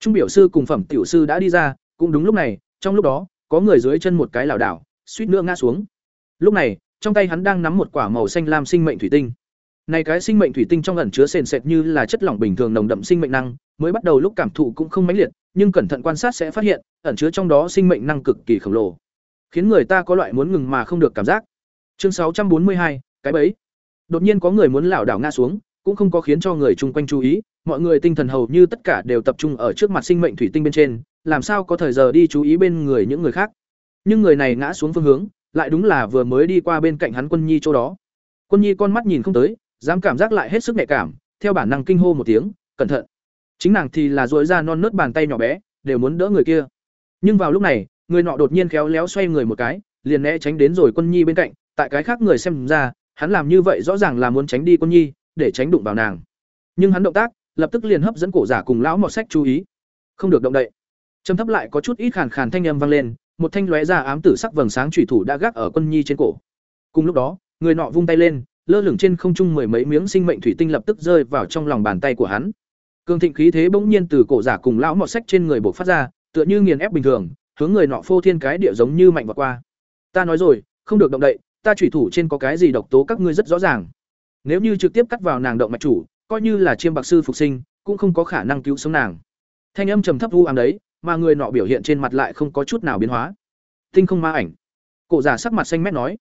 trung biểu sư cùng phẩm tiểu sư đã đi ra, cũng đúng lúc này, trong lúc đó, có người dưới chân một cái lảo đảo, suýt nữa ngã xuống. Lúc này, trong tay hắn đang nắm một quả màu xanh lam sinh mệnh thủy tinh. Này cái sinh mệnh thủy tinh trong ẩn chứa sền sệt như là chất lỏng bình thường nồng đậm sinh mệnh năng, mới bắt đầu lúc cảm thụ cũng không mãnh liệt, nhưng cẩn thận quan sát sẽ phát hiện, ẩn chứa trong đó sinh mệnh năng cực kỳ khổng lồ. Khiến người ta có loại muốn ngừng mà không được cảm giác. Chương sáu trăm bốn mươi hai, cái bẫy. Đột nhiên có người muốn lảo đảo ngã xuống, cũng không có khiến cho người chung quanh chú ý mọi người tinh thần hầu như tất cả đều tập trung ở trước mặt sinh mệnh thủy tinh bên trên, làm sao có thời giờ đi chú ý bên người những người khác. Nhưng người này ngã xuống phương hướng, lại đúng là vừa mới đi qua bên cạnh hắn quân nhi chỗ đó. Quân nhi con mắt nhìn không tới, dám cảm giác lại hết sức nhạy cảm, theo bản năng kinh hô một tiếng, cẩn thận. Chính nàng thì là duỗi ra non nớt bàn tay nhỏ bé, đều muốn đỡ người kia. Nhưng vào lúc này, người nọ đột nhiên khéo léo xoay người một cái, liền né tránh đến rồi quân nhi bên cạnh, tại cái khác người xem ra, hắn làm như vậy rõ ràng là muốn tránh đi quân nhi, để tránh đụng vào nàng. Nhưng hắn động tác lập tức liền hấp dẫn cổ giả cùng lão mọt sách chú ý. Không được động đậy. Trầm thấp lại có chút ít khàn khàn thanh âm vang lên, một thanh lóe ra ám tử sắc vầng sáng thủy thủ đã gác ở quân nhi trên cổ. Cùng lúc đó, người nọ vung tay lên, lơ lửng trên không trung mười mấy miếng sinh mệnh thủy tinh lập tức rơi vào trong lòng bàn tay của hắn. Cường thịnh khí thế bỗng nhiên từ cổ giả cùng lão mọt sách trên người bộc phát ra, tựa như nghiền ép bình thường, hướng người nọ phô thiên cái địa giống như mạnh vọt qua. Ta nói rồi, không được động đậy, ta thủy thủ trên có cái gì độc tố các ngươi rất rõ ràng. Nếu như trực tiếp cắt vào nàng động mạch chủ coi như là chiêm bạc sư phục sinh, cũng không có khả năng cứu sống nàng. Thanh âm trầm thấp u ám đấy, mà người nọ biểu hiện trên mặt lại không có chút nào biến hóa. Tinh không ma ảnh. Cổ giả sắc mặt xanh mét nói.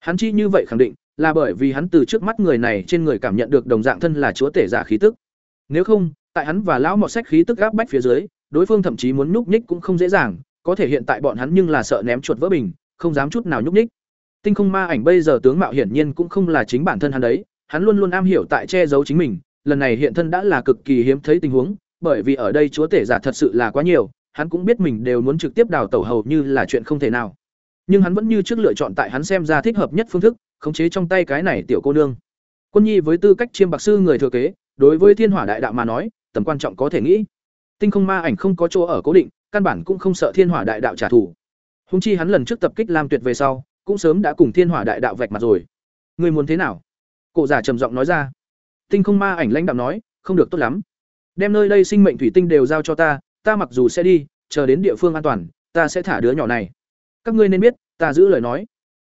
Hắn chi như vậy khẳng định, là bởi vì hắn từ trước mắt người này trên người cảm nhận được đồng dạng thân là chúa tể giả khí tức. Nếu không, tại hắn và lão mọt sách khí tức gáp bách phía dưới, đối phương thậm chí muốn nhúc nhích cũng không dễ dàng, có thể hiện tại bọn hắn nhưng là sợ ném chuột vỡ bình, không dám chút nào nhúc nhích. Tinh không ma ảnh bây giờ tướng mạo hiển nhiên cũng không là chính bản thân hắn đấy, hắn luôn luôn am hiểu tại che giấu chính mình lần này hiện thân đã là cực kỳ hiếm thấy tình huống, bởi vì ở đây chúa tể giả thật sự là quá nhiều, hắn cũng biết mình đều muốn trực tiếp đào tẩu hầu như là chuyện không thể nào. Nhưng hắn vẫn như trước lựa chọn tại hắn xem ra thích hợp nhất phương thức, khống chế trong tay cái này tiểu cô nương. Quân nhi với tư cách chiêm bạc sư người thừa kế, đối với thiên hỏa đại đạo mà nói, tầm quan trọng có thể nghĩ. Tinh không ma ảnh không có chỗ ở cố định, căn bản cũng không sợ thiên hỏa đại đạo trả thù. Hung chi hắn lần trước tập kích lam tuyệt về sau, cũng sớm đã cùng thiên hỏa đại đạo vạch mặt rồi. Người muốn thế nào? Cổ giả trầm giọng nói ra tinh không ma ảnh lãnh đạo nói, không được tốt lắm. Đem nơi đây sinh mệnh thủy tinh đều giao cho ta ta mặc dù sẽ đi, chờ đến địa phương an toàn, ta sẽ thả đứa nhỏ này. Các ngươi nên biết, ta giữ lời nói.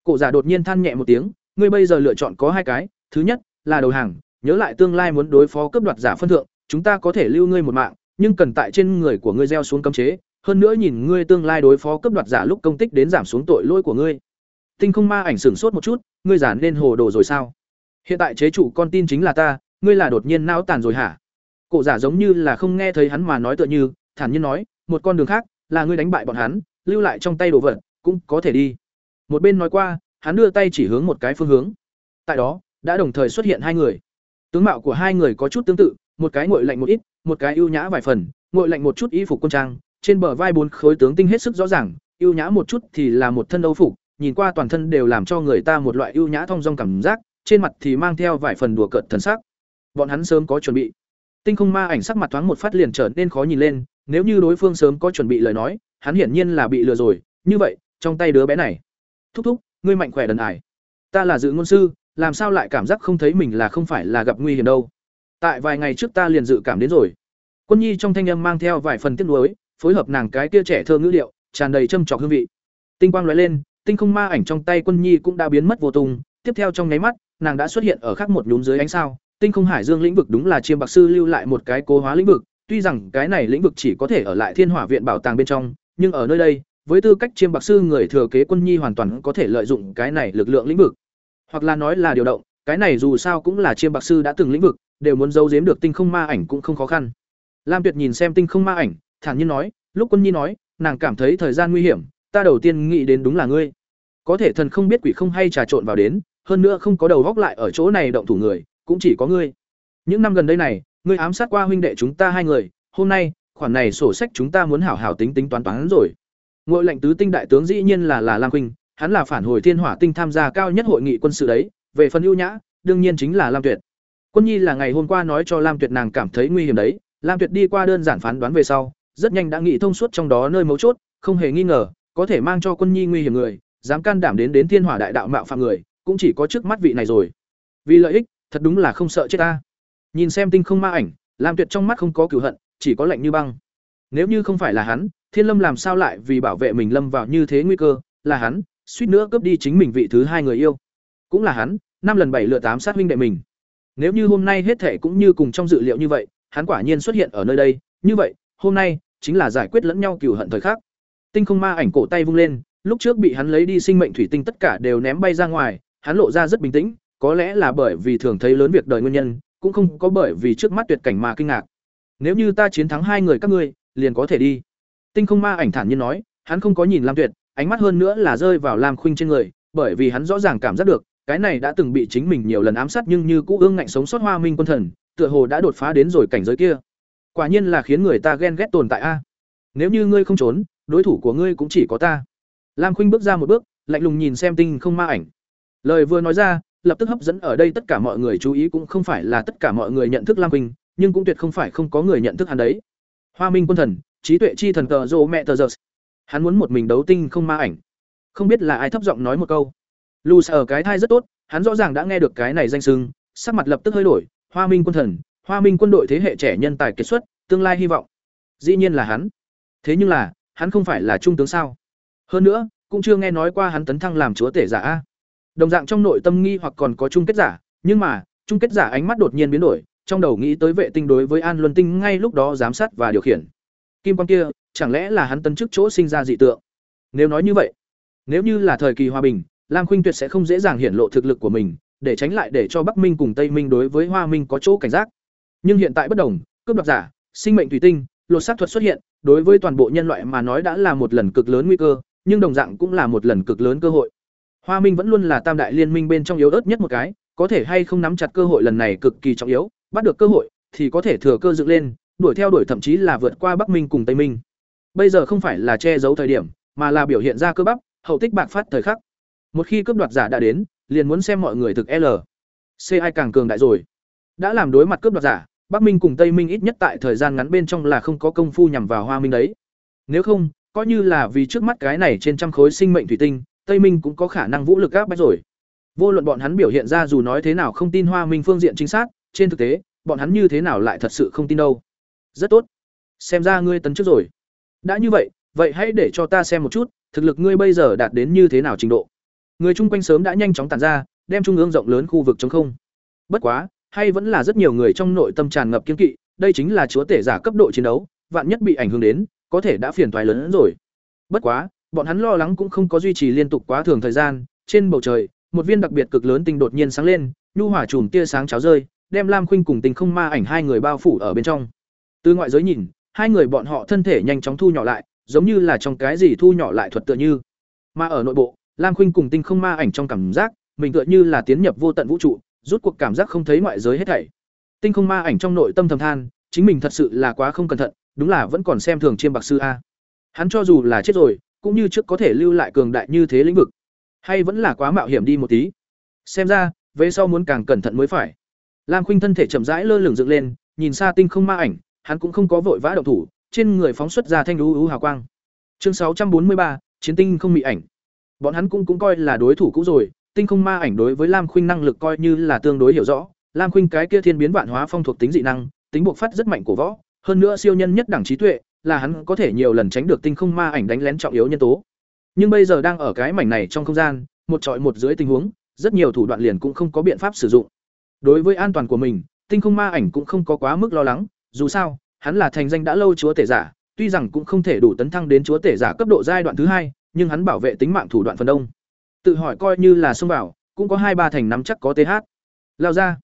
Cổ giả đột nhiên than nhẹ một tiếng, ngươi bây giờ lựa chọn có hai cái, thứ nhất là đầu hàng, nhớ lại tương lai muốn đối phó cấp đoạt giả phân thượng, chúng ta có thể lưu ngươi một mạng, nhưng cần tại trên người của ngươi gieo xuống cấm chế, hơn nữa nhìn ngươi tương lai đối phó cấp đoạt giả lúc công tích đến giảm xuống tội lỗi của ngươi. Tinh không ma ảnh sửng sốt một chút, ngươi giả nên hồ đồ rồi sao? Hiện tại chế chủ con tin chính là ta ngươi là đột nhiên não tàn rồi hả? Cổ giả giống như là không nghe thấy hắn mà nói tựa như, thản nhiên nói, một con đường khác, là ngươi đánh bại bọn hắn, lưu lại trong tay đồ vật, cũng có thể đi. Một bên nói qua, hắn đưa tay chỉ hướng một cái phương hướng. Tại đó, đã đồng thời xuất hiện hai người. Tướng mạo của hai người có chút tương tự, một cái ngội lạnh một ít, một cái ưu nhã vài phần ngội lạnh một chút y phục quân trang, trên bờ vai bốn khối tướng tinh hết sức rõ ràng, ưu nhã một chút thì là một thân âu phục, nhìn qua toàn thân đều làm cho người ta một loại ưu nhã thong dong cảm giác, trên mặt thì mang theo vài phần đùa cợt thần sắc bọn hắn sớm có chuẩn bị. Tinh không ma ảnh sắc mặt thoáng một phát liền trở nên khó nhìn lên nếu như đối phương sớm có chuẩn bị lời nói hắn hiển nhiên là bị lừa rồi. Như vậy trong tay đứa bé này. Thúc thúc ngươi mạnh khỏe đần ải. Ta là dự ngôn sư làm sao lại cảm giác không thấy mình là không phải là gặp nguy hiểm đâu. Tại vài ngày trước ta liền dự cảm đến rồi. Quân nhi trong thanh âm mang theo vài phần tiếc nuối phối hợp nàng cái tia trẻ thơ ngữ liệu, tràn đầy châm trọc hương vị. Tinh quang lóe lên tinh không ma ảnh trong tay quân nhi cũng đã biến mất vô tung. Tiếp theo trong nháy mắt nàng đã xuất hiện ở khác một nhúm dưới ánh sao tinh không hải dương lĩnh vực đúng là chiêm bạc sư lưu lại một cái cố hóa lĩnh vực, tuy rằng cái này lĩnh vực chỉ có thể ở lại thiên hỏa viện bảo tàng bên trong, nhưng ở nơi đây, với tư cách chiêm bạc sư người thừa kế quân nhi hoàn toàn có thể lợi dụng cái này lực lượng lĩnh vực. Hoặc là nói là điều động, cái này dù sao cũng là chiêm bạc sư đã từng lĩnh vực, đều muốn giấu giếm được tinh không ma ảnh cũng không khó khăn. Lam tuyệt nhìn xem tinh không ma ảnh, thản nhiên nói, lúc quân nhi nói, nàng cảm thấy thời gian nguy hiểm, ta đầu tiên nghĩ đến đúng là ngươi. Có thể thần không biết quỷ không hay trà trộn vào đến, hơn nữa không có đầu góc lại ở chỗ này động thủ người cũng chỉ có ngươi. Những năm gần đây này ngươi ám sát qua huynh đệ chúng ta hai người hôm nay khoản này sổ sách chúng ta muốn hảo hảo tính tính toán toán rồi. Ngụy lệnh tứ tinh đại tướng dĩ nhiên là là lam Quỳnh, hắn là phản hồi thiên hỏa tinh tham gia cao nhất hội nghị quân sự đấy về phần ưu nhã đương nhiên chính là lam tuyệt. Quân nhi là ngày hôm qua nói cho lam tuyệt nàng cảm thấy nguy hiểm đấy lam tuyệt đi qua đơn giản phán đoán về sau rất nhanh đã nghĩ thông suốt trong đó nơi mấu chốt không hề nghi ngờ có thể mang cho quân nhi nguy hiểm người dám can đảm đến đến thiên hỏa đại đạo mạo phạm người cũng chỉ có trước mắt vị này rồi. Vì lợi ích thật đúng là không sợ chết ta nhìn xem tinh không ma ảnh lam tuyệt trong mắt không có cửu hận chỉ có lạnh như băng Nếu như không phải là hắn, Thiên Lâm làm sao lại vì bảo vệ mình lâm vào như thế nguy cơ, là hắn, suýt nữa cướp đi chính mình vị thứ hai người yêu. Cũng là hắn, năm lần bảy lựa tám sát huynh đệ mình. Nếu như hôm nay hết thể cũng như cùng trong dự liệu như vậy, hắn quả nhiên xuất hiện ở nơi đây, như vậy, hôm nay chính là giải quyết lẫn nhau cửu hận thời khắc. Tinh không ma ảnh cổ tay vung lên, lúc trước bị hắn lấy đi sinh mệnh thủy tinh tất cả đều ném bay ra ngoài, hắn lộ ra rất bình tĩnh, có lẽ là bởi vì thường thấy lớn việc đời nguyên nhân, cũng không có bởi vì trước mắt tuyệt cảnh mà kinh ngạc. Nếu như ta chiến thắng hai người các ngươi, liền có thể đi. Tinh không ma ảnh thản nhiên nói, hắn không có nhìn Lam Tuyệt, ánh mắt hơn nữa là rơi vào Lam Khuynh trên người, bởi vì hắn rõ ràng cảm giác được, cái này đã từng bị chính mình nhiều lần ám sát nhưng như cũ ương ngạnh sống sót Hoa Minh quân thần, tựa hồ đã đột phá đến rồi cảnh giới kia. Quả nhiên là khiến người ta ghen ghét tồn tại a. Nếu như ngươi không trốn, đối thủ của ngươi cũng chỉ có ta. Lam Khuynh bước ra một bước, lạnh lùng nhìn xem Tinh không ma ảnh. Lời vừa nói ra, lập tức hấp dẫn ở đây tất cả mọi người chú ý cũng không phải là tất cả mọi người nhận thức Lam Khuynh, nhưng cũng tuyệt không phải không có người nhận thức hắn đấy. Hoa Minh quân thần, trí tuệ chi thần tờ rồ mẹ tờ giờ. Hắn muốn một mình đấu tinh không ma ảnh. Không biết là ai thấp giọng nói một câu. Lu ở cái thai rất tốt, hắn rõ ràng đã nghe được cái này danh xưng, sắc mặt lập tức hơi đổi, Hoa Minh quân thần, Hoa Minh quân đội thế hệ trẻ nhân tài kết xuất, tương lai hy vọng. Dĩ nhiên là hắn. Thế nhưng là, hắn không phải là trung tướng sao? Hơn nữa, cũng chưa nghe nói qua hắn tấn thăng làm chúa tể giả a. Đồng dạng trong nội tâm nghi hoặc còn có chung kết giả, nhưng mà, chung kết giả ánh mắt đột nhiên biến đổi, trong đầu nghĩ tới vệ tinh đối với An Luân Tinh ngay lúc đó giám sát và điều khiển. Kim quang kia, chẳng lẽ là hắn tấn chức chỗ sinh ra dị tượng? Nếu nói như vậy, nếu như là thời kỳ hòa bình, Lam Khuynh Tuyệt sẽ không dễ dàng hiển lộ thực lực của mình, để tránh lại để cho Bắc Minh cùng Tây Minh đối với Hoa Minh có chỗ cảnh giác. Nhưng hiện tại bất đồng, cướp đoạt giả, sinh mệnh thủy tinh, lột xác thuật xuất hiện, đối với toàn bộ nhân loại mà nói đã là một lần cực lớn nguy cơ, nhưng đồng dạng cũng là một lần cực lớn cơ hội. Hoa Minh vẫn luôn là tam đại liên minh bên trong yếu ớt nhất một cái, có thể hay không nắm chặt cơ hội lần này cực kỳ trọng yếu, bắt được cơ hội thì có thể thừa cơ dựng lên, đuổi theo đuổi thậm chí là vượt qua Bắc Minh cùng Tây Minh. Bây giờ không phải là che giấu thời điểm, mà là biểu hiện ra cơ bắp, hậu tích bạc phát thời khắc. Một khi cướp đoạt giả đã đến, liền muốn xem mọi người thực L. C ai càng cường đại rồi. Đã làm đối mặt cướp đoạt giả, Bắc Minh cùng Tây Minh ít nhất tại thời gian ngắn bên trong là không có công phu nhằm vào Hoa Minh đấy. Nếu không, coi như là vì trước mắt cái này trên trăm khối sinh mệnh thủy tinh, Tây Minh cũng có khả năng vũ lực áp bách rồi. Vô luận bọn hắn biểu hiện ra dù nói thế nào không tin Hoa Minh phương diện chính xác, trên thực tế, bọn hắn như thế nào lại thật sự không tin đâu. Rất tốt. Xem ra ngươi tấn trước rồi. Đã như vậy, vậy hãy để cho ta xem một chút, thực lực ngươi bây giờ đạt đến như thế nào trình độ. Người chung quanh sớm đã nhanh chóng tản ra, đem trung ương rộng lớn khu vực trống không. Bất quá, hay vẫn là rất nhiều người trong nội tâm tràn ngập kiên kỵ, đây chính là chúa tể giả cấp độ chiến đấu, vạn nhất bị ảnh hưởng đến, có thể đã phiền toái lớn hơn rồi. Bất quá, bọn hắn lo lắng cũng không có duy trì liên tục quá thường thời gian, trên bầu trời, một viên đặc biệt cực lớn tinh đột nhiên sáng lên, nhu hỏa chùm tia sáng cháo rơi, đem Lam Khuynh cùng Tình Không Ma ảnh hai người bao phủ ở bên trong. Từ ngoại giới nhìn, hai người bọn họ thân thể nhanh chóng thu nhỏ lại, giống như là trong cái gì thu nhỏ lại thuật tựa như. Mà ở nội bộ, Lam Khuynh cùng Tinh Không Ma ảnh trong cảm giác, mình tựa như là tiến nhập vô tận vũ trụ, rút cuộc cảm giác không thấy ngoại giới hết thảy. Tinh Không Ma ảnh trong nội tâm thầm than, chính mình thật sự là quá không cẩn thận, đúng là vẫn còn xem thường chiêm bạc sư a. Hắn cho dù là chết rồi, cũng như trước có thể lưu lại cường đại như thế lĩnh vực, hay vẫn là quá mạo hiểm đi một tí. Xem ra, về sau muốn càng cẩn thận mới phải. Lam Khuynh thân thể chậm rãi lơ lửng dựng lên, nhìn xa tinh không ma ảnh, hắn cũng không có vội vã động thủ, trên người phóng xuất ra thanh lũ lũ hào quang. Chương sáu trăm bốn mươi ba, chiến tinh không mị ảnh. Bọn hắn cũng cũng coi là đối thủ cũ rồi, tinh không ma ảnh đối với Lam Khuynh năng lực coi như là tương đối hiểu rõ, Lam Khuynh cái kia thiên biến vạn hóa phong thuộc tính dị năng, tính buộc phát rất mạnh của võ, hơn nữa siêu nhân nhất đẳng trí tuệ, là hắn có thể nhiều lần tránh được tinh không ma ảnh đánh lén trọng yếu nhân tố. Nhưng bây giờ đang ở cái mảnh này trong không gian, một trọi một dưới tình huống, rất nhiều thủ đoạn liền cũng không có biện pháp sử dụng. Đối với an toàn của mình, tinh không ma ảnh cũng không có quá mức lo lắng, dù sao, hắn là thành danh đã lâu chúa tể giả, tuy rằng cũng không thể đủ tấn thăng đến chúa tể giả cấp độ giai đoạn thứ hai, nhưng hắn bảo vệ tính mạng thủ đoạn phần đông. Tự hỏi coi như là xông vào, cũng có hai ba thành nắm chắc có TH. Lao ra.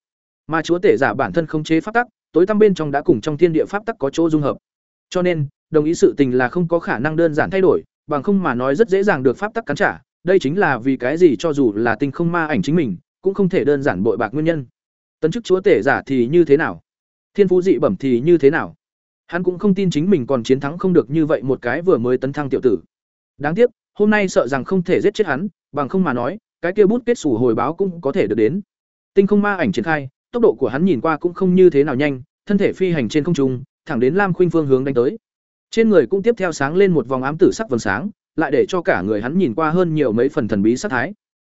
Mà chúa tể giả bản thân không chế pháp tắc, tối tăm bên trong đã cùng trong thiên địa pháp tắc có chỗ dung hợp. Cho nên, đồng ý sự tình là không có khả năng đơn giản thay đổi, bằng không mà nói rất dễ dàng được pháp tắc cắn trả, đây chính là vì cái gì cho dù là tinh không ma ảnh chính mình, cũng không thể đơn giản bội bạc nguyên nhân. Tấn chức chúa tể giả thì như thế nào? Thiên phú dị bẩm thì như thế nào? Hắn cũng không tin chính mình còn chiến thắng không được như vậy một cái vừa mới tấn thăng tiểu tử. Đáng tiếc, hôm nay sợ rằng không thể giết chết hắn, bằng không mà nói, cái kia bút kết sủ hồi báo cũng có thể được đến. Tinh không ma ảnh triển khai, tốc độ của hắn nhìn qua cũng không như thế nào nhanh, thân thể phi hành trên không trung, thẳng đến Lam Khuynh phương hướng đánh tới. Trên người cũng tiếp theo sáng lên một vòng ám tử sắc vầng sáng, lại để cho cả người hắn nhìn qua hơn nhiều mấy phần thần bí sát thái.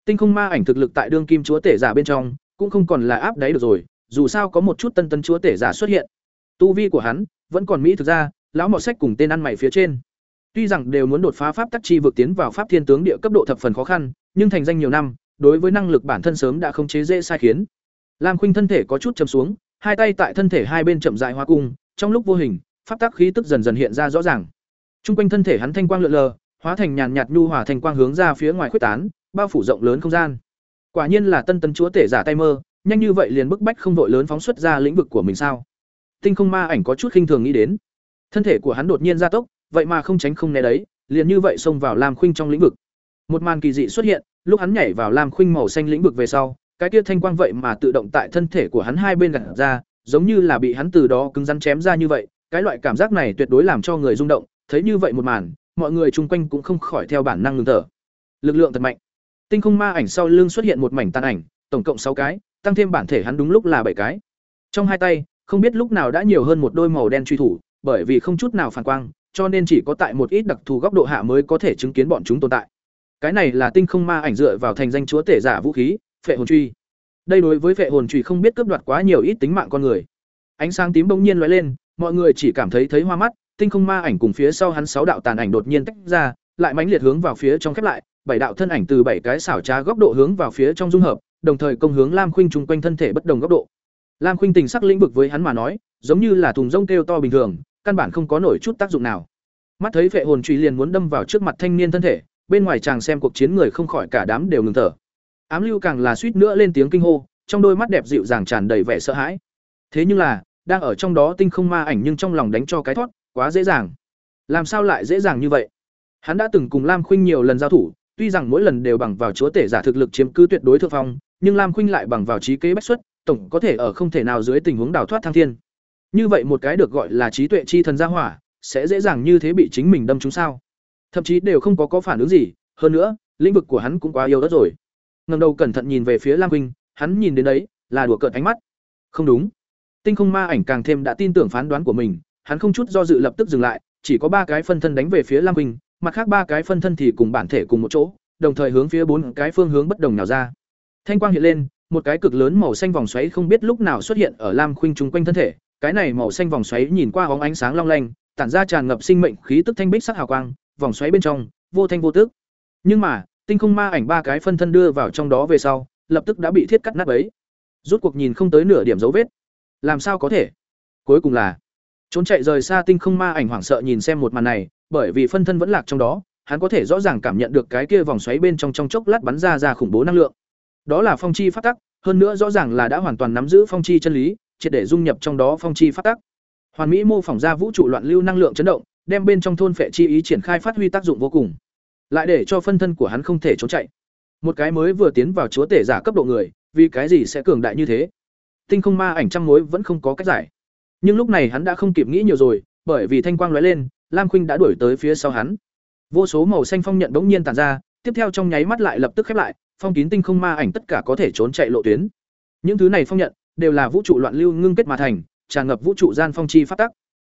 Tinh không ma ảnh thực lực tại đương kim chúa tể giả bên trong, cũng không còn là áp đáy được rồi, dù sao có một chút tân tân chúa tể giả xuất hiện. Tu vi của hắn vẫn còn mỹ thực ra, lão mọ sách cùng tên ăn mày phía trên tuy rằng đều muốn đột phá pháp tắc chi vượt tiến vào pháp thiên tướng địa cấp độ thập phần khó khăn nhưng thành danh nhiều năm đối với năng lực bản thân sớm đã không chế dễ sai khiến lam khuynh thân thể có chút chầm xuống hai tay tại thân thể hai bên chậm rãi hóa cung trong lúc vô hình pháp tắc khí tức dần dần hiện ra rõ ràng Trung quanh thân thể hắn thanh quang lượn lờ, hóa thành nhàn nhạt nhu hòa thanh quang hướng ra phía ngoài khuếch tán, bao phủ rộng lớn không gian. Quả nhiên là tân tân chúa tể giả tay mơ, nhanh như vậy liền bức bách không vội lớn phóng xuất ra lĩnh vực của mình sao? Tinh không ma ảnh có chút khinh thường nghĩ đến. Thân thể của hắn đột nhiên gia tốc, vậy mà không tránh không né đấy, liền như vậy xông vào Lam Khuynh trong lĩnh vực. Một màn kỳ dị xuất hiện, lúc hắn nhảy vào Lam Khuynh màu xanh lĩnh vực về sau, cái kia thanh quang vậy mà tự động tại thân thể của hắn hai bên gạt ra, giống như là bị hắn từ đó cứng rắn chém ra như vậy, cái loại cảm giác này tuyệt đối làm cho người rung động, thấy như vậy một màn, mọi người chung quanh cũng không khỏi theo bản năng ngừng thở. Lực lượng thật mạnh. Tinh không ma ảnh sau lưng xuất hiện một mảnh tàn ảnh, tổng cộng sáu cái, tăng thêm bản thể hắn đúng lúc là bảy cái. Trong hai tay, không biết lúc nào đã nhiều hơn một đôi màu đen truy thủ, bởi vì không chút nào phản quang, cho nên chỉ có tại một ít đặc thù góc độ hạ mới có thể chứng kiến bọn chúng tồn tại. Cái này là tinh không ma ảnh dựa vào thành danh chúa tể giả vũ khí, phệ hồn truy. Đây đối với phệ hồn trùy không biết cướp đoạt quá nhiều ít tính mạng con người. Ánh sáng tím bỗng nhiên lóe lên, mọi người chỉ cảm thấy thấy hoa mắt, tinh không ma ảnh cùng phía sau hắn sáu đạo tàn ảnh đột nhiên tách ra, lại mãnh liệt hướng vào phía trong khép lại, bảy đạo thân ảnh từ bảy cái xảo trá góc độ hướng vào phía trong dung hợp, đồng thời công hướng Lam Khuynh chung quanh thân thể bất đồng góc độ. Lam Khuynh tình sắc lĩnh vực với hắn mà nói, giống như là thùng rông kêu to bình thường, căn bản không có nổi chút tác dụng nào. Mắt thấy vệ hồn truy liền muốn đâm vào trước mặt thanh niên thân thể, bên ngoài chàng xem cuộc chiến người không khỏi cả đám đều ngừng thở. Ám Lưu càng là suýt nữa lên tiếng kinh hô, trong đôi mắt đẹp dịu dàng tràn đầy vẻ sợ hãi. Thế nhưng là, đang ở trong đó tinh không ma ảnh nhưng trong lòng đánh cho cái thoát, quá dễ dàng. Làm sao lại dễ dàng như vậy? Hắn đã từng cùng lam khuynh nhiều lần giao thủ tuy rằng mỗi lần đều bằng vào chúa tể giả thực lực chiếm cứ tuyệt đối thượng phong nhưng lam khuynh lại bằng vào trí kế bách xuất tổng có thể ở không thể nào dưới tình huống đào thoát thăng thiên. Như vậy một cái được gọi là trí tuệ chi thần gia hỏa sẽ dễ dàng như thế bị chính mình đâm trúng sao? Thậm chí đều không có có phản ứng gì hơn nữa lĩnh vực của hắn cũng quá yêu đất rồi ngầm đầu cẩn thận nhìn về phía lam huynh, hắn nhìn đến đấy là đùa cợt ánh mắt không đúng tinh không ma ảnh càng thêm đã tin tưởng phán đoán của mình hắn không chút do dự lập tức dừng lại, chỉ có ba cái phân thân đánh về phía Lam Huynh, mặt khác ba cái phân thân thì cùng bản thể cùng một chỗ, đồng thời hướng phía bốn cái phương hướng bất đồng nào ra. Thanh quang hiện lên, một cái cực lớn màu xanh vòng xoáy không biết lúc nào xuất hiện ở Lam Khuynh trung quanh thân thể, cái này màu xanh vòng xoáy nhìn qua bóng ánh sáng long lanh, tản ra tràn ngập sinh mệnh khí tức thanh bích sắc hào quang, vòng xoáy bên trong, vô thanh vô tức. Nhưng mà, tinh không ma ảnh ba cái phân thân đưa vào trong đó về sau, lập tức đã bị thiết cắt nát ấy. Rút cuộc nhìn không tới nửa điểm dấu vết. Làm sao có thể? Cuối cùng là trốn chạy rời xa tinh không ma ảnh hoảng sợ nhìn xem một màn này bởi vì phân thân vẫn lạc trong đó hắn có thể rõ ràng cảm nhận được cái kia vòng xoáy bên trong trong chốc lát bắn ra ra khủng bố năng lượng đó là phong chi phát tắc hơn nữa rõ ràng là đã hoàn toàn nắm giữ phong chi chân lý triệt để dung nhập trong đó phong chi phát tắc hoàn mỹ mô phỏng ra vũ trụ loạn lưu năng lượng chấn động đem bên trong thôn phệ chi ý triển khai phát huy tác dụng vô cùng lại để cho phân thân của hắn không thể trốn chạy. Một cái mới vừa tiến vào chúa tể giả cấp độ người, vì cái gì sẽ cường đại như thế? Tinh không ma ảnh trăm mối vẫn không có cách giải. Nhưng lúc này hắn đã không kịp nghĩ nhiều rồi, bởi vì thanh quang lóe lên, lam khuynh đã đuổi tới phía sau hắn. Vô số màu xanh phong nhận bỗng nhiên tàn ra, tiếp theo trong nháy mắt lại lập tức khép lại, phong kín tinh không ma ảnh tất cả có thể trốn chạy lộ tuyến. Những thứ này phong nhận, đều là vũ trụ loạn lưu ngưng kết mà thành, tràn ngập vũ trụ gian phong chi phát tắc.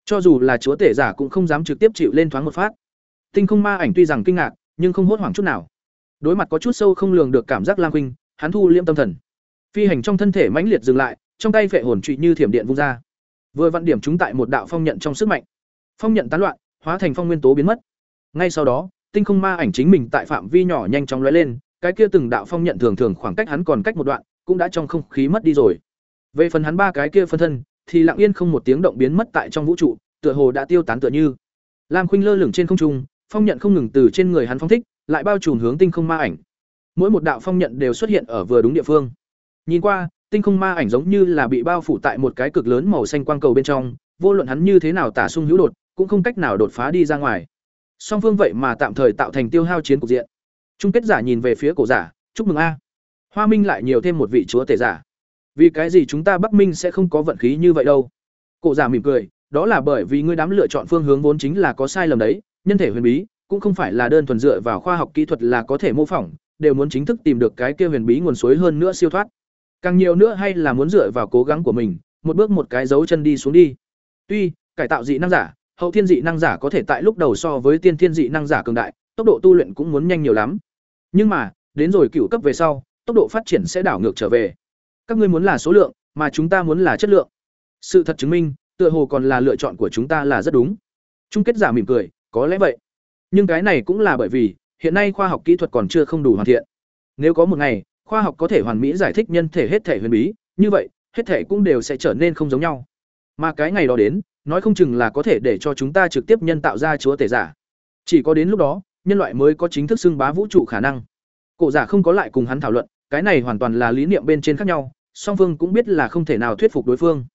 Cho dù là chúa tể giả cũng không dám trực tiếp chịu lên thoáng một phát. Tinh không ma ảnh tuy rằng kinh ngạc nhưng không hốt hoảng chút nào. Đối mặt có chút sâu không lường được cảm giác lam khuynh, hắn thu liêm tâm thần. Phi hành trong thân thể mãnh liệt dừng lại, trong tay phệ hồn trụy như thiểm điện vung ra. Vừa vặn điểm chúng tại một đạo phong nhận trong sức mạnh. Phong nhận tán loạn, hóa thành phong nguyên tố biến mất. Ngay sau đó, tinh không ma ảnh chính mình tại phạm vi nhỏ nhanh chóng lóe lên, cái kia từng đạo phong nhận thường thường khoảng cách hắn còn cách một đoạn, cũng đã trong không khí mất đi rồi. Về phần hắn ba cái kia phân thân, thì lặng yên không một tiếng động biến mất tại trong vũ trụ, tựa hồ đã tiêu tán tựa như. Lam khuynh lơ lửng trên không trung phong nhận không ngừng từ trên người hắn phong thích, lại bao trùm hướng tinh không ma ảnh. Mỗi một đạo phong nhận đều xuất hiện ở vừa đúng địa phương. Nhìn qua, tinh không ma ảnh giống như là bị bao phủ tại một cái cực lớn màu xanh quang cầu bên trong, vô luận hắn như thế nào tả sung hữu đột, cũng không cách nào đột phá đi ra ngoài. Song phương vậy mà tạm thời tạo thành tiêu hao chiến cục diện. Chung kết giả nhìn về phía cổ giả, chúc mừng a. Hoa minh lại nhiều thêm một vị chúa tể giả. Vì cái gì chúng ta bắc minh sẽ không có vận khí như vậy đâu? Cổ giả mỉm cười, đó là bởi vì ngươi đám lựa chọn phương hướng vốn chính là có sai lầm đấy nhân thể huyền bí, cũng không phải là đơn thuần dựa vào khoa học kỹ thuật là có thể mô phỏng, đều muốn chính thức tìm được cái kia huyền bí nguồn suối hơn nữa siêu thoát. Càng nhiều nữa hay là muốn dựa vào cố gắng của mình, một bước một cái dấu chân đi xuống đi. Tuy, cải tạo dị năng giả, hậu thiên dị năng giả có thể tại lúc đầu so với tiên thiên dị năng giả cường đại, tốc độ tu luyện cũng muốn nhanh nhiều lắm. Nhưng mà, đến rồi cựu cấp về sau, tốc độ phát triển sẽ đảo ngược trở về. Các ngươi muốn là số lượng, mà chúng ta muốn là chất lượng. Sự thật chứng minh, tựa hồ còn là lựa chọn của chúng ta là rất đúng. Chung kết giả mỉm cười có lẽ vậy. Nhưng cái này cũng là bởi vì, hiện nay khoa học kỹ thuật còn chưa không đủ hoàn thiện. Nếu có một ngày, khoa học có thể hoàn mỹ giải thích nhân thể hết thể huyền bí, như vậy, hết thể cũng đều sẽ trở nên không giống nhau. Mà cái ngày đó đến, nói không chừng là có thể để cho chúng ta trực tiếp nhân tạo ra chúa tể giả. Chỉ có đến lúc đó, nhân loại mới có chính thức xưng bá vũ trụ khả năng. Cổ giả không có lại cùng hắn thảo luận, cái này hoàn toàn là lý niệm bên trên khác nhau, song phương cũng biết là không thể nào thuyết phục đối phương.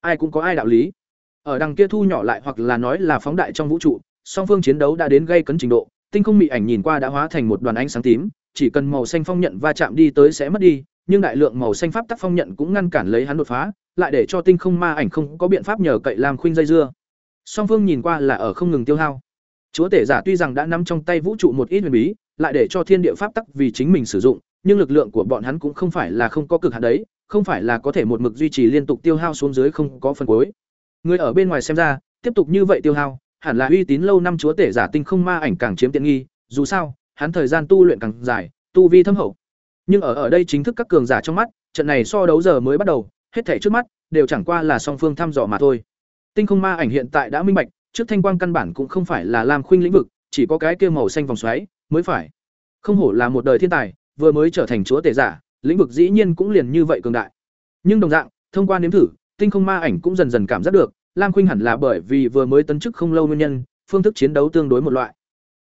Ai cũng có ai đạo lý. Ở đằng kia thu nhỏ lại hoặc là nói là phóng đại trong vũ trụ song phương chiến đấu đã đến gây cấn trình độ, tinh không mị ảnh nhìn qua đã hóa thành một đoàn ánh sáng tím, chỉ cần màu xanh phong nhận va chạm đi tới sẽ mất đi, nhưng đại lượng màu xanh pháp tắc phong nhận cũng ngăn cản lấy hắn đột phá, lại để cho tinh không ma ảnh không có biện pháp nhờ cậy làm khuynh dây dưa. Song phương nhìn qua là ở không ngừng tiêu hao. Chúa tể giả tuy rằng đã nắm trong tay vũ trụ một ít huyền bí, lại để cho thiên địa pháp tắc vì chính mình sử dụng, nhưng lực lượng của bọn hắn cũng không phải là không có cực hạn đấy, không phải là có thể một mực duy trì liên tục tiêu hao xuống dưới không có phần cuối. Người ở bên ngoài xem ra, tiếp tục như vậy tiêu hao hẳn là uy tín lâu năm chúa tể giả tinh không ma ảnh càng chiếm tiện nghi, dù sao, hắn thời gian tu luyện càng dài, tu vi thâm hậu. Nhưng ở ở đây chính thức các cường giả trong mắt, trận này so đấu giờ mới bắt đầu, hết thể trước mắt, đều chẳng qua là song phương thăm dò mà thôi. Tinh không ma ảnh hiện tại đã minh bạch, trước thanh quang căn bản cũng không phải là lam khuynh lĩnh vực, chỉ có cái kia màu xanh vòng xoáy, mới phải. Không hổ là một đời thiên tài, vừa mới trở thành chúa tể giả, lĩnh vực dĩ nhiên cũng liền như vậy cường đại. Nhưng đồng dạng, thông qua nếm thử, tinh không ma ảnh cũng dần dần cảm giác được lam khuynh hẳn là bởi vì vừa mới tấn chức không lâu nguyên nhân, phương thức chiến đấu tương đối một loại.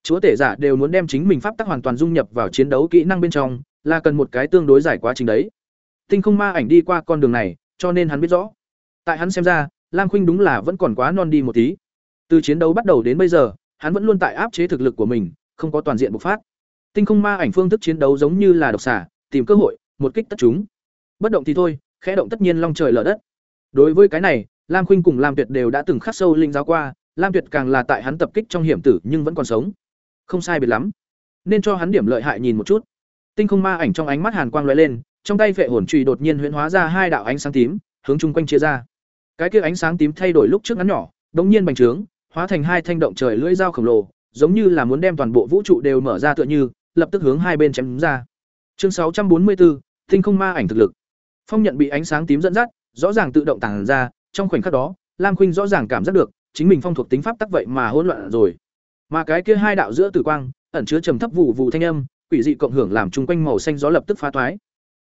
Chúa tể giả đều muốn đem chính mình pháp tắc hoàn toàn dung nhập vào chiến đấu kỹ năng bên trong, là cần một cái tương đối giải quá trình đấy. Tinh không ma ảnh đi qua con đường này, cho nên hắn biết rõ. Tại hắn xem ra, lam khuynh đúng là vẫn còn quá non đi một tí. Từ chiến đấu bắt đầu đến bây giờ, hắn vẫn luôn tại áp chế thực lực của mình, không có toàn diện bộc phát. Tinh không ma ảnh phương thức chiến đấu giống như là độc xả tìm cơ hội, một kích tất chúng. Bất động thì thôi, khẽ động tất nhiên long trời lở đất. Đối với cái này lam khuynh cùng lam tuyệt đều đã từng khắc sâu linh giáo qua, lam tuyệt càng là tại hắn tập kích trong hiểm tử nhưng vẫn còn sống. Không sai biệt lắm. Nên cho hắn điểm lợi hại nhìn một chút. Tinh không ma ảnh trong ánh mắt hàn quang lóe lên, trong tay vệ hồn chùy đột nhiên huyễn hóa ra hai đạo ánh sáng tím, hướng chung quanh chia ra. Cái kia ánh sáng tím thay đổi lúc trước ngắn nhỏ, đống nhiên bành trướng, hóa thành hai thanh động trời lưỡi dao khổng lồ, giống như là muốn đem toàn bộ vũ trụ đều mở ra tựa như, lập tức hướng hai bên chém ra. Chương sáu trăm bốn mươi bốn, tinh không ma ảnh thực lực. Phong nhận bị ánh sáng tím dẫn dắt, rõ ràng tự động tàng ra trong khoảnh khắc đó, lam khuynh rõ ràng cảm giác được, chính mình phong thuộc tính pháp tắc vậy mà hỗn loạn rồi. Mà cái kia hai đạo giữa tử quang, ẩn chứa trầm thấp vụ vụ thanh âm, quỷ dị cộng hưởng làm chung quanh màu xanh gió lập tức phá toái.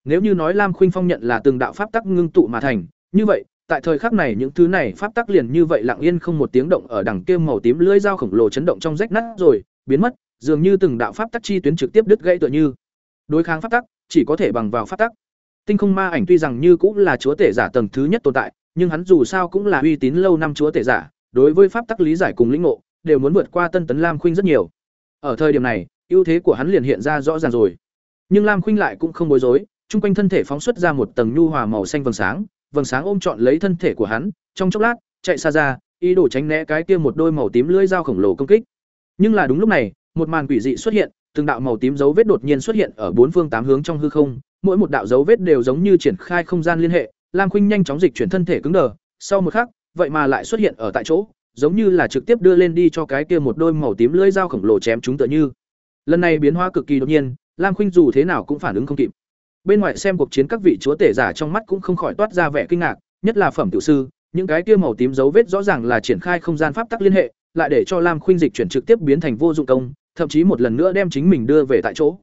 Nếu như nói lam khuynh phong nhận là từng đạo pháp tắc ngưng tụ mà thành, như vậy, tại thời khắc này những thứ này pháp tắc liền như vậy lặng yên không một tiếng động ở đằng kia màu tím lưỡi dao khổng lồ chấn động trong rách nát rồi, biến mất, dường như từng đạo pháp tắc chi tuyến trực tiếp đứt gãy tựa như. Đối kháng pháp tắc, chỉ có thể bằng vào pháp tắc. Tinh không ma ảnh tuy rằng như cũng là chúa tể giả tầng thứ nhất tồn tại nhưng hắn dù sao cũng là uy tín lâu năm chúa tể giả, đối với pháp tắc lý giải cùng lĩnh ngộ, đều muốn vượt qua tân tấn lam khuynh rất nhiều. Ở thời điểm này, ưu thế của hắn liền hiện ra rõ ràng rồi. Nhưng lam khuynh lại cũng không bối rối, chung quanh thân thể phóng xuất ra một tầng nhu hòa màu xanh vầng sáng vầng sáng ôm trọn lấy thân thể của hắn, trong chốc lát, chạy xa ra, ý đồ tránh né cái kia một đôi màu tím lưỡi dao khổng lồ công kích. Nhưng là đúng lúc này, một màn quỷ dị xuất hiện, từng đạo màu tím dấu vết đột nhiên xuất hiện ở bốn phương tám hướng trong hư không, mỗi một đạo dấu vết đều giống như triển khai không gian liên hệ lam khuynh nhanh chóng dịch chuyển thân thể cứng đờ, sau một khắc, vậy mà lại xuất hiện ở tại chỗ, giống như là trực tiếp đưa lên đi cho cái kia một đôi màu tím lưỡi dao khổng lồ chém chúng tựa như. Lần này biến hóa cực kỳ đột nhiên, lam khuynh dù thế nào cũng phản ứng không kịp. Bên ngoài xem cuộc chiến các vị chúa tể giả trong mắt cũng không khỏi toát ra vẻ kinh ngạc, nhất là phẩm tiểu sư, những cái kia màu tím dấu vết rõ ràng là triển khai không gian pháp tắc liên hệ, lại để cho lam khuynh dịch chuyển trực tiếp biến thành vô dụng công, thậm chí một lần nữa đem chính mình đưa về tại chỗ.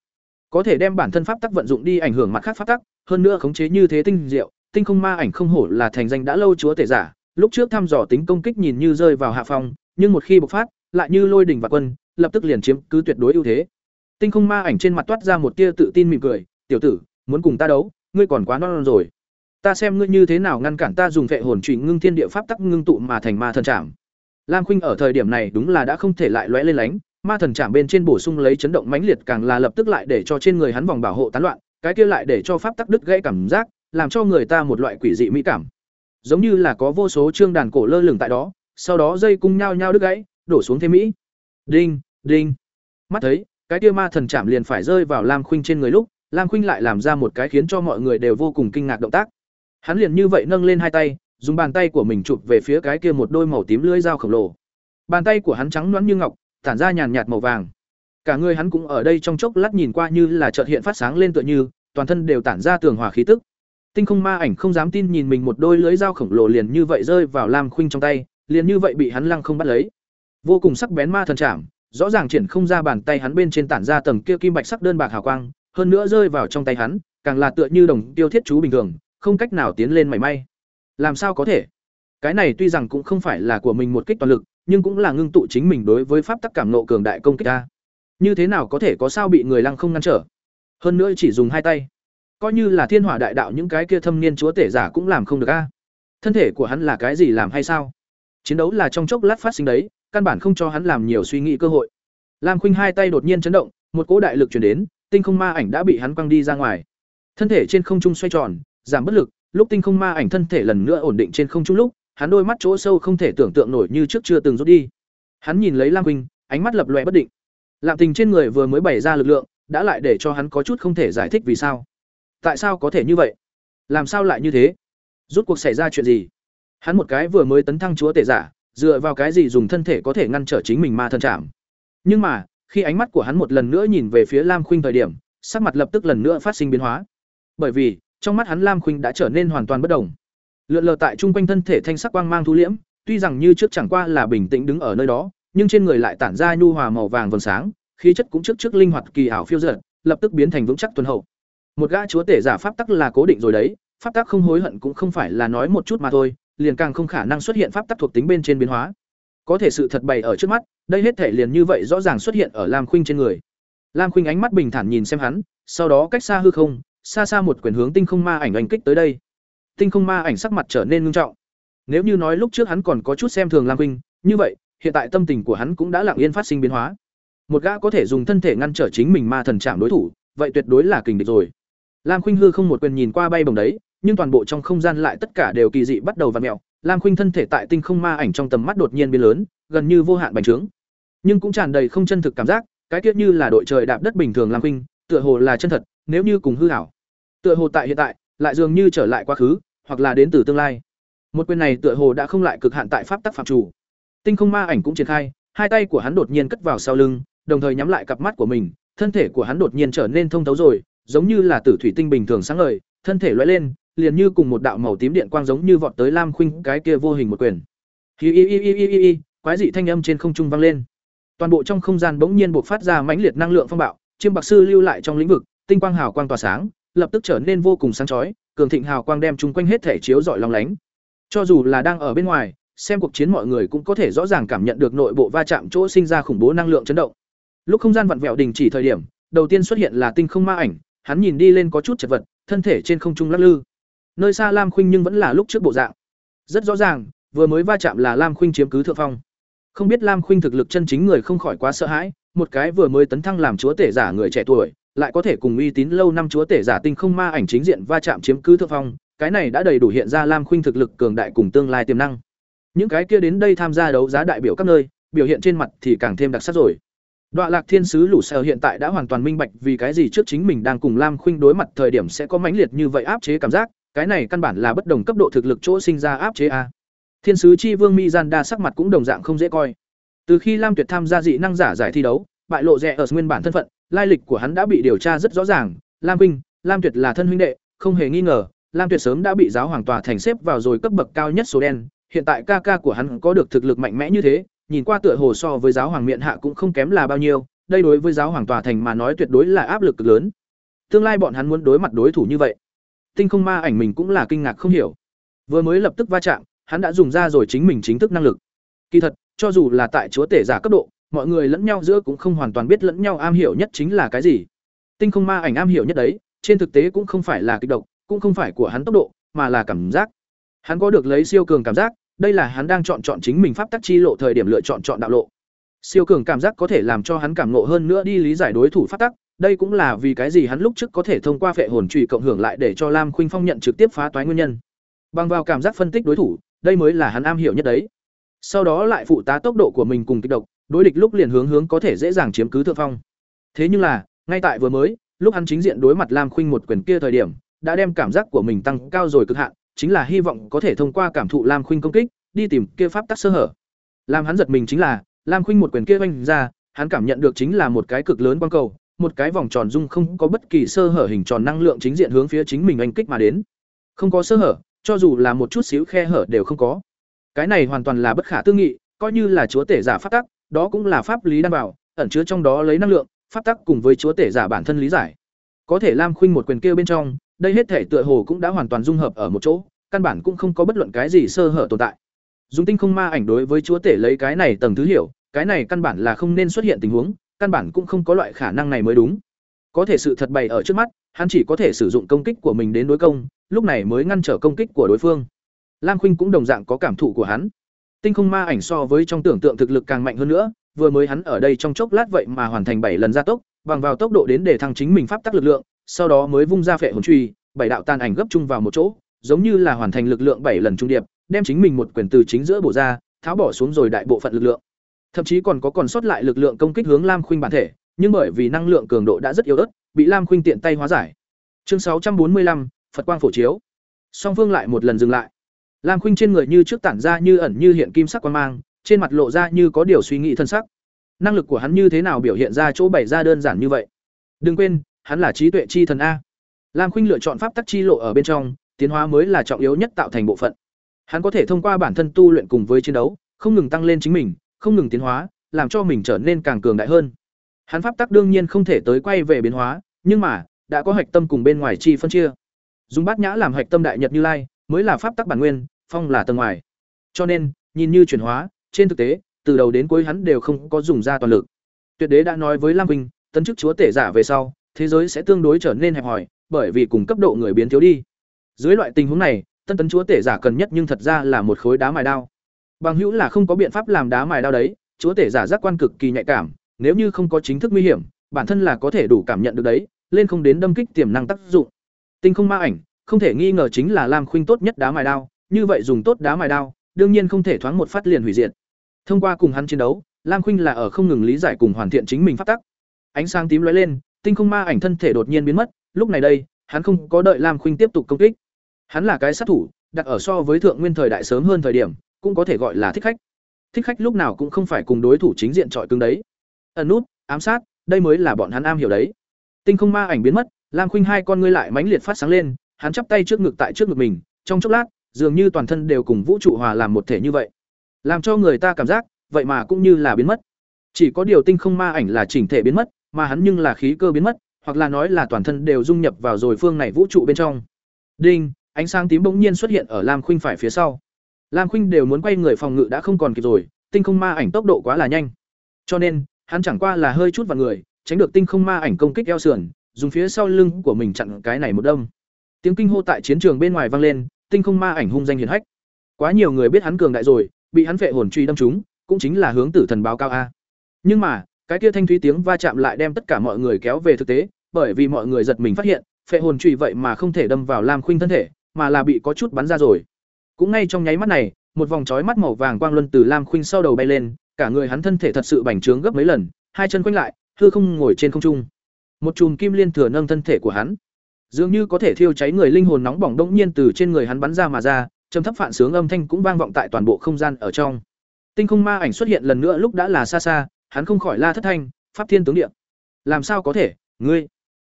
Có thể đem bản thân pháp tắc vận dụng đi ảnh hưởng mặt khác pháp tắc, hơn nữa khống chế như thế tinh diệu tinh không ma ảnh không hổ là thành danh đã lâu chúa tể giả lúc trước thăm dò tính công kích nhìn như rơi vào hạ phong nhưng một khi bộc phát lại như lôi đỉnh và quân lập tức liền chiếm cứ tuyệt đối ưu thế. Tinh không ma ảnh trên mặt toát ra một tia tự tin mỉm cười tiểu tử muốn cùng ta đấu ngươi còn quá non, non rồi. Ta xem ngươi như thế nào ngăn cản ta dùng vệ hồn trụy ngưng thiên địa pháp tắc ngưng tụ mà thành ma thần trảm. Lam khuynh ở thời điểm này đúng là đã không thể lại lóe lên lánh ma thần trảm bên trên bổ sung lấy chấn động mãnh liệt càng là lập tức lại để cho trên người hắn vòng bảo hộ tán loạn cái kia lại để cho pháp tắc đứt gãy cảm giác làm cho người ta một loại quỷ dị mỹ cảm. Giống như là có vô số trương đàn cổ lơ lửng tại đó, sau đó dây cung nhau nhau đứt gãy, đổ xuống thế mỹ. Đinh đinh. Mắt thấy, cái kia ma thần chạm liền phải rơi vào lam khuynh trên người lúc, lam khuynh lại làm ra một cái khiến cho mọi người đều vô cùng kinh ngạc động tác. Hắn liền như vậy nâng lên hai tay, dùng bàn tay của mình chụp về phía cái kia một đôi màu tím lưỡi dao khổng lồ. Bàn tay của hắn trắng loãng như ngọc, tản ra nhàn nhạt màu vàng. Cả người hắn cũng ở đây trong chốc lát nhìn qua như là chợt hiện phát sáng lên tựa như, toàn thân đều tản ra tường hòa khí tức tinh không ma ảnh không dám tin nhìn mình một đôi lưỡi dao khổng lồ liền như vậy rơi vào lam khuynh trong tay liền như vậy bị hắn lăng không bắt lấy Vô cùng sắc bén ma thần chạm, rõ ràng triển không ra bàn tay hắn bên trên tản ra tầng kia kim bạch sắc đơn bạc hào quang, hơn nữa rơi vào trong tay hắn, càng là tựa như đồng tiêu thiết chú bình thường, không cách nào tiến lên mảy may. Làm sao có thể? Cái này tuy rằng cũng không phải là của mình một kích toàn lực, nhưng cũng là ngưng tụ chính mình đối với pháp tắc cảm nộ cường đại công kích ta. Như thế nào có thể có sao bị người lăng không ngăn trở? Hơn nữa chỉ dùng hai tay. Coi như là thiên hỏa đại đạo những cái kia thâm niên chúa tể giả cũng làm không được a. Thân thể của hắn là cái gì làm hay sao? Chiến đấu là trong chốc lát phát sinh đấy, căn bản không cho hắn làm nhiều suy nghĩ cơ hội. Lam Khuynh hai tay đột nhiên chấn động, một cỗ đại lực truyền đến, tinh không ma ảnh đã bị hắn quăng đi ra ngoài. Thân thể trên không trung xoay tròn, giảm bất lực, lúc tinh không ma ảnh thân thể lần nữa ổn định trên không trung lúc, hắn đôi mắt chỗ sâu không thể tưởng tượng nổi như trước chưa từng rút đi. Hắn nhìn lấy Lam Khuynh, ánh mắt lập lòe bất định. Lạm tình trên người vừa mới bày ra lực lượng, đã lại để cho hắn có chút không thể giải thích vì sao. Tại sao có thể như vậy? Làm sao lại như thế? Rút cuộc xảy ra chuyện gì? Hắn một cái vừa mới tấn thăng chúa tể giả, dựa vào cái gì dùng thân thể có thể ngăn trở chính mình ma thân chạm. Nhưng mà, khi ánh mắt của hắn một lần nữa nhìn về phía Lam Khuynh thời điểm, sắc mặt lập tức lần nữa phát sinh biến hóa. Bởi vì, trong mắt hắn Lam Khuynh đã trở nên hoàn toàn bất động. Lượn lờ tại trung quanh thân thể thanh sắc quang mang thu liễm, tuy rằng như trước chẳng qua là bình tĩnh đứng ở nơi đó, nhưng trên người lại tản ra nhu hòa màu vàng vầng sáng, khí chất cũng trước trước linh hoạt kỳ ảo phiêu dật, lập tức biến thành vững chắc tuần hậu. Một gã chúa tể giả pháp tắc là cố định rồi đấy, pháp tắc không hối hận cũng không phải là nói một chút mà thôi, liền càng không khả năng xuất hiện pháp tắc thuộc tính bên trên biến hóa. Có thể sự thật bày ở trước mắt, đây hết thể liền như vậy rõ ràng xuất hiện ở Lam Khuynh trên người. Lam Khuynh ánh mắt bình thản nhìn xem hắn, sau đó cách xa hư không, xa xa một quyền hướng tinh không ma ảnh oanh kích tới đây. Tinh không ma ảnh sắc mặt trở nên nghiêm trọng. Nếu như nói lúc trước hắn còn có chút xem thường Lam Khuynh, như vậy, hiện tại tâm tình của hắn cũng đã lặng yên phát sinh biến hóa. Một gã có thể dùng thân thể ngăn trở chính mình ma thần chạm đối thủ, vậy tuyệt đối là kình địch rồi. Lam Khuynh hư không một quyền nhìn qua bay bổng đấy, nhưng toàn bộ trong không gian lại tất cả đều kỳ dị bắt đầu vặn mèo. Lam Khuynh thân thể tại tinh không ma ảnh trong tầm mắt đột nhiên biến lớn, gần như vô hạn bành trướng. Nhưng cũng tràn đầy không chân thực cảm giác, cái tiết như là đội trời đạp đất bình thường Lam Khuynh, tựa hồ là chân thật, nếu như cùng hư ảo. Tựa hồ tại hiện tại, lại dường như trở lại quá khứ, hoặc là đến từ tương lai. Một quyền này tựa hồ đã không lại cực hạn tại pháp tắc phạm chủ. Tinh không ma ảnh cũng triển khai, hai tay của hắn đột nhiên cất vào sau lưng, đồng thời nhắm lại cặp mắt của mình, thân thể của hắn đột nhiên trở nên thông thấu rồi, giống như là tử thủy tinh bình thường sáng ngời, thân thể lóe lên, liền như cùng một đạo màu tím điện quang giống như vọt tới Lam Khuynh cái kia vô hình một quyền. Hi hi hi hi hi hi, quái dị thanh âm trên không trung vang lên. Toàn bộ trong không gian bỗng nhiên bộc phát ra mãnh liệt năng lượng phong bạo, chiêm bạc sư lưu lại trong lĩnh vực, tinh quang hào quang tỏa sáng, lập tức trở nên vô cùng sáng chói, cường thịnh hào quang đem chúng quanh hết thể chiếu rọi long lánh. Cho dù là đang ở bên ngoài, xem cuộc chiến mọi người cũng có thể rõ ràng cảm nhận được nội bộ va chạm chỗ sinh ra khủng bố năng lượng chấn động. Lúc không gian vặn vẹo đình chỉ thời điểm, đầu tiên xuất hiện là tinh không ma ảnh, hắn nhìn đi lên có chút chật vật, thân thể trên không trung lắc lư. Nơi xa Lam Khuynh nhưng vẫn là lúc trước bộ dạng. Rất rõ ràng, vừa mới va chạm là Lam Khuynh chiếm cứ thượng phong. Không biết Lam Khuynh thực lực chân chính người không khỏi quá sợ hãi, một cái vừa mới tấn thăng làm chúa tể giả người trẻ tuổi, lại có thể cùng uy tín lâu năm chúa tể giả tinh không ma ảnh chính diện va chạm chiếm cứ thượng phong, cái này đã đầy đủ hiện ra Lam Khuynh thực lực cường đại cùng tương lai tiềm năng. Những cái kia đến đây tham gia đấu giá đại biểu các nơi, biểu hiện trên mặt thì càng thêm đặc sắc rồi. Đoạ Lạc Thiên sứ Lũ Sở hiện tại đã hoàn toàn minh bạch vì cái gì trước chính mình đang cùng Lam Khuynh đối mặt thời điểm sẽ có mãnh liệt như vậy áp chế cảm giác, cái này căn bản là bất đồng cấp độ thực lực chỗ sinh ra áp chế a. Thiên sứ chi vương Mizanda sắc mặt cũng đồng dạng không dễ coi. Từ khi Lam Tuyệt tham gia dị năng giả giải thi đấu, bại lộ rẻ ở nguyên bản thân phận, lai lịch của hắn đã bị điều tra rất rõ ràng, Lam Vinh, Lam Tuyệt là thân huynh đệ, không hề nghi ngờ, Lam Tuyệt sớm đã bị giáo hoàng tòa thành xếp vào rồi cấp bậc cao nhất số đen, hiện tại ca ca của hắn có được thực lực mạnh mẽ như thế, nhìn qua tựa hồ so với giáo hoàng miện hạ cũng không kém là bao nhiêu, đây đối với giáo hoàng tòa thành mà nói tuyệt đối là áp lực cực lớn. Tương lai bọn hắn muốn đối mặt đối thủ như vậy. Tinh không ma ảnh mình cũng là kinh ngạc không hiểu. Vừa mới lập tức va chạm, hắn đã dùng ra rồi chính mình chính thức năng lực. Kỳ thật, cho dù là tại chúa tể giả cấp độ, mọi người lẫn nhau giữa cũng không hoàn toàn biết lẫn nhau am hiểu nhất chính là cái gì. Tinh không ma ảnh am hiểu nhất đấy, trên thực tế cũng không phải là kịch độc, cũng không phải của hắn tốc độ, mà là cảm giác. Hắn có được lấy siêu cường cảm giác, đây là hắn đang chọn chọn chính mình pháp tắc chi lộ thời điểm lựa chọn chọn đạo lộ. Siêu cường cảm giác có thể làm cho hắn cảm ngộ hơn nữa đi lý giải đối thủ pháp tắc, đây cũng là vì cái gì hắn lúc trước có thể thông qua phệ hồn trụy cộng hưởng lại để cho Lam Khuynh Phong nhận trực tiếp phá toái nguyên nhân. Bằng vào cảm giác phân tích đối thủ, đây mới là hắn am hiểu nhất đấy. Sau đó lại phụ tá tốc độ của mình cùng kích độc, đối địch lúc liền hướng hướng có thể dễ dàng chiếm cứ thượng phong. Thế nhưng là, ngay tại vừa mới, lúc hắn chính diện đối mặt Lam Khuynh một quyền kia thời điểm, đã đem cảm giác của mình tăng cao rồi cực hạn, chính là hy vọng có thể thông qua cảm thụ Lam Khuynh công kích, đi tìm kia pháp tắc sơ hở. Làm hắn giật mình chính là, Lam Khuynh một quyền kia vung ra, hắn cảm nhận được chính là một cái cực lớn quang cầu, một cái vòng tròn dung không có bất kỳ sơ hở hình tròn năng lượng chính diện hướng phía chính mình anh kích mà đến. Không có sơ hở, cho dù là một chút xíu khe hở đều không có. Cái này hoàn toàn là bất khả tư nghị, coi như là chúa tể giả pháp tắc, đó cũng là pháp lý đan bảo, ẩn chứa trong đó lấy năng lượng, pháp tắc cùng với chúa tể giả bản thân lý giải. Có thể Lam Khuynh một quyền kia bên trong, đây hết thể tựa hồ cũng đã hoàn toàn dung hợp ở một chỗ, căn bản cũng không có bất luận cái gì sơ hở tồn tại. Dùng tinh không ma ảnh đối với chúa tể lấy cái này tầng thứ hiểu, cái này căn bản là không nên xuất hiện tình huống, căn bản cũng không có loại khả năng này mới đúng. Có thể sự thật bày ở trước mắt, hắn chỉ có thể sử dụng công kích của mình đến đối công, lúc này mới ngăn trở công kích của đối phương. Lam Khuynh cũng đồng dạng có cảm thụ của hắn. Tinh không ma ảnh so với trong tưởng tượng thực lực càng mạnh hơn nữa, vừa mới hắn ở đây trong chốc lát vậy mà hoàn thành bảy lần gia tốc, bằng vào tốc độ đến để thăng chính mình pháp tắc lực lượng, sau đó mới vung ra phệ hồn truy, bảy đạo tàn ảnh gấp chung vào một chỗ, giống như là hoàn thành lực lượng bảy lần trung điệp, đem chính mình một quyền từ chính giữa bổ ra, tháo bỏ xuống rồi đại bộ phận lực lượng. Thậm chí còn có còn sót lại lực lượng công kích hướng Lam Khuynh bản thể, nhưng bởi vì năng lượng cường độ đã rất yếu ớt, bị Lam Khuynh tiện tay hóa giải. Chương sáu trăm bốn mươi lăm Phật quang phổ chiếu. Song vương lại một lần dừng lại. Lam Khuynh trên người như trước tản ra như ẩn như hiện kim sắc quang mang, trên mặt lộ ra như có điều suy nghĩ thân sắc. Năng lực của hắn như thế nào biểu hiện ra chỗ bày ra đơn giản như vậy? Đừng quên, hắn là trí tuệ chi thần a. Lam Khuynh lựa chọn pháp tắc chi lộ ở bên trong, tiến hóa mới là trọng yếu nhất tạo thành bộ phận. Hắn có thể thông qua bản thân tu luyện cùng với chiến đấu, không ngừng tăng lên chính mình, không ngừng tiến hóa, làm cho mình trở nên càng cường đại hơn. Hắn pháp tắc đương nhiên không thể tới quay về biến hóa, nhưng mà, đã có hạch tâm cùng bên ngoài chi phân chia. Dùng bát nhã làm hạch tâm đại nhật như lai, mới là pháp tắc bản nguyên, phong là tầng ngoài. Cho nên, nhìn như chuyển hóa, trên thực tế, từ đầu đến cuối hắn đều không có dùng ra toàn lực. Tuyệt đế đã nói với Lam Vinh, tấn chức chúa tể giả về sau, thế giới sẽ tương đối trở nên hẹp hòi, bởi vì cùng cấp độ người biến thiếu đi. Dưới loại tình huống này, tân tấn chúa tể giả cần nhất nhưng thật ra là một khối đá mài đao. Bằng hữu là không có biện pháp làm đá mài đao đấy, chúa tể giả giác quan cực kỳ nhạy cảm, nếu như không có chính thức nguy hiểm, bản thân là có thể đủ cảm nhận được đấy, lên không đến đâm kích tiềm năng tác dụng. Tinh không ma ảnh, không thể nghi ngờ chính là Lam Khuynh tốt nhất đá mài đao, như vậy dùng tốt đá mài đao, đương nhiên không thể thoáng một phát liền hủy diệt. Thông qua cùng hắn chiến đấu, Lam Khuynh là ở không ngừng lý giải cùng hoàn thiện chính mình phát tắc. Ánh sáng tím lóe lên, tinh không ma ảnh thân thể đột nhiên biến mất, lúc này đây, hắn không có đợi Lam Khuynh tiếp tục công kích. Hắn là cái sát thủ, đặt ở so với thượng nguyên thời đại sớm hơn thời điểm, cũng có thể gọi là thích khách. Thích khách lúc nào cũng không phải cùng đối thủ chính diện chọi cứng đấy. Ẩn nút, ám sát, đây mới là bọn hắn am hiểu đấy. Tinh không ma ảnh biến mất, Lam Khuynh hai con ngươi lại mãnh liệt phát sáng lên, hắn chắp tay trước ngực tại trước ngực mình, trong chốc lát, dường như toàn thân đều cùng vũ trụ hòa làm một thể như vậy. Làm cho người ta cảm giác, vậy mà cũng như là biến mất. Chỉ có điều tinh không ma ảnh là chỉnh thể biến mất, mà hắn nhưng là khí cơ biến mất, hoặc là nói là toàn thân đều dung nhập vào rồi phương này vũ trụ bên trong. Đinh, ánh sáng tím bỗng nhiên xuất hiện ở Lam Khuynh phải phía sau. Lam Khuynh đều muốn quay người phòng ngự đã không còn kịp rồi, tinh không ma ảnh tốc độ quá là nhanh. Cho nên, hắn chẳng qua là hơi chút vào người, tránh được tinh không ma ảnh công kích eo sườn, dùng phía sau lưng của mình chặn cái này một đâm. Tiếng kinh hô tại chiến trường bên ngoài vang lên, tinh không ma ảnh hung danh hiển hách. Quá nhiều người biết hắn cường đại rồi, bị hắn phệ hồn truy đâm trúng, cũng chính là hướng tử thần báo cao a. Nhưng mà, cái kia thanh thúy tiếng va chạm lại đem tất cả mọi người kéo về thực tế, bởi vì mọi người giật mình phát hiện, phệ hồn truy vậy mà không thể đâm vào Lam Khuynh thân thể, mà là bị có chút bắn ra rồi. Cũng ngay trong nháy mắt này, một vòng trói mắt màu vàng quang luân từ Lam Khuynh sau đầu bay lên, cả người hắn thân thể thật sự bành trướng gấp mấy lần, hai chân quanh lại, hư không ngồi trên không trung. Một chùm kim liên thừa nâng thân thể của hắn, dường như có thể thiêu cháy người linh hồn nóng bỏng đông nhiên từ trên người hắn bắn ra mà ra, trầm thấp phản sướng âm thanh cũng vang vọng tại toàn bộ không gian ở trong. Tinh không ma ảnh xuất hiện lần nữa lúc đã là xa xa, hắn không khỏi la thất thanh, pháp thiên tướng điện. Làm sao có thể, ngươi?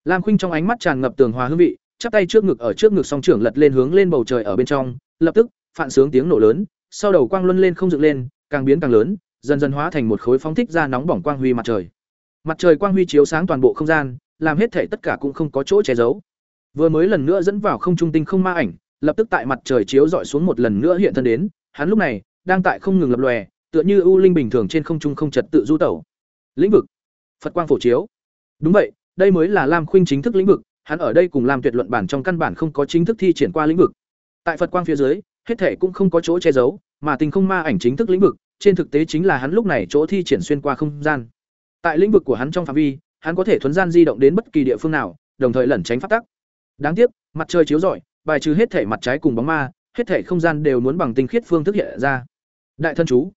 Lam Khuynh trong ánh mắt tràn ngập tường hòa hương vị, chắp tay trước ngực ở trước ngực song trưởng lật lên hướng lên bầu trời ở bên trong, lập tức, phản sướng tiếng nổ lớn, sau đầu quang luân lên không dựng lên, càng biến càng lớn, dần dần hóa thành một khối phóng thích ra nóng bỏng quang huy mặt trời. Mặt trời quang huy chiếu sáng toàn bộ không gian, làm hết thể tất cả cũng không có chỗ che giấu. Vừa mới lần nữa dẫn vào không trung tinh không ma ảnh, lập tức tại mặt trời chiếu dọi xuống một lần nữa hiện thân đến, hắn lúc này đang tại không ngừng lập lòe, tựa như ưu linh bình thường trên không trung không trật tự du tẩu. Lĩnh vực, Phật quang phổ chiếu. Đúng vậy, đây mới là Lam Khuynh chính thức lĩnh vực, hắn ở đây cùng Lam Tuyệt luận bản trong căn bản không có chính thức thi triển qua lĩnh vực. Tại Phật quang phía dưới, hết thể cũng không có chỗ che giấu, mà tình không ma ảnh chính thức lĩnh vực, trên thực tế chính là hắn lúc này chỗ thi triển xuyên qua không gian. Tại lĩnh vực của hắn trong phạm vi, hắn có thể thuấn gian di động đến bất kỳ địa phương nào, đồng thời lẩn tránh pháp tắc. Đáng tiếc, mặt trời chiếu rọi, bài trừ hết thể mặt trái cùng bóng ma, hết thể không gian đều muốn bằng tinh khiết phương thức hiện ra. Đại thân chú.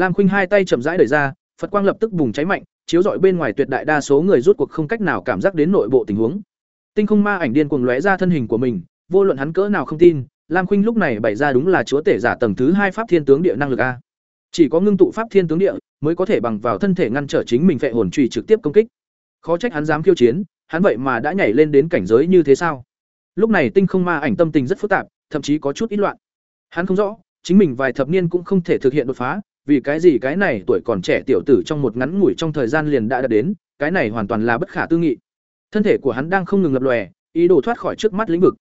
Lam Khuynh hai tay chậm rãi đẩy ra, Phật quang lập tức bùng cháy mạnh, chiếu rọi bên ngoài tuyệt đại đa số người rút cuộc không cách nào cảm giác đến nội bộ tình huống. Tinh không ma ảnh điên cuồng lóe ra thân hình của mình, vô luận hắn cỡ nào không tin, Lam Khuynh lúc này bày ra đúng là chúa tể giả tầng thứ hai pháp thiên tướng địa năng lực a. Chỉ có ngưng tụ pháp thiên tướng địa mới có thể bằng vào thân thể ngăn trở chính mình phệ hồn truy trực tiếp công kích. Khó trách hắn dám khiêu chiến, hắn vậy mà đã nhảy lên đến cảnh giới như thế sao? Lúc này Tinh Không Ma ảnh tâm tình rất phức tạp, thậm chí có chút ít loạn. Hắn không rõ, chính mình vài thập niên cũng không thể thực hiện đột phá, vì cái gì cái này tuổi còn trẻ tiểu tử trong một ngắn ngủi trong thời gian liền đã đạt đến, cái này hoàn toàn là bất khả tư nghị. Thân thể của hắn đang không ngừng lập lòe, ý đồ thoát khỏi trước mắt lĩnh vực.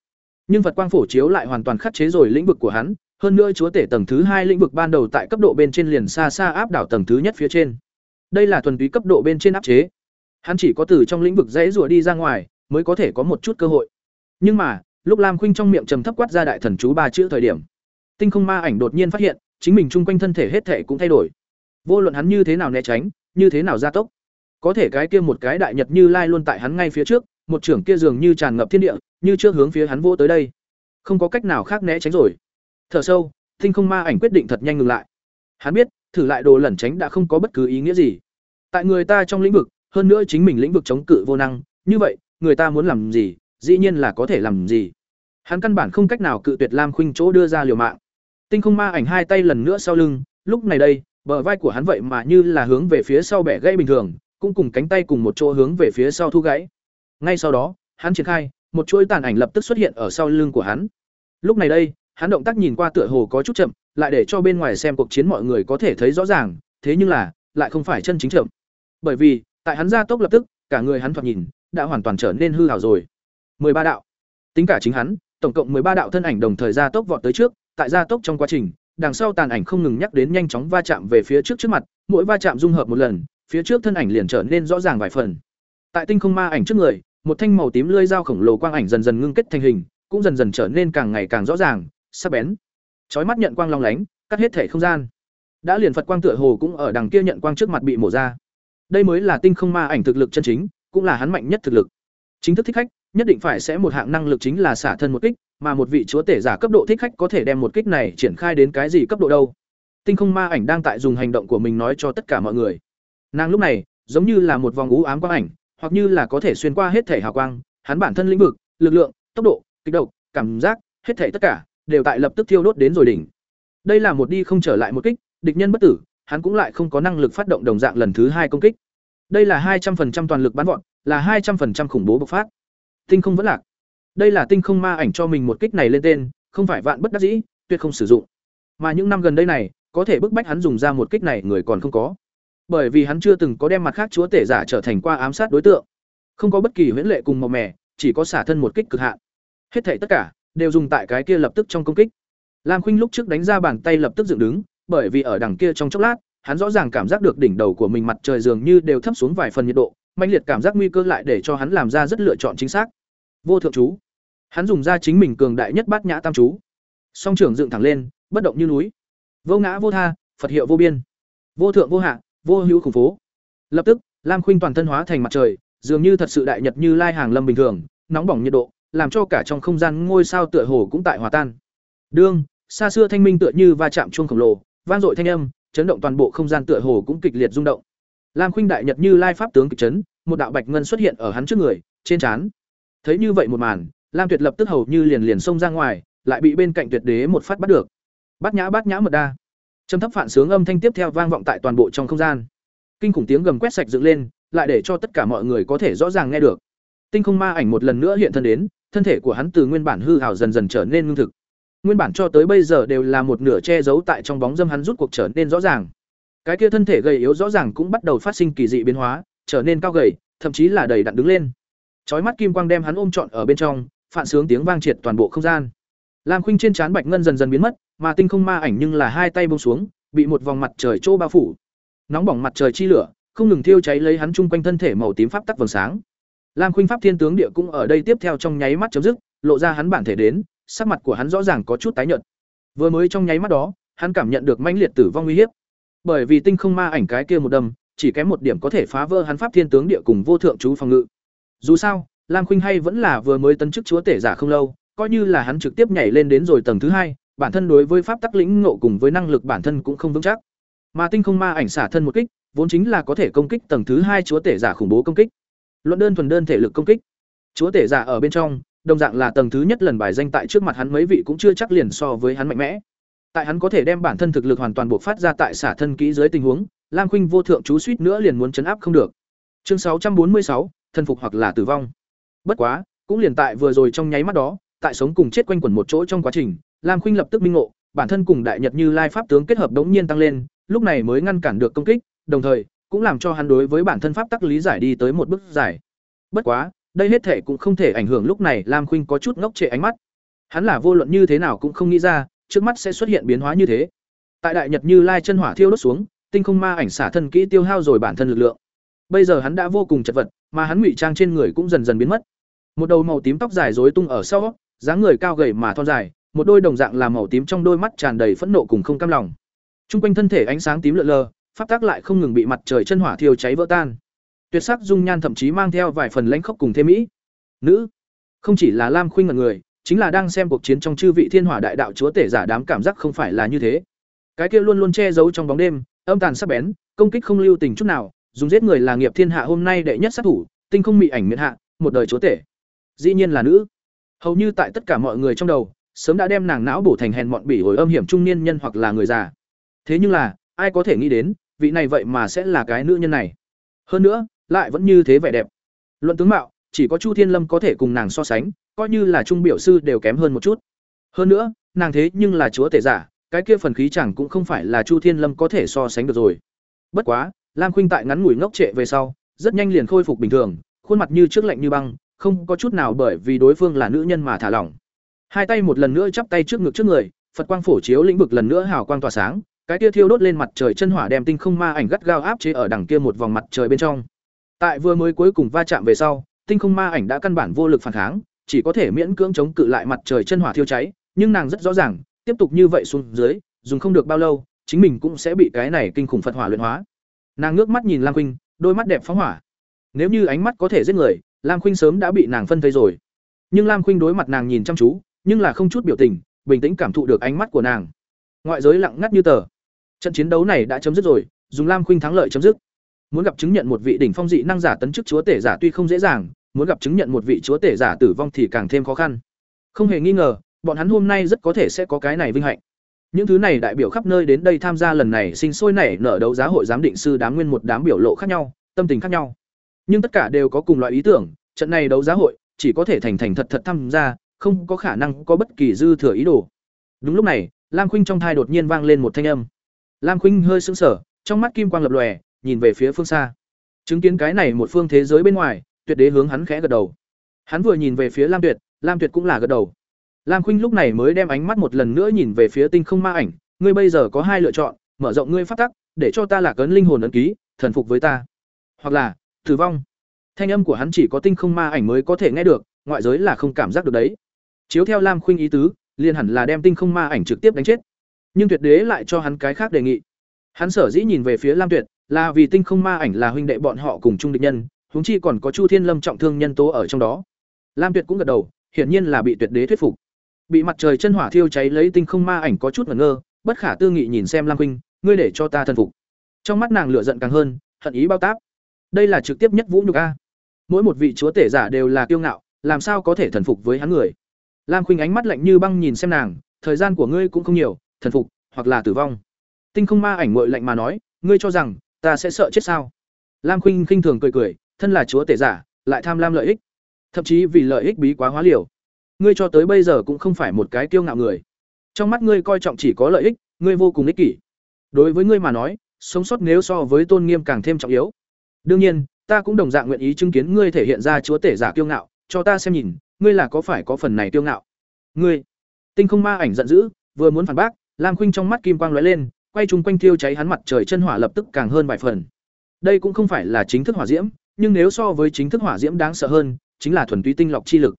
Nhưng Phật quang phổ chiếu lại hoàn toàn khắc chế rồi lĩnh vực của hắn, hơn nữa chúa tể tầng thứ hai lĩnh vực ban đầu tại cấp độ bên trên liền xa xa áp đảo tầng thứ nhất phía trên. Đây là thuần túy cấp độ bên trên áp chế. Hắn chỉ có từ trong lĩnh vực dễ rùa đi ra ngoài, mới có thể có một chút cơ hội. Nhưng mà, lúc Lam Khuynh trong miệng trầm thấp quát ra đại thần chú ba chữ thời điểm, Tinh Không Ma ảnh đột nhiên phát hiện, chính mình chung quanh thân thể hết thể cũng thay đổi. Vô luận hắn như thế nào né tránh, như thế nào gia tốc, có thể cái kia một cái đại nhật như lai luôn tại hắn ngay phía trước, một trưởng kia dường như tràn ngập thiên địa, như trước hướng phía hắn vô tới đây. Không có cách nào khác né tránh rồi. Thở sâu, thinh Không Ma ảnh quyết định thật nhanh ngừng lại. Hắn biết, thử lại đồ lẩn tránh đã không có bất cứ ý nghĩa gì. Tại người ta trong lĩnh vực, hơn nữa chính mình lĩnh vực chống cự vô năng, như vậy, người ta muốn làm gì, dĩ nhiên là có thể làm gì. Hắn căn bản không cách nào cự tuyệt Lam Khuynh chỗ đưa ra liều mạng. Tinh Không Ma ảnh hai tay lần nữa sau lưng, lúc này đây, bờ vai của hắn vậy mà như là hướng về phía sau bẻ gãy bình thường, cũng cùng cánh tay cùng một chỗ hướng về phía sau thu gãy. Ngay sau đó, hắn triển khai, một chuỗi tàn ảnh lập tức xuất hiện ở sau lưng của hắn. Lúc này đây, hắn động tác nhìn qua tựa hồ có chút chậm, lại để cho bên ngoài xem cuộc chiến mọi người có thể thấy rõ ràng, thế nhưng là, lại không phải chân chính chậm. Bởi vì, tại hắn ra tốc lập tức, cả người hắn thoạt nhìn đã hoàn toàn trở nên hư ảo rồi. ba đạo. Tính cả chính hắn, tổng cộng ba đạo thân ảnh đồng thời ra tốc vọt tới trước, tại gia tốc trong quá trình, đằng sau tàn ảnh không ngừng nhắc đến nhanh chóng va chạm về phía trước trước mặt, mỗi va chạm dung hợp một lần, phía trước thân ảnh liền trở nên rõ ràng vài phần. Tại tinh không ma ảnh trước người, một thanh màu tím lưỡi dao khổng lồ quang ảnh dần dần ngưng kết thành hình, cũng dần dần trở nên càng ngày càng rõ ràng, sắc bén. Chói mắt nhận quang long lánh, cắt hết thể không gian. Đã liền Phật quang tựa hồ cũng ở đằng kia nhận quang trước mặt bị mổ ra. Đây mới là tinh không ma ảnh thực lực chân chính, cũng là hắn mạnh nhất thực lực. Chính thức thích khách, nhất định phải sẽ một hạng năng lực chính là xả thân một kích, mà một vị chúa tể giả cấp độ thích khách có thể đem một kích này triển khai đến cái gì cấp độ đâu. Tinh không ma ảnh đang tại dùng hành động của mình nói cho tất cả mọi người. Nàng lúc này, giống như là một vòng ú ám quang ảnh, hoặc như là có thể xuyên qua hết thể hào quang, hắn bản thân lĩnh vực, lực lượng, tốc độ, kích động, cảm giác, hết thể tất cả đều tại lập tức thiêu đốt đến rồi đỉnh. Đây là một đi không trở lại một kích, địch nhân bất tử, hắn cũng lại không có năng lực phát động đồng dạng lần thứ hai công kích. Đây là hai trăm 200% toàn lực bắn vọt, là hai trăm 200% khủng bố bộc phát. Tinh không vẫn lạc. Đây là tinh không ma ảnh cho mình một kích này lên tên, không phải vạn bất đắc dĩ, tuyệt không sử dụng. Mà những năm gần đây này, có thể bức bách hắn dùng ra một kích này người còn không có. Bởi vì hắn chưa từng có đem mặt khác chúa tể giả trở thành qua ám sát đối tượng. Không có bất kỳ huyễn lệ cùng màu mè, chỉ có xả thân một kích cực hạn. Hết thảy tất cả đều dùng tại cái kia lập tức trong công kích. Lam Khuynh lúc trước đánh ra bàn tay lập tức dựng đứng, bởi vì ở đằng kia trong chốc lát, hắn rõ ràng cảm giác được đỉnh đầu của mình mặt trời dường như đều thấp xuống vài phần nhiệt độ, mãnh liệt cảm giác nguy cơ lại để cho hắn làm ra rất lựa chọn chính xác. Vô thượng chú. Hắn dùng ra chính mình cường đại nhất bát nhã tam chú. Song trưởng dựng thẳng lên, bất động như núi. Vô ngã vô tha, Phật hiệu vô biên. Vô thượng vô hạ, vô hữu khủng phố. Lập tức, Lam Khuynh toàn thân hóa thành mặt trời, dường như thật sự đại nhật như lai hàng lâm bình thường, nóng bỏng nhiệt độ, làm cho cả trong không gian ngôi sao tựa hồ cũng tại hòa tan. Đương, xa xưa thanh minh tựa như va chạm chuông khổng lồ, vang dội thanh âm, chấn động toàn bộ không gian tựa hồ cũng kịch liệt rung động. Lam Khuynh đại nhật như lai pháp tướng kịch chấn, một đạo bạch ngân xuất hiện ở hắn trước người, trên trán. Thấy như vậy một màn, Lam Tuyệt lập tức hầu như liền liền xông ra ngoài, lại bị bên cạnh Tuyệt Đế một phát bắt được. Bát nhã bát nhã mật đa. Trầm thấp phản sướng âm thanh tiếp theo vang vọng tại toàn bộ trong không gian. Kinh khủng tiếng gầm quét sạch dựng lên, lại để cho tất cả mọi người có thể rõ ràng nghe được. Tinh không ma ảnh một lần nữa hiện thân đến, thân thể của hắn từ nguyên bản hư ảo dần dần trở nên ngưng thực. Nguyên bản cho tới bây giờ đều là một nửa che giấu tại trong bóng dâm hắn rút cuộc trở nên rõ ràng. Cái kia thân thể gầy yếu rõ ràng cũng bắt đầu phát sinh kỳ dị biến hóa, trở nên cao gầy, thậm chí là đầy đặn đứng lên. Chói mắt kim quang đem hắn ôm trọn ở bên trong, phản sướng tiếng vang triệt toàn bộ không gian. Lam Khuynh trên trán bạch ngân dần dần biến mất, mà tinh không ma ảnh nhưng là hai tay buông xuống, bị một vòng mặt trời trô bao phủ. Nóng bỏng mặt trời chi lửa, không ngừng thiêu cháy lấy hắn chung quanh thân thể màu tím pháp tắc vầng sáng. Lam Khuynh pháp thiên tướng địa cũng ở đây tiếp theo trong nháy mắt chấm dứt, lộ ra hắn bản thể đến, sắc mặt của hắn rõ ràng có chút tái nhợt. Vừa mới trong nháy mắt đó, hắn cảm nhận được mãnh liệt tử vong nguy hiểm. Bởi vì tinh không ma ảnh cái kia một đâm, chỉ kém một điểm có thể phá vỡ hắn pháp thiên tướng địa cùng vô thượng chú phòng ngự. Dù sao, Lam Khuynh hay vẫn là vừa mới tấn chức chúa tể giả không lâu, coi như là hắn trực tiếp nhảy lên đến rồi tầng thứ hai, bản thân đối với pháp tắc lĩnh ngộ cùng với năng lực bản thân cũng không vững chắc. Mà tinh không ma ảnh xả thân một kích, vốn chính là có thể công kích tầng thứ hai chúa tể giả khủng bố công kích. Luận đơn thuần đơn thể lực công kích. Chúa tể giả ở bên trong, đồng dạng là tầng thứ nhất lần bài danh tại trước mặt hắn mấy vị cũng chưa chắc liền so với hắn mạnh mẽ. Tại hắn có thể đem bản thân thực lực hoàn toàn bộc phát ra tại xả thân kỹ dưới tình huống, Lam Khuynh vô thượng chú suýt nữa liền muốn chấn áp không được. Chương 646, thân phục hoặc là tử vong. Bất quá, cũng liền tại vừa rồi trong nháy mắt đó, tại sống cùng chết quanh quẩn một chỗ trong quá trình, Lam Khuynh lập tức minh ngộ, bản thân cùng đại nhật như lai pháp tướng kết hợp đống nhiên tăng lên, lúc này mới ngăn cản được công kích, đồng thời cũng làm cho hắn đối với bản thân pháp tắc lý giải đi tới một bước giải. Bất quá, đây hết thể cũng không thể ảnh hưởng lúc này Lam Khuynh có chút ngốc trệ ánh mắt. Hắn là vô luận như thế nào cũng không nghĩ ra, trước mắt sẽ xuất hiện biến hóa như thế. Tại đại nhật Như Lai chân hỏa thiêu đốt xuống, tinh không ma ảnh xả thân kỹ tiêu hao rồi bản thân lực lượng. Bây giờ hắn đã vô cùng chật vật, mà hắn ngụy trang trên người cũng dần dần biến mất. Một đầu màu tím tóc dài rối tung ở sau, dáng người cao gầy mà thon dài, một đôi đồng dạng là màu tím trong đôi mắt tràn đầy phẫn nộ cùng không cam lòng. Trung quanh thân thể ánh sáng tím lượn lờ, pháp tác lại không ngừng bị mặt trời chân hỏa thiêu cháy vỡ tan. Tuyệt sắc dung nhan thậm chí mang theo vài phần lãnh khốc cùng thêm mỹ. Nữ, không chỉ là Lam Khuynh ngẩn người, chính là đang xem cuộc chiến trong chư vị thiên hỏa đại đạo chúa tể giả đám cảm giác không phải là như thế. Cái kia luôn luôn che giấu trong bóng đêm, âm tàn sắc bén, công kích không lưu tình chút nào, dùng giết người là nghiệp thiên hạ hôm nay đệ nhất sát thủ, tinh không mị ảnh miệt hạ, một đời chúa tể. Dĩ nhiên là nữ. Hầu như tại tất cả mọi người trong đầu, sớm đã đem nàng não bổ thành hèn mọn bỉ ổi âm hiểm trung niên nhân hoặc là người già. Thế nhưng là, ai có thể nghĩ đến, vị này vậy mà sẽ là cái nữ nhân này. Hơn nữa, lại vẫn như thế vẻ đẹp. Luận tướng mạo, chỉ có Chu Thiên Lâm có thể cùng nàng so sánh, coi như là trung biểu sư đều kém hơn một chút. Hơn nữa, nàng thế nhưng là chúa tể giả, cái kia phần khí chẳng cũng không phải là Chu Thiên Lâm có thể so sánh được rồi. Bất quá, Lam Khuynh tại ngắn ngủi ngốc trệ về sau, rất nhanh liền khôi phục bình thường, khuôn mặt như trước lạnh như băng, không có chút nào bởi vì đối phương là nữ nhân mà thả lỏng. Hai tay một lần nữa chắp tay trước ngực trước người, Phật quang phổ chiếu lĩnh vực lần nữa hào quang tỏa sáng, cái kia thiêu đốt lên mặt trời chân hỏa đem tinh không ma ảnh gắt gao áp chế ở đằng kia một vòng mặt trời bên trong. Tại vừa mới cuối cùng va chạm về sau, tinh không ma ảnh đã căn bản vô lực phản kháng, chỉ có thể miễn cưỡng chống cự lại mặt trời chân hỏa thiêu cháy, nhưng nàng rất rõ ràng, tiếp tục như vậy xuống dưới, dùng không được bao lâu, chính mình cũng sẽ bị cái này kinh khủng Phật hỏa luyện hóa. Nàng ngước mắt nhìn Lam Khuynh, đôi mắt đẹp phóng hỏa. Nếu như ánh mắt có thể giết người, Lam Khuynh sớm đã bị nàng phân thây rồi. Nhưng Lam Khuynh đối mặt nàng nhìn chăm chú, nhưng là không chút biểu tình, bình tĩnh cảm thụ được ánh mắt của nàng. Ngoại giới lặng ngắt như tờ. Trận chiến đấu này đã chấm dứt rồi, dùng Lam Khuynh thắng lợi chấm dứt. Muốn gặp chứng nhận một vị đỉnh phong dị năng giả tấn chức chúa tể giả tuy không dễ dàng, muốn gặp chứng nhận một vị chúa tể giả tử vong thì càng thêm khó khăn. Không hề nghi ngờ, bọn hắn hôm nay rất có thể sẽ có cái này vinh hạnh. Những thứ này đại biểu khắp nơi đến đây tham gia lần này sinh sôi nảy nở đấu giá hội giám định sư đám nguyên một đám biểu lộ khác nhau, tâm tình khác nhau. Nhưng tất cả đều có cùng loại ý tưởng, trận này đấu giá hội chỉ có thể thành thành thật thật tham gia, không có khả năng có bất kỳ dư thừa ý đồ. Đúng lúc này, Lam Khuynh trong thai đột nhiên vang lên một thanh âm. Lam Khuynh hơi sững sờ, trong mắt kim quang lập lòe, nhìn về phía phương xa. Chứng kiến cái này một phương thế giới bên ngoài, Tuyệt Đế hướng hắn khẽ gật đầu. Hắn vừa nhìn về phía Lam Tuyệt, Lam Tuyệt cũng là gật đầu. Lam Khuynh lúc này mới đem ánh mắt một lần nữa nhìn về phía Tinh Không Ma Ảnh, ngươi bây giờ có hai lựa chọn, mở rộng ngươi pháp tắc, để cho ta là cấn linh hồn ấn ký, thần phục với ta, hoặc là tử vong. Thanh âm của hắn chỉ có Tinh Không Ma Ảnh mới có thể nghe được, ngoại giới là không cảm giác được đấy. Chiếu theo Lam Khuynh ý tứ, liền hẳn là đem Tinh Không Ma Ảnh trực tiếp đánh chết. Nhưng Tuyệt Đế lại cho hắn cái khác đề nghị. Hắn sở dĩ nhìn về phía Lam Tuyệt, là vì Tinh Không Ma Ảnh là huynh đệ bọn họ cùng chung địch nhân, huống chi còn có Chu Thiên Lâm trọng thương nhân tố ở trong đó. Lam Tuyệt cũng gật đầu, hiển nhiên là bị Tuyệt Đế thuyết phục bị mặt trời chân hỏa thiêu cháy lấy tinh không ma ảnh có chút ngẩn ngơ, bất khả tư nghị nhìn xem lam huynh ngươi để cho ta thần phục. Trong mắt nàng lửa giận càng hơn, hận ý bao táp. Đây là trực tiếp nhất vũ nhục a. Mỗi một vị chúa tể giả đều là kiêu ngạo, làm sao có thể thần phục với hắn người? Lam khuynh ánh mắt lạnh như băng nhìn xem nàng, thời gian của ngươi cũng không nhiều, thần phục hoặc là tử vong. Tinh không ma ảnh ngội lạnh mà nói, ngươi cho rằng ta sẽ sợ chết sao? Lam khuynh khinh thường cười cười, thân là chúa tể giả, lại tham lam lợi ích. Thậm chí vì lợi ích bí quá hóa liều ngươi cho tới bây giờ cũng không phải một cái kiêu ngạo người. Trong mắt ngươi coi trọng chỉ có lợi ích, ngươi vô cùng ích kỷ. Đối với ngươi mà nói, sống sót nếu so với tôn nghiêm càng thêm trọng yếu. Đương nhiên, ta cũng đồng dạng nguyện ý chứng kiến ngươi thể hiện ra chúa tể giả kiêu ngạo, cho ta xem nhìn, ngươi là có phải có phần này kiêu ngạo. Ngươi, tinh không ma ảnh giận dữ, vừa muốn phản bác, lam khuynh trong mắt kim quang lóe lên, quay chung quanh thiêu cháy hắn mặt trời chân hỏa lập tức càng hơn vài phần. Đây cũng không phải là chính thức hỏa diễm, nhưng nếu so với chính thức hỏa diễm đáng sợ hơn, chính là thuần túy tinh lọc chi lực.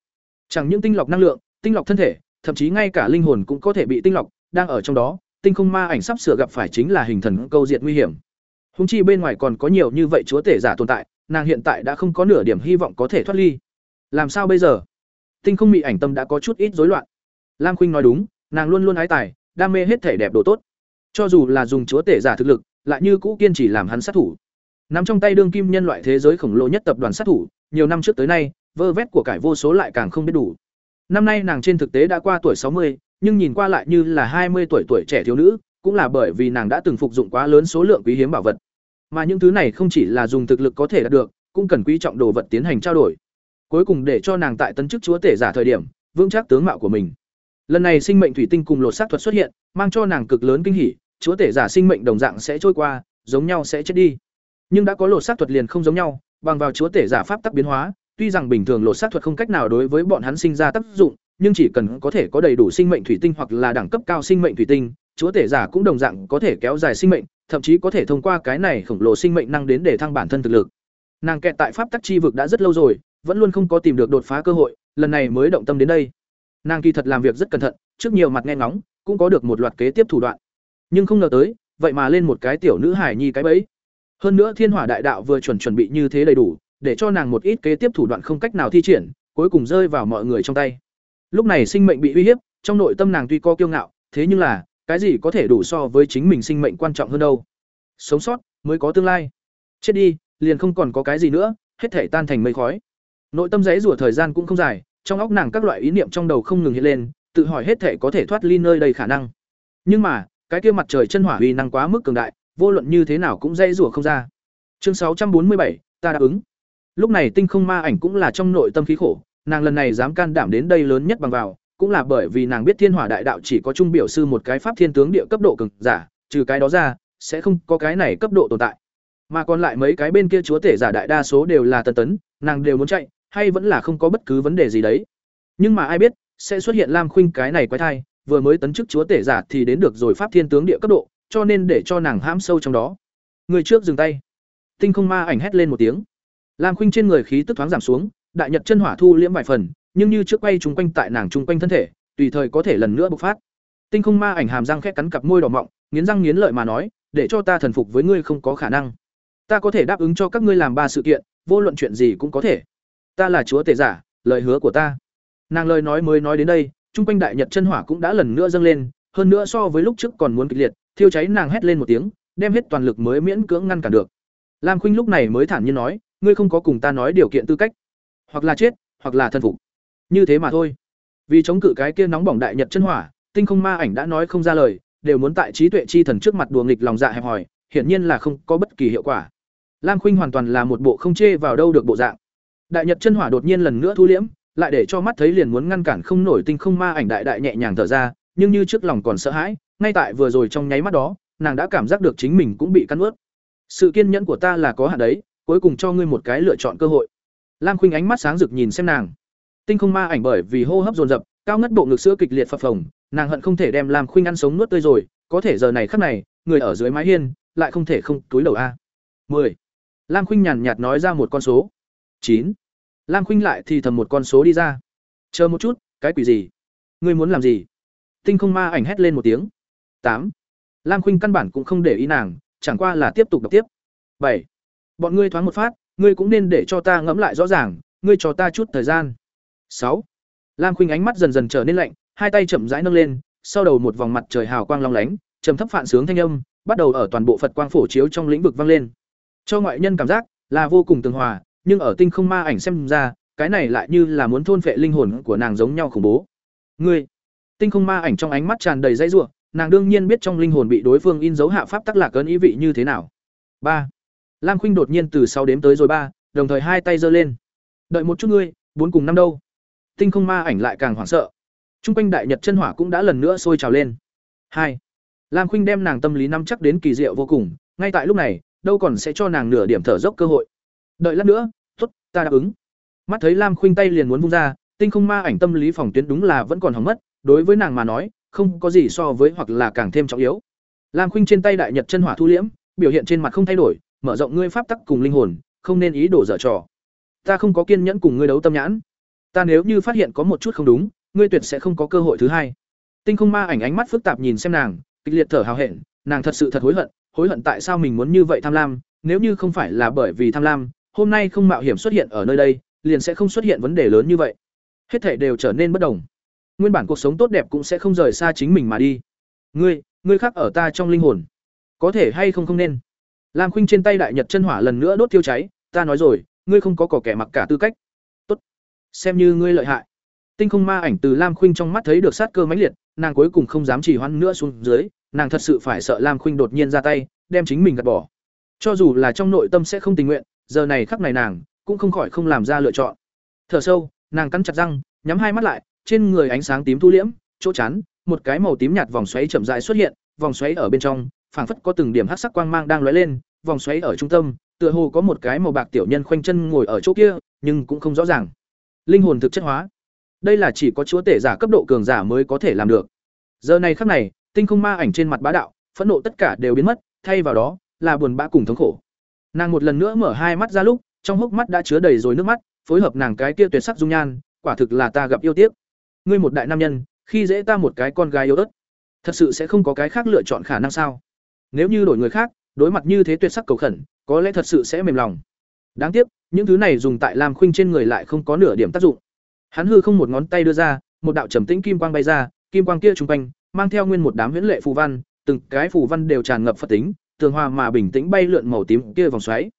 Chẳng những tinh lọc năng lượng, tinh lọc thân thể, thậm chí ngay cả linh hồn cũng có thể bị tinh lọc, đang ở trong đó, tinh không ma ảnh sắp sửa gặp phải chính là hình thần câu diệt nguy hiểm. Hùng chi bên ngoài còn có nhiều như vậy chúa tể giả tồn tại, nàng hiện tại đã không có nửa điểm hy vọng có thể thoát ly. Làm sao bây giờ? Tinh không mị ảnh tâm đã có chút ít rối loạn. Lam Khuynh nói đúng, nàng luôn luôn ái tài, đam mê hết thể đẹp đồ tốt. Cho dù là dùng chúa tể giả thực lực, lại như cũ kiên trì làm hắn sát thủ. Nắm trong tay đương kim nhân loại thế giới khổng lồ nhất tập đoàn sát thủ, nhiều năm trước tới nay, vơ vét của cải vô số lại càng không biết đủ. Năm nay nàng trên thực tế đã qua tuổi sáu mươi, nhưng nhìn qua lại như là hai mươi tuổi tuổi trẻ thiếu nữ, cũng là bởi vì nàng đã từng phục dụng quá lớn số lượng quý hiếm bảo vật. Mà những thứ này không chỉ là dùng thực lực có thể đạt được, cũng cần quý trọng đồ vật tiến hành trao đổi. Cuối cùng để cho nàng tại tấn chức chúa tể giả thời điểm, vững chắc tướng mạo của mình. Lần này sinh mệnh thủy tinh cùng lột xác thuật xuất hiện, mang cho nàng cực lớn kinh hỉ, chúa tể giả sinh mệnh đồng dạng sẽ trôi qua, giống nhau sẽ chết đi. Nhưng đã có lột xác thuật liền không giống nhau, bằng vào chúa tể giả pháp tắc biến hóa, tuy rằng bình thường lột xác thuật không cách nào đối với bọn hắn sinh ra tác dụng, nhưng chỉ cần có thể có đầy đủ sinh mệnh thủy tinh hoặc là đẳng cấp cao sinh mệnh thủy tinh, chúa tể giả cũng đồng dạng có thể kéo dài sinh mệnh, thậm chí có thể thông qua cái này khổng lồ sinh mệnh năng đến để thăng bản thân thực lực. Nàng kẹt tại pháp tắc chi vực đã rất lâu rồi, vẫn luôn không có tìm được đột phá cơ hội, lần này mới động tâm đến đây. Nàng kỳ thật làm việc rất cẩn thận, trước nhiều mặt nghe ngóng, cũng có được một loạt kế tiếp thủ đoạn. Nhưng không ngờ tới, vậy mà lên một cái tiểu nữ hải nhi cái bẫy. Hơn nữa Thiên Hỏa Đại Đạo vừa chuẩn chuẩn bị như thế đầy đủ, để cho nàng một ít kế tiếp thủ đoạn không cách nào thi triển, cuối cùng rơi vào mọi người trong tay. Lúc này sinh mệnh bị uy hiếp, trong nội tâm nàng tuy có kiêu ngạo, thế nhưng là, cái gì có thể đủ so với chính mình sinh mệnh quan trọng hơn đâu. Sống sót mới có tương lai. Chết đi, liền không còn có cái gì nữa, hết thể tan thành mây khói. Nội tâm giấy rủa thời gian cũng không dài, trong óc nàng các loại ý niệm trong đầu không ngừng hiện lên, tự hỏi hết thể có thể thoát ly nơi đây khả năng. Nhưng mà, cái kia mặt trời chân hỏa uy năng quá mức cường đại, vô luận như thế nào cũng dây rủa không ra. Chương sáu trăm bốn mươi bảy, ta đáp ứng. Lúc này Tinh Không Ma ảnh cũng là trong nội tâm khí khổ, nàng lần này dám can đảm đến đây lớn nhất bằng vào, cũng là bởi vì nàng biết Thiên Hỏa Đại Đạo chỉ có trung biểu sư một cái pháp thiên tướng địa cấp độ cường giả, trừ cái đó ra, sẽ không có cái này cấp độ tồn tại. Mà còn lại mấy cái bên kia chúa tể giả đại đa số đều là tần tấn, nàng đều muốn chạy, hay vẫn là không có bất cứ vấn đề gì đấy. Nhưng mà ai biết, sẽ xuất hiện Lam Khuynh cái này quái thai, vừa mới tấn chức chúa tể giả thì đến được rồi pháp thiên tướng địa cấp độ, cho nên để cho nàng hãm sâu trong đó. Người trước dừng tay. Tinh không ma ảnh hét lên một tiếng. Lam Khuynh trên người khí tức thoáng giảm xuống, đại nhật chân hỏa thu liễm vài phần, nhưng như trước quay trùng quanh tại nàng trung quanh thân thể, tùy thời có thể lần nữa bộc phát. Tinh không ma ảnh hàm răng khẽ cắn cặp môi đỏ mọng, nghiến răng nghiến lợi mà nói, để cho ta thần phục với ngươi không có khả năng. Ta có thể đáp ứng cho các ngươi làm ba sự kiện, vô luận chuyện gì cũng có thể. Ta là chúa tể giả, lời hứa của ta. Nàng lời nói mới nói đến đây, trung quanh đại nhật chân hỏa cũng đã lần nữa dâng lên, hơn nữa so với lúc trước còn muốn kịch liệt, thiêu cháy nàng hét lên một tiếng, đem hết toàn lực mới miễn cưỡng ngăn cản được. Lam Khuynh lúc này mới thản nhiên nói, ngươi không có cùng ta nói điều kiện tư cách, hoặc là chết, hoặc là thân phục. Như thế mà thôi. Vì chống cự cái kia nóng bỏng đại nhật chân hỏa, tinh không ma ảnh đã nói không ra lời, đều muốn tại trí tuệ chi thần trước mặt đùa nghịch lòng dạ hẹp hòi, hiển nhiên là không có bất kỳ hiệu quả. Lam Khuynh hoàn toàn là một bộ không chê vào đâu được bộ dạng. Đại nhật chân hỏa đột nhiên lần nữa thu liễm, lại để cho mắt thấy liền muốn ngăn cản không nổi tinh không ma ảnh đại đại nhẹ nhàng thở ra, nhưng như trước lòng còn sợ hãi, ngay tại vừa rồi trong nháy mắt đó, nàng đã cảm giác được chính mình cũng bị cắn nuốt. Sự kiên nhẫn của ta là có hạn đấy, cuối cùng cho ngươi một cái lựa chọn cơ hội. Lam Khuynh ánh mắt sáng rực nhìn xem nàng. Tinh không ma ảnh bởi vì hô hấp dồn dập, cao ngất bộ ngực sữa kịch liệt phập phồng, nàng hận không thể đem Lam Khuynh ăn sống nuốt tươi rồi, có thể giờ này khắc này, người ở dưới mái hiên, lại không thể không túi đầu a. 10. Lam Khuynh nhàn nhạt nói ra một con số. 9. Lam Khuynh lại thì thầm một con số đi ra. Chờ một chút, cái quỷ gì? Ngươi muốn làm gì? Tinh không ma ảnh hét lên một tiếng. 8. Lam Khuynh căn bản cũng không để ý nàng, chẳng qua là tiếp tục đọc tiếp. 7. Bọn ngươi thoáng một phát, ngươi cũng nên để cho ta ngẫm lại rõ ràng, ngươi cho ta chút thời gian. 6. Lam Khuynh ánh mắt dần dần trở nên lạnh, hai tay chậm rãi nâng lên, sau đầu một vòng mặt trời hào quang long lánh, trầm thấp phản sướng thanh âm, bắt đầu ở toàn bộ Phật quang phổ chiếu trong lĩnh vực vang lên. Cho ngoại nhân cảm giác là vô cùng tường hòa, nhưng ở tinh không ma ảnh xem ra, cái này lại như là muốn thôn phệ linh hồn của nàng giống nhau khủng bố. Ngươi, tinh không ma ảnh trong ánh mắt tràn đầy dãy rủa, nàng đương nhiên biết trong linh hồn bị đối phương in dấu hạ pháp tắc lạc cơn ý vị như thế nào. Ba, Lam Khuynh đột nhiên từ sau đếm tới rồi ba, đồng thời hai tay giơ lên. Đợi một chút ngươi, bốn cùng năm đâu? Tinh không ma ảnh lại càng hoảng sợ. Trung quanh đại nhật chân hỏa cũng đã lần nữa sôi trào lên. Hai, Lam Khuynh đem nàng tâm lý nắm chắc đến kỳ diệu vô cùng, ngay tại lúc này, đâu còn sẽ cho nàng nửa điểm thở dốc cơ hội. Đợi lát nữa, tốt, ta đáp ứng. Mắt thấy Lam Khuynh tay liền muốn vung ra, tinh không ma ảnh tâm lý phòng tuyến đúng là vẫn còn hỏng mất, đối với nàng mà nói, không có gì so với hoặc là càng thêm trọng yếu. Lam Khuynh trên tay đại nhật chân hỏa thu liễm, biểu hiện trên mặt không thay đổi, mở rộng ngươi pháp tắc cùng linh hồn, không nên ý đồ dở trò. Ta không có kiên nhẫn cùng ngươi đấu tâm nhãn. Ta nếu như phát hiện có một chút không đúng, ngươi tuyệt sẽ không có cơ hội thứ hai. Tinh không ma ảnh ánh mắt phức tạp nhìn xem nàng, kịch liệt thở hào hẹn, nàng thật sự thật hối hận, hối hận tại sao mình muốn như vậy tham lam, nếu như không phải là bởi vì tham lam, hôm nay không mạo hiểm xuất hiện ở nơi đây, liền sẽ không xuất hiện vấn đề lớn như vậy. Hết thảy đều trở nên bất đồng. Nguyên bản cuộc sống tốt đẹp cũng sẽ không rời xa chính mình mà đi. Ngươi, ngươi khác ở ta trong linh hồn. Có thể hay không không nên. Lam Khuynh trên tay đại nhật chân hỏa lần nữa đốt thiêu cháy, ta nói rồi, ngươi không có cỏ kẻ mặc cả tư cách. Tốt, xem như ngươi lợi hại. Tinh không ma ảnh từ Lam Khuynh trong mắt thấy được sát cơ mãnh liệt, nàng cuối cùng không dám chỉ hoãn nữa xuống dưới, nàng thật sự phải sợ Lam Khuynh đột nhiên ra tay, đem chính mình gạt bỏ. Cho dù là trong nội tâm sẽ không tình nguyện, giờ này khắc này nàng cũng không khỏi không làm ra lựa chọn. Thở sâu, nàng cắn chặt răng, nhắm hai mắt lại, trên người ánh sáng tím thu liễm, chỗ chán, một cái màu tím nhạt vòng xoáy chậm rãi xuất hiện, vòng xoáy ở bên trong, phảng phất có từng điểm hắc sắc quang mang đang lóe lên, vòng xoáy ở trung tâm, tựa hồ có một cái màu bạc tiểu nhân khoanh chân ngồi ở chỗ kia, nhưng cũng không rõ ràng. Linh hồn thực chất hóa. Đây là chỉ có chúa tể giả cấp độ cường giả mới có thể làm được. Giờ này khắc này, tinh không ma ảnh trên mặt bá đạo, phẫn nộ tất cả đều biến mất, thay vào đó là buồn bã cùng thống khổ. Nàng một lần nữa mở hai mắt ra lúc, trong hốc mắt đã chứa đầy rồi nước mắt, phối hợp nàng cái kia tuyệt sắc dung nhan, quả thực là ta gặp yêu tiếc. Ngươi một đại nam nhân, khi dễ ta một cái con gái yếu ớt, thật sự sẽ không có cái khác lựa chọn khả năng sao? Nếu như đổi người khác, đối mặt như thế tuyệt sắc cầu khẩn, có lẽ thật sự sẽ mềm lòng. Đáng tiếc, những thứ này dùng tại Lam Khuynh trên người lại không có nửa điểm tác dụng. Hắn hư không một ngón tay đưa ra, một đạo trầm tĩnh kim quang bay ra, kim quang kia trung quanh, mang theo nguyên một đám huyễn lệ phù văn, từng cái phù văn đều tràn ngập phật tính, tường hòa mà bình tĩnh bay lượn màu tím kia vòng xoáy.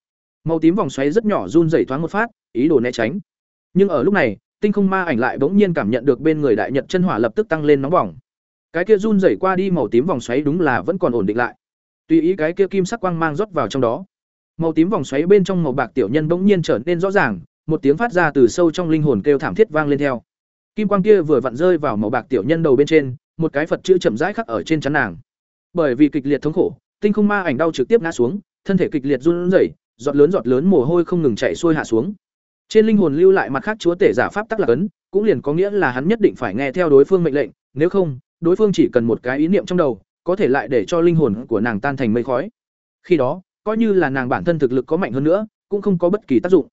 Màu tím vòng xoáy rất nhỏ run rẩy thoáng một phát, ý đồ né tránh. Nhưng ở lúc này, tinh không ma ảnh lại bỗng nhiên cảm nhận được bên người đại nhật chân hỏa lập tức tăng lên nóng bỏng. Cái kia run rẩy qua đi màu tím vòng xoáy đúng là vẫn còn ổn định lại. Tùy ý cái kia kim sắc quang mang rót vào trong đó. Màu tím vòng xoáy bên trong màu bạc tiểu nhân bỗng nhiên trở nên rõ ràng, một tiếng phát ra từ sâu trong linh hồn kêu thảm thiết vang lên theo. Kim quang kia vừa vặn rơi vào màu bạc tiểu nhân đầu bên trên, một cái Phật chữ chậm rãi khắc ở trên chắn nàng. Bởi vì kịch liệt thống khổ, tinh không ma ảnh đau trực tiếp ngã xuống, thân thể kịch liệt run rẩy, giọt lớn giọt lớn mồ hôi không ngừng chảy xuôi hạ xuống. Trên linh hồn lưu lại mặt khác chúa tể giả pháp tắc là cấn, cũng liền có nghĩa là hắn nhất định phải nghe theo đối phương mệnh lệnh, nếu không, đối phương chỉ cần một cái ý niệm trong đầu, có thể lại để cho linh hồn của nàng tan thành mây khói. Khi đó, coi như là nàng bản thân thực lực có mạnh hơn nữa, cũng không có bất kỳ tác dụng.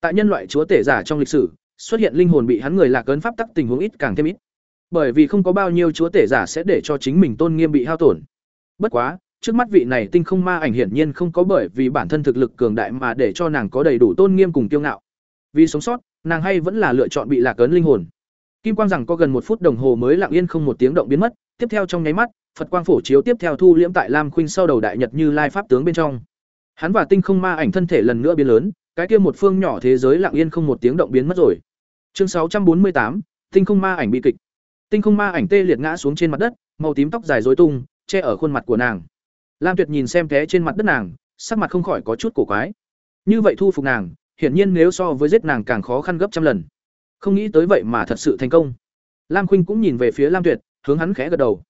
Tại nhân loại chúa tể giả trong lịch sử, xuất hiện linh hồn bị hắn người lạc ấn pháp tắc tình huống ít càng thêm ít. Bởi vì không có bao nhiêu chúa tể giả sẽ để cho chính mình tôn nghiêm bị hao tổn. Bất quá, trước mắt vị này tinh không ma ảnh hiển nhiên không có bởi vì bản thân thực lực cường đại mà để cho nàng có đầy đủ tôn nghiêm cùng kiêu ngạo. Vì sống sót, nàng hay vẫn là lựa chọn bị lạc ấn linh hồn. Kim quang rằng có gần một phút đồng hồ mới lặng yên không một tiếng động biến mất, tiếp theo trong nháy mắt, Phật quang phổ chiếu tiếp theo thu liễm tại Lam Khuynh sau đầu đại nhật như lai pháp tướng bên trong. Hắn và tinh không ma ảnh thân thể lần nữa biến lớn, cái kia một phương nhỏ thế giới lặng yên không một tiếng động biến mất rồi. Chương sáu trăm bốn mươi tám Tinh không ma ảnh bị kịch. Tinh không ma ảnh tê liệt ngã xuống trên mặt đất, màu tím tóc dài rối tung, che ở khuôn mặt của nàng. Lam Tuyệt nhìn xem té trên mặt đất nàng, sắc mặt không khỏi có chút cổ quái. Như vậy thu phục nàng, hiển nhiên nếu so với giết nàng càng khó khăn gấp trăm lần. Không nghĩ tới vậy mà thật sự thành công. Lam Khuynh cũng nhìn về phía Lam Tuyệt, hướng hắn khẽ gật đầu.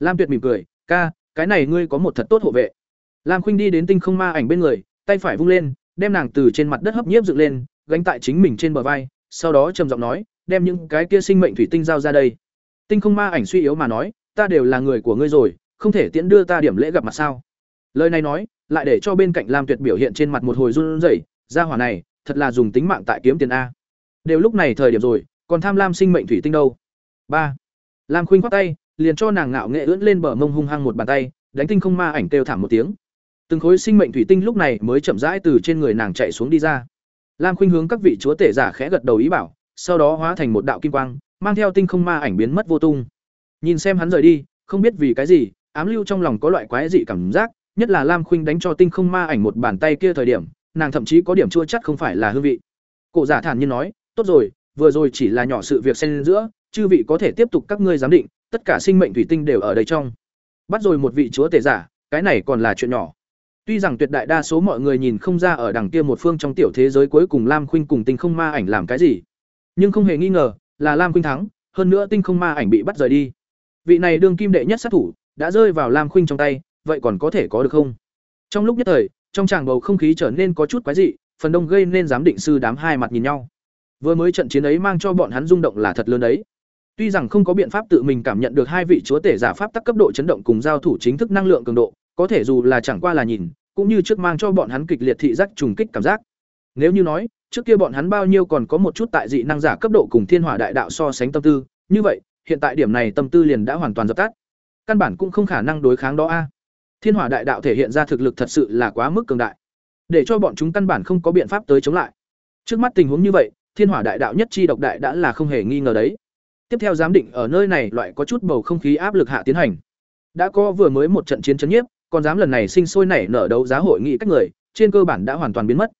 Lam Tuyệt mỉm cười, "Ca, cái này ngươi có một thật tốt hộ vệ." Lam Khuynh đi đến Tinh Không Ma ảnh bên người, tay phải vung lên, đem nàng từ trên mặt đất hấp nhiếp dựng lên, gánh tại chính mình trên bờ vai, sau đó trầm giọng nói, "Đem những cái kia sinh mệnh thủy tinh giao ra đây." Tinh Không Ma ảnh suy yếu mà nói, "Ta đều là người của ngươi rồi, không thể tiễn đưa ta điểm lễ gặp mặt sao?" Lời này nói, lại để cho bên cạnh Lam Tuyệt biểu hiện trên mặt một hồi run rẩy, gia hỏa này, thật là dùng tính mạng tại kiếm tiền a. Đều lúc này thời điểm rồi, còn tham lam sinh mệnh thủy tinh đâu? ba Lam Khuynh khoát tay, liền cho nàng ngạo nghệ ưỡn lên bờ mông hung hăng một bàn tay, đánh tinh không ma ảnh kêu thảm một tiếng. Từng khối sinh mệnh thủy tinh lúc này mới chậm rãi từ trên người nàng chạy xuống đi ra. Lam Khuynh hướng các vị chúa tể giả khẽ gật đầu ý bảo, sau đó hóa thành một đạo kim quang, mang theo tinh không ma ảnh biến mất vô tung. Nhìn xem hắn rời đi, không biết vì cái gì, ám lưu trong lòng có loại quái dị cảm giác, nhất là Lam Khuynh đánh cho tinh không ma ảnh một bàn tay kia thời điểm, nàng thậm chí có điểm chua chắc không phải là hương vị. Cổ giả thản nhiên nói, "Tốt rồi, vừa rồi chỉ là nhỏ sự việc xen giữa, chư vị có thể tiếp tục các ngươi giám định, tất cả sinh mệnh thủy tinh đều ở đây trong." Bắt rồi một vị chúa tể giả, cái này còn là chuyện nhỏ. Tuy rằng tuyệt đại đa số mọi người nhìn không ra ở đằng kia một phương trong tiểu thế giới cuối cùng Lam Khuynh cùng Tinh Không Ma ảnh làm cái gì, nhưng không hề nghi ngờ là Lam Khuynh thắng, hơn nữa Tinh Không Ma ảnh bị bắt rời đi. Vị này đương kim đệ nhất sát thủ, đã rơi vào Lam Khuynh trong tay, vậy còn có thể có được không? Trong lúc nhất thời, trong tràng bầu không khí trở nên có chút quái dị, phần đông gây nên giám định sư đám hai mặt nhìn nhau. Vừa mới trận chiến ấy mang cho bọn hắn rung động là thật lớn đấy. Tuy rằng không có biện pháp tự mình cảm nhận được hai vị chúa tể giả pháp tắc cấp độ chấn động cùng giao thủ chính thức năng lượng cường độ, có thể dù là chẳng qua là nhìn, cũng như trước mang cho bọn hắn kịch liệt thị giác trùng kích cảm giác. Nếu như nói, trước kia bọn hắn bao nhiêu còn có một chút tại dị năng giả cấp độ cùng thiên hỏa đại đạo so sánh tâm tư, như vậy, hiện tại điểm này tâm tư liền đã hoàn toàn dập tắt. Căn bản cũng không khả năng đối kháng đó a. Thiên Hỏa Đại Đạo thể hiện ra thực lực thật sự là quá mức cường đại, để cho bọn chúng căn bản không có biện pháp tới chống lại. Trước mắt tình huống như vậy, Thiên Hỏa Đại Đạo nhất chi độc đại đã là không hề nghi ngờ đấy. Tiếp theo giám định ở nơi này loại có chút bầu không khí áp lực hạ tiến hành. Đã có vừa mới một trận chiến chấn nhiếp, còn dám lần này sinh sôi nảy nở đấu giá hội nghị các người, trên cơ bản đã hoàn toàn biến mất.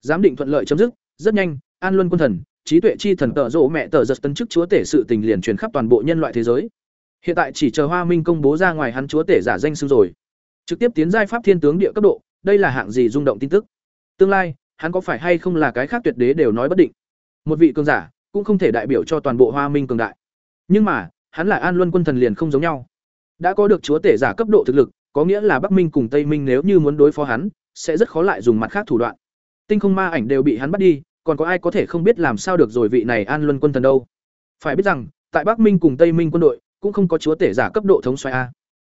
Giám định thuận lợi chấm dứt, rất nhanh, An Luân Quân Thần, trí tuệ chi thần tợ rộ mẹ tờ giật tấn chức chúa tể sự tình liền truyền khắp toàn bộ nhân loại thế giới. Hiện tại chỉ chờ Hoa Minh công bố ra ngoài hắn chúa tể giả danh xưng rồi. Trực tiếp tiến giai pháp thiên tướng địa cấp độ, đây là hạng gì rung động tin tức. Tương lai, hắn có phải hay không là cái khác tuyệt đế đều nói bất định. Một vị cường giả, cũng không thể đại biểu cho toàn bộ Hoa Minh cường đại. Nhưng mà, hắn là An Luân quân thần liền không giống nhau. Đã có được chúa tể giả cấp độ thực lực, có nghĩa là Bắc Minh cùng Tây Minh nếu như muốn đối phó hắn, sẽ rất khó lại dùng mặt khác thủ đoạn. Tinh không ma ảnh đều bị hắn bắt đi, còn có ai có thể không biết làm sao được rồi vị này An Luân quân thần đâu? Phải biết rằng, tại Bắc Minh cùng Tây Minh quân đội, cũng không có chúa tể giả cấp độ thống soái a.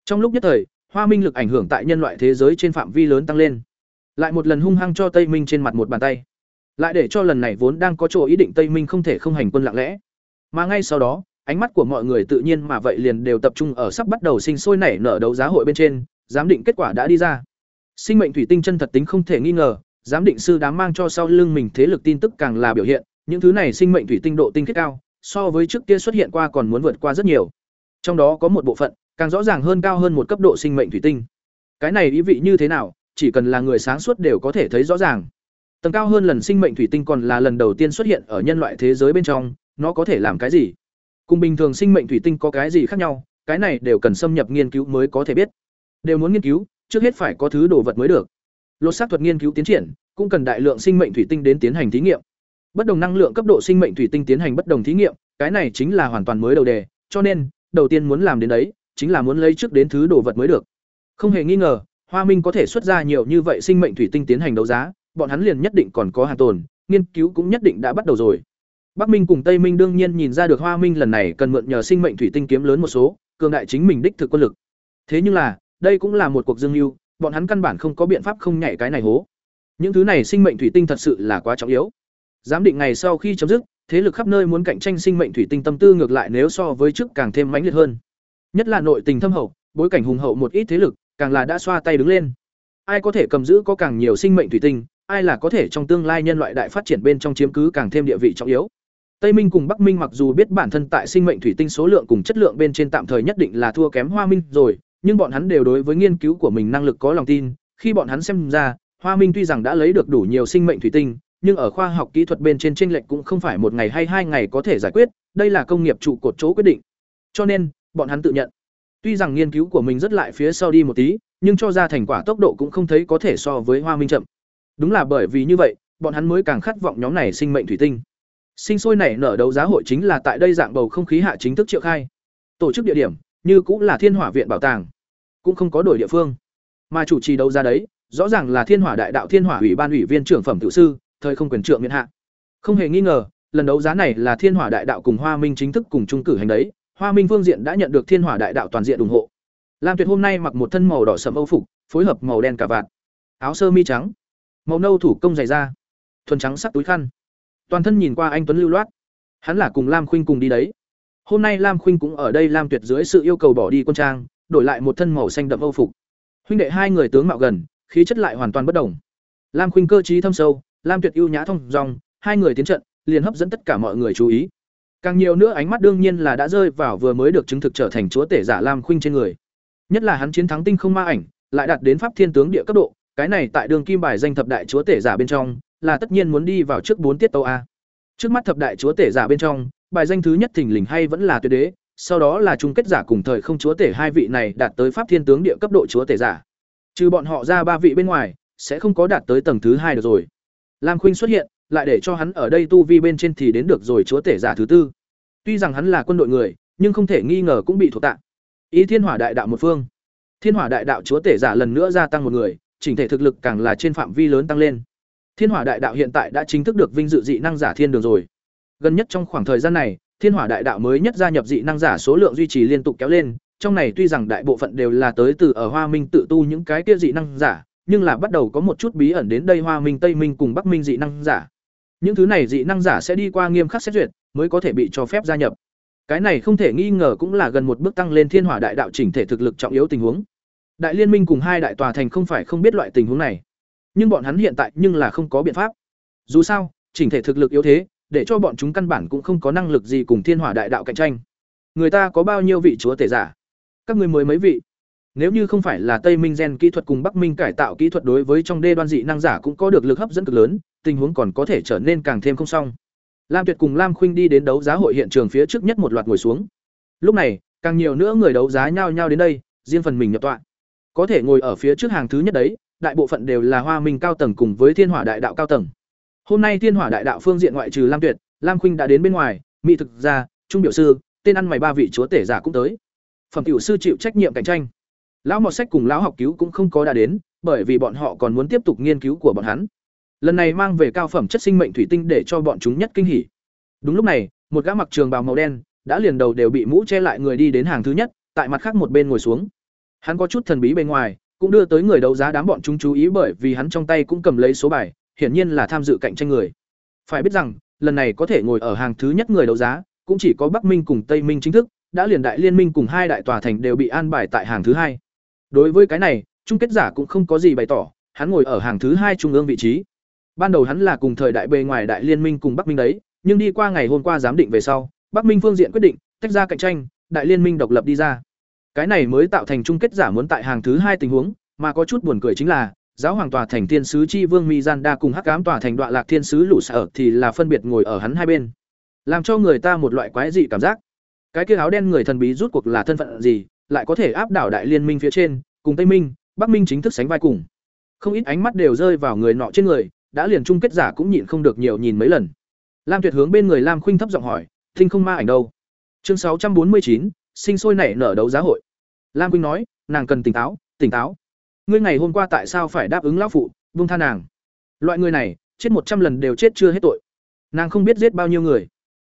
Trong lúc nhất thời, Hoa Minh lực ảnh hưởng tại nhân loại thế giới trên phạm vi lớn tăng lên. Lại một lần hung hăng cho Tây Minh trên mặt một bàn tay. Lại để cho lần này vốn đang có chỗ ý định Tây Minh không thể không hành quân lặng lẽ. Mà ngay sau đó, ánh mắt của mọi người tự nhiên mà vậy liền đều tập trung ở sắp bắt đầu sinh sôi nảy nở đấu giá hội bên trên, giám định kết quả đã đi ra. Sinh mệnh thủy tinh chân thật tính không thể nghi ngờ, giám định sư đám mang cho sau lưng mình thế lực tin tức càng là biểu hiện, những thứ này sinh mệnh thủy tinh độ tinh khiết cao, so với trước kia xuất hiện qua còn muốn vượt qua rất nhiều. Trong đó có một bộ phận, càng rõ ràng hơn cao hơn một cấp độ sinh mệnh thủy tinh. Cái này ý vị như thế nào, chỉ cần là người sáng suốt đều có thể thấy rõ ràng. Tầng cao hơn lần sinh mệnh thủy tinh còn là lần đầu tiên xuất hiện ở nhân loại thế giới bên trong, nó có thể làm cái gì? Cùng bình thường sinh mệnh thủy tinh có cái gì khác nhau, cái này đều cần xâm nhập nghiên cứu mới có thể biết. Đều muốn nghiên cứu, trước hết phải có thứ đồ vật mới được. Lột xác thuật nghiên cứu tiến triển, cũng cần đại lượng sinh mệnh thủy tinh đến tiến hành thí nghiệm. Bất đồng năng lượng cấp độ sinh mệnh thủy tinh tiến hành bất đồng thí nghiệm, cái này chính là hoàn toàn mới đầu đề, cho nên, đầu tiên muốn làm đến đấy, chính là muốn lấy trước đến thứ đồ vật mới được. Không hề nghi ngờ, Hoa Minh có thể xuất ra nhiều như vậy sinh mệnh thủy tinh tiến hành đấu giá, bọn hắn liền nhất định còn có hàng tồn, nghiên cứu cũng nhất định đã bắt đầu rồi. Bắc Minh cùng Tây Minh đương nhiên nhìn ra được Hoa Minh lần này cần mượn nhờ sinh mệnh thủy tinh kiếm lớn một số, cường đại chính mình đích thực quân lực. Thế nhưng là, đây cũng là một cuộc dương lưu, bọn hắn căn bản không có biện pháp không nhảy cái này hố. Những thứ này sinh mệnh thủy tinh thật sự là quá trọng yếu. Giám định ngày sau khi chấm dứt, thế lực khắp nơi muốn cạnh tranh sinh mệnh thủy tinh tâm tư ngược lại nếu so với trước càng thêm mãnh liệt hơn. Nhất là nội tình thâm hậu, bối cảnh hùng hậu một ít thế lực, càng là đã xoa tay đứng lên. Ai có thể cầm giữ có càng nhiều sinh mệnh thủy tinh, ai là có thể trong tương lai nhân loại đại phát triển bên trong chiếm cứ càng thêm địa vị trọng yếu. Tây Minh cùng Bắc Minh mặc dù biết bản thân tại sinh mệnh thủy tinh số lượng cùng chất lượng bên trên tạm thời nhất định là thua kém Hoa Minh rồi, nhưng bọn hắn đều đối với nghiên cứu của mình năng lực có lòng tin, khi bọn hắn xem ra, Hoa Minh tuy rằng đã lấy được đủ nhiều sinh mệnh thủy tinh, nhưng ở khoa học kỹ thuật bên trên chênh lệch cũng không phải một ngày hay hai ngày có thể giải quyết, đây là công nghiệp trụ cột chỗ quyết định. Cho nên, bọn hắn tự nhận, tuy rằng nghiên cứu của mình rất lại phía sau đi một tí, nhưng cho ra thành quả tốc độ cũng không thấy có thể so với Hoa Minh chậm. Đúng là bởi vì như vậy, bọn hắn mới càng khát vọng nhóm này sinh mệnh thủy tinh. Sinh sôi nảy nở đấu giá hội chính là tại đây dạng bầu không khí hạ chính thức triệu khai. Tổ chức địa điểm, như cũng là Thiên Hỏa viện bảo tàng, cũng không có đổi địa phương. Mà chủ trì đấu giá đấy, rõ ràng là Thiên Hỏa đại đạo Thiên Hỏa ủy ban ủy viên trưởng phẩm tự sư, thời không quyền trượng miễn hạ. Không hề nghi ngờ, lần đấu giá này là Thiên Hỏa đại đạo cùng Hoa Minh chính thức cùng chung cử hành đấy, Hoa Minh phương diện đã nhận được Thiên Hỏa đại đạo toàn diện ủng hộ. Lam Tuyệt hôm nay mặc một thân màu đỏ sẫm âu phục, phối hợp màu đen cả vạt, áo sơ mi trắng, màu nâu thủ công dày da, thuần trắng sắc túi khăn. Toàn thân nhìn qua anh tuấn lưu loát. Hắn là cùng Lam Khuynh cùng đi đấy. Hôm nay Lam Khuynh cũng ở đây Lam Tuyệt dưới sự yêu cầu bỏ đi quân trang, đổi lại một thân màu xanh đậm âu phục. Huynh đệ hai người tướng mạo gần, khí chất lại hoàn toàn bất đồng. Lam Khuynh cơ trí thâm sâu, Lam Tuyệt ưu nhã thông dòng hai người tiến trận, liền hấp dẫn tất cả mọi người chú ý. Càng nhiều nữa ánh mắt đương nhiên là đã rơi vào vừa mới được chứng thực trở thành chúa tể giả Lam Khuynh trên người. Nhất là hắn chiến thắng tinh không ma ảnh, lại đạt đến pháp thiên tướng địa cấp độ, cái này tại đường kim bài danh thập đại chúa tể giả bên trong, là tất nhiên muốn đi vào trước bốn tiết tấu a. Trước mắt thập đại chúa tể giả bên trong, bài danh thứ nhất thỉnh lình hay vẫn là tuyệt đế, sau đó là chung kết giả cùng thời không chúa tể hai vị này đạt tới pháp thiên tướng địa cấp độ chúa tể giả. Trừ bọn họ ra ba vị bên ngoài, sẽ không có đạt tới tầng thứ hai được rồi. Lam Khuynh xuất hiện, lại để cho hắn ở đây tu vi bên trên thì đến được rồi chúa tể giả thứ tư. Tuy rằng hắn là quân đội người, nhưng không thể nghi ngờ cũng bị thuộc tạ. Ý Thiên Hỏa Đại Đạo một phương. Thiên Hỏa Đại Đạo chúa tể giả lần nữa gia tăng một người, chỉnh thể thực lực càng là trên phạm vi lớn tăng lên. Thiên Hỏa Đại Đạo hiện tại đã chính thức được vinh dự dị năng giả thiên đường rồi. Gần nhất trong khoảng thời gian này, Thiên Hỏa Đại Đạo mới nhất gia nhập dị năng giả số lượng duy trì liên tục kéo lên, trong này tuy rằng đại bộ phận đều là tới từ ở Hoa Minh tự tu những cái kia dị năng giả, nhưng là bắt đầu có một chút bí ẩn đến đây Hoa Minh, Tây Minh cùng Bắc Minh dị năng giả. Những thứ này dị năng giả sẽ đi qua nghiêm khắc xét duyệt, mới có thể bị cho phép gia nhập. Cái này không thể nghi ngờ cũng là gần một bước tăng lên Thiên Hỏa Đại Đạo chỉnh thể thực lực trọng yếu tình huống. Đại Liên Minh cùng hai đại tòa thành không phải không biết loại tình huống này, nhưng bọn hắn hiện tại nhưng là không có biện pháp. Dù sao, chỉnh thể thực lực yếu thế, để cho bọn chúng căn bản cũng không có năng lực gì cùng Thiên Hỏa Đại Đạo cạnh tranh. Người ta có bao nhiêu vị chúa tể giả? Các ngươi mới mấy vị? Nếu như không phải là Tây Minh gen kỹ thuật cùng Bắc Minh cải tạo kỹ thuật đối với trong đê đoan dị năng giả cũng có được lực hấp dẫn cực lớn, tình huống còn có thể trở nên càng thêm không xong. Lam Tuyệt cùng Lam Khuynh đi đến đấu giá hội hiện trường phía trước nhất một loạt ngồi xuống. Lúc này, càng nhiều nữa người đấu giá nhao nhao đến đây, riêng phần mình nhập tọa. Có thể ngồi ở phía trước hàng thứ nhất đấy, đại bộ phận đều là Hoa Minh cao tầng cùng với Thiên Hỏa Đại Đạo cao tầng. Hôm nay Thiên Hỏa Đại Đạo phương diện ngoại trừ Lam Tuyệt, Lam Khuynh đã đến bên ngoài, mỹ thực gia, trung biểu sư, tên ăn mày ba vị chúa tể giả cũng tới. phẩm tiểu sư chịu trách nhiệm cạnh tranh lão mọt sách cùng lão học cứu cũng không có đã đến bởi vì bọn họ còn muốn tiếp tục nghiên cứu của bọn hắn lần này mang về cao phẩm chất sinh mệnh thủy tinh để cho bọn chúng nhất kinh hỉ đúng lúc này một gã mặc trường bào màu đen đã liền đầu đều bị mũ che lại người đi đến hàng thứ nhất tại mặt khác một bên ngồi xuống hắn có chút thần bí bên ngoài, cũng đưa tới người đấu giá đám bọn chúng chú ý bởi vì hắn trong tay cũng cầm lấy số bài, hiển nhiên là tham dự cạnh tranh người. Phải biết rằng, lần này có thể ngồi ở hàng thứ nhất người đấu giá, cũng chỉ có bắc minh cùng tây minh chính thức, đã liền đại liên minh cùng hai đại tòa thành đều bị an bài tại hàng thứ hai. Đối với cái này, chung kết giả cũng không có gì bày tỏ, hắn ngồi ở hàng thứ hai trung ương vị trí. Ban đầu hắn là cùng thời đại bề ngoài đại liên minh cùng bắc minh đấy, nhưng đi qua ngày hôm qua giám định về sau, bắc minh phương diện quyết định, tách ra cạnh tranh, đại liên minh độc lập đi ra. Cái này mới tạo thành chung kết giả muốn tại hàng thứ hai tình huống, mà có chút buồn cười chính là, giáo hoàng tòa thành thiên sứ chi vương mi Mizanda cùng Hắc ám tòa thành đoạn lạc thiên sứ lũ sở thì là phân biệt ngồi ở hắn hai bên. Làm cho người ta một loại quái dị cảm giác. Cái kia áo đen người thần bí rút cuộc là thân phận gì, lại có thể áp đảo đại liên minh phía trên, cùng Tây Minh, Bắc Minh chính thức sánh vai cùng. Không ít ánh mắt đều rơi vào người nọ trên người, đã liền chung kết giả cũng nhịn không được nhiều nhìn mấy lần. Lam Tuyệt hướng bên người Lam Khuynh thấp giọng hỏi, "Thinh không ma ảnh đâu?" Chương 649, sinh sôi nảy nở đấu giá hội. Lam Quynh nói, nàng cần tỉnh táo tỉnh táo. Ngươi ngày hôm qua tại sao phải đáp ứng lão phụ vung tha nàng? Loại người này, chết một trăm lần đều chết chưa hết tội. Nàng không biết giết bao nhiêu người.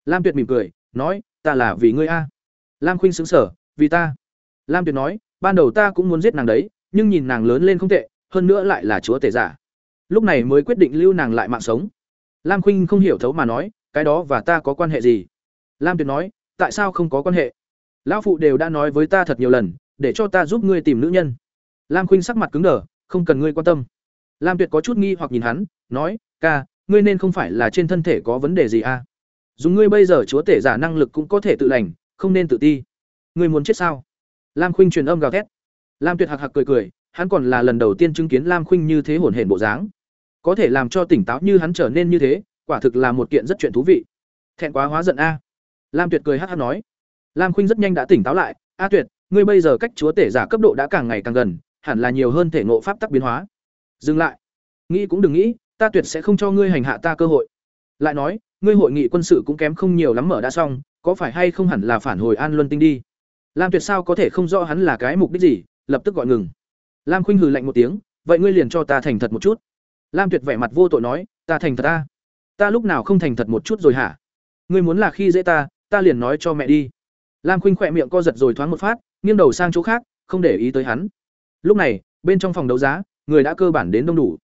Lam tuyệt mỉm cười, nói, ta là vì ngươi a. Lam khuynh xứng sở vì ta. Lam tuyệt nói, ban đầu ta cũng muốn giết nàng đấy, nhưng nhìn nàng lớn lên không tệ, hơn nữa lại là chúa tể giả. Lúc này mới quyết định lưu nàng lại mạng sống. Lam khuynh không hiểu thấu mà nói, cái đó và ta có quan hệ gì? Lam tuyệt nói, tại sao không có quan hệ? Lão phụ đều đã nói với ta thật nhiều lần, để cho ta giúp ngươi tìm nữ nhân. Lam khuynh sắc mặt cứng đờ, không cần ngươi quan tâm. Lam tuyệt có chút nghi hoặc nhìn hắn, nói, ca, ngươi nên không phải là trên thân thể có vấn đề gì à? Dùng ngươi bây giờ chúa tể giả năng lực cũng có thể tự lành, không nên tự ti. Ngươi muốn chết sao? Lam khuynh truyền âm gào thét. Lam tuyệt hạc hạc cười cười, hắn còn là lần đầu tiên chứng kiến lam khuynh như thế hổn hển bộ dáng. Có thể làm cho tỉnh táo như hắn trở nên như thế, quả thực là một kiện rất chuyện thú vị. Thẹn quá hóa giận a. Lam tuyệt cười hát hát nói lam khuynh rất nhanh đã tỉnh táo lại, a tuyệt, ngươi bây giờ cách chúa tể giả cấp độ đã càng ngày càng gần, hẳn là nhiều hơn thể ngộ pháp tắc biến hóa. Dừng lại. Nghĩ cũng đừng nghĩ, ta tuyệt sẽ không cho ngươi hành hạ ta cơ hội. Lại nói, ngươi hội nghị quân sự cũng kém không nhiều lắm mở đã xong, có phải hay không hẳn là phản hồi an luân tinh đi? Lam tuyệt sao có thể không rõ hắn là cái mục đích gì, lập tức gọi ngừng. Lam khuynh hừ lạnh một tiếng, vậy ngươi liền cho ta thành thật một chút. Lam tuyệt vẻ mặt vô tội nói, ta thành thật ta? Ta lúc nào không thành thật một chút rồi hả? Ngươi muốn là khi dễ ta ta liền nói cho mẹ đi lam khuynh khỏe miệng co giật rồi thoáng một phát, nghiêng đầu sang chỗ khác, không để ý tới hắn. Lúc này, bên trong phòng đấu giá, người đã cơ bản đến đông đủ.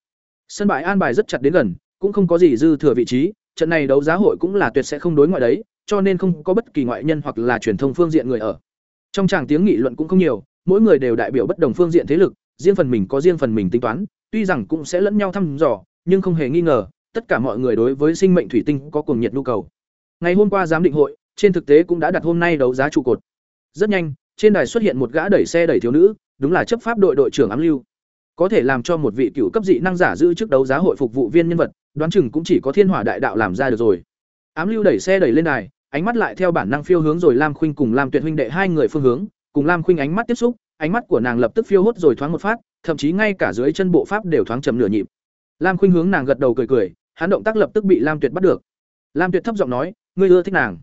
Sân bãi an bài rất chặt đến gần, cũng không có gì dư thừa vị trí, trận này đấu giá hội cũng là tuyệt sẽ không đối ngoại đấy, cho nên không có bất kỳ ngoại nhân hoặc là truyền thông phương diện người ở. Trong tràng tiếng nghị luận cũng không nhiều, mỗi người đều đại biểu bất đồng phương diện thế lực, riêng phần mình có riêng phần mình tính toán, tuy rằng cũng sẽ lẫn nhau thăm dò, nhưng không hề nghi ngờ, tất cả mọi người đối với sinh mệnh thủy tinh có cuồng nhiệt nhu cầu. Ngày hôm qua giám định hội trên thực tế cũng đã đặt hôm nay đấu giá trụ cột. Rất nhanh, trên đài xuất hiện một gã đẩy xe đẩy thiếu nữ, đúng là chấp pháp đội đội trưởng ám lưu. Có thể làm cho một vị cựu cấp dị năng giả giữ chức đấu giá hội phục vụ viên nhân vật, đoán chừng cũng chỉ có thiên hỏa đại đạo làm ra được rồi. Ám lưu đẩy xe đẩy lên đài, ánh mắt lại theo bản năng phiêu hướng rồi lam khuynh cùng lam tuyệt huynh đệ hai người phương hướng, cùng lam khuynh ánh mắt tiếp xúc, ánh mắt của nàng lập tức phiêu hốt rồi thoáng một phát, thậm chí ngay cả dưới chân bộ pháp đều thoáng chậm nửa nhịp. Lam khuynh hướng nàng gật đầu cười cười, hắn động tác lập tức bị lam tuyệt bắt được. Lam tuyệt thấp giọng nói, ngươi ưa thích nàng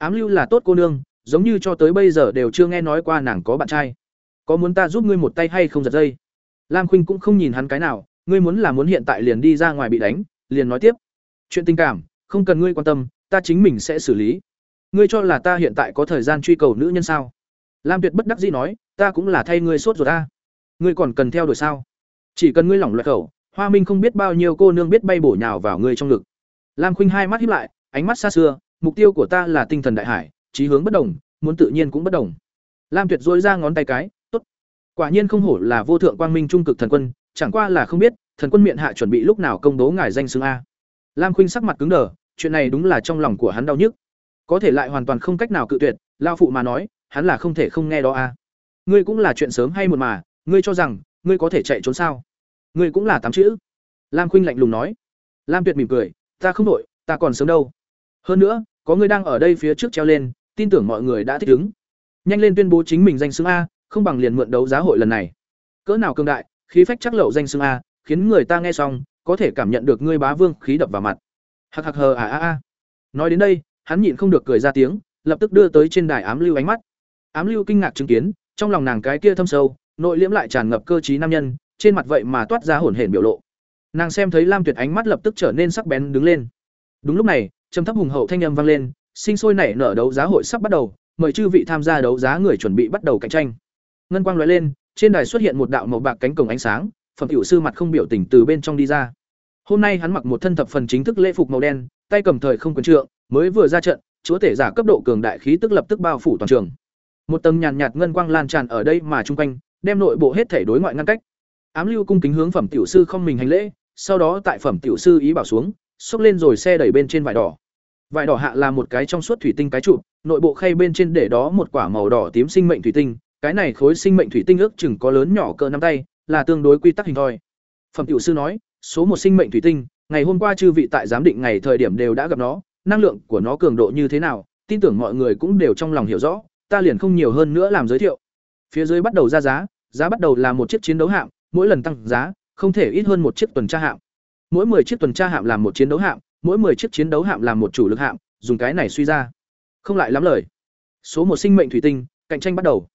ám lưu là tốt cô nương, giống như cho tới bây giờ đều chưa nghe nói qua nàng có bạn trai. Có muốn ta giúp ngươi một tay hay không giật dây? Lam khuynh cũng không nhìn hắn cái nào, ngươi muốn là muốn hiện tại liền đi ra ngoài bị đánh, liền nói tiếp. Chuyện tình cảm, không cần ngươi quan tâm, ta chính mình sẽ xử lý. Ngươi cho là ta hiện tại có thời gian truy cầu nữ nhân sao? Lam tuyệt bất đắc dĩ nói, ta cũng là thay ngươi sốt rồi ta. Ngươi còn cần theo đuổi sao? Chỉ cần ngươi lỏng loại khẩu, hoa minh không biết bao nhiêu cô nương biết bay bổ nhào vào ngươi trong ngực. Lam khuynh hai mắt hiếp lại, ánh mắt xa xưa mục tiêu của ta là tinh thần đại hải trí hướng bất đồng, muốn tự nhiên cũng bất đồng. Lam tuyệt dối ra ngón tay cái, tốt. Quả nhiên không hổ là vô thượng quang minh trung cực thần quân, chẳng qua là không biết, thần quân miệng hạ chuẩn bị lúc nào công bố ngài danh xưng a. Lam khuynh sắc mặt cứng đờ, chuyện này đúng là trong lòng của hắn đau nhức. Có thể lại hoàn toàn không cách nào cự tuyệt lao phụ mà nói, hắn là không thể không nghe đó a. Ngươi cũng là chuyện sớm hay muộn mà, ngươi cho rằng, ngươi có thể chạy trốn sao? Ngươi cũng là tám chữ. Lam khuynh lạnh lùng nói. Lam tuyệt mỉm cười, ta không đội, ta còn sớm đâu. Hơn nữa có người đang ở đây phía trước treo lên, tin tưởng mọi người đã thích ứng. Nhanh lên tuyên bố chính mình danh xưng a, không bằng liền mượn đấu giá hội lần này. Cỡ nào cương đại, khí phách chắc lậu danh xưng a, khiến người ta nghe xong, có thể cảm nhận được ngươi bá vương khí đập vào mặt. Hạc hạc hờ à a a nói đến đây, hắn nhịn không được cười ra tiếng, lập tức đưa tới trên đài ám lưu ánh mắt. Ám lưu kinh ngạc chứng kiến, trong lòng nàng cái kia thâm sâu, nội liễm lại tràn ngập cơ trí nam nhân, trên mặt vậy mà toát ra hổn hển biểu lộ. Nàng xem thấy lam tuyệt ánh mắt lập tức trở nên sắc bén đứng lên. Đúng lúc này trầm thấp hùng hậu thanh âm vang lên sinh sôi nảy nở đấu giá hội sắp bắt đầu mời chư vị tham gia đấu giá người chuẩn bị bắt đầu cạnh tranh. Ngân quang lóe lên trên đài xuất hiện một đạo màu bạc cánh cổng ánh sáng phẩm tiểu sư mặt không biểu tình từ bên trong đi ra. Hôm nay hắn mặc một thân thập phần chính thức lễ phục màu đen tay cầm thời không quyền trượng mới vừa ra trận chúa tể giả cấp độ cường đại khí tức lập tức bao phủ toàn trường. Một tầng nhàn nhạt, ngân quang lan tràn ở đây mà trung quanh đem nội bộ hết thể đối ngoại ngăn cách. Ám lưu cung kính hướng phẩm tiểu sư không mình hành lễ sau đó tại phẩm tiểu sư ý bảo xuống xốc lên rồi xe đẩy bên trên vải đỏ. Vải đỏ hạ là một cái trong suốt thủy tinh cái trụ, nội bộ khay bên trên để đó một quả màu đỏ tím sinh mệnh thủy tinh, cái này khối sinh mệnh thủy tinh ước chừng có lớn nhỏ cỡ nắm tay, là tương đối quy tắc hình thoi. Phẩm tiểu sư nói, số một sinh mệnh thủy tinh, ngày hôm qua chư vị tại giám định ngày thời điểm đều đã gặp nó, năng lượng của nó cường độ như thế nào, tin tưởng mọi người cũng đều trong lòng hiểu rõ, ta liền không nhiều hơn nữa làm giới thiệu. Phía dưới bắt đầu ra giá giá bắt đầu là một chiếc chiến đấu hạm, mỗi lần tăng giá, không thể ít hơn một chiếc tuần tra hạm mỗi 10 chiếc tuần tra hạm làm một chiến đấu hạm, mỗi 10 chiếc chiến đấu hạm làm một chủ lực hạm, dùng cái này suy ra. Không lại lắm lời. Số một sinh mệnh thủy tinh, cạnh tranh bắt đầu.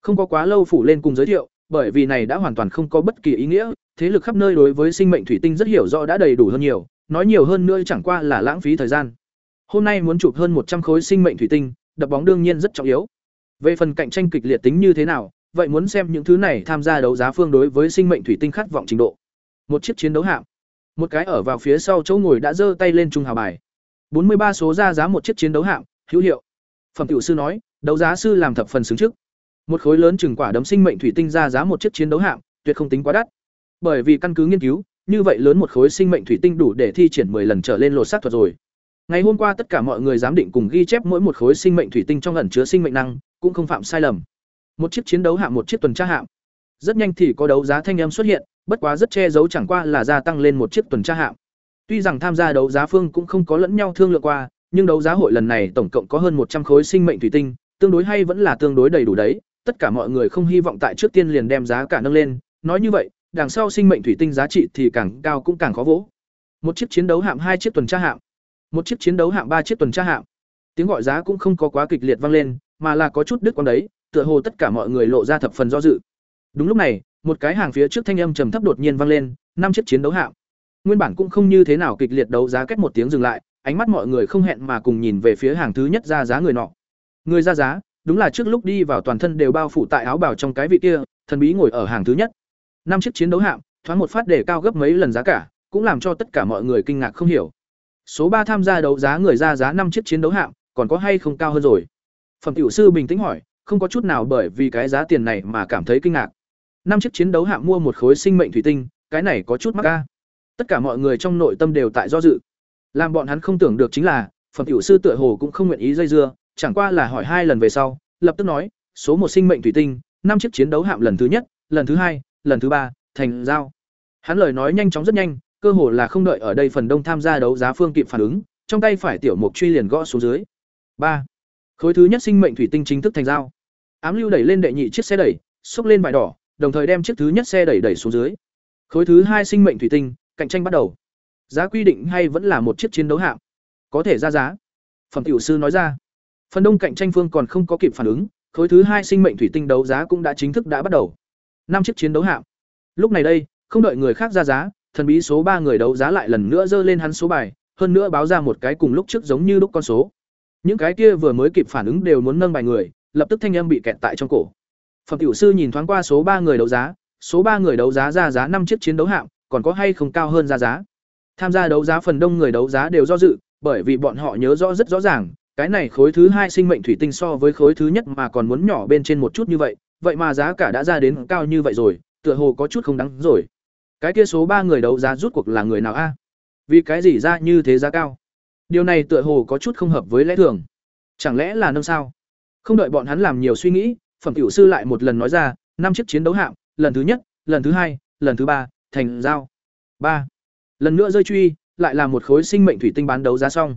Không có quá lâu phủ lên cùng giới thiệu, bởi vì này đã hoàn toàn không có bất kỳ ý nghĩa. Thế lực khắp nơi đối với sinh mệnh thủy tinh rất hiểu rõ đã đầy đủ hơn nhiều, nói nhiều hơn nữa chẳng qua là lãng phí thời gian. Hôm nay muốn chụp hơn một trăm khối sinh mệnh thủy tinh, đập bóng đương nhiên rất trọng yếu. Về phần cạnh tranh kịch liệt tính như thế nào, vậy muốn xem những thứ này tham gia đấu giá phương đối với sinh mệnh thủy tinh khát vọng trình độ. Một chiếc chiến đấu hạm một cái ở vào phía sau chỗ ngồi đã giơ tay lên trung hào bài. Bốn mươi ba số ra giá một chiếc chiến đấu hạng hữu hiệu. Phẩm tiểu sư nói đấu giá sư làm thập phần xứng trước. Một khối lớn chừng quả đấm sinh mệnh thủy tinh ra giá một chiếc chiến đấu hạng, tuyệt không tính quá đắt. Bởi vì căn cứ nghiên cứu như vậy lớn một khối sinh mệnh thủy tinh đủ để thi triển 10 lần trở lên lột xác thuật rồi. Ngày hôm qua tất cả mọi người giám định cùng ghi chép mỗi một khối sinh mệnh thủy tinh trong ẩn chứa sinh mệnh năng cũng không phạm sai lầm. Một chiếc chiến đấu hạng một chiếc tuần tra hạng rất nhanh thì có đấu giá thanh âm xuất hiện, bất quá rất che giấu chẳng qua là gia tăng lên một chiếc tuần tra hạm. Tuy rằng tham gia đấu giá phương cũng không có lẫn nhau thương lượng qua, nhưng đấu giá hội lần này tổng cộng có hơn một trăm khối sinh mệnh thủy tinh, tương đối hay vẫn là tương đối đầy đủ đấy, tất cả mọi người không hy vọng tại trước tiên liền đem giá cả nâng lên. Nói như vậy, đằng sau sinh mệnh thủy tinh giá trị thì càng cao cũng càng khó vỗ. Một chiếc chiến đấu hạm, hai chiếc tuần tra hạm. Một chiếc chiến đấu hạm, ba chiếc tuần tra hạm. Tiếng gọi giá cũng không có quá kịch liệt vang lên, mà là có chút đứt quãng đấy, tựa hồ tất cả mọi người lộ ra thập phần do dự đúng lúc này, một cái hàng phía trước thanh âm trầm thấp đột nhiên vang lên, năm chiếc chiến đấu hạm. Nguyên bản cũng không như thế nào kịch liệt đấu giá kết một tiếng dừng lại, ánh mắt mọi người không hẹn mà cùng nhìn về phía hàng thứ nhất ra giá người nọ. Người ra giá, đúng là trước lúc đi vào toàn thân đều bao phủ tại áo bào trong cái vị kia, thần bí ngồi ở hàng thứ nhất. Năm chiếc chiến đấu hạm, thoáng một phát để cao gấp mấy lần giá cả, cũng làm cho tất cả mọi người kinh ngạc không hiểu. Số ba tham gia đấu giá người ra giá năm chiếc chiến đấu hạm, còn có hay không cao hơn rồi? Phẩm tiểu sư bình tĩnh hỏi, không có chút nào bởi vì cái giá tiền này mà cảm thấy kinh ngạc năm chiếc chiến đấu hạng mua một khối sinh mệnh thủy tinh, cái này có chút mắc ca. Tất cả mọi người trong nội tâm đều tại do dự. Làm bọn hắn không tưởng được chính là, phẩm tiểu sư tựa hồ cũng không nguyện ý dây dưa, chẳng qua là hỏi hai lần về sau, lập tức nói, số một sinh mệnh thủy tinh, năm chiếc chiến đấu hạm lần thứ nhất, lần thứ hai, lần thứ ba, thành giao. Hắn lời nói nhanh chóng rất nhanh, cơ hồ là không đợi ở đây phần đông tham gia đấu giá phương kịp phản ứng, trong tay phải tiểu mục truy liền gõ xuống dưới. Ba. Khối thứ nhất sinh mệnh thủy tinh chính thức thành giao. Ám lưu đẩy lên đệ nhị chiếc xe đẩy, xốc lên vải đỏ đồng thời đem chiếc thứ nhất xe đẩy đẩy xuống dưới. Khối thứ hai sinh mệnh thủy tinh, cạnh tranh bắt đầu. Giá quy định hay vẫn là một chiếc chiến đấu hạm có thể ra giá. Phẩm tiểu sư nói ra. Phần đông cạnh tranh phương còn không có kịp phản ứng, khối thứ hai sinh mệnh thủy tinh đấu giá cũng đã chính thức đã bắt đầu. Năm chiếc chiến đấu hạm lúc này đây, không đợi người khác ra giá, thần bí số ba người đấu giá lại lần nữa dơ lên hắn số bài, hơn nữa báo ra một cái cùng lúc trước giống như lúc con số. Những cái kia vừa mới kịp phản ứng đều muốn nâng bài người, lập tức thanh âm bị kẹt tại trong cổ phẩm tiểu sư nhìn thoáng qua số ba người đấu giá, số ba người đấu giá ra giá năm chiếc chiến đấu hạm còn có hay không cao hơn ra giá. Tham gia đấu giá phần đông người đấu giá đều do dự, bởi vì bọn họ nhớ rõ rất rõ ràng, cái này khối thứ hai sinh mệnh thủy tinh so với khối thứ nhất mà còn muốn nhỏ bên trên một chút như vậy vậy mà giá cả đã ra đến cao như vậy rồi, tựa hồ có chút không đáng rồi. Cái kia số ba người đấu giá rút cuộc là người nào a? Vì cái gì ra như thế giá cao? Điều này tựa hồ có chút không hợp với lẽ thường. Chẳng lẽ là nâng sao? Không đợi bọn hắn làm nhiều suy nghĩ phẩm tiểu sư lại một lần nói ra, năm chiếc chiến đấu hạm lần thứ nhất, lần thứ hai, lần thứ ba, thành giao. Ba. Lần nữa rơi truy, lại là một khối sinh mệnh thủy tinh bán đấu giá xong.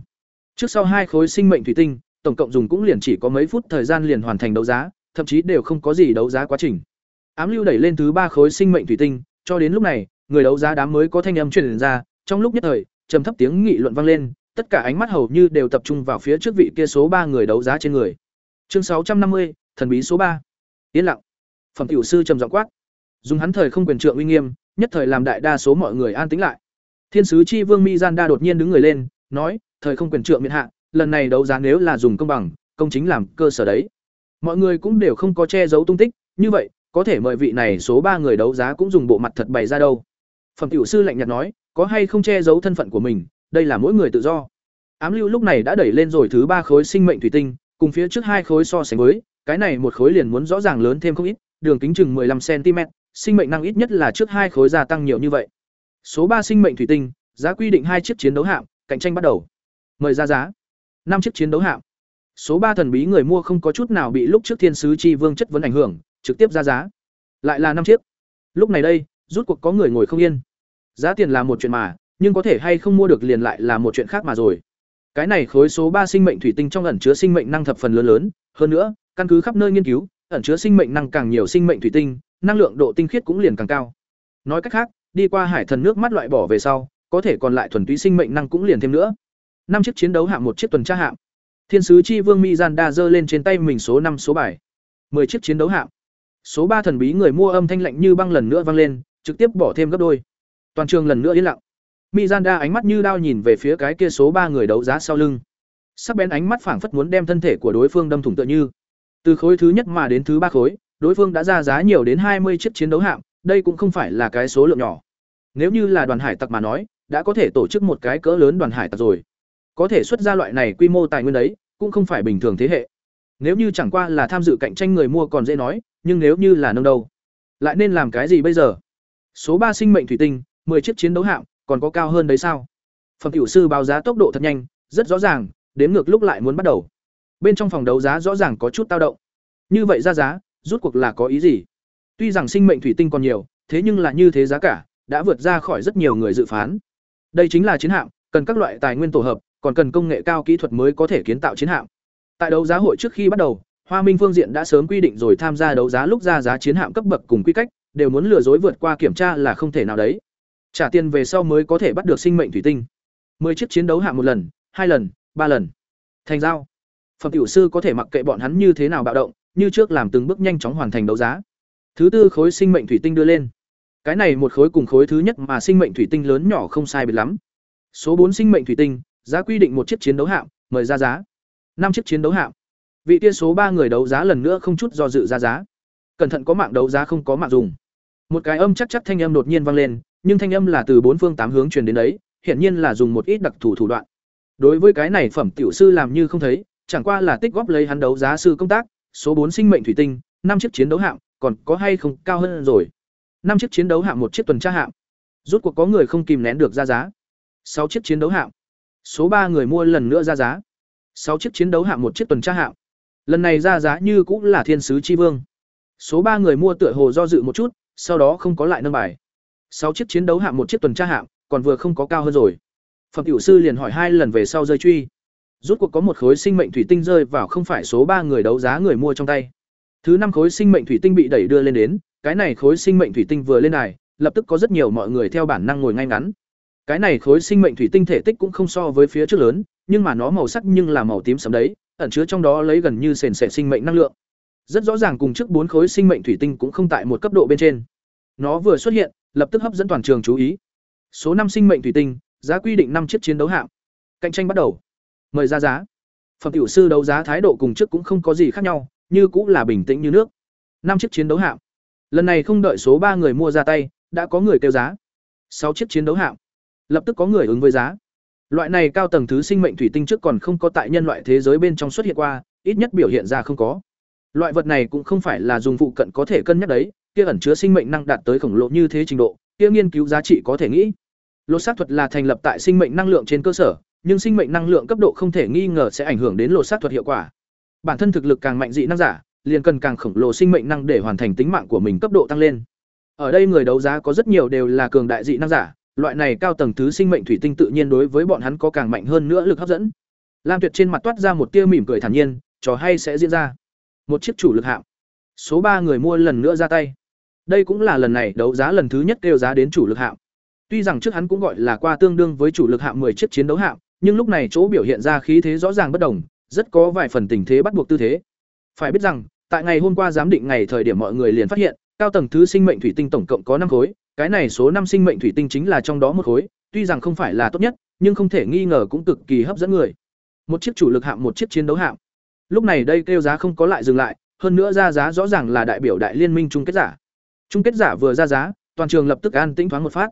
Trước sau hai khối sinh mệnh thủy tinh, tổng cộng dùng cũng liền chỉ có mấy phút thời gian liền hoàn thành đấu giá, thậm chí đều không có gì đấu giá quá trình. Ám lưu đẩy lên thứ ba khối sinh mệnh thủy tinh, cho đến lúc này, người đấu giá đám mới có thanh âm truyền ra, trong lúc nhất thời, trầm thấp tiếng nghị luận vang lên, tất cả ánh mắt hầu như đều tập trung vào phía trước vị kia số ba người đấu giá trên người. Chương sáu trăm năm mươi thần bí số ba. Yên lặng. Phẩm tiểu sư trầm giọng quát. Dùng hắn thời không quyền trượng uy nghiêm, nhất thời làm đại đa số mọi người an tĩnh lại. Thiên sứ chi vương mi gian đa đột nhiên đứng người lên, nói, thời không quyền trượng miễn hạ, lần này đấu giá nếu là dùng công bằng, công chính làm cơ sở đấy. Mọi người cũng đều không có che giấu tung tích, như vậy, có thể mời vị này số ba người đấu giá cũng dùng bộ mặt thật bày ra đâu. Phẩm tiểu sư lạnh nhạt nói, có hay không che giấu thân phận của mình, đây là mỗi người tự do. Ám lưu lúc này đã đẩy lên rồi thứ ba khối sinh mệnh thủy tinh, cùng phía trước hai khối so sánh với cái này một khối liền muốn rõ ràng lớn thêm không ít, đường kính chừng 15 cm sinh mệnh năng ít nhất là trước hai khối gia tăng nhiều như vậy. Số ba sinh mệnh thủy tinh, giá quy định hai chiếc chiến đấu hạm, cạnh tranh bắt đầu. Mời ra giá. Năm chiếc chiến đấu hạm. Số ba thần bí người mua không có chút nào bị lúc trước thiên sứ chi vương chất vấn ảnh hưởng, trực tiếp ra giá. Lại là năm chiếc. Lúc này đây, rút cuộc có người ngồi không yên. Giá tiền là một chuyện mà, nhưng có thể hay không mua được liền lại là một chuyện khác mà rồi. Cái này khối số ba sinh mệnh thủy tinh trong ẩn chứa sinh mệnh năng thập phần lớn lớn, hơn nữa căn cứ khắp nơi nghiên cứu, ẩn chứa sinh mệnh năng càng nhiều sinh mệnh thủy tinh, năng lượng độ tinh khiết cũng liền càng cao. Nói cách khác, đi qua hải thần nước mắt loại bỏ về sau, có thể còn lại thuần túy sinh mệnh năng cũng liền thêm nữa. Năm chiếc chiến đấu hạng một chiếc tuần tra hạng. thiên sứ chi vương mi gian đa giơ lên trên tay mình số năm số bài mười chiếc chiến đấu hạng. số ba thần bí người mua âm thanh lạnh như băng lần nữa vang lên, trực tiếp bỏ thêm gấp đôi. Toàn trường lần nữa yên lặng. Mi gian đa ánh mắt như đao nhìn về phía cái kia số ba người đấu giá sau lưng. Sắc bén ánh mắt phảng phất muốn đem thân thể của đối phương đâm thủng tựa như từ khối thứ nhất mà đến thứ ba khối, đối phương đã ra giá nhiều đến hai mươi chiếc chiến đấu hạm, đây cũng không phải là cái số lượng nhỏ. Nếu như là đoàn hải tặc mà nói, đã có thể tổ chức một cái cỡ lớn đoàn hải tặc rồi. Có thể xuất ra loại này quy mô tài nguyên đấy, cũng không phải bình thường thế hệ. Nếu như chẳng qua là tham dự cạnh tranh người mua còn dễ nói, nhưng nếu như là nâng đâu? Lại nên làm cái gì bây giờ? Số ba sinh mệnh thủy tinh 10 chiếc chiến đấu hạm, còn có cao hơn đấy sao? Phẩm tiểu sư báo giá tốc độ thật nhanh, rất rõ ràng, đếm ngược lúc lại muốn bắt đầu bên trong phòng đấu giá rõ ràng có chút tao động. Như vậy ra giá, rút cuộc là có ý gì? Tuy rằng sinh mệnh thủy tinh còn nhiều, thế nhưng là như thế giá cả, đã vượt ra khỏi rất nhiều người dự phán. Đây chính là chiến hạm, cần các loại tài nguyên tổ hợp, còn cần công nghệ cao kỹ thuật mới có thể kiến tạo chiến hạm. Tại đấu giá hội trước khi bắt đầu, hoa minh phương diện đã sớm quy định rồi tham gia đấu giá lúc ra giá chiến hạm cấp bậc cùng quy cách, đều muốn lừa dối vượt qua kiểm tra là không thể nào đấy. Trả tiền về sau mới có thể bắt được sinh mệnh thủy tinh. Mười chiếc chiến đấu hạng một lần, hai lần, ba lần. Thành giao phẩm tiểu sư có thể mặc kệ bọn hắn như thế nào bạo động như trước làm từng bước nhanh chóng hoàn thành đấu giá. Thứ tư khối sinh mệnh thủy tinh đưa lên. Cái này một khối cùng khối thứ nhất mà sinh mệnh thủy tinh lớn nhỏ không sai biệt lắm. Số bốn sinh mệnh thủy tinh giá quy định một chiếc chiến đấu hạm, mời ra giá. Năm chiếc chiến đấu hạm, vị tiên số ba người đấu giá lần nữa không chút do dự ra giá. Cẩn thận có mạng đấu giá không có mạng dùng. Một cái âm chắc chắc thanh âm đột nhiên vang lên nhưng thanh âm là từ bốn phương tám hướng truyền đến đấy hiển nhiên là dùng một ít đặc thù thủ đoạn. Đối với cái này phẩm tiểu sư làm như không thấy chẳng qua là tích góp lấy hắn đấu giá sư công tác, số bốn sinh mệnh thủy tinh, năm chiếc chiến đấu hạng, còn có hay không cao hơn rồi. Năm chiếc chiến đấu hạng, một chiếc tuần tra hạng. Rút cuộc có người không kìm nén được ra giá. Sáu chiếc chiến đấu hạng. Số ba người mua lần nữa ra giá. Sáu chiếc chiến đấu hạng, một chiếc tuần tra hạng. Lần này ra giá như cũng là thiên sứ chi vương. Số ba người mua tựa hồ do dự một chút, sau đó không có lại nâng bài. Sáu chiếc chiến đấu hạng, một chiếc tuần tra hạng, còn vừa không có cao hơn rồi. Phẩm tiểu sư liền hỏi hai lần về sau rơi truy rút cuộc có một khối sinh mệnh thủy tinh rơi vào không phải số ba người đấu giá người mua trong tay. Thứ năm khối sinh mệnh thủy tinh bị đẩy đưa lên đến cái này khối sinh mệnh thủy tinh vừa lên này, lập tức có rất nhiều mọi người theo bản năng ngồi ngay ngắn. Cái này khối sinh mệnh thủy tinh thể tích cũng không so với phía trước lớn nhưng mà nó màu sắc nhưng là màu tím sẫm đấy ẩn chứa trong đó lấy gần như sền sệt sinh mệnh năng lượng. Rất rõ ràng cùng trước bốn khối sinh mệnh thủy tinh cũng không tại một cấp độ bên trên. Nó vừa xuất hiện lập tức hấp dẫn toàn trường chú ý. Số năm sinh mệnh thủy tinh giá quy định năm chiếc chiến đấu hạng cạnh tranh bắt đầu mời ra giá. Phẩm tiểu sư đấu giá thái độ cùng trước cũng không có gì khác nhau như cũng là bình tĩnh như nước. Năm chiếc chiến đấu hạm, lần này không đợi số ba người mua ra tay đã có người kêu giá. Sáu chiếc chiến đấu hạm, lập tức có người ứng với giá. Loại này cao tầng thứ sinh mệnh thủy tinh trước còn không có tại nhân loại thế giới bên trong xuất hiện qua ít nhất biểu hiện ra không có. Loại vật này cũng không phải là dùng phụ cận có thể cân nhắc đấy kia ẩn chứa sinh mệnh năng đạt tới khổng lồ như thế trình độ kia nghiên cứu giá trị có thể nghĩ. Lột xác thuật là thành lập tại sinh mệnh năng lượng trên cơ sở nhưng sinh mệnh năng lượng cấp độ không thể nghi ngờ sẽ ảnh hưởng đến lột xác thuật hiệu quả. Bản thân thực lực càng mạnh dị năng giả, liền cần càng khổng lồ sinh mệnh năng để hoàn thành tính mạng của mình cấp độ tăng lên. Ở đây người đấu giá có rất nhiều đều là cường đại dị năng giả, loại này cao tầng thứ sinh mệnh thủy tinh tự nhiên đối với bọn hắn có càng mạnh hơn nữa lực hấp dẫn. Lam tuyệt trên mặt toát ra một tia mỉm cười thản nhiên, trò hay sẽ diễn ra. Một chiếc chủ lực hạng số ba người mua lần nữa ra tay. Đây cũng là lần này đấu giá lần thứ nhất kêu giá đến chủ lực hạng tuy rằng trước hắn cũng gọi là qua tương đương với chủ lực hạng 10 chiếc chiến đấu hạng nhưng lúc này chỗ biểu hiện ra khí thế rõ ràng bất đồng rất có vài phần tình thế bắt buộc tư thế phải biết rằng tại ngày hôm qua giám định ngày thời điểm mọi người liền phát hiện, cao tầng thứ sinh mệnh thủy tinh tổng cộng có năm khối, cái này số năm sinh mệnh thủy tinh chính là trong đó một khối, tuy rằng không phải là tốt nhất, nhưng không thể nghi ngờ cũng cực kỳ hấp dẫn người. Một chiếc chủ lực hạm, một chiếc chiến đấu hạm. Lúc này đây kêu giá không có lại dừng lại, hơn nữa ra giá rõ ràng là đại biểu đại liên minh chung kết giả. Chung kết giả vừa ra giá, toàn trường lập tức an tĩnh thoáng một phát.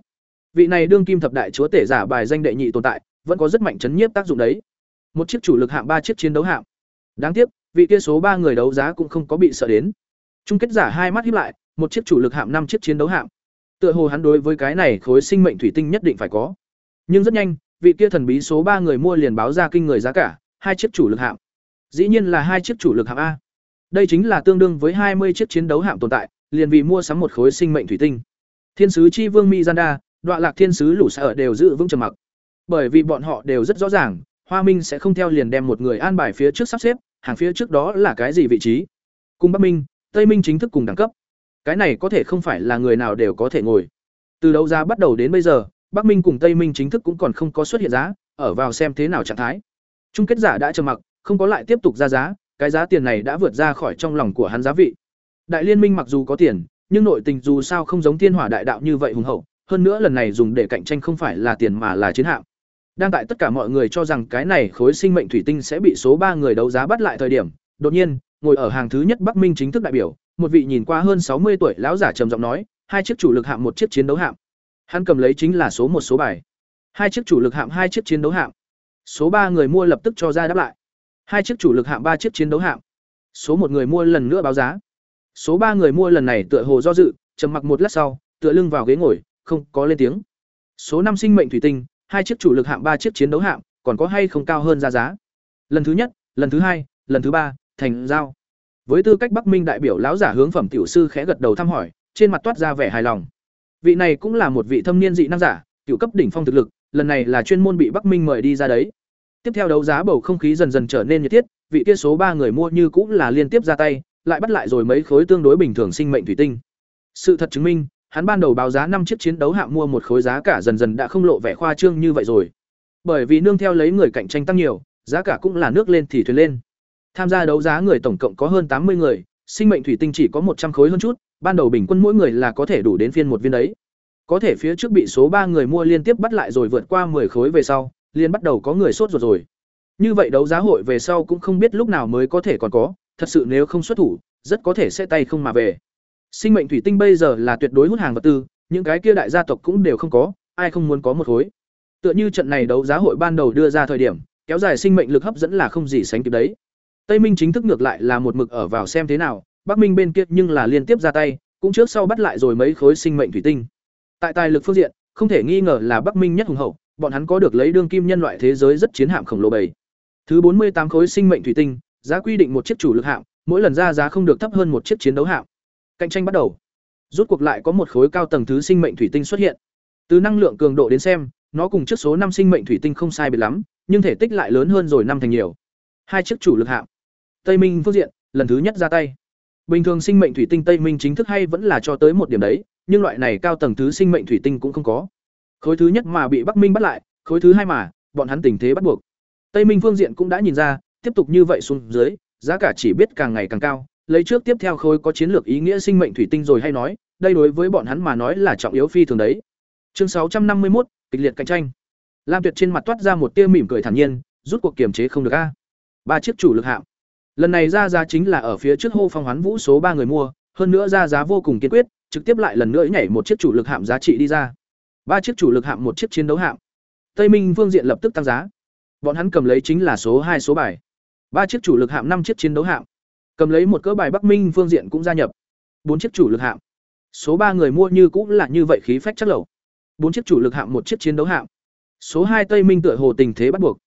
Vị này đương kim thập đại chúa tể giả bài danh đệ nhị tồn tại, vẫn có rất mạnh chấn nhiếp tác dụng đấy. Một chiếc chủ lực hạm ba chiếc chiến đấu hạm. Đáng tiếc, vị kia số ba người đấu giá cũng không có bị sợ đến. Chung kết giả hai mắt híp lại, một chiếc chủ lực hạm năm chiếc chiến đấu hạm. Tựa hồ hắn đối với cái này khối sinh mệnh thủy tinh nhất định phải có. Nhưng rất nhanh, vị kia thần bí số ba người mua liền báo ra kinh người giá cả, hai chiếc chủ lực hạm. Dĩ nhiên là hai chiếc chủ lực hạm a. Đây chính là tương đương với hai mươi chiếc chiến đấu hạm tồn tại, liền vì mua sắm một khối sinh mệnh thủy tinh. Thiên sứ chi vương Mizanda, Đoạ Lạc Thiên sứ Lũ Sở đều giữ vững trầm mặc. Bởi vì bọn họ đều rất rõ ràng, Hoa Minh sẽ không theo liền đem một người an bài phía trước sắp xếp, hàng phía trước đó là cái gì vị trí. Cùng Bắc Minh, Tây Minh chính thức cùng đẳng cấp. Cái này có thể không phải là người nào đều có thể ngồi. Từ đấu giá bắt đầu đến bây giờ, Bắc Minh cùng Tây Minh chính thức cũng còn không có xuất hiện giá, ở vào xem thế nào trạng thái. Chung kết giả đã trầm mặc, không có lại tiếp tục ra giá, cái giá tiền này đã vượt ra khỏi trong lòng của hắn giá vị. Đại liên minh mặc dù có tiền, nhưng nội tình dù sao không giống Thiên Hỏa đại đạo như vậy hùng hậu, hơn nữa lần này dùng để cạnh tranh không phải là tiền mà là chiến hạm. Đang tại tất cả mọi người cho rằng cái này khối sinh mệnh thủy tinh sẽ bị số ba người đấu giá bắt lại thời điểm, đột nhiên, ngồi ở hàng thứ nhất Bắc Minh chính thức đại biểu, một vị nhìn qua hơn sáu mươi tuổi lão giả trầm giọng nói, hai chiếc chủ lực hạm một chiếc chiến đấu hạm. Hắn cầm lấy chính là số một số bài. Hai chiếc chủ lực hạm hai chiếc chiến đấu hạm. Số ba người mua lập tức cho ra đáp lại. Hai chiếc chủ lực hạm ba chiếc chiến đấu hạm. Số một người mua lần nữa báo giá. Số ba người mua lần này tựa hồ do dự, trầm mặc một lát sau, tựa lưng vào ghế ngồi, không có lên tiếng. Số năm sinh mệnh thủy tinh, hai chiếc chủ lực hạm ba chiếc chiến đấu hạm, còn có hay không cao hơn ra giá. Lần thứ nhất, lần thứ hai, lần thứ ba, thành giao. Với tư cách Bắc Minh đại biểu lão giả hướng phẩm tiểu sư khẽ gật đầu thăm hỏi, trên mặt toát ra vẻ hài lòng. Vị này cũng là một vị thâm niên dị năng giả, cựu cấp đỉnh phong thực lực, lần này là chuyên môn bị Bắc Minh mời đi ra đấy. Tiếp theo đấu giá bầu không khí dần dần trở nên nhiệt thiết, vị kia số ba người mua như cũng là liên tiếp ra tay, lại bắt lại rồi mấy khối tương đối bình thường sinh mệnh thủy tinh. Sự thật chứng minh, hắn ban đầu báo giá năm chiếc chiến đấu hạng mua một khối giá cả dần dần đã không lộ vẻ khoa trương như vậy rồi. Bởi vì nương theo lấy người cạnh tranh tăng nhiều, giá cả cũng là nước lên thì thuyền lên. Tham gia đấu giá người tổng cộng có hơn tám mươi người, sinh mệnh thủy tinh chỉ có một trăm khối hơn chút, ban đầu bình quân mỗi người là có thể đủ đến phiên một viên đấy. Có thể phía trước bị số ba người mua liên tiếp bắt lại rồi vượt qua 10 khối về sau, liền bắt đầu có người sốt ruột rồi. Như vậy đấu giá hội về sau cũng không biết lúc nào mới có thể còn có, thật sự nếu không xuất thủ, rất có thể sẽ tay không mà về. Sinh mệnh thủy tinh bây giờ là tuyệt đối hút hàng vật tư, những cái kia đại gia tộc cũng đều không có, ai không muốn có một khối. Tựa như trận này đấu giá hội ban đầu đưa ra thời điểm, kéo dài sinh mệnh lực hấp dẫn là không gì sánh kịp đấy. Tây Minh chính thức ngược lại là một mực ở vào xem thế nào, Bắc Minh bên kia nhưng là liên tiếp ra tay, cũng trước sau bắt lại rồi mấy khối sinh mệnh thủy tinh. Tại tài lực phương diện, không thể nghi ngờ là Bắc Minh nhất hùng hậu, bọn hắn có được lấy đương kim nhân loại thế giới rất chiến hạm khổng lồ bảy. Thứ bốn mươi tám khối sinh mệnh thủy tinh, giá quy định một chiếc chủ lực hạm, mỗi lần ra giá không được thấp hơn một chiếc chiến đấu hạm. Cạnh tranh bắt đầu. Rút cuộc lại có một khối cao tầng thứ sinh mệnh thủy tinh xuất hiện. Từ năng lượng cường độ đến xem, nó cùng trước số năm sinh mệnh thủy tinh không sai biệt lắm, nhưng thể tích lại lớn hơn rồi năm thành nhiều. Hai chiếc chủ lực hạng Tây Minh phương diện, lần thứ nhất ra tay. Bình thường sinh mệnh thủy tinh Tây Minh chính thức hay vẫn là cho tới một điểm đấy, nhưng loại này cao tầng thứ sinh mệnh thủy tinh cũng không có. Khối thứ nhất mà bị Bắc Minh bắt lại, khối thứ hai mà, bọn hắn tình thế bắt buộc. Tây Minh phương diện cũng đã nhìn ra, tiếp tục như vậy xuống dưới, giá cả chỉ biết càng ngày càng cao, lấy trước tiếp theo khối có chiến lược ý nghĩa sinh mệnh thủy tinh rồi hay nói, đây đối với bọn hắn mà nói là trọng yếu phi thường đấy. Chương sáu trăm năm mươi một kịch liệt cạnh tranh. Lam Tuyệt trên mặt toát ra một tia mỉm cười thản nhiên, rút cuộc kiềm chế không được a. Ba chiếc chủ lực hạm. Lần này ra giá chính là ở phía trước hô phong hoán vũ số ba người mua, hơn nữa ra giá vô cùng kiên quyết, trực tiếp lại lần nữa nhảy một chiếc chủ lực hạm giá trị đi ra. Ba chiếc chủ lực hạm một chiếc chiến đấu hạm. Tây Minh vương diện lập tức tăng giá. Bọn hắn cầm lấy chính là số hai số bài. Ba chiếc chủ lực hạm năm chiếc chiến đấu hạm. Cầm lấy một cỡ bài Bắc Minh phương diện cũng gia nhập. Bốn chiếc chủ lực hạm. Số ba người mua như cũng là như vậy khí phách chắc lẩu. Bốn chiếc chủ lực hạm một chiếc chiến đấu hạm. Số hai Tây Minh tựa hồ tình thế bắt buộc.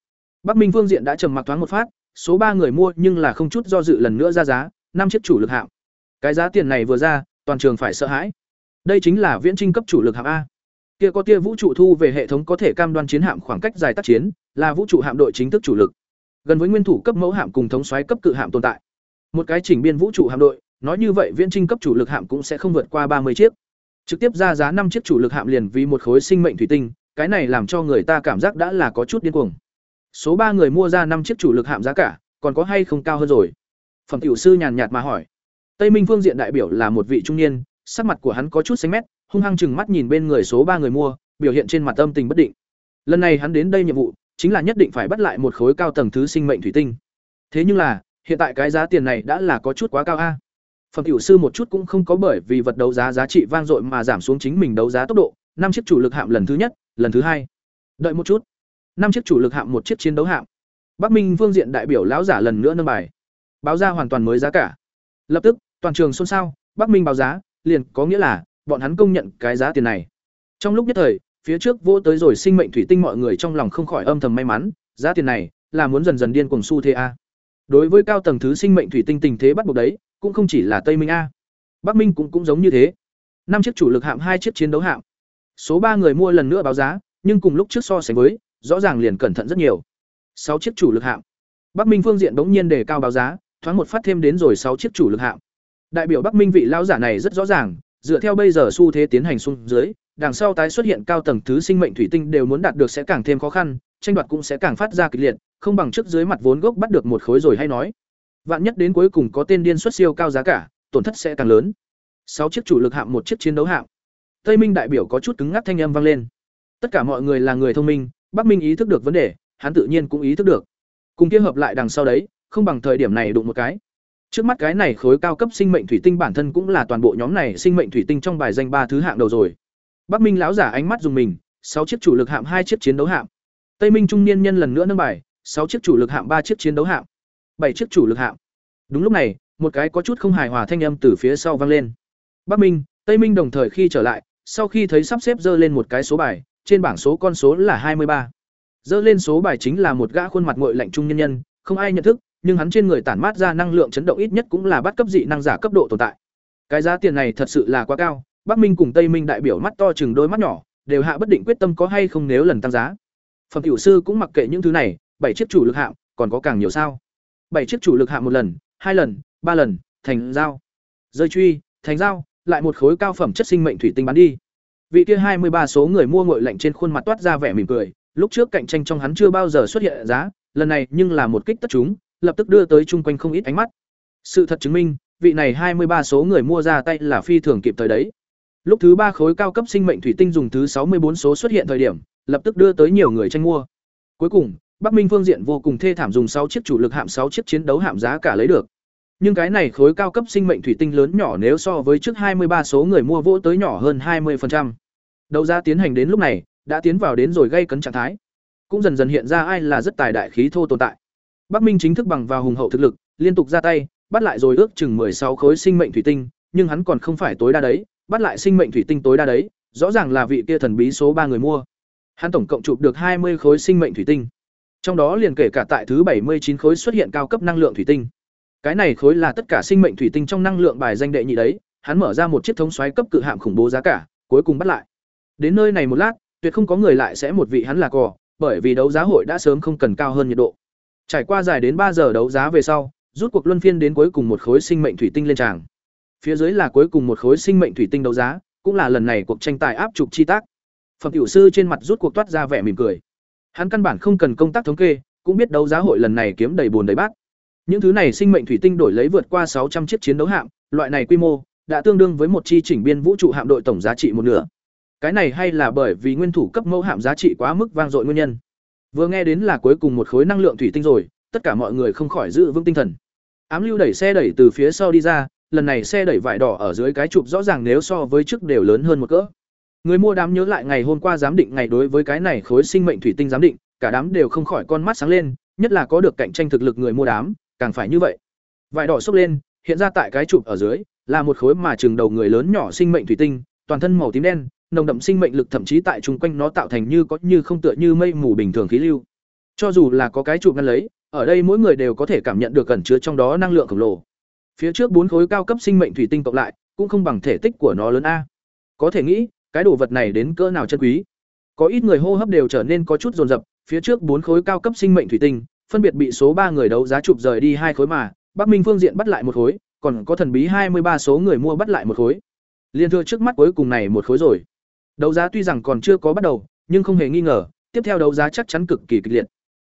Bắc Minh phương diện đã trầm mặc thoáng một phát, số ba người mua nhưng là không chút do dự lần nữa ra giá, năm chiếc chủ lực hạm. Cái giá tiền này vừa ra, toàn trường phải sợ hãi. Đây chính là viễn trinh cấp chủ lực hạm a. Kia có tia vũ trụ thu về hệ thống có thể cam đoan chiến hạm khoảng cách dài tác chiến, là vũ trụ hạm đội chính thức chủ lực. Gần với nguyên thủ cấp mẫu hạm cùng thống soái cấp cự hạm tồn tại. Một cái chỉnh biên vũ trụ hạm đội, nói như vậy viễn trinh cấp chủ lực hạm cũng sẽ không vượt qua ba mươi chiếc. Trực tiếp ra giá năm chiếc chủ lực hạm liền vì một khối sinh mệnh thủy tinh, cái này làm cho người ta cảm giác đã là có chút điên cuồng. Số ba người mua ra năm chiếc chủ lực hạm giá cả, còn có hay không cao hơn rồi? Phẩm tiểu sư nhàn nhạt mà hỏi. Tây Minh phương diện đại biểu là một vị trung niên, sắc mặt của hắn có chút xanh mét, hung hăng chừng mắt nhìn bên người số ba người mua, biểu hiện trên mặt âm tình bất định. Lần này hắn đến đây nhiệm vụ, chính là nhất định phải bắt lại một khối cao tầng thứ sinh mệnh thủy tinh. Thế nhưng là, hiện tại cái giá tiền này đã là có chút quá cao a. Phẩm tiểu sư một chút cũng không có bởi vì vật đấu giá giá trị vang dội mà giảm xuống chính mình đấu giá tốc độ, năm chiếc chủ lực hạm lần thứ nhất, lần thứ hai. Đợi một chút. năm chiếc chủ lực hạm một chiếc chiến đấu hạm. Bắc Minh phương diện đại biểu lão giả lần nữa nâng bài. Báo ra hoàn toàn mới giá cả. Lập tức, toàn trường xôn xao, Bắc Minh báo giá, liền có nghĩa là bọn hắn công nhận cái giá tiền này. Trong lúc nhất thời, phía trước vô tới rồi sinh mệnh thủy tinh mọi người trong lòng không khỏi âm thầm may mắn, giá tiền này là muốn dần dần điên cuồng su thế a. Đối với cao tầng thứ sinh mệnh thủy tinh tình thế bắt buộc đấy, cũng không chỉ là Tây Minh a. Bắc Minh cũng cũng giống như thế. Năm chiếc chủ lực hạm, hai chiếc chiến đấu hạm. Số ba người mua lần nữa báo giá, nhưng cùng lúc trước so sánh với, rõ ràng liền cẩn thận rất nhiều. sáu chiếc chủ lực hạm. Bắc Minh phương diện bỗng nhiên đề cao báo giá, thoáng một phát thêm đến rồi sáu chiếc chủ lực hạm. Đại biểu Bắc Minh vị lão giả này rất rõ ràng, dựa theo bây giờ xu thế tiến hành xuống dưới, đằng sau tái xuất hiện cao tầng thứ sinh mệnh thủy tinh đều muốn đạt được sẽ càng thêm khó khăn, tranh đoạt cũng sẽ càng phát ra kịch liệt, không bằng trước dưới mặt vốn gốc bắt được một khối rồi hay nói. Vạn nhất đến cuối cùng có tên điên xuất siêu cao giá cả, tổn thất sẽ càng lớn. Sáu chiếc chủ lực hạm một chiếc chiến đấu hạm. Tây Minh đại biểu có chút cứng ngắc thanh âm vang lên. Tất cả mọi người là người thông minh, Bắc Minh ý thức được vấn đề, hắn tự nhiên cũng ý thức được. Cùng kết hợp lại đằng sau đấy, không bằng thời điểm này đụng một cái. Trước mắt cái này khối cao cấp sinh mệnh thủy tinh bản thân cũng là toàn bộ nhóm này sinh mệnh thủy tinh trong bài danh ba thứ hạng đầu rồi. Bắc Minh lão giả ánh mắt dùng mình, sáu chiếc chủ lực hạm hai chiếc chiến đấu hạm. Tây Minh trung niên nhân lần nữa nâng bài, sáu chiếc chủ lực hạm ba chiếc chiến đấu hạm, bảy chiếc chủ lực hạm. Đúng lúc này, một cái có chút không hài hòa thanh âm từ phía sau vang lên. Bắc Minh, Tây Minh đồng thời khi trở lại, sau khi thấy sắp xếp dơ lên một cái số bài, trên bảng số con số là hai mươi ba. Dơ lên số bài chính là một gã khuôn mặt nguội lạnh trung nhân nhân, không ai nhận thức, nhưng hắn trên người tản mát ra năng lượng chấn động ít nhất cũng là bắt cấp dị năng giả cấp độ tồn tại. Cái giá tiền này thật sự là quá cao, Bắc Minh cùng Tây Minh đại biểu mắt to chừng đôi mắt nhỏ, đều hạ bất định quyết tâm có hay không nếu lần tăng giá. Phẩm tiểu sư cũng mặc kệ những thứ này, bảy chiếc chủ lực hạm, còn có càng nhiều sao? Bảy chiếc chủ lực hạm một lần, hai lần, ba lần, thành dao, Rơi truy, thành dao, lại một khối cao phẩm chất sinh mệnh thủy tinh bán đi. Vị kia hai mươi ba số người mua ngội lạnh trên khuôn mặt toát ra vẻ mỉm cười, lúc trước cạnh tranh trong hắn chưa bao giờ xuất hiện giá, lần này nhưng là một kích tất chúng, lập tức đưa tới chung quanh không ít ánh mắt. Sự thật chứng minh, vị này hai mươi ba số người mua ra tay là phi thường kịp thời đấy. Lúc thứ ba khối cao cấp sinh mệnh thủy tinh dùng thứ sáu mươi bốn số xuất hiện thời điểm, lập tức đưa tới nhiều người tranh mua. Cuối cùng, Bắc Minh phương diện vô cùng thê thảm dùng sáu chiếc chủ lực hạm sáu chiếc chiến đấu hạm giá cả lấy được. Nhưng cái này khối cao cấp sinh mệnh thủy tinh lớn nhỏ nếu so với trước hai mươi ba số người mua vỗ tới nhỏ hơn hai 20%. Đấu giá tiến hành đến lúc này, đã tiến vào đến rồi gây cấn trạng thái. Cũng dần dần hiện ra ai là rất tài đại khí thô tồn tại. Bắc Minh chính thức bằng vào hùng hậu thực lực, liên tục ra tay, bắt lại rồi ước chừng sáu khối sinh mệnh thủy tinh, nhưng hắn còn không phải tối đa đấy, bắt lại sinh mệnh thủy tinh tối đa đấy, rõ ràng là vị kia thần bí số ba người mua. Hắn tổng cộng chụp được hai mươi khối sinh mệnh thủy tinh. Trong đó liền kể cả tại thứ bảy mươi chín khối xuất hiện cao cấp năng lượng thủy tinh. Cái này khối là tất cả sinh mệnh thủy tinh trong năng lượng bài danh đệ nhị đấy, hắn mở ra một chiếc thống xoáy cấp cự hạm khủng bố giá cả, cuối cùng bắt lại. Đến nơi này một lát, tuyệt không có người lại sẽ một vị hắn là cò, bởi vì đấu giá hội đã sớm không cần cao hơn nhiệt độ. Trải qua dài đến ba giờ đấu giá về sau, rút cuộc luân phiên đến cuối cùng một khối sinh mệnh thủy tinh lên tràng. Phía dưới là cuối cùng một khối sinh mệnh thủy tinh đấu giá, cũng là lần này cuộc tranh tài áp trục chi tác. Phẩm tiểu sư trên mặt rút cuộc toát ra vẻ mỉm cười. Hắn căn bản không cần công tác thống kê, cũng biết đấu giá hội lần này kiếm đầy buồn đầy bát. Những thứ này sinh mệnh thủy tinh đổi lấy vượt qua sáu trăm chiếc chiến đấu hạm, loại này quy mô đã tương đương với một chi chỉnh biên vũ trụ hạm đội tổng giá trị một nửa. Cái này hay là bởi vì nguyên thủ cấp mẫu hạm giá trị quá mức vang dội nguyên nhân. Vừa nghe đến là cuối cùng một khối năng lượng thủy tinh rồi, tất cả mọi người không khỏi giữ vững tinh thần. Ám lưu đẩy xe đẩy từ phía sau đi ra, lần này xe đẩy vải đỏ ở dưới cái chụp rõ ràng nếu so với trước đều lớn hơn một cỡ. Người mua đám nhớ lại ngày hôm qua giám định ngày đối với cái này khối sinh mệnh thủy tinh giám định, cả đám đều không khỏi con mắt sáng lên, nhất là có được cạnh tranh thực lực người mua đám, càng phải như vậy. Vải đỏ xốc lên, hiện ra tại cái chụp ở dưới, là một khối mà trường đầu người lớn nhỏ sinh mệnh thủy tinh, toàn thân màu tím đen, nồng đậm sinh mệnh lực thậm chí tại chung quanh nó tạo thành như có như không tựa như mây mù bình thường khí lưu. Cho dù là có cái chụp ngăn lấy, ở đây mỗi người đều có thể cảm nhận được cẩn chứa trong đó năng lượng khổng lồ. Phía trước bốn khối cao cấp sinh mệnh thủy tinh cộng lại, cũng không bằng thể tích của nó lớn a. Có thể nghĩ, cái đồ vật này đến cỡ nào chân quý. Có ít người hô hấp đều trở nên có chút rồn rập. phía trước bốn khối cao cấp sinh mệnh thủy tinh, phân biệt bị số ba người đấu giá chụp rời đi hai khối mà, Bắc Minh phương diện bắt lại một khối, còn có thần bí hai mươi ba số người mua bắt lại một khối. Liên thừa trước mắt cuối cùng này một khối rồi. Đấu giá tuy rằng còn chưa có bắt đầu, nhưng không hề nghi ngờ, tiếp theo đấu giá chắc chắn cực kỳ kịch liệt.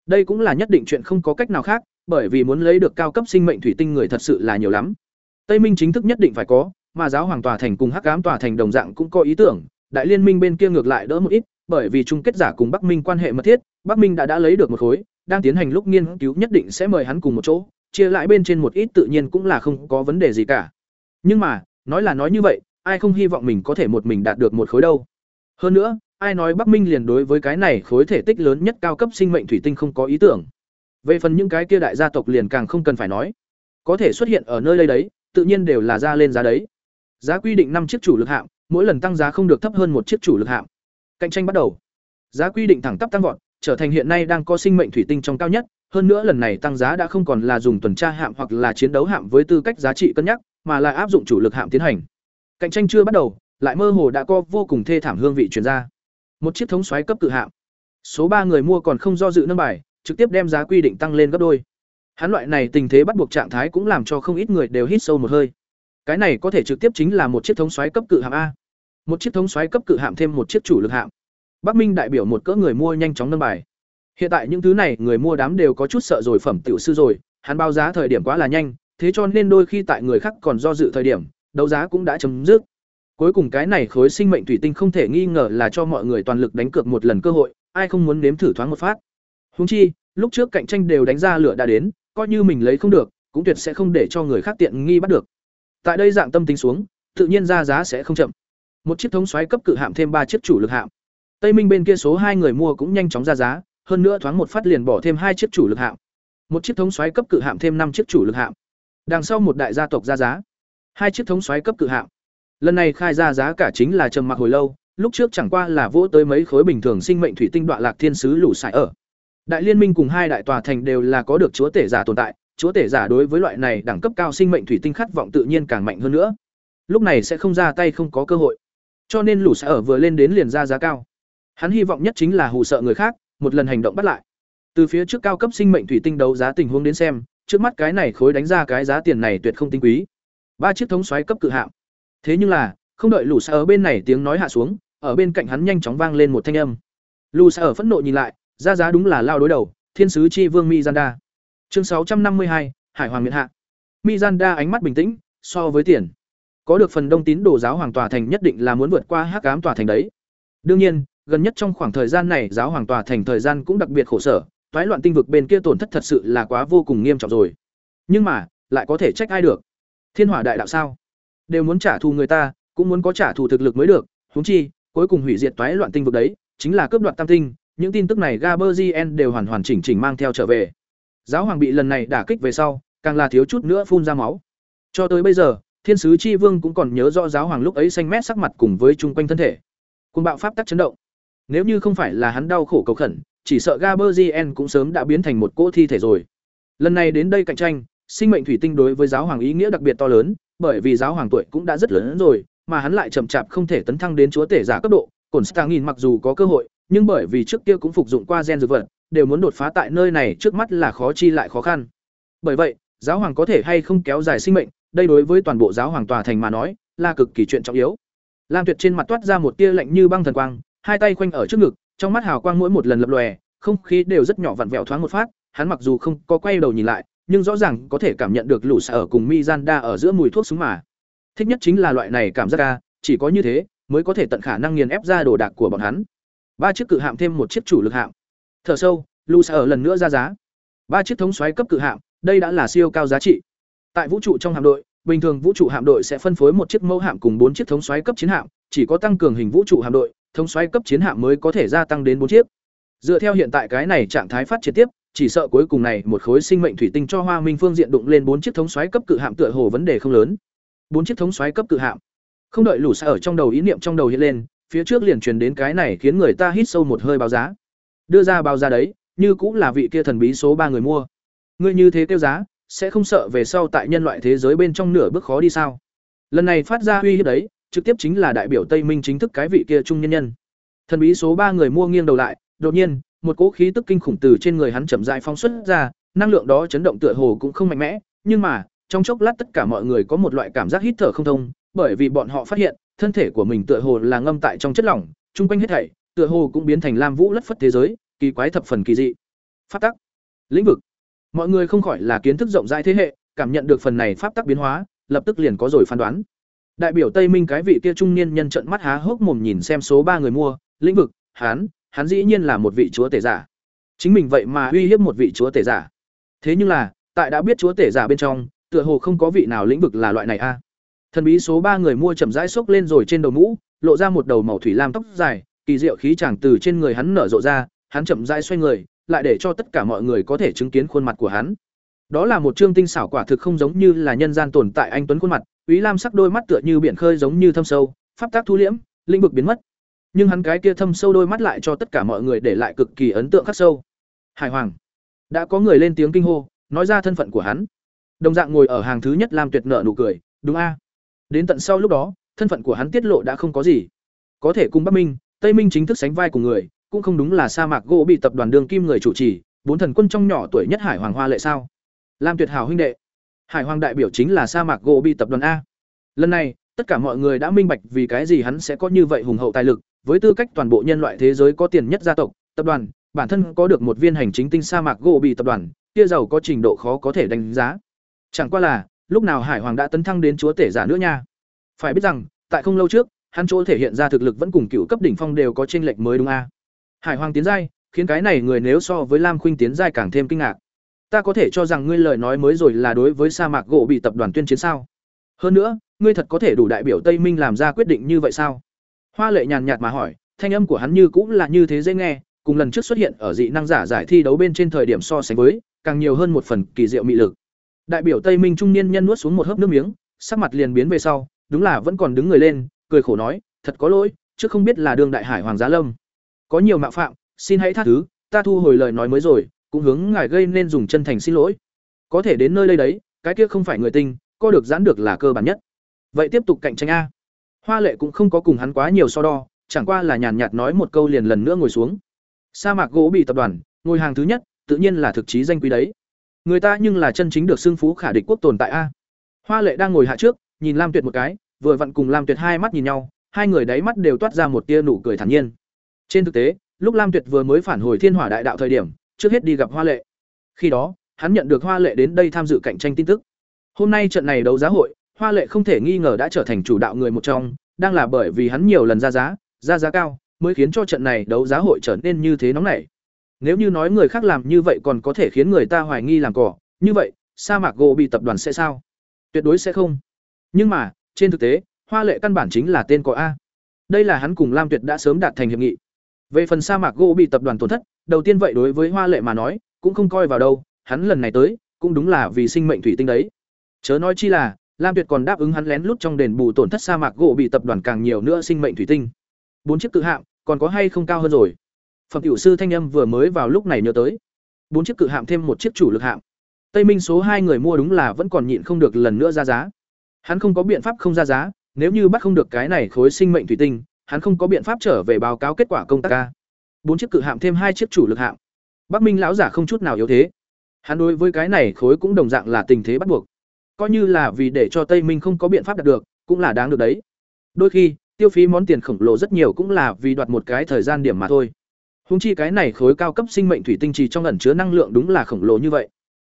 Đây cũng là nhất định chuyện không có cách nào khác, bởi vì muốn lấy được cao cấp sinh mệnh thủy tinh người thật sự là nhiều lắm. Tây Minh chính thức nhất định phải có, mà giáo hoàng tòa thành cùng Hắc Ám tòa thành đồng dạng cũng có ý tưởng, đại liên minh bên kia ngược lại đỡ một ít, bởi vì chung kết giả cùng Bắc Minh quan hệ mật thiết, Bắc Minh đã đã lấy được một khối, đang tiến hành lúc nghiên cứu nhất định sẽ mời hắn cùng một chỗ, chia lại bên trên một ít tự nhiên cũng là không có vấn đề gì cả. Nhưng mà, nói là nói như vậy, ai không hy vọng mình có thể một mình đạt được một khối đâu. Hơn nữa, ai nói Bắc Minh liền đối với cái này khối thể tích lớn nhất cao cấp sinh mệnh thủy tinh không có ý tưởng. Về phần những cái kia đại gia tộc liền càng không cần phải nói. Có thể xuất hiện ở nơi đây đấy, tự nhiên đều là ra lên giá đấy. Giá quy định năm chiếc chủ lực hạng, mỗi lần tăng giá không được thấp hơn một chiếc chủ lực hạm. Cạnh tranh bắt đầu. Giá quy định thẳng tắp tăng vọt, trở thành hiện nay đang có sinh mệnh thủy tinh trong cao nhất, hơn nữa lần này tăng giá đã không còn là dùng tuần tra hạm hoặc là chiến đấu hạm với tư cách giá trị cân nhắc, mà là áp dụng chủ lực hạm tiến hành. Cạnh tranh chưa bắt đầu, lại mơ hồ đã có vô cùng thê thảm hương vị truyền ra. Một chiếc thống xoáy cấp cự hạm. Số ba người mua còn không do dự nâng bài, trực tiếp đem giá quy định tăng lên gấp đôi. Hắn loại này tình thế bắt buộc trạng thái cũng làm cho không ít người đều hít sâu một hơi. Cái này có thể trực tiếp chính là một chiếc thống xoáy cấp cự hạm a. Một chiếc thống xoáy cấp cự hạm thêm một chiếc chủ lực hạm. Bắc Minh đại biểu một cỡ người mua nhanh chóng nâng bài. Hiện tại những thứ này người mua đám đều có chút sợ rồi phẩm tiểu sư rồi, hắn báo giá thời điểm quá là nhanh, thế cho nên đôi khi tại người khác còn do dự thời điểm, đấu giá cũng đã chấm dứt. Cuối cùng cái này khối sinh mệnh thủy tinh không thể nghi ngờ là cho mọi người toàn lực đánh cược một lần cơ hội, ai không muốn nếm thử thoáng một phát. Huống chi, lúc trước cạnh tranh đều đánh ra lửa đã đến, coi như mình lấy không được, cũng tuyệt sẽ không để cho người khác tiện nghi bắt được. Tại đây dạng tâm tính xuống, tự nhiên ra giá sẽ không chậm. Một chiếc thống xoáy cấp cự hạm thêm ba chiếc chủ lực hạm. Tây Minh bên kia số hai người mua cũng nhanh chóng ra giá, hơn nữa thoáng một phát liền bỏ thêm hai chiếc chủ lực hạm. Một chiếc thống xoáy cấp cự hạm thêm năm chiếc chủ lực hạm. Đằng sau một đại gia tộc ra giá. Hai chiếc thống xoáy cấp cự hạm. Lần này khai ra giá cả chính là trầm mặc hồi lâu, lúc trước chẳng qua là vỗ tới mấy khối bình thường sinh mệnh thủy tinh đoạn lạc thiên sứ lũ sải ở. Đại liên minh cùng hai đại tòa thành đều là có được chúa tể giả tồn tại, chúa tể giả đối với loại này đẳng cấp cao sinh mệnh thủy tinh khát vọng tự nhiên càng mạnh hơn nữa. Lúc này sẽ không ra tay không có cơ hội. Cho nên lũ sải ở vừa lên đến liền ra giá cao. Hắn hy vọng nhất chính là hù sợ người khác, một lần hành động bắt lại. Từ phía trước cao cấp sinh mệnh thủy tinh đấu giá tình huống đến xem, trước mắt cái này khối đánh ra cái giá tiền này tuyệt không tinh quý. Ba chiếc thống xoáy cấp cự hạm. Thế nhưng là, không đợi lũ xa ở bên này tiếng nói hạ xuống, ở bên cạnh hắn nhanh chóng vang lên một thanh âm. Lũ xa ở phẫn nộ nhìn lại, ra giá đúng là lao đối đầu, thiên sứ chi vương Mizanda. Chương sáu trăm năm mươi hai, Hải hoàng miện hạ. Mizanda ánh mắt bình tĩnh, so với tiền, có được phần đông tín đồ giáo hoàng tòa thành nhất định là muốn vượt qua hắc ám tòa thành đấy. Đương nhiên, gần nhất trong khoảng thời gian này giáo hoàng tòa thành thời gian cũng đặc biệt khổ sở, toái loạn tinh vực bên kia tổn thất thật sự là quá vô cùng nghiêm trọng rồi. Nhưng mà, lại có thể trách ai được? Thiên hỏa đại đạo sao? Đều muốn trả thù người ta, cũng muốn có trả thù thực lực mới được, huống chi, cuối cùng hủy diệt toái loạn tinh vực đấy, chính là cướp đoạt tam tinh, những tin tức này Gaberzien đều hoàn hoàn chỉnh chỉnh mang theo trở về. Giáo hoàng bị lần này đả kích về sau, càng là thiếu chút nữa phun ra máu. Cho tới bây giờ, Thiên sứ chi vương cũng còn nhớ rõ giáo hoàng lúc ấy xanh mét sắc mặt cùng với chung quanh thân thể. Cùng bạo pháp tắc chấn động. Nếu như không phải là hắn đau khổ cầu khẩn, chỉ sợ Gaberzien cũng sớm đã biến thành một cỗ thi thể rồi. Lần này đến đây cạnh tranh, sinh mệnh thủy tinh đối với giáo hoàng ý nghĩa đặc biệt to lớn, bởi vì giáo hoàng tuổi cũng đã rất lớn rồi, mà hắn lại chậm chạp không thể tấn thăng đến chúa tể giả cấp độ. Cổn Stangin mặc dù có cơ hội, nhưng bởi vì trước kia cũng phục dụng qua gen dược vật, đều muốn đột phá tại nơi này trước mắt là khó chi lại khó khăn. Bởi vậy, giáo hoàng có thể hay không kéo dài sinh mệnh, đây đối với toàn bộ giáo hoàng tòa thành mà nói, là cực kỳ chuyện trọng yếu. Lam Tuyệt trên mặt toát ra một tia lạnh như băng thần quang, hai tay khoanh ở trước ngực, trong mắt hào quang mỗi một lần lập lòe, không khí đều rất nhỏ vặn vẹo thoáng một phát, hắn mặc dù không có quay đầu nhìn lại, nhưng rõ ràng có thể cảm nhận được lũ sở ở cùng Mizanda ở giữa mùi thuốc súng mà. Thích nhất chính là loại này cảm giác ra, chỉ có như thế mới có thể tận khả năng nghiền ép ra đồ đạc của bọn hắn. Ba chiếc cự hạm thêm một chiếc chủ lực hạm. Thở sâu, lũ Sa ở lần nữa ra giá. Ba chiếc thống xoáy cấp cự hạm, đây đã là siêu cao giá trị. Tại vũ trụ trong hạm đội, bình thường vũ trụ hạm đội sẽ phân phối một chiếc mẫu hạm cùng bốn chiếc thống xoáy cấp chiến hạm, chỉ có tăng cường hình vũ trụ hạm đội, thống xoáy cấp chiến hạm mới có thể gia tăng đến bốn chiếc. Dựa theo hiện tại cái này trạng thái phát triển tiếp, chỉ sợ cuối cùng này một khối sinh mệnh thủy tinh cho Hoa Minh phương diện đụng lên bốn chiếc thống xoáy cấp cự hạm tựa hồ vấn đề không lớn. Bốn chiếc thống xoáy cấp cự hạm. Không đợi lũ xa ở trong đầu ý niệm trong đầu hiện lên, phía trước liền truyền đến cái này khiến người ta hít sâu một hơi báo giá. Đưa ra báo giá đấy, như cũng là vị kia thần bí số ba người mua. Ngươi như thế kêu giá, sẽ không sợ về sau tại nhân loại thế giới bên trong nửa bước khó đi sao? Lần này phát ra uy hiếp đấy, trực tiếp chính là đại biểu Tây Minh chính thức cái vị kia trung nhân nhân. Thần bí số ba người mua nghiêng đầu lại, đột nhiên, một cỗ khí tức kinh khủng từ trên người hắn chậm rãi phóng xuất ra, năng lượng đó chấn động tựa hồ cũng không mạnh mẽ, nhưng mà, trong chốc lát tất cả mọi người có một loại cảm giác hít thở không thông, bởi vì bọn họ phát hiện, thân thể của mình tựa hồ là ngâm tại trong chất lỏng, trung quanh hết thảy, tựa hồ cũng biến thành lam vũ lất phất thế giới, kỳ quái thập phần kỳ dị. Pháp tắc, lĩnh vực. Mọi người không khỏi là kiến thức rộng rãi thế hệ, cảm nhận được phần này pháp tắc biến hóa, lập tức liền có rồi phán đoán. Đại biểu Tây Minh cái vị kia trung niên nhân trợn mắt há hốc mồm nhìn xem số ba người mua, lĩnh vực, hắn, hắn dĩ nhiên là một vị chúa tể giả. Chính mình vậy mà uy hiếp một vị chúa tể giả. Thế nhưng là, tại đã biết chúa tể giả bên trong, tựa hồ không có vị nào lĩnh vực là loại này a. Thần bí số ba người mua chậm rãi xốc lên rồi trên đầu mũ, lộ ra một đầu màu thủy lam tóc dài, kỳ diệu khí chàng từ trên người hắn nở rộ ra, hắn chậm rãi xoay người, lại để cho tất cả mọi người có thể chứng kiến khuôn mặt của hắn. Đó là một trương tinh xảo quả thực không giống như là nhân gian tồn tại anh tuấn khuôn mặt, Úy Lam sắc đôi mắt tựa như biển khơi giống như thâm sâu, pháp tác thu liễm, linh vực biến mất. Nhưng hắn cái kia thâm sâu đôi mắt lại cho tất cả mọi người để lại cực kỳ ấn tượng khắc sâu. Hải Hoàng. Đã có người lên tiếng kinh hô, nói ra thân phận của hắn. Đồng dạng ngồi ở hàng thứ nhất Lam Tuyệt nợ nụ cười, đúng a. Đến tận sau lúc đó, thân phận của hắn tiết lộ đã không có gì. Có thể cùng Bắc Minh, Tây Minh chính thức sánh vai cùng người, cũng không đúng là sa mạc gỗ bị tập đoàn đường kim người chủ trì, bốn thần quân trong nhỏ tuổi nhất Hải Hoàng Hoa lệ sao? Lam Tuyệt Hảo huynh đệ. Hải Hoàng đại biểu chính là sa mạc gỗ bị tập đoàn a. Lần này, tất cả mọi người đã minh bạch vì cái gì hắn sẽ có như vậy hùng hậu tài lực, với tư cách toàn bộ nhân loại thế giới có tiền nhất gia tộc, tập đoàn, bản thân có được một viên hành chính tinh sa mạc gỗ bị tập đoàn, kia giàu có trình độ khó có thể đánh giá. Chẳng qua là, lúc nào Hải Hoàng đã tấn thăng đến chúa tể giả nữa nha. Phải biết rằng, tại không lâu trước, hắn chỗ thể hiện ra thực lực vẫn cùng cựu cấp đỉnh phong đều có chênh lệch mới đúng a. Hải Hoàng tiến giai, khiến cái này người nếu so với Lam Khuynh tiến giai càng thêm kinh ngạc. Ta có thể cho rằng ngươi lời nói mới rồi là đối với sa mạc gỗ bị tập đoàn tuyên chiến sao? Hơn nữa, ngươi thật có thể đủ đại biểu Tây Minh làm ra quyết định như vậy sao? Hoa Lệ nhàn nhạt mà hỏi, thanh âm của hắn như cũng là như thế dễ nghe, cùng lần trước xuất hiện ở dị năng giả giải thi đấu bên trên thời điểm so sánh với, càng nhiều hơn một phần kỳ diệu mị lực. Đại biểu Tây Minh trung niên nhân nuốt xuống một hớp nước miếng, sắc mặt liền biến về sau, đúng là vẫn còn đứng người lên, cười khổ nói, thật có lỗi, trước không biết là đường đại hải hoàng giá lâm. Có nhiều mạo phạm, xin hãy tha thứ, ta thu hồi lời nói mới rồi, cũng hướng ngài gây nên dùng chân thành xin lỗi. Có thể đến nơi đây đấy, cái kia không phải người tinh, có được giãn được là cơ bản nhất. Vậy tiếp tục cạnh tranh a. Hoa Lệ cũng không có cùng hắn quá nhiều so đo, chẳng qua là nhàn nhạt nói một câu liền lần nữa ngồi xuống. Sa mạc gỗ bị tập đoàn, ngôi hàng thứ nhất, tự nhiên là thực chí danh quý đấy. Người ta nhưng là chân chính được xưng phú khả địch quốc tồn tại a. Hoa Lệ đang ngồi hạ trước, nhìn Lam Tuyệt một cái, vừa vặn cùng Lam Tuyệt hai mắt nhìn nhau, hai người đáy mắt đều toát ra một tia nụ cười thản nhiên. Trên thực tế, lúc Lam Tuyệt vừa mới phản hồi Thiên Hỏa Đại Đạo thời điểm, trước hết đi gặp Hoa Lệ. Khi đó, hắn nhận được Hoa Lệ đến đây tham dự cạnh tranh tin tức. Hôm nay trận này đấu giá hội, Hoa Lệ không thể nghi ngờ đã trở thành chủ đạo người một trong, đang là bởi vì hắn nhiều lần ra giá, ra giá cao, mới khiến cho trận này đấu giá hội trở nên như thế nóng nảy. Nếu như nói người khác làm như vậy còn có thể khiến người ta hoài nghi làm cỏ, như vậy, sa mạc gỗ bị tập đoàn sẽ sao? Tuyệt đối sẽ không. Nhưng mà, trên thực tế, Hoa Lệ căn bản chính là tên có a. Đây là hắn cùng Lam Tuyệt đã sớm đạt thành hiệp nghị. Về phần sa mạc gỗ bị tập đoàn tổn thất, đầu tiên vậy đối với Hoa Lệ mà nói, cũng không coi vào đâu, hắn lần này tới, cũng đúng là vì sinh mệnh thủy tinh đấy. Chớ nói chi là, Lam Tuyệt còn đáp ứng hắn lén lút trong đền bù tổn thất sa mạc gỗ bị tập đoàn càng nhiều nữa sinh mệnh thủy tinh. Bốn chiếc cự hạm, còn có hay không cao hơn rồi? Phẩm tiểu sư thanh âm vừa mới vào lúc này nhớ tới. Bốn chiếc cự hạm thêm một chiếc chủ lực hạm. Tây Minh số hai người mua đúng là vẫn còn nhịn không được lần nữa ra giá. Hắn không có biện pháp không ra giá, nếu như bắt không được cái này khối sinh mệnh thủy tinh, hắn không có biện pháp trở về báo cáo kết quả công tác ca. Bốn chiếc cự hạm thêm hai chiếc chủ lực hạm. Bắc Minh lão giả không chút nào yếu thế. Hắn đối với cái này khối cũng đồng dạng là tình thế bắt buộc. Coi như là vì để cho Tây Minh không có biện pháp đạt được, cũng là đáng được đấy. Đôi khi, tiêu phí món tiền khổng lồ rất nhiều cũng là vì đoạt một cái thời gian điểm mà thôi. Húng chi cái này khối cao cấp sinh mệnh thủy tinh trì trong ẩn chứa năng lượng đúng là khổng lồ như vậy.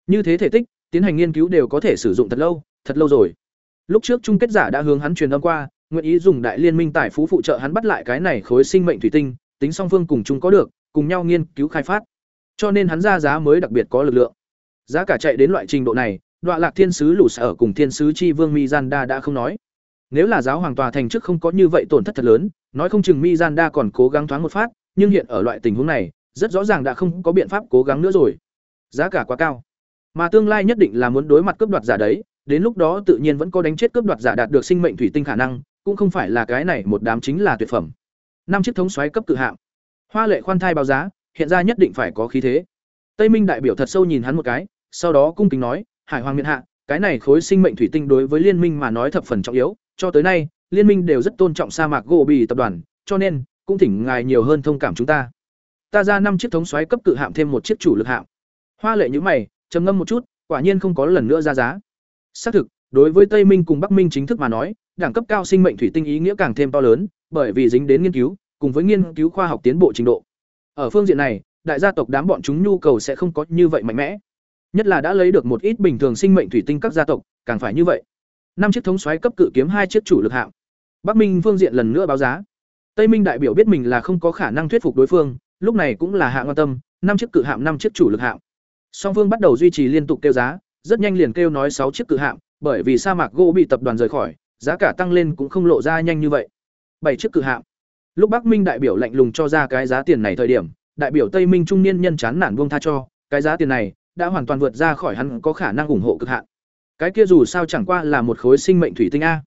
Như thế thể tích, tiến hành nghiên cứu đều có thể sử dụng thật lâu, thật lâu rồi. Lúc trước chung kết giả đã hướng hắn truyền âm qua, nguyện ý dùng đại liên minh tài phú phụ trợ hắn bắt lại cái này khối sinh mệnh thủy tinh, tính song phương cùng chung có được, cùng nhau nghiên cứu khai phát. Cho nên hắn ra giá mới đặc biệt có lực lượng. Giá cả chạy đến loại trình độ này, Đoạ Lạc Thiên sứ lũ sở cùng Thiên sứ chi vương Mizanda đã không nói. Nếu là giáo hoàng tòa thành trước không có như vậy tổn thất thật lớn, nói không chừng Mizanda còn cố gắng thoáng một phát, nhưng hiện ở loại tình huống này, rất rõ ràng đã không có biện pháp cố gắng nữa rồi. Giá cả quá cao. Mà tương lai nhất định là muốn đối mặt cướp đoạt giả đấy, đến lúc đó tự nhiên vẫn có đánh chết cướp đoạt giả đạt được sinh mệnh thủy tinh khả năng, cũng không phải là cái này một đám chính là tuyệt phẩm. Năm chiếc thống xoáy cấp cự hạng. Hoa Lệ khoan thai báo giá, hiện ra nhất định phải có khí thế. Tây Minh đại biểu thật sâu nhìn hắn một cái, sau đó cung kính nói, "Hải Hoàng miện hạ, cái này khối sinh mệnh thủy tinh đối với liên minh mà nói thập phần trọng yếu, cho tới nay, liên minh đều rất tôn trọng sa mạc gỗ bì tập đoàn, cho nên cũng thỉnh ngài nhiều hơn thông cảm chúng ta." Ta ra năm chiếc thống xoáy cấp cự hạm thêm một chiếc chủ lực hạm. Hoa Lệ nhíu mày, trầm ngâm một chút, quả nhiên không có lần nữa ra giá. Xác thực, đối với Tây Minh cùng Bắc Minh chính thức mà nói, đẳng cấp cao sinh mệnh thủy tinh ý nghĩa càng thêm to lớn, bởi vì dính đến nghiên cứu, cùng với nghiên cứu khoa học tiến bộ trình độ. Ở phương diện này, đại gia tộc đám bọn chúng nhu cầu sẽ không có như vậy mạnh mẽ. Nhất là đã lấy được một ít bình thường sinh mệnh thủy tinh các gia tộc, càng phải như vậy. năm chiếc thống xoáy cấp cự kiếm hai chiếc chủ lực hạng bắc minh phương diện lần nữa báo giá tây minh đại biểu biết mình là không có khả năng thuyết phục đối phương lúc này cũng là hạ quan tâm năm chiếc cự hạm năm chiếc chủ lực hạng song phương bắt đầu duy trì liên tục kêu giá rất nhanh liền kêu nói sáu chiếc cự hạm, bởi vì sa mạc gỗ bị tập đoàn rời khỏi, giá cả tăng lên cũng không lộ ra nhanh như vậy. Bảy chiếc cự hạm. Lúc bắc minh đại biểu lạnh lùng cho ra cái giá tiền này thời điểm, đại biểu tây minh trung niên nhân chán nản buông tha cho, cái giá tiền này đã hoàn toàn vượt ra khỏi hắn có khả năng ủng hộ cực hạn. Cái kia dù sao chẳng qua là một khối sinh mệnh thủy tinh a.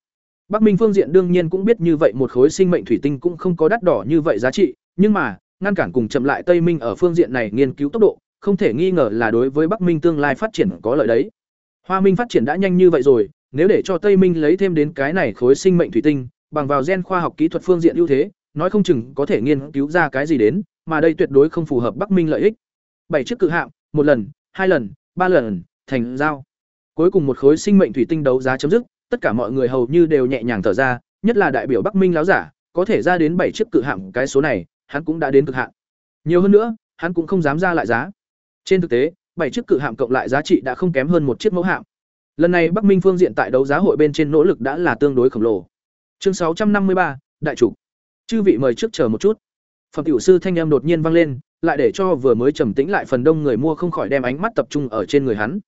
Bắc minh phương diện đương nhiên cũng biết như vậy một khối sinh mệnh thủy tinh cũng không có đắt đỏ như vậy giá trị, nhưng mà, ngăn cản cùng chậm lại tây minh ở phương diện này nghiên cứu tốc độ không thể nghi ngờ là đối với bắc minh tương lai phát triển có lợi đấy. Hoa minh phát triển đã nhanh như vậy rồi, nếu để cho tây minh lấy thêm đến cái này khối sinh mệnh thủy tinh, bằng vào gen khoa học kỹ thuật phương diện ưu thế, nói không chừng có thể nghiên cứu ra cái gì đến, mà đây tuyệt đối không phù hợp bắc minh lợi ích. Bảy chiếc cự hạm, một lần, hai lần, ba lần, thành giao. Cuối cùng một khối sinh mệnh thủy tinh đấu giá chấm dứt, tất cả mọi người hầu như đều nhẹ nhàng thở ra, nhất là đại biểu bắc minh láo giả, có thể ra đến bảy chiếc cự hạm cái số này, hắn cũng đã đến cực hạn. Nhiều hơn nữa, hắn cũng không dám ra lại giá trên thực tế, bảy chiếc cự hạm cộng lại giá trị đã không kém hơn một chiếc mẫu hạm. Lần này bắc minh phương diện tại đấu giá hội bên trên nỗ lực đã là tương đối khổng lồ. Chương sáu trăm năm mươi ba, đại chủ chư vị mời trước chờ một chút. Phẩm tiểu sư thanh em đột nhiên vang lên, lại để cho vừa mới trầm tĩnh lại phần đông người mua không khỏi đem ánh mắt tập trung ở trên người hắn.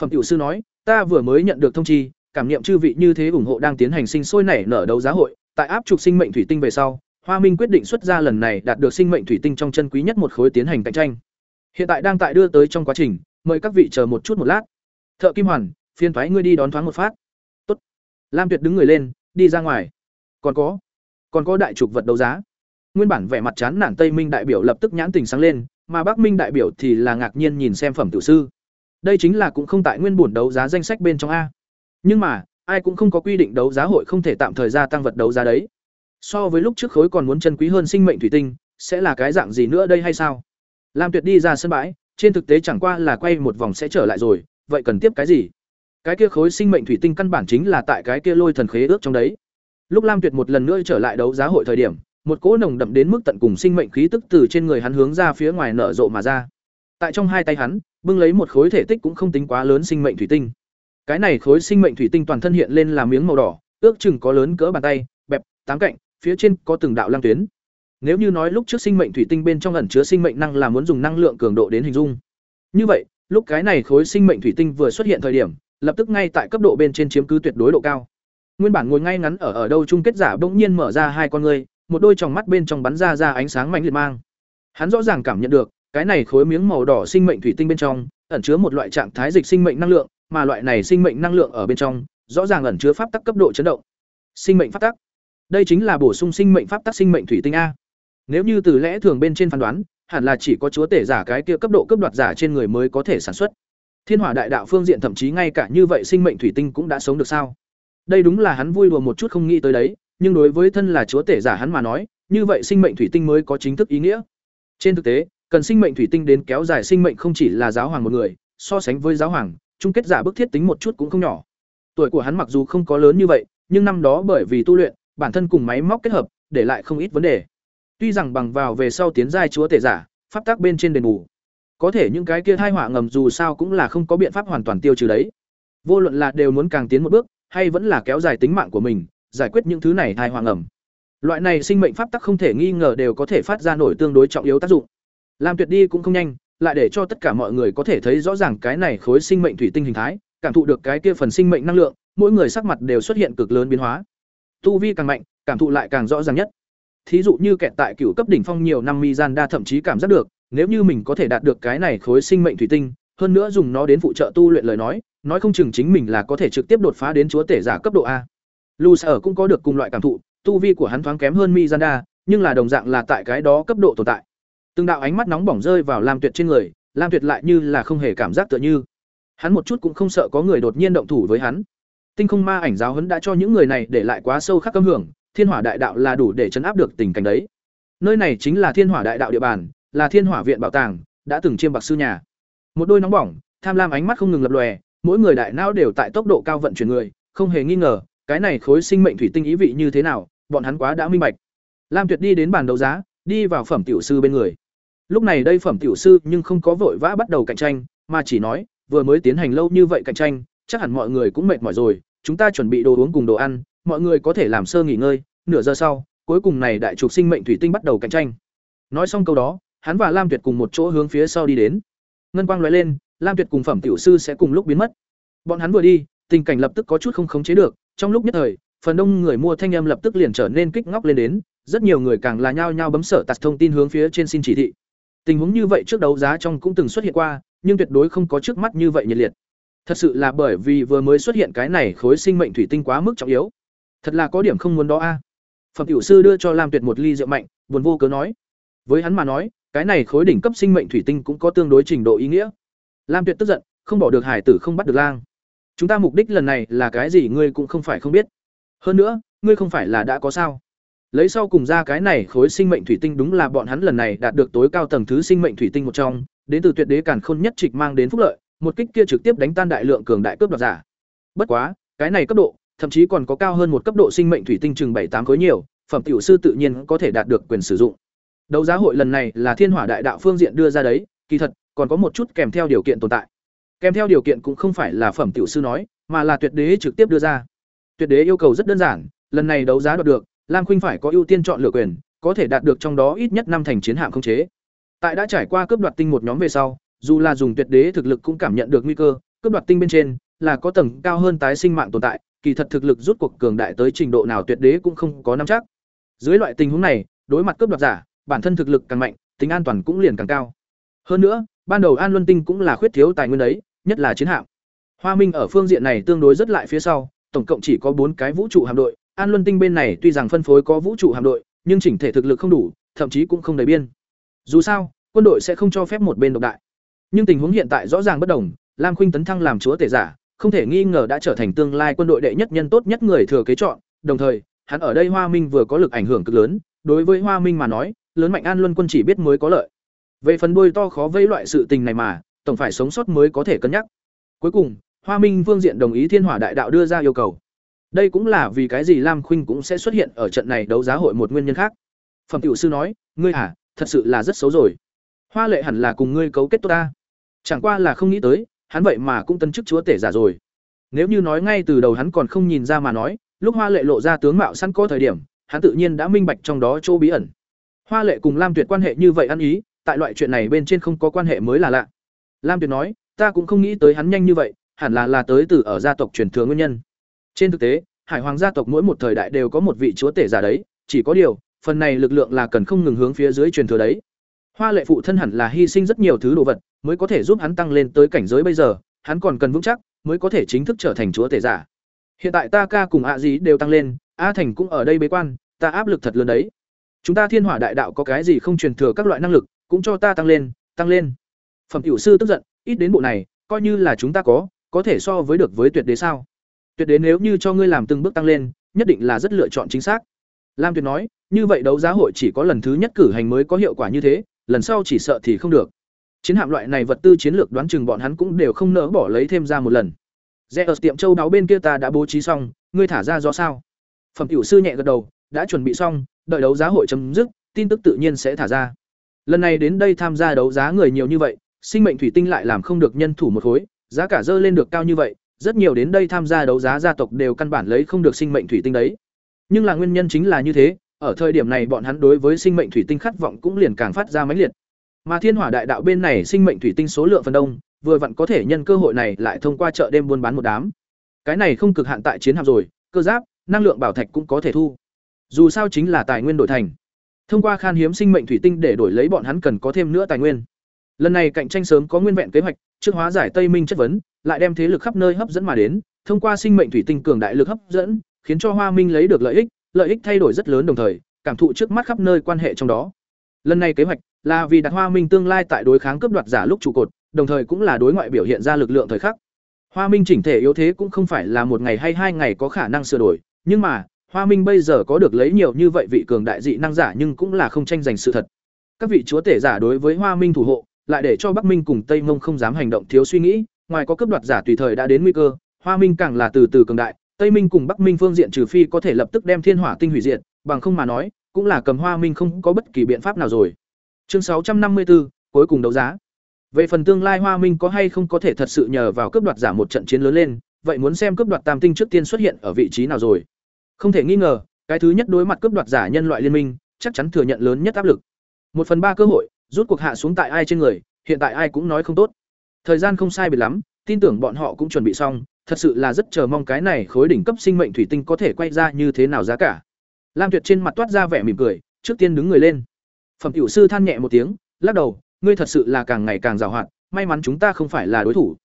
Phẩm tiểu sư nói, ta vừa mới nhận được thông chi, cảm nghiệm chư vị như thế ủng hộ đang tiến hành sinh sôi nảy nở đấu giá hội, tại áp trục sinh mệnh thủy tinh về sau, hoa minh quyết định xuất ra lần này đạt được sinh mệnh thủy tinh trong chân quý nhất một khối tiến hành cạnh tranh hiện tại đang tại đưa tới trong quá trình, mời các vị chờ một chút một lát. Thợ kim hoàn phiên thoái ngươi đi đón thoáng một phát. Tốt. lam tuyệt đứng người lên, đi ra ngoài. Còn có còn có đại trục vật đấu giá. Nguyên bản vẻ mặt chán nản tây minh đại biểu lập tức nhãn tình sáng lên, mà bắc minh đại biểu thì là ngạc nhiên nhìn xem phẩm tiểu sư. Đây chính là cũng không tại nguyên bổn đấu giá danh sách bên trong a. Nhưng mà, ai cũng không có quy định đấu giá hội không thể tạm thời gia tăng vật đấu giá đấy. So với lúc trước khối còn muốn chân quý hơn sinh mệnh thủy tinh, sẽ là cái dạng gì nữa đây hay sao? Lam tuyệt đi ra sân bãi, trên thực tế chẳng qua là quay một vòng sẽ trở lại rồi, vậy cần tiếp cái gì? Cái kia khối sinh mệnh thủy tinh căn bản chính là tại cái kia lôi thần khế ước trong đấy. Lúc lam tuyệt một lần nữa trở lại đấu giá hội thời điểm, một cỗ nồng đậm đến mức tận cùng sinh mệnh khí tức từ trên người hắn hướng ra phía ngoài nở rộ mà ra. Tại trong hai tay hắn, bưng lấy một khối thể tích cũng không tính quá lớn sinh mệnh thủy tinh. Cái này khối sinh mệnh thủy tinh toàn thân hiện lên là miếng màu đỏ, ước chừng có lớn cỡ bàn tay, bẹp, tám cạnh, phía trên có từng đạo lang tuyến nếu như nói lúc trước sinh mệnh thủy tinh bên trong ẩn chứa sinh mệnh năng là muốn dùng năng lượng cường độ đến hình dung. Như vậy lúc cái này khối sinh mệnh thủy tinh vừa xuất hiện thời điểm lập tức ngay tại cấp độ bên trên chiếm cứ tuyệt đối độ cao. Nguyên bản ngồi ngay ngắn ở ở đâu chung kết giả bỗng nhiên mở ra hai con người, một đôi tròng mắt bên trong bắn ra ra ánh sáng mạnh liệt mang. Hắn rõ ràng cảm nhận được cái này khối miếng màu đỏ sinh mệnh thủy tinh bên trong ẩn chứa một loại trạng thái dịch sinh mệnh năng lượng mà loại này sinh mệnh năng lượng ở bên trong rõ ràng ẩn chứa pháp tắc cấp độ chấn động. Sinh mệnh pháp tắc. Đây chính là bổ sung sinh mệnh pháp tắc sinh mệnh thủy tinh a nếu như từ lẽ thường bên trên phán đoán, hẳn là chỉ có chúa tể giả cái kia cấp độ cấp đoạt giả trên người mới có thể sản xuất. Thiên hỏa đại đạo phương diện thậm chí ngay cả như vậy sinh mệnh thủy tinh cũng đã sống được sao? Đây đúng là hắn vui đùa một chút không nghĩ tới đấy, nhưng đối với thân là chúa tể giả hắn mà nói, như vậy sinh mệnh thủy tinh mới có chính thức ý nghĩa. Trên thực tế, cần sinh mệnh thủy tinh đến kéo dài sinh mệnh không chỉ là giáo hoàng một người, so sánh với giáo hoàng, chung kết giả bức thiết tính một chút cũng không nhỏ. Tuổi của hắn mặc dù không có lớn như vậy, nhưng năm đó bởi vì tu luyện, bản thân cùng máy móc kết hợp, để lại không ít vấn đề tuy rằng bằng vào về sau tiến giai chúa tể giả, pháp tác bên trên đền bù, có thể những cái kia thai họa ngầm dù sao cũng là không có biện pháp hoàn toàn tiêu trừ đấy. Vô luận là đều muốn càng tiến một bước, hay vẫn là kéo dài tính mạng của mình, giải quyết những thứ này thai họa ngầm. Loại này sinh mệnh pháp tắc không thể nghi ngờ đều có thể phát ra nổi tương đối trọng yếu tác dụng. Làm tuyệt đi cũng không nhanh, lại để cho tất cả mọi người có thể thấy rõ ràng cái này khối sinh mệnh thủy tinh hình thái, cảm thụ được cái kia phần sinh mệnh năng lượng, mỗi người sắc mặt đều xuất hiện cực lớn biến hóa. Tu vi càng mạnh, cảm thụ lại càng rõ ràng nhất thí dụ như kẹt tại cựu cấp đỉnh phong nhiều năm mi gian đa thậm chí cảm giác được, nếu như mình có thể đạt được cái này khối sinh mệnh thủy tinh, hơn nữa dùng nó đến phụ trợ tu luyện lời nói nói không chừng chính mình là có thể trực tiếp đột phá đến chúa tể giả cấp độ a. Lu sở cũng có được cùng loại cảm thụ, tu vi của hắn thoáng kém hơn mi gian đa nhưng là đồng dạng là tại cái đó cấp độ tồn tại. Từng đạo ánh mắt nóng bỏng rơi vào lam tuyệt trên người, lam tuyệt lại như là không hề cảm giác tựa như. Hắn một chút cũng không sợ có người đột nhiên động thủ với hắn. Tinh không ma ảnh giáo huấn đã cho những người này để lại quá sâu khắc âm hưởng thiên hỏa đại đạo là đủ để chấn áp được tình cảnh đấy. Nơi này chính là thiên hỏa đại đạo địa bàn là thiên hỏa viện bảo tàng đã từng chiêm bạc sư nhà. Một đôi nóng bỏng tham lam ánh mắt không ngừng lập lòe mỗi người đại não đều tại tốc độ cao vận chuyển người không hề nghi ngờ cái này khối sinh mệnh thủy tinh ý vị như thế nào bọn hắn quá đã minh bạch. Lam tuyệt đi đến bàn đấu giá đi vào phẩm tiểu sư bên người. Lúc này đây phẩm tiểu sư nhưng không có vội vã bắt đầu cạnh tranh mà chỉ nói vừa mới tiến hành lâu như vậy cạnh tranh chắc hẳn mọi người cũng mệt mỏi rồi chúng ta chuẩn bị đồ uống cùng đồ ăn, mọi người có thể làm sơ nghỉ ngơi, nửa giờ sau, cuối cùng này đại trục sinh mệnh thủy tinh bắt đầu cạnh tranh. Nói xong câu đó, hắn và Lam Tuyệt cùng một chỗ hướng phía sau đi đến. Ngân quang lóe lên, Lam Tuyệt cùng Phẩm tiểu sư sẽ cùng lúc biến mất. Bọn hắn vừa đi, tình cảnh lập tức có chút không khống chế được, trong lúc nhất thời, phần đông người mua thanh âm lập tức liền trở nên kích ngóc lên đến, rất nhiều người càng là nhao nhao bấm sở tạt thông tin hướng phía trên xin chỉ thị. Tình huống như vậy trước đấu giá trong cũng từng xuất hiện qua, nhưng tuyệt đối không có trước mắt như vậy nhiệt liệt. Thật sự là bởi vì vừa mới xuất hiện cái này khối sinh mệnh thủy tinh quá mức trọng yếu. Thật là có điểm không muốn đó a. Phẩm tiểu sư đưa cho Lam Tuyệt một ly rượu mạnh, buồn vô cớ nói. Với hắn mà nói, cái này khối đỉnh cấp sinh mệnh thủy tinh cũng có tương đối trình độ ý nghĩa. Lam Tuyệt tức giận, không bỏ được hải tử không bắt được lang. Chúng ta mục đích lần này là cái gì ngươi cũng không phải không biết. Hơn nữa, ngươi không phải là đã có sao? Lấy sau cùng ra cái này khối sinh mệnh thủy tinh đúng là bọn hắn lần này đạt được tối cao tầng thứ sinh mệnh thủy tinh một trong, đến từ tuyệt đế càn khôn nhất trịch mang đến phúc lợi, một kích kia trực tiếp đánh tan đại lượng cường đại cướp đoạt giả. Bất quá, cái này cấp độ, thậm chí còn có cao hơn một cấp độ sinh mệnh thủy tinh chừng bảy tám khối nhiều, phẩm tiểu sư tự nhiên có thể đạt được quyền sử dụng. Đấu giá hội lần này là Thiên Hỏa Đại Đạo phương diện đưa ra đấy, kỳ thật còn có một chút kèm theo điều kiện tồn tại. Kèm theo điều kiện cũng không phải là phẩm tiểu sư nói, mà là tuyệt đế trực tiếp đưa ra. Tuyệt đế yêu cầu rất đơn giản, lần này đấu giá đoạt được, Lam Khuynh phải có ưu tiên chọn lựa quyền, có thể đạt được trong đó ít nhất năm thành chiến hạm không chế. Tại đã trải qua cướp đoạt tinh một nhóm về sau, dù là dùng tuyệt đế thực lực cũng cảm nhận được nguy cơ, cướp đoạt tinh bên trên là có tầng cao hơn tái sinh mạng tồn tại, kỳ thật thực lực rút cuộc cường đại tới trình độ nào tuyệt đế cũng không có nắm chắc. Dưới loại tình huống này, đối mặt cướp đoạt giả, bản thân thực lực càng mạnh, tính an toàn cũng liền càng cao. Hơn nữa, ban đầu An Luân Tinh cũng là khuyết thiếu tài nguyên đấy, nhất là chiến hạm. Hoa Minh ở phương diện này tương đối rất lại phía sau, tổng cộng chỉ có bốn cái vũ trụ hạm đội, An Luân Tinh bên này tuy rằng phân phối có vũ trụ hạm đội, nhưng chỉnh thể thực lực không đủ, thậm chí cũng không đầy biên. Dù sao, quân đội sẽ không cho phép một bên độc đại. Nhưng tình huống hiện tại rõ ràng bất đồng, Lam Khuynh tấn thăng làm chúa tể giả, không thể nghi ngờ đã trở thành tương lai quân đội đệ nhất nhân tốt nhất người thừa kế chọn, đồng thời, hắn ở đây Hoa Minh vừa có lực ảnh hưởng cực lớn, đối với Hoa Minh mà nói, lớn mạnh An Luân quân chỉ biết mới có lợi. Về phần đuôi to khó vây loại sự tình này mà, tổng phải sống sót mới có thể cân nhắc. Cuối cùng, Hoa Minh Vương diện đồng ý Thiên Hỏa Đại Đạo đưa ra yêu cầu. Đây cũng là vì cái gì Lam Khuynh cũng sẽ xuất hiện ở trận này đấu giá hội một nguyên nhân khác. Phẩm tiểu sư nói, ngươi hả, thật sự là rất xấu rồi. Hoa Lệ hẳn là cùng ngươi cấu kết tốt ta. Chẳng qua là không nghĩ tới, hắn vậy mà cũng tân chức chúa tể giả rồi. Nếu như nói ngay từ đầu hắn còn không nhìn ra mà nói, lúc Hoa Lệ lộ ra tướng mạo sẵn có thời điểm, hắn tự nhiên đã minh bạch trong đó chỗ bí ẩn. Hoa Lệ cùng Lam Tuyệt quan hệ như vậy ăn ý, tại loại chuyện này bên trên không có quan hệ mới là lạ. Lam Tuyệt nói, ta cũng không nghĩ tới hắn nhanh như vậy, hẳn là là tới từ ở gia tộc truyền thừa nguyên nhân. Trên thực tế, Hải Hoàng gia tộc mỗi một thời đại đều có một vị chúa tể giả đấy, chỉ có điều, phần này lực lượng là cần không ngừng hướng phía dưới truyền thừa đấy. Hoa Lệ phụ thân hẳn là hy sinh rất nhiều thứ đồ vật, mới có thể giúp hắn tăng lên tới cảnh giới bây giờ, hắn còn cần vững chắc, mới có thể chính thức trở thành chúa tể giả. Hiện tại ta ca cùng ạ gì đều tăng lên, A Thành cũng ở đây bế quan, ta áp lực thật lớn đấy. Chúng ta Thiên Hỏa Đại Đạo có cái gì không truyền thừa các loại năng lực, cũng cho ta tăng lên, tăng lên. Phẩm tiểu sư tức giận, ít đến bộ này, coi như là chúng ta có, có thể so với được với tuyệt đế sao? Tuyệt đế nếu như cho ngươi làm từng bước tăng lên, nhất định là rất lựa chọn chính xác. Lam Tuyệt nói, như vậy đấu giá hội chỉ có lần thứ nhất cử hành mới có hiệu quả như thế, lần sau chỉ sợ thì không được. Chiến hạm loại này vật tư chiến lược đoán chừng bọn hắn cũng đều không nỡ bỏ lấy thêm ra một lần. Rẽ ở tiệm châu đáo bên kia ta đã bố trí xong, ngươi thả ra do sao? Phẩm tiểu sư nhẹ gật đầu, đã chuẩn bị xong, đợi đấu giá hội chấm dứt, tin tức tự nhiên sẽ thả ra. Lần này đến đây tham gia đấu giá người nhiều như vậy, sinh mệnh thủy tinh lại làm không được nhân thủ một khối, giá cả dơ lên được cao như vậy, rất nhiều đến đây tham gia đấu giá gia tộc đều căn bản lấy không được sinh mệnh thủy tinh đấy. Nhưng là nguyên nhân chính là như thế, ở thời điểm này bọn hắn đối với sinh mệnh thủy tinh khát vọng cũng liền càng phát ra mãnh liệt. Mà Thiên Hỏa Đại Đạo bên này sinh mệnh thủy tinh số lượng phần đông, vừa vặn có thể nhân cơ hội này lại thông qua chợ đêm buôn bán một đám. Cái này không cực hạn tại chiến hạm rồi, cơ giáp, năng lượng bảo thạch cũng có thể thu. Dù sao chính là tài nguyên đổi thành. Thông qua khan hiếm sinh mệnh thủy tinh để đổi lấy bọn hắn cần có thêm nữa tài nguyên. Lần này cạnh tranh sớm có nguyên vẹn kế hoạch, trước hóa giải Tây Minh chất vấn, lại đem thế lực khắp nơi hấp dẫn mà đến, thông qua sinh mệnh thủy tinh cường đại lực hấp dẫn, khiến cho Hoa Minh lấy được lợi ích, lợi ích thay đổi rất lớn đồng thời, cảm thụ trước mắt khắp nơi quan hệ trong đó. Lần này kế hoạch là vì đặt Hoa Minh tương lai tại đối kháng cướp đoạt giả lúc trụ cột, đồng thời cũng là đối ngoại biểu hiện ra lực lượng thời khắc. Hoa Minh chỉnh thể yếu thế cũng không phải là một ngày hay hai ngày có khả năng sửa đổi, nhưng mà, Hoa Minh bây giờ có được lấy nhiều như vậy vị cường đại dị năng giả nhưng cũng là không tranh giành sự thật. Các vị chúa tể giả đối với Hoa Minh thủ hộ, lại để cho Bắc Minh cùng Tây Mông không dám hành động thiếu suy nghĩ, ngoài có cướp đoạt giả tùy thời đã đến nguy cơ, Hoa Minh càng là từ từ cường đại, Tây Minh cùng Bắc Minh phương diện trừ phi có thể lập tức đem Thiên Hỏa tinh hủy diệt, bằng không mà nói, cũng là cầm Hoa Minh không có bất kỳ biện pháp nào rồi. Chương 654, cuối cùng đấu giá. Về phần tương lai Hoa Minh có hay không có thể thật sự nhờ vào cướp đoạt giả một trận chiến lớn lên, vậy muốn xem cướp đoạt tam tinh trước tiên xuất hiện ở vị trí nào rồi. Không thể nghi ngờ, cái thứ nhất đối mặt cướp đoạt giả nhân loại liên minh, chắc chắn thừa nhận lớn nhất áp lực. Một phần ba cơ hội, rút cuộc hạ xuống tại ai trên người, hiện tại ai cũng nói không tốt. Thời gian không sai biệt lắm, tin tưởng bọn họ cũng chuẩn bị xong, thật sự là rất chờ mong cái này khối đỉnh cấp sinh mệnh thủy tinh có thể quay ra như thế nào giá cả. Lam Tuyệt trên mặt toát ra vẻ mỉm cười, trước tiên đứng người lên. Phẩm tiểu sư than nhẹ một tiếng, lắc đầu, ngươi thật sự là càng ngày càng giàu hoạt, may mắn chúng ta không phải là đối thủ.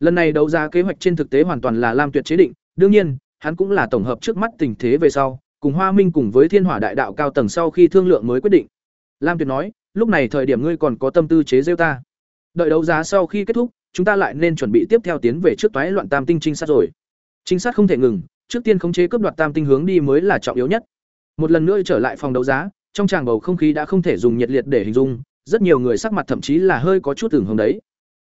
Lần này đấu giá kế hoạch trên thực tế hoàn toàn là Lam Tuyệt chế định, đương nhiên, hắn cũng là tổng hợp trước mắt tình thế về sau, cùng Hoa Minh cùng với Thiên Hỏa Đại Đạo cao tầng sau khi thương lượng mới quyết định. Lam Tuyệt nói, lúc này thời điểm ngươi còn có tâm tư chế giễu ta. Đợi đấu giá sau khi kết thúc, chúng ta lại nên chuẩn bị tiếp theo tiến về trước toái loạn tam tinh trinh sát rồi. Trinh sát không thể ngừng, trước tiên khống chế cướp đoạt tam tinh hướng đi mới là trọng yếu nhất. Một lần nữa trở lại phòng đấu giá, trong tràng bầu không khí đã không thể dùng nhiệt liệt để hình dung, rất nhiều người sắc mặt thậm chí là hơi có chút tưởng hồng đấy.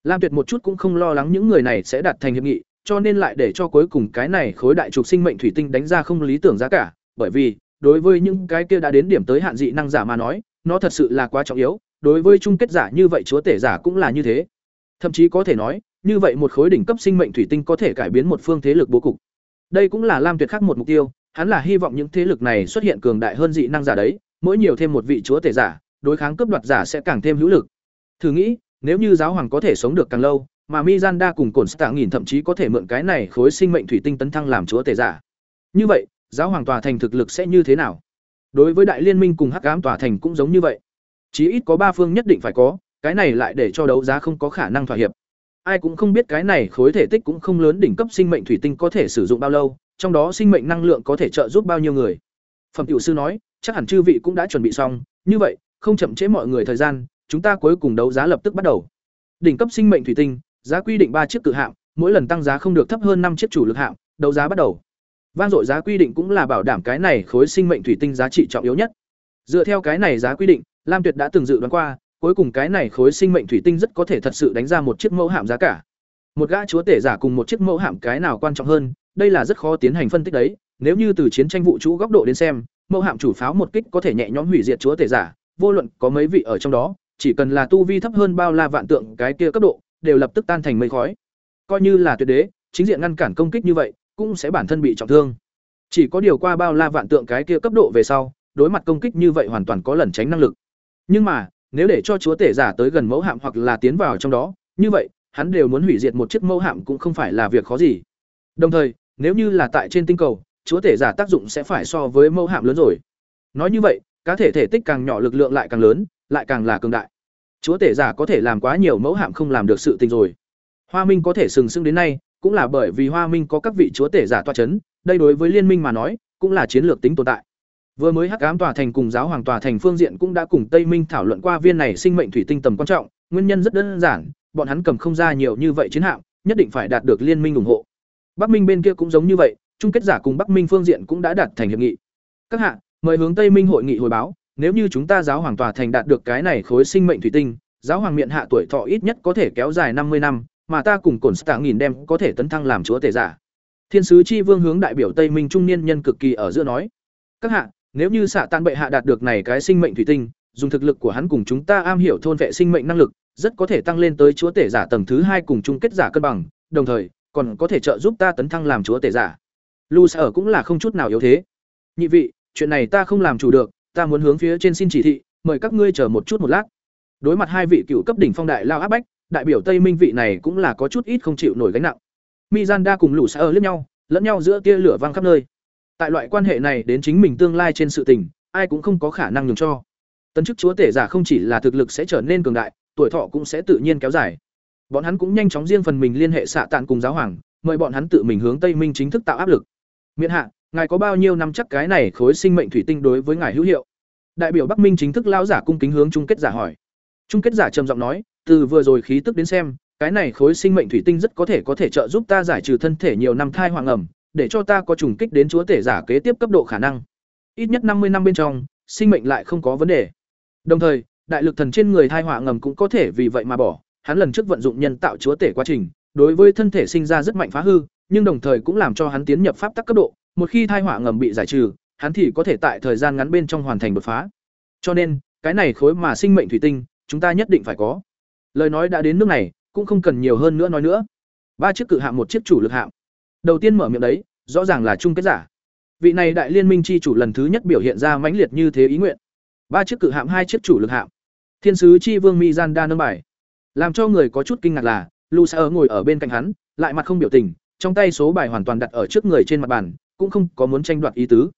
Lam Tuyệt một chút cũng không lo lắng những người này sẽ đạt thành hiệp nghị, cho nên lại để cho cuối cùng cái này khối đại trục sinh mệnh thủy tinh đánh ra không lý tưởng giá cả, bởi vì, đối với những cái kia đã đến điểm tới hạn dị năng giả mà nói, nó thật sự là quá trọng yếu, đối với chung kết giả như vậy chúa tể giả cũng là như thế. Thậm chí có thể nói, như vậy một khối đỉnh cấp sinh mệnh thủy tinh có thể cải biến một phương thế lực bố cục. Đây cũng là Lam Tuyệt khác một mục tiêu, hắn là hy vọng những thế lực này xuất hiện cường đại hơn dị năng giả đấy, mỗi nhiều thêm một vị chúa tể giả, đối kháng cướp đoạt giả sẽ càng thêm hữu lực. Thử nghĩ, nếu như giáo hoàng có thể sống được càng lâu, mà Mizanda cùng Cổn Stạ nghìn thậm chí có thể mượn cái này khối sinh mệnh thủy tinh tấn thăng làm chúa tể giả. Như vậy, giáo hoàng tòa thành thực lực sẽ như thế nào? Đối với đại liên minh cùng Hắc ám tòa thành cũng giống như vậy. Chí ít có ba phương nhất định phải có, cái này lại để cho đấu giá không có khả năng thỏa hiệp. Ai cũng không biết cái này khối thể tích cũng không lớn đỉnh cấp sinh mệnh thủy tinh có thể sử dụng bao lâu, trong đó sinh mệnh năng lượng có thể trợ giúp bao nhiêu người. Phẩm tiểu sư nói, chắc hẳn chư vị cũng đã chuẩn bị xong, như vậy, không chậm trễ mọi người thời gian, chúng ta cuối cùng đấu giá lập tức bắt đầu. Đỉnh cấp sinh mệnh thủy tinh, giá quy định ba chiếc cự hạng, mỗi lần tăng giá không được thấp hơn năm chiếc chủ lực hạng, đấu giá bắt đầu. Vang dội giá quy định cũng là bảo đảm cái này khối sinh mệnh thủy tinh giá trị trọng yếu nhất. Dựa theo cái này giá quy định, Lam Tuyệt đã từng dự đoán qua, cuối cùng cái này khối sinh mệnh thủy tinh rất có thể thật sự đánh ra một chiếc mẫu hạm giá cả. Một gã chúa tể giả cùng một chiếc mẫu hạm cái nào quan trọng hơn, đây là rất khó tiến hành phân tích đấy, nếu như từ chiến tranh vũ trụ góc độ đến xem, mẫu hạm chủ pháo một kích có thể nhẹ nhõm hủy diệt chúa tể giả, vô luận có mấy vị ở trong đó, chỉ cần là tu vi thấp hơn bao la vạn tượng cái kia cấp độ, đều lập tức tan thành mây khói. Coi như là tuyệt đế, chính diện ngăn cản công kích như vậy, cũng sẽ bản thân bị trọng thương. Chỉ có điều qua bao la vạn tượng cái kia cấp độ về sau, đối mặt công kích như vậy hoàn toàn có lẩn tránh năng lực. Nhưng mà, nếu để cho chúa tể giả tới gần mẫu hạm hoặc là tiến vào trong đó, như vậy, hắn đều muốn hủy diệt một chiếc mẫu hạm cũng không phải là việc khó gì. Đồng thời, nếu như là tại trên tinh cầu, chúa tể giả tác dụng sẽ phải so với mẫu hạm lớn rồi. Nói như vậy, cá thể thể tích càng nhỏ lực lượng lại càng lớn, lại càng là cường đại. Chúa tể giả có thể làm quá nhiều mẫu hạm không làm được sự tình rồi. Hoa Minh có thể sừng sững đến nay, cũng là bởi vì Hoa Minh có các vị chúa tể giả toa chấn, đây đối với liên minh mà nói, cũng là chiến lược tính tồn tại. Vừa mới Hắc Ám tòa thành cùng giáo hoàng tòa thành phương diện cũng đã cùng Tây Minh thảo luận qua viên này sinh mệnh thủy tinh tầm quan trọng, nguyên nhân rất đơn giản, bọn hắn cầm không ra nhiều như vậy chiến hạm, nhất định phải đạt được liên minh ủng hộ. Bắc Minh bên kia cũng giống như vậy, chung kết giả cùng Bắc Minh phương diện cũng đã đạt thành hiệp nghị. Các hạ, mời hướng Tây Minh hội nghị hồi báo, nếu như chúng ta giáo hoàng tòa thành đạt được cái này khối sinh mệnh thủy tinh, giáo hoàng miệng hạ tuổi thọ ít nhất có thể kéo dài năm mươi năm, mà ta cùng cổn stạ nghìn đem có thể tấn thăng làm chúa tể giả. Thiên sứ chi vương hướng đại biểu Tây Minh trung niên nhân cực kỳ ở giữa nói: "Các hạ, nếu như xạ tan bệ hạ đạt được này cái sinh mệnh thủy tinh, dùng thực lực của hắn cùng chúng ta am hiểu thôn vệ sinh mệnh năng lực, rất có thể tăng lên tới chúa tể giả tầng thứ hai cùng chung kết giả cân bằng, đồng thời còn có thể trợ giúp ta tấn thăng làm chúa tể giả. Lu sở cũng là không chút nào yếu thế. Nhị vị, chuyện này ta không làm chủ được, ta muốn hướng phía trên xin chỉ thị, mời các ngươi chờ một chút một lát. Đối mặt hai vị cựu cấp đỉnh phong đại lao áp bách, đại biểu Tây Minh vị này cũng là có chút ít không chịu nổi gánh nặng. Mizanda cùng Lũ sở liếc nhau, lẫn nhau giữa tia lửa vang khắp nơi. Tại loại quan hệ này đến chính mình tương lai trên sự tình, ai cũng không có khả năng nhường cho. Tấn chức chúa tể giả không chỉ là thực lực sẽ trở nên cường đại, tuổi thọ cũng sẽ tự nhiên kéo dài. Bọn hắn cũng nhanh chóng riêng phần mình liên hệ xạ tạn cùng giáo hoàng, mời bọn hắn tự mình hướng Tây Minh chính thức tạo áp lực. Miễn hạ, ngài có bao nhiêu năm chắc cái này khối sinh mệnh thủy tinh đối với ngài hữu hiệu? Đại biểu Bắc Minh chính thức lao giả cung kính hướng chung kết giả hỏi. Chung kết giả trầm giọng nói, từ vừa rồi khí tức đến xem, cái này khối sinh mệnh thủy tinh rất có thể có thể trợ giúp ta giải trừ thân thể nhiều năm thai hoàng ẩm, để cho ta có trùng kích đến chúa tể giả kế tiếp cấp độ khả năng. Ít nhất năm mươi năm bên trong, sinh mệnh lại không có vấn đề. Đồng thời, đại lực thần trên người thai họa ngầm cũng có thể vì vậy mà bỏ, hắn lần trước vận dụng nhân tạo chúa tể quá trình, đối với thân thể sinh ra rất mạnh phá hư, nhưng đồng thời cũng làm cho hắn tiến nhập pháp tắc cấp độ, một khi thai họa ngầm bị giải trừ, hắn thì có thể tại thời gian ngắn bên trong hoàn thành đột phá. Cho nên, cái này khối mà sinh mệnh thủy tinh, chúng ta nhất định phải có. Lời nói đã đến nước này, cũng không cần nhiều hơn nữa nói nữa. Ba chiếc cự hạm một chiếc chủ lực hạm. đầu tiên mở miệng đấy rõ ràng là chung kết giả vị này đại liên minh chi chủ lần thứ nhất biểu hiện ra mãnh liệt như thế ý nguyện ba chiếc cự hạm hai chiếc chủ lực hạm thiên sứ chi vương mi gian đa nâng bài làm cho người có chút kinh ngạc là, lu sa ngồi ở bên cạnh hắn, lại mặt không biểu tình, trong tay số bài hoàn toàn đặt ở trước người trên mặt bàn, cũng không có muốn tranh đoạt ý tứ.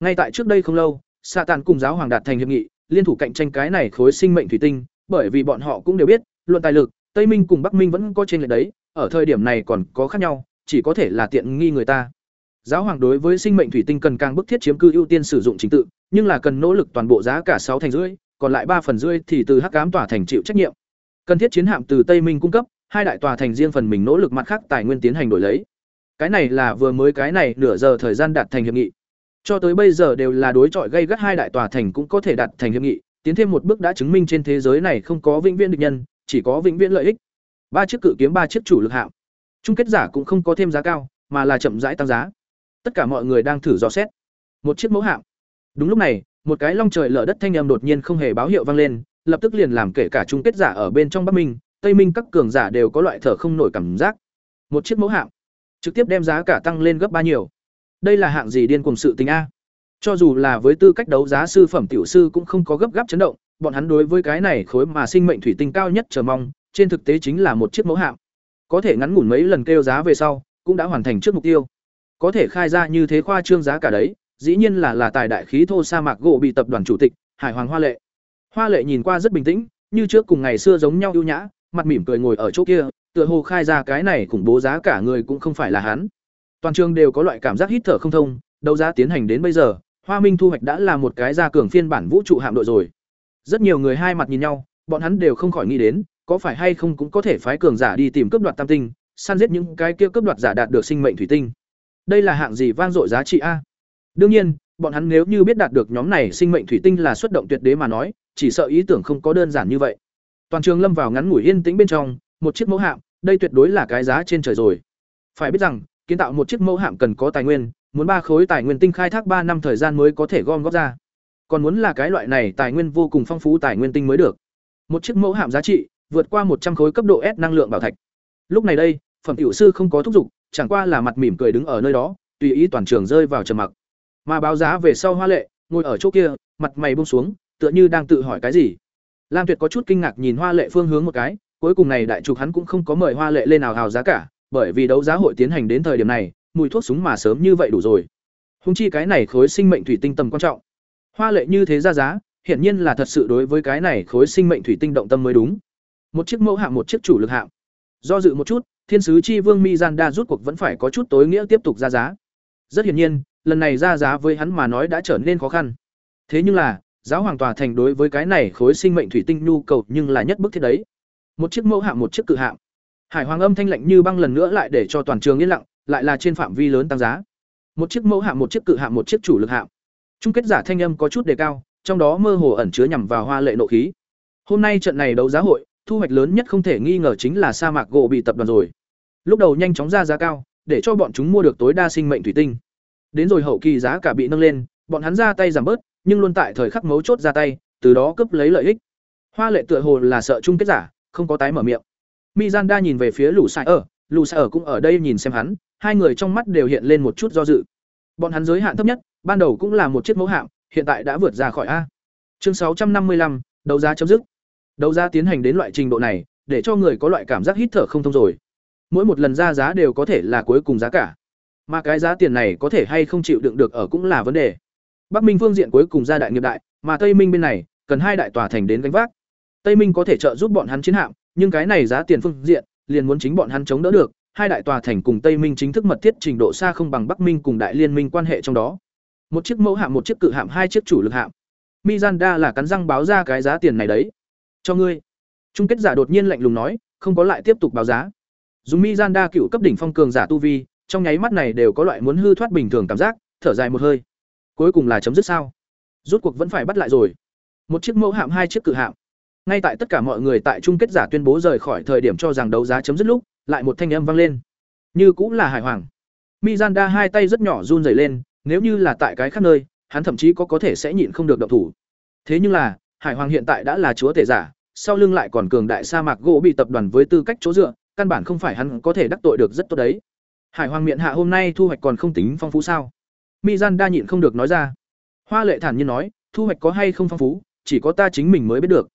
Ngay tại trước đây không lâu, sa tàn cùng giáo hoàng đạt thành hiệp nghị, liên thủ cạnh tranh cái này khối sinh mệnh thủy tinh, bởi vì bọn họ cũng đều biết, luận tài lực, tây minh cùng bắc minh vẫn có trên lệch đấy, ở thời điểm này còn có khác nhau, chỉ có thể là tiện nghi người ta. Giáo hoàng đối với sinh mệnh thủy tinh cần càng bức thiết chiếm cư ưu tiên sử dụng chính tự, nhưng là cần nỗ lực toàn bộ giá cả sáu thành rưỡi, còn lại ba phần rưỡi thì từ hắc cám tỏa thành chịu trách nhiệm cần thiết chiến hạm từ tây minh cung cấp, hai đại tòa thành riêng phần mình nỗ lực mặt khác tài nguyên tiến hành đổi lấy. Cái này là vừa mới cái này nửa giờ thời gian đạt thành hiệp nghị. Cho tới bây giờ đều là đối chọi gây gắt hai đại tòa thành cũng có thể đạt thành hiệp nghị, tiến thêm một bước đã chứng minh trên thế giới này không có vĩnh viễn địch nhân, chỉ có vĩnh viễn lợi ích. Ba chiếc cự kiếm, ba chiếc chủ lực hạm. Chung kết giả cũng không có thêm giá cao, mà là chậm rãi tăng giá. Tất cả mọi người đang thử dò xét. Một chiếc mẫu hạm. Đúng lúc này, một cái long trời lở đất thanh âm đột nhiên không hề báo hiệu vang lên lập tức liền làm kể cả chung kết giả ở bên trong bắc minh tây minh các cường giả đều có loại thở không nổi cảm giác. Một chiếc mẫu hạng, trực tiếp đem giá cả tăng lên gấp ba nhiều. Đây là hạng gì điên cùng sự tình a? Cho dù là với tư cách đấu giá sư phẩm tiểu sư cũng không có gấp gáp chấn động bọn hắn đối với cái này khối mà sinh mệnh thủy tinh cao nhất chờ mong trên thực tế chính là một chiếc mẫu hạng, có thể ngắn ngủn mấy lần kêu giá về sau cũng đã hoàn thành trước mục tiêu. Có thể khai ra như thế khoa trương giá cả đấy dĩ nhiên là là tài đại khí thô sa mạc gỗ bị tập đoàn chủ tịch hải hoàng hoa lệ hoa lệ nhìn qua rất bình tĩnh, như trước cùng ngày xưa giống nhau ưu nhã, mặt mỉm cười ngồi ở chỗ kia, tựa hồ khai ra cái này khủng bố giá cả người cũng không phải là hắn. Toàn trường đều có loại cảm giác hít thở không thông, đấu giá tiến hành đến bây giờ, hoa minh thu hoạch đã là một cái gia cường phiên bản vũ trụ hạm đội rồi. Rất nhiều người hai mặt nhìn nhau, bọn hắn đều không khỏi nghĩ đến, có phải hay không cũng có thể phái cường giả đi tìm cướp đoạt tam tinh, săn giết những cái kia cướp đoạt giả đạt được sinh mệnh thủy tinh. Đây là hạng gì vang dội giá trị a? Đương nhiên bọn hắn nếu như biết đạt được nhóm này sinh mệnh thủy tinh là xuất động tuyệt đế mà nói, chỉ sợ ý tưởng không có đơn giản như vậy. Toàn trường lâm vào ngắn ngủi yên tĩnh bên trong, một chiếc mẫu hạm, đây tuyệt đối là cái giá trên trời rồi. Phải biết rằng, kiến tạo một chiếc mẫu hạm cần có tài nguyên, muốn ba khối tài nguyên tinh khai thác ba năm thời gian mới có thể gom góp ra. Còn muốn là cái loại này tài nguyên vô cùng phong phú tài nguyên tinh mới được. Một chiếc mẫu hạm giá trị vượt qua một trăm khối cấp độ S năng lượng bảo thạch. Lúc này đây, phẩm tiểu sư không có thúc giục, chẳng qua là mặt mỉm cười đứng ở nơi đó, tùy ý toàn trường rơi vào trầm mặc mà báo giá về sau hoa lệ, ngồi ở chỗ kia, mặt mày buông xuống, tựa như đang tự hỏi cái gì. Lam tuyệt có chút kinh ngạc nhìn hoa lệ phương hướng một cái, cuối cùng này đại trục hắn cũng không có mời hoa lệ lên nào hào giá cả, bởi vì đấu giá hội tiến hành đến thời điểm này, mùi thuốc súng mà sớm như vậy đủ rồi. Húng chi cái này khối sinh mệnh thủy tinh tầm quan trọng. Hoa lệ như thế ra giá, hiển nhiên là thật sự đối với cái này khối sinh mệnh thủy tinh động tâm mới đúng. Một chiếc mẫu hạng một chiếc chủ lực hạng do dự một chút, thiên sứ chi vương mi gian đa rút cuộc vẫn phải có chút tối nghĩa tiếp tục ra giá. Rất hiển nhiên lần này ra giá với hắn mà nói đã trở nên khó khăn. Thế nhưng là, giáo hoàng tòa thành đối với cái này khối sinh mệnh thủy tinh nhu cầu nhưng là nhất bức thiết đấy. Một chiếc mẫu hạng một chiếc cự hạng hải hoàng âm thanh lạnh như băng lần nữa lại để cho toàn trường yên lặng, lại là trên phạm vi lớn tăng giá. Một chiếc mẫu hạng một chiếc cự hạng một chiếc chủ lực hạng chung kết giả thanh âm có chút đề cao, trong đó mơ hồ ẩn chứa nhằm vào hoa lệ nộ khí. Hôm nay trận này đấu giá hội, thu hoạch lớn nhất không thể nghi ngờ chính là sa mạc gỗ bị tập đoàn rồi. Lúc đầu nhanh chóng ra giá cao, để cho bọn chúng mua được tối đa sinh mệnh thủy tinh đến rồi hậu kỳ giá cả bị nâng lên, bọn hắn ra tay giảm bớt, nhưng luôn tại thời khắc mấu chốt ra tay, từ đó cướp lấy lợi ích. Hoa lệ tựa hồ là sợ chung kết giả, không có tái mở miệng. Mizanda nhìn về phía lũ sai ở lũ sai ở cũng ở đây nhìn xem hắn, hai người trong mắt đều hiện lên một chút do dự. Bọn hắn giới hạn thấp nhất, ban đầu cũng là một chiếc mẫu hạm, hiện tại đã vượt ra khỏi a. Chương sáu trăm năm mươi lăm, đấu giá chấm dứt. Đấu giá tiến hành đến loại trình độ này, để cho người có loại cảm giác hít thở không thông rồi. Mỗi một lần ra giá đều có thể là cuối cùng giá cả mà cái giá tiền này có thể hay không chịu đựng được ở cũng là vấn đề. Bắc minh phương diện cuối cùng ra đại nghiệp đại, mà tây minh bên này, cần hai đại tòa thành đến gánh vác. Tây minh có thể trợ giúp bọn hắn chiến hạm, nhưng cái này giá tiền phương diện, liền muốn chính bọn hắn chống đỡ được. Hai đại tòa thành cùng tây minh chính thức mật thiết trình độ xa không bằng bắc minh cùng đại liên minh quan hệ trong đó. Một chiếc mẫu hạm, một chiếc cự hạm, hai chiếc chủ lực hạm. Mizanda là cắn răng báo ra cái giá tiền này đấy. Cho ngươi. Chung kết giả đột nhiên lạnh lùng nói, không có lại tiếp tục báo giá. Dùng mizanda cựu cấp đỉnh phong cường giả tu vi trong nháy mắt này đều có loại muốn hư thoát bình thường cảm giác, thở dài một hơi. Cuối cùng là chấm dứt sao? Rút cuộc vẫn phải bắt lại rồi. Một chiếc mẫu hạm, hai chiếc cự hạm. Ngay tại tất cả mọi người tại chung kết giả tuyên bố rời khỏi thời điểm cho rằng đấu giá chấm dứt lúc, lại một thanh âm vang lên. Như cũng là hải hoàng. Mizanda hai tay rất nhỏ run rẩy lên, nếu như là tại cái khác nơi, hắn thậm chí có có thể sẽ nhịn không được động thủ. Thế nhưng là hải hoàng hiện tại đã là chúa tể giả, sau lưng lại còn cường đại sa mạc gỗ bị tập đoàn với tư cách chỗ dựa, căn bản không phải hắn có thể đắc tội được rất tốt đấy hải hoàng miệng hạ hôm nay thu hoạch còn không tính phong phú sao? Mi gian đa nhịn không được nói ra. Hoa lệ thản nhiên nói, thu hoạch có hay không phong phú, chỉ có ta chính mình mới biết được.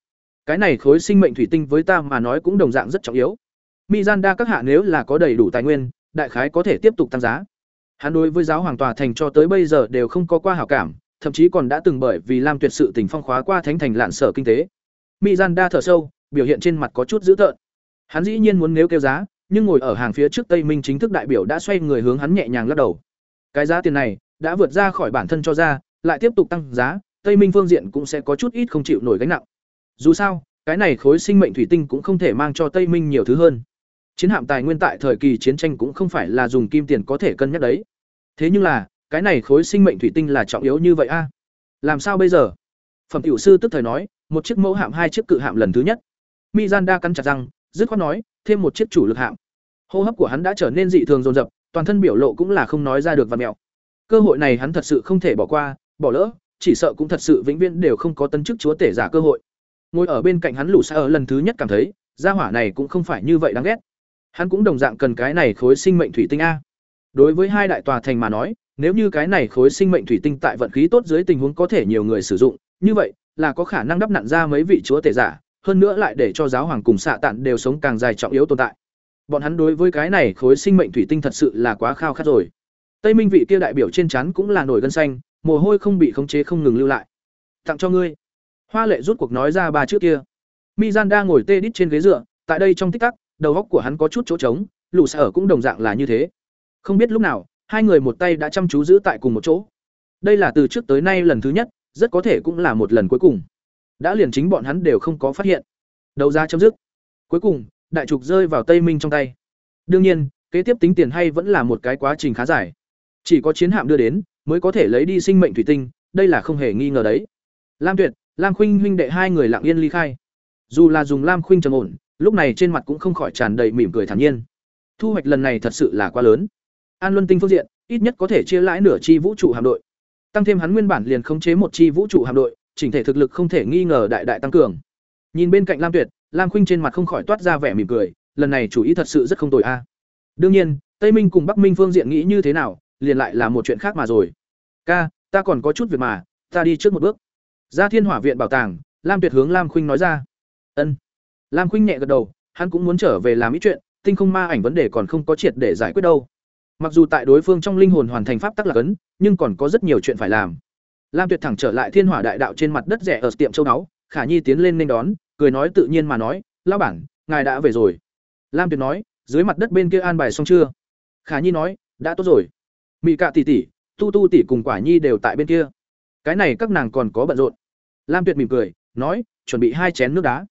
Cái này khối sinh mệnh thủy tinh với ta mà nói cũng đồng dạng rất trọng yếu. Mi gian đa các hạ nếu là có đầy đủ tài nguyên, đại khái có thể tiếp tục tăng giá. Hắn đối với giáo hoàng tòa thành cho tới bây giờ đều không có qua hảo cảm, thậm chí còn đã từng bởi vì làm tuyệt sự tình phong khóa qua thánh thành lạn sở kinh tế. Mi gian đa thở sâu, biểu hiện trên mặt có chút dữ tợn. Hắn dĩ nhiên muốn nếu kêu giá nhưng ngồi ở hàng phía trước tây minh chính thức đại biểu đã xoay người hướng hắn nhẹ nhàng lắc đầu. Cái giá tiền này đã vượt ra khỏi bản thân cho ra, lại tiếp tục tăng giá, tây minh phương diện cũng sẽ có chút ít không chịu nổi gánh nặng. Dù sao, cái này khối sinh mệnh thủy tinh cũng không thể mang cho tây minh nhiều thứ hơn. Chiến hạm tài nguyên tại thời kỳ chiến tranh cũng không phải là dùng kim tiền có thể cân nhắc đấy. Thế nhưng là, cái này khối sinh mệnh thủy tinh là trọng yếu như vậy a? Làm sao bây giờ? Phẩm tiểu sư tức thời nói, một chiếc mẫu hạm hai chiếc cự hạm lần thứ nhất. Mizanda cắn chặt răng, dứt khoát nói thêm một chiếc chủ lực hạm. Hô hấp của hắn đã trở nên dị thường dồn dập, toàn thân biểu lộ cũng là không nói ra được và mẹo. Cơ hội này hắn thật sự không thể bỏ qua, bỏ lỡ, chỉ sợ cũng thật sự vĩnh viễn đều không có tân chức chúa tể giả cơ hội. Ngồi ở bên cạnh hắn lũ xa ở lần thứ nhất cảm thấy, gia hỏa này cũng không phải như vậy đáng ghét. Hắn cũng đồng dạng cần cái này khối sinh mệnh thủy tinh a. Đối với hai đại tòa thành mà nói, nếu như cái này khối sinh mệnh thủy tinh tại vận khí tốt dưới tình huống có thể nhiều người sử dụng, như vậy là có khả năng đắp nặn ra mấy vị chúa tể giả hơn nữa lại để cho giáo hoàng cùng xạ tạn đều sống càng dài trọng yếu tồn tại. Bọn hắn đối với cái này khối sinh mệnh thủy tinh thật sự là quá khao khát rồi. Tây minh vị kia đại biểu trên chắn cũng là nổi gân xanh, mồ hôi không bị khống chế không ngừng lưu lại. Tặng cho ngươi. Hoa lệ rút cuộc nói ra ba chữ kia. Mi gian đang ngồi tê đít trên ghế dựa, tại đây trong tích tắc, đầu góc của hắn có chút chỗ trống, lũ sở cũng đồng dạng là như thế. Không biết lúc nào, hai người một tay đã chăm chú giữ tại cùng một chỗ. Đây là từ trước tới nay lần thứ nhất, rất có thể cũng là một lần cuối cùng đã liền chính bọn hắn đều không có phát hiện. Đầu ra chấm dứt. Cuối cùng, đại trục rơi vào tây minh trong tay. Đương nhiên, kế tiếp tính tiền hay vẫn là một cái quá trình khá dài. Chỉ có chiến hạm đưa đến, mới có thể lấy đi sinh mệnh thủy tinh, đây là không hề nghi ngờ đấy. Lam tuyệt, lam khuynh huynh đệ hai người lặng yên ly khai. Dù là dùng lam khuynh trầm ổn, lúc này trên mặt cũng không khỏi tràn đầy mỉm cười thản nhiên. Thu hoạch lần này thật sự là quá lớn. An luân tinh phương diện, ít nhất có thể chia lãi nửa chi vũ trụ hạm đội. Tăng thêm hắn nguyên bản liền khống chế một chi vũ trụ hạm đội chỉnh thể thực lực không thể nghi ngờ đại đại tăng cường. Nhìn bên cạnh lam tuyệt lam khuynh trên mặt không khỏi toát ra vẻ mỉm cười lần này chủ ý thật sự rất không tồi a. À. Đương nhiên tây minh cùng bắc minh phương diện nghĩ như thế nào liền lại là một chuyện khác mà rồi. Ca ta còn có chút việc mà ta đi trước một bước. Ra thiên hỏa viện bảo tàng lam tuyệt hướng lam khuynh nói ra. Ân. Lam khuynh nhẹ gật đầu hắn cũng muốn trở về làm ít chuyện tinh không ma ảnh vấn đề còn không có triệt để giải quyết đâu. Mặc dù tại đối phương trong linh hồn hoàn thành pháp tắc là cấn, nhưng còn có rất nhiều chuyện phải làm lam tuyệt thẳng trở lại thiên hỏa đại đạo trên mặt đất rẻ ở tiệm châu náu khả nhi tiến lên nên đón, cười nói tự nhiên mà nói lao bản, ngài đã về rồi. Lam tuyệt nói, dưới mặt đất bên kia an bài xong chưa? Khả nhi nói, đã tốt rồi. Mị cạ tỷ tỷ, tu tu tỷ cùng quả nhi đều tại bên kia. Cái này các nàng còn có bận rộn. Lam tuyệt mỉm cười, nói, chuẩn bị hai chén nước đá.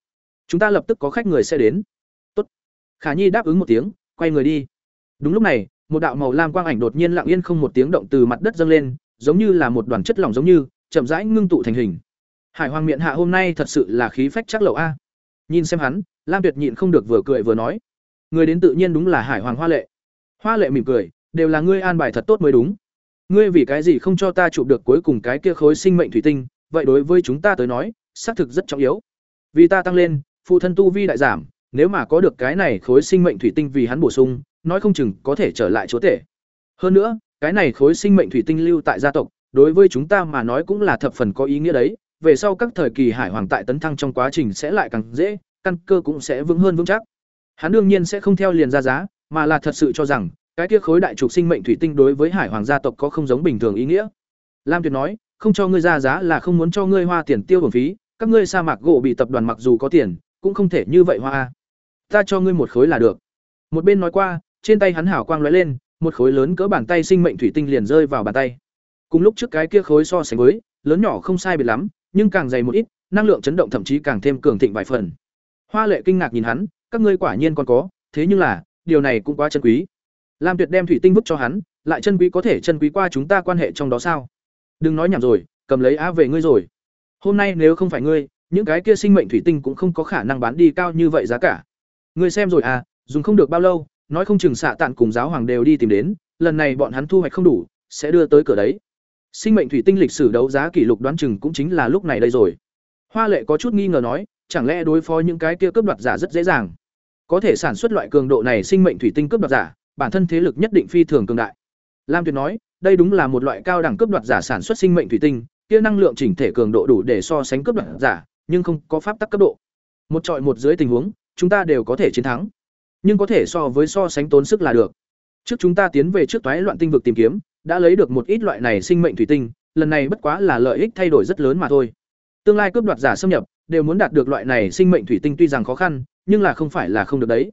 Chúng ta lập tức có khách người sẽ đến. Tốt. khả nhi đáp ứng một tiếng, quay người đi. Đúng lúc này, một đạo màu lam quang ảnh đột nhiên lặng yên không một tiếng động từ mặt đất dâng lên giống như là một đoàn chất lỏng giống như, chậm rãi ngưng tụ thành hình. Hải hoàng miệng hạ hôm nay thật sự là khí phách chắc lậu a. Nhìn xem hắn, lam tuyệt nhịn không được vừa cười vừa nói. Người đến tự nhiên đúng là hải hoàng hoa lệ. Hoa lệ mỉm cười, đều là ngươi an bài thật tốt mới đúng. Ngươi vì cái gì không cho ta chụp được cuối cùng cái kia khối sinh mệnh thủy tinh, vậy đối với chúng ta tới nói, xác thực rất trọng yếu. Vì ta tăng lên, phụ thân tu vi đại giảm, nếu mà có được cái này khối sinh mệnh thủy tinh vì hắn bổ sung, nói không chừng có thể trở lại chúa tể. Hơn nữa cái này khối sinh mệnh thủy tinh lưu tại gia tộc, đối với chúng ta mà nói cũng là thập phần có ý nghĩa đấy. Về sau các thời kỳ hải hoàng tại tấn thăng trong quá trình sẽ lại càng dễ, căn cơ cũng sẽ vững hơn vững chắc. Hắn đương nhiên sẽ không theo liền ra giá, mà là thật sự cho rằng, cái kia khối đại trục sinh mệnh thủy tinh đối với hải hoàng gia tộc có không giống bình thường ý nghĩa. Lam tuyệt nói, không cho ngươi ra giá là không muốn cho ngươi hoa tiền tiêu bổng phí, các ngươi sa mạc gỗ bị tập đoàn mặc dù có tiền, cũng không thể như vậy hoa. Ta cho ngươi một khối là được. Một bên nói qua, trên tay hắn hảo quang lóe lên một khối lớn cỡ bàn tay sinh mệnh thủy tinh liền rơi vào bàn tay. Cùng lúc trước cái kia khối so sánh với, lớn nhỏ không sai biệt lắm, nhưng càng dày một ít, năng lượng chấn động thậm chí càng thêm cường thịnh vài phần. Hoa lệ kinh ngạc nhìn hắn, các ngươi quả nhiên còn có, thế nhưng là, điều này cũng quá chân quý. Lam tuyệt đem thủy tinh vứt cho hắn, lại chân quý có thể chân quý qua chúng ta quan hệ trong đó sao? Đừng nói nhảm rồi, cầm lấy á về ngươi rồi. Hôm nay nếu không phải ngươi, những cái kia sinh mệnh thủy tinh cũng không có khả năng bán đi cao như vậy giá cả. Ngươi xem rồi à dùng không được bao lâu nói không chừng xạ tạn cùng giáo hoàng đều đi tìm đến lần này bọn hắn thu hoạch không đủ sẽ đưa tới cửa đấy sinh mệnh thủy tinh lịch sử đấu giá kỷ lục đoán chừng cũng chính là lúc này đây rồi hoa lệ có chút nghi ngờ nói chẳng lẽ đối phó những cái kia cướp đoạt giả rất dễ dàng có thể sản xuất loại cường độ này sinh mệnh thủy tinh cướp đoạt giả bản thân thế lực nhất định phi thường cường đại. Lam Tuyệt nói, đây đúng là một loại cao đẳng cướp đoạt giả sản xuất sinh mệnh thủy tinh, kia năng lượng chỉnh thể cường độ đủ để so sánh cướp đoạt giả, nhưng không có pháp tắc cấp độ. Một trọi một dưới tình huống, chúng ta đều có thể chiến thắng. Nhưng có thể so với so sánh tốn sức là được. Trước chúng ta tiến về trước toái loạn tinh vực tìm kiếm, đã lấy được một ít loại này sinh mệnh thủy tinh, lần này bất quá là lợi ích thay đổi rất lớn mà thôi. Tương lai cướp đoạt giả xâm nhập, đều muốn đạt được loại này sinh mệnh thủy tinh tuy rằng khó khăn, nhưng là không phải là không được đấy.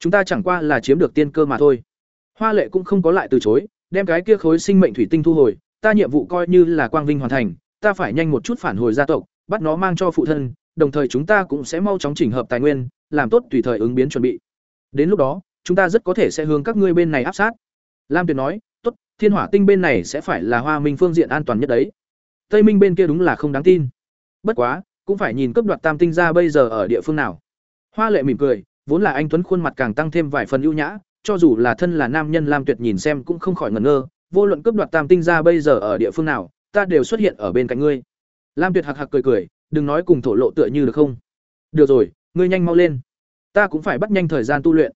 Chúng ta chẳng qua là chiếm được tiên cơ mà thôi. Hoa Lệ cũng không có lại từ chối, đem cái kia khối sinh mệnh thủy tinh thu hồi, ta nhiệm vụ coi như là quang vinh hoàn thành, ta phải nhanh một chút phản hồi gia tộc, bắt nó mang cho phụ thân, đồng thời chúng ta cũng sẽ mau chóng chỉnh hợp tài nguyên, làm tốt tùy thời ứng biến chuẩn bị. Đến lúc đó, chúng ta rất có thể sẽ hướng các ngươi bên này áp sát. Lam Tuyệt nói, "Tốt, Thiên Hỏa Tinh bên này sẽ phải là Hoa Minh phương diện an toàn nhất đấy. Tây Minh bên kia đúng là không đáng tin. Bất quá, cũng phải nhìn cấp đoạt Tam Tinh ra bây giờ ở địa phương nào." Hoa Lệ mỉm cười, vốn là anh tuấn khuôn mặt càng tăng thêm vài phần ưu nhã, cho dù là thân là nam nhân Lam Tuyệt nhìn xem cũng không khỏi ngẩn ngơ, vô luận cấp đoạt Tam Tinh ra bây giờ ở địa phương nào, ta đều xuất hiện ở bên cạnh ngươi. Lam Tuyệt hạc hạc cười cười, đừng nói cùng thổ lộ tựa như được không? Được rồi, ngươi nhanh mau lên. Ta cũng phải bắt nhanh thời gian tu luyện.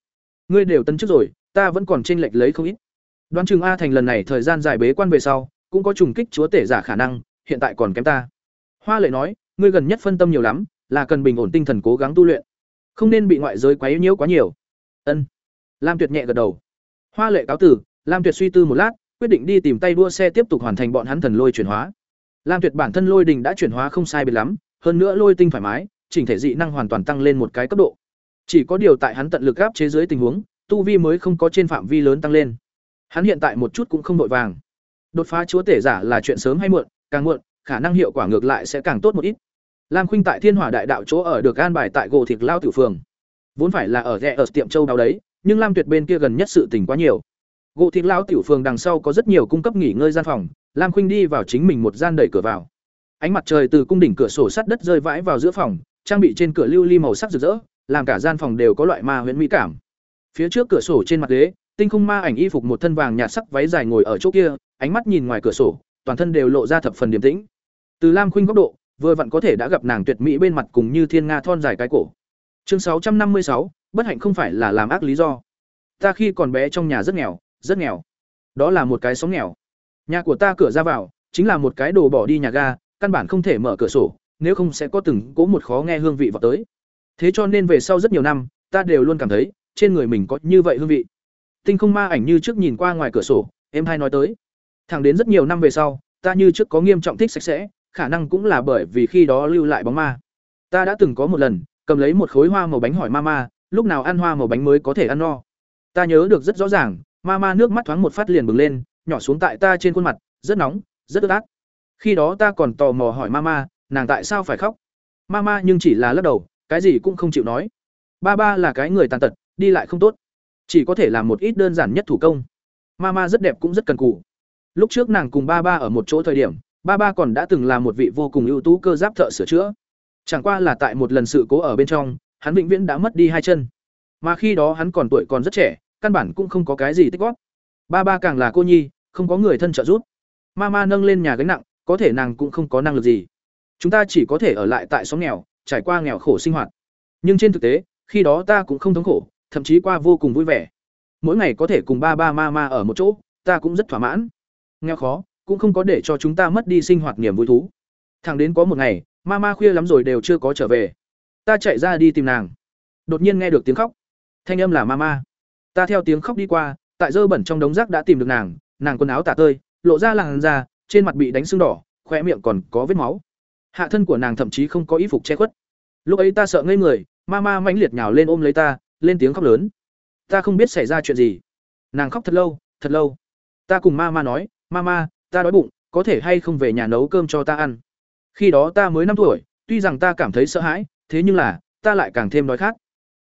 Ngươi đều tấn trước rồi, ta vẫn còn chênh lệch lấy không ít. Đoán chừng A Thành lần này thời gian dài bế quan về sau, cũng có trùng kích chúa tể giả khả năng, hiện tại còn kém ta. Hoa Lệ nói, ngươi gần nhất phân tâm nhiều lắm, là cần bình ổn tinh thần cố gắng tu luyện, không nên bị ngoại giới quấy nhiễu quá nhiều. Ân. Lam Tuyệt nhẹ gật đầu. Hoa Lệ cáo tử, Lam Tuyệt suy tư một lát, quyết định đi tìm tay đua xe tiếp tục hoàn thành bọn hắn thần lôi chuyển hóa. Lam Tuyệt bản thân lôi đình đã chuyển hóa không sai biệt lắm, hơn nữa lôi tinh thoải mái, chỉnh thể dị năng hoàn toàn tăng lên một cái cấp độ. Chỉ có điều tại hắn tận lực áp chế dưới tình huống, tu vi mới không có trên phạm vi lớn tăng lên. Hắn hiện tại một chút cũng không đội vàng. Đột phá chúa tể giả là chuyện sớm hay muộn, càng muộn, khả năng hiệu quả ngược lại sẽ càng tốt một ít. Lam Khuynh tại Thiên Hỏa Đại Đạo chỗ ở được an bài tại gỗ thịt lao Tiểu phường. Vốn phải là ở rẻ ở tiệm châu đáo đấy, nhưng Lam Tuyệt bên kia gần nhất sự tình quá nhiều. Gỗ thịt lao tiểu phường đằng sau có rất nhiều cung cấp nghỉ ngơi gian phòng, Lam Khuynh đi vào chính mình một gian đẩy cửa vào. Ánh mặt trời từ cung đỉnh cửa sổ sắt đất rơi vãi vào giữa phòng, trang bị trên cửa lưu ly màu sắc rực rỡ, làm cả gian phòng đều có loại ma huyễn mỹ cảm. Phía trước cửa sổ trên mặt ghế, tinh không ma ảnh y phục một thân vàng nhạt sắc váy dài ngồi ở chỗ kia, ánh mắt nhìn ngoài cửa sổ, toàn thân đều lộ ra thập phần điềm tĩnh. Từ Lam Khuynh góc độ, vừa vặn có thể đã gặp nàng tuyệt mỹ bên mặt cùng như thiên nga thon dài cái cổ. Chương sáu trăm năm mươi sáu, bất hạnh không phải là làm ác lý do. Ta khi còn bé trong nhà rất nghèo, rất nghèo. Đó là một cái sống nghèo. Nhà của ta cửa ra vào chính là một cái đồ bỏ đi nhà ga, căn bản không thể mở cửa sổ, nếu không sẽ có từng cố một khó nghe hương vị vào tới. Thế cho nên về sau rất nhiều năm, ta đều luôn cảm thấy trên người mình có như vậy hương vị. Tinh không ma ảnh như trước nhìn qua ngoài cửa sổ, em hay nói tới. Thẳng đến rất nhiều năm về sau, ta như trước có nghiêm trọng thích sạch sẽ, khả năng cũng là bởi vì khi đó lưu lại bóng ma. Ta đã từng có một lần, cầm lấy một khối hoa màu bánh hỏi mama, lúc nào ăn hoa màu bánh mới có thể ăn no. Ta nhớ được rất rõ ràng, mama nước mắt thoáng một phát liền bừng lên, nhỏ xuống tại ta trên khuôn mặt, rất nóng, rất ướt át. Khi đó ta còn tò mò hỏi mama, nàng tại sao phải khóc? Mama nhưng chỉ là lắc đầu, cái gì cũng không chịu nói. Ba ba là cái người tàn tật, đi lại không tốt, chỉ có thể làm một ít đơn giản nhất thủ công. Mama rất đẹp cũng rất cần cù. Lúc trước nàng cùng ba ba ở một chỗ thời điểm, ba ba còn đã từng là một vị vô cùng ưu tú cơ giáp thợ sửa chữa. Chẳng qua là tại một lần sự cố ở bên trong, hắn vĩnh viễn đã mất đi hai chân. Mà khi đó hắn còn tuổi còn rất trẻ, căn bản cũng không có cái gì tích góp. Ba ba càng là cô nhi, không có người thân trợ giúp. Mama nâng lên nhà gánh nặng, có thể nàng cũng không có năng lực gì. Chúng ta chỉ có thể ở lại tại xóm nghèo, trải qua nghèo khổ sinh hoạt. Nhưng trên thực tế, khi đó ta cũng không thống khổ, thậm chí qua vô cùng vui vẻ. Mỗi ngày có thể cùng ba ba mama ở một chỗ, ta cũng rất thỏa mãn. Nghèo khó, cũng không có để cho chúng ta mất đi sinh hoạt niềm vui thú. Thẳng đến có một ngày, mama khuya lắm rồi đều chưa có trở về. Ta chạy ra đi tìm nàng. Đột nhiên nghe được tiếng khóc. Thanh âm là mama. Ta theo tiếng khóc đi qua, tại dơ bẩn trong đống rác đã tìm được nàng, nàng quần áo tả tơi, lộ ra làn da, trên mặt bị đánh sưng đỏ, khóe miệng còn có vết máu. Hạ thân của nàng thậm chí không có y phục che khuất. Lúc ấy ta sợ ngây người, mama mãnh liệt nhào lên ôm lấy ta, lên tiếng khóc lớn. Ta không biết xảy ra chuyện gì. Nàng khóc thật lâu, thật lâu. Ta cùng mama nói, "Mama, ta đói bụng, có thể hay không về nhà nấu cơm cho ta ăn?" Khi đó ta mới năm tuổi, tuy rằng ta cảm thấy sợ hãi, thế nhưng là, ta lại càng thêm đói khát.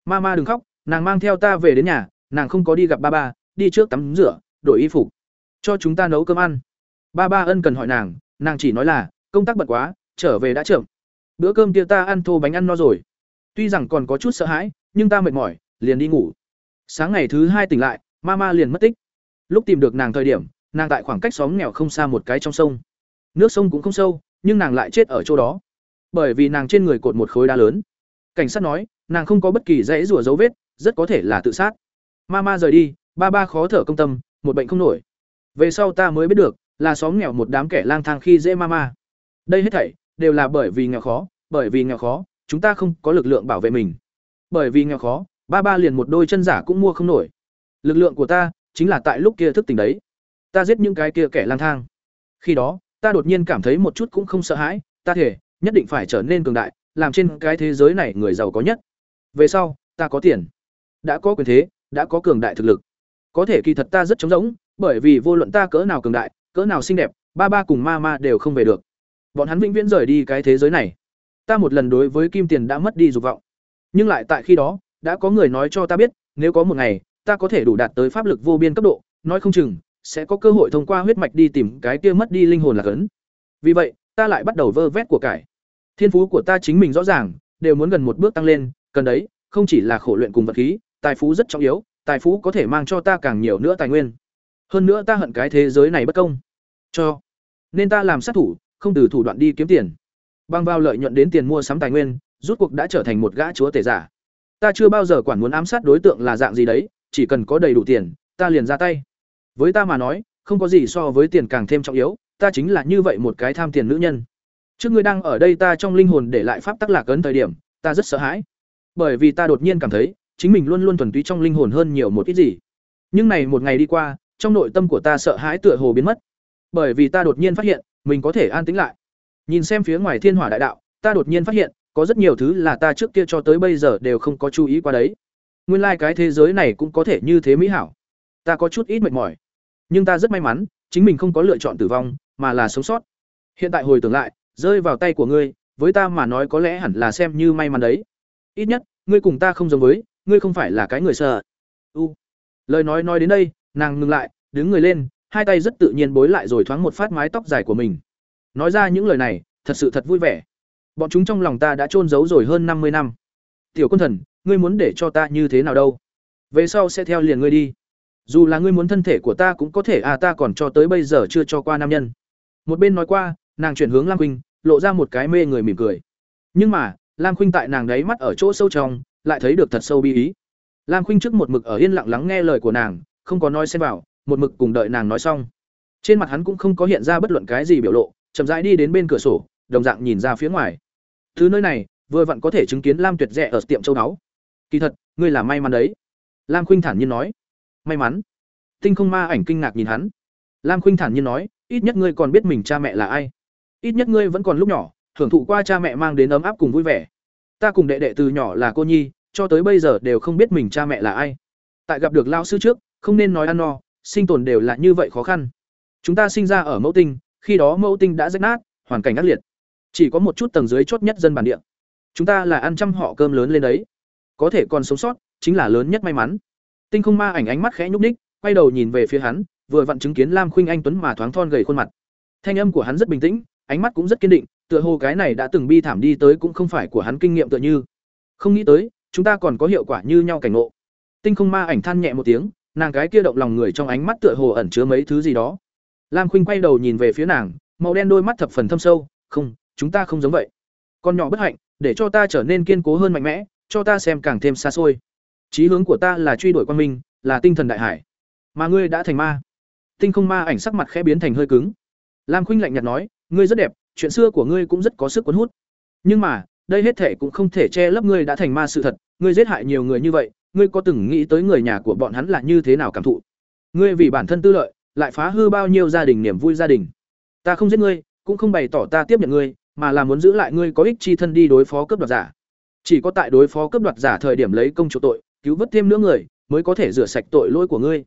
"Mama đừng khóc." Nàng mang theo ta về đến nhà, nàng không có đi gặp ba ba, đi trước tắm rửa, đổi y phục, cho chúng ta nấu cơm ăn. Ba ba ân cần hỏi nàng, nàng chỉ nói là, công tác bận quá, trở về đã chậm. Bữa cơm kia ta ăn thô bánh ăn no rồi. Tuy rằng còn có chút sợ hãi, nhưng ta mệt mỏi, liền đi ngủ. Sáng ngày thứ hai tỉnh lại, mama liền mất tích. Lúc tìm được nàng thời điểm, nàng tại khoảng cách xóm nghèo không xa một cái trong sông. Nước sông cũng không sâu, nhưng nàng lại chết ở chỗ đó. Bởi vì nàng trên người cột một khối đá lớn. Cảnh sát nói, nàng không có bất kỳ dãy rủa dấu vết, rất có thể là tự sát. Mama rời đi, ba ba khó thở công tâm một bệnh không nổi về sau ta mới biết được là xóm nghèo một đám kẻ lang thang khi dễ mama đây hết thảy đều là bởi vì nghèo khó, bởi vì nghèo khó, chúng ta không có lực lượng bảo vệ mình. Bởi vì nghèo khó, ba ba liền một đôi chân giả cũng mua không nổi. Lực lượng của ta chính là tại lúc kia thức tỉnh đấy. Ta giết những cái kia kẻ lang thang. Khi đó, ta đột nhiên cảm thấy một chút cũng không sợ hãi, ta thể nhất định phải trở nên cường đại, làm trên cái thế giới này người giàu có nhất. Về sau, ta có tiền. Đã có quyền thế, đã có cường đại thực lực. Có thể kỳ thật ta rất trống rỗng, bởi vì vô luận ta cỡ nào cường đại, cỡ nào xinh đẹp, ba ba cùng ma ma đều không về được bọn hắn vĩnh viễn rời đi cái thế giới này. Ta một lần đối với kim tiền đã mất đi dục vọng. Nhưng lại tại khi đó, đã có người nói cho ta biết, nếu có một ngày, ta có thể đủ đạt tới pháp lực vô biên cấp độ, nói không chừng, sẽ có cơ hội thông qua huyết mạch đi tìm cái kia mất đi linh hồn là cấn. Vì vậy, ta lại bắt đầu vơ vét của cải. Thiên phú của ta chính mình rõ ràng, đều muốn gần một bước tăng lên, cần đấy, không chỉ là khổ luyện cùng vật khí, tài phú rất trọng yếu, tài phú có thể mang cho ta càng nhiều nữa tài nguyên. Hơn nữa ta hận cái thế giới này bất công. Cho, nên ta làm sát thủ không từ thủ đoạn đi kiếm tiền. Bằng vào lợi nhuận đến tiền mua sắm tài nguyên, rút cuộc đã trở thành một gã chúa tể giả. Ta chưa bao giờ quản muốn ám sát đối tượng là dạng gì đấy, chỉ cần có đầy đủ tiền, ta liền ra tay. Với ta mà nói, không có gì so với tiền càng thêm trọng yếu, ta chính là như vậy một cái tham tiền nữ nhân. Trước ngươi đang ở đây ta trong linh hồn để lại pháp tắc lạc ấn thời điểm, ta rất sợ hãi. Bởi vì ta đột nhiên cảm thấy, chính mình luôn luôn thuần túy trong linh hồn hơn nhiều một ít gì. Nhưng này một ngày đi qua, trong nội tâm của ta sợ hãi tựa hồ biến mất. Bởi vì ta đột nhiên phát hiện mình có thể an tĩnh lại. Nhìn xem phía ngoài thiên hỏa đại đạo, ta đột nhiên phát hiện, có rất nhiều thứ là ta trước kia cho tới bây giờ đều không có chú ý qua đấy. Nguyên lai cái thế giới này cũng có thể như thế mỹ hảo. Ta có chút ít mệt mỏi. Nhưng ta rất may mắn, chính mình không có lựa chọn tử vong, mà là sống sót. Hiện tại hồi tưởng lại, rơi vào tay của ngươi, với ta mà nói có lẽ hẳn là xem như may mắn đấy. Ít nhất, ngươi cùng ta không giống với, ngươi không phải là cái người sợ. U. Lời nói nói đến đây, nàng ngừng lại, đứng người lên hai tay rất tự nhiên bối lại rồi thoáng một phát mái tóc dài của mình. Nói ra những lời này, thật sự thật vui vẻ. Bọn chúng trong lòng ta đã chôn giấu rồi hơn năm mươi năm. Tiểu quân thần, ngươi muốn để cho ta như thế nào đâu? Về sau sẽ theo liền ngươi đi. Dù là ngươi muốn thân thể của ta cũng có thể à ta còn cho tới bây giờ chưa cho qua nam nhân. Một bên nói qua, nàng chuyển hướng lam khuynh, lộ ra một cái mê người mỉm cười. Nhưng mà, lam khuynh tại nàng đấy mắt ở chỗ sâu trong, lại thấy được thật sâu bi ý. Lam khuynh trước một mực ở yên lặng lắng nghe lời của nàng, không có nói xen vào một mực cùng đợi nàng nói xong. Trên mặt hắn cũng không có hiện ra bất luận cái gì biểu lộ, chậm rãi đi đến bên cửa sổ, đồng dạng nhìn ra phía ngoài. Thứ nơi này, vừa vặn có thể chứng kiến lam tuyệt rẽ ở tiệm châu đáo. Kỳ thật, ngươi là may mắn đấy. Lam khuynh thản nhiên nói. May mắn. Tinh không ma ảnh kinh ngạc nhìn hắn. Lam khuynh thản nhiên nói, ít nhất ngươi còn biết mình cha mẹ là ai. Ít nhất ngươi vẫn còn lúc nhỏ hưởng thụ qua cha mẹ mang đến ấm áp cùng vui vẻ. Ta cùng đệ đệ từ nhỏ là cô nhi, cho tới bây giờ đều không biết mình cha mẹ là ai. Tại gặp được lao sư trước, không nên nói ăn no sinh tồn đều là như vậy khó khăn. Chúng ta sinh ra ở mẫu tinh khi đó mẫu tinh đã rách nát hoàn cảnh ác liệt. Chỉ có một chút tầng dưới chốt nhất dân bản địa. Chúng ta là ăn trăm họ cơm lớn lên đấy. Có thể còn sống sót chính là lớn nhất may mắn. Tinh không ma ảnh ánh mắt khẽ nhúc nhích, quay đầu nhìn về phía hắn vừa vặn chứng kiến lam khuynh anh tuấn mà thoáng thon gầy khuôn mặt. Thanh âm của hắn rất bình tĩnh ánh mắt cũng rất kiên định tựa hồ cái này đã từng bi thảm đi tới cũng không phải của hắn kinh nghiệm tựa như. Không nghĩ tới chúng ta còn có hiệu quả như nhau cảnh ngộ. Tinh không ma ảnh than nhẹ một tiếng nàng cái kia động lòng người trong ánh mắt tựa hồ ẩn chứa mấy thứ gì đó. Lam khuynh quay đầu nhìn về phía nàng, màu đen đôi mắt thập phần thâm sâu, không, chúng ta không giống vậy. Con nhỏ bất hạnh, để cho ta trở nên kiên cố hơn mạnh mẽ, cho ta xem càng thêm xa xôi. Chí hướng của ta là truy đuổi quan minh, là tinh thần đại hải. Mà ngươi đã thành ma. Tinh không ma ảnh sắc mặt khẽ biến thành hơi cứng. Lam khuynh lạnh nhạt nói, ngươi rất đẹp, chuyện xưa của ngươi cũng rất có sức cuốn hút. Nhưng mà, đây hết thể cũng không thể che lấp ngươi đã thành ma sự thật, ngươi giết hại nhiều người như vậy ngươi có từng nghĩ tới người nhà của bọn hắn là như thế nào cảm thụ? Ngươi vì bản thân tư lợi, lại phá hư bao nhiêu gia đình niềm vui gia đình. Ta không giết ngươi, cũng không bày tỏ ta tiếp nhận ngươi, mà là muốn giữ lại ngươi có ích chi thân đi đối phó cướp đoạt giả. Chỉ có tại đối phó cướp đoạt giả thời điểm lấy công chủ tội, cứu vớt thêm nữa người, mới có thể rửa sạch tội lỗi của ngươi.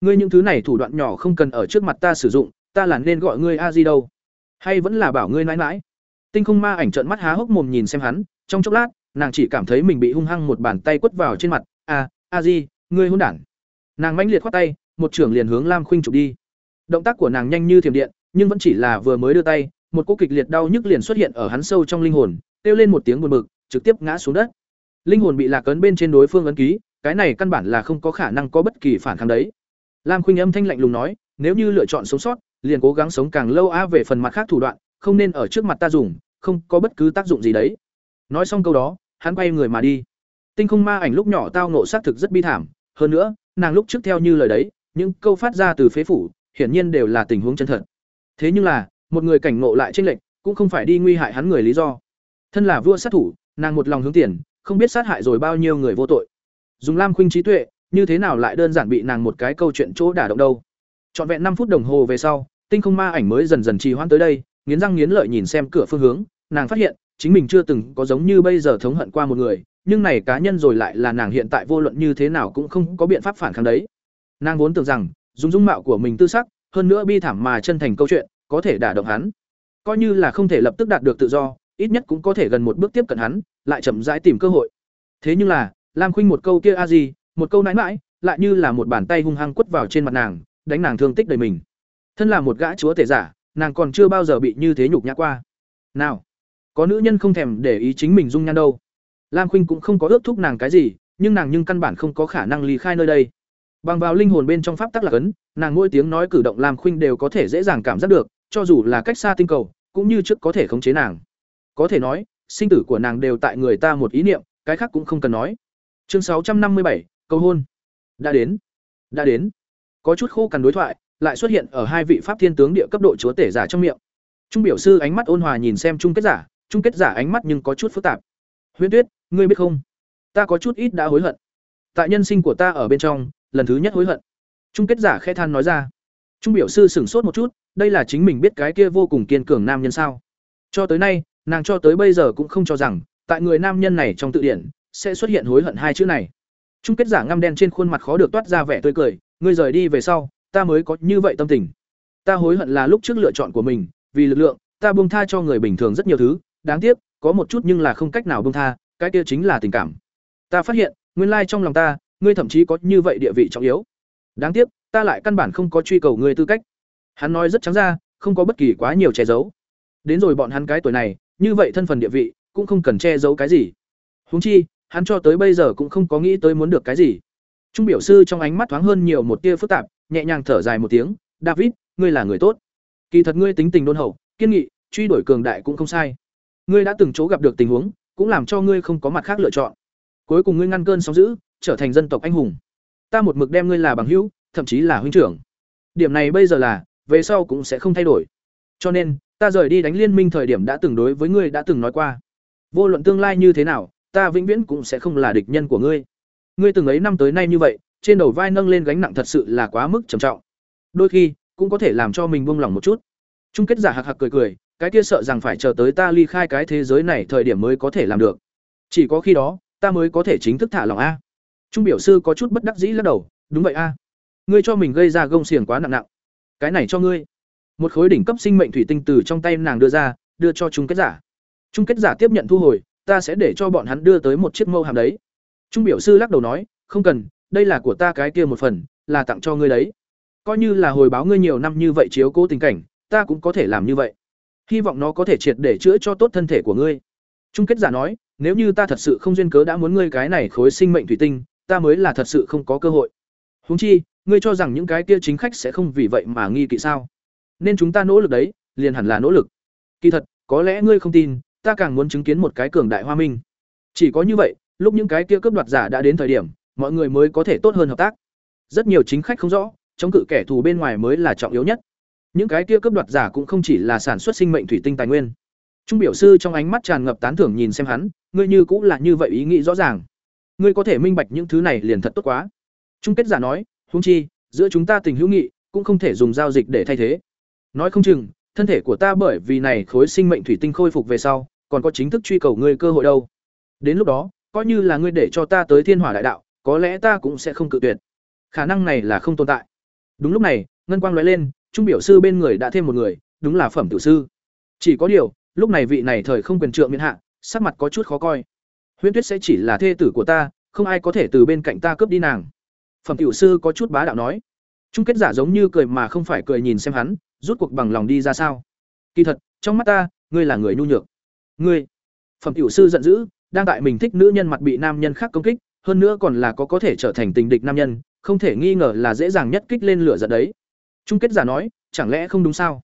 Ngươi những thứ này thủ đoạn nhỏ không cần ở trước mặt ta sử dụng, ta là nên gọi ngươi a di đâu? Hay vẫn là bảo ngươi mãi mãi? Tinh không ma ảnh trợn mắt há hốc mồm nhìn xem hắn, trong chốc lát, nàng chỉ cảm thấy mình bị hung hăng một bàn tay quất vào trên mặt a a di, ngươi hôn đản. Nàng mãnh liệt khoát tay, một trưởng liền hướng lam khuynh chụp đi. Động tác của nàng nhanh như thiểm điện, nhưng vẫn chỉ là vừa mới đưa tay, một cô kịch liệt đau nhức liền xuất hiện ở hắn sâu trong linh hồn, kêu lên một tiếng buồn bực, trực tiếp ngã xuống đất. Linh hồn bị lạc ấn bên trên đối phương ấn ký, cái này căn bản là không có khả năng có bất kỳ phản kháng đấy. Lam khuynh âm thanh lạnh lùng nói, nếu như lựa chọn sống sót, liền cố gắng sống càng lâu a về phần mặt khác thủ đoạn, không nên ở trước mặt ta dùng, không có bất cứ tác dụng gì đấy. Nói xong câu đó, hắn quay người mà đi tinh không ma ảnh lúc nhỏ tao nộ xác thực rất bi thảm hơn nữa nàng lúc trước theo như lời đấy, những câu phát ra từ phế phủ, hiển nhiên đều là tình huống chân thật. Thế nhưng là, một người cảnh ngộ lại chênh lệch, cũng không phải đi nguy hại hắn người lý do. Thân là vua sát thủ, nàng một lòng hướng tiền, không biết sát hại rồi bao nhiêu người vô tội. Dùng Lam Khuynh trí tuệ, như thế nào lại đơn giản bị nàng một cái câu chuyện chỗ đả động đâu. Trọn vẹn năm phút đồng hồ về sau, tinh không ma ảnh mới dần dần trì hoãn tới đây, nghiến răng nghiến lợi nhìn xem cửa phương hướng, nàng phát hiện, chính mình chưa từng có giống như bây giờ thống hận qua một người, nhưng này cá nhân rồi lại là nàng hiện tại vô luận như thế nào cũng không có biện pháp phản kháng đấy. Nàng vốn tưởng rằng, dùng dung mạo của mình tư sắc, hơn nữa bi thảm mà chân thành câu chuyện, có thể đả động hắn. Coi như là không thể lập tức đạt được tự do, ít nhất cũng có thể gần một bước tiếp cận hắn, lại chậm rãi tìm cơ hội. Thế nhưng là, Lam Khuynh một câu kia a gì, một câu nãi nãi, lại như là một bàn tay hung hăng quất vào trên mặt nàng, đánh nàng thương tích đầy mình. Thân là một gã chúa tể giả, nàng còn chưa bao giờ bị như thế nhục nhã qua. Nào, có nữ nhân không thèm để ý chính mình dung nhan đâu. Lam Khuynh cũng không có ước thúc nàng cái gì, nhưng nàng nhưng căn bản không có khả năng ly khai nơi đây. Bằng vào linh hồn bên trong pháp tắc là cấn, nàng mỗi tiếng nói cử động Lam Khuynh đều có thể dễ dàng cảm giác được, cho dù là cách xa tinh cầu, cũng như trước có thể khống chế nàng. Có thể nói, sinh tử của nàng đều tại người ta một ý niệm, cái khác cũng không cần nói. Chương sáu trăm năm mươi bảy, hôn. Đã đến. Đã đến. Có chút khô cằn đối thoại, lại xuất hiện ở hai vị pháp thiên tướng địa cấp độ chúa tể giả trong miệng. Trung biểu sư ánh mắt ôn hòa nhìn xem trung kết giả, trung kết giả ánh mắt nhưng có chút phức tạp. Huyễn Tuyết, ngươi biết không? Ta có chút ít đã hối hận. Tại nhân sinh của ta ở bên trong, lần thứ nhất hối hận. Trung kết giả khẽ than nói ra. Trung biểu sư sửng sốt một chút, đây là chính mình biết cái kia vô cùng kiên cường nam nhân sao? Cho tới nay, nàng cho tới bây giờ cũng không cho rằng, tại người nam nhân này trong tự điển sẽ xuất hiện hối hận hai chữ này. Trung kết giả ngăm đen trên khuôn mặt khó được toát ra vẻ tươi cười, ngươi rời đi về sau, ta mới có như vậy tâm tình. Ta hối hận là lúc trước lựa chọn của mình, vì lực lượng, ta buông tha cho người bình thường rất nhiều thứ, đáng tiếc, có một chút nhưng là không cách nào buông tha, cái kia chính là tình cảm. Ta phát hiện, nguyên lai trong lòng ta, ngươi thậm chí có như vậy địa vị trọng yếu. Đáng tiếc, ta lại căn bản không có truy cầu ngươi tư cách. Hắn nói rất trắng ra, không có bất kỳ quá nhiều che giấu. Đến rồi bọn hắn cái tuổi này, như vậy thân phần địa vị, cũng không cần che giấu cái gì. Huống chi, hắn cho tới bây giờ cũng không có nghĩ tới muốn được cái gì. Trung biểu sư trong ánh mắt thoáng hơn nhiều một tia phức tạp, nhẹ nhàng thở dài một tiếng, "David, ngươi là người tốt. Kỳ thật ngươi tính tình đôn hậu, kiên nghị, truy đuổi cường đại cũng không sai. Ngươi đã từng chỗ gặp được tình huống, cũng làm cho ngươi không có mặt khác lựa chọn. Cuối cùng ngươi ngăn cơn sóng dữ, trở thành dân tộc anh hùng. Ta một mực đem ngươi là bằng hữu, thậm chí là huynh trưởng. Điểm này bây giờ là, về sau cũng sẽ không thay đổi. Cho nên, ta rời đi đánh liên minh thời điểm đã từng đối với ngươi đã từng nói qua. Vô luận tương lai như thế nào, ta vĩnh viễn cũng sẽ không là địch nhân của ngươi. Ngươi từng ấy năm tới nay như vậy, trên đầu vai nâng lên gánh nặng thật sự là quá mức trầm trọng. Đôi khi, cũng có thể làm cho mình buông lòng một chút. Chung kết giả hạc hạc cười cười, cái kia sợ rằng phải chờ tới ta ly khai cái thế giới này thời điểm mới có thể làm được. Chỉ có khi đó, ta mới có thể chính thức thả lòng a. Trung biểu sư có chút bất đắc dĩ lắc đầu, đúng vậy a. Ngươi cho mình gây ra gông xiềng quá nặng nặng. Cái này cho ngươi. Một khối đỉnh cấp sinh mệnh thủy tinh từ trong tay nàng đưa ra, đưa cho Chung kết giả. Chung kết giả tiếp nhận thu hồi, ta sẽ để cho bọn hắn đưa tới một chiếc mâu hàm đấy. Trung biểu sư lắc đầu nói, không cần, đây là của ta cái kia một phần, là tặng cho ngươi đấy. Coi như là hồi báo ngươi nhiều năm như vậy chiếu cố tình cảnh, ta cũng có thể làm như vậy. Hy vọng nó có thể triệt để chữa cho tốt thân thể của ngươi. Chung kết giả nói, nếu như ta thật sự không duyên cớ đã muốn ngươi cái này khối sinh mệnh thủy tinh, ta mới là thật sự không có cơ hội. Huống chi, ngươi cho rằng những cái kia chính khách sẽ không vì vậy mà nghi kỵ sao? Nên chúng ta nỗ lực đấy, liền hẳn là nỗ lực. Kỳ thật, có lẽ ngươi không tin, ta càng muốn chứng kiến một cái cường đại hoa minh. Chỉ có như vậy, lúc những cái kia cướp đoạt giả đã đến thời điểm, mọi người mới có thể tốt hơn hợp tác. Rất nhiều chính khách không rõ, chống cự kẻ thù bên ngoài mới là trọng yếu nhất. Những cái kia cướp đoạt giả cũng không chỉ là sản xuất sinh mệnh thủy tinh tài nguyên. Trung biểu sư trong ánh mắt tràn ngập tán thưởng nhìn xem hắn, ngươi như cũng là như vậy ý nghĩ rõ ràng. Ngươi có thể minh bạch những thứ này liền thật tốt quá. Trung kết giả nói, huống chi, giữa chúng ta tình hữu nghị, cũng không thể dùng giao dịch để thay thế. Nói không chừng, thân thể của ta bởi vì này khối sinh mệnh thủy tinh khôi phục về sau, còn có chính thức truy cầu ngươi cơ hội đâu. Đến lúc đó, coi như là ngươi để cho ta tới Thiên Hỏa Đại Đạo, có lẽ ta cũng sẽ không cự tuyệt. Khả năng này là không tồn tại. Đúng lúc này, ngân quang lóe lên, trung biểu sư bên người đã thêm một người, đúng là phẩm tiểu sư. Chỉ có điều, lúc này vị này thời không quyền trượng miễn hạ, sắc mặt có chút khó coi. Huyễn Tuyết sẽ chỉ là thê tử của ta, không ai có thể từ bên cạnh ta cướp đi nàng. Phẩm tiểu sư có chút bá đạo nói. Trung kết giả giống như cười mà không phải cười nhìn xem hắn, rút cuộc bằng lòng đi ra sao? Kỳ thật, trong mắt ta, ngươi là người nhu nhược. Ngươi? Phẩm tiểu sư giận dữ, đang tại mình thích nữ nhân mặt bị nam nhân khác công kích, hơn nữa còn là có có thể trở thành tình địch nam nhân, không thể nghi ngờ là dễ dàng nhất kích lên lửa giận đấy. Trung kết giả nói, chẳng lẽ không đúng sao?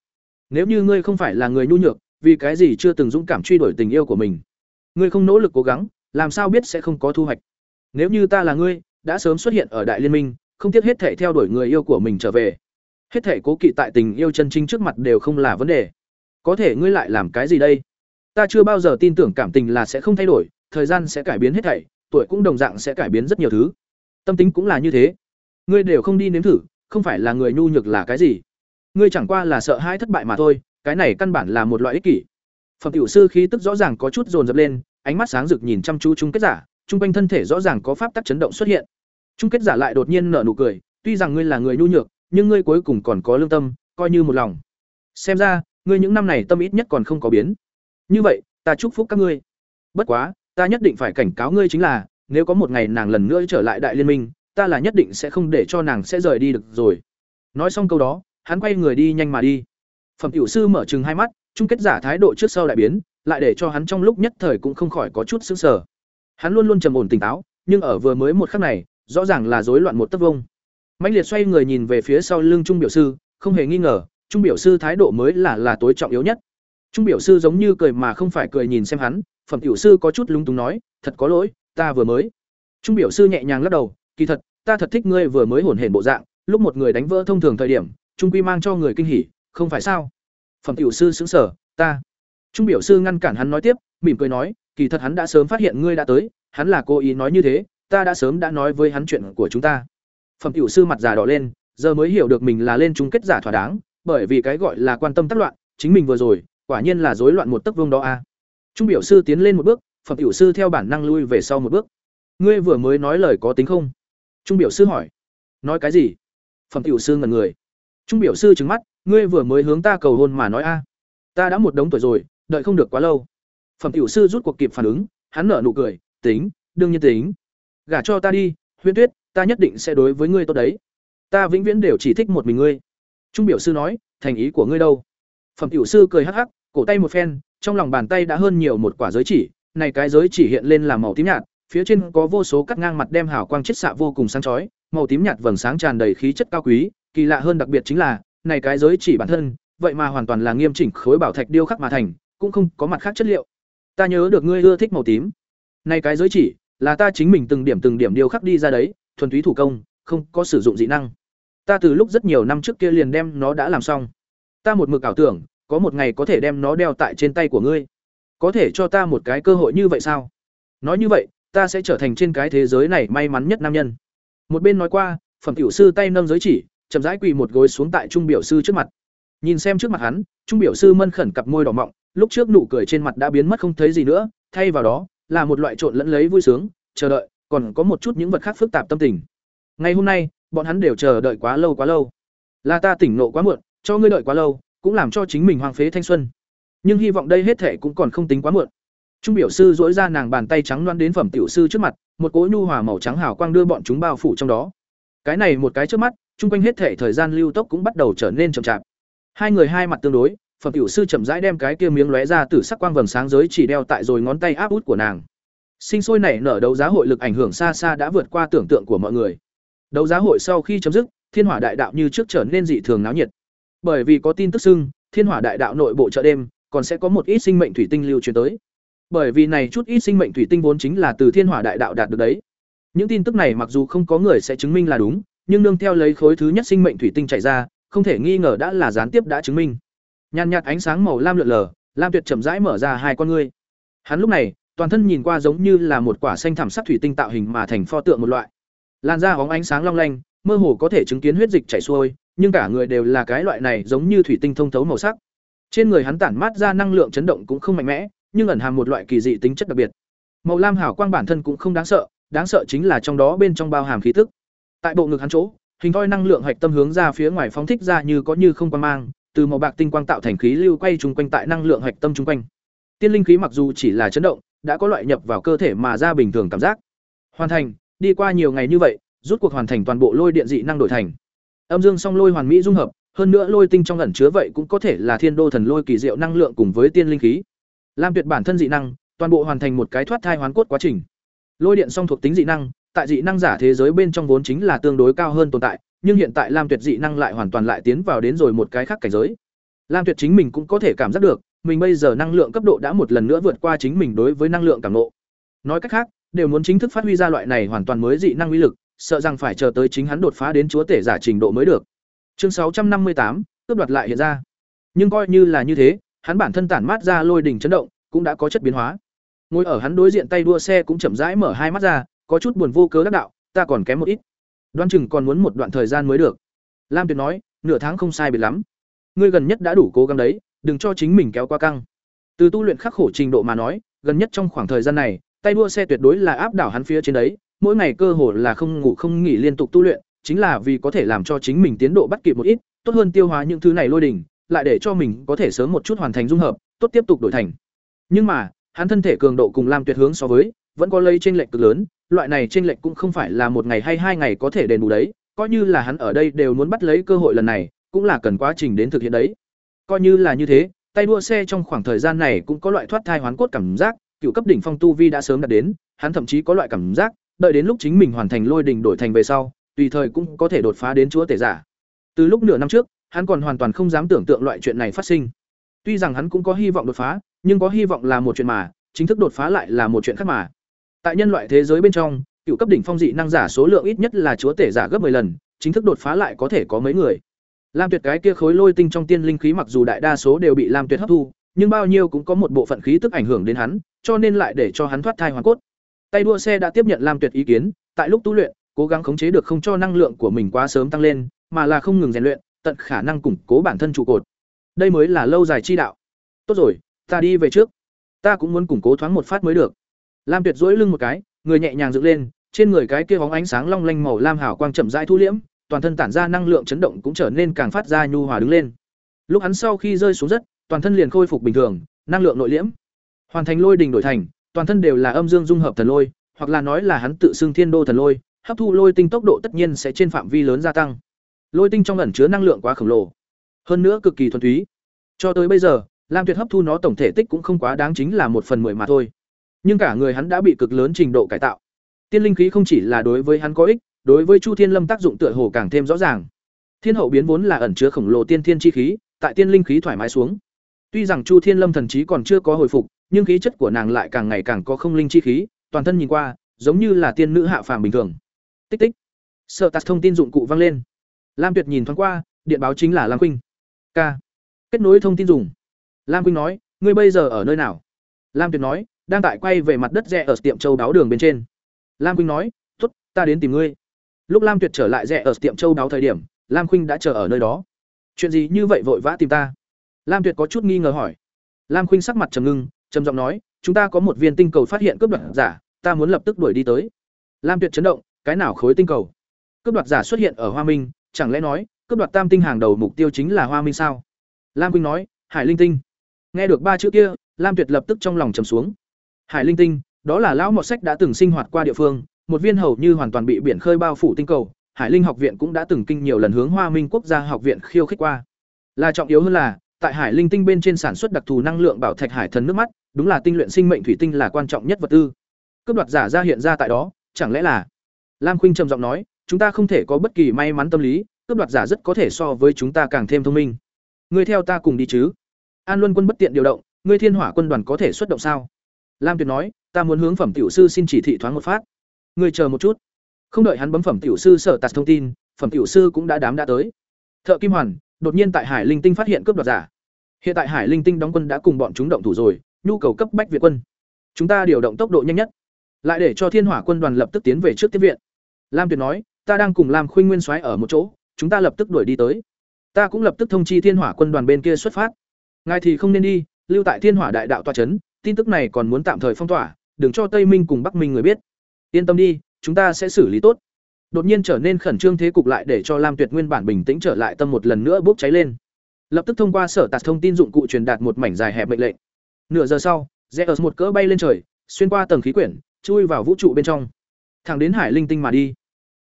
Nếu như ngươi không phải là người nhu nhược, vì cái gì chưa từng dũng cảm truy đuổi tình yêu của mình? Ngươi không nỗ lực cố gắng, làm sao biết sẽ không có thu hoạch? Nếu như ta là ngươi, đã sớm xuất hiện ở đại liên minh, không tiếc hết thể theo đuổi người yêu của mình trở về. Hết thể cố kỵ tại tình yêu chân chính trước mặt đều không là vấn đề. Có thể ngươi lại làm cái gì đây? Ta chưa bao giờ tin tưởng cảm tình là sẽ không thay đổi, thời gian sẽ cải biến hết thảy, tuổi cũng đồng dạng sẽ cải biến rất nhiều thứ. Tâm tính cũng là như thế. Ngươi đều không đi nếm thử, không phải là người nhu nhược là cái gì? Ngươi chẳng qua là sợ hãi thất bại mà thôi, cái này căn bản là một loại ích kỷ. Phẩm tiểu sư khí tức rõ ràng có chút dồn dập lên, ánh mắt sáng rực nhìn chăm chú chung kết giả, trung quanh thân thể rõ ràng có pháp tắc chấn động xuất hiện. Chung kết giả lại đột nhiên nở nụ cười, tuy rằng ngươi là người nhu nhược, nhưng ngươi cuối cùng còn có lương tâm, coi như một lòng. Xem ra, ngươi những năm này tâm ít nhất còn không có biến. Như vậy, ta chúc phúc các ngươi. Bất quá, ta nhất định phải cảnh cáo ngươi chính là, nếu có một ngày nàng lần nữa trở lại đại liên minh, ta là nhất định sẽ không để cho nàng sẽ rời đi được rồi. Nói xong câu đó, hắn quay người đi nhanh mà đi. Phẩm tiểu sư mở trừng hai mắt, chung kết giả thái độ trước sau đại biến, lại để cho hắn trong lúc nhất thời cũng không khỏi có chút sững sờ. Hắn luôn luôn trầm ổn tỉnh táo, nhưng ở vừa mới một khắc này, rõ ràng là rối loạn một tấc vông. Mạnh liệt xoay người nhìn về phía sau lưng trung biểu sư, không hề nghi ngờ, trung biểu sư thái độ mới là là tối trọng yếu nhất. Trung biểu sư giống như cười mà không phải cười nhìn xem hắn, phẩm tiểu sư có chút lúng túng nói, thật có lỗi, ta vừa mới. Trung biểu sư nhẹ nhàng lắc đầu, kỳ thật, ta thật thích ngươi vừa mới hồn hển bộ dạng, lúc một người đánh vỡ thông thường thời điểm, trung quy mang cho người kinh hỉ, không phải sao? Phẩm tiểu sư sững sở, ta. Trung biểu sư ngăn cản hắn nói tiếp, mỉm cười nói, kỳ thật hắn đã sớm phát hiện ngươi đã tới, hắn là cố ý nói như thế, ta đã sớm đã nói với hắn chuyện của chúng ta. Phẩm tiểu sư mặt già đỏ lên, giờ mới hiểu được mình là lên chung kết giả thỏa đáng, bởi vì cái gọi là quan tâm tác loạn, chính mình vừa rồi, quả nhiên là rối loạn một tấc vương đó a. Trung biểu sư tiến lên một bước, phẩm tiểu sư theo bản năng lui về sau một bước. Ngươi vừa mới nói lời có tính không? Trung biểu sư hỏi. Nói cái gì? Phẩm tiểu sư ngẩn người. Trung biểu sư trừng mắt, ngươi vừa mới hướng ta cầu hôn mà nói a. Ta đã một đống tuổi rồi, đợi không được quá lâu. Phẩm tiểu sư rút cuộc kịp phản ứng, hắn nở nụ cười, tính, đương nhiên tính. Gả cho ta đi, Huyễn Tuyết, ta nhất định sẽ đối với ngươi tốt đấy. Ta vĩnh viễn đều chỉ thích một mình ngươi. Trung biểu sư nói, thành ý của ngươi đâu? Phẩm tiểu sư cười hắc hắc, cổ tay một phen, trong lòng bàn tay đã hơn nhiều một quả giới chỉ, này cái giới chỉ hiện lên là màu tím nhạt, phía trên có vô số cắt ngang mặt đem hào quang chiết xạ vô cùng sáng chói, màu tím nhạt vầng sáng tràn đầy khí chất cao quý, kỳ lạ hơn đặc biệt chính là, này cái giới chỉ bản thân, vậy mà hoàn toàn là nghiêm chỉnh khối bảo thạch điêu khắc mà thành, cũng không có mặt khác chất liệu. Ta nhớ được ngươi ưa thích màu tím. Này cái giới chỉ, là ta chính mình từng điểm từng điểm điêu khắc đi ra đấy, thuần túy thủ công, không có sử dụng dị năng. Ta từ lúc rất nhiều năm trước kia liền đem nó đã làm xong. Ta một mực ảo tưởng, có một ngày có thể đem nó đeo tại trên tay của ngươi. Có thể cho ta một cái cơ hội như vậy sao? Nói như vậy, ta sẽ trở thành trên cái thế giới này may mắn nhất nam nhân. Một bên nói qua, phẩm tiểu sư tay nâng giới chỉ, chậm rãi quỳ một gối xuống tại trung biểu sư trước mặt. Nhìn xem trước mặt hắn, trung biểu sư mân khẩn cặp môi đỏ mọng, lúc trước nụ cười trên mặt đã biến mất không thấy gì nữa, thay vào đó là một loại trộn lẫn lấy vui sướng, chờ đợi, còn có một chút những vật khác phức tạp tâm tình. Ngày hôm nay, bọn hắn đều chờ đợi quá lâu quá lâu. Là ta tỉnh nộ quá muộn, cho ngươi đợi quá lâu, cũng làm cho chính mình hoang phế thanh xuân. Nhưng hy vọng đây hết thể cũng còn không tính quá muộn. Trung biểu sư duỗi ra nàng bàn tay trắng loan đến phẩm tiểu sư trước mặt, một cỗ nhu hòa màu trắng hào quang đưa bọn chúng bao phủ trong đó. Cái này một cái trước mắt, trung quanh hết thể thời gian lưu tốc cũng bắt đầu trở nên chậm chạp. Hai người hai mặt tương đối, phẩm tiểu sư chậm rãi đem cái kia miếng lóe ra từ sắc quang vầng sáng giới chỉ đeo tại rồi ngón tay áp út của nàng. Sinh sôi nảy nở đấu giá hội lực ảnh hưởng xa xa đã vượt qua tưởng tượng của mọi người. Đấu giá hội sau khi chấm dứt, Thiên Hỏa Đại Đạo như trước trở nên dị thường náo nhiệt. Bởi vì có tin tức xưng, Thiên Hỏa Đại Đạo nội bộ chợ đêm còn sẽ có một ít sinh mệnh thủy tinh lưu truyền tới. Bởi vì này chút ít sinh mệnh thủy tinh vốn chính là từ Thiên Hỏa Đại Đạo đạt được đấy. Những tin tức này mặc dù không có người sẽ chứng minh là đúng, nhưng nương theo lấy khối thứ nhất sinh mệnh thủy tinh chảy ra, không thể nghi ngờ đã là gián tiếp đã chứng minh. Nhàn nhạt ánh sáng màu lam lượn lờ, Lam Tuyệt chậm rãi mở ra hai con ngươi. Hắn lúc này, toàn thân nhìn qua giống như là một quả xanh thảm sắc thủy tinh tạo hình mà thành pho tượng một loại. Làn da hóng ánh sáng long lanh, mơ hồ có thể chứng kiến huyết dịch chảy xuôi, nhưng cả người đều là cái loại này giống như thủy tinh thông thấu màu sắc. Trên người hắn tản mát ra năng lượng chấn động cũng không mạnh mẽ, nhưng ẩn hàm một loại kỳ dị tính chất đặc biệt. Màu lam hào quang bản thân cũng không đáng sợ, đáng sợ chính là trong đó bên trong bao hàm khí tức. Tại bộ ngực hắn chỗ, hình thoi năng lượng hạch tâm hướng ra phía ngoài phóng thích ra như có như không quan mang, từ màu bạc tinh quang tạo thành khí lưu quay trùng quanh tại năng lượng hạch tâm trung quanh. Tiên linh khí mặc dù chỉ là chấn động, đã có loại nhập vào cơ thể mà ra bình thường cảm giác. Hoàn thành, đi qua nhiều ngày như vậy, rút cuộc hoàn thành toàn bộ lôi điện dị năng đổi thành. Âm dương song lôi hoàn mỹ dung hợp, hơn nữa lôi tinh trong ẩn chứa vậy cũng có thể là thiên đô thần lôi kỳ diệu năng lượng cùng với tiên linh khí. Lam Tuyệt bản thân dị năng, toàn bộ hoàn thành một cái thoát thai hoán cốt quá trình. Lôi điện song thuộc tính dị năng, tại dị năng giả thế giới bên trong vốn chính là tương đối cao hơn tồn tại, nhưng hiện tại Lam Tuyệt dị năng lại hoàn toàn lại tiến vào đến rồi một cái khác cảnh giới. Lam Tuyệt chính mình cũng có thể cảm giác được, mình bây giờ năng lượng cấp độ đã một lần nữa vượt qua chính mình đối với năng lượng cảm ngộ. Nói cách khác, đều muốn chính thức phát huy ra loại này hoàn toàn mới dị năng uy lực, sợ rằng phải chờ tới chính hắn đột phá đến chúa tể giả trình độ mới được. Chương sáu trăm năm mươi tám, cướp đoạt lại hiện ra. Nhưng coi như là như thế, hắn bản thân tản mát ra lôi đỉnh chấn động, cũng đã có chất biến hóa. Ngồi ở hắn đối diện tay đua xe cũng chậm rãi mở hai mắt ra, có chút buồn vô cớ đắc đạo, ta còn kém một ít. Đoan chừng còn muốn một đoạn thời gian mới được. Lam Tuyệt nói, nửa tháng không sai biệt lắm. Ngươi gần nhất đã đủ cố gắng đấy, đừng cho chính mình kéo quá căng. Từ tu luyện khắc khổ trình độ mà nói, gần nhất trong khoảng thời gian này, tay đua xe tuyệt đối là áp đảo hắn phía trên đấy, mỗi ngày cơ hồ là không ngủ không nghỉ liên tục tu luyện, chính là vì có thể làm cho chính mình tiến độ bắt kịp một ít, tốt hơn tiêu hóa những thứ này lôi đỉnh, lại để cho mình có thể sớm một chút hoàn thành dung hợp, tốt tiếp tục đổi thành. Nhưng mà, hắn thân thể cường độ cùng Lam Tuyệt hướng so với, vẫn có lấy chênh lệch cực lớn, loại này chênh lệch cũng không phải là một ngày hay hai ngày có thể đền bù đấy, coi như là hắn ở đây đều muốn bắt lấy cơ hội lần này, cũng là cần quá trình đến thực hiện đấy. Coi như là như thế, tay đua xe trong khoảng thời gian này cũng có loại thoát thai hoán cốt cảm giác, cựu cấp đỉnh phong tu vi đã sớm đạt đến, hắn thậm chí có loại cảm giác, đợi đến lúc chính mình hoàn thành lôi đỉnh đổi thành về sau, tùy thời cũng có thể đột phá đến chúa tể giả. Từ lúc nửa năm trước, hắn còn hoàn toàn không dám tưởng tượng loại chuyện này phát sinh. Tuy rằng hắn cũng có hy vọng đột phá, nhưng có hy vọng là một chuyện mà, chính thức đột phá lại là một chuyện khác mà. Tại nhân loại thế giới bên trong, cựu cấp đỉnh phong dị năng giả số lượng ít nhất là chúa tể giả gấp 10 lần, chính thức đột phá lại có thể có mấy người. Lam Tuyệt cái kia khối lôi tinh trong tiên linh khí mặc dù đại đa số đều bị Lam Tuyệt hấp thu, nhưng bao nhiêu cũng có một bộ phận khí tức ảnh hưởng đến hắn, cho nên lại để cho hắn thoát thai hoàn cốt. Tay đua xe đã tiếp nhận Lam Tuyệt ý kiến, tại lúc tu luyện, cố gắng khống chế được không cho năng lượng của mình quá sớm tăng lên, mà là không ngừng rèn luyện, tận khả năng củng cố bản thân trụ cột. Đây mới là lâu dài chi đạo. Tốt rồi, ta đi về trước. Ta cũng muốn củng cố thoáng một phát mới được. Lam Tuyệt duỗi lưng một cái, người nhẹ nhàng dựng lên, trên người cái kia bóng ánh sáng long lanh màu lam hào quang chậm rãi thu liễm, toàn thân tản ra năng lượng chấn động cũng trở nên càng phát ra nhu hòa đứng lên. Lúc hắn sau khi rơi xuống đất, toàn thân liền khôi phục bình thường, năng lượng nội liễm. Hoàn thành lôi đình đổi thành, toàn thân đều là âm dương dung hợp thần lôi, hoặc là nói là hắn tự xưng thiên đô thần lôi, hấp thu lôi tinh tốc độ tất nhiên sẽ trên phạm vi lớn gia tăng. Lôi tinh trong ẩn chứa năng lượng quá khổng lồ, hơn nữa cực kỳ thuần túy. Cho tới bây giờ, Lam Tuyệt hấp thu nó tổng thể tích cũng không quá đáng chính là một phần mười mà thôi. Nhưng cả người hắn đã bị cực lớn trình độ cải tạo. Tiên linh khí không chỉ là đối với hắn có ích, đối với Chu Thiên Lâm tác dụng tựa hồ càng thêm rõ ràng. Thiên hậu biến vốn là ẩn chứa khổng lồ tiên thiên chi khí, tại tiên linh khí thoải mái xuống. Tuy rằng Chu Thiên Lâm thần trí còn chưa có hồi phục, nhưng khí chất của nàng lại càng ngày càng có không linh chi khí, toàn thân nhìn qua, giống như là tiên nữ hạ phàm bình thường. Tích tích. Sợ tạt thông tin dụng cụ vang lên. Lam Tuyệt nhìn thoáng qua, điện báo chính là Lam Khuynh. K. Kết nối thông tin dùng. Lam Khuynh nói, ngươi bây giờ ở nơi nào? Lam Tuyệt nói, đang tại quay về mặt đất rẻ ở tiệm châu đáo đường bên trên. Lam Khuynh nói, "Tốt, ta đến tìm ngươi." Lúc Lam Tuyệt trở lại rẻ ở tiệm châu đáo thời điểm, Lam Khuynh đã chờ ở nơi đó. "Chuyện gì như vậy vội vã tìm ta?" Lam Tuyệt có chút nghi ngờ hỏi. Lam Khuynh sắc mặt trầm ngưng, trầm giọng nói, "Chúng ta có một viên tinh cầu phát hiện cướp đoạt giả, ta muốn lập tức đuổi đi tới." Lam Tuyệt chấn động, cái nào khối tinh cầu? Cướp đoạt giả xuất hiện ở Hoa Minh, chẳng lẽ nói, cướp đoạt tam tinh hàng đầu mục tiêu chính là Hoa Minh sao? Lam Quynh nói, "Hải Linh tinh." Nghe được ba chữ kia, Lam Tuyệt lập tức trong lòng trầm xuống. Hải Linh tinh, đó là lão mọt sách đã từng sinh hoạt qua địa phương, một viên hầu như hoàn toàn bị biển khơi bao phủ tinh cầu, Hải Linh học viện cũng đã từng kinh nhiều lần hướng Hoa Minh quốc gia học viện khiêu khích qua. Là trọng yếu hơn là, tại Hải Linh tinh bên trên sản xuất đặc thù năng lượng bảo thạch hải thần nước mắt, đúng là tinh luyện sinh mệnh thủy tinh là quan trọng nhất vật tư. Cướp đoạt giả ra hiện ra tại đó, chẳng lẽ là Lam Khuynh trầm giọng nói, chúng ta không thể có bất kỳ may mắn tâm lý, cướp đoạt giả rất có thể so với chúng ta càng thêm thông minh. người theo ta cùng đi chứ? An Luân quân bất tiện điều động, ngươi Thiên Hỏa quân đoàn có thể xuất động sao? Lam Tuyệt nói, ta muốn hướng phẩm tiểu sư xin chỉ thị thoáng một phát. Ngươi chờ một chút. Không đợi hắn bấm phẩm tiểu sư sở tạt thông tin, phẩm tiểu sư cũng đã đám đã tới. Thợ Kim Hoàn, đột nhiên tại Hải Linh Tinh phát hiện cướp đoạt giả. Hiện tại Hải Linh Tinh đóng quân đã cùng bọn chúng động thủ rồi, nhu cầu cấp bách Việt quân. Chúng ta điều động tốc độ nhanh nhất, lại để cho Thiên Hỏa quân đoàn lập tức tiến về trước tiếp viện. Lam Tuyệt nói, ta đang cùng Lam Khuynh Nguyên soái ở một chỗ, chúng ta lập tức đuổi đi tới. Ta cũng lập tức thông chi Thiên Hỏa quân đoàn bên kia xuất phát. Ngài thì không nên đi, lưu tại Thiên Hỏa đại đạo tọa trấn, tin tức này còn muốn tạm thời phong tỏa, đừng cho Tây Minh cùng Bắc Minh người biết. Yên tâm đi, chúng ta sẽ xử lý tốt. Đột nhiên trở nên khẩn trương thế cục lại để cho Lam Tuyệt nguyên bản bình tĩnh trở lại tâm một lần nữa bốc cháy lên. Lập tức thông qua sở tạt thông tin dụng cụ truyền đạt một mảnh dài hẹp mệnh lệnh. Nửa giờ sau, Zeus một cỡ bay lên trời, xuyên qua tầng khí quyển, chui vào vũ trụ bên trong. Thẳng đến Hải Linh tinh mà đi.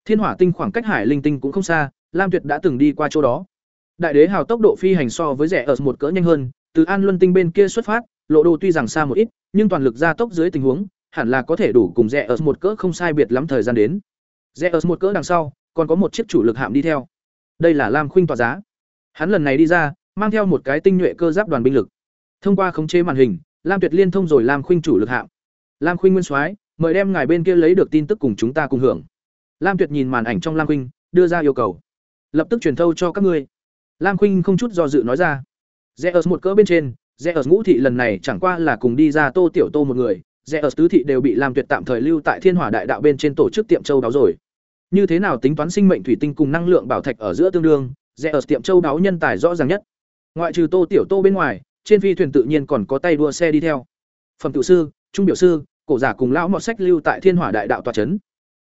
Thiên Hỏa tinh khoảng cách Hải Linh tinh cũng không xa, Lam Tuyệt đã từng đi qua chỗ đó. Đại đế hào tốc độ phi hành so với rẻ ở một cỡ nhanh hơn, từ An Luân tinh bên kia xuất phát, lộ đồ tuy rằng xa một ít, nhưng toàn lực gia tốc dưới tình huống, hẳn là có thể đủ cùng rẻ ở một cỡ không sai biệt lắm thời gian đến. Rẻ ở một cỡ đằng sau, còn có một chiếc chủ lực hạm đi theo. Đây là Lam Khuynh tọa giá. Hắn lần này đi ra, mang theo một cái tinh nhuệ cơ giáp đoàn binh lực. Thông qua khống chế màn hình, Lam Tuyệt liên thông rồi Lam Khuynh chủ lực hạm. Lam Khuynh Nguyên Soái, mời đem ngài bên kia lấy được tin tức cùng chúng ta cùng hưởng lam tuyệt nhìn màn ảnh trong lam khuynh, đưa ra yêu cầu. Lập tức truyền thâu cho các ngươi. Lam khuynh không chút do dự nói ra. Rẽ ở một cỡ bên trên rẽ ở ngũ thị lần này chẳng qua là cùng đi ra tô tiểu tô một người. Rẽ ở tứ thị đều bị lam tuyệt tạm thời lưu tại thiên hỏa đại đạo bên trên tổ chức tiệm châu đáo rồi. Như thế nào tính toán sinh mệnh thủy tinh cùng năng lượng bảo thạch ở giữa tương đương rẽ ở tiệm châu đáo nhân tài rõ ràng nhất. Ngoại trừ tô tiểu tô bên ngoài, trên phi thuyền tự nhiên còn có tay đua xe đi theo. Phẩm tự sư, trung biểu sư, cổ giả cùng lão mọt sách lưu tại thiên hỏa đại đạo tòa trấn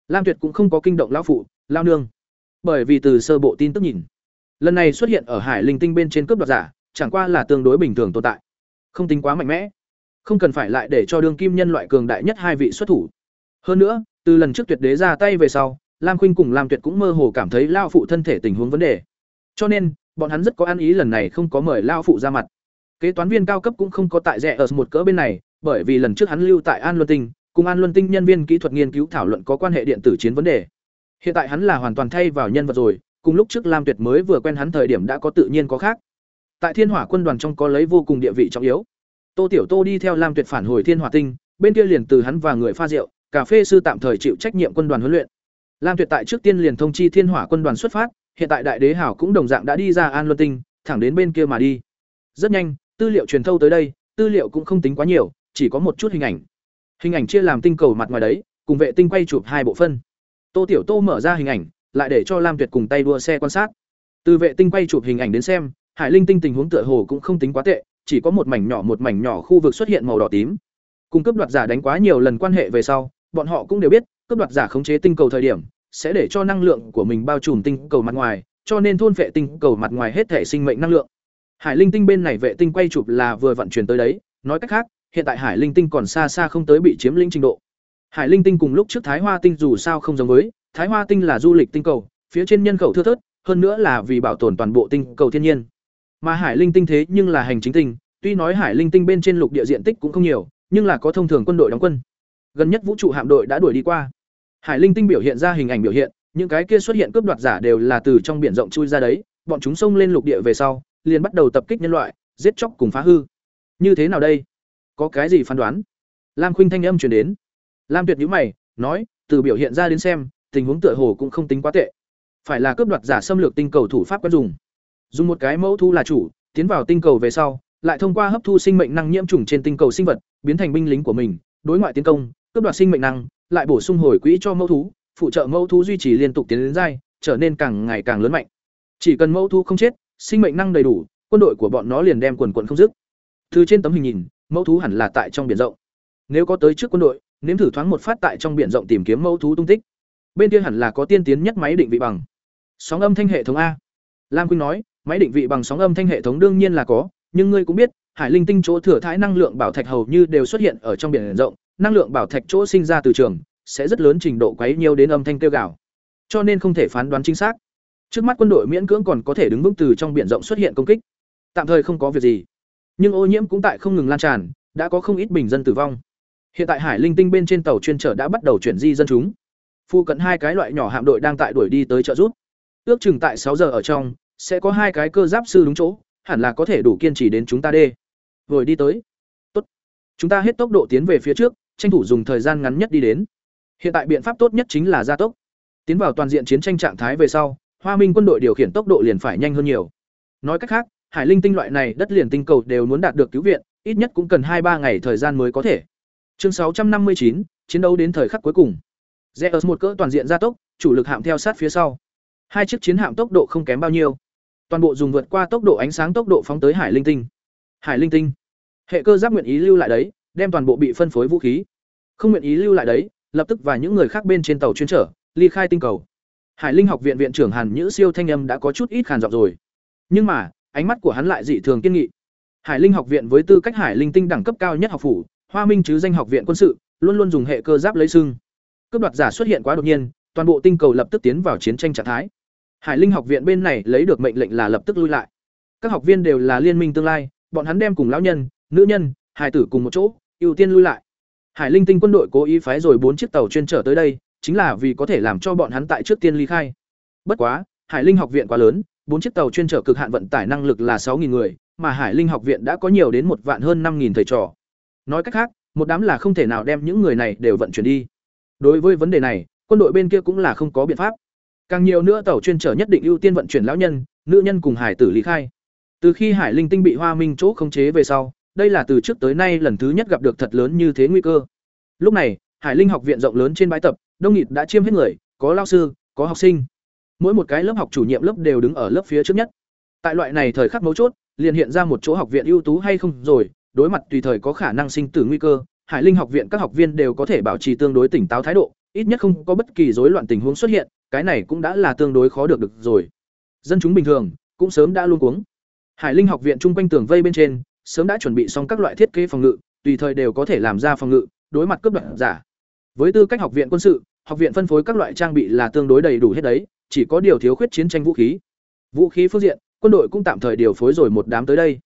lam tuyệt cũng không có kinh động lão phụ lao nương. Bởi vì từ sơ bộ tin tức nhìn, lần này xuất hiện ở hải linh tinh bên trên cướp đoạt giả, chẳng qua là tương đối bình thường tồn tại. Không tính quá mạnh mẽ. Không cần phải lại để cho đương kim nhân loại cường đại nhất hai vị xuất thủ. Hơn nữa, từ lần trước tuyệt đế ra tay về sau, lam khuynh cùng lam tuyệt cũng mơ hồ cảm thấy lao phụ thân thể tình huống vấn đề. Cho nên, bọn hắn rất có ăn ý lần này không có mời lao phụ ra mặt. Kế toán viên cao cấp cũng không có tại rẻ ở một cỡ bên này, bởi vì lần trước hắn lưu tại an luân tinh cùng an luân tinh nhân viên kỹ thuật nghiên cứu thảo luận có quan hệ điện tử chiến vấn đề. Hiện tại hắn là hoàn toàn thay vào nhân vật rồi, cùng lúc trước lam tuyệt mới vừa quen hắn thời điểm đã có tự nhiên có khác. Tại thiên hỏa quân đoàn trong có lấy vô cùng địa vị trọng yếu. Tô tiểu tô đi theo lam tuyệt phản hồi thiên hỏa tinh, bên kia liền từ hắn và người pha rượu, cà phê sư tạm thời chịu trách nhiệm quân đoàn huấn luyện. Lam tuyệt tại trước tiên liền thông chi thiên hỏa quân đoàn xuất phát, hiện tại đại đế hảo cũng đồng dạng đã đi ra an luân tinh, thẳng đến bên kia mà đi. Rất nhanh, tư liệu truyền thâu tới đây, tư liệu cũng không tính quá nhiều, chỉ có một chút hình ảnh hình ảnh chia làm tinh cầu mặt ngoài đấy, cùng vệ tinh quay chụp hai bộ phân. Tô tiểu tô mở ra hình ảnh, lại để cho lam tuyệt cùng tay đua xe quan sát. Từ vệ tinh quay chụp hình ảnh đến xem, hải linh tinh tình huống tựa hồ cũng không tính quá tệ, chỉ có một mảnh nhỏ một mảnh nhỏ khu vực xuất hiện màu đỏ tím. Cùng cấp đoạt giả đánh quá nhiều lần quan hệ về sau, bọn họ cũng đều biết, cấp đoạt giả khống chế tinh cầu thời điểm, sẽ để cho năng lượng của mình bao trùm tinh cầu mặt ngoài, cho nên thôn vệ tinh cầu mặt ngoài hết thể sinh mệnh năng lượng. Hải linh tinh bên này vệ tinh quay chụp là vừa vận chuyển tới đấy, nói cách khác hiện tại hải linh tinh còn xa xa không tới bị chiếm lĩnh trình độ. Hải linh tinh cùng lúc trước thái hoa tinh dù sao không giống với, thái hoa tinh là du lịch tinh cầu, phía trên nhân khẩu thưa thớt, hơn nữa là vì bảo tồn toàn bộ tinh cầu thiên nhiên. Mà hải linh tinh thế nhưng là hành chính tinh, tuy nói hải linh tinh bên trên lục địa diện tích cũng không nhiều, nhưng là có thông thường quân đội đóng quân. Gần nhất vũ trụ hạm đội đã đuổi đi qua. Hải linh tinh biểu hiện ra hình ảnh biểu hiện, những cái kia xuất hiện cướp đoạt giả đều là từ trong biển rộng chui ra đấy, bọn chúng xông lên lục địa về sau, liền bắt đầu tập kích nhân loại, giết chóc cùng phá hư. Như thế nào đây? Có cái gì phán đoán? Lam khuynh thanh âm truyền đến. Lam tuyệt nhíu mày, nói, từ biểu hiện ra đến xem, tình huống tựa hồ cũng không tính quá tệ. Phải là cướp đoạt giả xâm lược tinh cầu thủ pháp quen dùng. Dùng một cái mẫu thu là chủ, tiến vào tinh cầu về sau, lại thông qua hấp thu sinh mệnh năng nhiễm trùng trên tinh cầu sinh vật, biến thành binh lính của mình, đối ngoại tiến công, cướp đoạt sinh mệnh năng, lại bổ sung hồi quỹ cho mẫu thú, phụ trợ mẫu thú duy trì liên tục tiến đến dai, trở nên càng ngày càng lớn mạnh. Chỉ cần mẫu thú không chết, sinh mệnh năng đầy đủ, quân đội của bọn nó liền đem quần quận không dứt. Từ trên tấm hình nhìn mẫu thú hẳn là tại trong biển rộng. Nếu có tới trước quân đội, nếm thử thoáng một phát tại trong biển rộng tìm kiếm mẫu thú tung tích. Bên kia hẳn là có tiên tiến nhất máy định vị bằng. Sóng âm thanh hệ thống a. Lam quynh nói, máy định vị bằng sóng âm thanh hệ thống đương nhiên là có, nhưng ngươi cũng biết, hải linh tinh chỗ thừa thãi năng lượng bảo thạch hầu như đều xuất hiện ở trong biển rộng. Năng lượng bảo thạch chỗ sinh ra từ trường, sẽ rất lớn trình độ quấy nhiều đến âm thanh kêu gào. Cho nên không thể phán đoán chính xác. Trước mắt quân đội miễn cưỡng còn có thể đứng vững từ trong biển rộng xuất hiện công kích. Tạm thời không có việc gì nhưng ô nhiễm cũng tại không ngừng lan tràn, đã có không ít bình dân tử vong. Hiện tại hải linh tinh bên trên tàu chuyên trở đã bắt đầu chuyển di dân chúng. Phụ cận hai cái loại nhỏ hạm đội đang tại đuổi đi tới trợ rút ước chừng tại sáu giờ ở trong, sẽ có hai cái cơ giáp sư đúng chỗ, hẳn là có thể đủ kiên trì đến chúng ta đê. Rồi đi tới. Tốt. Chúng ta hết tốc độ tiến về phía trước, tranh thủ dùng thời gian ngắn nhất đi đến. Hiện tại biện pháp tốt nhất chính là gia tốc. Tiến vào toàn diện chiến tranh trạng thái về sau, hoa minh quân đội điều khiển tốc độ liền phải nhanh hơn nhiều. Nói cách khác hải linh tinh loại này đất liền tinh cầu đều muốn đạt được cứu viện, ít nhất cũng cần hai ba ngày thời gian mới có thể. Chương sáu trăm năm mươi chín, chiến đấu đến thời khắc cuối cùng. Rẽ một cỡ toàn diện gia tốc, chủ lực hạm theo sát phía sau. Hai chiếc chiến hạm tốc độ không kém bao nhiêu. Toàn bộ dùng vượt qua tốc độ ánh sáng tốc độ phóng tới hải linh tinh. Hải linh tinh. Hệ cơ giáp nguyện ý lưu lại đấy, đem toàn bộ bị phân phối vũ khí. Không nguyện ý lưu lại đấy, lập tức và những người khác bên trên tàu chuyên trở, ly khai tinh cầu. Hải linh học viện viện trưởng hàn nhữ siêu thanh âm đã có chút ít khàn giọng rồi. Nhưng mà ánh mắt của hắn lại dị thường kiên nghị. Hải linh học viện với tư cách hải linh tinh đẳng cấp cao nhất học phủ, hoa minh chứ danh học viện quân sự, luôn luôn dùng hệ cơ giáp lấy sưng cướp đoạt giả xuất hiện quá đột nhiên, toàn bộ tinh cầu lập tức tiến vào chiến tranh trạng thái. Hải linh học viện bên này lấy được mệnh lệnh là lập tức lui lại. Các học viên đều là liên minh tương lai, bọn hắn đem cùng lão nhân, nữ nhân, hài tử cùng một chỗ, ưu tiên lui lại. Hải linh tinh quân đội cố ý phái rồi bốn chiếc tàu chuyên trở tới đây, chính là vì có thể làm cho bọn hắn tại trước tiên ly khai. Bất quá, hải linh học viện quá lớn bốn chiếc tàu chuyên trở cực hạn vận tải năng lực là sáu người, mà hải linh học viện đã có nhiều đến một vạn hơn năm thầy trò. Nói cách khác, một đám là không thể nào đem những người này đều vận chuyển đi. Đối với vấn đề này, quân đội bên kia cũng là không có biện pháp. Càng nhiều nữa tàu chuyên trở nhất định ưu tiên vận chuyển lão nhân, nữ nhân cùng hải tử lý khai. Từ khi hải linh tinh bị hoa minh chỗ khống chế về sau, đây là từ trước tới nay lần thứ nhất gặp được thật lớn như thế nguy cơ. Lúc này, hải linh học viện rộng lớn trên bãi tập, đông nghịt đã chiêm hết người, có lao sư, có học sinh mỗi một cái lớp học chủ nhiệm lớp đều đứng ở lớp phía trước nhất. Tại loại này thời khắc mấu chốt, liền hiện ra một chỗ học viện ưu tú hay không rồi, đối mặt tùy thời có khả năng sinh tử nguy cơ, hải linh học viện các học viên đều có thể bảo trì tương đối tỉnh táo thái độ, ít nhất không có bất kỳ rối loạn tình huống xuất hiện, cái này cũng đã là tương đối khó được được rồi. Dân chúng bình thường, cũng sớm đã luôn cuống. Hải linh học viện chung quanh tường vây bên trên, sớm đã chuẩn bị xong các loại thiết kế phòng ngự, tùy thời đều có thể làm ra phòng ngự, đối mặt cướp đoạt giả. Với tư cách học viện quân sự, học viện phân phối các loại trang bị là tương đối đầy đủ hết đấy chỉ có điều thiếu khuyết chiến tranh vũ khí. Vũ khí phương diện, quân đội cũng tạm thời điều phối rồi một đám tới đây.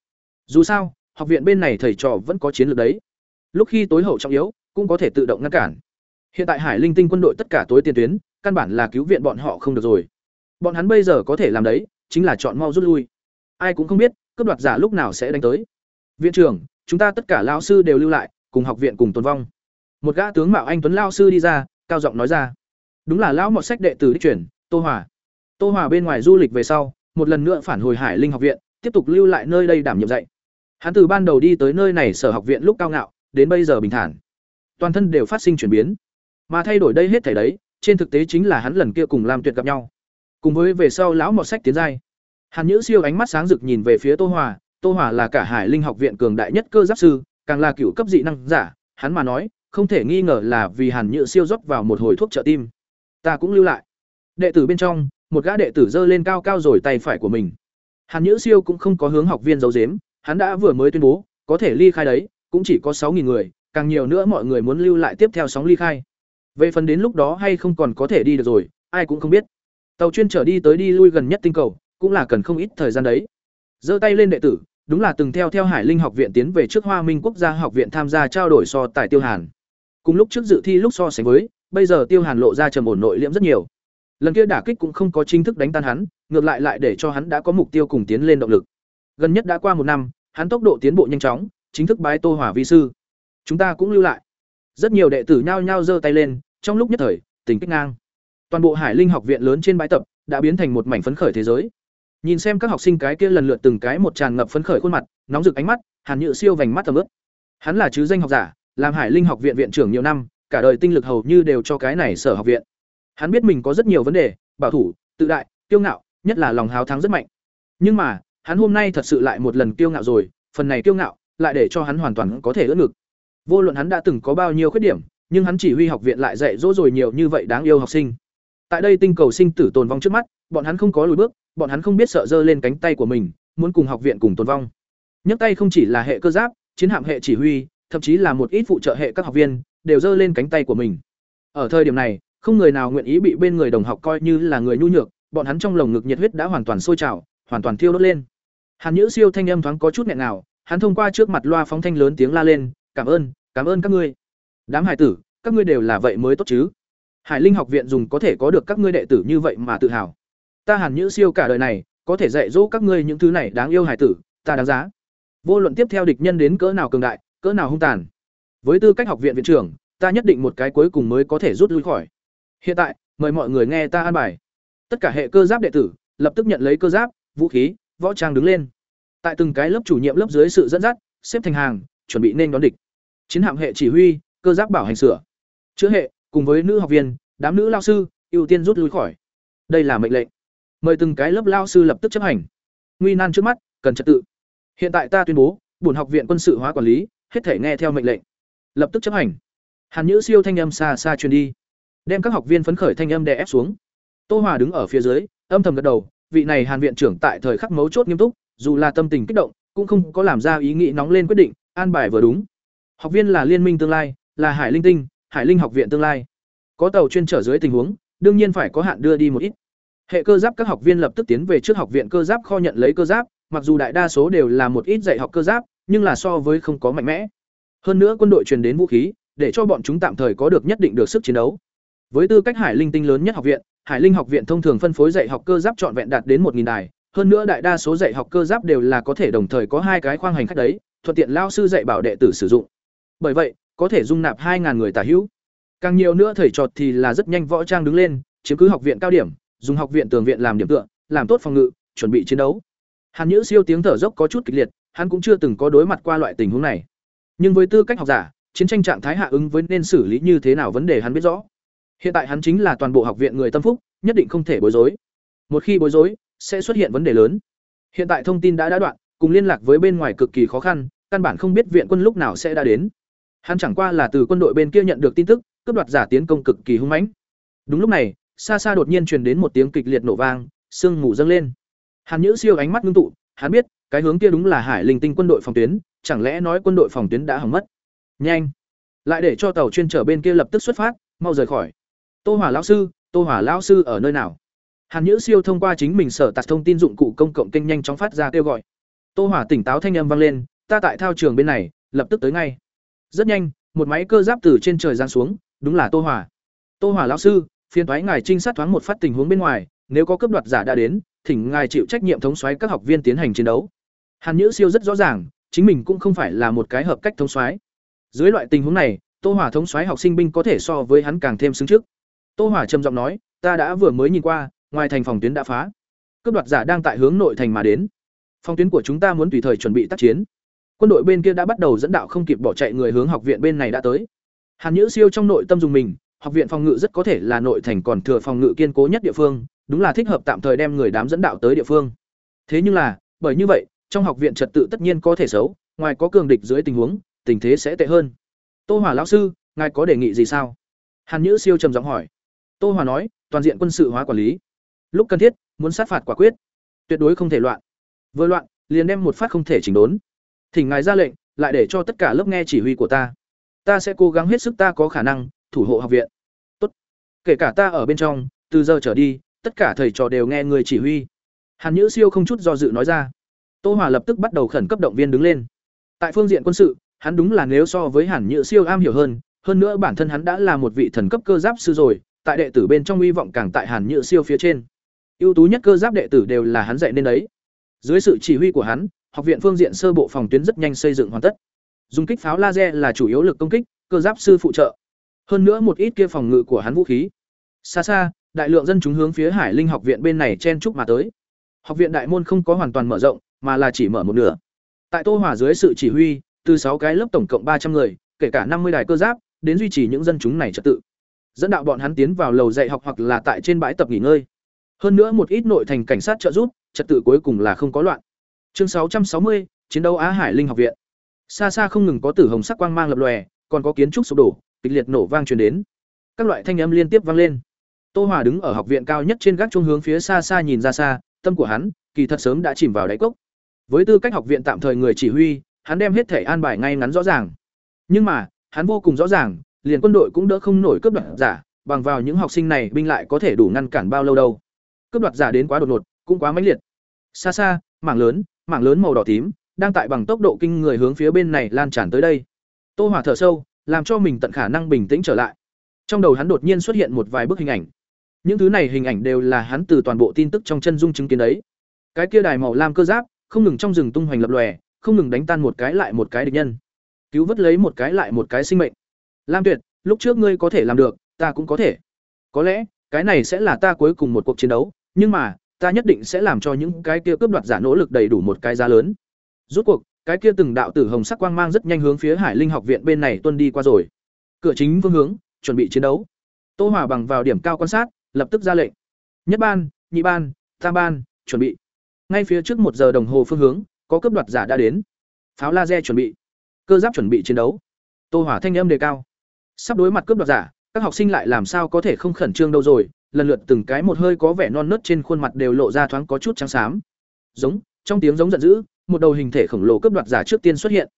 Dù sao, học viện bên này thầy trò vẫn có chiến lược đấy. Lúc khi tối hậu trọng yếu, cũng có thể tự động ngăn cản. Hiện tại hải linh tinh quân đội tất cả tối tiền tuyến, căn bản là cứu viện bọn họ không được rồi. Bọn hắn bây giờ có thể làm đấy, chính là chọn mau rút lui. Ai cũng không biết, cướp đoạt giả lúc nào sẽ đánh tới. Viện trưởng, chúng ta tất cả lão sư đều lưu lại, cùng học viện cùng tồn vong. Một gã tướng mạo anh tuấn lão sư đi ra, cao giọng nói ra. Đúng là lão mọt sách đệ tử đích chuyển tô hòa. Tô hòa bên ngoài du lịch về sau, một lần nữa phản hồi hải linh học viện, tiếp tục lưu lại nơi đây đảm nhiệm dạy. Hắn từ ban đầu đi tới nơi này sở học viện lúc cao ngạo, đến bây giờ bình thản. Toàn thân đều phát sinh chuyển biến. Mà thay đổi đây hết thảy đấy, trên thực tế chính là hắn lần kia cùng làm tuyệt gặp nhau. Cùng với về sau lão mọt sách tiến giai. Hàn nhữ siêu ánh mắt sáng rực nhìn về phía tô hòa tô hòa là cả hải linh học viện cường đại nhất cơ giáp sư, càng là cựu cấp dị năng giả, hắn mà nói, không thể nghi ngờ là vì hàn nhữ siêu rót vào một hồi thuốc trợ tim. Ta cũng lưu lại đệ tử bên trong, một gã đệ tử giơ lên cao cao rồi tay phải của mình. Hàn nhữ siêu cũng không có hướng học viên giấu dếm hắn đã vừa mới tuyên bố, có thể ly khai đấy, cũng chỉ có sáu người, càng nhiều nữa mọi người muốn lưu lại tiếp theo sóng ly khai. Về phần đến lúc đó hay không còn có thể đi được rồi, ai cũng không biết. Tàu chuyên trở đi tới đi lui gần nhất tinh cầu, cũng là cần không ít thời gian đấy. Giơ tay lên đệ tử, đúng là từng theo theo hải linh học viện tiến về trước hoa minh quốc gia học viện tham gia trao đổi so tài tiêu hàn. Cùng lúc trước dự thi lúc so sánh với, bây giờ tiêu hàn lộ ra trầm ổn nội liễm rất nhiều lần kia đả kích cũng không có chính thức đánh tan hắn, ngược lại lại để cho hắn đã có mục tiêu cùng tiến lên động lực. Gần nhất đã qua một năm, hắn tốc độ tiến bộ nhanh chóng, chính thức bái tô hỏa vi sư. Chúng ta cũng lưu lại. Rất nhiều đệ tử nhao nhao giơ tay lên, trong lúc nhất thời, tình kích ngang. Toàn bộ hải linh học viện lớn trên bãi tập đã biến thành một mảnh phấn khởi thế giới. Nhìn xem các học sinh cái kia lần lượt từng cái một tràn ngập phấn khởi khuôn mặt, nóng rực ánh mắt, hàn nhự siêu vành mắt tầm ướp hắn là chứ danh học giả, làm hải linh học viện viện trưởng nhiều năm, cả đời tinh lực hầu như đều cho cái này sở học viện hắn biết mình có rất nhiều vấn đề, bảo thủ, tự đại, kiêu ngạo, nhất là lòng háo thắng rất mạnh. Nhưng mà, hắn hôm nay thật sự lại một lần kiêu ngạo rồi, phần này kiêu ngạo, lại để cho hắn hoàn toàn có thể ưỡn ngực. Vô luận hắn đã từng có bao nhiêu khuyết điểm, nhưng hắn chỉ huy học viện lại dạy dỗ rồi nhiều như vậy đáng yêu học sinh. Tại đây tinh cầu sinh tử tồn vong trước mắt, bọn hắn không có lùi bước, bọn hắn không biết sợ dơ lên cánh tay của mình, muốn cùng học viện cùng tồn vong. Nhấc tay không chỉ là hệ cơ giáp, chiến hạm hệ chỉ huy, thậm chí là một ít phụ trợ hệ các học viên, đều dơ lên cánh tay của mình. Ở thời điểm này không người nào nguyện ý bị bên người đồng học coi như là người nhu nhược, bọn hắn trong lồng ngực nhiệt huyết đã hoàn toàn sôi trào, hoàn toàn thiêu đốt lên. Hàn nhữ siêu thanh âm thoáng có chút nghẹn nào hắn thông qua trước mặt loa phóng thanh lớn tiếng la lên, cảm ơn cảm ơn các ngươi. Đám hải tử, các ngươi đều là vậy mới tốt chứ? Hải linh học viện dùng có thể có được các ngươi đệ tử như vậy mà tự hào. Ta hàn nhữ siêu cả đời này, có thể dạy dỗ các ngươi những thứ này đáng yêu hải tử, ta đáng giá. Vô luận tiếp theo địch nhân đến cỡ nào cường đại, cỡ nào hung tàn. Với tư cách học viện viện trưởng, ta nhất định một cái cuối cùng mới có thể rút lui khỏi hiện tại, mời mọi người nghe ta an bài. Tất cả hệ cơ giáp đệ tử, lập tức nhận lấy cơ giáp, vũ khí, võ trang đứng lên. Tại từng cái lớp chủ nhiệm lớp dưới sự dẫn dắt, xếp thành hàng, chuẩn bị nên đón địch. Chiến hạm hệ chỉ huy, cơ giáp bảo hành sửa. Chữa hệ, cùng với nữ học viên, đám nữ lao sư, ưu tiên rút lui khỏi. Đây là mệnh lệnh. Mời từng cái lớp lao sư lập tức chấp hành. Nguy nan trước mắt, cần trật tự. Hiện tại ta tuyên bố, bổn học viện quân sự hóa quản lý, hết thể nghe theo mệnh lệnh. Lập tức chấp hành. Hàn nhữ siêu thanh âm xa xa truyền đi đem các học viên phấn khởi thanh âm đè ép xuống. Tô hòa đứng ở phía dưới, âm thầm gật đầu, vị này hàn viện trưởng tại thời khắc mấu chốt nghiêm túc, dù là tâm tình kích động, cũng không có làm ra ý nghĩ nóng lên quyết định, an bài vừa đúng. Học viên là liên minh tương lai, là hải linh tinh, hải linh học viện tương lai. Có tàu chuyên trở dưới tình huống, đương nhiên phải có hạn đưa đi một ít. Hệ cơ giáp các học viên lập tức tiến về trước học viện cơ giáp kho nhận lấy cơ giáp, mặc dù đại đa số đều là một ít dạy học cơ giáp, nhưng là so với không có mạnh mẽ. Hơn nữa quân đội truyền đến vũ khí, để cho bọn chúng tạm thời có được nhất định được sức chiến đấu với tư cách hải linh tinh lớn nhất học viện hải linh học viện thông thường phân phối dạy học cơ giáp trọn vẹn đạt đến một đài hơn nữa đại đa số dạy học cơ giáp đều là có thể đồng thời có hai cái khoang hành khách đấy thuận tiện lao sư dạy bảo đệ tử sử dụng bởi vậy có thể dung nạp hai người tả hữu Càng nhiều nữa thầy trọt thì là rất nhanh võ trang đứng lên, chiếm cứ học viện cao điểm, dùng học viện tường viện làm điểm tựa, làm tốt phòng ngự, chuẩn bị chiến đấu. Hàn Nhữ Siêu tiếng thở dốc có chút kịch liệt, hắn cũng chưa từng có đối mặt qua loại tình huống này. Nhưng với tư cách học giả, chiến tranh trạng thái hạ ứng với nên xử lý như thế nào vấn đề hắn biết rõ. Hiện tại hắn chính là toàn bộ học viện người tâm phúc, nhất định không thể bối rối. Một khi bối rối, sẽ xuất hiện vấn đề lớn. Hiện tại thông tin đã đã đoạn, cùng liên lạc với bên ngoài cực kỳ khó khăn, căn bản không biết viện quân lúc nào sẽ đã đến. Hắn chẳng qua là từ quân đội bên kia nhận được tin tức, cướp đoạt giả tiến công cực kỳ hung mãnh. Đúng lúc này, xa xa đột nhiên truyền đến một tiếng kịch liệt nổ vang, sương mù dâng lên. Hàn Nhữ Siêu ánh mắt ngưng tụ, hắn biết, cái hướng kia đúng là Hải Linh Tinh quân đội phòng tuyến, chẳng lẽ nói quân đội phòng tuyến đã hỏng mất? Nhanh, lại để cho tàu chuyên trở bên kia lập tức xuất phát, mau rời khỏi. Tô Hỏa lão sư, Tô Hỏa lão sư ở nơi nào? Hàn Nhữ Siêu thông qua chính mình sở tạt thông tin dụng cụ công cộng kênh nhanh chóng phát ra kêu gọi. Tô Hỏa tỉnh táo thanh âm vang lên, ta tại thao trường bên này, lập tức tới ngay. Rất nhanh, một máy cơ giáp từ trên trời giáng xuống, đúng là Tô Hỏa. Tô Hỏa lão sư, phiên thoái ngài trinh sát thoáng một phát tình huống bên ngoài, nếu có cấp đoạt giả đã đến, thỉnh ngài chịu trách nhiệm thống xoáy các học viên tiến hành chiến đấu. Hàn Nhữ Siêu rất rõ ràng, chính mình cũng không phải là một cái hợp cách thống xoáy, Dưới loại tình huống này, Tô Hỏa thống xoáy học sinh binh có thể so với hắn càng thêm xứng trước. Tô Hỏa trầm giọng nói, ta đã vừa mới nhìn qua, ngoài thành phòng tuyến đã phá. Cướp đoạt giả đang tại hướng nội thành mà đến. Phòng tuyến của chúng ta muốn tùy thời chuẩn bị tác chiến. Quân đội bên kia đã bắt đầu dẫn đạo không kịp bỏ chạy người hướng học viện bên này đã tới. Hàn Nhữ Siêu trong nội tâm dùng mình, học viện phòng ngự rất có thể là nội thành còn thừa phòng ngự kiên cố nhất địa phương, đúng là thích hợp tạm thời đem người đám dẫn đạo tới địa phương. Thế nhưng là, bởi như vậy, trong học viện trật tự tất nhiên có thể xấu, ngoài có cường địch dưới tình huống, tình thế sẽ tệ hơn. Tô Hỏa lão sư, ngài có đề nghị gì sao? Hàn Nhữ Siêu trầm giọng hỏi. Tô Hòa nói, toàn diện quân sự hóa quản lý. Lúc cần thiết, muốn sát phạt quả quyết, tuyệt đối không thể loạn. Vừa loạn, liền đem một phát không thể chỉnh đốn. Thỉnh ngài ra lệnh, lại để cho tất cả lớp nghe chỉ huy của ta. Ta sẽ cố gắng hết sức ta có khả năng, thủ hộ học viện. Tốt. Kể cả ta ở bên trong, từ giờ trở đi, tất cả thầy trò đều nghe người chỉ huy. Hàn Nhữ Siêu không chút do dự nói ra. Tô Hòa lập tức bắt đầu khẩn cấp động viên đứng lên. Tại phương diện quân sự, hắn đúng là nếu so với Hàn Nhữ Siêu am hiểu hơn, hơn nữa bản thân hắn đã là một vị thần cấp cơ giáp sư rồi, tại đệ tử bên trong uy vọng càng tại Hàn Nhự Siêu phía trên. ưu tú nhất cơ giáp đệ tử đều là hắn dạy nên đấy. Dưới sự chỉ huy của hắn, học viện phương diện sơ bộ phòng tuyến rất nhanh xây dựng hoàn tất. Dùng kích pháo laser là chủ yếu lực công kích, cơ giáp sư phụ trợ. Hơn nữa một ít kia phòng ngự của hắn vũ khí. Xa xa, đại lượng dân chúng hướng phía Hải Linh học viện bên này chen chúc mà tới. Học viện đại môn không có hoàn toàn mở rộng, mà là chỉ mở một nửa. Tại Tô Hỏa dưới sự chỉ huy, từ sáu cái lớp tổng cộng ba trăm người, kể cả năm mươi đài cơ giáp, đến duy trì những dân chúng này trật tự. Dẫn đạo bọn hắn tiến vào lầu dạy học hoặc là tại trên bãi tập nghỉ ngơi. Hơn nữa một ít nội thành cảnh sát trợ giúp, trật tự cuối cùng là không có loạn. Chương sáu trăm sáu mươi, chiến đấu Á Hải Linh học viện. Xa xa không ngừng có tử hồng sắc quang mang lập lòe, còn có kiến trúc sụp đổ, kịch liệt nổ vang truyền đến. Các loại thanh âm liên tiếp vang lên. Tô Hòa đứng ở học viện cao nhất trên gác chuông hướng phía xa xa nhìn ra xa, tâm của hắn kỳ thật sớm đã chìm vào đáy cốc. Với tư cách học viện tạm thời người chỉ huy, hắn đem hết thể an bài ngay ngắn rõ ràng. Nhưng mà, hắn vô cùng rõ ràng, liền quân đội cũng đỡ không nổi cướp đoạt giả, bằng vào những học sinh này binh lại có thể đủ ngăn cản bao lâu đâu. Cướp đoạt giả đến quá đột ngột, cũng quá mãnh liệt. Xa xa, mảng lớn, mảng lớn màu đỏ tím, đang tại bằng tốc độ kinh người hướng phía bên này lan tràn tới đây. Tô Hỏa thở sâu, làm cho mình tận khả năng bình tĩnh trở lại. Trong đầu hắn đột nhiên xuất hiện một vài bức hình ảnh. Những thứ này hình ảnh đều là hắn từ toàn bộ tin tức trong chân dung chứng kiến đấy. Cái kia đài màu lam cơ giáp, không ngừng trong rừng tung hoành lập lòe, không ngừng đánh tan một cái lại một cái địch nhân. Cứu vớt lấy một cái lại một cái sinh mệnh. Lam Tuyệt, lúc trước ngươi có thể làm được, ta cũng có thể. Có lẽ, cái này sẽ là ta cuối cùng một cuộc chiến đấu, nhưng mà, ta nhất định sẽ làm cho những cái kia cướp đoạt giả nỗ lực đầy đủ một cái giá lớn. Rút cuộc, cái kia từng đạo tử hồng sắc quang mang rất nhanh hướng phía Hải Linh học viện bên này tuân đi qua rồi. Cửa chính phương hướng, chuẩn bị chiến đấu. Tô Hòa bằng vào điểm cao quan sát, lập tức ra lệnh. Nhất ban, nhị ban, tam ban, chuẩn bị. Ngay phía trước một giờ đồng hồ phương hướng, có cướp đoạt giả đã đến. Pháo laser chuẩn bị, cơ giáp chuẩn bị chiến đấu. Tô Hỏa thanh âm đề cao. Sắp đối mặt cướp đoạt giả, các học sinh lại làm sao có thể không khẩn trương đâu rồi, lần lượt từng cái một hơi có vẻ non nớt trên khuôn mặt đều lộ ra thoáng có chút trắng xám. Giống, trong tiếng giống giận dữ, một đầu hình thể khổng lồ cướp đoạt giả trước tiên xuất hiện.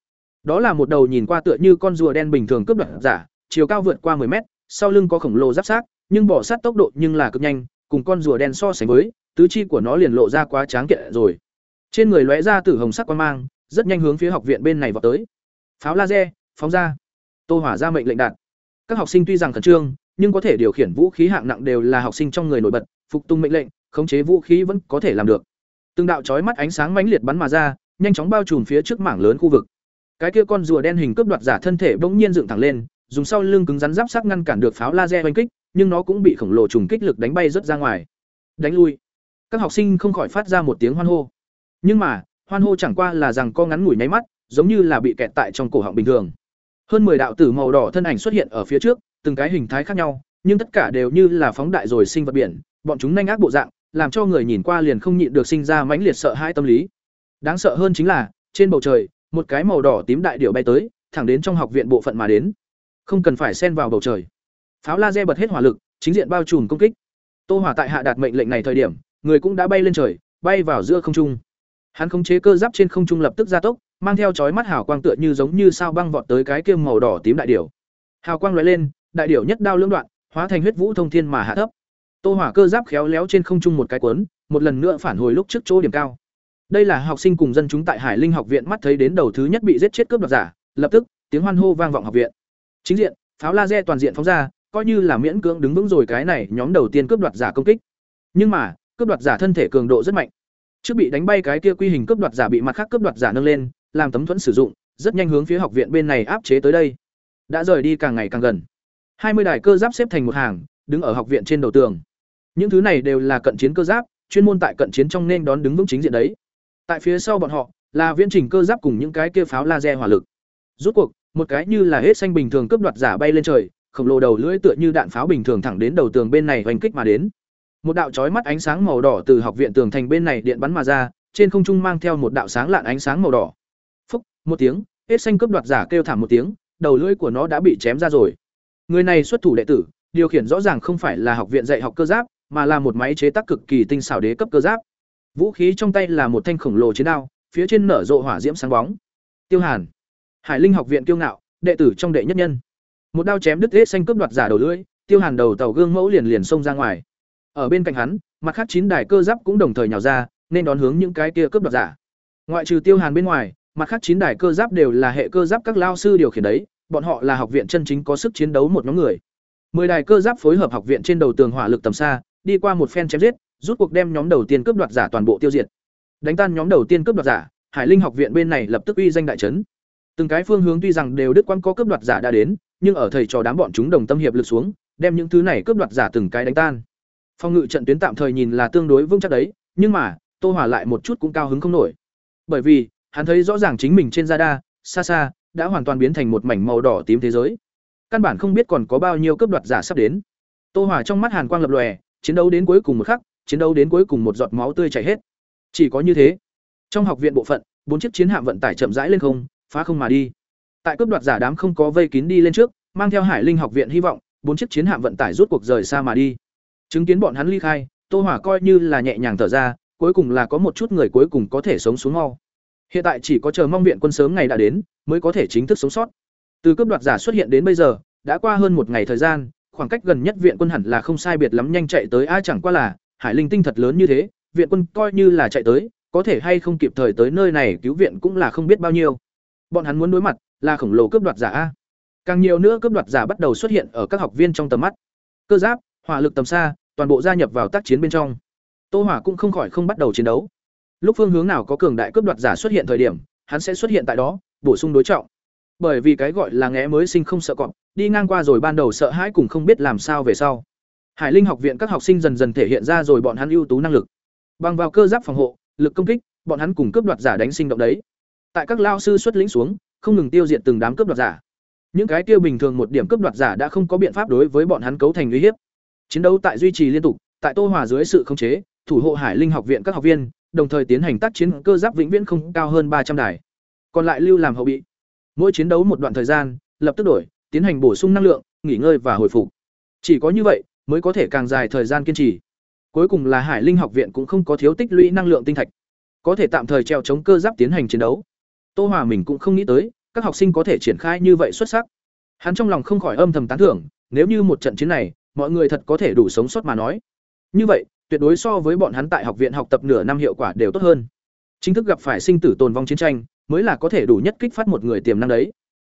Đó là một đầu nhìn qua tựa như con rùa đen bình thường cướp đoạt giả, chiều cao vượt qua 10 mét, sau lưng có khổng lồ giáp xác, nhưng bỏ sát tốc độ nhưng là cực nhanh, cùng con rùa đen so sánh với, tứ chi của nó liền lộ ra quá tráng kiện rồi. Trên người lóe ra tử hồng sắc quang mang, rất nhanh hướng phía học viện bên này vọt tới. Pháo laser, phóng ra. Tô Hỏa ra mệnh lệnh đạt. Các học sinh tuy rằng khẩn trương, nhưng có thể điều khiển vũ khí hạng nặng đều là học sinh trong người nổi bật, phục tùng mệnh lệnh, khống chế vũ khí vẫn có thể làm được. Từng đạo chói mắt ánh sáng mãnh liệt bắn mà ra, nhanh chóng bao trùm phía trước mảng lớn khu vực. Cái kia con rùa đen hình cướp đoạt giả thân thể bỗng nhiên dựng thẳng lên, dùng sau lưng cứng rắn giáp sắc ngăn cản được pháo laser oanh kích, nhưng nó cũng bị khổng lồ trùng kích lực đánh bay rất ra ngoài. Đánh lui. Các học sinh không khỏi phát ra một tiếng hoan hô. Nhưng mà, hoan hô chẳng qua là rằng co ngắn ngủi nháy mắt, giống như là bị kẹt tại trong cổ họng bình thường. Hơn 10 đạo tử màu đỏ thân ảnh xuất hiện ở phía trước, từng cái hình thái khác nhau, nhưng tất cả đều như là phóng đại rồi sinh vật biển, bọn chúng nhanh ác bộ dạng, làm cho người nhìn qua liền không nhịn được sinh ra mãnh liệt sợ hãi tâm lý. Đáng sợ hơn chính là, trên bầu trời, một cái màu đỏ tím đại điểu bay tới, thẳng đến trong học viện bộ phận mà đến. Không cần phải xen vào bầu trời. Pháo laser bật hết hỏa lực, chính diện bao trùm công kích. Tô Hỏa tại hạ đạt mệnh lệnh này thời điểm, người cũng đã bay lên trời, bay vào giữa không trung. Hắn khống chế cơ giáp trên không trung lập tức gia tốc, mang theo chói mắt hào quang tựa như giống như sao băng vọt tới cái kia màu đỏ tím đại điểu. Hào quang lóe lên, đại điểu nhất đao lưỡng đoạn, hóa thành huyết vũ thông thiên mà hạ thấp. Tô Hỏa cơ giáp khéo léo trên không trung một cái cuốn, một lần nữa phản hồi lúc trước chỗ điểm cao. Đây là học sinh cùng dân chúng tại Hải Linh học viện mắt thấy đến đầu thứ nhất bị giết chết cướp đoạt giả, lập tức, tiếng hoan hô vang vọng học viện. Chính diện, pháo laser toàn diện phóng ra, coi như là miễn cưỡng đứng vững rồi cái này, nhóm đầu tiên cướp đoạt giả công kích. Nhưng mà, cướp đoạt giả thân thể cường độ rất mạnh. Trước bị đánh bay cái kia quy hình cướp đoạt giả bị mặt khác cướp đoạt giả nâng lên, làm tấm thuẫn sử dụng, rất nhanh hướng phía học viện bên này áp chế tới đây. Đã rời đi càng ngày càng gần. hai mươi đài cơ giáp xếp thành một hàng, đứng ở học viện trên đầu tường. Những thứ này đều là cận chiến cơ giáp, chuyên môn tại cận chiến trong nên đón đứng vững chính diện đấy. Tại phía sau bọn họ là viễn trình cơ giáp cùng những cái kia pháo laser hỏa lực. Rút cuộc, một cái như là hết xanh bình thường cướp đoạt giả bay lên trời, khổng lồ đầu lưỡi tựa như đạn pháo bình thường thẳng đến đầu tường bên này hoành kích mà đến. Một đạo chói mắt ánh sáng màu đỏ từ học viện tường thành bên này điện bắn mà ra, trên không trung mang theo một đạo sáng lạn ánh sáng màu đỏ. Phúc, một tiếng, hết xanh cướp đoạt giả kêu thảm một tiếng, đầu lưỡi của nó đã bị chém ra rồi. Người này xuất thủ đệ tử, điều khiển rõ ràng không phải là học viện dạy học cơ giáp, mà là một máy chế tác cực kỳ tinh xảo đế cấp cơ giáp. Vũ khí trong tay là một thanh khổng lồ chiến đao, phía trên nở rộ hỏa diễm sáng bóng. Tiêu Hàn, Hải Linh học viện kiêu ngạo, đệ tử trong đệ nhất nhân. Một đao chém đứt hết xanh cướp đoạt giả đầu lưỡi, Tiêu Hàn đầu tàu gương mẫu liền liền xông ra ngoài. Ở bên cạnh hắn, mặt khác chín đài cơ giáp cũng đồng thời nhào ra, nên đón hướng những cái kia cướp đoạt giả. Ngoại trừ Tiêu Hàn bên ngoài, mặt khác chín đài cơ giáp đều là hệ cơ giáp các lao sư điều khiển đấy, bọn họ là học viện chân chính có sức chiến đấu một nhóm người. Mười đài cơ giáp phối hợp học viện trên đầu tường hỏa lực tầm xa, đi qua một phen chém giết, rút cuộc đem nhóm đầu tiên cướp đoạt giả toàn bộ tiêu diệt. Đánh tan nhóm đầu tiên cướp đoạt giả, Hải Linh học viện bên này lập tức uy danh đại trấn. Từng cái phương hướng tuy rằng đều đức quan có cướp đoạt giả đã đến, nhưng ở thầy trò đám bọn chúng đồng tâm hiệp lực xuống, đem những thứ này cướp đoạt giả từng cái đánh tan. Phong ngự trận tuyến tạm thời nhìn là tương đối vững chắc đấy, nhưng mà, Tô Hỏa lại một chút cũng cao hứng không nổi. Bởi vì, hắn thấy rõ ràng chính mình trên radar, xa xa, đã hoàn toàn biến thành một mảnh màu đỏ tím thế giới. Căn bản không biết còn có bao nhiêu cấp đoạt giả sắp đến. Tô Hỏa trong mắt hàn quang lập lòe, chiến đấu đến cuối cùng một khắc, chiến đấu đến cuối cùng một giọt máu tươi chảy hết. Chỉ có như thế. Trong học viện bộ phận, bốn chiếc chiến hạm vận tải chậm rãi lên không, phá không mà đi. Tại cướp đoạt giả đám không có vây kín đi lên trước, mang theo Hải Linh học viện hy vọng, bốn chiếc chiến hạm vận tải rút cuộc rời xa mà đi. Chứng kiến bọn hắn ly khai, Tô Hỏa coi như là nhẹ nhàng thở ra, cuối cùng là có một chút người cuối cùng có thể sống xuống mau. Hiện tại chỉ có chờ mong viện quân sớm ngày đã đến, mới có thể chính thức sống sót. Từ cướp đoạt giả xuất hiện đến bây giờ, đã qua hơn một ngày thời gian, khoảng cách gần nhất viện quân hẳn là không sai biệt lắm nhanh chạy tới ai chẳng qua là, Hải Linh tinh thật lớn như thế, viện quân coi như là chạy tới, có thể hay không kịp thời tới nơi này cứu viện cũng là không biết bao nhiêu. Bọn hắn muốn đối mặt là khổng lồ cướp đoạt giả a. Càng nhiều nữa cướp đoạt giả bắt đầu xuất hiện ở các học viên trong tầm mắt. Cơ giáp, hỏa lực tầm xa, toàn bộ gia nhập vào tác chiến bên trong. Tô Hỏa cũng không khỏi không bắt đầu chiến đấu. Lúc phương hướng nào có cường đại cướp đoạt giả xuất hiện thời điểm, hắn sẽ xuất hiện tại đó, bổ sung đối trọng. Bởi vì cái gọi là ngẽ mới sinh không sợ cọp, đi ngang qua rồi ban đầu sợ hãi cùng không biết làm sao về sau. Hải Linh học viện các học sinh dần dần thể hiện ra rồi bọn hắn ưu tú năng lực. Bằng vào cơ giáp phòng hộ, lực công kích, bọn hắn cùng cướp đoạt giả đánh sinh động đấy. Tại các lao sư xuất lĩnh xuống, không ngừng tiêu diệt từng đám cướp đoạt giả. Những cái tiêu bình thường một điểm cướp đoạt giả đã không có biện pháp đối với bọn hắn cấu thành uy hiếp. Chiến đấu tại duy trì liên tục, tại Tô Hòa dưới sự khống chế, thủ hộ Hải Linh học viện các học viên, đồng thời tiến hành tác chiến cơ giáp vĩnh viễn không cao hơn ba trăm đài. Còn lại lưu làm hậu bị. Mỗi chiến đấu một đoạn thời gian, lập tức đổi, tiến hành bổ sung năng lượng, nghỉ ngơi và hồi phục. Chỉ có như vậy, mới có thể càng dài thời gian kiên trì. Cuối cùng là Hải Linh học viện cũng không có thiếu tích lũy năng lượng tinh thạch, có thể tạm thời treo chống cơ giáp tiến hành chiến đấu. Tô Hòa mình cũng không nghĩ tới, các học sinh có thể triển khai như vậy xuất sắc. Hắn trong lòng không khỏi âm thầm tán thưởng, nếu như một trận chiến này, mọi người thật có thể đủ sống sót mà nói. Như vậy, tuyệt đối so với bọn hắn tại học viện học tập nửa năm hiệu quả đều tốt hơn. Chính thức gặp phải sinh tử tồn vong chiến tranh, mới là có thể đủ nhất kích phát một người tiềm năng đấy.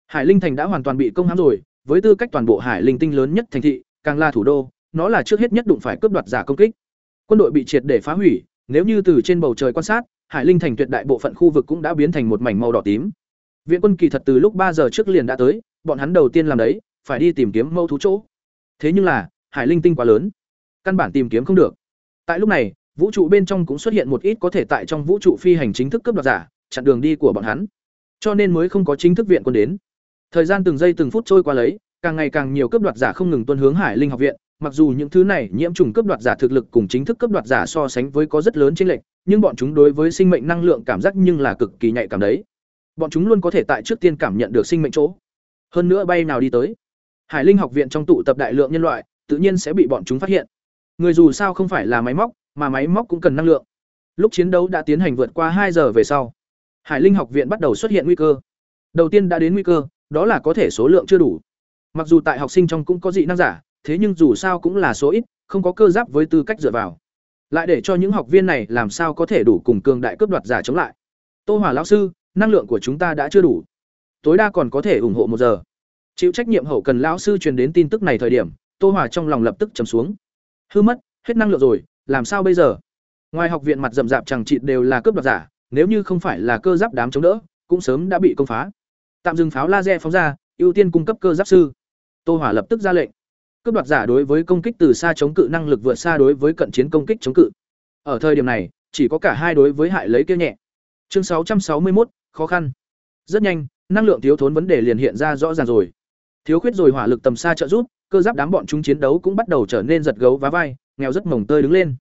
Hải Linh thành đã hoàn toàn bị công hãm rồi, với tư cách toàn bộ Hải Linh tinh lớn nhất thành thị, càng là thủ đô, nó là trước hết nhất đụng phải cướp đoạt giả công kích. Quân đội bị triệt để phá hủy, nếu như từ trên bầu trời quan sát, Hải Linh thành tuyệt đại bộ phận khu vực cũng đã biến thành một mảnh màu đỏ tím. Viện quân kỳ thật từ lúc ba giờ trước liền đã tới, bọn hắn đầu tiên làm đấy, phải đi tìm kiếm mâu thú chỗ. Thế nhưng là, hải linh tinh quá lớn, căn bản tìm kiếm không được. Tại lúc này, vũ trụ bên trong cũng xuất hiện một ít có thể tại trong vũ trụ phi hành chính thức cấp đoạt giả, chặn đường đi của bọn hắn. Cho nên mới không có chính thức viện quân đến. Thời gian từng giây từng phút trôi qua lấy, càng ngày càng nhiều cấp đoạt giả không ngừng tuân hướng Hải Linh học viện, mặc dù những thứ này nhiễm trùng cấp đoạt giả thực lực cùng chính thức cấp đoạt giả so sánh với có rất lớn chênh lệch, nhưng bọn chúng đối với sinh mệnh năng lượng cảm giác nhưng là cực kỳ nhạy cảm đấy. Bọn chúng luôn có thể tại trước tiên cảm nhận được sinh mệnh chỗ. Hơn nữa bay nào đi tới. Hải Linh học viện trong tụ tập đại lượng nhân loại, tự nhiên sẽ bị bọn chúng phát hiện. Người dù sao không phải là máy móc, mà máy móc cũng cần năng lượng. Lúc chiến đấu đã tiến hành vượt qua hai giờ về sau, Hải Linh học viện bắt đầu xuất hiện nguy cơ. Đầu tiên đã đến nguy cơ, đó là có thể số lượng chưa đủ. Mặc dù tại học sinh trong cũng có dị năng giả, thế nhưng dù sao cũng là số ít, không có cơ giáp với tư cách dựa vào. Lại để cho những học viên này làm sao có thể đủ cùng cường đại cướp đoạt giả chống lại. Tô Hỏa lão sư, năng lượng của chúng ta đã chưa đủ. Tối đa còn có thể ủng hộ một giờ. Chịu trách nhiệm hậu cần lão sư truyền đến tin tức này thời điểm, Tô Hỏa trong lòng lập tức chầm xuống. Hư mất, hết năng lượng rồi, làm sao bây giờ? Ngoài học viện mặt rậm rạp chẳng chịt đều là cướp đoạt giả, nếu như không phải là cơ giáp đám chống đỡ, cũng sớm đã bị công phá. Tạm dừng pháo laser phóng ra, ưu tiên cung cấp cơ giáp sư. Tô Hỏa lập tức ra lệnh. Cướp đoạt giả đối với công kích từ xa chống cự năng lực vượt xa đối với cận chiến công kích chống cự. Ở thời điểm này, chỉ có cả hai đối với hại lấy kia nhẹ. Chương 661, khó khăn. Rất nhanh, năng lượng thiếu thốn vấn đề liền hiện ra rõ ràng rồi. Thiếu khuyết rồi hỏa lực tầm xa trợ giúp, cơ giáp đám bọn chúng chiến đấu cũng bắt đầu trở nên giật gấu vá vai, nghèo rất mồng tơi đứng lên.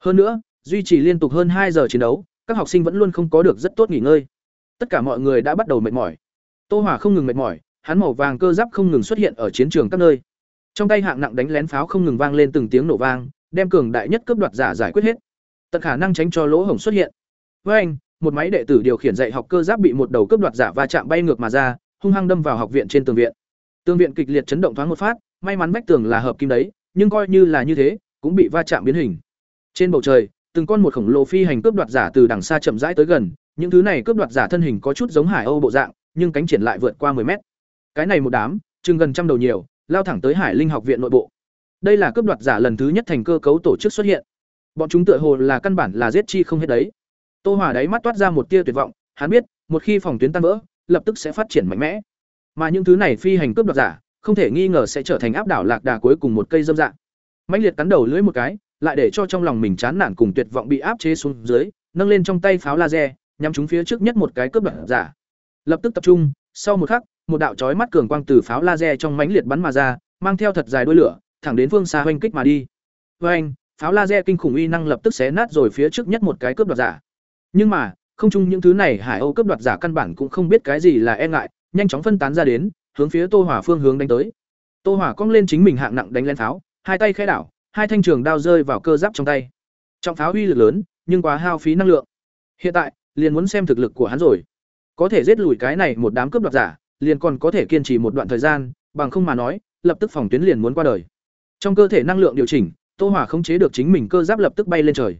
Hơn nữa, duy trì liên tục hơn hai giờ chiến đấu, các học sinh vẫn luôn không có được rất tốt nghỉ ngơi. Tất cả mọi người đã bắt đầu mệt mỏi. Tô Hỏa không ngừng mệt mỏi, hắn màu vàng cơ giáp không ngừng xuất hiện ở chiến trường các nơi. Trong tay hạng nặng đánh lén pháo không ngừng vang lên từng tiếng nổ vang, đem cường đại nhất cướp đoạt giả giải quyết hết. Tận khả năng tránh cho lỗ hổng xuất hiện. Với anh, một máy đệ tử điều khiển dạy học cơ giáp bị một đầu cướp đoạt giả va chạm bay ngược mà ra, hung hăng đâm vào học viện trên tường viện. Tường viện kịch liệt chấn động thoáng một phát, may mắn vách tường là hợp kim đấy, nhưng coi như là như thế, cũng bị va chạm biến hình. Trên bầu trời, từng con một khổng lồ phi hành cướp đoạt giả từ đằng xa chậm rãi tới gần, những thứ này cướp đoạt giả thân hình có chút giống hải âu bộ dạng, nhưng cánh triển lại vượt qua 10 mét. Cái này một đám, chừng gần trăm đầu nhiều, lao thẳng tới Hải Linh học viện nội bộ. Đây là cướp đoạt giả lần thứ nhất thành cơ cấu tổ chức xuất hiện. Bọn chúng tựa hồ là căn bản là giết chi không hết đấy. Tô Hỏa đáy mắt toát ra một tia tuyệt vọng, hắn biết, một khi phòng tuyến tan vỡ, lập tức sẽ phát triển mạnh mẽ. Mà những thứ này phi hành cướp đoạt giả, không thể nghi ngờ sẽ trở thành áp đảo lạc đà cuối cùng một cây dâm dạng. Mãnh liệt cắn đầu lưỡi một cái, lại để cho trong lòng mình chán nản cùng tuyệt vọng bị áp chế xuống dưới, nâng lên trong tay pháo laser, nhắm chúng phía trước nhất một cái cướp đoạt giả. Lập tức tập trung, sau một khắc, một đạo chói mắt cường quang từ pháo laser trong mãnh liệt bắn mà ra, mang theo thật dài đuôi lửa, thẳng đến phương xa hoành kích mà đi. Oeng, pháo laser kinh khủng uy năng lập tức xé nát rồi phía trước nhất một cái cướp đoạt giả. Nhưng mà, không chung những thứ này Hải Âu cướp đoạt giả căn bản cũng không biết cái gì là e ngại, nhanh chóng phân tán ra đến, hướng phía Tô Hỏa phương hướng đánh tới. Tô Hỏa cong lên chính mình hạng nặng đánh lên pháo, hai tay khẽ đảo, hai thanh trường đao rơi vào cơ giáp trong tay. Trọng pháo uy lực lớn, nhưng quá hao phí năng lượng. Hiện tại, liền muốn xem thực lực của hắn rồi. Có thể giết lùi cái này một đám cướp đoạt giả, liền còn có thể kiên trì một đoạn thời gian, bằng không mà nói, lập tức phòng tuyến liền muốn qua đời. Trong cơ thể năng lượng điều chỉnh, Tô Hỏa khống chế được chính mình cơ giáp lập tức bay lên trời.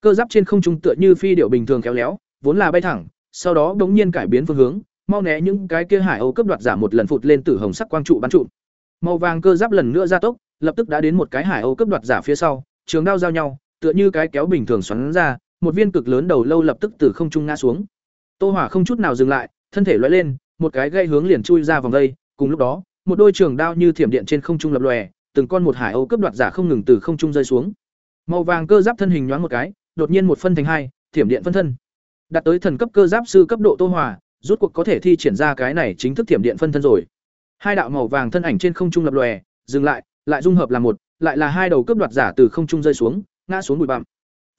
Cơ giáp trên không trung tựa như phi điệu bình thường kéo léo, vốn là bay thẳng, sau đó đống nhiên cải biến phương hướng, mau né những cái kia hải âu cướp đoạt giả một lần phụt lên tử hồng sắc quang trụ bắn trụ. Màu vàng cơ giáp lần nữa gia tốc, lập tức đã đến một cái hải âu cướp đoạt giả phía sau, trường đao giao nhau, tựa như cái kéo bình thường xoắn ra, một viên cực lớn đầu lâu lập tức từ không trung ngã xuống. Tô Hỏa không chút nào dừng lại, thân thể loay lên, một cái gây hướng liền chui ra vòng dây, cùng lúc đó, một đôi trường đao như thiểm điện trên không trung lập lòe, từng con một hải âu cướp đoạt giả không ngừng từ không trung rơi xuống. Màu vàng cơ giáp thân hình nhoáng một cái, đột nhiên một phân thành hai, thiểm điện phân thân. Đạt tới thần cấp cơ giáp sư cấp độ Tô Hỏa, rút cuộc có thể thi triển ra cái này chính thức thiểm điện phân thân rồi. Hai đạo màu vàng thân ảnh trên không trung lập lòe, dừng lại, lại dung hợp làm một, lại là hai đầu cướp đoạt giả từ không trung rơi xuống, ngã xuống bụi bặm.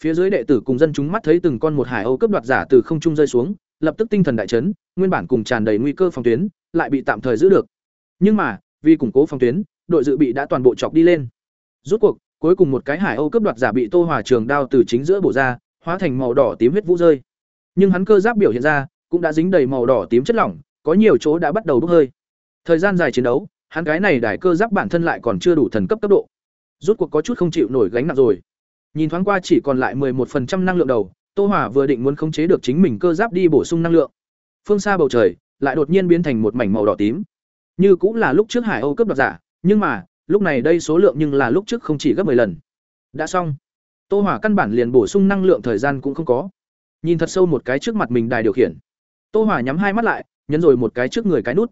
Phía dưới đệ tử cùng dân chúng mắt thấy từng con một hải âu cướp đoạt giả từ không trung rơi xuống, lập tức tinh thần đại chấn, nguyên bản cùng tràn đầy nguy cơ phòng tuyến, lại bị tạm thời giữ được. Nhưng mà, vì củng cố phòng tuyến, đội dự bị đã toàn bộ chọc đi lên. Rút cuộc, cuối cùng một cái hải âu cướp đoạt giả bị Tô Hòa trường đao từ chính giữa bổ ra, hóa thành màu đỏ tím huyết vũ rơi. Nhưng hắn cơ giáp biểu hiện ra, cũng đã dính đầy màu đỏ tím chất lỏng, có nhiều chỗ đã bắt đầu bốc hơi. Thời gian dài chiến đấu, hắn cái này đài cơ giáp bản thân lại còn chưa đủ thần cấp cấp độ. Rút cuộc có chút không chịu nổi gánh nặng rồi. Nhìn thoáng qua chỉ còn lại 11% năng lượng đầu, Tô Hỏa vừa định muốn khống chế được chính mình cơ giáp đi bổ sung năng lượng. Phương xa bầu trời lại đột nhiên biến thành một mảnh màu đỏ tím. Như cũng là lúc trước Hải Âu cấp đoạt giả, nhưng mà, lúc này đây số lượng nhưng là lúc trước không chỉ gấp 10 lần. Đã xong. Tô Hỏa căn bản liền bổ sung năng lượng thời gian cũng không có. Nhìn thật sâu một cái trước mặt mình đài điều khiển. Tô Hỏa nhắm hai mắt lại, nhấn rồi một cái trước người cái nút.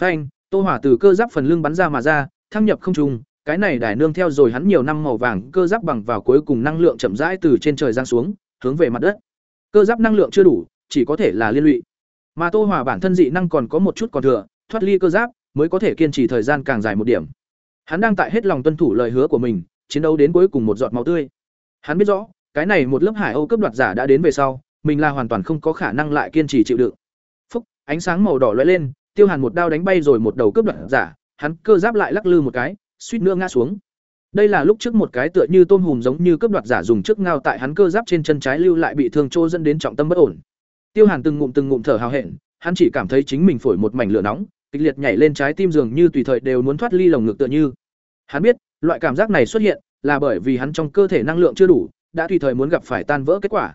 Phanh, Tô hỏa từ cơ giáp phần lưng bắn ra mà ra, thăng nhập không trung, cái này đài nương theo rồi hắn nhiều năm màu vàng cơ giáp bằng vào cuối cùng năng lượng chậm rãi từ trên trời giáng xuống, hướng về mặt đất. Cơ giáp năng lượng chưa đủ, chỉ có thể là liên lụy. Mà Tô hỏa bản thân dị năng còn có một chút còn thừa, thoát ly cơ giáp mới có thể kiên trì thời gian càng dài một điểm. Hắn đang tại hết lòng tuân thủ lời hứa của mình, chiến đấu đến cuối cùng một giọt máu tươi. Hắn biết rõ, cái này một lớp Hải Âu cấp đoạt giả đã đến về sau, mình là hoàn toàn không có khả năng lại kiên trì chịu đựng. Phúc, ánh sáng màu đỏ lóe lên, Tiêu Hàn một đao đánh bay rồi một đầu cướp đoạt giả, hắn cơ giáp lại lắc lư một cái, suýt nữa ngã xuống. Đây là lúc trước một cái tựa như tôm hùm giống như cướp đoạt giả dùng trước ngao tại hắn cơ giáp trên chân trái lưu lại bị thương trô dẫn đến trọng tâm bất ổn. Tiêu Hàn từng ngụm từng ngụm thở hào hẹn, hắn chỉ cảm thấy chính mình phổi một mảnh lửa nóng, kịch liệt nhảy lên trái tim dường như tùy thời đều muốn thoát ly lồng ngực tựa như. Hắn biết, loại cảm giác này xuất hiện là bởi vì hắn trong cơ thể năng lượng chưa đủ, đã tùy thời muốn gặp phải tan vỡ kết quả.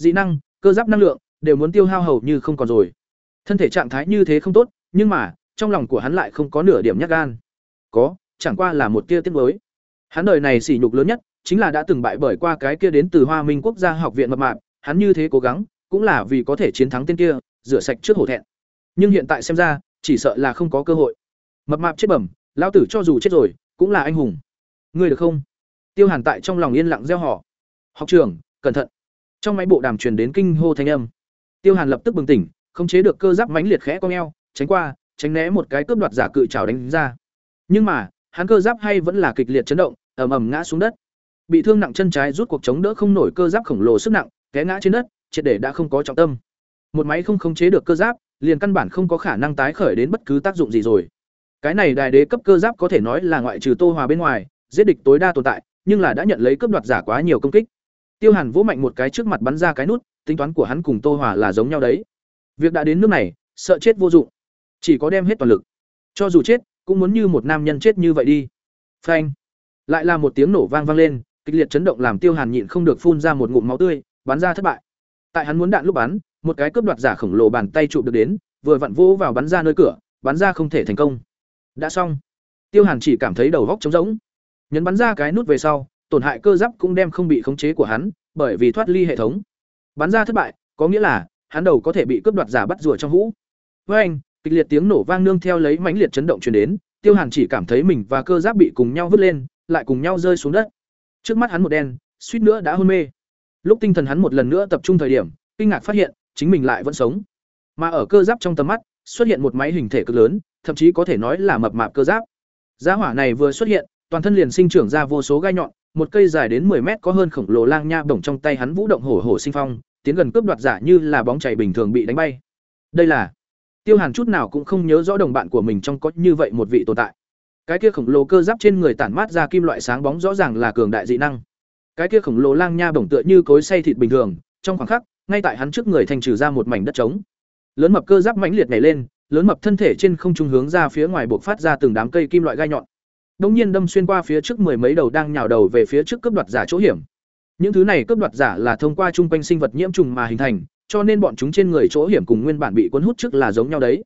Dị năng, cơ giáp năng lượng đều muốn tiêu hao hầu như không còn rồi. Thân thể trạng thái như thế không tốt, nhưng mà, trong lòng của hắn lại không có nửa điểm nhát gan. Có, chẳng qua là một tia tiết mới Hắn đời này sỉ nhục lớn nhất, chính là đã từng bại bởi qua cái kia đến từ Hoa Minh Quốc gia học viện mập mạp, hắn như thế cố gắng, cũng là vì có thể chiến thắng tên kia, rửa sạch trước hổ thẹn. Nhưng hiện tại xem ra, chỉ sợ là không có cơ hội. Mập mạp chết bẩm, lão tử cho dù chết rồi, cũng là anh hùng. Ngươi được không? Tiêu Hàn tại trong lòng yên lặng gieo họ. Học trưởng, cẩn thận. Trong máy bộ đàm truyền đến kinh hô thanh âm. Tiêu Hàn lập tức bừng tỉnh, khống chế được cơ giáp mãnh liệt khẽ cong eo, tránh qua, tránh né một cái cướp đoạt giả cự trào đánh ra. Nhưng mà, hắn cơ giáp hay vẫn là kịch liệt chấn động, ầm ầm ngã xuống đất. Bị thương nặng chân trái rút cuộc chống đỡ không nổi cơ giáp khổng lồ sức nặng, té ngã trên đất, triệt để đã không có trọng tâm. Một máy không khống chế được cơ giáp, liền căn bản không có khả năng tái khởi đến bất cứ tác dụng gì rồi. Cái này đài đế cấp cơ giáp có thể nói là ngoại trừ Tô Hòa bên ngoài, giết địch tối đa tồn tại, nhưng là đã nhận lấy cướp đoạt giả quá nhiều công kích. Tiêu Hàn vỗ mạnh một cái trước mặt bắn ra cái nút, tính toán của hắn cùng Tô Hòa là giống nhau đấy. Việc đã đến nước này, sợ chết vô dụng, chỉ có đem hết toàn lực. Cho dù chết, cũng muốn như một nam nhân chết như vậy đi. Phanh! Lại là một tiếng nổ vang vang lên, kịch liệt chấn động làm Tiêu Hàn nhịn không được phun ra một ngụm máu tươi, bắn ra thất bại. Tại hắn muốn đạn lúc bắn, một cái cướp đoạt giả khổng lồ bàn tay chụp được đến, vừa vặn vô vào bắn ra nơi cửa, bắn ra không thể thành công. Đã xong. Tiêu Hàn chỉ cảm thấy đầu óc trống rỗng. Nhấn bắn ra cái nút về sau, tổn hại cơ giáp cũng đem không bị khống chế của hắn, bởi vì thoát ly hệ thống. Bắn ra thất bại, có nghĩa là hắn đầu có thể bị cướp đoạt giả bắt rùa trong hũ. Với anh, kịch liệt tiếng nổ vang nương theo lấy mãnh liệt chấn động truyền đến, Tiêu Hàn chỉ cảm thấy mình và cơ giáp bị cùng nhau vứt lên, lại cùng nhau rơi xuống đất. Trước mắt hắn một đen, suýt nữa đã hôn mê. Lúc tinh thần hắn một lần nữa tập trung thời điểm, kinh ngạc phát hiện, chính mình lại vẫn sống. Mà ở cơ giáp trong tầm mắt, xuất hiện một máy hình thể cực lớn, thậm chí có thể nói là mập mạp cơ giáp. Giá hỏa này vừa xuất hiện, toàn thân liền sinh trưởng ra vô số gai nhọn, một cây dài đến 10 mét có hơn khổng lồ lang nha bổng trong tay hắn vũ động hổ hổ sinh phong, tiến gần cướp đoạt giả như là bóng chảy bình thường bị đánh bay. Đây là Tiêu Hàn chút nào cũng không nhớ rõ đồng bạn của mình trong có như vậy một vị tồn tại. Cái kia khổng lồ cơ giáp trên người tản mát ra kim loại sáng bóng rõ ràng là cường đại dị năng. Cái kia khổng lồ lang nha bổng tựa như cối xay thịt bình thường, trong khoảng khắc, ngay tại hắn trước người thành trừ ra một mảnh đất trống. Lớn mập cơ giáp mãnh liệt nhảy lên, lớn mập thân thể trên không trung hướng ra phía ngoài buộc phát ra từng đám cây kim loại gai nhọn. Đông nhiên đâm xuyên qua phía trước mười mấy đầu đang nhào đầu về phía trước cướp đoạt giả chỗ hiểm. Những thứ này cướp đoạt giả là thông qua trung quanh sinh vật nhiễm trùng mà hình thành, cho nên bọn chúng trên người chỗ hiểm cùng nguyên bản bị cuốn hút trước là giống nhau đấy.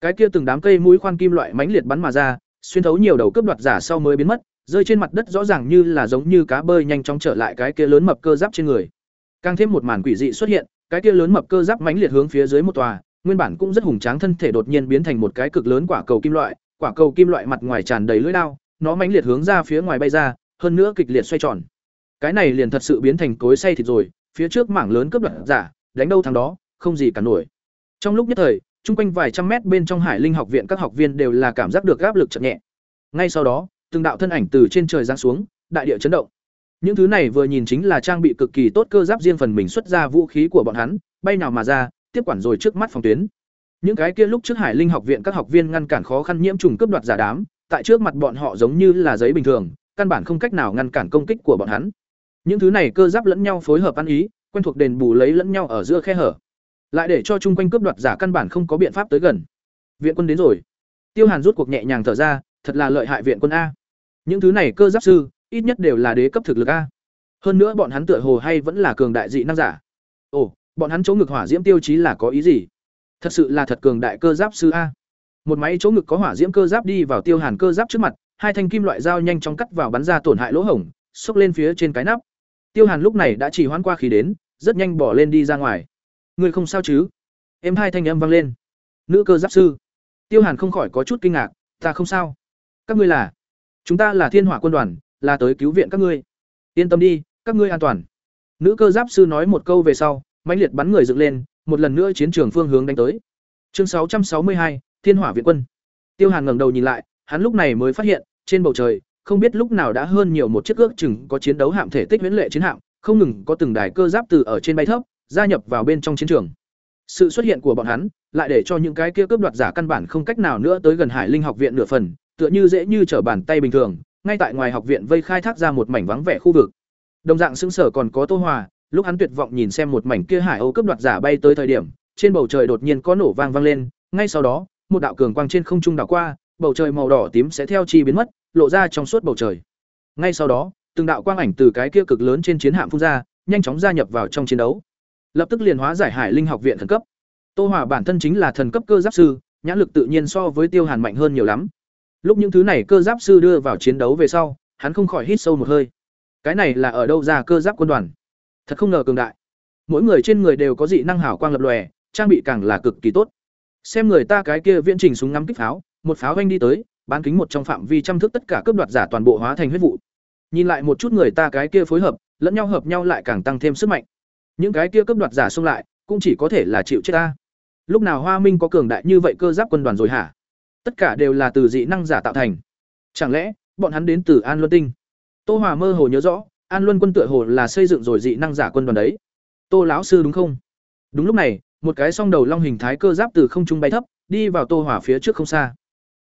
Cái kia từng đám cây mũi khoan kim loại mãnh liệt bắn mà ra, xuyên thấu nhiều đầu cướp đoạt giả sau mới biến mất, rơi trên mặt đất rõ ràng như là giống như cá bơi nhanh chóng trở lại cái kia lớn mập cơ giáp trên người. Càng thêm một màn quỷ dị xuất hiện, cái kia lớn mập cơ giáp mãnh liệt hướng phía dưới một tòa, nguyên bản cũng rất hùng tráng thân thể đột nhiên biến thành một cái cực lớn quả cầu kim loại, quả cầu kim loại mặt ngoài tràn đầy lưỡi đao, nó mãnh liệt hướng ra phía ngoài bay ra, hơn nữa kịch liệt xoay tròn. Cái này liền thật sự biến thành cối xay thịt rồi, phía trước mảng lớn cướp đoạt giả, đánh đâu thằng đó, không gì cả nổi. Trong lúc nhất thời, chung quanh vài trăm mét bên trong Hải Linh học viện các học viên đều là cảm giác được áp lực chậm nhẹ. Ngay sau đó, từng đạo thân ảnh từ trên trời giáng xuống, đại địa chấn động. Những thứ này vừa nhìn chính là trang bị cực kỳ tốt cơ giáp riêng phần mình xuất ra vũ khí của bọn hắn, bay nào mà ra, tiếp quản rồi trước mắt phòng tuyến. Những cái kia lúc trước Hải Linh học viện các học viên ngăn cản khó khăn nhiễm trùng cướp đoạt giả đám, tại trước mặt bọn họ giống như là giấy bình thường, căn bản không cách nào ngăn cản công kích của bọn hắn. Những thứ này cơ giáp lẫn nhau phối hợp ăn ý, quen thuộc đền bù lấy lẫn nhau ở giữa khe hở, lại để cho chung quanh cướp đoạt giả căn bản không có biện pháp tới gần. Viện quân đến rồi. Tiêu Hàn rút cuộc nhẹ nhàng thở ra, thật là lợi hại viện quân a. Những thứ này cơ giáp sư, ít nhất đều là đế cấp thực lực a. Hơn nữa bọn hắn tựa hồ hay vẫn là cường đại dị năng giả. Ồ, bọn hắn chỗ ngực hỏa diễm tiêu chí là có ý gì? Thật sự là thật cường đại cơ giáp sư a một máy chỗ ngực có hỏa diễm cơ giáp đi vào tiêu hàn cơ giáp trước mặt hai thanh kim loại dao nhanh chóng cắt vào bắn ra tổn hại lỗ hổng xốc lên phía trên cái nắp tiêu hàn lúc này đã chỉ hoãn qua khí đến rất nhanh bỏ lên đi ra ngoài người không sao chứ em hai thanh âm vang lên nữ cơ giáp sư Tiêu Hàn không khỏi có chút kinh ngạc, "Ta không sao. Các ngươi là? Chúng ta là Thiên Hỏa quân đoàn, là tới cứu viện các ngươi. Yên tâm đi, các ngươi an toàn." Nữ cơ giáp sư nói một câu về sau, mãnh liệt bắn người dựng lên, một lần nữa chiến trường phương hướng đánh tới. Chương 662, Thiên Hỏa viện quân. Tiêu Hàn ngẩng đầu nhìn lại, hắn lúc này mới phát hiện, trên bầu trời, không biết lúc nào đã hơn nhiều một chiếc ước chừng có chiến đấu hạm thể tích huyễn lệ chiến hạm, không ngừng có từng đài cơ giáp từ ở trên bay thấp, gia nhập vào bên trong chiến trường. Sự xuất hiện của bọn hắn, lại để cho những cái kia cướp đoạt giả căn bản không cách nào nữa tới gần Hải Linh học viện nửa phần, tựa như dễ như trở bàn tay bình thường, ngay tại ngoài học viện vây khai thác ra một mảnh vắng vẻ khu vực. Đồng dạng xứng sở còn có Tô Hòa, lúc hắn tuyệt vọng nhìn xem một mảnh kia hải âu cướp đoạt giả bay tới thời điểm, trên bầu trời đột nhiên có nổ vang vang lên, ngay sau đó, một đạo cường quang trên không trung đảo qua, bầu trời màu đỏ tím sẽ theo chi biến mất, lộ ra trong suốt bầu trời. Ngay sau đó, từng đạo quang ảnh từ cái kia cực lớn trên chiến hạm phun ra, nhanh chóng gia nhập vào trong chiến đấu. Lập tức liền hóa giải Hải Linh học viện thần cấp. Tô Hỏa bản thân chính là thần cấp cơ giáp sư, nhãn lực tự nhiên so với Tiêu Hàn mạnh hơn nhiều lắm. Lúc những thứ này cơ giáp sư đưa vào chiến đấu về sau, hắn không khỏi hít sâu một hơi. Cái này là ở đâu ra cơ giáp quân đoàn? Thật không ngờ cường đại. Mỗi người trên người đều có dị năng hảo quang lập lòe, trang bị càng là cực kỳ tốt. Xem người ta cái kia viễn trình súng ngắm kích pháo, một pháo vanh đi tới, bán kính một trong phạm vi trăm thước tất cả cướp đoạt giả toàn bộ hóa thành huyết vụ. Nhìn lại một chút người ta cái kia phối hợp, lẫn nhau hợp nhau lại càng tăng thêm sức mạnh. Những cái kia cướp đoạt giả xông lại, cũng chỉ có thể là chịu chết ta. Lúc nào Hoa Minh có cường đại như vậy cơ giáp quân đoàn rồi hả? Tất cả đều là từ dị năng giả tạo thành. Chẳng lẽ bọn hắn đến từ An Luân Tinh? Tô Hòa mơ hồ nhớ rõ, An Luân quân tựa hồ là xây dựng rồi dị năng giả quân đoàn đấy. Tô lão sư đúng không? Đúng lúc này, một cái song đầu long hình thái cơ giáp từ không trung bay thấp, đi vào Tô Hỏa phía trước không xa.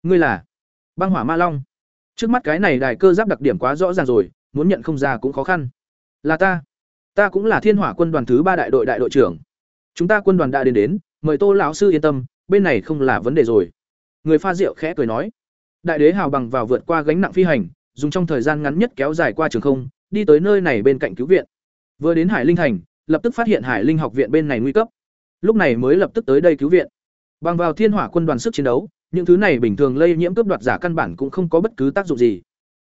Ngươi là Băng Hỏa Ma Long. Trước mắt cái này đài cơ giáp đặc điểm quá rõ ràng rồi, muốn nhận không ra cũng khó khăn. Là ta. Ta cũng là Thiên Hỏa quân đoàn thứ ba đại đội đại đội trưởng. Chúng ta quân đoàn đã đến đến, mời Tô lão sư yên tâm, bên này không là vấn đề rồi. Người pha rượu khẽ cười nói. Đại đế hào bằng vào vượt qua gánh nặng phi hành, dùng trong thời gian ngắn nhất kéo dài qua trường không, đi tới nơi này bên cạnh cứu viện. Vừa đến Hải Linh thành, lập tức phát hiện Hải Linh học viện bên này nguy cấp. Lúc này mới lập tức tới đây cứu viện. Bằng vào Thiên Hỏa quân đoàn sức chiến đấu, những thứ này bình thường lây nhiễm cướp đoạt giả căn bản cũng không có bất cứ tác dụng gì.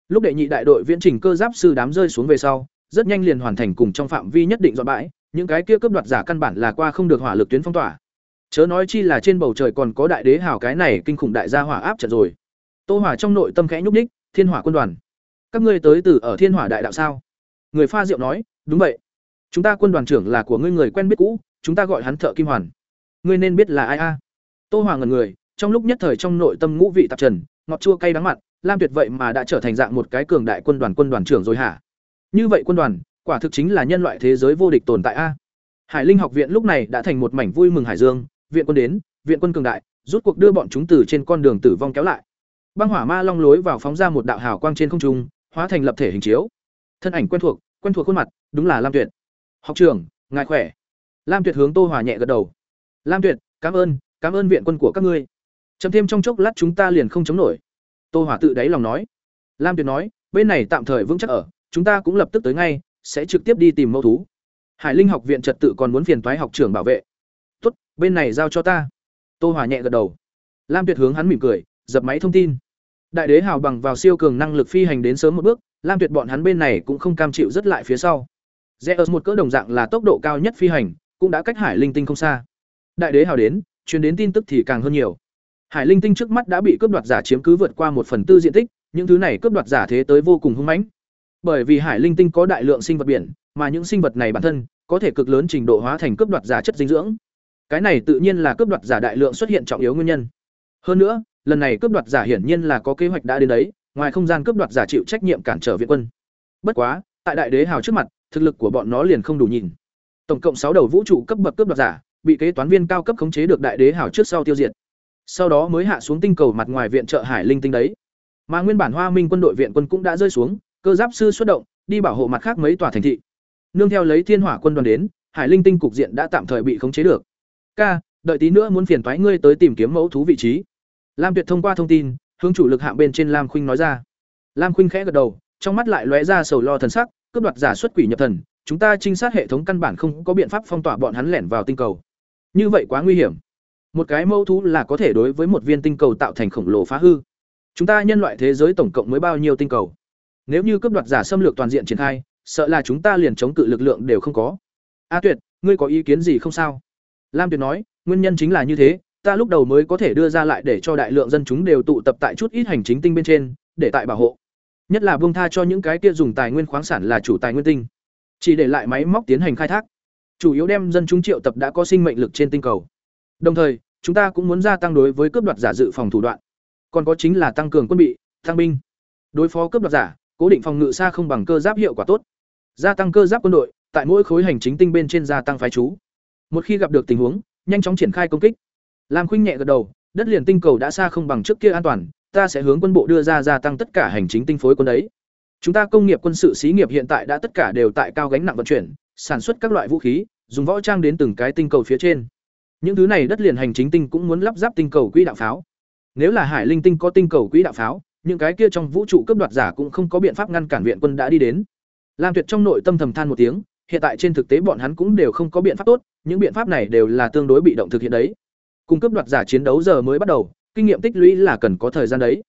Lúc đệ nhị đại đội viễn trình cơ giáp sư đám rơi xuống về sau, rất nhanh liền hoàn thành cùng trong phạm vi nhất định dọn bãi, những cái kia cướp đoạt giả căn bản là qua không được hỏa lực tuyến phong tỏa. Chớ nói chi là trên bầu trời còn có đại đế hào cái này kinh khủng đại gia hỏa áp trận rồi. Tô Hỏa trong nội tâm khẽ nhúc nhích, Thiên Hỏa quân đoàn. Các ngươi tới từ ở Thiên Hỏa đại đạo sao? Người pha rượu nói, đúng vậy. Chúng ta quân đoàn trưởng là của ngươi người quen biết cũ, chúng ta gọi hắn Thợ Kim Hoàn. Ngươi nên biết là ai a? Tô hoàng ngẩn người, trong lúc nhất thời trong nội tâm ngũ vị tạp trần, ngọt chua cay đắng mặn, Lam Tuyệt vậy mà đã trở thành dạng một cái cường đại quân đoàn quân đoàn trưởng rồi hả? Như vậy quân đoàn, quả thực chính là nhân loại thế giới vô địch tồn tại a. Hải Linh học viện lúc này đã thành một mảnh vui mừng hải dương, viện quân đến, viện quân cường đại, rút cuộc đưa bọn chúng từ trên con đường tử vong kéo lại. Băng hỏa ma long lối vào phóng ra một đạo hào quang trên không trung, hóa thành lập thể hình chiếu. Thân ảnh quen thuộc, quen thuộc khuôn mặt, đúng là Lam Tuyệt. Học trưởng, ngài khỏe. Lam Tuyệt hướng Tô Hòa nhẹ gật đầu. Lam Tuyệt, cảm ơn, cảm ơn viện quân của các ngươi. Chấm thêm trong chốc lát chúng ta liền không chống nổi. Tô Hòa tự đáy lòng nói. Lam Tuyệt nói, bên này tạm thời vững chắc ở, chúng ta cũng lập tức tới ngay, sẽ trực tiếp đi tìm mẫu thú. Hải Linh học viện trật tự còn muốn phiền toái học trưởng bảo vệ. Tốt, bên này giao cho ta. Tô Hòa nhẹ gật đầu. Lam Tuyệt hướng hắn mỉm cười, dập máy thông tin. Đại đế hào bằng vào siêu cường năng lực phi hành đến sớm một bước, Lam Tuyệt bọn hắn bên này cũng không cam chịu rất lại phía sau. Zeus một cỡ đồng dạng là tốc độ cao nhất phi hành, cũng đã cách Hải Linh Tinh không xa. Đại đế hào đến, truyền đến tin tức thì càng hơn nhiều. Hải Linh Tinh trước mắt đã bị cướp đoạt giả chiếm cứ vượt qua một phần tư diện tích, những thứ này cướp đoạt giả thế tới vô cùng hung mãnh. Bởi vì Hải Linh Tinh có đại lượng sinh vật biển, mà những sinh vật này bản thân có thể cực lớn trình độ hóa thành cướp đoạt giả chất dinh dưỡng. Cái này tự nhiên là cướp đoạt giả đại lượng xuất hiện trọng yếu nguyên nhân. Hơn nữa, lần này cướp đoạt giả hiển nhiên là có kế hoạch đã đến đấy, ngoài không gian cướp đoạt giả chịu trách nhiệm cản trở viện quân. Bất quá, tại đại đế hào trước mặt, thực lực của bọn nó liền không đủ nhìn. Tổng cộng sáu đầu vũ trụ cấp bậc cướp đoạt giả, bị kế toán viên cao cấp khống chế được đại đế hảo trước sau tiêu diệt. Sau đó mới hạ xuống tinh cầu mặt ngoài viện trợ Hải Linh tinh đấy. Mà nguyên bản Hoa Minh quân đội viện quân cũng đã rơi xuống, cơ giáp sư xuất động, đi bảo hộ mặt khác mấy tòa thành thị. Nương theo lấy Thiên Hỏa quân đoàn đến, Hải Linh tinh cục diện đã tạm thời bị khống chế được. Ca, đợi tí nữa muốn phiền toái ngươi tới tìm kiếm mẫu thú vị trí. Lam Tuyệt thông qua thông tin, hướng chủ lực hạng bên trên Lam Khuynh nói ra. Lam Khuynh khẽ gật đầu, trong mắt lại lóe ra sầu lo thần sắc, cướp đoạt giả xuất quỷ nhập thần, chúng ta trinh sát hệ thống căn bản không có biện pháp phong tỏa bọn hắn lẻn vào tinh cầu. Như vậy quá nguy hiểm. Một cái mâu thú là có thể đối với một viên tinh cầu tạo thành khổng lồ phá hư. Chúng ta nhân loại thế giới tổng cộng mới bao nhiêu tinh cầu? Nếu như cướp đoạt giả xâm lược toàn diện triển khai, sợ là chúng ta liền chống cự lực lượng đều không có. A Tuyệt, ngươi có ý kiến gì không sao? Lam Tuyệt nói, nguyên nhân chính là như thế, ta lúc đầu mới có thể đưa ra lại để cho đại lượng dân chúng đều tụ tập tại chút ít hành chính tinh bên trên, để tại bảo hộ. Nhất là buông tha cho những cái kia dùng tài nguyên khoáng sản là chủ tài nguyên tinh, chỉ để lại máy móc tiến hành khai thác. Chủ yếu đem dân chúng triệu tập đã có sinh mệnh lực trên tinh cầu. Đồng thời, chúng ta cũng muốn gia tăng đối với cướp đoạt giả dự phòng thủ đoạn. Còn có chính là tăng cường quân bị, tăng binh. Đối phó cướp đoạt giả, cố định phòng ngự xa không bằng cơ giáp hiệu quả tốt. Gia tăng cơ giáp quân đội, tại mỗi khối hành chính tinh bên trên gia tăng phái chú. Một khi gặp được tình huống, nhanh chóng triển khai công kích. Lam Khuynh nhẹ gật đầu, đất liền tinh cầu đã xa không bằng trước kia an toàn, ta sẽ hướng quân bộ đưa ra gia tăng tất cả hành chính tinh phối quân đấy. Chúng ta công nghiệp quân sự xí nghiệp hiện tại đã tất cả đều tại cao gánh nặng vận chuyển, sản xuất các loại vũ khí, dùng võ trang đến từng cái tinh cầu phía trên. Những thứ này đất liền hành chính tinh cũng muốn lắp ráp tinh cầu quỹ đạo pháo. Nếu là Hải Linh tinh có tinh cầu quỹ đạo pháo, những cái kia trong vũ trụ cấp đoạt giả cũng không có biện pháp ngăn cản viện quân đã đi đến. Lam Tuyệt trong nội tâm thầm than một tiếng, hiện tại trên thực tế bọn hắn cũng đều không có biện pháp tốt, những biện pháp này đều là tương đối bị động thực hiện đấy. Cung cấp đoạt giả chiến đấu giờ mới bắt đầu, kinh nghiệm tích lũy là cần có thời gian đấy.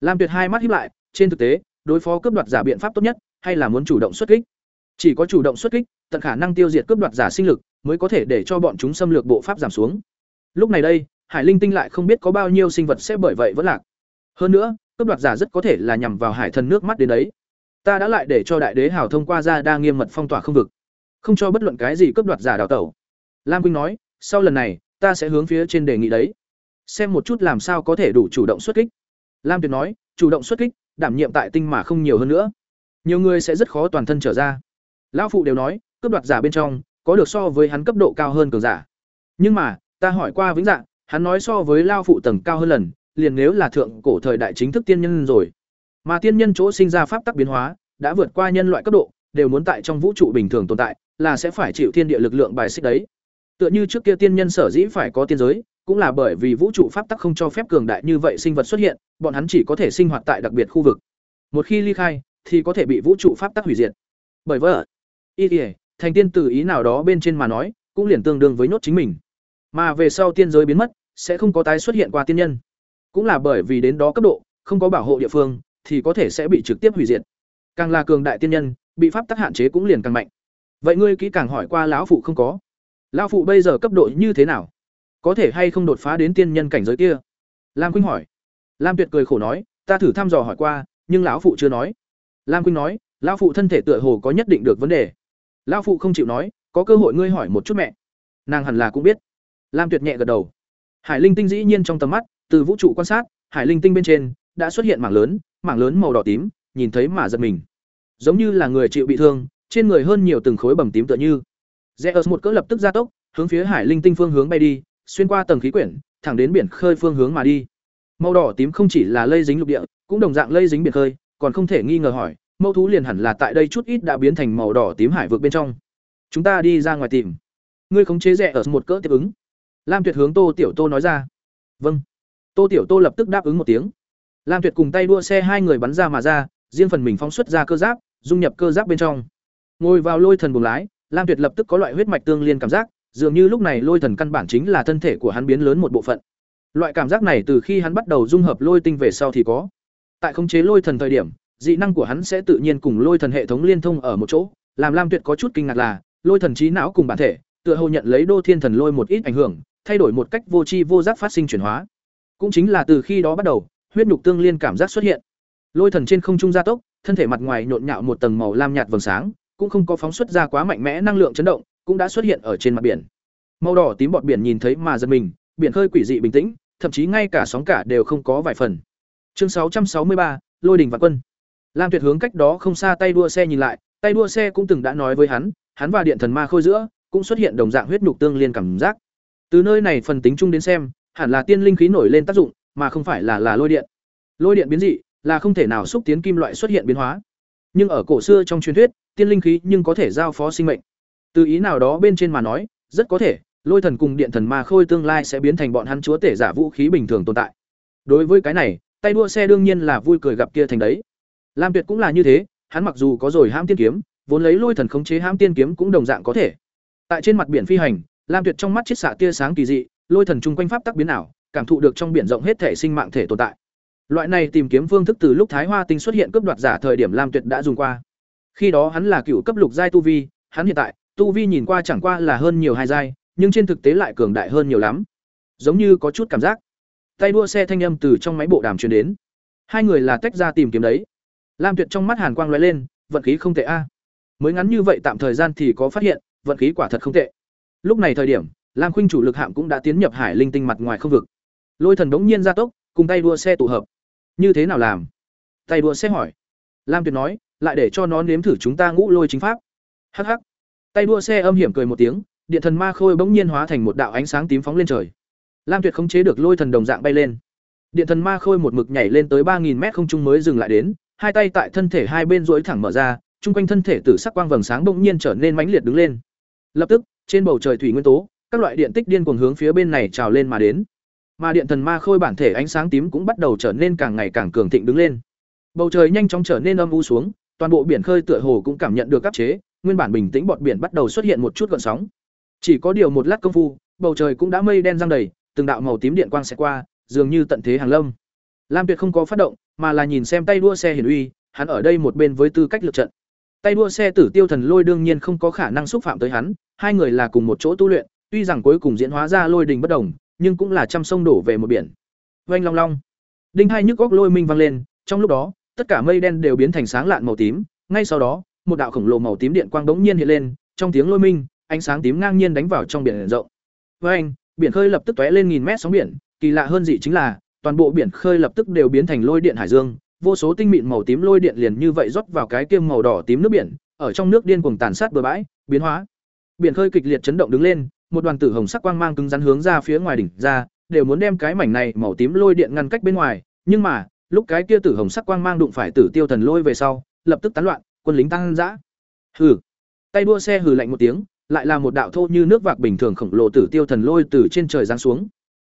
Lam Tuyệt hai mắt híp lại, trên thực tế, đối phó cướp đoạt giả biện pháp tốt nhất, hay là muốn chủ động xuất kích. Chỉ có chủ động xuất kích, tận khả năng tiêu diệt cướp đoạt giả sinh lực, mới có thể để cho bọn chúng xâm lược bộ pháp giảm xuống. Lúc này đây, Hải Linh tinh lại không biết có bao nhiêu sinh vật sẽ bởi vậy vẫn lạc. Hơn nữa, cướp đoạt giả rất có thể là nhằm vào hải thần nước mắt đến đấy. Ta đã lại để cho đại đế hào thông qua ra đa nghiêm mật phong tỏa không vực, không cho bất luận cái gì cướp đoạt giả đào tẩu. Lam Quynh nói, sau lần này, ta sẽ hướng phía trên đề nghị đấy, xem một chút làm sao có thể đủ chủ động xuất kích. Lam Tuyệt nói, chủ động xuất kích, đảm nhiệm tại tinh mà không nhiều hơn nữa. Nhiều người sẽ rất khó toàn thân trở ra. Lão phụ đều nói, cướp đoạt giả bên trong, có được so với hắn cấp độ cao hơn cường giả. Nhưng mà, ta hỏi qua Vĩnh Dạng, hắn nói so với lao phụ tầng cao hơn lần, liền nếu là thượng cổ thời đại chính thức tiên nhân rồi. Mà tiên nhân chỗ sinh ra pháp tắc biến hóa, đã vượt qua nhân loại cấp độ, đều muốn tại trong vũ trụ bình thường tồn tại, là sẽ phải chịu thiên địa lực lượng bài xích đấy. Tựa như trước kia tiên nhân sở dĩ phải có tiên giới, cũng là bởi vì vũ trụ pháp tắc không cho phép cường đại như vậy sinh vật xuất hiện, bọn hắn chỉ có thể sinh hoạt tại đặc biệt khu vực. Một khi ly khai, thì có thể bị vũ trụ pháp tắc hủy diệt. Bởi vậy, y thành tiên từ ý nào đó bên trên mà nói, cũng liền tương đương với nhốt chính mình. Mà về sau tiên giới biến mất, sẽ không có tái xuất hiện qua tiên nhân. Cũng là bởi vì đến đó cấp độ, không có bảo hộ địa phương, thì có thể sẽ bị trực tiếp hủy diệt. Càng là cường đại tiên nhân, bị pháp tắc hạn chế cũng liền càng mạnh. Vậy ngươi kỹ càng hỏi qua lão phụ không có? Lão phụ bây giờ cấp độ như thế nào? Có thể hay không đột phá đến tiên nhân cảnh giới kia? Lam Quynh hỏi. Lam Tuyệt cười khổ nói, ta thử thăm dò hỏi qua, nhưng lão phụ chưa nói. Lam Quynh nói, lão phụ thân thể tựa hồ có nhất định được vấn đề. Lão phụ không chịu nói, có cơ hội ngươi hỏi một chút mẹ. Nàng hẳn là cũng biết. Lam Tuyệt nhẹ gật đầu. Hải Linh tinh dĩ nhiên trong tầm mắt, từ vũ trụ quan sát, Hải Linh tinh bên trên đã xuất hiện mảng lớn, mảng lớn màu đỏ tím, nhìn thấy mà giật mình. Giống như là người chịu bị thương, trên người hơn nhiều từng khối bầm tím tựa như. Zeus một cỡ lập tức gia tốc, hướng phía Hải Linh tinh phương hướng bay đi, xuyên qua tầng khí quyển, thẳng đến biển khơi phương hướng mà đi. Màu đỏ tím không chỉ là lây dính lục địa, cũng đồng dạng lây dính biển khơi, còn không thể nghi ngờ hỏi, mâu thú liền hẳn là tại đây chút ít đã biến thành màu đỏ tím hải vực bên trong. Chúng ta đi ra ngoài tìm. Ngươi khống chế rẻ ở một cỡ tiếp ứng. Lam Tuyệt hướng Tô Tiểu Tô nói ra. Vâng. Tô Tiểu Tô lập tức đáp ứng một tiếng. Lam Tuyệt cùng tay đua xe hai người bắn ra mà ra, riêng phần mình phóng xuất ra cơ giáp, dung nhập cơ giáp bên trong. Ngồi vào lôi thần buồng lái, Lam Tuyệt lập tức có loại huyết mạch tương liên cảm giác, dường như lúc này lôi thần căn bản chính là thân thể của hắn biến lớn một bộ phận. Loại cảm giác này từ khi hắn bắt đầu dung hợp lôi tinh về sau thì có. Tại khống chế lôi thần thời điểm, dị năng của hắn sẽ tự nhiên cùng lôi thần hệ thống liên thông ở một chỗ, làm Lam Tuyệt có chút kinh ngạc là, lôi thần trí não cùng bản thể, tựa hồ nhận lấy đô thiên thần lôi một ít ảnh hưởng, thay đổi một cách vô tri vô giác phát sinh chuyển hóa. Cũng chính là từ khi đó bắt đầu, huyết nhục tương liên cảm giác xuất hiện. Lôi thần trên không trung gia tốc, thân thể mặt ngoài nhộn nhạo một tầng màu lam nhạt vầng sáng, cũng không có phóng xuất ra quá mạnh mẽ năng lượng chấn động, cũng đã xuất hiện ở trên mặt biển. Màu đỏ tím bọt biển nhìn thấy mà giật mình, biển khơi quỷ dị bình tĩnh, thậm chí ngay cả sóng cả đều không có vài phần. Chương 663, Lôi đỉnh vạn quân. Lam Tuyệt hướng cách đó không xa tay đua xe nhìn lại, tay đua xe cũng từng đã nói với hắn, hắn và điện thần ma khôi giữa cũng xuất hiện đồng dạng huyết nhục tương liên cảm giác. Từ nơi này phần tính chung đến xem, hẳn là tiên linh khí nổi lên tác dụng, mà không phải là là lôi điện. Lôi điện biến dị là không thể nào xúc tiến kim loại xuất hiện biến hóa. Nhưng ở cổ xưa trong truyền thuyết, tiên linh khí nhưng có thể giao phó sinh mệnh. Từ ý nào đó bên trên mà nói, rất có thể, lôi thần cùng điện thần ma khôi tương lai sẽ biến thành bọn hắn chúa tể giả vũ khí bình thường tồn tại. Đối với cái này, tay đua xe đương nhiên là vui cười gặp kia thành đấy. Lam Tuyệt cũng là như thế, hắn mặc dù có rồi hãm tiên kiếm, vốn lấy lôi thần khống chế hãm tiên kiếm cũng đồng dạng có thể. Tại trên mặt biển phi hành, Lam Tuyệt trong mắt chiết xạ tia sáng kỳ dị, lôi thần chung quanh pháp tắc biến ảo, cảm thụ được trong biển rộng hết thể sinh mạng thể tồn tại. Loại này tìm kiếm phương thức từ lúc Thái Hoa tinh xuất hiện cướp đoạt giả thời điểm Lam Tuyệt đã dùng qua. Khi đó hắn là cựu cấp lục giai tu vi, hắn hiện tại, tu vi nhìn qua chẳng qua là hơn nhiều hai giai, nhưng trên thực tế lại cường đại hơn nhiều lắm. giống như có chút cảm giác. Tay đua xe thanh âm từ trong máy bộ đàm truyền đến. Hai người là tách ra tìm kiếm đấy. Lam tuyệt trong mắt hàn quang lóe lên vận khí không tệ a. Mới ngắn như vậy tạm thời gian thì có phát hiện vận khí quả thật không tệ. Lúc này thời điểm lam khuynh chủ lực hạm cũng đã tiến nhập hải linh tinh mặt ngoài không vực. Lôi thần đống nhiên ra tốc cùng tay đua xe tụ hợp. Như thế nào làm? Tay đua xe hỏi. Lam tuyệt nói lại để cho nó nếm thử chúng ta ngũ lôi chính pháp. Hh tay đua xe âm hiểm cười một tiếng, điện thần ma khôi bỗng nhiên hóa thành một đạo ánh sáng tím phóng lên trời. Lam tuyệt khống chế được lôi thần đồng dạng bay lên. Điện thần ma khôi một mực nhảy lên tới ba nghìn mét không trung mới dừng lại đến, hai tay tại thân thể hai bên duỗi thẳng mở ra, chung quanh thân thể tử sắc quang vầng sáng bỗng nhiên trở nên mãnh liệt đứng lên. Lập tức, trên bầu trời thủy nguyên tố, các loại điện tích điên cuồng hướng phía bên này trào lên mà đến. Mà điện thần ma khôi bản thể ánh sáng tím cũng bắt đầu trở nên càng ngày càng cường thịnh đứng lên. Bầu trời nhanh chóng trở nên âm u xuống, toàn bộ biển khơi tựa hồ cũng cảm nhận được áp chế nguyên bản bình tĩnh bọt biển bắt đầu xuất hiện một chút gợn sóng. Chỉ có điều một lát công phu, bầu trời cũng đã mây đen răng đầy, từng đạo màu tím điện quang sẽ qua, dường như tận thế hàng lâm. Lam tuyệt không có phát động, mà là nhìn xem tay đua xe hiển uy, hắn ở đây một bên với tư cách lực trận. Tay đua xe tử tiêu thần lôi đương nhiên không có khả năng xúc phạm tới hắn, hai người là cùng một chỗ tu luyện, tuy rằng cuối cùng diễn hóa ra lôi đình bất đồng, nhưng cũng là trăm sông đổ về một biển. Oanh long long. Đinh hai nhức góc lôi minh vang lên, trong lúc đó, tất cả mây đen đều biến thành sáng lạn màu tím, ngay sau đó một đạo khổng lồ màu tím điện quang bỗng nhiên hiện lên trong tiếng lôi minh ánh sáng tím ngang nhiên đánh vào trong biển rộng. Với anh, biển khơi lập tức tóe lên nghìn mét sóng biển kỳ lạ hơn gì chính là toàn bộ biển khơi lập tức đều biến thành lôi điện hải dương vô số tinh mịn màu tím lôi điện liền như vậy rót vào cái kiêm màu đỏ tím nước biển ở trong nước điên cuồng tàn sát bờ bãi biến hóa. Biển khơi kịch liệt chấn động đứng lên một đoàn tử hồng sắc quang mang cứng rắn hướng ra phía ngoài đỉnh ra đều muốn đem cái mảnh này màu tím lôi điện ngăn cách bên ngoài nhưng mà lúc cái kia tử hồng sắc quang mang đụng phải tử tiêu thần lôi về sau lập tức tán loạn quân lính tăng dã. Hừ. Tay đua xe hừ lạnh một tiếng, lại là một đạo thô như nước vạc bình thường khổng lồ tử tiêu thần lôi từ trên trời giáng xuống.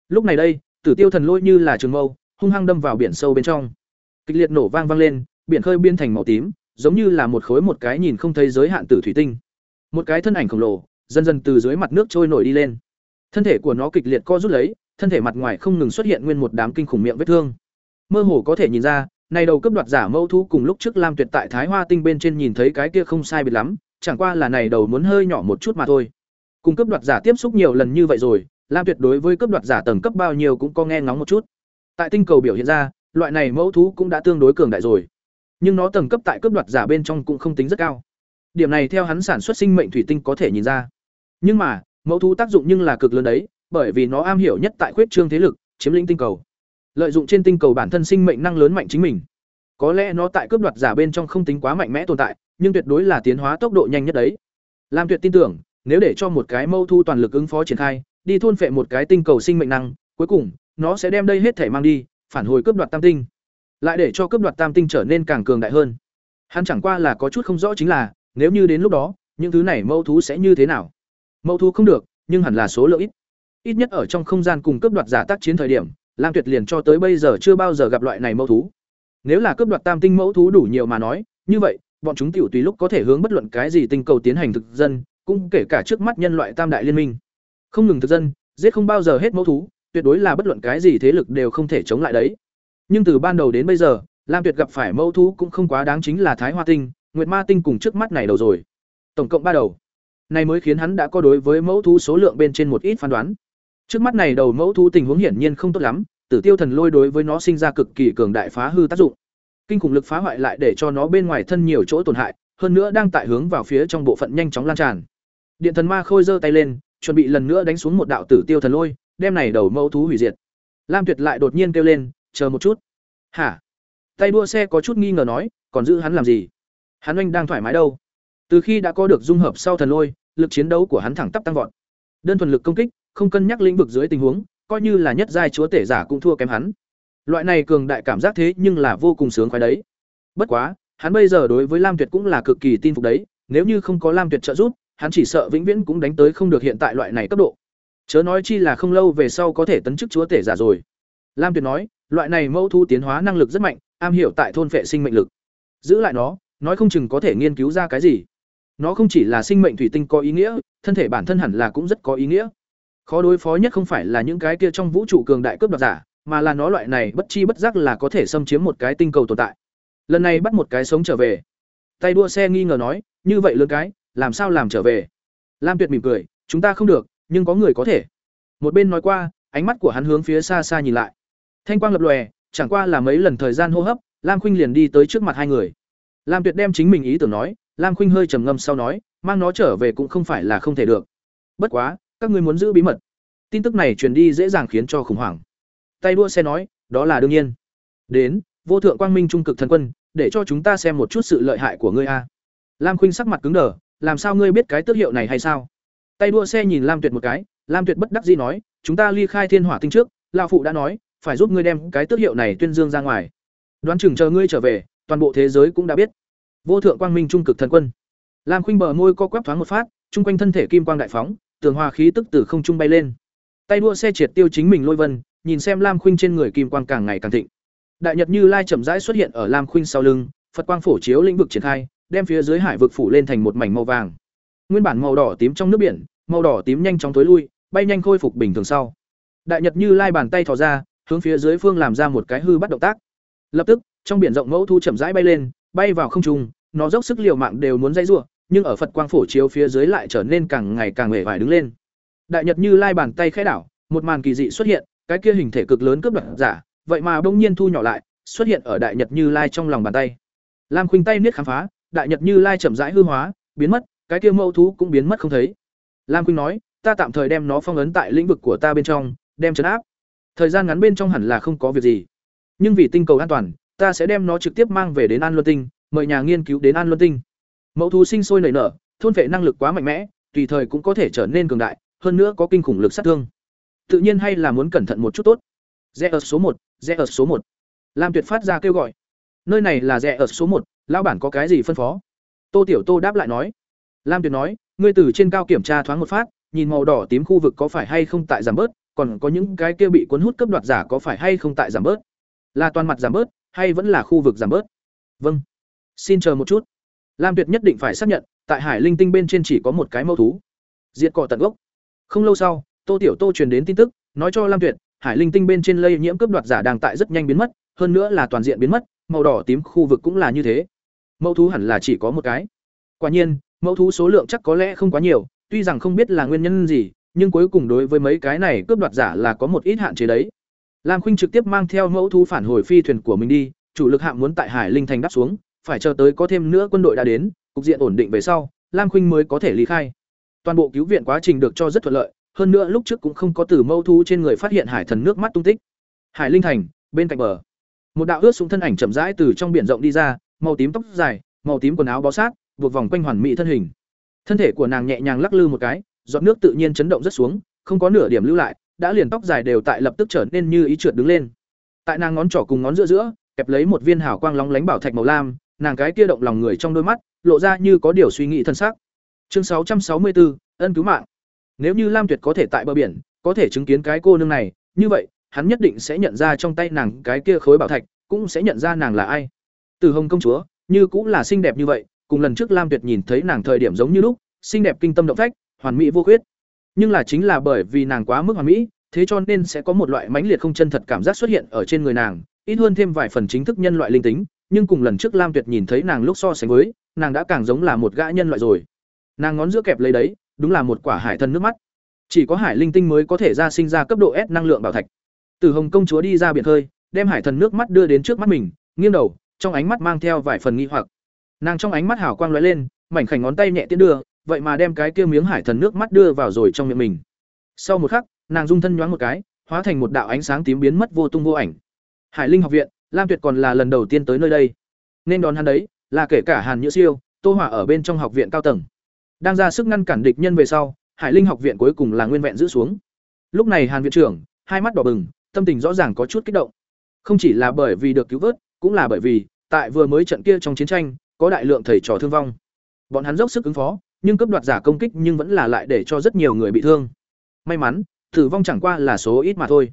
Lúc này đây, tử tiêu thần lôi như là trường mâu, hung hăng đâm vào biển sâu bên trong. Kịch liệt nổ vang vang lên, biển khơi biến thành màu tím, giống như là một khối một cái nhìn không thấy giới hạn tử thủy tinh. Một cái thân ảnh khổng lồ, dần dần từ dưới mặt nước trôi nổi đi lên. Thân thể của nó kịch liệt co rút lấy, thân thể mặt ngoài không ngừng xuất hiện nguyên một đám kinh khủng miệng vết thương. Mơ hồ có thể nhìn ra này đầu cấp đoạt giả mâu thú cùng lúc trước lam tuyệt tại thái hoa tinh bên trên nhìn thấy cái kia không sai biệt lắm, chẳng qua là này đầu muốn hơi nhỏ một chút mà thôi. Cùng cấp đoạt giả tiếp xúc nhiều lần như vậy rồi, lam tuyệt đối với cấp đoạt giả tầng cấp bao nhiêu cũng có nghe ngóng một chút. Tại tinh cầu biểu hiện ra, loại này mẫu thú cũng đã tương đối cường đại rồi. Nhưng nó tầng cấp tại cấp đoạt giả bên trong cũng không tính rất cao. Điểm này theo hắn sản xuất sinh mệnh thủy tinh có thể nhìn ra. Nhưng mà, mẫu thú tác dụng nhưng là cực lớn đấy, bởi vì nó am hiểu nhất tại khuyết trương thế lực, chiếm lĩnh tinh cầu lợi dụng trên tinh cầu bản thân sinh mệnh năng lớn mạnh chính mình. Có lẽ nó tại cướp đoạt giả bên trong không tính quá mạnh mẽ tồn tại, nhưng tuyệt đối là tiến hóa tốc độ nhanh nhất đấy. Lam tuyệt tin tưởng, nếu để cho một cái mâu thu toàn lực ứng phó triển khai, đi thôn phệ một cái tinh cầu sinh mệnh năng, cuối cùng, nó sẽ đem đây hết thể mang đi, phản hồi cướp đoạt tam tinh. Lại để cho cướp đoạt tam tinh trở nên càng cường đại hơn. Hắn chẳng qua là có chút không rõ chính là, nếu như đến lúc đó, những thứ này mâu thú sẽ như thế nào? Mâu thú không được, nhưng hẳn là số lượng ít. Ít nhất ở trong không gian cùng cướp đoạt giả tác chiến thời điểm lam tuyệt liền cho tới bây giờ chưa bao giờ gặp loại này mâu thú. Nếu là cướp đoạt tam tinh mẫu thú đủ nhiều mà nói, như vậy, bọn chúng tiểu tùy lúc có thể hướng bất luận cái gì tinh cầu tiến hành thực dân, cũng kể cả trước mắt nhân loại tam đại liên minh. Không ngừng thực dân, giết không bao giờ hết mẫu thú, tuyệt đối là bất luận cái gì thế lực đều không thể chống lại đấy. Nhưng từ ban đầu đến bây giờ, lam tuyệt gặp phải mẫu thú cũng không quá đáng chính là thái hoa tinh, nguyệt ma tinh cùng trước mắt này đầu rồi. Tổng cộng ba đầu. Này mới khiến hắn đã có đối với mẫu thú số lượng bên trên một ít phán đoán trước mắt này đầu mẫu thú tình huống hiển nhiên không tốt lắm, tử tiêu thần lôi đối với nó sinh ra cực kỳ cường đại phá hư tác dụng. Kinh khủng lực phá hoại lại để cho nó bên ngoài thân nhiều chỗ tổn hại, hơn nữa đang tại hướng vào phía trong bộ phận nhanh chóng lan tràn. Điện thần ma khôi giơ tay lên, chuẩn bị lần nữa đánh xuống một đạo tử tiêu thần lôi, đem này đầu mẫu thú hủy diệt. Lam tuyệt lại đột nhiên kêu lên, chờ một chút. Hả? Tay đua xe có chút nghi ngờ nói, còn giữ hắn làm gì? Hắn anh đang thoải mái đâu? Từ khi đã có được dung hợp sau thần lôi, lực chiến đấu của hắn thẳng tắp tăng vọt. Đơn thuần lực công kích không cân nhắc lĩnh vực dưới tình huống, coi như là nhất giai chúa tể giả cũng thua kém hắn. Loại này cường đại cảm giác thế nhưng là vô cùng sướng khoái đấy. Bất quá, hắn bây giờ đối với lam tuyệt cũng là cực kỳ tin phục đấy, nếu như không có lam tuyệt trợ giúp, hắn chỉ sợ vĩnh viễn cũng đánh tới không được hiện tại loại này cấp độ. Chớ nói chi là không lâu về sau có thể tấn chức chúa tể giả rồi. Lam tuyệt nói, loại này mẫu thu tiến hóa năng lực rất mạnh, am hiểu tại thôn phệ sinh mệnh lực. Giữ lại nó, nói không chừng có thể nghiên cứu ra cái gì. Nó không chỉ là sinh mệnh thủy tinh có ý nghĩa, thân thể bản thân hẳn là cũng rất có ý nghĩa khó đối phó nhất không phải là những cái kia trong vũ trụ cường đại cướp đoạt giả mà là nó loại này bất chi bất giác là có thể xâm chiếm một cái tinh cầu tồn tại lần này bắt một cái sống trở về tay đua xe nghi ngờ nói như vậy lớn cái làm sao làm trở về lam tuyệt mỉm cười chúng ta không được nhưng có người có thể một bên nói qua ánh mắt của hắn hướng phía xa xa nhìn lại. Thanh quang lập lòe, chẳng qua là mấy lần thời gian hô hấp, Lam Khuynh liền đi tới trước mặt hai người. Lam Tuyệt đem chính mình ý tưởng nói, Lam Khuynh hơi trầm ngâm sau nói, mang nó trở về cũng không phải là không thể được. Bất quá, các ngươi muốn giữ bí mật. Tin tức này truyền đi dễ dàng khiến cho khủng hoảng. Tay đua xe nói, đó là đương nhiên. Đến, vô thượng quang minh trung cực thần quân, để cho chúng ta xem một chút sự lợi hại của ngươi a. Lam Khuynh sắc mặt cứng đờ, làm sao ngươi biết cái tước hiệu này hay sao? Tay đua xe nhìn Lam Tuyệt một cái, Lam Tuyệt bất đắc dĩ nói, chúng ta ly khai thiên hỏa tinh trước, lão phụ đã nói, phải giúp ngươi đem cái tước hiệu này tuyên dương ra ngoài. Đoán chừng chờ ngươi trở về, toàn bộ thế giới cũng đã biết. Vô thượng quang minh trung cực thần quân. Lam Khuynh bờ môi co quắp thoáng một phát, trung quanh thân thể kim quang đại phóng, tường hòa khí tức từ không trung bay lên. Tay đua xe triệt tiêu chính mình lôi vân, nhìn xem Lam Khuynh trên người kim quang càng ngày càng thịnh. Đại Nhật Như Lai chậm rãi xuất hiện ở Lam Khuynh sau lưng, Phật quang phổ chiếu lĩnh vực triển khai, đem phía dưới hải vực phủ lên thành một mảnh màu vàng. Nguyên bản màu đỏ tím trong nước biển, màu đỏ tím nhanh chóng tối lui, bay nhanh khôi phục bình thường sau. Đại Nhật Như Lai bàn tay thò ra, hướng phía dưới phương làm ra một cái hư bắt động tác. Lập tức, trong biển rộng mẫu thu chậm rãi bay lên, bay vào không trung, nó dốc sức liều mạng đều muốn dây rủa, nhưng ở Phật quang phổ chiếu phía dưới lại trở nên càng ngày càng hề vải đứng lên. Đại Nhật Như Lai bàn tay khẽ đảo, một màn kỳ dị xuất hiện, cái kia hình thể cực lớn cướp đoạt giả, vậy mà bỗng nhiên thu nhỏ lại, xuất hiện ở Đại Nhật Như Lai trong lòng bàn tay. Lam Khuynh tay niết khám phá, Đại Nhật Như Lai chậm rãi hư hóa, biến mất, cái kia mẫu thú cũng biến mất không thấy. Lam Khuynh nói, ta tạm thời đem nó phong ấn tại lĩnh vực của ta bên trong, đem trấn áp. Thời gian ngắn bên trong hẳn là không có việc gì. Nhưng vì tinh cầu an toàn, ta sẽ đem nó trực tiếp mang về đến An Luân Tinh, mời nhà nghiên cứu đến An Luân Tinh. Mẫu thú sinh sôi nảy nở, thôn vệ năng lực quá mạnh mẽ, tùy thời cũng có thể trở nên cường đại, hơn nữa có kinh khủng lực sát thương. Tự nhiên hay là muốn cẩn thận một chút tốt. Rẽ ở số một, rẽ ở số một. Lam Tuyệt phát ra kêu gọi. Nơi này là rẽ ở số một, lão bản có cái gì phân phó? Tô Tiểu Tô đáp lại nói. Lam Tuyệt nói, ngươi từ trên cao kiểm tra thoáng một phát, nhìn màu đỏ tím khu vực có phải hay không tại giảm bớt, còn có những cái kia bị cuốn hút cấp đoạt giả có phải hay không tại giảm bớt? Là toàn mặt giảm bớt, hay vẫn là khu vực giảm bớt? Vâng. Xin chờ một chút. Lam Tuyệt nhất định phải xác nhận, tại Hải Linh Tinh bên trên chỉ có một cái mâu thú. Diệt cỏ tận gốc. Không lâu sau, Tô Tiểu Tô truyền đến tin tức, nói cho Lam Tuyệt, Hải Linh Tinh bên trên lây nhiễm cấp đoạt giả đang tại rất nhanh biến mất, hơn nữa là toàn diện biến mất, màu đỏ tím khu vực cũng là như thế. Mẫu thú hẳn là chỉ có một cái. Quả nhiên, mẫu thú số lượng chắc có lẽ không quá nhiều, tuy rằng không biết là nguyên nhân gì, nhưng cuối cùng đối với mấy cái này cướp đoạt giả là có một ít hạn chế đấy. Lam Khuynh trực tiếp mang theo mẫu thú phản hồi phi thuyền của mình đi, chủ lực hạm muốn tại Hải Linh thành đáp xuống, phải chờ tới có thêm nữa quân đội đã đến, cục diện ổn định về sau, Lam Khuynh mới có thể ly khai. Toàn bộ cứu viện quá trình được cho rất thuận lợi, hơn nữa lúc trước cũng không có từ mâu thú trên người phát hiện hải thần nước mắt tung tích. Hải Linh thành, bên cạnh bờ, một đạo ướt xuống thân ảnh chậm rãi từ trong biển rộng đi ra, màu tím tóc dài, màu tím quần áo bó sát, buộc vòng quanh hoàn mỹ thân hình. Thân thể của nàng nhẹ nhàng lắc lư một cái, giọt nước tự nhiên chấn động rất xuống, không có nửa điểm lưu lại, đã liền tóc dài đều tại lập tức trở nên như ý trượt đứng lên. Tại nàng ngón trỏ cùng ngón giữa giữa, kẹp lấy một viên hào quang lóng lánh bảo thạch màu lam, nàng cái kia động lòng người trong đôi mắt, lộ ra như có điều suy nghĩ thân sắc. Chương 664, ân cứu mạng. Nếu như Lam Tuyệt có thể tại bờ biển, có thể chứng kiến cái cô nương này, như vậy, hắn nhất định sẽ nhận ra trong tay nàng cái kia khối bảo thạch, cũng sẽ nhận ra nàng là ai. Từ Hồng công chúa, như cũng là xinh đẹp như vậy, cùng lần trước Lam Tuyệt nhìn thấy nàng thời điểm giống như lúc, xinh đẹp kinh tâm động phách, hoàn mỹ vô khuyết. Nhưng là chính là bởi vì nàng quá mức hoàn mỹ, thế cho nên sẽ có một loại mãnh liệt không chân thật cảm giác xuất hiện ở trên người nàng, ít hơn thêm vài phần chính thức nhân loại linh tính, nhưng cùng lần trước Lam Tuyệt nhìn thấy nàng lúc so sánh với, nàng đã càng giống là một gã nhân loại rồi. Nàng ngón giữa kẹp lấy đấy, đúng là một quả hải thần nước mắt. Chỉ có hải linh tinh mới có thể ra sinh ra cấp độ S năng lượng bảo thạch. Từ Hồng công chúa đi ra biển hơi, đem hải thần nước mắt đưa đến trước mắt mình, nghiêng đầu, trong ánh mắt mang theo vài phần nghi hoặc. Nàng trong ánh mắt hào quang lóe lên, mảnh khảnh ngón tay nhẹ tiến đưa, vậy mà đem cái kia miếng hải thần nước mắt đưa vào rồi trong miệng mình. Sau một khắc, nàng dung thân nhoáng một cái, hóa thành một đạo ánh sáng tím biến mất vô tung vô ảnh. Hải Linh học viện, Lam Tuyệt còn là lần đầu tiên tới nơi đây. Nên đón hắn đấy, là kể cả Hàn Nhữ Siêu, Tô Hỏa ở bên trong học viện cao tầng. Đang ra sức ngăn cản địch nhân về sau, Hải Linh học viện cuối cùng là nguyên vẹn giữ xuống. Lúc này Hàn viện trưởng, hai mắt đỏ bừng, tâm tình rõ ràng có chút kích động. Không chỉ là bởi vì được cứu vớt, cũng là bởi vì tại vừa mới trận kia trong chiến tranh, có đại lượng thầy trò thương vong. Bọn hắn dốc sức ứng phó, nhưng cấp đoạt giả công kích nhưng vẫn là lại để cho rất nhiều người bị thương. May mắn, tử vong chẳng qua là số ít mà thôi.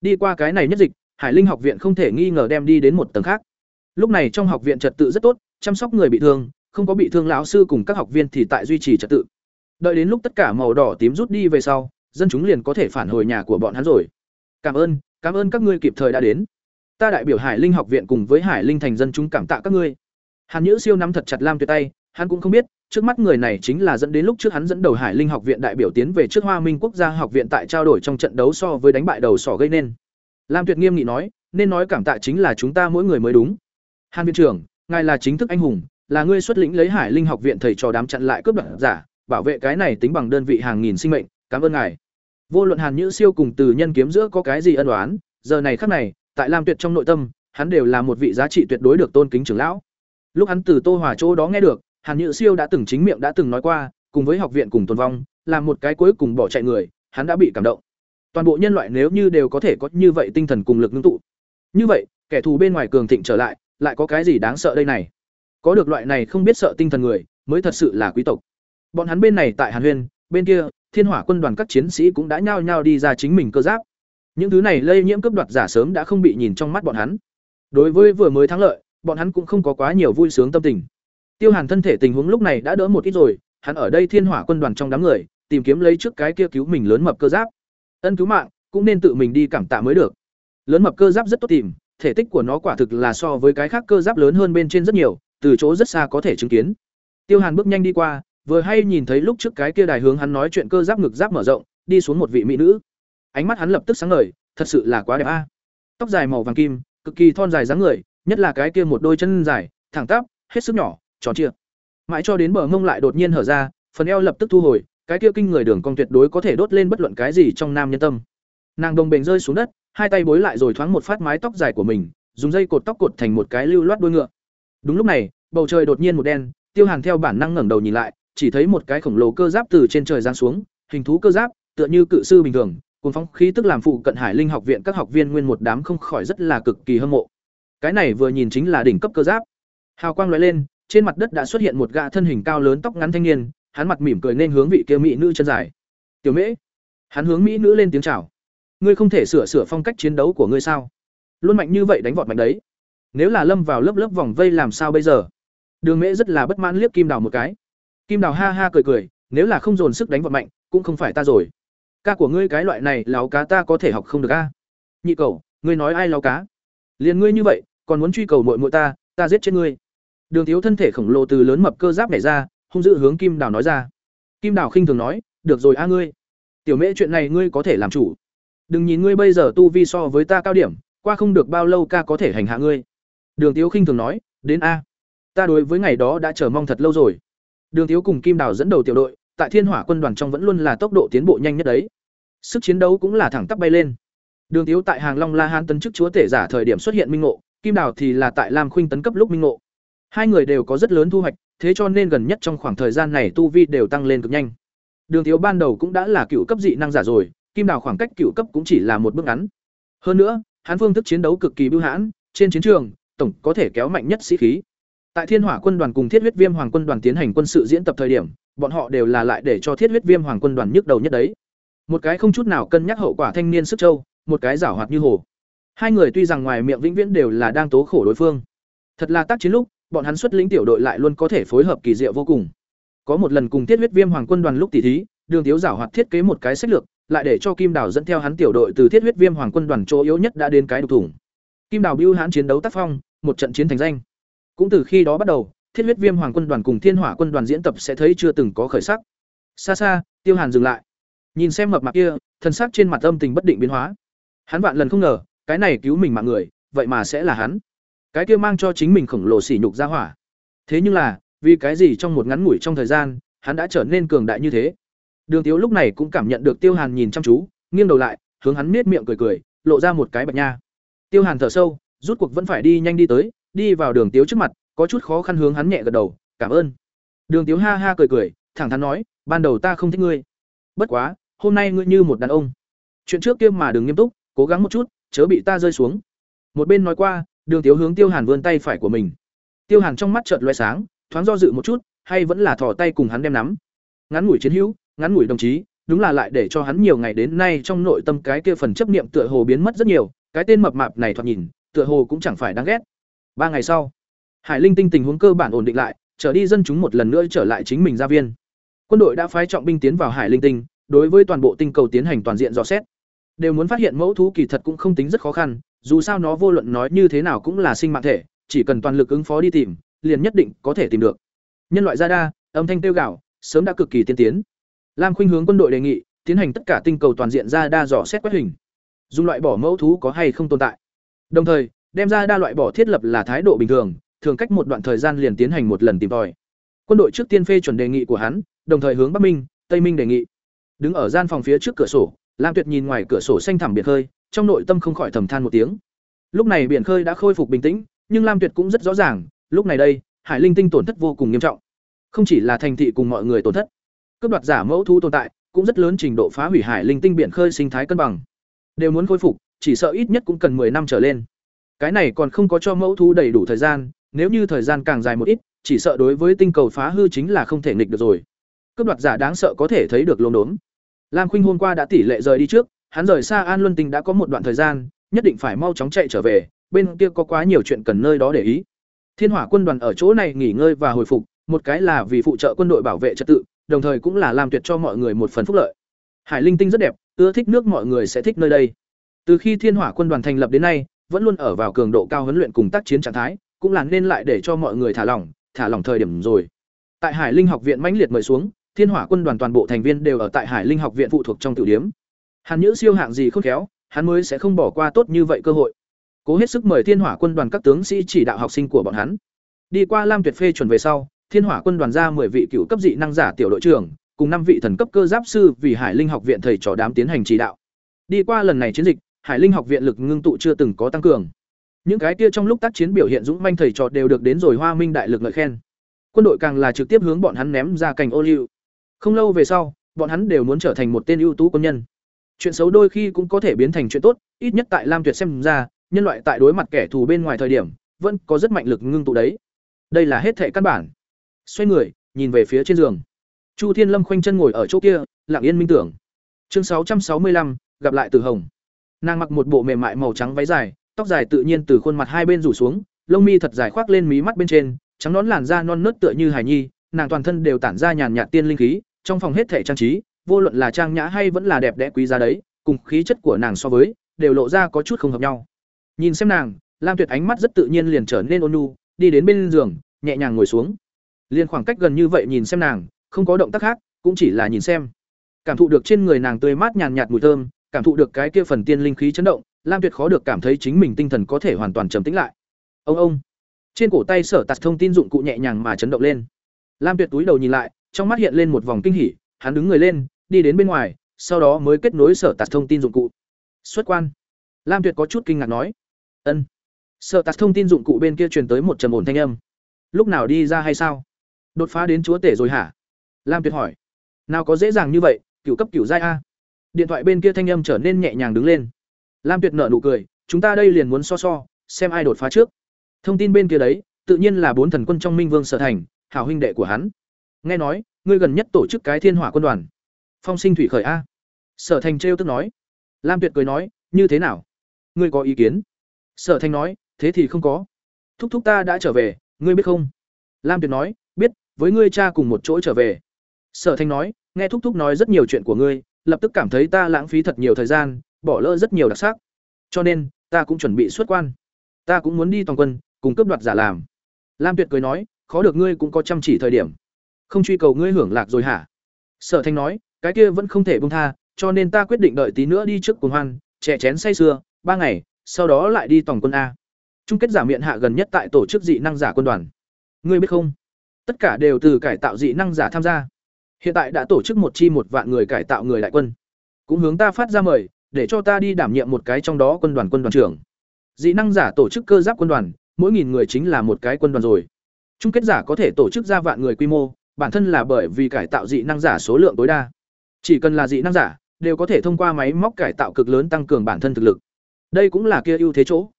Đi qua cái này nhất dịch, Hải Linh học viện không thể nghi ngờ đem đi đến một tầng khác. Lúc này trong học viện trật tự rất tốt, chăm sóc người bị thương, không có bị thương lão sư cùng các học viên thì tại duy trì trật tự. Đợi đến lúc tất cả màu đỏ tím rút đi về sau, dân chúng liền có thể phản hồi nhà của bọn hắn rồi. Cảm ơn, cảm ơn các ngươi kịp thời đã đến. Ta đại biểu Hải Linh học viện cùng với Hải Linh thành dân chúng cảm tạ các ngươi. Hàn Nhữ Siêu nắm thật chặt Lam Tuyệt tay, hắn cũng không biết, trước mắt người này chính là dẫn đến lúc trước hắn dẫn đầu Hải Linh học viện đại biểu tiến về trước Hoa Minh quốc gia học viện tại trao đổi trong trận đấu so với đánh bại đầu sỏ gây nên. Lam Tuyệt nghiêm nghị nói, nên nói cảm tạ chính là chúng ta mỗi người mới đúng. Hàn viện trưởng, ngài là chính thức anh hùng, là ngươi xuất lĩnh lấy Hải Linh học viện thầy trò đám chặn lại cướp đoạt giả, bảo vệ cái này tính bằng đơn vị hàng nghìn sinh mệnh, cảm ơn ngài. Vô luận Hàn Nhữ Siêu cùng Từ Nhân kiếm giữa có cái gì ân oán, giờ này khắc này, tại Lam Tuyệt trong nội tâm, hắn đều là một vị giá trị tuyệt đối được tôn kính trưởng lão. Lúc hắn từ Tô Hòa chỗ đó nghe được, Hàn Nhữ Siêu đã từng chính miệng đã từng nói qua, cùng với học viện cùng tồn vong, làm một cái cuối cùng bỏ chạy người, hắn đã bị cảm động. Toàn bộ nhân loại nếu như đều có thể có như vậy tinh thần cùng lực ngưng tụ. Như vậy, kẻ thù bên ngoài cường thịnh trở lại, lại có cái gì đáng sợ đây này? Có được loại này không biết sợ tinh thần người, mới thật sự là quý tộc. Bọn hắn bên này tại Hàn Huyên, bên kia, Thiên Hỏa quân đoàn các chiến sĩ cũng đã nhao nhao đi ra chính mình cơ giáp. Những thứ này lây nhiễm cướp đoạt giả sớm đã không bị nhìn trong mắt bọn hắn. Đối với vừa mới thắng lợi, bọn hắn cũng không có quá nhiều vui sướng tâm tình. Tiêu Hàn thân thể tình huống lúc này đã đỡ một ít rồi, hắn ở đây Thiên Hỏa quân đoàn trong đám người, tìm kiếm lấy trước cái kia cứu mình lớn mập cơ giáp. Ân cứu mạng, cũng nên tự mình đi cảm tạ mới được. Lớn mập cơ giáp rất tốt tìm, thể tích của nó quả thực là so với cái khác cơ giáp lớn hơn bên trên rất nhiều, từ chỗ rất xa có thể chứng kiến. Tiêu Hàn bước nhanh đi qua, vừa hay nhìn thấy lúc trước cái kia đài hướng hắn nói chuyện cơ giáp ngực giáp mở rộng, đi xuống một vị mỹ nữ. Ánh mắt hắn lập tức sáng ngời, thật sự là quá đẹp a. À. Tóc dài màu vàng kim, cực kỳ thon dài dáng người, nhất là cái kia một đôi chân dài, thẳng tắp, hết sức nhỏ, tròn trịa. Mãi cho đến bờ mông lại đột nhiên hở ra, phần eo lập tức thu hồi, cái kia kinh người đường cong tuyệt đối có thể đốt lên bất luận cái gì trong nam nhân tâm. Nàng đồng bền rơi xuống đất, hai tay bối lại rồi thoáng một phát mái tóc dài của mình, dùng dây cột tóc cột thành một cái lưu loát đuôi ngựa. Đúng lúc này, bầu trời đột nhiên một đen, Tiêu Hàn theo bản năng ngẩng đầu nhìn lại, chỉ thấy một cái khổng lồ cơ giáp từ trên trời giáng xuống, hình thú cơ giáp, tựa như cự sư bình thường, cuốn phóng khí tức làm phụ cận Hải Linh học viện các học viên nguyên một đám không khỏi rất là cực kỳ hâm mộ. Cái này vừa nhìn chính là đỉnh cấp cơ giáp. Hào quang lóe lên, trên mặt đất đã xuất hiện một gã thân hình cao lớn tóc ngắn thanh niên, hắn mặt mỉm cười nên hướng vị kia mỹ nữ chân dài. "Tiểu Mễ." Hắn hướng mỹ nữ lên tiếng chào. "Ngươi không thể sửa sửa phong cách chiến đấu của ngươi sao? Luôn mạnh như vậy đánh vọt mạnh đấy. Nếu là lâm vào lớp lớp vòng vây làm sao bây giờ?" Đường Mễ rất là bất mãn liếc Kim Đào một cái. Kim Đào ha ha cười cười, nếu là không dồn sức đánh vọt mạnh, cũng không phải ta rồi. Ca của ngươi cái loại này láo cá ta có thể học không được a. Nhị cầu, ngươi nói ai láo cá? liền ngươi như vậy, còn muốn truy cầu muội muội ta, ta giết chết ngươi. Đường Thiếu thân thể khổng lồ từ lớn mập cơ giáp này ra, hung dữ hướng Kim Đào nói ra. Kim Đào khinh thường nói, "Được rồi a ngươi. Tiểu Mễ chuyện này ngươi có thể làm chủ. Đừng nhìn ngươi bây giờ tu vi so với ta cao điểm, qua không được bao lâu ca có thể hành hạ ngươi." Đường Tiếu khinh thường nói, "Đến a. Ta đối với ngày đó đã chờ mong thật lâu rồi." Đường Tiếu cùng Kim Đào dẫn đầu tiểu đội, tại Thiên Hỏa quân đoàn trong vẫn luôn là tốc độ tiến bộ nhanh nhất đấy. Sức chiến đấu cũng là thẳng tắp bay lên. Đường Tiếu tại Hàng Long La Hán tấn chức chúa tể giả thời điểm xuất hiện minh ngộ, Kim Đào thì là tại Lam Khuynh tấn cấp lúc minh ngộ. Hai người đều có rất lớn thu hoạch, thế cho nên gần nhất trong khoảng thời gian này tu vi đều tăng lên cực nhanh. Đường thiếu ban đầu cũng đã là cựu cấp dị năng giả rồi, Kim Đào khoảng cách cựu cấp cũng chỉ là một bước ngắn. Hơn nữa, hắn phương thức chiến đấu cực kỳ bưu hãn, trên chiến trường, tổng có thể kéo mạnh nhất sĩ khí. Tại Thiên Hỏa quân đoàn cùng Thiết huyết viêm hoàng quân đoàn tiến hành quân sự diễn tập thời điểm, bọn họ đều là lại để cho Thiết huyết viêm hoàng quân đoàn nhức đầu nhất đấy. Một cái không chút nào cân nhắc hậu quả thanh niên sức châu, một cái giảo hoạt như hồ. Hai người tuy rằng ngoài miệng vĩnh viễn đều là đang tố khổ đối phương. Thật là tác chiến lúc, bọn hắn xuất lĩnh tiểu đội lại luôn có thể phối hợp kỳ diệu vô cùng. Có một lần cùng Tiết huyết viêm hoàng quân đoàn lúc tỉ thí, Đường Tiếu giảo hoạt thiết kế một cái sách lược, lại để cho Kim Đào dẫn theo hắn tiểu đội từ Thiết huyết viêm hoàng quân đoàn chỗ yếu nhất đã đến cái đục thủng. Kim Đào bưu hãn chiến đấu tác phong, một trận chiến thành danh. Cũng từ khi đó bắt đầu, Thiết huyết viêm hoàng quân đoàn cùng Thiên hỏa quân đoàn diễn tập sẽ thấy chưa từng có khởi sắc. Xa xa, Tiêu Hàn dừng lại. Nhìn xem mập mạp kia, thân sắc trên mặt âm tình bất định biến hóa. Hắn vạn lần không ngờ, cái này cứu mình mạng người, vậy mà sẽ là hắn. Cái kia mang cho chính mình khổng lồ sỉ nhục ra hỏa. Thế nhưng là, vì cái gì trong một ngắn ngủi trong thời gian, hắn đã trở nên cường đại như thế. Đường Tiếu lúc này cũng cảm nhận được Tiêu Hàn nhìn chăm chú, nghiêng đầu lại, hướng hắn miết miệng cười cười, lộ ra một cái bạch nha. Tiêu Hàn thở sâu, rút cuộc vẫn phải đi nhanh đi tới, đi vào Đường Tiếu trước mặt, có chút khó khăn hướng hắn nhẹ gật đầu, "Cảm ơn." Đường Tiếu ha ha cười cười, thẳng thắn nói, "Ban đầu ta không thích ngươi. Bất quá, hôm nay ngươi như một đàn ông. Chuyện trước kia mà đừng nghiêm túc, cố gắng một chút, chớ bị ta rơi xuống." Một bên nói qua, Đường Tiếu hướng Tiêu Hàn vươn tay phải của mình. Tiêu Hàn trong mắt chợt lóe sáng, thoáng do dự một chút, hay vẫn là thò tay cùng hắn đem nắm. Ngắn ngủi chiến hữu, ngắn ngủi đồng chí, đúng là lại để cho hắn nhiều ngày đến nay trong nội tâm cái kia phần chấp niệm tựa hồ biến mất rất nhiều, cái tên mập mạp này thoạt nhìn, tựa hồ cũng chẳng phải đáng ghét. Ba ngày sau, Hải Linh Tinh tình huống cơ bản ổn định lại, trở đi dân chúng một lần nữa trở lại chính mình gia viên. Quân đội đã phái trọng binh tiến vào Hải Linh Tinh, đối với toàn bộ tinh cầu tiến hành toàn diện dò xét. Đều muốn phát hiện mẫu thú kỳ thật cũng không tính rất khó khăn, dù sao nó vô luận nói như thế nào cũng là sinh mạng thể, chỉ cần toàn lực ứng phó đi tìm, liền nhất định có thể tìm được. nhân loại gia đa âm thanh tiêu gạo sớm đã cực kỳ tiên tiến lam khuynh hướng quân đội đề nghị tiến hành tất cả tinh cầu toàn diện ra đa dò xét quét hình dùng loại bỏ mẫu thú có hay không tồn tại đồng thời đem ra đa loại bỏ thiết lập là thái độ bình thường thường cách một đoạn thời gian liền tiến hành một lần tìm tòi quân đội trước tiên phê chuẩn đề nghị của hắn đồng thời hướng bắc minh tây minh đề nghị đứng ở gian phòng phía trước cửa sổ lam tuyệt nhìn ngoài cửa sổ xanh thẳm biển hơi trong nội tâm không khỏi thầm than một tiếng. Lúc này biển khơi đã khôi phục bình tĩnh, nhưng lam tuyệt cũng rất rõ ràng, lúc này đây, hải linh tinh tổn thất vô cùng nghiêm trọng. Không chỉ là thành thị cùng mọi người tổn thất, cướp đoạt giả mẫu thú tồn tại, cũng rất lớn trình độ phá hủy hải linh tinh biển khơi sinh thái cân bằng. Đều muốn khôi phục, chỉ sợ ít nhất cũng cần 10 năm trở lên. Cái này còn không có cho mẫu thú đầy đủ thời gian, nếu như thời gian càng dài một ít, chỉ sợ đối với tinh cầu phá hư chính là không thể nghịch được rồi. Cướp đoạt giả đáng sợ có thể thấy được lốm đốm. Lam khuynh hôm qua đã tỷ lệ rời đi trước hắn rời xa an luân tinh đã có một đoạn thời gian nhất định phải mau chóng chạy trở về bên kia có quá nhiều chuyện cần nơi đó để ý. Thiên hỏa quân đoàn ở chỗ này nghỉ ngơi và hồi phục một cái là vì phụ trợ quân đội bảo vệ trật tự đồng thời cũng là làm tuyệt cho mọi người một phần phúc lợi. Hải linh tinh rất đẹp ưa thích nước mọi người sẽ thích nơi đây. Từ khi thiên hỏa quân đoàn thành lập đến nay vẫn luôn ở vào cường độ cao huấn luyện cùng tác chiến trạng thái cũng là nên lại để cho mọi người thả lỏng thả lỏng thời điểm rồi. Tại hải linh học viện mãnh liệt mời xuống thiên hỏa quân đoàn toàn bộ thành viên đều ở tại hải linh học viện phụ thuộc trong tiểu điểm, hàn nhữ siêu hạng gì khôn khéo, hắn mới sẽ không bỏ qua tốt như vậy cơ hội. Cố hết sức mời thiên hỏa quân đoàn các tướng sĩ chỉ đạo học sinh của bọn hắn. Đi qua lam tuyệt phê chuẩn về sau, thiên hỏa quân đoàn ra 10 vị cựu cấp dị năng giả tiểu đội trưởng, cùng năm vị thần cấp cơ giáp sư vì hải linh học viện thầy trò đám tiến hành chỉ đạo. Đi qua lần này chiến dịch, hải linh học viện lực ngưng tụ chưa từng có tăng cường. Những cái kia trong lúc tác chiến biểu hiện dũng manh thầy trò đều được đến rồi hoa minh đại lực ngợi khen. Quân đội càng là trực tiếp hướng bọn hắn ném ra cành ô liu. Không lâu về sau, bọn hắn đều muốn trở thành một tên ưu tú quân nhân chuyện xấu đôi khi cũng có thể biến thành chuyện tốt, ít nhất tại lam tuyệt xem ra, nhân loại tại đối mặt kẻ thù bên ngoài thời điểm, vẫn có rất mạnh lực ngưng tụ đấy. Đây là hết thệ căn bản. Xoay người, nhìn về phía trên giường. Chu thiên lâm khoanh chân ngồi ở chỗ kia, lặng yên minh tưởng. Chương sáu trăm sáu mươi lăm, gặp lại từ hồng. Nàng mặc một bộ mềm mại màu trắng váy dài, tóc dài tự nhiên từ khuôn mặt hai bên rủ xuống, lông mi thật dài khoác lên mí mắt bên trên, trắng nón làn da non nớt tựa như hài nhi, nàng toàn thân đều tản ra nhàn nhạt tiên linh khí, trong phòng hết thể trang trí vô luận là trang nhã hay vẫn là đẹp đẽ quý giá đấy, cùng khí chất của nàng so với, đều lộ ra có chút không hợp nhau. Nhìn xem nàng, lam tuyệt ánh mắt rất tự nhiên liền trở nên ôn nhu, đi đến bên giường, nhẹ nhàng ngồi xuống. Liền khoảng cách gần như vậy nhìn xem nàng, không có động tác khác, cũng chỉ là nhìn xem. Cảm thụ được trên người nàng tươi mát nhàn nhạt mùi thơm, cảm thụ được cái kia phần tiên linh khí chấn động, lam tuyệt khó được cảm thấy chính mình tinh thần có thể hoàn toàn trầm tĩnh lại. Ông ông. Trên cổ tay sở tạt thông tin dụng cụ nhẹ nhàng mà chấn động lên. Lam tuyệt túi đầu nhìn lại, trong mắt hiện lên một vòng kinh hỉ, hắn đứng người lên đi đến bên ngoài, sau đó mới kết nối sở tạt thông tin dụng cụ. Xuất quan. Lam tuyệt có chút kinh ngạc nói. Ân. Sở tạt thông tin dụng cụ bên kia truyền tới một trầm ổn thanh âm. Lúc nào đi ra hay sao? Đột phá đến chúa tể rồi hả? Lam tuyệt hỏi. Nào có dễ dàng như vậy cựu cấp cựu giai a. Điện thoại bên kia thanh âm trở nên nhẹ nhàng đứng lên. Lam tuyệt nở nụ cười, chúng ta đây liền muốn so so, xem ai đột phá trước. Thông tin bên kia đấy, tự nhiên là bốn thần quân trong minh vương sở thành, hảo huynh đệ của hắn. Nghe nói, ngươi gần nhất tổ chức cái thiên hỏa quân đoàn phong sinh thủy khởi a. Sở thành trêu tức nói. Lam tuyệt cười nói, như thế nào? Ngươi có ý kiến? Sở thành nói, thế thì không có. Thúc thúc ta đã trở về, ngươi biết không? Lam tuyệt nói, biết, với ngươi cha cùng một chỗ trở về. Sở thành nói, nghe thúc thúc nói rất nhiều chuyện của ngươi, lập tức cảm thấy ta lãng phí thật nhiều thời gian, bỏ lỡ rất nhiều đặc sắc. Cho nên, ta cũng chuẩn bị xuất quan. Ta cũng muốn đi toàn quân, cùng cấp đoạt giả làm. Lam tuyệt cười nói, khó được ngươi cũng có chăm chỉ thời điểm. Không truy cầu ngươi hưởng lạc rồi hả? Sở thanh nói cái kia vẫn không thể bông tha, cho nên ta quyết định đợi tí nữa đi trước cuồng hoan trẻ chén say sưa, ba ngày, sau đó lại đi tổng quân a. Chung kết giả miệng hạ gần nhất tại tổ chức dị năng giả quân đoàn. Ngươi biết không? Tất cả đều từ cải tạo dị năng giả tham gia. Hiện tại đã tổ chức một chi một vạn người cải tạo người đại quân. Cũng hướng ta phát ra mời, để cho ta đi đảm nhiệm một cái trong đó quân đoàn quân đoàn trưởng. Dị năng giả tổ chức cơ giáp quân đoàn, mỗi nghìn người chính là một cái quân đoàn rồi. Chung kết giả có thể tổ chức ra vạn người quy mô, bản thân là bởi vì cải tạo dị năng giả số lượng tối đa chỉ cần là dị năng giả, đều có thể thông qua máy móc cải tạo cực lớn tăng cường bản thân thực lực. Đây cũng là kia ưu thế chỗ.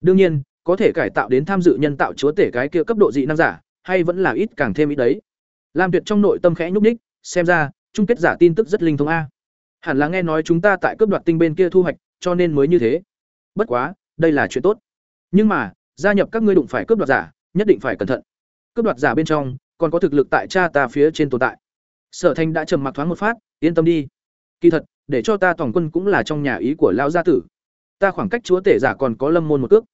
Đương nhiên, có thể cải tạo đến tham dự nhân tạo chúa tể cái kia cấp độ dị năng giả, hay vẫn là ít càng thêm ít đấy. Lam tuyệt trong nội tâm khẽ nhúc ních xem ra, chung kết giả tin tức rất linh thông a. Hẳn là nghe nói chúng ta tại cướp đoạt tinh bên kia thu hoạch, cho nên mới như thế. Bất quá, đây là chuyện tốt. Nhưng mà, gia nhập các ngươi đụng phải cướp đoạt giả, nhất định phải cẩn thận. Cướp đoạt giả bên trong, còn có thực lực tại cha ta phía trên tồn tại sở thành đã trầm mặc thoáng một phát yên tâm đi kỳ thật để cho ta toàn quân cũng là trong nhà ý của lão gia tử ta khoảng cách chúa tể giả còn có lâm môn một cước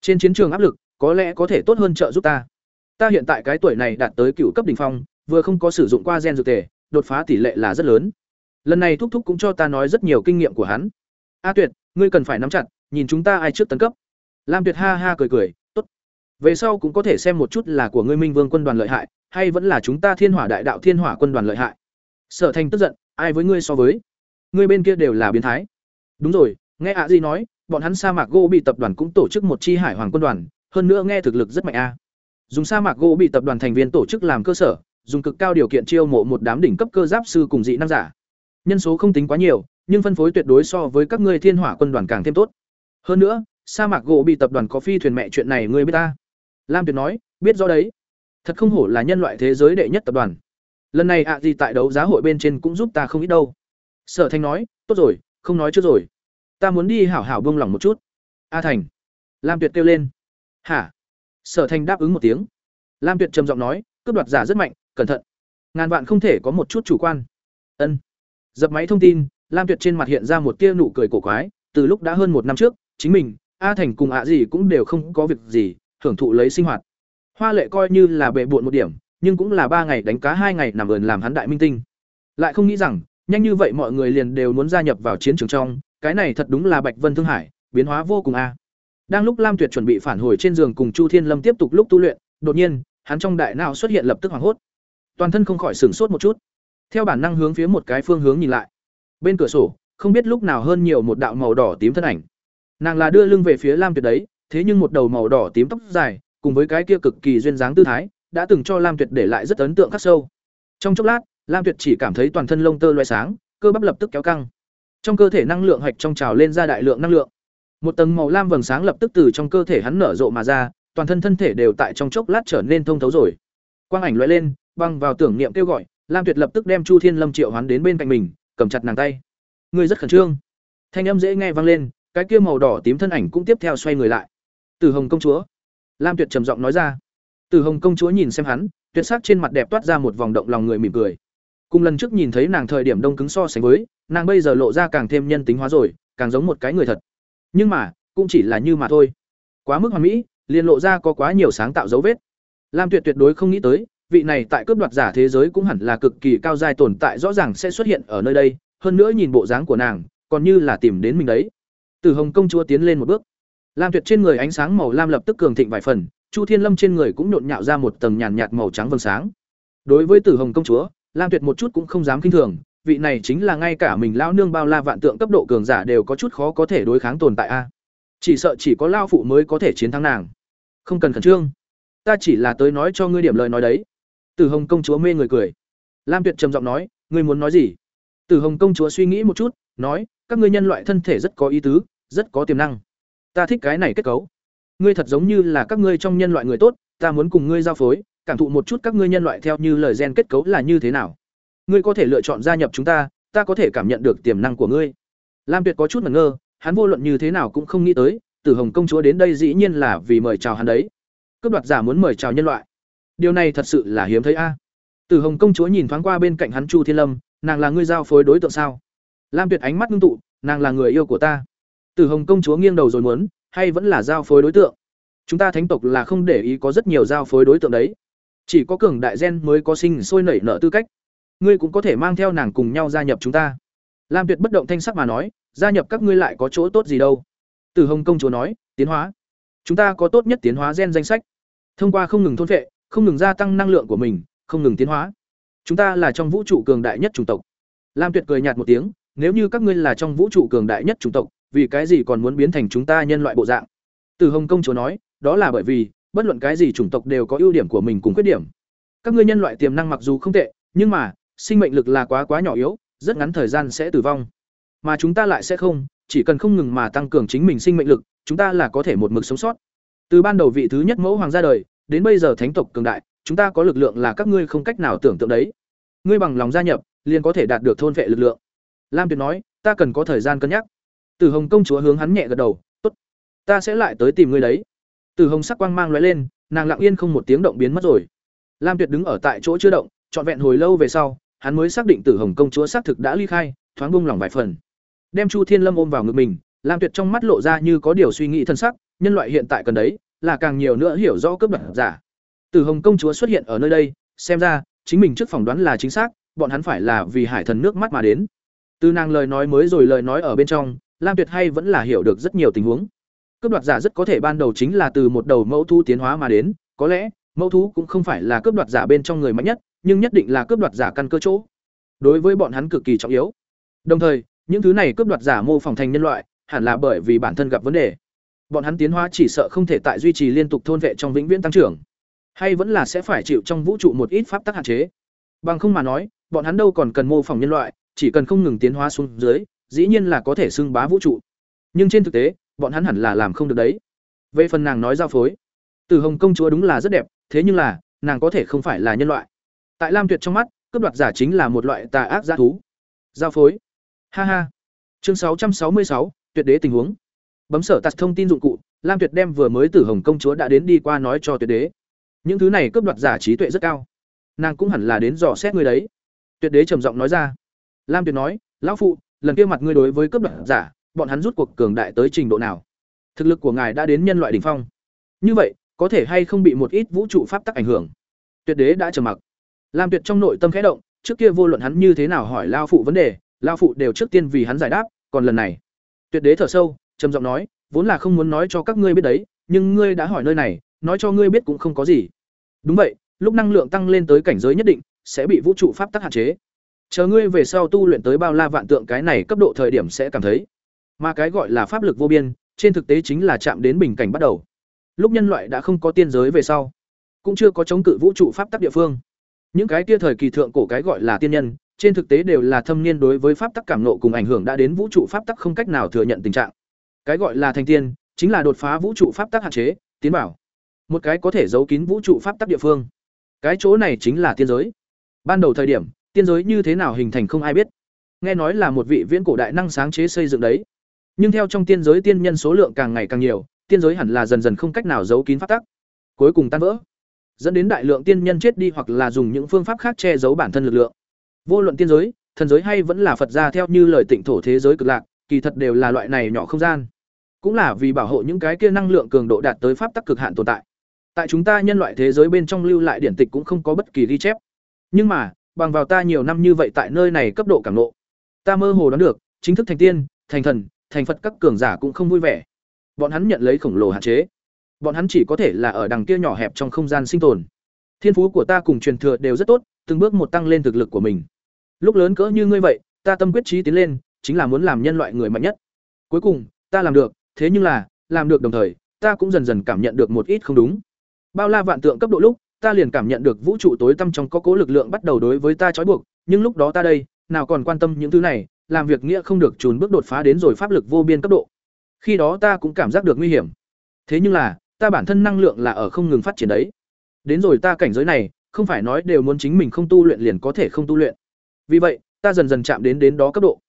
trên chiến trường áp lực có lẽ có thể tốt hơn trợ giúp ta Ta hiện tại cái tuổi này đạt tới cựu cấp đỉnh phong, vừa không có sử dụng qua gen dược tề, đột phá tỷ lệ là rất lớn. Lần này thúc thúc cũng cho ta nói rất nhiều kinh nghiệm của hắn. A Tuyệt, ngươi cần phải nắm chặt, nhìn chúng ta ai trước tấn cấp. Lam Tuyệt ha ha cười cười. Về sau cũng có thể xem một chút là của ngươi Minh Vương quân đoàn lợi hại, hay vẫn là chúng ta Thiên Hỏa Đại Đạo Thiên Hỏa quân đoàn lợi hại. Sở Thành tức giận, ai với ngươi so với? Ngươi bên kia đều là biến thái. Đúng rồi, nghe ạ di nói, bọn hắn sa mạc gỗ bị tập đoàn cũng tổ chức một chi hải hoàng quân đoàn, hơn nữa nghe thực lực rất mạnh a. Dùng sa mạc gỗ bị tập đoàn thành viên tổ chức làm cơ sở, dùng cực cao điều kiện chiêu mộ một đám đỉnh cấp cơ giáp sư cùng dị năng giả. Nhân số không tính quá nhiều, nhưng phân phối tuyệt đối so với các ngươi thiên hỏa quân đoàn càng thêm tốt. Hơn nữa, sa mạc gỗ bị tập đoàn có phi thuyền mẹ chuyện này ngươi biết ta. Lam Tuyệt nói, biết rõ đấy. Thật không hổ là nhân loại thế giới đệ nhất tập đoàn. Lần này ạ gì tại đấu giá hội bên trên cũng giúp ta không ít đâu. Sở Thanh nói, tốt rồi, không nói trước rồi. Ta muốn đi hảo hảo buông lòng một chút. A Thành. Lam Tuyệt kêu lên. Hả? Sở Thanh đáp ứng một tiếng. Lam Tuyệt trầm giọng nói, cướp đoạt giả rất mạnh, cẩn thận. Ngàn vạn không thể có một chút chủ quan. Ân. Dập máy thông tin, Lam Tuyệt trên mặt hiện ra một tia nụ cười cổ quái, từ lúc đã hơn một năm trước, chính mình, A Thành cùng ạ gì cũng đều không có việc gì, hưởng thụ lấy sinh hoạt. Hoa Lệ coi như là bệ buộn một điểm, nhưng cũng là ba ngày đánh cá hai ngày nằm ườn làm hắn đại minh tinh. Lại không nghĩ rằng, nhanh như vậy mọi người liền đều muốn gia nhập vào chiến trường trong, cái này thật đúng là Bạch Vân Thương Hải, biến hóa vô cùng a. Đang lúc Lam Tuyệt chuẩn bị phản hồi trên giường cùng Chu Thiên Lâm tiếp tục lúc tu luyện, đột nhiên, hắn trong đại não xuất hiện lập tức hoảng hốt. Toàn thân không khỏi sửng sốt một chút. Theo bản năng hướng phía một cái phương hướng nhìn lại. Bên cửa sổ, không biết lúc nào hơn nhiều một đạo màu đỏ tím thân ảnh. Nàng là đưa lưng về phía Lam Tuyệt đấy, thế nhưng một đầu màu đỏ tím tóc dài, cùng với cái kia cực kỳ duyên dáng tư thái, đã từng cho Lam Tuyệt để lại rất ấn tượng khắc sâu. Trong chốc lát, Lam Tuyệt chỉ cảm thấy toàn thân lông tơ loé sáng, cơ bắp lập tức kéo căng. Trong cơ thể năng lượng hạch trong trào lên ra đại lượng năng lượng. Một tầng màu lam vầng sáng lập tức từ trong cơ thể hắn nở rộ mà ra, toàn thân thân thể đều tại trong chốc lát trở nên thông thấu rồi. Quang ảnh lóe lên, băng vào tưởng niệm kêu gọi, Lam Tuyệt lập tức đem Chu Thiên Lâm triệu hoán đến bên cạnh mình, cầm chặt nàng tay. Người rất khẩn trương. Thanh âm dễ nghe vang lên, cái kia màu đỏ tím thân ảnh cũng tiếp theo xoay người lại. Từ Hồng công chúa. Lam Tuyệt trầm giọng nói ra. Từ Hồng công chúa nhìn xem hắn, tuyệt sắc trên mặt đẹp toát ra một vòng động lòng người mỉm cười. Cùng lần trước nhìn thấy nàng thời điểm đông cứng so sánh với, nàng bây giờ lộ ra càng thêm nhân tính hóa rồi, càng giống một cái người thật. Nhưng mà, cũng chỉ là như mà thôi. Quá mức hoàn mỹ, liền lộ ra có quá nhiều sáng tạo dấu vết. Lam Tuyệt tuyệt đối không nghĩ tới, vị này tại cướp đoạt giả thế giới cũng hẳn là cực kỳ cao giai tồn tại rõ ràng sẽ xuất hiện ở nơi đây, hơn nữa nhìn bộ dáng của nàng, còn như là tìm đến mình đấy. Từ Hồng công chúa tiến lên một bước. Lam Tuyệt trên người ánh sáng màu lam lập tức cường thịnh vài phần, Chu Thiên Lâm trên người cũng nhộn nhạo ra một tầng nhàn nhạt màu trắng vầng sáng. Đối với Tử Hồng công chúa, Lam Tuyệt một chút cũng không dám kinh thường, vị này chính là ngay cả mình lão nương bao la vạn tượng cấp độ cường giả đều có chút khó có thể đối kháng tồn tại a. Chỉ sợ chỉ có lão phụ mới có thể chiến thắng nàng. Không cần khẩn trương, ta chỉ là tới nói cho ngươi điểm lời nói đấy. Tử Hồng công chúa mê người cười. Lam Tuyệt trầm giọng nói, ngươi muốn nói gì? Tử Hồng công chúa suy nghĩ một chút, nói, các ngươi nhân loại thân thể rất có ý tứ, rất có tiềm năng. Ta thích cái này kết cấu. Ngươi thật giống như là các ngươi trong nhân loại người tốt, ta muốn cùng ngươi giao phối, cảm thụ một chút các ngươi nhân loại theo như lời gen kết cấu là như thế nào. Ngươi có thể lựa chọn gia nhập chúng ta, ta có thể cảm nhận được tiềm năng của ngươi. Lam Tuyệt có chút ngẩn ngơ, hắn vô luận như thế nào cũng không nghĩ tới, Tử Hồng công chúa đến đây dĩ nhiên là vì mời chào hắn đấy. Cướp đoạt giả muốn mời chào nhân loại. Điều này thật sự là hiếm thấy a. Tử Hồng công chúa nhìn thoáng qua bên cạnh hắn Chu Thiên Lâm, nàng là ngươi giao phối đối tượng sao? Lam Tuyệt ánh mắt ngưng tụ, nàng là người yêu của ta. Tử Hồng công chúa nghiêng đầu rồi muốn, hay vẫn là giao phối đối tượng? Chúng ta thánh tộc là không để ý có rất nhiều giao phối đối tượng đấy. Chỉ có cường đại gen mới có sinh sôi nảy nở tư cách. Ngươi cũng có thể mang theo nàng cùng nhau gia nhập chúng ta. Lam Tuyệt bất động thanh sắc mà nói, gia nhập các ngươi lại có chỗ tốt gì đâu? Tử Hồng công chúa nói, tiến hóa. Chúng ta có tốt nhất tiến hóa gen danh sách. Thông qua không ngừng thôn phệ, không ngừng gia tăng năng lượng của mình, không ngừng tiến hóa. Chúng ta là trong vũ trụ cường đại nhất chủng tộc. Lam Tuyệt cười nhạt một tiếng, nếu như các ngươi là trong vũ trụ cường đại nhất chủng tộc, vì cái gì còn muốn biến thành chúng ta nhân loại bộ dạng? Từ Hồng công chúa nói, đó là bởi vì, bất luận cái gì chủng tộc đều có ưu điểm của mình cùng khuyết điểm. Các ngươi nhân loại tiềm năng mặc dù không tệ, nhưng mà, sinh mệnh lực là quá quá nhỏ yếu, rất ngắn thời gian sẽ tử vong. Mà chúng ta lại sẽ không, chỉ cần không ngừng mà tăng cường chính mình sinh mệnh lực, chúng ta là có thể một mực sống sót. Từ ban đầu vị thứ nhất mẫu hoàng ra đời, đến bây giờ thánh tộc cường đại, chúng ta có lực lượng là các ngươi không cách nào tưởng tượng đấy. Ngươi bằng lòng gia nhập, liền có thể đạt được thôn vệ lực lượng. Lam Tuyệt nói, ta cần có thời gian cân nhắc. Tử Hồng công chúa hướng hắn nhẹ gật đầu, "Tốt, ta sẽ lại tới tìm ngươi đấy." Tử Hồng sắc quang mang lóe lên, nàng lặng yên không một tiếng động biến mất rồi. Lam Tuyệt đứng ở tại chỗ chưa động, trọn vẹn hồi lâu về sau, hắn mới xác định Tử Hồng công chúa xác thực đã ly khai, thoáng buông lòng vài phần. Đem Chu Thiên Lâm ôm vào ngực mình, Lam Tuyệt trong mắt lộ ra như có điều suy nghĩ thân sắc, nhân loại hiện tại cần đấy, là càng nhiều nữa hiểu rõ cấp đoạt giả. Tử Hồng công chúa xuất hiện ở nơi đây, xem ra chính mình trước phỏng đoán là chính xác, bọn hắn phải là vì hải thần nước mắt mà đến. Từ nàng lời nói mới rồi lời nói ở bên trong, Lam Tuyệt hay vẫn là hiểu được rất nhiều tình huống. Cướp đoạt giả rất có thể ban đầu chính là từ một đầu mẫu thú tiến hóa mà đến, có lẽ mẫu thú cũng không phải là cướp đoạt giả bên trong người mạnh nhất, nhưng nhất định là cướp đoạt giả căn cơ chỗ. Đối với bọn hắn cực kỳ trọng yếu. Đồng thời, những thứ này cướp đoạt giả mô phỏng thành nhân loại, hẳn là bởi vì bản thân gặp vấn đề. Bọn hắn tiến hóa chỉ sợ không thể tại duy trì liên tục thôn vệ trong vĩnh viễn tăng trưởng, hay vẫn là sẽ phải chịu trong vũ trụ một ít pháp tắc hạn chế. Bằng không mà nói, bọn hắn đâu còn cần mô phỏng nhân loại, chỉ cần không ngừng tiến hóa xuống dưới, dĩ nhiên là có thể xưng bá vũ trụ. Nhưng trên thực tế, bọn hắn hẳn là làm không được đấy. Về phần nàng nói giao phối, Từ Hồng công chúa đúng là rất đẹp, thế nhưng là, nàng có thể không phải là nhân loại. Tại Lam Tuyệt trong mắt, cướp đoạt giả chính là một loại tà ác dã thú. Giao phối. Ha ha. Chương sáu sáu mươi sáu, tuyệt đế tình huống. Bấm sở tạt thông tin dụng cụ, Lam Tuyệt đem vừa mới Tử Hồng công chúa đã đến đi qua nói cho tuyệt đế. Những thứ này cướp đoạt giả trí tuệ rất cao. Nàng cũng hẳn là đến dò xét người đấy. Tuyệt đế trầm giọng nói ra. Lam Tuyệt nói, lão phụ, lần kia mặt ngươi đối với cướp đoạt giả, bọn hắn rút cuộc cường đại tới trình độ nào? Thực lực của ngài đã đến nhân loại đỉnh phong. Như vậy, có thể hay không bị một ít vũ trụ pháp tắc ảnh hưởng? Tuyệt đế đã trầm mặc. Lam Tuyệt trong nội tâm khẽ động, trước kia vô luận hắn như thế nào hỏi lao phụ vấn đề, lao phụ đều trước tiên vì hắn giải đáp, còn lần này, Tuyệt đế thở sâu, trầm giọng nói, vốn là không muốn nói cho các ngươi biết đấy, nhưng ngươi đã hỏi nơi này, nói cho ngươi biết cũng không có gì. Đúng vậy, lúc năng lượng tăng lên tới cảnh giới nhất định, sẽ bị vũ trụ pháp tắc hạn chế. Chờ ngươi về sau tu luyện tới bao la vạn tượng cái này cấp độ thời điểm sẽ cảm thấy. Mà cái gọi là pháp lực vô biên, trên thực tế chính là chạm đến bình cảnh bắt đầu. Lúc nhân loại đã không có tiên giới về sau, cũng chưa có chống cự vũ trụ pháp tắc địa phương. Những cái kia thời kỳ thượng cổ cái gọi là tiên nhân, trên thực tế đều là thâm niên đối với pháp tắc cảm nộ cùng ảnh hưởng đã đến vũ trụ pháp tắc không cách nào thừa nhận tình trạng. Cái gọi là thành tiên, chính là đột phá vũ trụ pháp tắc hạn chế, tiến bảo. Một cái có thể giấu kín vũ trụ pháp tắc địa phương. Cái chỗ này chính là tiên giới. Ban đầu thời điểm, tiên giới như thế nào hình thành không ai biết. Nghe nói là một vị viễn cổ đại năng sáng chế xây dựng đấy. Nhưng theo trong tiên giới tiên nhân số lượng càng ngày càng nhiều, tiên giới hẳn là dần dần không cách nào giấu kín pháp tắc. Cuối cùng tan vỡ dẫn đến đại lượng tiên nhân chết đi hoặc là dùng những phương pháp khác che giấu bản thân lực lượng. Vô luận tiên giới, thần giới hay vẫn là Phật gia theo như lời tịnh thổ thế giới cực lạc, kỳ thật đều là loại này nhỏ không gian. Cũng là vì bảo hộ những cái kia năng lượng cường độ đạt tới pháp tắc cực hạn tồn tại. Tại chúng ta nhân loại thế giới bên trong lưu lại điển tịch cũng không có bất kỳ ghi chép. Nhưng mà, bằng vào ta nhiều năm như vậy tại nơi này cấp độ cảm ngộ, ta mơ hồ đoán được, chính thức thành tiên, thành thần, thành Phật các cường giả cũng không vui vẻ. Bọn hắn nhận lấy khổng lồ hạn chế. Bọn hắn chỉ có thể là ở đằng kia nhỏ hẹp trong không gian sinh tồn. Thiên phú của ta cùng truyền thừa đều rất tốt từng bước một tăng lên thực lực của mình. Lúc lớn cỡ như ngươi vậy ta tâm quyết trí tiến lên chính là muốn làm nhân loại người mạnh nhất. Cuối cùng ta làm được thế nhưng là làm được đồng thời ta cũng dần dần cảm nhận được một ít không đúng. Bao la vạn tượng cấp độ lúc ta liền cảm nhận được vũ trụ tối tăm trong có cố lực lượng bắt đầu đối với ta trói buộc, nhưng lúc đó ta đây, nào còn quan tâm những thứ này, làm việc nghĩa không được trùn bước đột phá đến rồi pháp lực vô biên cấp độ. Khi đó ta cũng cảm giác được nguy hiểm. Thế nhưng là, ta bản thân năng lượng là ở không ngừng phát triển đấy. Đến rồi ta cảnh giới này, không phải nói đều muốn chính mình không tu luyện liền có thể không tu luyện. Vì vậy, ta dần dần chạm đến đến đó cấp độ.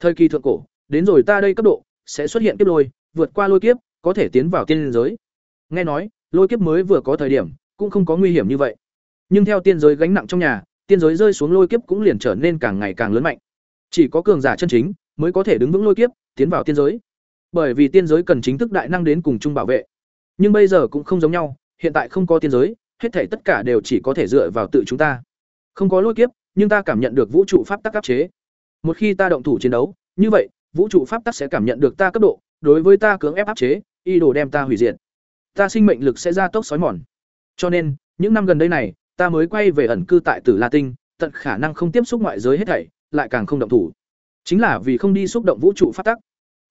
Thời kỳ thượng cổ, đến rồi ta đây cấp độ, sẽ xuất hiện kiếp lôi, vượt qua lôi kiếp, có thể tiến vào tiên giới. Nghe nói, lôi kiếp mới vừa có thời điểm cũng không có nguy hiểm như vậy. Nhưng theo tiên giới gánh nặng trong nhà, tiên giới rơi xuống lôi kiếp cũng liền trở nên càng ngày càng lớn mạnh. Chỉ có cường giả chân chính mới có thể đứng vững lôi kiếp, tiến vào tiên giới. Bởi vì tiên giới cần chính thức đại năng đến cùng chung bảo vệ. Nhưng bây giờ cũng không giống nhau, hiện tại không có tiên giới, hết thảy tất cả đều chỉ có thể dựa vào tự chúng ta. Không có lôi kiếp, nhưng ta cảm nhận được vũ trụ pháp tắc áp chế. Một khi ta động thủ chiến đấu, như vậy, vũ trụ pháp tắc sẽ cảm nhận được ta cấp độ, đối với ta cưỡng ép áp chế y đồ đem ta hủy diệt. Ta sinh mệnh lực sẽ ra tốc sói mòn cho nên những năm gần đây này ta mới quay về ẩn cư tại tử la tinh tận khả năng không tiếp xúc ngoại giới hết thảy lại càng không động thủ chính là vì không đi xúc động vũ trụ phát tắc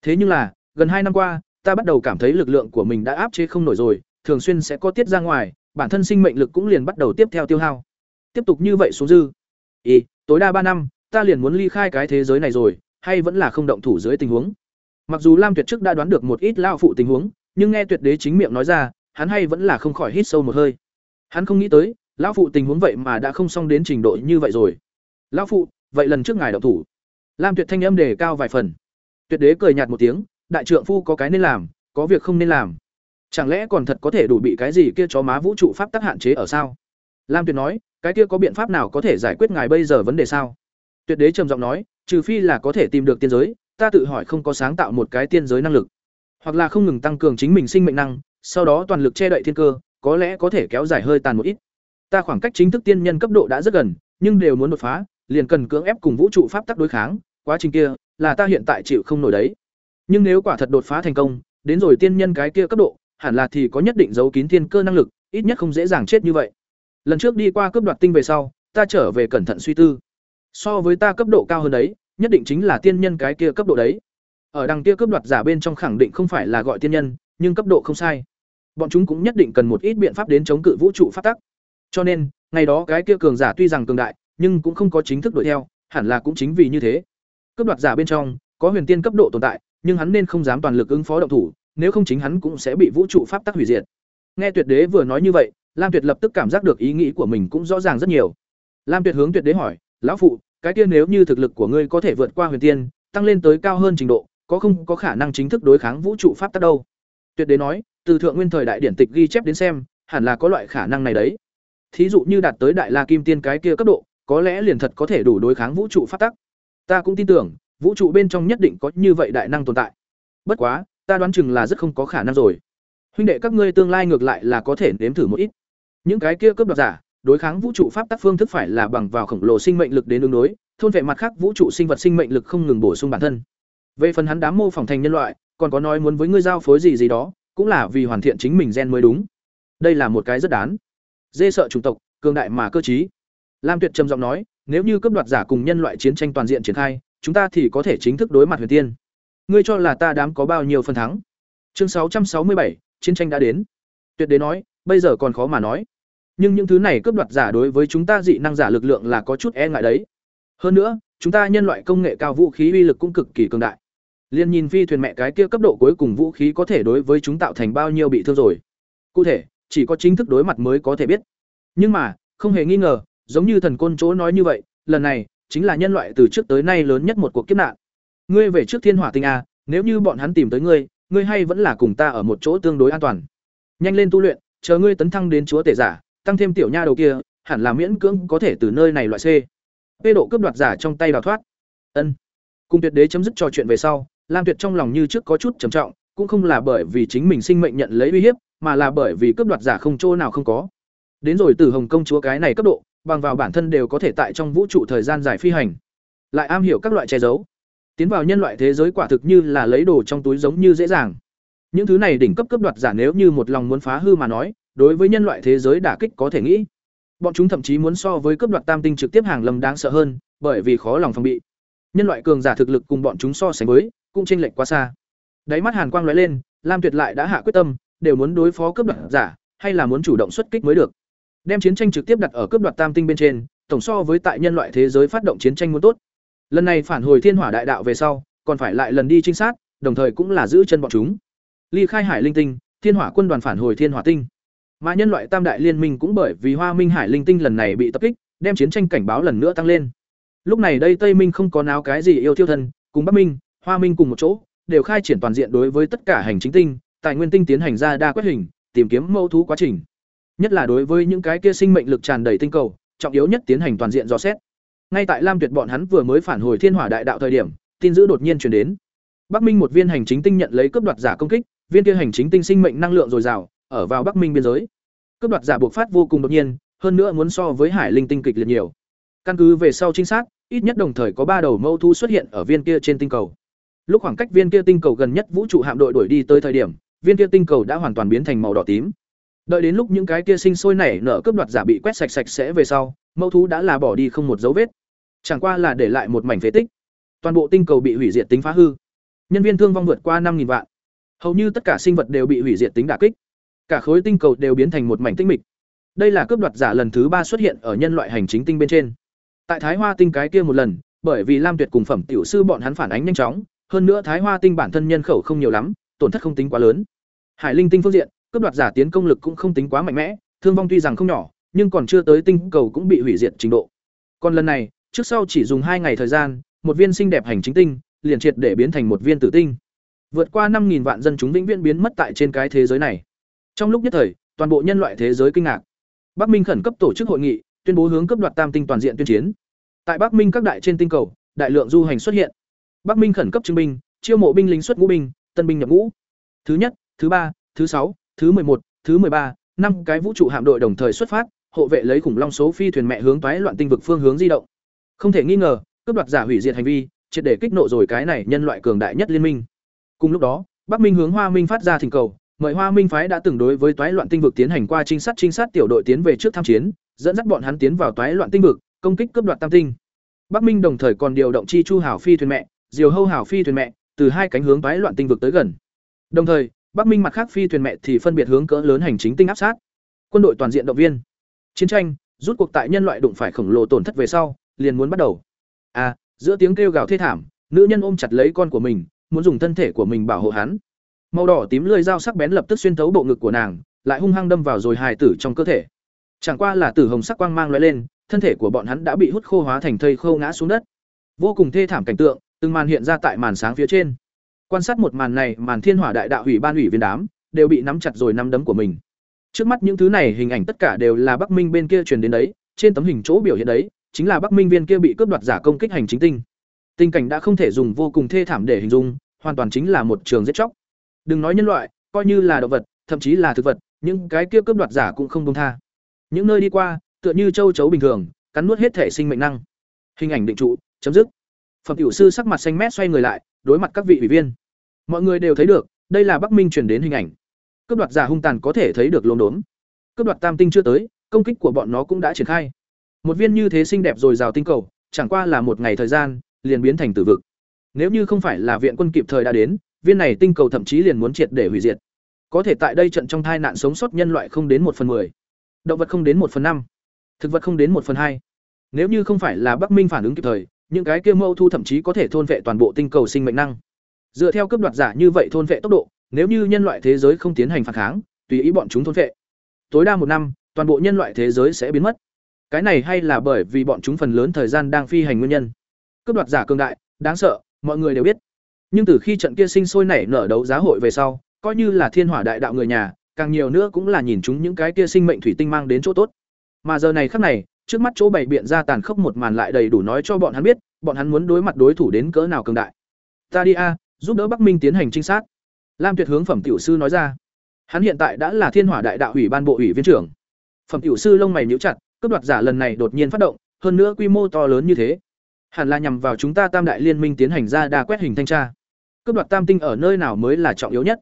thế nhưng là gần hai năm qua ta bắt đầu cảm thấy lực lượng của mình đã áp chế không nổi rồi, thường xuyên sẽ có tiết ra ngoài, bản thân sinh mệnh lực cũng liền bắt đầu tiếp theo tiêu hao. Tiếp tục như vậy xuống dư. Ý, tối đa ba năm, ta liền muốn ly khai cái thế giới này rồi, hay vẫn là không động thủ dưới tình huống. Mặc dù Lam Tuyệt trước đã đoán được một ít lao phụ tình huống, nhưng nghe Tuyệt Đế chính miệng nói ra, hắn hay vẫn là không khỏi hít sâu một hơi. Hắn không nghĩ tới, lão phụ tình huống vậy mà đã không xong đến trình độ như vậy rồi. Lão phụ, vậy lần trước ngài động thủ. Lam Tuyệt thanh âm đề cao vài phần. Tuyệt Đế cười nhạt một tiếng, đại trượng phu có cái nên làm có việc không nên làm chẳng lẽ còn thật có thể đủ bị cái gì kia chó má vũ trụ pháp tắc hạn chế ở sao lam tuyệt nói cái kia có biện pháp nào có thể giải quyết ngài bây giờ vấn đề sao tuyệt đế trầm giọng nói trừ phi là có thể tìm được tiên giới ta tự hỏi không có sáng tạo một cái tiên giới năng lực hoặc là không ngừng tăng cường chính mình sinh mệnh năng sau đó toàn lực che đậy thiên cơ có lẽ có thể kéo dài hơi tàn một ít. Ta khoảng cách chính thức tiên nhân cấp độ đã rất gần, nhưng đều muốn đột phá, liền cần cưỡng ép cùng vũ trụ pháp tắc đối kháng, quá trình kia là ta hiện tại chịu không nổi đấy. Nhưng nếu quả thật đột phá thành công, đến rồi tiên nhân cái kia cấp độ, hẳn là thì có nhất định giấu kín thiên cơ năng lực, ít nhất không dễ dàng chết như vậy. Lần trước đi qua cướp đoạt tinh về sau, ta trở về cẩn thận suy tư. So với ta cấp độ cao hơn đấy, nhất định chính là tiên nhân cái kia cấp độ đấy. Ở đằng kia cướp đoạt giả bên trong khẳng định không phải là gọi tiên nhân, nhưng cấp độ không sai. Bọn chúng cũng nhất định cần một ít biện pháp đến chống cự vũ trụ pháp tắc. Cho nên, ngày đó cái kia cường giả tuy rằng cường đại, nhưng cũng không có chính thức đuổi theo, hẳn là cũng chính vì như thế. Cướp đoạt giả bên trong có huyền tiên cấp độ tồn tại, nhưng hắn nên không dám toàn lực ứng phó động thủ, nếu không chính hắn cũng sẽ bị vũ trụ pháp tắc hủy diệt. Nghe Tuyệt Đế vừa nói như vậy, Lam Tuyệt lập tức cảm giác được ý nghĩ của mình cũng rõ ràng rất nhiều. Lam Tuyệt hướng Tuyệt Đế hỏi, "Lão phụ, cái kia nếu như thực lực của ngươi có thể vượt qua huyền tiên, tăng lên tới cao hơn trình độ, có không có khả năng chính thức đối kháng vũ trụ pháp tắc đâu?" Tuyệt Đế nói, "Từ thượng nguyên thời đại điển tịch ghi chép đến xem, hẳn là có loại khả năng này đấy. Thí dụ như đạt tới đại la kim tiên cái kia cấp độ, có lẽ liền thật có thể đủ đối kháng vũ trụ pháp tắc. Ta cũng tin tưởng, vũ trụ bên trong nhất định có như vậy đại năng tồn tại. Bất quá, ta đoán chừng là rất không có khả năng rồi. Huynh đệ các ngươi tương lai ngược lại là có thể nếm thử một ít. Những cái kia cướp đoạt giả, đối kháng vũ trụ pháp tắc phương thức phải là bằng vào khổng lồ sinh mệnh lực đến ứng đối, thôn vệ mặt khác vũ trụ sinh vật sinh mệnh lực không ngừng bổ sung bản thân. Về phần hắn đám mô phỏng thành nhân loại, còn có nói muốn với ngươi giao phối gì gì đó, cũng là vì hoàn thiện chính mình gen mới đúng. Đây là một cái rất đáng. Dê sợ chủng tộc, cường đại mà cơ trí. Lam Tuyệt trầm giọng nói, nếu như cấp đoạt giả cùng nhân loại chiến tranh toàn diện triển khai, chúng ta thì có thể chính thức đối mặt huyền tiên. Ngươi cho là ta đám có bao nhiêu phần thắng? Chương sáu trăm sáu mươi bảy, chiến tranh đã đến. Tuyệt đế nói, bây giờ còn khó mà nói. Nhưng những thứ này cướp đoạt giả đối với chúng ta dị năng giả lực lượng là có chút e ngại đấy. Hơn nữa, chúng ta nhân loại công nghệ cao vũ khí uy lực cũng cực kỳ cường đại. Liên nhìn phi thuyền mẹ cái kia cấp độ cuối cùng vũ khí có thể đối với chúng tạo thành bao nhiêu bị thương rồi. Cụ thể, chỉ có chính thức đối mặt mới có thể biết. Nhưng mà, không hề nghi ngờ, giống như thần côn chỗ nói như vậy, lần này chính là nhân loại từ trước tới nay lớn nhất một cuộc kiếp nạn. Ngươi về trước Thiên Hỏa Tinh a, nếu như bọn hắn tìm tới ngươi, ngươi hay vẫn là cùng ta ở một chỗ tương đối an toàn. Nhanh lên tu luyện, chờ ngươi tấn thăng đến chúa tể giả, tăng thêm tiểu nha đầu kia, hẳn là miễn cưỡng có thể từ nơi này loại C. Phê độ cướp đoạt giả trong tay đào thoát. Ân. Cùng Tuyệt Đế chấm dứt trò chuyện về sau, Lam Tuyệt trong lòng như trước có chút trầm trọng, cũng không là bởi vì chính mình sinh mệnh nhận lấy uy hiếp, mà là bởi vì cướp đoạt giả không chỗ nào không có. Đến rồi từ Hồng công chúa cái này cấp độ, bằng vào bản thân đều có thể tại trong vũ trụ thời gian dài phi hành. Lại am hiểu các loại che giấu. Tiến vào nhân loại thế giới quả thực như là lấy đồ trong túi giống như dễ dàng. Những thứ này đỉnh cấp cấp đoạt giả nếu như một lòng muốn phá hư mà nói, đối với nhân loại thế giới đả kích có thể nghĩ. Bọn chúng thậm chí muốn so với cấp đoạt tam tinh trực tiếp hàng lầm đáng sợ hơn, bởi vì khó lòng phòng bị. Nhân loại cường giả thực lực cùng bọn chúng so sánh với, cũng chênh lệch quá xa. Đáy mắt Hàn Quang lóe lên, Lam Tuyệt lại đã hạ quyết tâm, đều muốn đối phó cướp đoạt giả, hay là muốn chủ động xuất kích mới được. Đem chiến tranh trực tiếp đặt ở cướp đoạt tam tinh bên trên, tổng so với tại nhân loại thế giới phát động chiến tranh muốn tốt. Lần này phản hồi Thiên Hỏa Đại Đạo về sau, còn phải lại lần đi trinh sát, đồng thời cũng là giữ chân bọn chúng. Ly khai Hải Linh Tinh, Thiên Hỏa quân đoàn phản hồi Thiên Hỏa Tinh. Mà nhân loại Tam đại liên minh cũng bởi vì Hoa Minh Hải Linh Tinh lần này bị tập kích, đem chiến tranh cảnh báo lần nữa tăng lên. Lúc này đây Tây Minh không có náo cái gì yêu thiêu thân, cùng Bắc Minh, Hoa Minh cùng một chỗ, đều khai triển toàn diện đối với tất cả hành chính tinh, tài nguyên tinh tiến hành ra đa quét hình, tìm kiếm mẫu thú quá trình. Nhất là đối với những cái kia sinh mệnh lực tràn đầy tinh cầu, trọng yếu nhất tiến hành toàn diện dò xét. Ngay tại Lam Tuyệt bọn hắn vừa mới phản hồi Thiên Hỏa Đại Đạo thời điểm, tin dữ đột nhiên truyền đến. Bắc Minh một viên hành chính tinh nhận lấy cướp đoạt giả công kích, viên kia hành chính tinh sinh mệnh năng lượng dồi dào, ở vào Bắc Minh biên giới. Cướp đoạt giả buộc phát vô cùng đột nhiên, hơn nữa muốn so với Hải Linh tinh kịch liệt nhiều. Căn cứ về sau trinh sát, ít nhất đồng thời có ba đầu mâu thu xuất hiện ở viên kia trên tinh cầu. Lúc khoảng cách viên kia tinh cầu gần nhất vũ trụ hạm đội đuổi đi tới thời điểm, viên kia tinh cầu đã hoàn toàn biến thành màu đỏ tím. Đợi đến lúc những cái kia sinh sôi nảy nở cướp đoạt giả bị quét sạch sạch sẽ về sau, mâu thú đã là bỏ đi không một dấu vết. Chẳng qua là để lại một mảnh phế tích. Toàn bộ tinh cầu bị hủy diệt tính phá hư. Nhân viên thương vong vượt qua năm vạn. Hầu như tất cả sinh vật đều bị hủy diệt tính đả kích. Cả khối tinh cầu đều biến thành một mảnh tinh mịch. Đây là cướp đoạt giả lần thứ ba xuất hiện ở nhân loại hành chính tinh bên trên. Tại Thái Hoa tinh cái kia một lần, bởi vì Lam Tuyệt cùng phẩm tiểu sư bọn hắn phản ánh nhanh chóng, hơn nữa Thái Hoa tinh bản thân nhân khẩu không nhiều lắm, tổn thất không tính quá lớn. Hải Linh tinh phương diện, cướp đoạt giả tiến công lực cũng không tính quá mạnh mẽ, thương vong tuy rằng không nhỏ, nhưng còn chưa tới tinh cầu cũng bị hủy diệt trình độ. Còn lần này, trước sau chỉ dùng hai ngày thời gian, một viên xinh đẹp hành chính tinh, liền triệt để biến thành một viên tử tinh. Vượt qua 5000 vạn dân chúng vĩnh viễn biến mất tại trên cái thế giới này. Trong lúc nhất thời, toàn bộ nhân loại thế giới kinh ngạc. Bắc Minh khẩn cấp tổ chức hội nghị, tuyên bố hướng cấp đoạt tam tinh toàn diện tuyên chiến. Tại Bắc Minh các đại trên tinh cầu, đại lượng du hành xuất hiện. Bắc Minh khẩn cấp chứng binh, chiêu mộ binh lính xuất ngũ binh, tân binh nhập ngũ. Thứ nhất, thứ ba, thứ sáu, thứ một, thứ ba, năm cái vũ trụ hạm đội đồng thời xuất phát, hộ vệ lấy khủng long số phi thuyền mẹ hướng toái loạn tinh vực phương hướng di động. Không thể nghi ngờ, cướp đoạt giả hủy diệt hành vi, triệt để kích nộ rồi cái này nhân loại cường đại nhất liên minh. Cùng lúc đó, Bắc Minh hướng Hoa Minh phát ra thỉnh cầu, mời Hoa Minh phái đã từng đối với toái loạn tinh vực tiến hành qua trinh sát trinh sát tiểu đội tiến về trước tham chiến, dẫn dắt bọn hắn tiến vào toái loạn tinh vực, công kích cướp đoạt tam tinh. Bắc Minh đồng thời còn điều động chi chu hảo phi thuyền mẹ, diều hâu hảo phi thuyền mẹ, từ hai cánh hướng toái loạn tinh vực tới gần. Đồng thời, Bắc Minh mặt khác phi thuyền mẹ thì phân biệt hướng cỡ lớn hành chính tinh áp sát. Quân đội toàn diện động viên. Chiến tranh, rút cuộc tại nhân loại đụng phải khổng lồ tổn thất về sau, liền muốn bắt đầu. À, giữa tiếng kêu gào thê thảm, nữ nhân ôm chặt lấy con của mình, muốn dùng thân thể của mình bảo hộ hắn. Màu đỏ tím lưỡi dao sắc bén lập tức xuyên thấu bộ ngực của nàng, lại hung hăng đâm vào rồi hài tử trong cơ thể. Chẳng qua là tử hồng sắc quang mang lóe lên, thân thể của bọn hắn đã bị hút khô hóa thành thây khô ngã xuống đất. Vô cùng thê thảm cảnh tượng, từng màn hiện ra tại màn sáng phía trên. Quan sát một màn này, màn thiên hỏa đại đạo ủy ban ủy viên đám đều bị nắm chặt rồi nắm đấm của mình. Trước mắt những thứ này hình ảnh tất cả đều là Bắc Minh bên kia truyền đến đấy, trên tấm hình chỗ biểu hiện đấy, chính là Bắc Minh viên kia bị cướp đoạt giả công kích hành chính tinh. Tình cảnh đã không thể dùng vô cùng thê thảm để hình dung, hoàn toàn chính là một trường giết chóc. Đừng nói nhân loại, coi như là động vật, thậm chí là thực vật, những cái kia cướp đoạt giả cũng không buông tha. Những nơi đi qua, tựa như châu chấu bình thường, cắn nuốt hết thể sinh mệnh năng. Hình ảnh định trụ, chấm dứt. Phẩm tiểu sư sắc mặt xanh mét xoay người lại, đối mặt các vị ủy viên. Mọi người đều thấy được, đây là Bắc Minh truyền đến hình ảnh. Cướp đoạt giả hung tàn có thể thấy được lồn đốn. Cướp đoạt tam tinh chưa tới, công kích của bọn nó cũng đã triển khai. Một viên như thế xinh đẹp rồi rào tinh cầu, chẳng qua là một ngày thời gian, liền biến thành tử vực. Nếu như không phải là viện quân kịp thời đã đến, viên này tinh cầu thậm chí liền muốn triệt để hủy diệt. Có thể tại đây trận trong tai nạn sống sót nhân loại không đến một phần 10, động vật không đến một phần năm, thực vật không đến một phần hai. Nếu như không phải là Bắc Minh phản ứng kịp thời, những cái kia mâu thu thậm chí có thể thôn vệ toàn bộ tinh cầu sinh mệnh năng. Dựa theo cấp đoạt giả như vậy thôn vệ tốc độ, nếu như nhân loại thế giới không tiến hành phản kháng, tùy ý bọn chúng thôn vệ, tối đa một năm, toàn bộ nhân loại thế giới sẽ biến mất. Cái này hay là bởi vì bọn chúng phần lớn thời gian đang phi hành nguyên nhân. Cấp đoạt giả cường đại, đáng sợ, mọi người đều biết. Nhưng từ khi trận kia sinh sôi nảy nở đấu giá hội về sau, coi như là thiên hỏa đại đạo người nhà, càng nhiều nữa cũng là nhìn chúng những cái kia sinh mệnh thủy tinh mang đến chỗ tốt. Mà giờ này khắc này, trước mắt chỗ bày biện ra tàn khốc một màn lại đầy đủ nói cho bọn hắn biết, bọn hắn muốn đối mặt đối thủ đến cỡ nào cường đại. Ta đi a, giúp đỡ Bắc Minh tiến hành trinh sát. Lam Tuyệt hướng phẩm tiểu sư nói ra. Hắn hiện tại đã là Thiên Hỏa Đại Đạo ủy ban bộ ủy viên trưởng. Phẩm tiểu sư lông mày nhíu chặt, cướp đoạt giả lần này đột nhiên phát động, hơn nữa quy mô to lớn như thế. Hẳn là nhằm vào chúng ta Tam Đại Liên Minh tiến hành ra đa quét hình thanh tra. Cướp đoạt Tam Tinh ở nơi nào mới là trọng yếu nhất?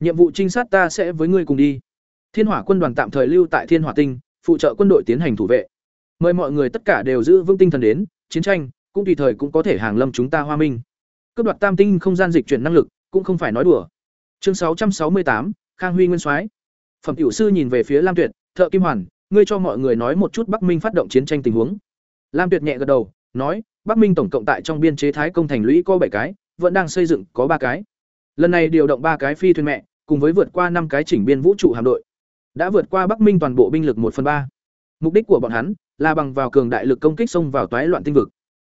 Nhiệm vụ trinh sát ta sẽ với ngươi cùng đi. Thiên Hỏa quân đoàn tạm thời lưu tại Thiên Hỏa Tinh, phụ trợ quân đội tiến hành thủ vệ. Mời mọi người tất cả đều giữ vững tinh thần đến, chiến tranh cũng tùy thời cũng có thể hàng lâm chúng ta Hoa Minh. Cướp đoạt Tam Tinh không gian dịch chuyển năng lực, cũng không phải nói đùa. Chương sáu trăm sáu mươi tám, Khang Huy Nguyên Soái. Phẩm tiểu sư nhìn về phía Lam Tuyệt, "Thợ Kim Hoàn, ngươi cho mọi người nói một chút Bắc Minh phát động chiến tranh tình huống." Lam Tuyệt nhẹ gật đầu, nói, "Bắc Minh tổng cộng tại trong biên chế thái công thành lũy có bảy cái, vẫn đang xây dựng có ba cái. Lần này điều động ba cái phi thuyền mẹ, cùng với vượt qua năm cái chỉnh biên vũ trụ hạm đội, đã vượt qua Bắc Minh toàn bộ binh lực một phần ba. Mục đích của bọn hắn là bằng vào cường đại lực công kích xông vào toái loạn tinh vực.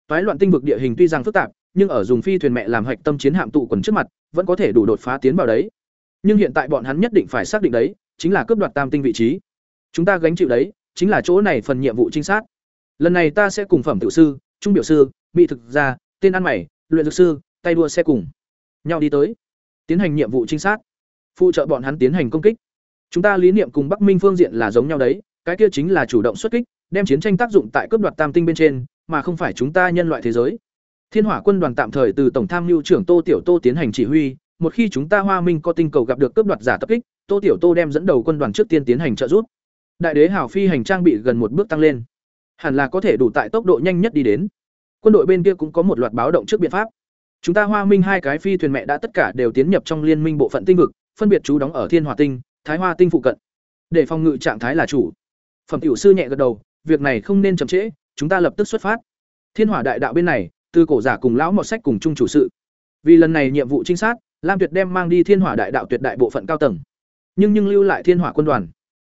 Toái loạn tinh vực địa hình tuy rằng phức tạp, nhưng ở dùng phi thuyền mẹ làm hạch tâm chiến hạm tụ quần trước mặt, vẫn có thể đủ đột phá tiến vào đấy. Nhưng hiện tại bọn hắn nhất định phải xác định đấy, chính là cướp đoạt tam tinh vị trí. Chúng ta gánh chịu đấy, chính là chỗ này phần nhiệm vụ trinh sát. Lần này ta sẽ cùng phẩm tiểu sư, trung biểu sư, mỹ thực gia, tên ăn mày, luyện dược sư, tay đua xe cùng nhau đi tới, tiến hành nhiệm vụ trinh sát, phụ trợ bọn hắn tiến hành công kích. Chúng ta lý niệm cùng Bắc Minh phương diện là giống nhau đấy, cái kia chính là chủ động xuất kích, đem chiến tranh tác dụng tại cướp đoạt tam tinh bên trên, mà không phải chúng ta nhân loại thế giới. Thiên Hỏa quân đoàn tạm thời từ tổng tham mưu trưởng Tô Tiểu Tô tiến hành chỉ huy, một khi chúng ta Hoa Minh có tinh cầu gặp được cướp đoạt giả tập kích, Tô Tiểu Tô đem dẫn đầu quân đoàn trước tiên tiến hành trợ giúp. Đại đế hảo phi hành trang bị gần một bước tăng lên, hẳn là có thể đủ tại tốc độ nhanh nhất đi đến. Quân đội bên kia cũng có một loạt báo động trước biện pháp. Chúng ta Hoa Minh hai cái phi thuyền mẹ đã tất cả đều tiến nhập trong liên minh bộ phận tinh vực, phân biệt chú đóng ở Thiên hòa tinh, Thái Hoa tinh phụ cận. Để phòng ngự trạng thái là chủ. Phẩm tiểu sư nhẹ gật đầu, việc này không nên chậm trễ, chúng ta lập tức xuất phát. Thiên Hỏa đại đạo bên này, từ cổ giả cùng lão mọt sách cùng chung chủ sự. Vì lần này nhiệm vụ trinh sát, Lam Tuyệt đem mang đi Thiên Hỏa đại đạo tuyệt đại bộ phận cao tầng, nhưng nhưng lưu lại Thiên Hỏa quân đoàn.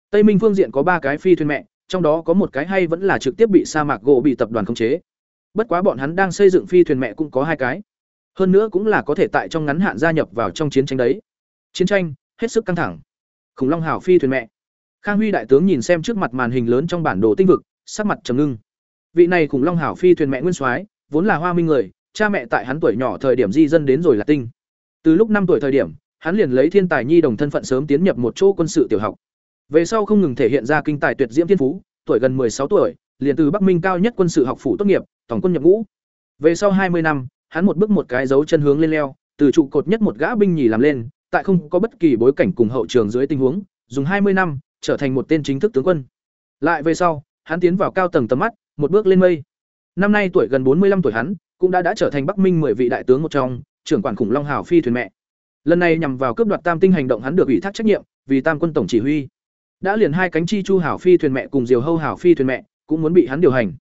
Tây Minh phương diện có ba cái phi thuyền mẹ, trong đó có một cái hay vẫn là trực tiếp bị sa mạc gỗ bị tập đoàn khống chế. Bất quá bọn hắn đang xây dựng phi thuyền mẹ cũng có hai cái. Hơn nữa cũng là có thể tại trong ngắn hạn gia nhập vào trong chiến tranh đấy. Chiến tranh hết sức căng thẳng. Khủng Long hảo phi thuyền mẹ. Khang Huy đại tướng nhìn xem trước mặt màn hình lớn trong bản đồ tinh vực, sắc mặt trầm ngưng. Vị này Khủng Long hảo phi thuyền mẹ nguyên soái, vốn là Hoa Minh người, cha mẹ tại hắn tuổi nhỏ thời điểm di dân đến rồi là tinh. Từ lúc năm tuổi thời điểm, hắn liền lấy thiên tài nhi đồng thân phận sớm tiến nhập một chỗ quân sự tiểu học. Về sau không ngừng thể hiện ra kinh tài tuyệt diễm thiên phú, tuổi gần 16 tuổi, liền từ Bắc Minh cao nhất quân sự học phủ tốt nghiệp, tổng quân nhập ngũ. Về sau 20 năm, hắn một bước một cái dấu chân hướng lên leo, từ trụ cột nhất một gã binh nhì làm lên, tại không có bất kỳ bối cảnh cùng hậu trường dưới tình huống, dùng 20 năm, trở thành một tên chính thức tướng quân. Lại về sau, hắn tiến vào cao tầng tầm mắt, một bước lên mây. Năm nay tuổi gần 45 tuổi hắn, cũng đã đã trở thành Bắc Minh 10 vị đại tướng một trong, trưởng quản khủng long hào phi thuyền mẹ. Lần này nhằm vào cướp đoạt Tam tinh hành động hắn được ủy thác trách nhiệm, vì Tam quân tổng chỉ huy. Đã liền hai cánh chi chu hảo phi thuyền mẹ cùng diều hâu hảo phi thuyền mẹ, cũng muốn bị hắn điều hành.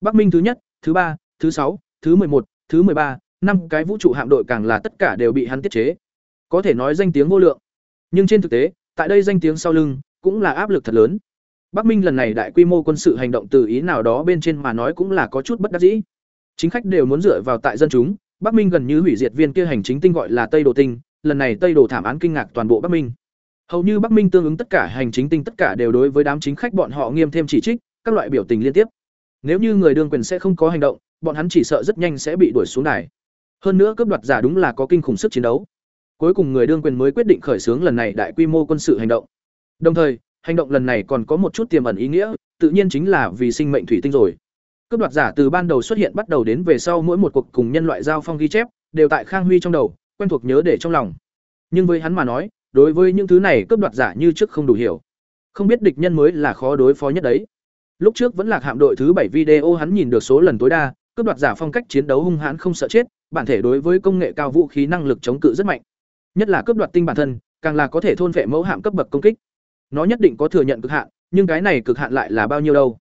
Bắc Minh thứ nhất, thứ ba, thứ sáu, thứ một, thứ ba, năm cái vũ trụ hạm đội càng là tất cả đều bị hắn tiết chế. Có thể nói danh tiếng vô lượng. Nhưng trên thực tế, tại đây danh tiếng sau lưng cũng là áp lực thật lớn. Bắc Minh lần này đại quy mô quân sự hành động từ ý nào đó bên trên mà nói cũng là có chút bất đắc dĩ. Chính khách đều muốn dựa vào tại dân chúng, Bắc Minh gần như hủy diệt viên kia hành chính tinh gọi là Tây Đồ Tinh, lần này Tây Đồ thảm án kinh ngạc toàn bộ Bắc Minh. Hầu như Bắc Minh tương ứng tất cả hành chính tinh tất cả đều đối với đám chính khách bọn họ nghiêm thêm chỉ trích, các loại biểu tình liên tiếp. Nếu như người đương quyền sẽ không có hành động, bọn hắn chỉ sợ rất nhanh sẽ bị đuổi xuống đài. Hơn nữa cướp đoạt giả đúng là có kinh khủng sức chiến đấu. Cuối cùng người đương quyền mới quyết định khởi xướng lần này đại quy mô quân sự hành động. Đồng thời, hành động lần này còn có một chút tiềm ẩn ý nghĩa, tự nhiên chính là vì sinh mệnh thủy tinh rồi. Cướp đoạt giả từ ban đầu xuất hiện bắt đầu đến về sau mỗi một cuộc cùng nhân loại giao phong ghi chép, đều tại Khang Huy trong đầu, quen thuộc nhớ để trong lòng. Nhưng với hắn mà nói, đối với những thứ này cướp đoạt giả như trước không đủ hiểu. Không biết địch nhân mới là khó đối phó nhất đấy. Lúc trước vẫn là hạm đội thứ bảy video hắn nhìn được số lần tối đa, cướp đoạt giả phong cách chiến đấu hung hãn không sợ chết, bản thể đối với công nghệ cao vũ khí năng lực chống cự rất mạnh. Nhất là cướp đoạt tinh bản thân, càng là có thể thôn vệ mẫu hạm cấp bậc công kích. Nó nhất định có thừa nhận cực hạn, nhưng cái này cực hạn lại là bao nhiêu đâu?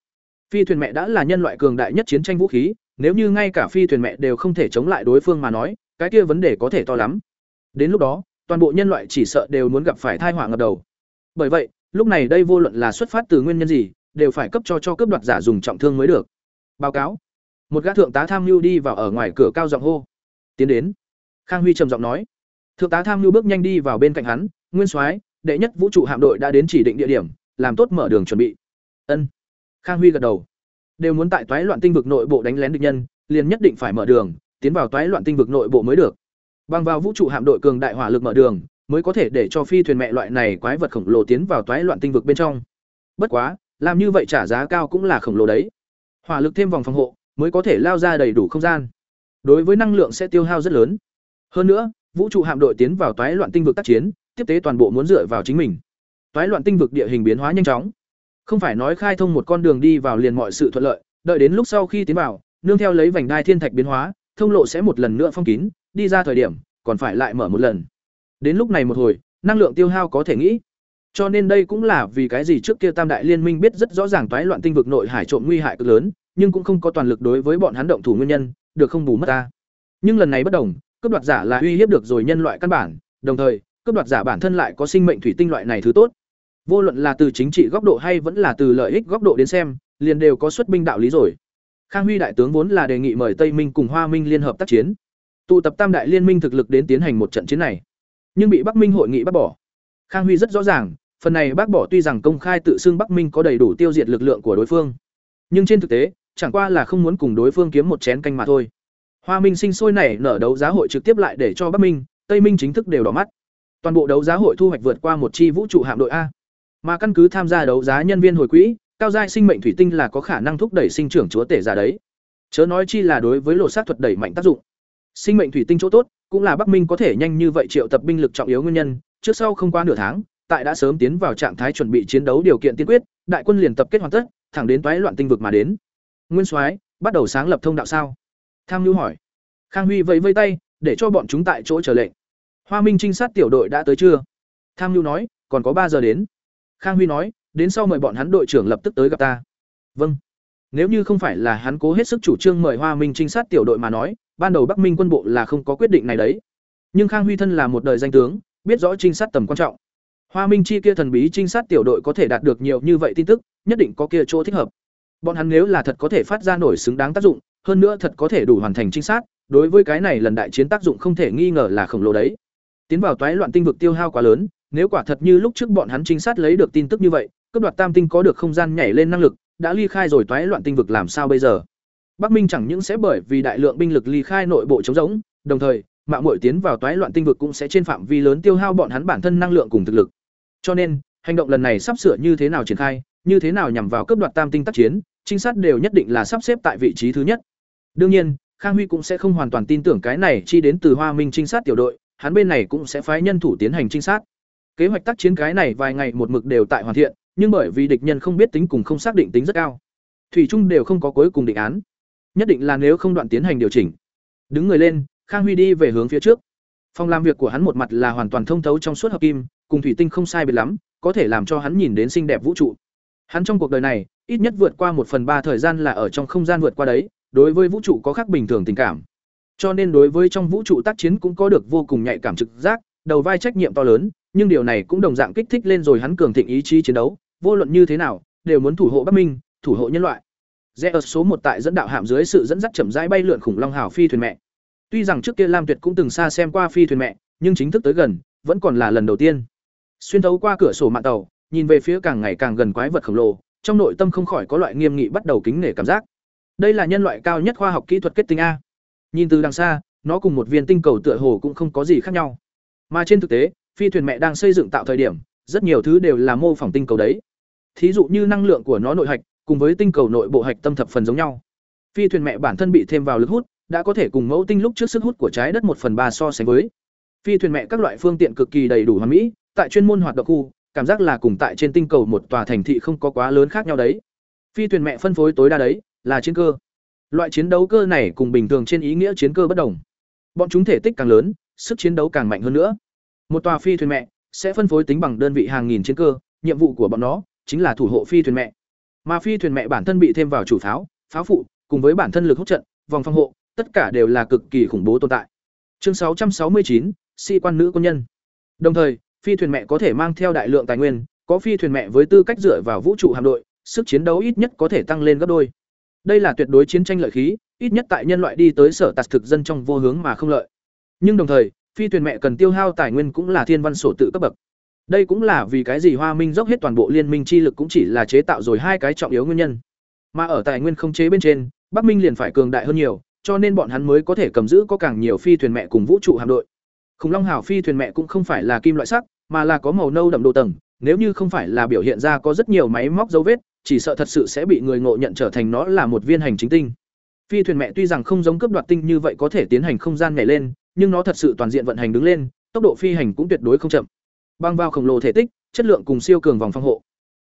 Phi thuyền mẹ đã là nhân loại cường đại nhất chiến tranh vũ khí, nếu như ngay cả phi thuyền mẹ đều không thể chống lại đối phương mà nói, cái kia vấn đề có thể to lắm. Đến lúc đó, toàn bộ nhân loại chỉ sợ đều muốn gặp phải tai họa ngập đầu. Bởi vậy, lúc này đây vô luận là xuất phát từ nguyên nhân gì, đều phải cấp cho cho cướp đoạt giả dùng trọng thương mới được. Báo cáo. Một gã thượng tá tham mưu đi vào ở ngoài cửa cao giọng hô. Tiến đến. Khang Huy trầm giọng nói. Thượng tá tham mưu bước nhanh đi vào bên cạnh hắn, Nguyên Soái, đệ nhất vũ trụ hạm đội đã đến chỉ định địa điểm, làm tốt mở đường chuẩn bị. Ân. Khang Huy gật đầu. Đều muốn tại toái loạn tinh vực nội bộ đánh lén địch nhân, liền nhất định phải mở đường, tiến vào toái loạn tinh vực nội bộ mới được. Bằng vào vũ trụ hạm đội cường đại hỏa lực mở đường, mới có thể để cho phi thuyền mẹ loại này quái vật khổng lồ tiến vào toái loạn tinh vực bên trong. Bất quá, làm như vậy trả giá cao cũng là khổng lồ đấy. Hỏa lực thêm vòng phòng hộ, mới có thể lao ra đầy đủ không gian. Đối với năng lượng sẽ tiêu hao rất lớn. Hơn nữa, vũ trụ hạm đội tiến vào toái loạn tinh vực tác chiến, tiếp tế toàn bộ muốn dựa vào chính mình. Toái loạn tinh vực địa hình biến hóa nhanh chóng. Không phải nói khai thông một con đường đi vào liền mọi sự thuận lợi, đợi đến lúc sau khi tiến vào, nương theo lấy vành đai thiên thạch biến hóa, thông lộ sẽ một lần nữa phong kín, đi ra thời điểm, còn phải lại mở một lần. Đến lúc này một hồi, năng lượng tiêu hao có thể nghĩ. Cho nên đây cũng là vì cái gì trước kia Tam đại liên minh biết rất rõ ràng toái loạn tinh vực nội hải trộm nguy hại cực lớn, nhưng cũng không có toàn lực đối với bọn hắn động thủ nguyên nhân, được không bù mất ta. Nhưng lần này bất đồng, cướp đoạt giả là uy hiếp được rồi nhân loại căn bản, đồng thời, cướp đoạt giả bản thân lại có sinh mệnh thủy tinh loại này thứ tốt. Vô luận là từ chính trị góc độ hay vẫn là từ lợi ích góc độ đến xem, liền đều có xuất binh đạo lý rồi. Khang Huy đại tướng vốn là đề nghị mời Tây Minh cùng Hoa Minh liên hợp tác chiến, tụ tập Tam đại liên minh thực lực đến tiến hành một trận chiến này, nhưng bị Bắc Minh hội nghị bác bỏ. Khang Huy rất rõ ràng, phần này bác bỏ tuy rằng công khai tự xưng Bắc Minh có đầy đủ tiêu diệt lực lượng của đối phương, nhưng trên thực tế, chẳng qua là không muốn cùng đối phương kiếm một chén canh mà thôi. Hoa Minh sinh sôi nảy nở đấu giá hội trực tiếp lại để cho Bắc Minh, Tây Minh chính thức đều đỏ mắt. Toàn bộ đấu giá hội thu hoạch vượt qua một chi vũ trụ hạm đội a. Mà căn cứ tham gia đấu giá nhân viên hồi quỹ, cao giai sinh mệnh thủy tinh là có khả năng thúc đẩy sinh trưởng chúa tể giả đấy. Chớ nói chi là đối với lột xác thuật đẩy mạnh tác dụng. Sinh mệnh thủy tinh chỗ tốt, cũng là Bắc Minh có thể nhanh như vậy triệu tập binh lực trọng yếu nguyên nhân, trước sau không qua nửa tháng, tại đã sớm tiến vào trạng thái chuẩn bị chiến đấu điều kiện tiên quyết, đại quân liền tập kết hoàn tất, thẳng đến toái loạn tinh vực mà đến. Nguyên Soái, bắt đầu sáng lập thông đạo sao? Tham Nhu hỏi. Khang Huy vẫy vẫy tay, để cho bọn chúng tại chỗ chờ lệnh. Hoa Minh trinh sát tiểu đội đã tới chưa? Tham Nhu nói, còn có ba giờ đến. Khang Huy nói, đến sau mời bọn hắn đội trưởng lập tức tới gặp ta. Vâng. Nếu như không phải là hắn cố hết sức chủ trương mời Hoa Minh trinh sát tiểu đội mà nói, ban đầu Bắc Minh quân bộ là không có quyết định này đấy. Nhưng Khang Huy thân là một đời danh tướng, biết rõ trinh sát tầm quan trọng. Hoa Minh chi kia thần bí trinh sát tiểu đội có thể đạt được nhiều như vậy tin tức, nhất định có kia chỗ thích hợp. Bọn hắn nếu là thật có thể phát ra nổi xứng đáng tác dụng, hơn nữa thật có thể đủ hoàn thành trinh sát, đối với cái này lần đại chiến tác dụng không thể nghi ngờ là khổng lồ đấy. Tiến vào toái loạn tinh vực tiêu hao quá lớn, nếu quả thật như lúc trước bọn hắn trinh sát lấy được tin tức như vậy, cấp đoạt tam tinh có được không gian nhảy lên năng lực, đã ly khai rồi toái loạn tinh vực làm sao bây giờ? Bắc Minh chẳng những sẽ bởi vì đại lượng binh lực ly khai nội bộ chống rỗng, đồng thời, mạng muội tiến vào toái loạn tinh vực cũng sẽ trên phạm vi lớn tiêu hao bọn hắn bản thân năng lượng cùng thực lực. Cho nên, hành động lần này sắp sửa như thế nào triển khai, như thế nào nhằm vào cướp đoạt tam tinh tác chiến, trinh sát đều nhất định là sắp xếp tại vị trí thứ nhất. Đương nhiên, Khang Huy cũng sẽ không hoàn toàn tin tưởng cái này chi đến từ Hoa Minh trinh sát tiểu đội, hắn bên này cũng sẽ phái nhân thủ tiến hành trinh sát. Kế hoạch tác chiến cái này vài ngày một mực đều tại hoàn thiện, nhưng bởi vì địch nhân không biết tính cùng không xác định tính rất cao, thủy trung đều không có cuối cùng định án. Nhất định là nếu không đoạn tiến hành điều chỉnh. Đứng người lên, Khang Huy đi về hướng phía trước. Phòng làm việc của hắn một mặt là hoàn toàn thông thấu trong suốt hợp kim, cùng thủy tinh không sai biệt lắm, có thể làm cho hắn nhìn đến xinh đẹp vũ trụ. Hắn trong cuộc đời này, ít nhất vượt qua một phần ba thời gian là ở trong không gian vượt qua đấy, đối với vũ trụ có khác bình thường tình cảm. Cho nên đối với trong vũ trụ tác chiến cũng có được vô cùng nhạy cảm trực giác, đầu vai trách nhiệm to lớn, nhưng điều này cũng đồng dạng kích thích lên rồi hắn cường thịnh ý chí chiến đấu, vô luận như thế nào, đều muốn thủ hộ Bắc Minh, thủ hộ nhân loại. Rẽ số một tại dẫn đạo hạm dưới sự dẫn dắt chậm rãi bay lượn khủng long hào phi thuyền mẹ. Tuy rằng trước kia Lam Tuyệt cũng từng xa xem qua phi thuyền mẹ, nhưng chính thức tới gần, vẫn còn là lần đầu tiên. Xuyên thấu qua cửa sổ mạn tàu, nhìn về phía càng ngày càng gần quái vật khổng lồ, trong nội tâm không khỏi có loại nghiêm nghị bắt đầu kính nể cảm giác. Đây là nhân loại cao nhất khoa học kỹ thuật kết tinh a. Nhìn từ đằng xa, nó cùng một viên tinh cầu tựa hồ cũng không có gì khác nhau. Mà trên thực tế, phi thuyền mẹ đang xây dựng tạo thời điểm, rất nhiều thứ đều là mô phỏng tinh cầu đấy. Thí dụ như năng lượng của nó nội hạch, cùng với tinh cầu nội bộ hạch tâm thập phần giống nhau. Phi thuyền mẹ bản thân bị thêm vào lực hút, đã có thể cùng mẫu tinh lúc trước sức hút của trái đất một phần ba so sánh với. Phi thuyền mẹ các loại phương tiện cực kỳ đầy đủ hoàn mỹ, tại chuyên môn hoạt động khu, cảm giác là cùng tại trên tinh cầu một tòa thành thị không có quá lớn khác nhau đấy. Phi thuyền mẹ phân phối tối đa đấy, là chiến cơ. Loại chiến đấu cơ này cùng bình thường trên ý nghĩa chiến cơ bất đồng. Bọn chúng thể tích càng lớn, sức chiến đấu càng mạnh hơn nữa. Một tòa phi thuyền mẹ sẽ phân phối tính bằng đơn vị hàng nghìn chiến cơ, nhiệm vụ của bọn nó chính là thủ hộ phi thuyền mẹ. Mà phi thuyền mẹ bản thân bị thêm vào chủ pháo, pháo phụ, cùng với bản thân lực hút trận, vòng phòng hộ, tất cả đều là cực kỳ khủng bố tồn tại. Chương 669, sĩ quan nữ quân nhân. Đồng thời, phi thuyền mẹ có thể mang theo đại lượng tài nguyên, có phi thuyền mẹ với tư cách dựa vào vũ trụ hạm đội, sức chiến đấu ít nhất có thể tăng lên gấp đôi. Đây là tuyệt đối chiến tranh lợi khí, ít nhất tại nhân loại đi tới sở tạc thực dân trong vô hướng mà không lợi. Nhưng đồng thời, phi thuyền mẹ cần tiêu hao tài nguyên cũng là thiên văn sổ tự cấp bậc. Đây cũng là vì cái gì Hoa Minh dốc hết toàn bộ liên minh chi lực cũng chỉ là chế tạo rồi hai cái trọng yếu nguyên nhân. Mà ở tài nguyên không chế bên trên, Bắc Minh liền phải cường đại hơn nhiều, cho nên bọn hắn mới có thể cầm giữ có càng nhiều phi thuyền mẹ cùng vũ trụ hạm đội. Khủng Long Hào phi thuyền mẹ cũng không phải là kim loại sắc, mà là có màu nâu đậm độ tầng, nếu như không phải là biểu hiện ra có rất nhiều máy móc dấu vết, chỉ sợ thật sự sẽ bị người ngộ nhận trở thành nó là một viên hành chính tinh. Phi thuyền mẹ tuy rằng không giống cướp đoạt tinh như vậy có thể tiến hành không gian nhảy lên, nhưng nó thật sự toàn diện vận hành đứng lên, tốc độ phi hành cũng tuyệt đối không chậm. Băng vào khổng lồ thể tích, chất lượng cùng siêu cường vòng phòng hộ.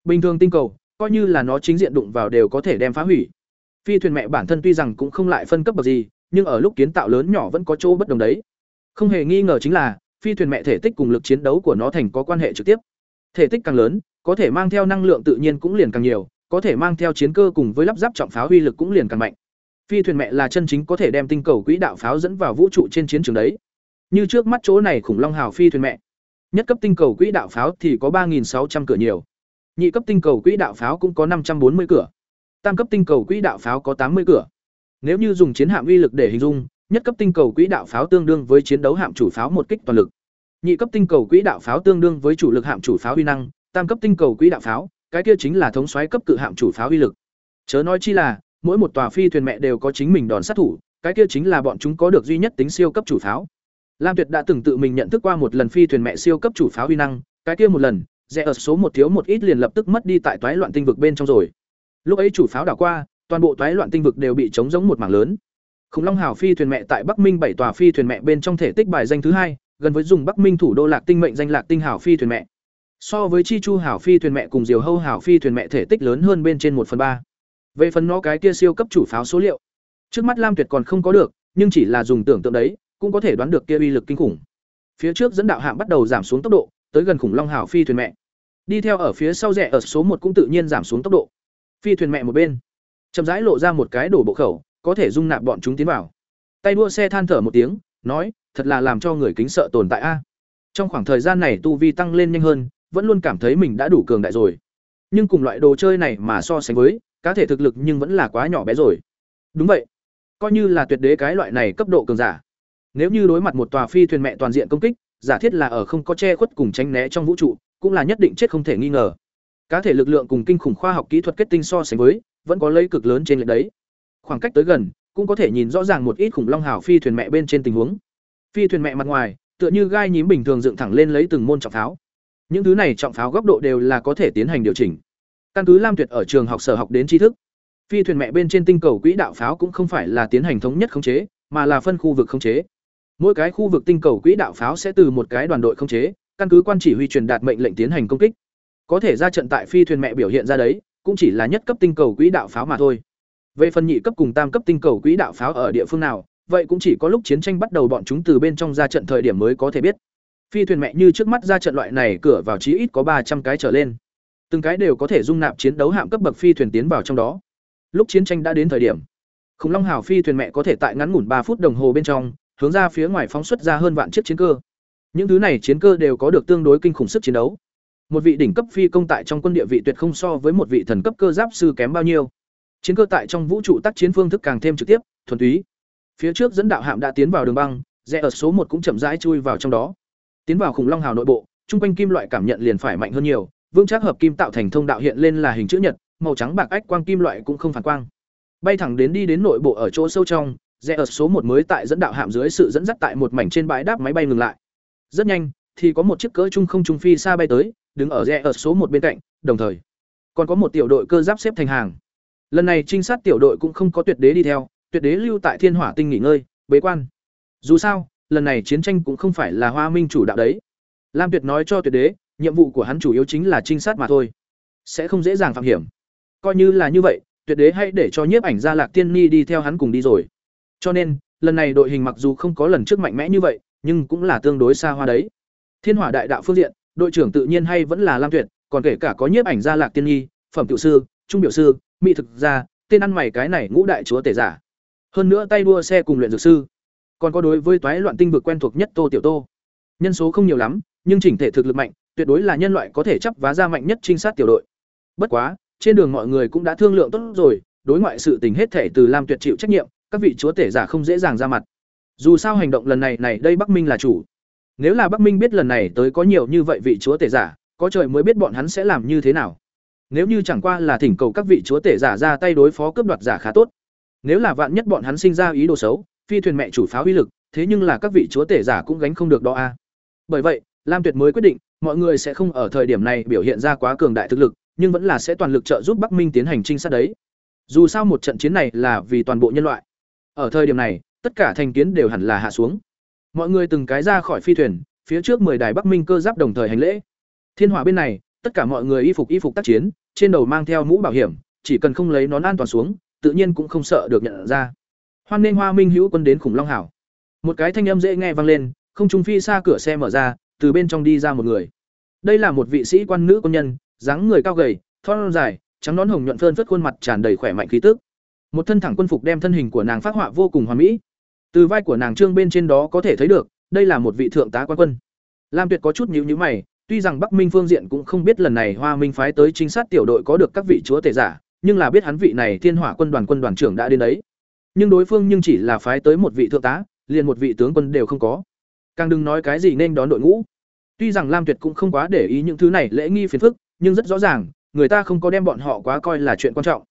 Bình thường tinh cầu, coi như là nó chính diện đụng vào đều có thể đem phá hủy. Phi thuyền mẹ bản thân tuy rằng cũng không lại phân cấp bậc gì, nhưng ở lúc kiến tạo lớn nhỏ vẫn có chỗ bất đồng đấy. Không hề nghi ngờ chính là, phi thuyền mẹ thể tích cùng lực chiến đấu của nó thành có quan hệ trực tiếp. Thể tích càng lớn, có thể mang theo năng lượng tự nhiên cũng liền càng nhiều, có thể mang theo chiến cơ cùng với lắp ráp trọng pháo uy lực cũng liền càng mạnh. Phi thuyền mẹ là chân chính có thể đem tinh cầu quỹ đạo pháo dẫn vào vũ trụ trên chiến trường đấy. Như trước mắt chỗ này khủng long hào phi thuyền mẹ. Nhất cấp tinh cầu quỹ đạo pháo thì có 3600 cửa nhiều. Nhị cấp tinh cầu quỹ đạo pháo cũng có 540 cửa. Tam cấp tinh cầu quỹ đạo pháo có 80 cửa. Nếu như dùng chiến hạm uy lực để hình dung, nhất cấp tinh cầu quỹ đạo pháo tương đương với chiến đấu hạm chủ pháo một kích toàn lực. Nhị cấp tinh cầu quỹ đạo pháo tương đương với chủ lực hạm chủ pháo uy năng, tam cấp tinh cầu quỹ đạo pháo, cái kia chính là thống soái cấp cự hạm chủ pháo uy lực. Chớ nói chi là, mỗi một tòa phi thuyền mẹ đều có chính mình đòn sát thủ, cái kia chính là bọn chúng có được duy nhất tính siêu cấp chủ pháo. Lam Tuyệt đã từng tự mình nhận thức qua một lần phi thuyền mẹ siêu cấp chủ pháo uy năng, cái kia một lần, rẻ ở số một thiếu một ít liền lập tức mất đi tại toái loạn tinh vực bên trong rồi. Lúc ấy chủ pháo đảo qua, toàn bộ toái loạn tinh vực đều bị chống giống một mảng lớn. Khủng Long Hào phi thuyền mẹ tại Bắc Minh bảy tòa phi thuyền mẹ bên trong thể tích bài danh thứ hai, gần với dùng Bắc Minh thủ đô Lạc Tinh mệnh danh Lạc Tinh Hào phi thuyền mẹ. So với Chi Chu Hảo phi thuyền mẹ cùng Diều Hâu Hảo phi thuyền mẹ thể tích lớn hơn bên trên một phần ba. Về phần nó cái kia siêu cấp chủ pháo số liệu, trước mắt Lam Tuyệt còn không có được, nhưng chỉ là dùng tưởng tượng đấy, cũng có thể đoán được kia uy lực kinh khủng. Phía trước dẫn đạo hạm bắt đầu giảm xuống tốc độ, tới gần khủng long Hảo phi thuyền mẹ. Đi theo ở phía sau rẽ ở số một cũng tự nhiên giảm xuống tốc độ. Phi thuyền mẹ một bên, chậm rãi lộ ra một cái đổ bộ khẩu, có thể dung nạp bọn chúng tiến vào. Tay đua xe than thở một tiếng, nói, thật là làm cho người kính sợ tồn tại a. Trong khoảng thời gian này tu vi tăng lên nhanh hơn, vẫn luôn cảm thấy mình đã đủ cường đại rồi. Nhưng cùng loại đồ chơi này mà so sánh với, cá thể thực lực nhưng vẫn là quá nhỏ bé rồi. Đúng vậy, coi như là tuyệt đế cái loại này cấp độ cường giả. Nếu như đối mặt một tòa phi thuyền mẹ toàn diện công kích, giả thiết là ở không có che khuất cùng tránh né trong vũ trụ, cũng là nhất định chết không thể nghi ngờ. Cá thể lực lượng cùng kinh khủng khoa học kỹ thuật kết tinh so sánh với, vẫn có lấy cực lớn trên lệch đấy. Khoảng cách tới gần, cũng có thể nhìn rõ ràng một ít khủng long hào phi thuyền mẹ bên trên tình huống. Phi thuyền mẹ mặt ngoài, tựa như gai nhím bình thường dựng thẳng lên lấy từng môn trọng tháo những thứ này trọng pháo góc độ đều là có thể tiến hành điều chỉnh. Căn cứ lam tuyệt ở trường học sở học đến tri thức, phi thuyền mẹ bên trên tinh cầu quỹ đạo pháo cũng không phải là tiến hành thống nhất khống chế, mà là phân khu vực khống chế. Mỗi cái khu vực tinh cầu quỹ đạo pháo sẽ từ một cái đoàn đội khống chế, căn cứ quan chỉ huy truyền đạt mệnh lệnh tiến hành công kích. Có thể ra trận tại phi thuyền mẹ biểu hiện ra đấy, cũng chỉ là nhất cấp tinh cầu quỹ đạo pháo mà thôi. Về phần nhị cấp cùng tam cấp tinh cầu quỹ đạo pháo ở địa phương nào, vậy cũng chỉ có lúc chiến tranh bắt đầu bọn chúng từ bên trong ra trận thời điểm mới có thể biết phi thuyền mẹ như trước mắt ra trận loại này cửa vào chí ít có ba trăm cái trở lên. Từng cái đều có thể dung nạp chiến đấu hạm cấp bậc phi thuyền tiến vào trong đó. Lúc chiến tranh đã đến thời điểm, khủng long hào phi thuyền mẹ có thể tại ngắn ngủn ba phút đồng hồ bên trong, hướng ra phía ngoài phóng xuất ra hơn vạn chiếc chiến cơ. Những thứ này chiến cơ đều có được tương đối kinh khủng sức chiến đấu. Một vị đỉnh cấp phi công tại trong quân địa vị tuyệt không so với một vị thần cấp cơ giáp sư kém bao nhiêu. Chiến cơ tại trong vũ trụ tác chiến phương thức càng thêm trực tiếp, thuần túy. Phía trước dẫn đạo hạm đã tiến vào đường băng, rẽ ở số một cũng chậm rãi chui vào trong đó tiến vào khủng long hào nội bộ trung quanh kim loại cảm nhận liền phải mạnh hơn nhiều vững chắc hợp kim tạo thành thông đạo hiện lên là hình chữ nhật, màu trắng bạc ách quang kim loại cũng không phản quang. Bay thẳng đến đi đến nội bộ ở chỗ sâu trong, rẽ ở số một mới tại dẫn đạo hạm dưới sự dẫn dắt tại một mảnh trên bãi đáp máy bay ngừng lại. Rất nhanh, thì có một chiếc cỡ trung không trung phi xa bay tới, đứng ở rẽ ở số một bên cạnh, đồng thời, còn có một tiểu đội cơ giáp xếp thành hàng. Lần này trinh sát tiểu đội cũng không có tuyệt đế đi theo, tuyệt đế lưu tại thiên hỏa tinh nghỉ ngơi, bế quan. Dù sao lần này chiến tranh cũng không phải là hoa minh chủ đạo đấy. Lam tuyệt nói cho tuyệt đế, nhiệm vụ của hắn chủ yếu chính là trinh sát mà thôi. Sẽ không dễ dàng phạm hiểm. Coi như là như vậy, tuyệt đế hãy để cho nhiếp ảnh gia lạc tiên ni đi theo hắn cùng đi rồi. Cho nên, lần này đội hình mặc dù không có lần trước mạnh mẽ như vậy, nhưng cũng là tương đối xa hoa đấy. Thiên hỏa đại đạo phương diện, đội trưởng tự nhiên hay vẫn là lam tuyệt, còn kể cả có nhiếp ảnh gia lạc tiên nhi phẩm tiểu sư, trung biểu sư, mỹ thực gia, tên ăn mày cái này ngũ đại chúa tể giả. Hơn nữa tay đua xe cùng luyện dược sư còn có đối với toái loạn tinh vực quen thuộc nhất tô tiểu tô. Nhân số không nhiều lắm, nhưng chỉnh thể thực lực mạnh, tuyệt đối là nhân loại có thể chấp vá ra mạnh nhất trinh sát tiểu đội. Bất quá, trên đường mọi người cũng đã thương lượng tốt rồi, đối ngoại sự tình hết thể từ lam tuyệt chịu trách nhiệm, các vị chúa tể giả không dễ dàng ra mặt. Dù sao hành động lần này này đây bắc minh là chủ. Nếu là bắc minh biết lần này tới có nhiều như vậy vị chúa tể giả, có trời mới biết bọn hắn sẽ làm như thế nào. Nếu như chẳng qua là thỉnh cầu các vị chúa tể giả ra tay đối phó cướp đoạt giả khá tốt. Nếu là vạn nhất bọn hắn sinh ra ý đồ xấu phi thuyền mẹ chủ pháo uy lực, thế nhưng là các vị chúa tể giả cũng gánh không được đó a. Bởi vậy, lam tuyệt mới quyết định, mọi người sẽ không ở thời điểm này biểu hiện ra quá cường đại thực lực, nhưng vẫn là sẽ toàn lực trợ giúp bắc minh tiến hành trinh sát đấy. Dù sao một trận chiến này là vì toàn bộ nhân loại. Ở thời điểm này, tất cả thành kiến đều hẳn là hạ xuống. Mọi người từng cái ra khỏi phi thuyền, phía trước mười đài bắc minh cơ giáp đồng thời hành lễ. Thiên hỏa bên này, tất cả mọi người y phục y phục tác chiến, trên đầu mang theo mũ bảo hiểm, chỉ cần không lấy nón an toàn xuống, tự nhiên cũng không sợ được nhận ra hoan nên hoa minh hữu quân đến khủng long hảo. Một cái thanh âm dễ nghe vang lên, không trung phi xa cửa xe mở ra, từ bên trong đi ra một người. Đây là một vị sĩ quan nữ quân nhân, dáng người cao gầy, thon dài, trắng nón hồng nhuận phơn phất khuôn mặt tràn đầy khỏe mạnh khí tức. Một thân thẳng quân phục đem thân hình của nàng phát họa vô cùng hoàn mỹ. Từ vai của nàng trương bên trên đó có thể thấy được, đây là một vị thượng tá quan quân. Lam tuyệt có chút nhíu nhíu mày, tuy rằng bắc minh phương diện cũng không biết lần này hoa minh phái tới trinh sát tiểu đội có được các vị chúa tể giả, nhưng là biết hắn vị này thiên hỏa quân đoàn quân đoàn trưởng đã đến đấy nhưng đối phương nhưng chỉ là phái tới một vị thượng tá, liền một vị tướng quân đều không có. Càng đừng nói cái gì nên đón đội ngũ. Tuy rằng lam tuyệt cũng không quá để ý những thứ này lễ nghi phiền phức, nhưng rất rõ ràng, người ta không có đem bọn họ quá coi là chuyện quan trọng.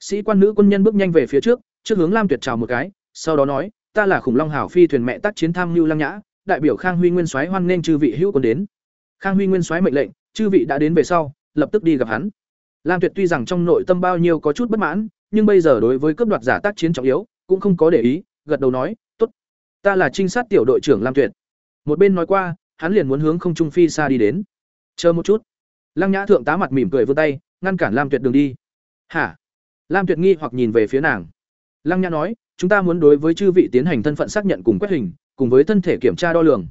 Sĩ quan nữ quân nhân bước nhanh về phía trước trước hướng lam tuyệt chào một cái, sau đó nói, ta là khủng long hảo phi thuyền mẹ tác chiến tham mưu lăng nhã, đại biểu khang huy nguyên soái hoan nghênh chư vị hữu quân đến. Khang huy nguyên soái mệnh lệnh, chư vị đã đến về sau, lập tức đi gặp hắn. Lam tuyệt tuy rằng trong nội tâm bao nhiêu có chút bất mãn nhưng bây giờ đối với cấp đoạt giả tác chiến trọng yếu, cũng không có để ý, gật đầu nói, tốt, ta là trinh sát tiểu đội trưởng lam tuyệt. Một bên nói qua, hắn liền muốn hướng không trung phi xa đi đến. Chờ một chút. Lăng nhã thượng tá mặt mỉm cười vươn tay, ngăn cản lam tuyệt đường đi. Hả? Lam tuyệt nghi hoặc nhìn về phía nàng. Lăng nhã nói, chúng ta muốn đối với chư vị tiến hành thân phận xác nhận cùng quét hình, cùng với thân thể kiểm tra đo lường.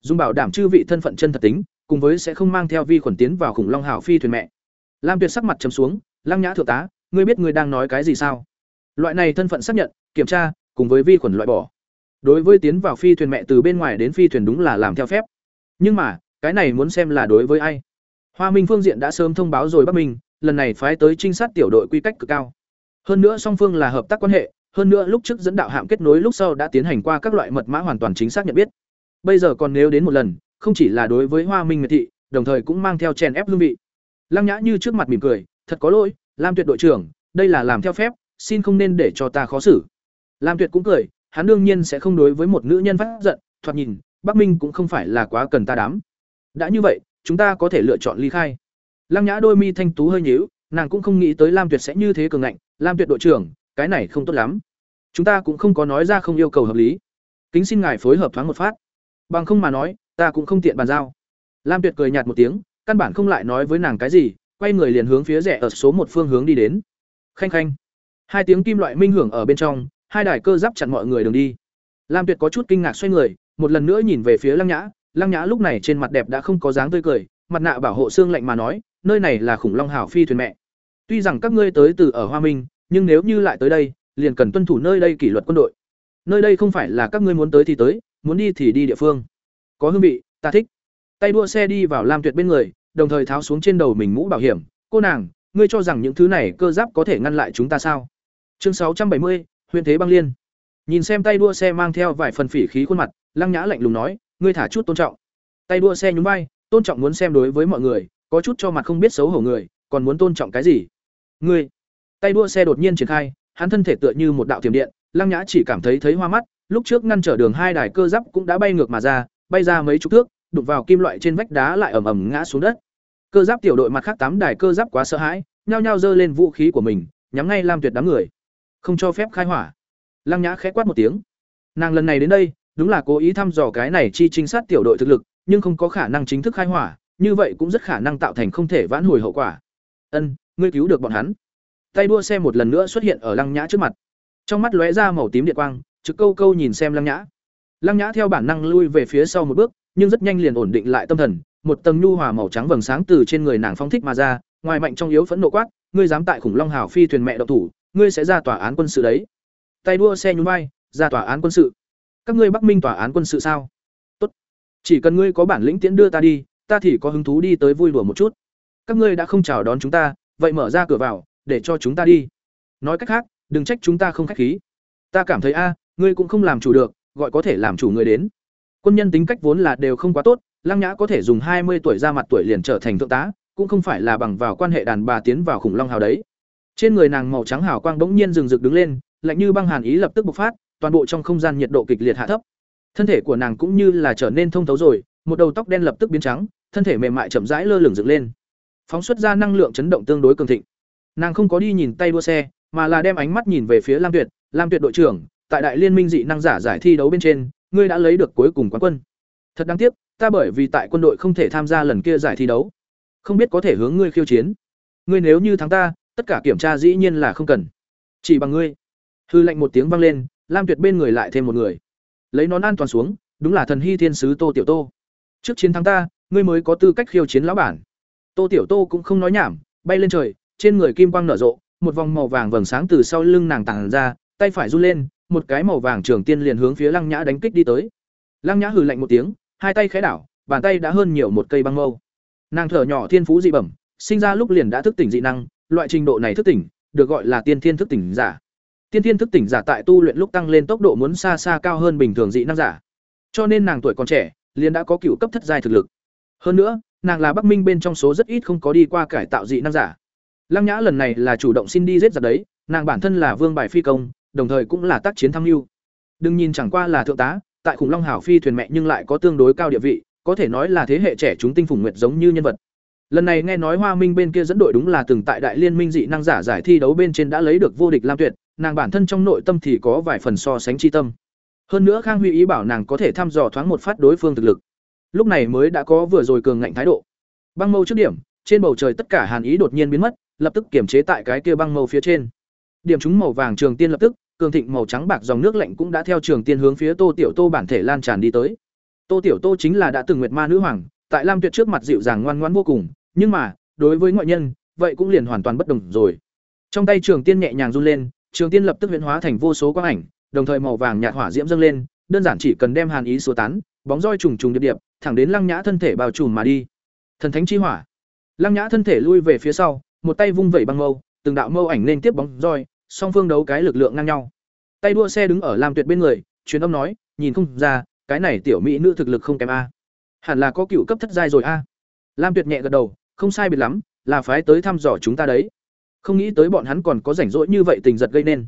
Dùng bảo đảm chư vị thân phận chân thật tính, cùng với sẽ không mang theo vi khuẩn tiến vào khủng long hào phi thuyền mẹ. Lam tuyệt sắc mặt trầm xuống, lăng nhã thượng tá ngươi biết ngươi đang nói cái gì sao? Loại này thân phận xác nhận, kiểm tra, cùng với vi khuẩn loại bỏ. Đối với tiến vào phi thuyền mẹ từ bên ngoài đến phi thuyền đúng là làm theo phép. Nhưng mà, cái này muốn xem là đối với ai? Hoa minh phương diện đã sớm thông báo rồi bắc minh, lần này phái tới trinh sát tiểu đội quy cách cực cao. Hơn nữa song phương là hợp tác quan hệ, hơn nữa lúc trước dẫn đạo hạm kết nối lúc sau đã tiến hành qua các loại mật mã hoàn toàn chính xác nhận biết. Bây giờ còn nếu đến một lần, không chỉ là đối với hoa minh miệt thị, đồng thời cũng mang theo chèn ép hương vị. Lăng nhã như trước mặt mỉm cười thật có lỗi, lam tuyệt đội trưởng, đây là làm theo phép, xin không nên để cho ta khó xử. Lam tuyệt cũng cười, hắn đương nhiên sẽ không đối với một nữ nhân phát giận, thoạt nhìn, bắc minh cũng không phải là quá cần ta đám đã như vậy, chúng ta có thể lựa chọn ly khai. Lăng nhã đôi mi thanh tú hơi nhíu, nàng cũng không nghĩ tới lam tuyệt sẽ như thế cường ngạnh, lam tuyệt đội trưởng, cái này không tốt lắm. Chúng ta cũng không có nói ra không yêu cầu hợp lý. Kính xin ngài phối hợp thoáng một phát. Bằng không mà nói, ta cũng không tiện bàn giao. Lam tuyệt cười nhạt một tiếng, căn bản không lại nói với nàng cái gì quay người liền hướng phía rẽ ở số một phương hướng đi đến. Khanh khanh. Hai tiếng kim loại minh hưởng ở bên trong, hai đài cơ giáp chặn mọi người đường đi. Lam tuyệt có chút kinh ngạc xoay người, một lần nữa nhìn về phía lăng nhã. Lăng nhã lúc này trên mặt đẹp đã không có dáng tươi cười, mặt nạ bảo hộ xương lạnh mà nói, nơi này là khủng long hảo phi thuyền mẹ. Tuy rằng các ngươi tới từ ở hoa minh, nhưng nếu như lại tới đây, liền cần tuân thủ nơi đây kỷ luật quân đội. Nơi đây không phải là các ngươi muốn tới thì tới, muốn đi thì đi địa phương. Có hương vị, ta thích. Tay đua xe đi vào lam tuyệt bên người đồng thời tháo xuống trên đầu mình mũ bảo hiểm. Cô nàng, ngươi cho rằng những thứ này cơ giáp có thể ngăn lại chúng ta sao? Chương sáu trăm bảy mươi huyện thế băng liên. Nhìn xem tay đua xe mang theo vài phần phỉ khí khuôn mặt, lăng nhã lạnh lùng nói, ngươi thả chút tôn trọng. Tay đua xe nhún vai, tôn trọng muốn xem đối với mọi người, có chút cho mặt không biết xấu hổ người, còn muốn tôn trọng cái gì? Ngươi. Tay đua xe đột nhiên triển khai, hắn thân thể tựa như một đạo tiềm điện, lăng nhã chỉ cảm thấy thấy hoa mắt, lúc trước ngăn trở đường hai đài cơ giáp cũng đã bay ngược mà ra, bay ra mấy chục thước đụng vào kim loại trên vách đá lại ầm ầm ngã xuống đất. Cơ giáp tiểu đội mặt khác tám đài cơ giáp quá sợ hãi, nhao nhao giơ lên vũ khí của mình, nhắm ngay lam tuyệt đám người. Không cho phép khai hỏa. Lăng nhã khẽ quát một tiếng. Nàng lần này đến đây, đúng là cố ý thăm dò cái này chi trinh sát tiểu đội thực lực, nhưng không có khả năng chính thức khai hỏa, như vậy cũng rất khả năng tạo thành không thể vãn hồi hậu quả. Ân, ngươi cứu được bọn hắn. Tay đua xe một lần nữa xuất hiện ở lăng nhã trước mặt. Trong mắt lóe ra màu tím điện quang, trực câu câu nhìn xem lăng nhã. Lăng nhã theo bản năng lui về phía sau một bước nhưng rất nhanh liền ổn định lại tâm thần, một tầng nhu hòa màu trắng vầng sáng từ trên người nàng phóng thích mà ra, ngoài mạnh trong yếu phẫn nộ quát, ngươi dám tại khủng long hào phi thuyền mẹ độc thủ, ngươi sẽ ra tòa án quân sự đấy. Tay đua xe nhún vai, ra tòa án quân sự. Các ngươi bắc minh tòa án quân sự sao? Tốt, chỉ cần ngươi có bản lĩnh tiễn đưa ta đi, ta thì có hứng thú đi tới vui đùa một chút. Các ngươi đã không chào đón chúng ta, vậy mở ra cửa vào, để cho chúng ta đi. Nói cách khác, đừng trách chúng ta không khách khí. Ta cảm thấy a, ngươi cũng không làm chủ được, gọi có thể làm chủ người đến quân nhân tính cách vốn là đều không quá tốt, lăng nhã có thể dùng hai mươi tuổi ra mặt tuổi liền trở thành thượng tá, cũng không phải là bằng vào quan hệ đàn bà tiến vào khủng long hào đấy. Trên người nàng màu trắng hào quang bỗng nhiên rừng rực đứng lên, lạnh như băng hàn ý lập tức bộc phát, toàn bộ trong không gian nhiệt độ kịch liệt hạ thấp. Thân thể của nàng cũng như là trở nên thông thấu rồi, một đầu tóc đen lập tức biến trắng, thân thể mềm mại chậm rãi lơ lửng dựng lên. Phóng xuất ra năng lượng chấn động tương đối cường thịnh. Nàng không có đi nhìn tay đua xe, mà là đem ánh mắt nhìn về phía lam tuyệt. Lam tuyệt đội trưởng, tại đại liên minh dị năng giả giải thi đấu bên trên ngươi đã lấy được cuối cùng quán quân. Thật đáng tiếc, ta bởi vì tại quân đội không thể tham gia lần kia giải thi đấu. Không biết có thể hướng ngươi khiêu chiến. Ngươi nếu như thắng ta, tất cả kiểm tra dĩ nhiên là không cần. Chỉ bằng ngươi. Hư lệnh một tiếng vang lên, lam tuyệt bên người lại thêm một người. Lấy nón an toàn xuống, đúng là thần hy thiên sứ tô tiểu tô. Trước chiến thắng ta, ngươi mới có tư cách khiêu chiến lão bản. Tô tiểu tô cũng không nói nhảm, bay lên trời, trên người kim quang nở rộ, một vòng màu vàng vầng sáng từ sau lưng nàng tản ra, tay phải run lên một cái màu vàng trường tiên liền hướng phía lăng nhã đánh kích đi tới. Lăng nhã hừ lạnh một tiếng, hai tay khẽ đảo, bàn tay đã hơn nhiều một cây băng mâu. Nàng thở nhỏ thiên phú dị bẩm, sinh ra lúc liền đã thức tỉnh dị năng, loại trình độ này thức tỉnh, được gọi là tiên thiên thức tỉnh giả. Tiên thiên thức tỉnh giả tại tu luyện lúc tăng lên tốc độ muốn xa xa cao hơn bình thường dị năng giả. Cho nên nàng tuổi còn trẻ, liền đã có cựu cấp thất giai thực lực. Hơn nữa, nàng là bắc minh bên trong số rất ít không có đi qua cải tạo dị năng giả. Lăng nhã lần này là chủ động xin đi giết giặc đấy, nàng bản thân là vương bài phi công đồng thời cũng là tác chiến tham mưu. Đừng nhìn chẳng qua là thượng tá, tại khủng long hảo phi thuyền mẹ nhưng lại có tương đối cao địa vị, có thể nói là thế hệ trẻ chúng tinh phùng nguyệt giống như nhân vật. Lần này nghe nói hoa minh bên kia dẫn đội đúng là từng tại đại liên minh dị năng giả giải thi đấu bên trên đã lấy được vô địch lam tuyệt, nàng bản thân trong nội tâm thì có vài phần so sánh chi tâm. Hơn nữa khang huy ý bảo nàng có thể thăm dò thoáng một phát đối phương thực lực. Lúc này mới đã có vừa rồi cường ngạnh thái độ. Băng mâu trước điểm, trên bầu trời tất cả hàn ý đột nhiên biến mất, lập tức kiểm chế tại cái kia băng mâu phía trên. Điểm chúng màu vàng trường tiên lập tức cường thịnh màu trắng bạc dòng nước lạnh cũng đã theo trường tiên hướng phía tô tiểu tô bản thể lan tràn đi tới. Tô tiểu tô chính là đã từng nguyệt ma nữ hoàng, tại lam tuyệt trước mặt dịu dàng ngoan ngoãn vô cùng, nhưng mà, đối với ngoại nhân, vậy cũng liền hoàn toàn bất đồng rồi. Trong tay trường tiên nhẹ nhàng run lên, trường tiên lập tức huyễn hóa thành vô số quang ảnh, đồng thời màu vàng nhạt hỏa diễm dâng lên, đơn giản chỉ cần đem hàn ý số tán, bóng roi trùng trùng điệp điệp, thẳng đến lăng nhã thân thể bao trùm mà đi. Thần thánh chi hỏa. Lăng nhã thân thể lui về phía sau, một tay vung vẩy băng mâu, từng đạo mâu ảnh nên tiếp bóng roi, song phương đấu cái lực lượng ngang nhau tay đua xe đứng ở lam tuyệt bên người truyền âm nói nhìn không ra cái này tiểu mỹ nữ thực lực không kém a. Hẳn là có cựu cấp thất giai rồi a. Lam tuyệt nhẹ gật đầu không sai biệt lắm là phái tới thăm dò chúng ta đấy. Không nghĩ tới bọn hắn còn có rảnh rỗi như vậy tình giật gây nên.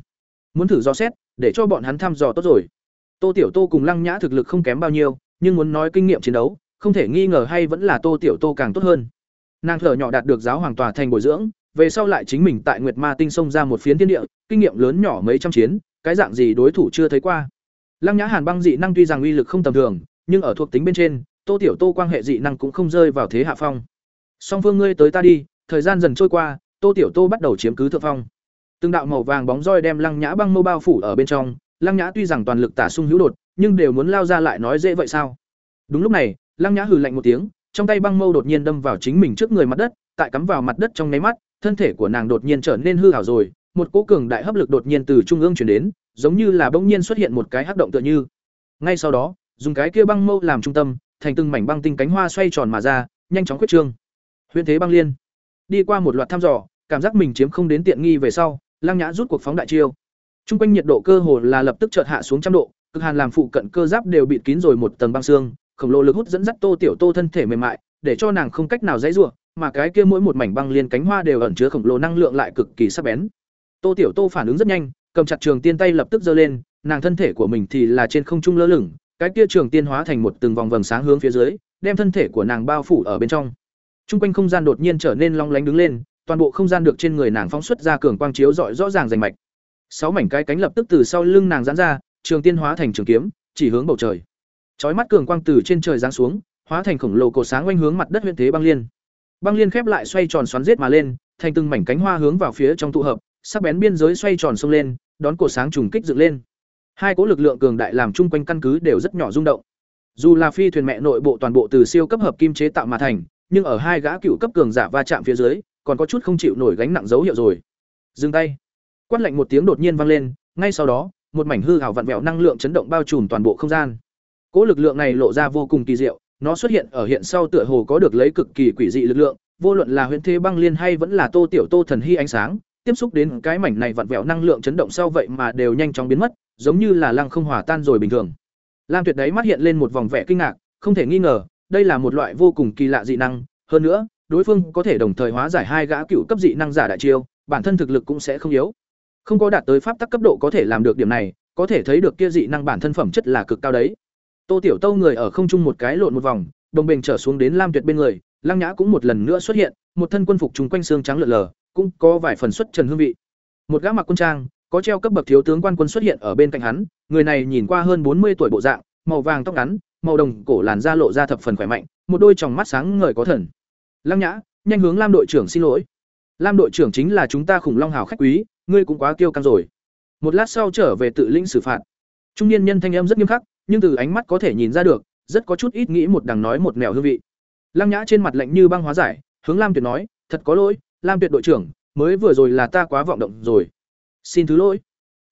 Muốn thử dò xét để cho bọn hắn thăm dò tốt rồi. Tô tiểu tô cùng lăng nhã thực lực không kém bao nhiêu nhưng muốn nói kinh nghiệm chiến đấu không thể nghi ngờ hay vẫn là Tô Tiểu Tô càng tốt hơn. Nàng thở nhỏ đạt được giáo hoàng tòa thành bồi dưỡng, về sau lại chính mình tại Nguyệt Ma Tinh xông ra một phiến thiên địa, kinh nghiệm lớn nhỏ mấy trăm chiến, cái dạng gì đối thủ chưa thấy qua. Lăng Nhã Hàn băng dị năng tuy rằng uy lực không tầm thường, nhưng ở thuộc tính bên trên, Tô Tiểu Tô quan hệ dị năng cũng không rơi vào thế hạ phong. Song phương ngươi tới ta đi, thời gian dần trôi qua, Tô Tiểu Tô bắt đầu chiếm cứ thượng phong. Từng đạo màu vàng bóng roi đem Lăng Nhã băng mâu bao phủ ở bên trong, Lăng Nhã tuy rằng toàn lực tả sung hữu đột, nhưng đều muốn lao ra lại nói dễ vậy sao? Đúng lúc này, Lăng Nhã hừ lạnh một tiếng, trong tay băng mâu đột nhiên đâm vào chính mình trước người mặt đất, tại cắm vào mặt đất trong nháy mắt, thân thể của nàng đột nhiên trở nên hư ảo rồi, một cỗ cường đại hấp lực đột nhiên từ trung ương truyền đến, giống như là bỗng nhiên xuất hiện một cái hắc động tựa như. Ngay sau đó, dùng cái kia băng mâu làm trung tâm, thành từng mảnh băng tinh cánh hoa xoay tròn mà ra, nhanh chóng quyết trương. Huyền thế băng liên. Đi qua một loạt thăm dò, cảm giác mình chiếm không đến tiện nghi về sau, Lăng Nhã rút cuộc phóng đại chiêu. Trung quanh nhiệt độ cơ hồ là lập tức chợt hạ xuống trăm độ, cực hàn làm phụ cận cơ giáp đều bị kín rồi một tầng băng xương, khổng lồ lực hút dẫn dắt Tô Tiểu Tô thân thể mềm mại, để cho nàng không cách nào dãy rủa, mà cái kia mỗi một mảnh băng liên cánh hoa đều ẩn chứa khổng lồ năng lượng lại cực kỳ sắc bén. Tô Tiểu Tô phản ứng rất nhanh, cầm chặt trường tiên tay lập tức giơ lên, nàng thân thể của mình thì là trên không trung lơ lửng, cái kia trường tiên hóa thành một từng vòng vầng sáng hướng phía dưới, đem thân thể của nàng bao phủ ở bên trong. Trung quanh không gian đột nhiên trở nên long lánh đứng lên, toàn bộ không gian được trên người nàng phóng xuất ra cường quang chiếu rọi rõ ràng rành mạch. Sáu mảnh cái cánh lập tức từ sau lưng nàng giãn ra, trường tiên hóa thành trường kiếm, chỉ hướng bầu trời. Chói mắt cường quang từ trên trời giáng xuống, hóa thành khổng lồ cột sáng quanh hướng mặt đất huyện thế băng liên. Băng liên khép lại xoay tròn xoắn giết mà lên, thành từng mảnh cánh hoa hướng vào phía trong tụ hợp, sắc bén biên giới xoay tròn sông lên, đón cột sáng trùng kích dựng lên. Hai cỗ lực lượng cường đại làm chung quanh căn cứ đều rất nhỏ rung động. Dù là phi thuyền mẹ nội bộ toàn bộ từ siêu cấp hợp kim chế tạo mà thành, nhưng ở hai gã cựu cấp cường giả va chạm phía dưới, còn có chút không chịu nổi gánh nặng dấu hiệu rồi. Dừng tay. Quát lạnh một tiếng đột nhiên vang lên, ngay sau đó, một mảnh hư ảo vặn vẹo năng lượng chấn động bao trùm toàn bộ không gian. Cỗ lực lượng này lộ ra vô cùng kỳ diệu, nó xuất hiện ở hiện sau tựa hồ có được lấy cực kỳ quỷ dị lực lượng, vô luận là huyền thế băng liên hay vẫn là Tô Tiểu Tô thần hy ánh sáng, tiếp xúc đến cái mảnh này vặn vẹo năng lượng chấn động sau vậy mà đều nhanh chóng biến mất, giống như là lăng không hòa tan rồi bình thường. Lam Tuyệt đấy mắt hiện lên một vòng vẻ kinh ngạc, không thể nghi ngờ, đây là một loại vô cùng kỳ lạ dị năng, hơn nữa, đối phương có thể đồng thời hóa giải hai gã cựu cấp dị năng giả đại chiêu, bản thân thực lực cũng sẽ không yếu. Không có đạt tới pháp tắc cấp độ có thể làm được điểm này, có thể thấy được kia dị năng bản thân phẩm chất là cực cao đấy. Tô Tiểu Tâu người ở không trung một cái lộn một vòng, đồng bình trở xuống đến Lam Tuyệt bên người, Lăng Nhã cũng một lần nữa xuất hiện, một thân quân phục trùng quanh xương trắng lượn lờ, cũng có vài phần xuất trần hương vị. Một gã mặc quân trang, có treo cấp bậc thiếu tướng quan quân xuất hiện ở bên cạnh hắn, người này nhìn qua hơn bốn mươi tuổi bộ dạng, màu vàng tóc ngắn, màu đồng cổ làn da lộ ra thập phần khỏe mạnh, một đôi tròng mắt sáng ngời có thần. Lăng Nhã, nhanh hướng Lam đội trưởng xin lỗi. Lam đội trưởng chính là chúng ta khủng long hào khách quý, ngươi cũng quá kiêu căng rồi. Một lát sau trở về tự lĩnh xử phạt. Trung niên nhân thanh âm rất nghiêm khắc, nhưng từ ánh mắt có thể nhìn ra được, rất có chút ít nghĩ một đằng nói một nẻo hương vị. Lăng Nhã trên mặt lạnh như băng hóa giải, hướng Lam Tuyệt nói, "Thật có lỗi, Lam Tuyệt đội trưởng, mới vừa rồi là ta quá vọng động rồi. Xin thứ lỗi."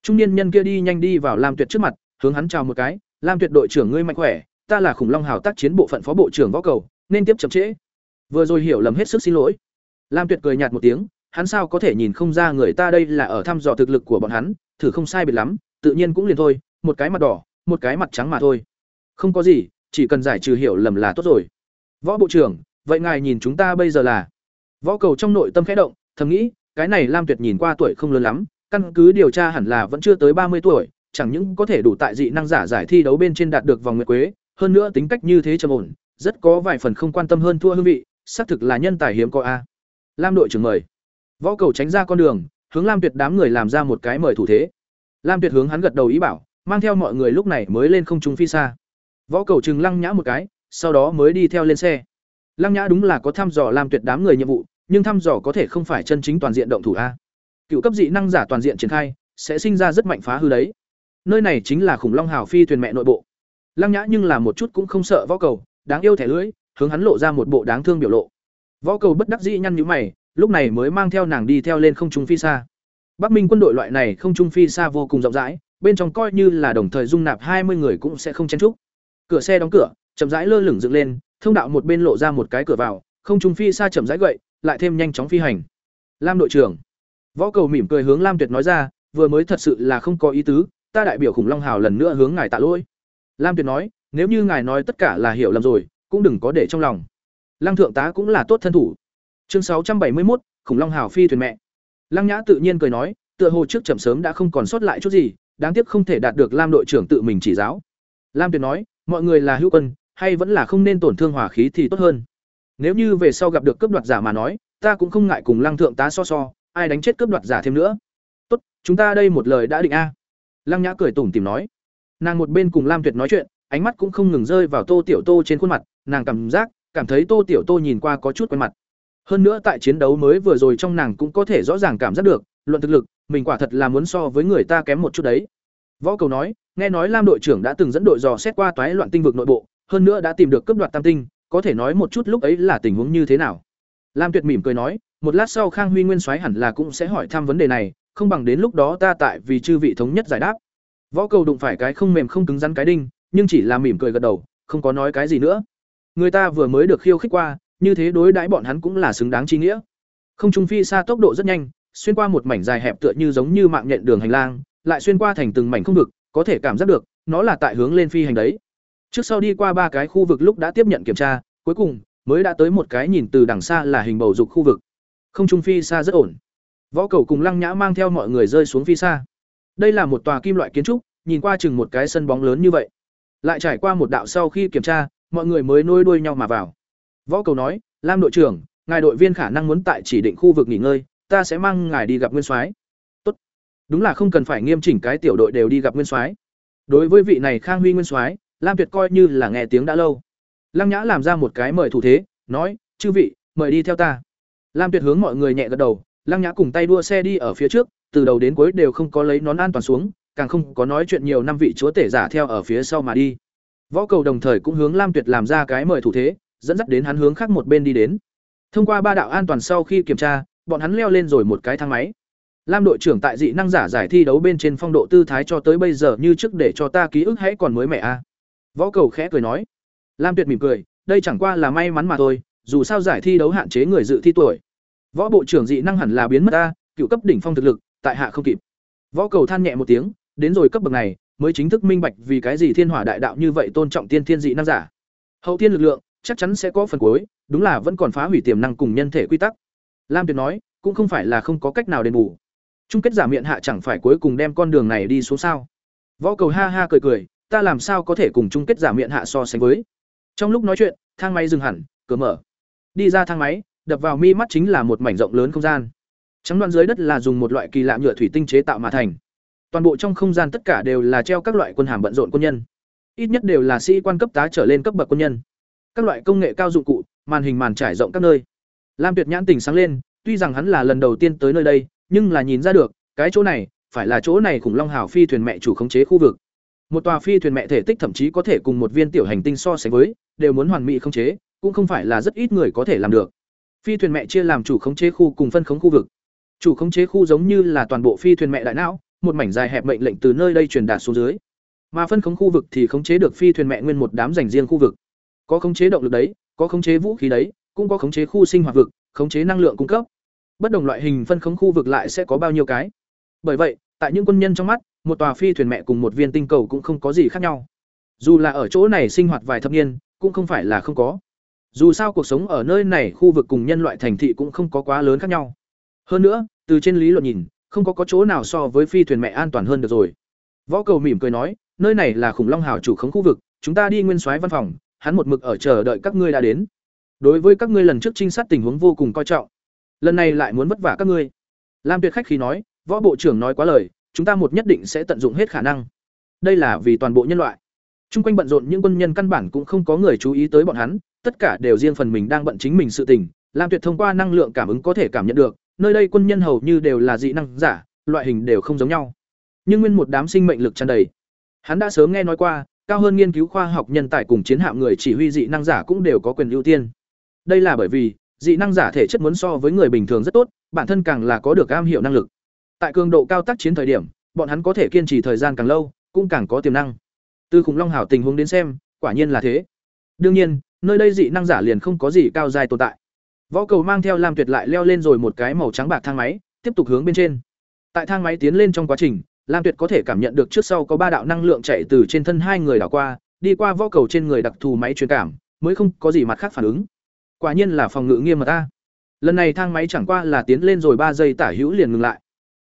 Trung niên nhân kia đi nhanh đi vào Lam Tuyệt trước mặt, hướng hắn chào một cái, "Lam Tuyệt đội trưởng ngươi mạnh khỏe, ta là khủng long hào tác chiến bộ phận phó bộ trưởng võ cầu, nên tiếp chậm trễ." Vừa rồi hiểu lầm hết sức xin lỗi. Lam Tuyệt cười nhạt một tiếng, hắn sao có thể nhìn không ra người ta đây là ở thăm dò thực lực của bọn hắn, thử không sai biệt lắm, tự nhiên cũng liền thôi, một cái mặt đỏ, một cái mặt trắng mà thôi. Không có gì, chỉ cần giải trừ hiểu lầm là tốt rồi. Võ bộ trưởng, vậy ngài nhìn chúng ta bây giờ là? Võ cầu trong nội tâm khẽ động, thầm nghĩ, cái này Lam Tuyệt nhìn qua tuổi không lớn lắm, căn cứ điều tra hẳn là vẫn chưa tới ba mươi tuổi, chẳng những có thể đủ tại dị năng giả giải thi đấu bên trên đạt được vòng nguyệt quế, hơn nữa tính cách như thế trầm ổn, rất có vài phần không quan tâm hơn thua hương vị, xác thực là nhân tài hiếm có a. Lam đội trưởng mời. Võ cầu tránh ra con đường, hướng Lam Tuyệt đám người làm ra một cái mời thủ thế. Lam Tuyệt hướng hắn gật đầu ý bảo, mang theo mọi người lúc này mới lên không trung phi xa. Võ cầu trừng lăng nhã một cái, sau đó mới đi theo lên xe. Lăng nhã đúng là có thăm dò Lam Tuyệt đám người nhiệm vụ, nhưng thăm dò có thể không phải chân chính toàn diện động thủ a. Cựu cấp dị năng giả toàn diện triển khai, sẽ sinh ra rất mạnh phá hư đấy. Nơi này chính là khủng long hào phi thuyền mẹ nội bộ. Lăng nhã nhưng là một chút cũng không sợ võ cầu, đáng yêu thẻ lưỡi, hướng hắn lộ ra một bộ đáng thương biểu lộ. Võ cầu bất đắc dĩ nhăn nhíu mày, lúc này mới mang theo nàng đi theo lên không trung phi xa. Bắc Minh quân đội loại này không trung phi xa vô cùng rộng rãi, bên trong coi như là đồng thời dung nạp hai mươi người cũng sẽ không chen chúc. Cửa xe đóng cửa, chậm rãi lơ lửng dựng lên, thông đạo một bên lộ ra một cái cửa vào, không trung phi xa chậm rãi gậy, lại thêm nhanh chóng phi hành. Lam đội trưởng. Võ Cầu mỉm cười hướng Lam Tuyệt nói ra, vừa mới thật sự là không có ý tứ, ta đại biểu khủng long hào lần nữa hướng ngài tạ lỗi. Lam Tuyệt nói, nếu như ngài nói tất cả là hiểu lầm rồi, cũng đừng có để trong lòng. Lăng thượng tá cũng là tốt thân thủ. Chương sáu trăm bảy mươi một, khủng long hào phi thuyền mẹ. Lăng Nhã tự nhiên cười nói, tựa hồ trước chậm sớm đã không còn sót lại chút gì, đáng tiếc không thể đạt được Lam đội trưởng tự mình chỉ giáo. Lam Tuyệt nói, mọi người là hữu quân, hay vẫn là không nên tổn thương hỏa khí thì tốt hơn. Nếu như về sau gặp được cướp đoạt giả mà nói, ta cũng không ngại cùng Lăng thượng tá so so, ai đánh chết cướp đoạt giả thêm nữa. Tốt, chúng ta đây một lời đã định a. Lăng Nhã cười tủm tìm nói. Nàng một bên cùng Lam Tuyệt nói chuyện, ánh mắt cũng không ngừng rơi vào Tô Tiểu Tô trên khuôn mặt, nàng cảm giác, cảm thấy Tô Tiểu Tô nhìn qua có chút quen mặt. Hơn nữa tại chiến đấu mới vừa rồi trong nàng cũng có thể rõ ràng cảm giác được, luận thực lực, mình quả thật là muốn so với người ta kém một chút đấy. Võ Cầu nói, nghe nói Lam đội trưởng đã từng dẫn đội dò xét qua toái loạn tinh vực nội bộ, hơn nữa đã tìm được cấp đoạt tam tinh, có thể nói một chút lúc ấy là tình huống như thế nào. Lam Tuyệt mỉm cười nói, một lát sau Khang Huy Nguyên soái hẳn là cũng sẽ hỏi thăm vấn đề này, không bằng đến lúc đó ta tại vì chư vị thống nhất giải đáp. Võ Cầu đụng phải cái không mềm không cứng rắn cái đinh, nhưng chỉ là mỉm cười gật đầu, không có nói cái gì nữa. Người ta vừa mới được khiêu khích qua, như thế đối đãi bọn hắn cũng là xứng đáng chi nghĩa. Không trung phi xa tốc độ rất nhanh, xuyên qua một mảnh dài hẹp tựa như giống như mạng nhện đường hành lang, lại xuyên qua thành từng mảnh không vực, có thể cảm giác được, nó là tại hướng lên phi hành đấy. Trước sau đi qua ba cái khu vực lúc đã tiếp nhận kiểm tra, cuối cùng mới đã tới một cái nhìn từ đằng xa là hình bầu dục khu vực. Không trung phi xa rất ổn. Võ Cầu cùng Lăng Nhã mang theo mọi người rơi xuống phi xa. Đây là một tòa kim loại kiến trúc, nhìn qua chừng một cái sân bóng lớn như vậy. Lại trải qua một đạo sau khi kiểm tra, mọi người mới nối đuôi nhau mà vào. Võ Cầu nói, "Lam đội trưởng, ngài đội viên khả năng muốn tại chỉ định khu vực nghỉ ngơi, ta sẽ mang ngài đi gặp Nguyên Soái." Tốt. Đúng là không cần phải nghiêm chỉnh cái tiểu đội đều đi gặp Nguyên Soái. Đối với vị này Khang Huy Nguyên Soái, Lam Tuyệt coi như là nghe tiếng đã lâu. Lăng Nhã làm ra một cái mời thủ thế, nói, "Chư vị, mời đi theo ta." Lam Tuyệt hướng mọi người nhẹ gật đầu, Lăng Nhã cùng tay đua xe đi ở phía trước, từ đầu đến cuối đều không có lấy nón an toàn xuống, càng không có nói chuyện nhiều năm vị chúa tể giả theo ở phía sau mà đi. Võ Cầu đồng thời cũng hướng Lam Tuyệt làm ra cái mời thủ thế, dẫn dắt đến hắn hướng khác một bên đi đến. Thông qua ba đạo an toàn sau khi kiểm tra, bọn hắn leo lên rồi một cái thang máy. Lam đội trưởng tại dị năng giả giải thi đấu bên trên phong độ tư thái cho tới bây giờ như trước để cho ta ký ức hãy còn mới mẻ a. Võ Cầu khẽ cười nói. Lam Tuyệt mỉm cười, đây chẳng qua là may mắn mà thôi, dù sao giải thi đấu hạn chế người dự thi tuổi. Võ bộ trưởng dị năng hẳn là biến mất ta, cựu cấp đỉnh phong thực lực, tại hạ không kịp. Võ Cầu than nhẹ một tiếng, đến rồi cấp bậc này, mới chính thức minh bạch vì cái gì Thiên Hỏa Đại Đạo như vậy tôn trọng tiên thiên dị năng giả. Hậu thiên lực lượng, chắc chắn sẽ có phần cuối, đúng là vẫn còn phá hủy tiềm năng cùng nhân thể quy tắc. Lam Tuyệt nói, cũng không phải là không có cách nào đền bù. Chung kết giả miệng hạ chẳng phải cuối cùng đem con đường này đi xuống sao? Võ Cầu ha ha cười cười, ta làm sao có thể cùng chung kết giả miệng hạ so sánh với? Trong lúc nói chuyện, thang máy dừng hẳn, cửa mở. Đi ra thang máy, đập vào mi mắt chính là một mảnh rộng lớn không gian. Trắng đoạn dưới đất là dùng một loại kỳ lạ nhựa thủy tinh chế tạo mà thành. Toàn bộ trong không gian tất cả đều là treo các loại quân hàm bận rộn quân nhân. Ít nhất đều là sĩ quan cấp tá trở lên cấp bậc quân nhân. Các loại công nghệ cao dụng cụ, màn hình màn trải rộng các nơi. Lam Tuyệt nhãn tỉnh sáng lên, tuy rằng hắn là lần đầu tiên tới nơi đây, nhưng là nhìn ra được, cái chỗ này phải là chỗ này khủng long hào phi thuyền mẹ chủ khống chế khu vực. Một tòa phi thuyền mẹ thể tích thậm chí có thể cùng một viên tiểu hành tinh so sánh với, đều muốn hoàn mỹ khống chế, cũng không phải là rất ít người có thể làm được. Phi thuyền mẹ chia làm chủ khống chế khu cùng phân khống khu vực. Chủ khống chế khu giống như là toàn bộ phi thuyền mẹ đại não, một mảnh dài hẹp mệnh lệnh từ nơi đây truyền đạt xuống dưới. Mà phân khống khu vực thì khống chế được phi thuyền mẹ nguyên một đám dành riêng khu vực. Có khống chế động lực đấy, có khống chế vũ khí đấy, cũng có khống chế khu sinh hoạt vực, khống chế năng lượng cung cấp. Bất đồng loại hình phân khống khu vực lại sẽ có bao nhiêu cái. Bởi vậy, tại những quân nhân trong mắt, một tòa phi thuyền mẹ cùng một viên tinh cầu cũng không có gì khác nhau. Dù là ở chỗ này sinh hoạt vài thập niên, cũng không phải là không có. Dù sao cuộc sống ở nơi này khu vực cùng nhân loại thành thị cũng không có quá lớn khác nhau. Hơn nữa, từ trên lý luận nhìn, không có có chỗ nào so với phi thuyền mẹ an toàn hơn được rồi. Võ Cầu mỉm cười nói, nơi này là khủng long hào chủ khống khu vực, chúng ta đi nguyên soái văn phòng, hắn một mực ở chờ đợi các ngươi đã đến. Đối với các ngươi lần trước trinh sát tình huống vô cùng coi trọng, lần này lại muốn vất vả các ngươi. Lam Tuyệt khách khí nói, võ bộ trưởng nói quá lời, chúng ta một nhất định sẽ tận dụng hết khả năng. Đây là vì toàn bộ nhân loại. Trung quanh bận rộn những quân nhân căn bản cũng không có người chú ý tới bọn hắn, tất cả đều riêng phần mình đang bận chính mình sự tình, Lam Tuyệt thông qua năng lượng cảm ứng có thể cảm nhận được, nơi đây quân nhân hầu như đều là dị năng giả, loại hình đều không giống nhau. Nhưng nguyên một đám sinh mệnh lực tràn đầy. Hắn đã sớm nghe nói qua, cao hơn nghiên cứu khoa học nhân tài cùng chiến hạm người chỉ huy dị năng giả cũng đều có quyền ưu tiên. Đây là bởi vì, dị năng giả thể chất muốn so với người bình thường rất tốt, bản thân càng là có được am hiểu năng lực. Tại cường độ cao tác chiến thời điểm, bọn hắn có thể kiên trì thời gian càng lâu, cũng càng có tiềm năng. Từ khủng long hảo tình huống đến xem, quả nhiên là thế. Đương nhiên, nơi đây dị năng giả liền không có gì cao dài tồn tại. Võ cầu mang theo Lam Tuyệt lại leo lên rồi một cái màu trắng bạc thang máy, tiếp tục hướng bên trên. Tại thang máy tiến lên trong quá trình, Lam Tuyệt có thể cảm nhận được trước sau có ba đạo năng lượng chạy từ trên thân hai người đảo qua, đi qua võ cầu trên người đặc thù máy truyền cảm, mới không có gì mặt khác phản ứng. Quả nhiên là phòng ngự nghiêm mật ta. Lần này thang máy chẳng qua là tiến lên rồi ba giây tả hữu liền ngừng lại.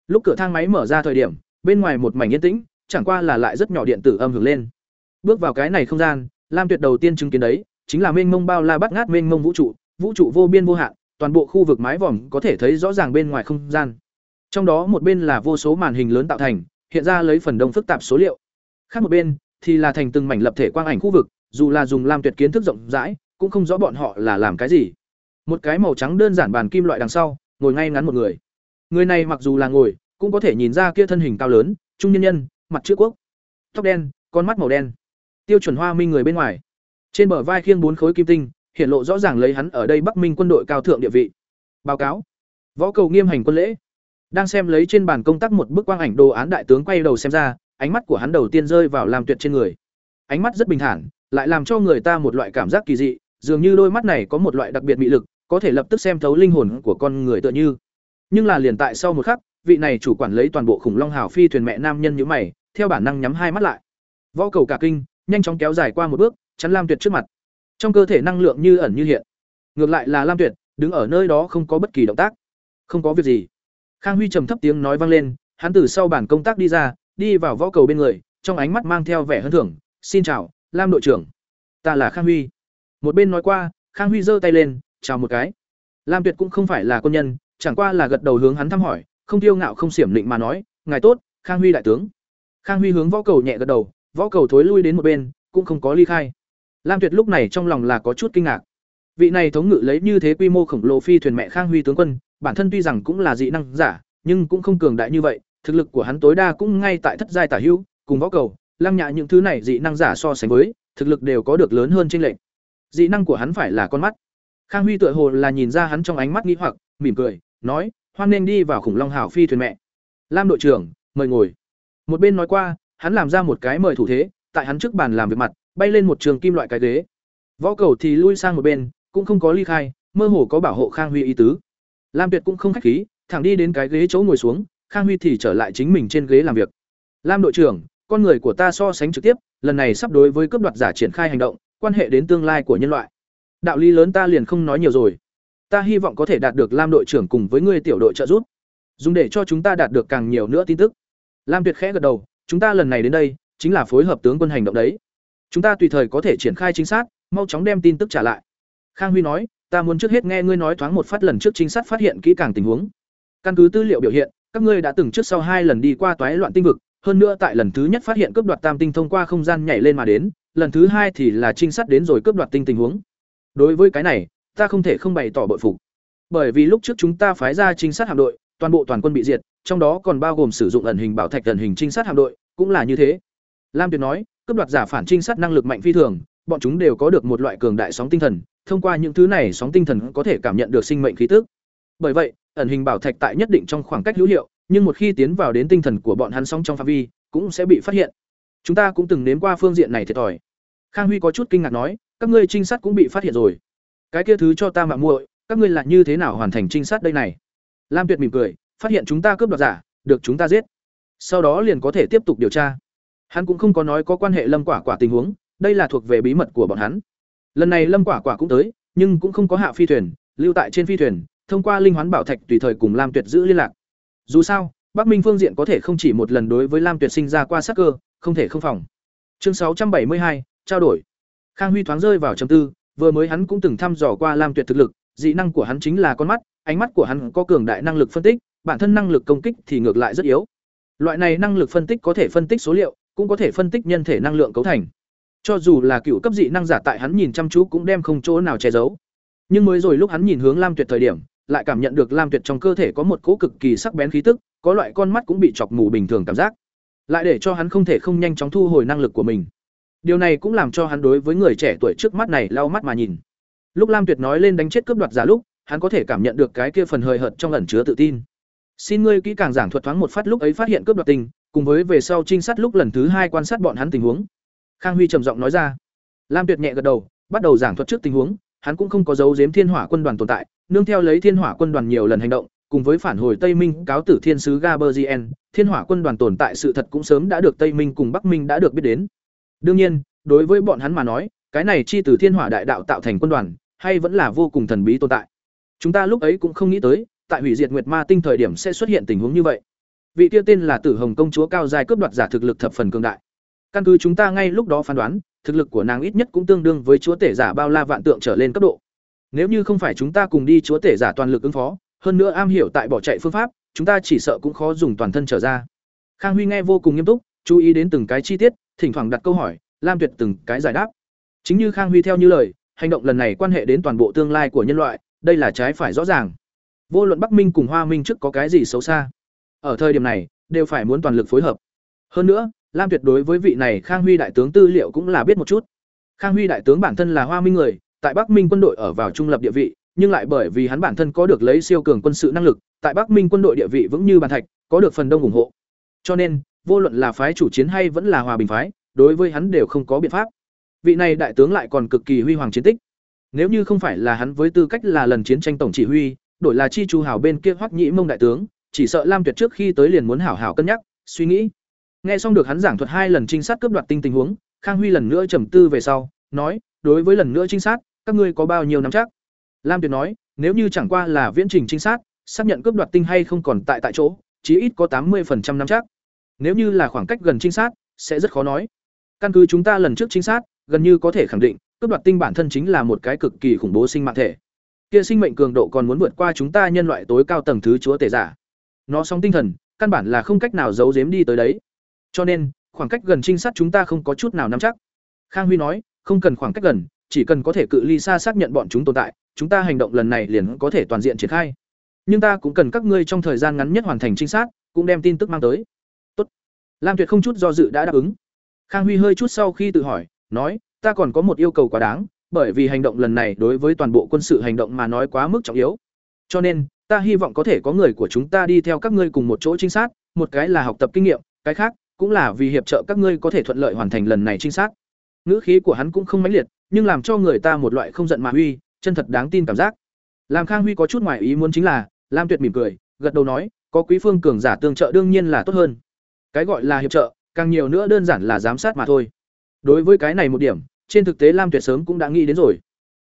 Lúc cửa thang máy mở ra thời điểm, bên ngoài một mảnh yên tĩnh, chẳng qua là lại rất nhỏ điện tử âm hưởng lên. Bước vào cái này không gian, lam tuyệt đầu tiên chứng kiến đấy chính là mênh mông bao la bắt ngát mênh mông vũ trụ vũ trụ vô biên vô hạn toàn bộ khu vực mái vòm có thể thấy rõ ràng bên ngoài không gian. Trong đó một bên là vô số màn hình lớn tạo thành hiện ra lấy phần đông phức tạp số liệu. Khác một bên thì là thành từng mảnh lập thể quang ảnh khu vực dù là dùng lam tuyệt kiến thức rộng rãi cũng không rõ bọn họ là làm cái gì. Một cái màu trắng đơn giản bàn kim loại đằng sau ngồi ngay ngắn một người người này mặc dù là ngồi, cũng có thể nhìn ra kia thân hình cao lớn, trung nhân nhân, mặt chữ quốc. Tóc đen, con mắt màu đen. Tiêu chuẩn hoa minh người bên ngoài. Trên bờ vai khiêng bốn khối kim tinh, hiện lộ rõ ràng lấy hắn ở đây bắc minh quân đội cao thượng địa vị. Báo cáo. Võ cầu nghiêm hành quân lễ. Đang xem lấy trên bàn công tác một bức quang ảnh đồ án đại tướng quay đầu xem ra, ánh mắt của hắn đầu tiên rơi vào làm tuyệt trên người. Ánh mắt rất bình thản, lại làm cho người ta một loại cảm giác kỳ dị, dường như đôi mắt này có một loại đặc biệt mị lực, có thể lập tức xem thấu linh hồn của con người tựa như nhưng là liền tại sau một khắc, vị này chủ quản lấy toàn bộ khủng long hào phi thuyền mẹ nam nhân như mày, theo bản năng nhắm hai mắt lại. Võ cầu cả kinh, nhanh chóng kéo dài qua một bước, chắn lam tuyệt trước mặt. Trong cơ thể năng lượng như ẩn như hiện. Ngược lại là lam tuyệt, đứng ở nơi đó không có bất kỳ động tác. Không có việc gì. Khang huy trầm thấp tiếng nói vang lên, hắn từ sau bản công tác đi ra, đi vào võ cầu bên người, trong ánh mắt mang theo vẻ hân thưởng, xin chào, lam đội trưởng. Ta là khang huy. Một bên nói qua, khang huy giơ tay lên, chào một cái. Lam tuyệt cũng không phải là quân nhân chẳng qua là gật đầu hướng hắn thăm hỏi, không tiêu ngạo không xiểm định mà nói, ngài tốt, khang huy đại tướng. Khang huy hướng võ cầu nhẹ gật đầu, võ cầu thối lui đến một bên, cũng không có ly khai. Lam tuyệt lúc này trong lòng là có chút kinh ngạc. Vị này thống ngự lấy như thế quy mô khổng lồ phi thuyền mẹ khang huy tướng quân, bản thân tuy rằng cũng là dị năng giả, nhưng cũng không cường đại như vậy, thực lực của hắn tối đa cũng ngay tại thất giai tả hữu, cùng võ cầu, lăng nhạ những thứ này dị năng giả so sánh với, thực lực đều có được lớn hơn trên lệnh. Dị năng của hắn phải là con mắt. Khang huy tựa hồ là nhìn ra hắn trong ánh mắt nghi hoặc, mỉm cười nói, hoan nên đi vào khủng long hào phi thuyền mẹ. Lam đội trưởng, mời ngồi. Một bên nói qua, hắn làm ra một cái mời thủ thế, tại hắn trước bàn làm việc mặt, bay lên một trường kim loại cái ghế. Võ cầu thì lui sang một bên, cũng không có ly khai, mơ hồ có bảo hộ khang huy ý tứ. Lam tuyệt cũng không khách khí, thẳng đi đến cái ghế chỗ ngồi xuống, khang huy thì trở lại chính mình trên ghế làm việc. Lam đội trưởng, con người của ta so sánh trực tiếp, lần này sắp đối với cướp đoạt giả triển khai hành động, quan hệ đến tương lai của nhân loại. Đạo lý lớn ta liền không nói nhiều rồi ta hy vọng có thể đạt được lam đội trưởng cùng với người tiểu đội trợ giúp. Dùng để cho chúng ta đạt được càng nhiều nữa tin tức. Lam tuyệt khẽ gật đầu, chúng ta lần này đến đây, chính là phối hợp tướng quân hành động đấy. Chúng ta tùy thời có thể triển khai chính xác mau chóng đem tin tức trả lại. Khang huy nói, ta muốn trước hết nghe ngươi nói thoáng một phát lần trước chính sát phát hiện kỹ càng tình huống. Căn cứ tư liệu biểu hiện, các ngươi đã từng trước sau hai lần đi qua toái loạn tinh vực, hơn nữa tại lần thứ nhất phát hiện cướp đoạt tam tinh thông qua không gian nhảy lên mà đến, lần thứ hai thì là trinh sát đến rồi cướp đoạt tinh tình huống. Đối với cái này ta không thể không bày tỏ bội phục. Bởi vì lúc trước chúng ta phái ra trinh sát hạm đội, toàn bộ toàn quân bị diệt, trong đó còn bao gồm sử dụng ẩn hình bảo thạch, ẩn hình trinh sát hạm đội, cũng là như thế. Lam tuyệt nói, cướp đoạt giả phản trinh sát năng lực mạnh phi thường, bọn chúng đều có được một loại cường đại sóng tinh thần, thông qua những thứ này sóng tinh thần có thể cảm nhận được sinh mệnh khí tức. Bởi vậy, ẩn hình bảo thạch tại nhất định trong khoảng cách hữu hiệu, nhưng một khi tiến vào đến tinh thần của bọn hắn sóng trong phạm vi, cũng sẽ bị phát hiện. Chúng ta cũng từng nếm qua phương diện này thiệt thòi. Khang huy có chút kinh ngạc nói, các ngươi trinh sát cũng bị phát hiện rồi cái kia thứ cho ta mạng muội, các ngươi là như thế nào hoàn thành trinh sát đây này? Lam tuyệt mỉm cười, phát hiện chúng ta cướp đoạt giả, được chúng ta giết. Sau đó liền có thể tiếp tục điều tra. Hắn cũng không có nói có quan hệ lâm quả quả tình huống, đây là thuộc về bí mật của bọn hắn. Lần này lâm quả quả cũng tới, nhưng cũng không có hạ phi thuyền, lưu tại trên phi thuyền, thông qua linh hoán bảo thạch tùy thời cùng lam tuyệt giữ liên lạc. Dù sao, bắc minh phương diện có thể không chỉ một lần đối với lam tuyệt sinh ra qua sắc cơ, không thể không phòng. Chương sáu trăm bảy mươi hai, trao đổi. Khang huy thoáng rơi vào trầm tư vừa mới hắn cũng từng thăm dò qua lam tuyệt thực lực, dị năng của hắn chính là con mắt, ánh mắt của hắn có cường đại năng lực phân tích, bản thân năng lực công kích thì ngược lại rất yếu. Loại này năng lực phân tích có thể phân tích số liệu, cũng có thể phân tích nhân thể năng lượng cấu thành. Cho dù là cựu cấp dị năng giả tại hắn nhìn chăm chú cũng đem không chỗ nào che giấu. Nhưng mới rồi lúc hắn nhìn hướng lam tuyệt thời điểm, lại cảm nhận được lam tuyệt trong cơ thể có một cỗ cực kỳ sắc bén khí tức, có loại con mắt cũng bị chọc mù bình thường cảm giác. Lại để cho hắn không thể không nhanh chóng thu hồi năng lực của mình điều này cũng làm cho hắn đối với người trẻ tuổi trước mắt này lau mắt mà nhìn. Lúc lam tuyệt nói lên đánh chết cướp đoạt giả lúc, hắn có thể cảm nhận được cái kia phần hời hợt trong ẩn chứa tự tin. Xin ngươi kỹ càng giảng thuật thoáng một phát lúc ấy phát hiện cướp đoạt tình, cùng với về sau trinh sát lúc lần thứ hai quan sát bọn hắn tình huống. Khang huy trầm giọng nói ra. Lam tuyệt nhẹ gật đầu, bắt đầu giảng thuật trước tình huống, hắn cũng không có dấu giếm thiên hỏa quân đoàn tồn tại, nương theo lấy thiên hỏa quân đoàn nhiều lần hành động, cùng với phản hồi tây minh cáo tử thiên sứ gaberzien thiên hỏa quân đoàn tồn tại sự thật cũng sớm đã được tây minh cùng bắc minh đã được biết đến đương nhiên, đối với bọn hắn mà nói, cái này chi từ thiên hỏa đại đạo tạo thành quân đoàn, hay vẫn là vô cùng thần bí tồn tại. Chúng ta lúc ấy cũng không nghĩ tới, tại hủy diệt nguyệt ma tinh thời điểm sẽ xuất hiện tình huống như vậy. Vị kia tên là tử hồng công chúa cao dài cướp đoạt giả thực lực thập phần cường đại. Căn cứ chúng ta ngay lúc đó phán đoán, thực lực của nàng ít nhất cũng tương đương với chúa tể giả bao la vạn tượng trở lên cấp độ. Nếu như không phải chúng ta cùng đi chúa tể giả toàn lực ứng phó, hơn nữa am hiểu tại bỏ chạy phương pháp, chúng ta chỉ sợ cũng khó dùng toàn thân trở ra. Khang huy nghe vô cùng nghiêm túc, chú ý đến từng cái chi tiết thỉnh thoảng đặt câu hỏi, lam tuyệt từng cái giải đáp. Chính như khang huy theo như lời, hành động lần này quan hệ đến toàn bộ tương lai của nhân loại, đây là trái phải rõ ràng. Vô luận bắc minh cùng hoa minh trước có cái gì xấu xa, ở thời điểm này, đều phải muốn toàn lực phối hợp. Hơn nữa, lam tuyệt đối với vị này khang huy đại tướng tư liệu cũng là biết một chút. Khang huy đại tướng bản thân là hoa minh người, tại bắc minh quân đội ở vào trung lập địa vị, nhưng lại bởi vì hắn bản thân có được lấy siêu cường quân sự năng lực, tại bắc minh quân đội địa vị vững như bàn thạch, có được phần đông ủng hộ. Cho nên vô luận là phái chủ chiến hay vẫn là hòa bình phái, đối với hắn đều không có biện pháp. Vị này đại tướng lại còn cực kỳ huy hoàng chiến tích. Nếu như không phải là hắn với tư cách là lần chiến tranh tổng chỉ huy, đổi là chi chu hào bên kia hoắc nhĩ mông đại tướng, chỉ sợ lam tuyệt trước khi tới liền muốn hảo hảo cân nhắc, suy nghĩ. Nghe xong được hắn giảng thuật hai lần trinh sát cướp đoạt tinh tình huống, khang huy lần nữa trầm tư về sau, nói, đối với lần nữa trinh sát, các ngươi có bao nhiêu nắm chắc? Lam tuyệt nói, nếu như chẳng qua là viễn trình trinh sát, xác nhận cướp đoạt tinh hay không còn tại tại chỗ, chí ít có tám mươi nắm chắc nếu như là khoảng cách gần trinh sát, sẽ rất khó nói. Căn cứ chúng ta lần trước trinh sát, gần như có thể khẳng định, cướp đoạt tinh bản thân chính là một cái cực kỳ khủng bố sinh mạng thể. Kia sinh mệnh cường độ còn muốn vượt qua chúng ta nhân loại tối cao tầng thứ chúa tể giả. Nó song tinh thần, căn bản là không cách nào giấu giếm đi tới đấy. Cho nên, khoảng cách gần trinh sát chúng ta không có chút nào nắm chắc. Khang huy nói, không cần khoảng cách gần, chỉ cần có thể cự ly xa xác nhận bọn chúng tồn tại, chúng ta hành động lần này liền có thể toàn diện triển khai. Nhưng ta cũng cần các ngươi trong thời gian ngắn nhất hoàn thành trinh sát, cũng đem tin tức mang tới lam tuyệt không chút do dự đã đáp ứng. Khang huy hơi chút sau khi tự hỏi, nói, ta còn có một yêu cầu quá đáng, bởi vì hành động lần này đối với toàn bộ quân sự hành động mà nói quá mức trọng yếu. Cho nên, ta hy vọng có thể có người của chúng ta đi theo các ngươi cùng một chỗ trinh sát, một cái là học tập kinh nghiệm, cái khác cũng là vì hiệp trợ các ngươi có thể thuận lợi hoàn thành lần này trinh sát. Ngữ khí của hắn cũng không mãnh liệt, nhưng làm cho người ta một loại không giận mà huy chân thật đáng tin cảm giác. Làm khang huy có chút ngoài ý muốn chính là, lam tuyệt mỉm cười, gật đầu nói, có quý phương cường giả tương trợ đương nhiên là tốt hơn cái gọi là hiệp trợ, càng nhiều nữa đơn giản là giám sát mà thôi. Đối với cái này một điểm, trên thực tế lam tuyệt sớm cũng đã nghĩ đến rồi.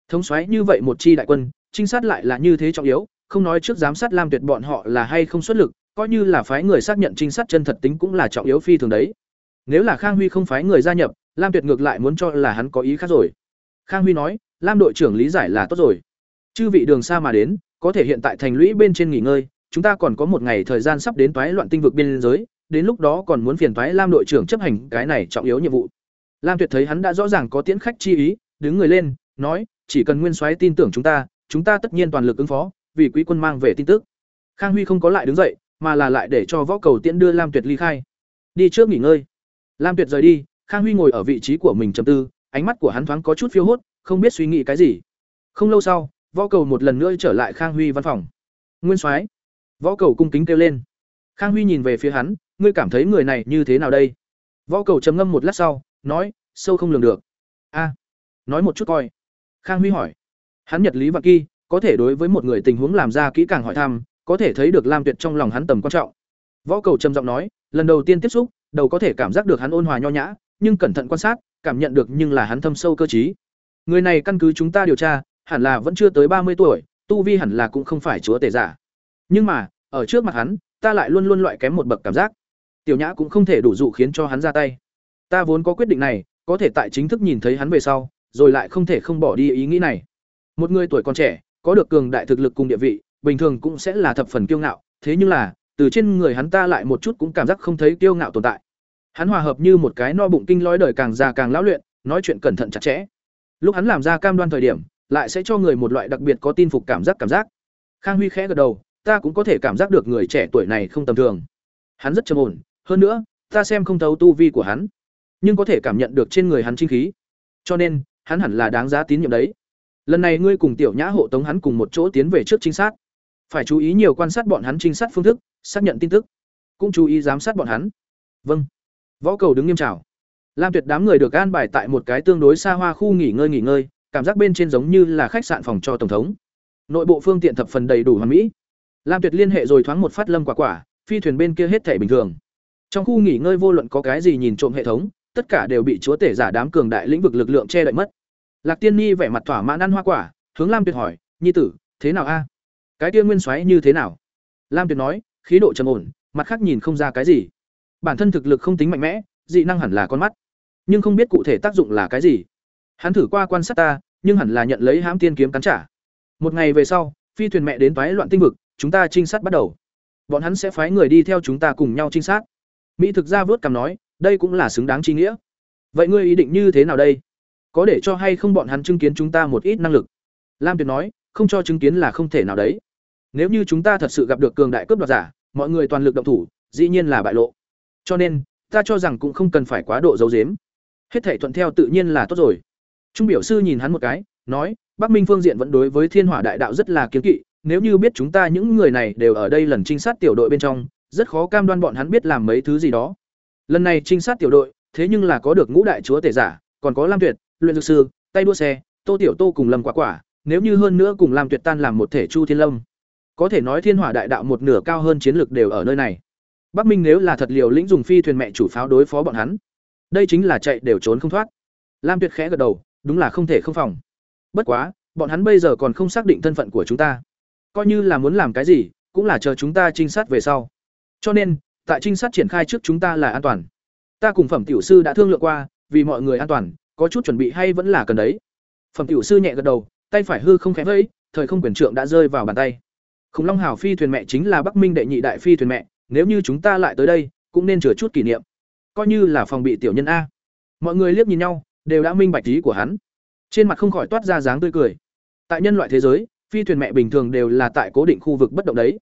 Thống xoáy như vậy một chi đại quân, trinh sát lại là như thế trọng yếu, không nói trước giám sát lam tuyệt bọn họ là hay không xuất lực, coi như là phái người xác nhận trinh sát chân thật tính cũng là trọng yếu phi thường đấy. Nếu là khang huy không phái người gia nhập, lam tuyệt ngược lại muốn cho là hắn có ý khác rồi. Khang huy nói, lam đội trưởng lý giải là tốt rồi. Chư vị đường xa mà đến, có thể hiện tại thành lũy bên trên nghỉ ngơi, chúng ta còn có một ngày thời gian sắp đến toái loạn tinh vực biên giới đến lúc đó còn muốn phiền thoái lam đội trưởng chấp hành cái này trọng yếu nhiệm vụ. Lam tuyệt thấy hắn đã rõ ràng có tiễn khách chi ý, đứng người lên, nói, chỉ cần nguyên soái tin tưởng chúng ta chúng ta tất nhiên toàn lực ứng phó, vì quý quân mang về tin tức. Khang huy không có lại đứng dậy, mà là lại để cho võ cầu tiễn đưa lam tuyệt ly khai. Đi trước nghỉ ngơi. Lam tuyệt rời đi, khang huy ngồi ở vị trí của mình trầm tư, ánh mắt của hắn thoáng có chút phiêu hốt, không biết suy nghĩ cái gì. Không lâu sau, võ cầu một lần nữa trở lại khang huy văn phòng. Nguyên soái, võ cầu cung kính kêu lên. Khang huy nhìn về phía hắn ngươi cảm thấy người này như thế nào đây? Võ cầu trầm ngâm một lát sau, nói, sâu không lường được. A, nói một chút coi. Khang huy hỏi. Hắn nhật lý và kỳ, có thể đối với một người tình huống làm ra kỹ càng hỏi thăm, có thể thấy được lam tuyệt trong lòng hắn tầm quan trọng. Võ cầu trầm giọng nói, lần đầu tiên tiếp xúc, đầu có thể cảm giác được hắn ôn hòa nho nhã, nhưng cẩn thận quan sát, cảm nhận được nhưng là hắn thâm sâu cơ trí. Người này căn cứ chúng ta điều tra, hẳn là vẫn chưa tới ba mươi tuổi, tu vi hẳn là cũng không phải chúa tể giả. Nhưng mà, ở trước mặt hắn, ta lại luôn luôn loại kém một bậc cảm giác tiểu nhã cũng không thể đủ dụ khiến cho hắn ra tay. Ta vốn có quyết định này, có thể tại chính thức nhìn thấy hắn về sau, rồi lại không thể không bỏ đi ý nghĩ này. Một người tuổi còn trẻ, có được cường đại thực lực cùng địa vị, bình thường cũng sẽ là thập phần kiêu ngạo, thế nhưng là, từ trên người hắn ta lại một chút cũng cảm giác không thấy kiêu ngạo tồn tại. Hắn hòa hợp như một cái no bụng kinh lói đời càng già càng lão luyện, nói chuyện cẩn thận chặt chẽ. Lúc hắn làm ra cam đoan thời điểm, lại sẽ cho người một loại đặc biệt có tin phục cảm giác cảm giác. Khang huy khẽ gật đầu, ta cũng có thể cảm giác được người trẻ tuổi này không tầm thường. Hắn rất trầm ổn hơn nữa, ta xem không thấu tu vi của hắn, nhưng có thể cảm nhận được trên người hắn trinh khí. Cho nên, hắn hẳn là đáng giá tín nhiệm đấy. Lần này ngươi cùng tiểu nhã hộ tống hắn cùng một chỗ tiến về trước trinh sát. Phải chú ý nhiều quan sát bọn hắn trinh sát phương thức, xác nhận tin tức. Cũng chú ý giám sát bọn hắn. Vâng. Võ cầu đứng nghiêm trào lam tuyệt đám người được an bài tại một cái tương đối xa hoa khu nghỉ ngơi nghỉ ngơi, cảm giác bên trên giống như là khách sạn phòng cho tổng thống. Nội bộ phương tiện thập phần đầy đủ hoàn mỹ. Lam tuyệt liên hệ rồi thoáng một phát lâm quả quả, phi thuyền bên kia hết thảy bình thường trong khu nghỉ ngơi vô luận có cái gì nhìn trộm hệ thống tất cả đều bị chúa tể giả đám cường đại lĩnh vực lực lượng che đậy mất lạc tiên nhi vẻ mặt thỏa mãn ăn hoa quả hướng lam tuyệt hỏi nhi tử thế nào a cái tiên nguyên xoáy như thế nào lam tuyệt nói khí độ trầm ổn mặt khác nhìn không ra cái gì bản thân thực lực không tính mạnh mẽ dị năng hẳn là con mắt nhưng không biết cụ thể tác dụng là cái gì. Hắn thử qua quan sát ta, nhưng hẳn là nhận lấy hãm tiên kiếm cắn trả. Một ngày về sau, phi thuyền mẹ đến toái loạn tinh vực, chúng ta trinh sát bắt đầu. Bọn hắn sẽ phái người đi theo chúng ta cùng nhau trinh sát. Mỹ thực ra vớt cằm nói, đây cũng là xứng đáng chi nghĩa. Vậy ngươi ý định như thế nào đây? Có để cho hay không bọn hắn chứng kiến chúng ta một ít năng lực? Lam Tuyệt nói, không cho chứng kiến là không thể nào đấy. Nếu như chúng ta thật sự gặp được cường đại cướp đoạt giả, mọi người toàn lực động thủ, dĩ nhiên là bại lộ. Cho nên, ta cho rằng cũng không cần phải quá độ giấu giếm. Hết thể thuận theo tự nhiên là tốt rồi. Trung biểu sư nhìn hắn một cái, nói, Bắc Minh phương diện vẫn đối với Thiên Hỏa Đại Đạo rất là kiến kỵ, nếu như biết chúng ta những người này đều ở đây lần trinh sát tiểu đội bên trong, rất khó cam đoan bọn hắn biết làm mấy thứ gì đó. Lần này trinh sát tiểu đội, thế nhưng là có được ngũ đại chúa tể giả, còn có Lam Tuyệt, luyện dược sư, tay đua xe, Tô Tiểu Tô cùng Lâm Quả Quả, nếu như hơn nữa cùng Lam Tuyệt tan làm một thể Chu Thiên Lâm. Có thể nói Thiên Hỏa Đại Đạo một nửa cao hơn chiến lược đều ở nơi này. Bắc Minh nếu là thật liều lĩnh dùng phi thuyền mẹ chủ pháo đối phó bọn hắn, đây chính là chạy đều trốn không thoát. Lam Tuyệt khẽ gật đầu, đúng là không thể không phòng. Bất quá, bọn hắn bây giờ còn không xác định thân phận của chúng ta. Coi như là muốn làm cái gì, cũng là chờ chúng ta trinh sát về sau. Cho nên, tại trinh sát triển khai trước chúng ta là an toàn. Ta cùng phẩm tiểu sư đã thương lượng qua, vì mọi người an toàn, có chút chuẩn bị hay vẫn là cần đấy. Phẩm tiểu sư nhẹ gật đầu, tay phải hư không khẽ vẫy, thời không quyền trượng đã rơi vào bàn tay. Khủng Long Hào phi thuyền mẹ chính là Bắc Minh đệ nhị đại phi thuyền mẹ, nếu như chúng ta lại tới đây, cũng nên chừa chút kỷ niệm. Coi như là phòng bị tiểu nhân a. Mọi người liếc nhìn nhau, đều đã minh bạch ý của hắn. Trên mặt không khỏi toát ra dáng tươi cười. Tại nhân loại thế giới, phi thuyền mẹ bình thường đều là tại cố định khu vực bất động đấy.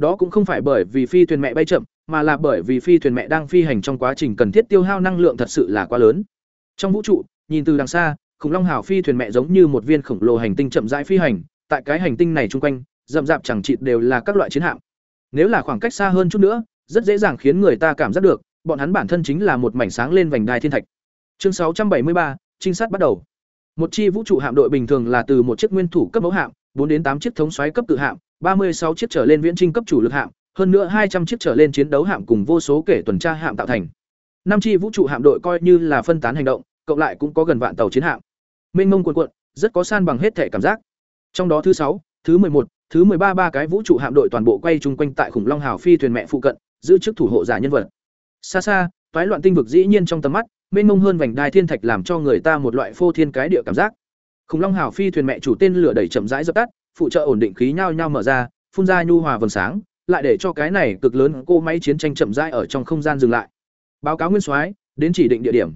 Đó cũng không phải bởi vì phi thuyền mẹ bay chậm, mà là bởi vì phi thuyền mẹ đang phi hành trong quá trình cần thiết tiêu hao năng lượng thật sự là quá lớn. Trong vũ trụ, nhìn từ đằng xa, khủng long hào phi thuyền mẹ giống như một viên khổng lồ hành tinh chậm rãi phi hành, tại cái hành tinh này chung quanh, rậm rạp chẳng chịt đều là các loại chiến hạm. Nếu là khoảng cách xa hơn chút nữa, rất dễ dàng khiến người ta cảm giác được, bọn hắn bản thân chính là một mảnh sáng lên vành đai thiên thạch. Chương 673, trinh sát bắt đầu. Một chi vũ trụ hạm đội bình thường là từ một chiếc nguyên thủ cấp mẫu hạm, 4 đến 8 chiếc thống soái cấp tự hạm, 36 chiếc trở lên viễn trinh cấp chủ lực hạm, hơn nữa 200 chiếc trở lên chiến đấu hạm cùng vô số kể tuần tra hạm tạo thành. Năm chi vũ trụ hạm đội coi như là phân tán hành động, cộng lại cũng có gần vạn tàu chiến hạm. Mênh mông cuồn cuộn, rất có san bằng hết thể cảm giác. Trong đó thứ 6, thứ 11, thứ 13 ba cái vũ trụ hạm đội toàn bộ quay chung quanh tại khủng long hào phi thuyền mẹ phụ cận, giữ chức thủ hộ giả nhân vật. Xa xa, toái loạn tinh vực dĩ nhiên trong tầm mắt, mênh mông hơn vành đai thiên thạch làm cho người ta một loại phô thiên cái địa cảm giác. Khủng long hào phi thuyền mẹ chủ tên lửa đẩy chậm rãi dập tắt, phụ trợ ổn định khí nhau nhau mở ra, phun ra nhu hòa vầng sáng, lại để cho cái này cực lớn cô máy chiến tranh chậm rãi ở trong không gian dừng lại. Báo cáo nguyên soái, đến chỉ định địa điểm.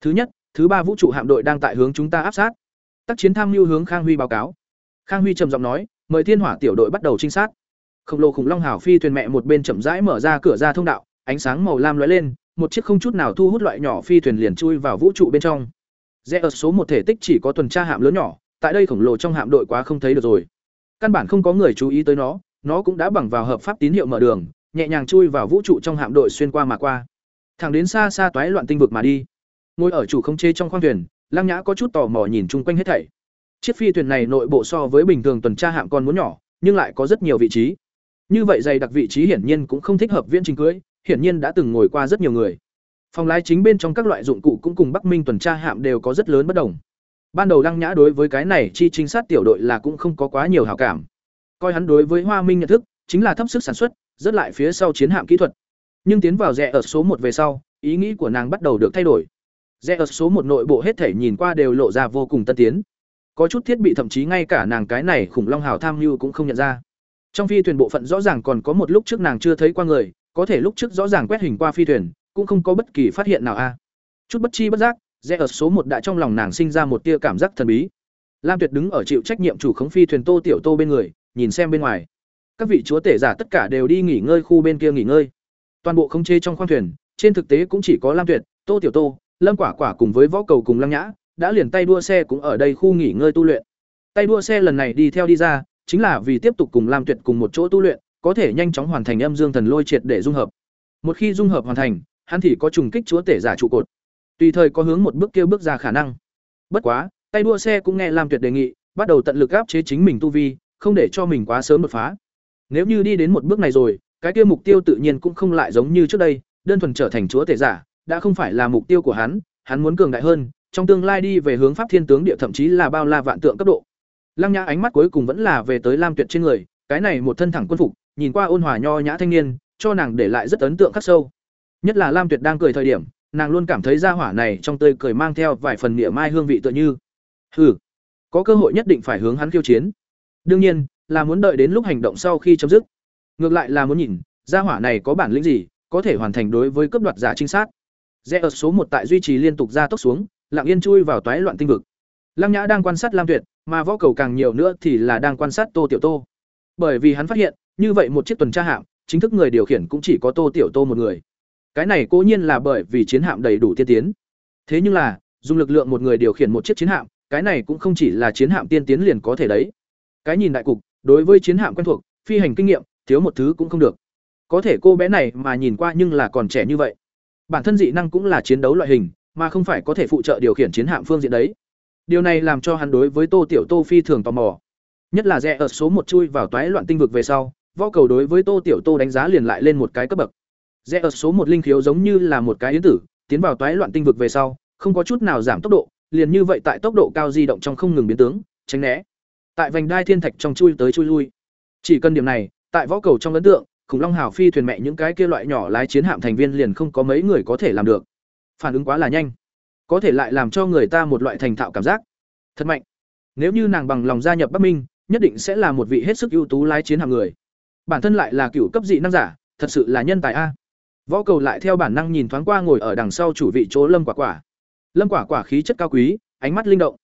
Thứ nhất, thứ ba vũ trụ hạm đội đang tại hướng chúng ta áp sát. Tác chiến tham lưu hướng Khang Huy báo cáo. Khang Huy trầm giọng nói, mời Thiên Hỏa tiểu đội bắt đầu trinh sát. Khổng lồ khủng long hảo phi thuyền mẹ một bên chậm rãi mở ra cửa ra thông đạo, ánh sáng màu lam lóe lên, một chiếc không chút nào thu hút loại nhỏ phi thuyền liền chui vào vũ trụ bên trong. Rẽ ở số một thể tích chỉ có tuần tra hạm lớn nhỏ, tại đây khổng lồ trong hạm đội quá không thấy được rồi. Căn bản không có người chú ý tới nó, nó cũng đã bằng vào hợp pháp tín hiệu mở đường, nhẹ nhàng chui vào vũ trụ trong hạm đội xuyên qua mà qua. Thẳng đến xa xa toái loạn tinh vực mà đi. Ngồi ở chủ không chế trong khoang thuyền, Lăng Nhã có chút tò mò nhìn chung quanh hết thảy. Chiếc phi thuyền này nội bộ so với bình thường tuần tra hạm còn muốn nhỏ, nhưng lại có rất nhiều vị trí. Như vậy dày đặc vị trí hiển nhiên cũng không thích hợp viễn trình cưới, hiển nhiên đã từng ngồi qua rất nhiều người. Phòng lái chính bên trong các loại dụng cụ cũng cùng Bắc Minh tuần tra hạm đều có rất lớn bất đồng. Ban đầu Lăng Nhã đối với cái này chi trinh sát tiểu đội là cũng không có quá nhiều hảo cảm. Coi hắn đối với Hoa Minh nhận thức chính là thấp sức sản xuất, rất lại phía sau chiến hạm kỹ thuật. Nhưng tiến vào rẽ ở số một về sau, ý nghĩ của nàng bắt đầu được thay đổi. Rẽ ở số một nội bộ hết thể nhìn qua đều lộ ra vô cùng tân tiến. Có chút thiết bị thậm chí ngay cả nàng cái này khủng long hào tham lưu cũng không nhận ra. Trong phi thuyền bộ phận rõ ràng còn có một lúc trước nàng chưa thấy qua người, có thể lúc trước rõ ràng quét hình qua phi thuyền, cũng không có bất kỳ phát hiện nào a. Chút bất chi bất giác, rẽ ở số một đã trong lòng nàng sinh ra một tia cảm giác thần bí. Lam Tuyệt đứng ở chịu trách nhiệm chủ khống phi thuyền Tô Tiểu Tô bên người, nhìn xem bên ngoài. Các vị chúa tể giả tất cả đều đi nghỉ ngơi khu bên kia nghỉ ngơi. Toàn bộ không chê trong khoang thuyền, trên thực tế cũng chỉ có Lam Tuyệt, Tô Tiểu Tô, Lâm Quả Quả cùng với võ cầu cùng Lăng Nhã, đã liền tay đua xe cũng ở đây khu nghỉ ngơi tu luyện. Tay đua xe lần này đi theo đi ra, chính là vì tiếp tục cùng Lam Tuyệt cùng một chỗ tu luyện, có thể nhanh chóng hoàn thành âm dương thần lôi triệt để dung hợp. Một khi dung hợp hoàn thành, hắn thì có trùng kích chúa tể giả trụ cột. Tùy thời có hướng một bước kia bước ra khả năng. Bất quá, tay đua xe cũng nghe Lam Tuyệt đề nghị, bắt đầu tận lực áp chế chính mình tu vi, không để cho mình quá sớm đột phá. Nếu như đi đến một bước này rồi, cái kia mục tiêu tự nhiên cũng không lại giống như trước đây, đơn thuần trở thành chúa tể giả, đã không phải là mục tiêu của hắn, hắn muốn cường đại hơn, trong tương lai đi về hướng pháp thiên tướng địa thậm chí là bao la vạn tượng cấp độ. Lăng Nhã ánh mắt cuối cùng vẫn là về tới Lam Tuyệt trên người, cái này một thân thẳng quân phục, nhìn qua ôn hòa nho nhã thanh niên, cho nàng để lại rất ấn tượng khắc sâu. Nhất là Lam Tuyệt đang cười thời điểm, nàng luôn cảm thấy gia hỏa này trong tươi cười mang theo vài phần niệm mai hương vị tựa như. Hừ, có cơ hội nhất định phải hướng hắn khiêu chiến. Đương nhiên, là muốn đợi đến lúc hành động sau khi chấm dứt. Ngược lại là muốn nhìn, gia hỏa này có bản lĩnh gì, có thể hoàn thành đối với cấp đoạt giả trinh sát. Rẽ ở số một tại duy trì liên tục ra tốc xuống, lặng yên chui vào toái loạn tinh vực. Lăng Nhã đang quan sát Lam Tuyệt, mà võ cầu càng nhiều nữa thì là đang quan sát Tô Tiểu Tô. Bởi vì hắn phát hiện, như vậy một chiếc tuần tra hạm, chính thức người điều khiển cũng chỉ có Tô Tiểu Tô một người. Cái này cố nhiên là bởi vì chiến hạm đầy đủ tiên tiến. Thế nhưng là, dùng lực lượng một người điều khiển một chiếc chiến hạm, cái này cũng không chỉ là chiến hạm tiên tiến liền có thể đấy. Cái nhìn đại cục, đối với chiến hạm quen thuộc, phi hành kinh nghiệm, thiếu một thứ cũng không được. Có thể cô bé này mà nhìn qua nhưng là còn trẻ như vậy. Bản thân dị năng cũng là chiến đấu loại hình, mà không phải có thể phụ trợ điều khiển chiến hạm phương diện đấy. Điều này làm cho hắn đối với Tô Tiểu Tô phi thường tò mò. Nhất là rẽ ở số một chui vào toái loạn tinh vực về sau, võ cầu đối với Tô Tiểu Tô đánh giá liền lại lên một cái cấp bậc. Rẽ ở số một linh khiếu giống như là một cái yến tử, tiến vào toái loạn tinh vực về sau, không có chút nào giảm tốc độ, liền như vậy tại tốc độ cao di động trong không ngừng biến tướng, tránh né. Tại vành đai thiên thạch trong chui tới chui lui. Chỉ cần điểm này, tại võ cầu trong ấn tượng, khủng long hào phi thuyền mẹ những cái kia loại nhỏ lái chiến hạm thành viên liền không có mấy người có thể làm được. Phản ứng quá là nhanh, có thể lại làm cho người ta một loại thành thạo cảm giác. Thật mạnh. Nếu như nàng bằng lòng gia nhập Bắc Minh, nhất định sẽ là một vị hết sức ưu tú lái chiến hạm người. Bản thân lại là cựu cấp dị năng giả, thật sự là nhân tài a. Võ cầu lại theo bản năng nhìn thoáng qua ngồi ở đằng sau chủ vị chỗ Lâm Quả Quả. Lâm Quả Quả khí chất cao quý, ánh mắt linh động,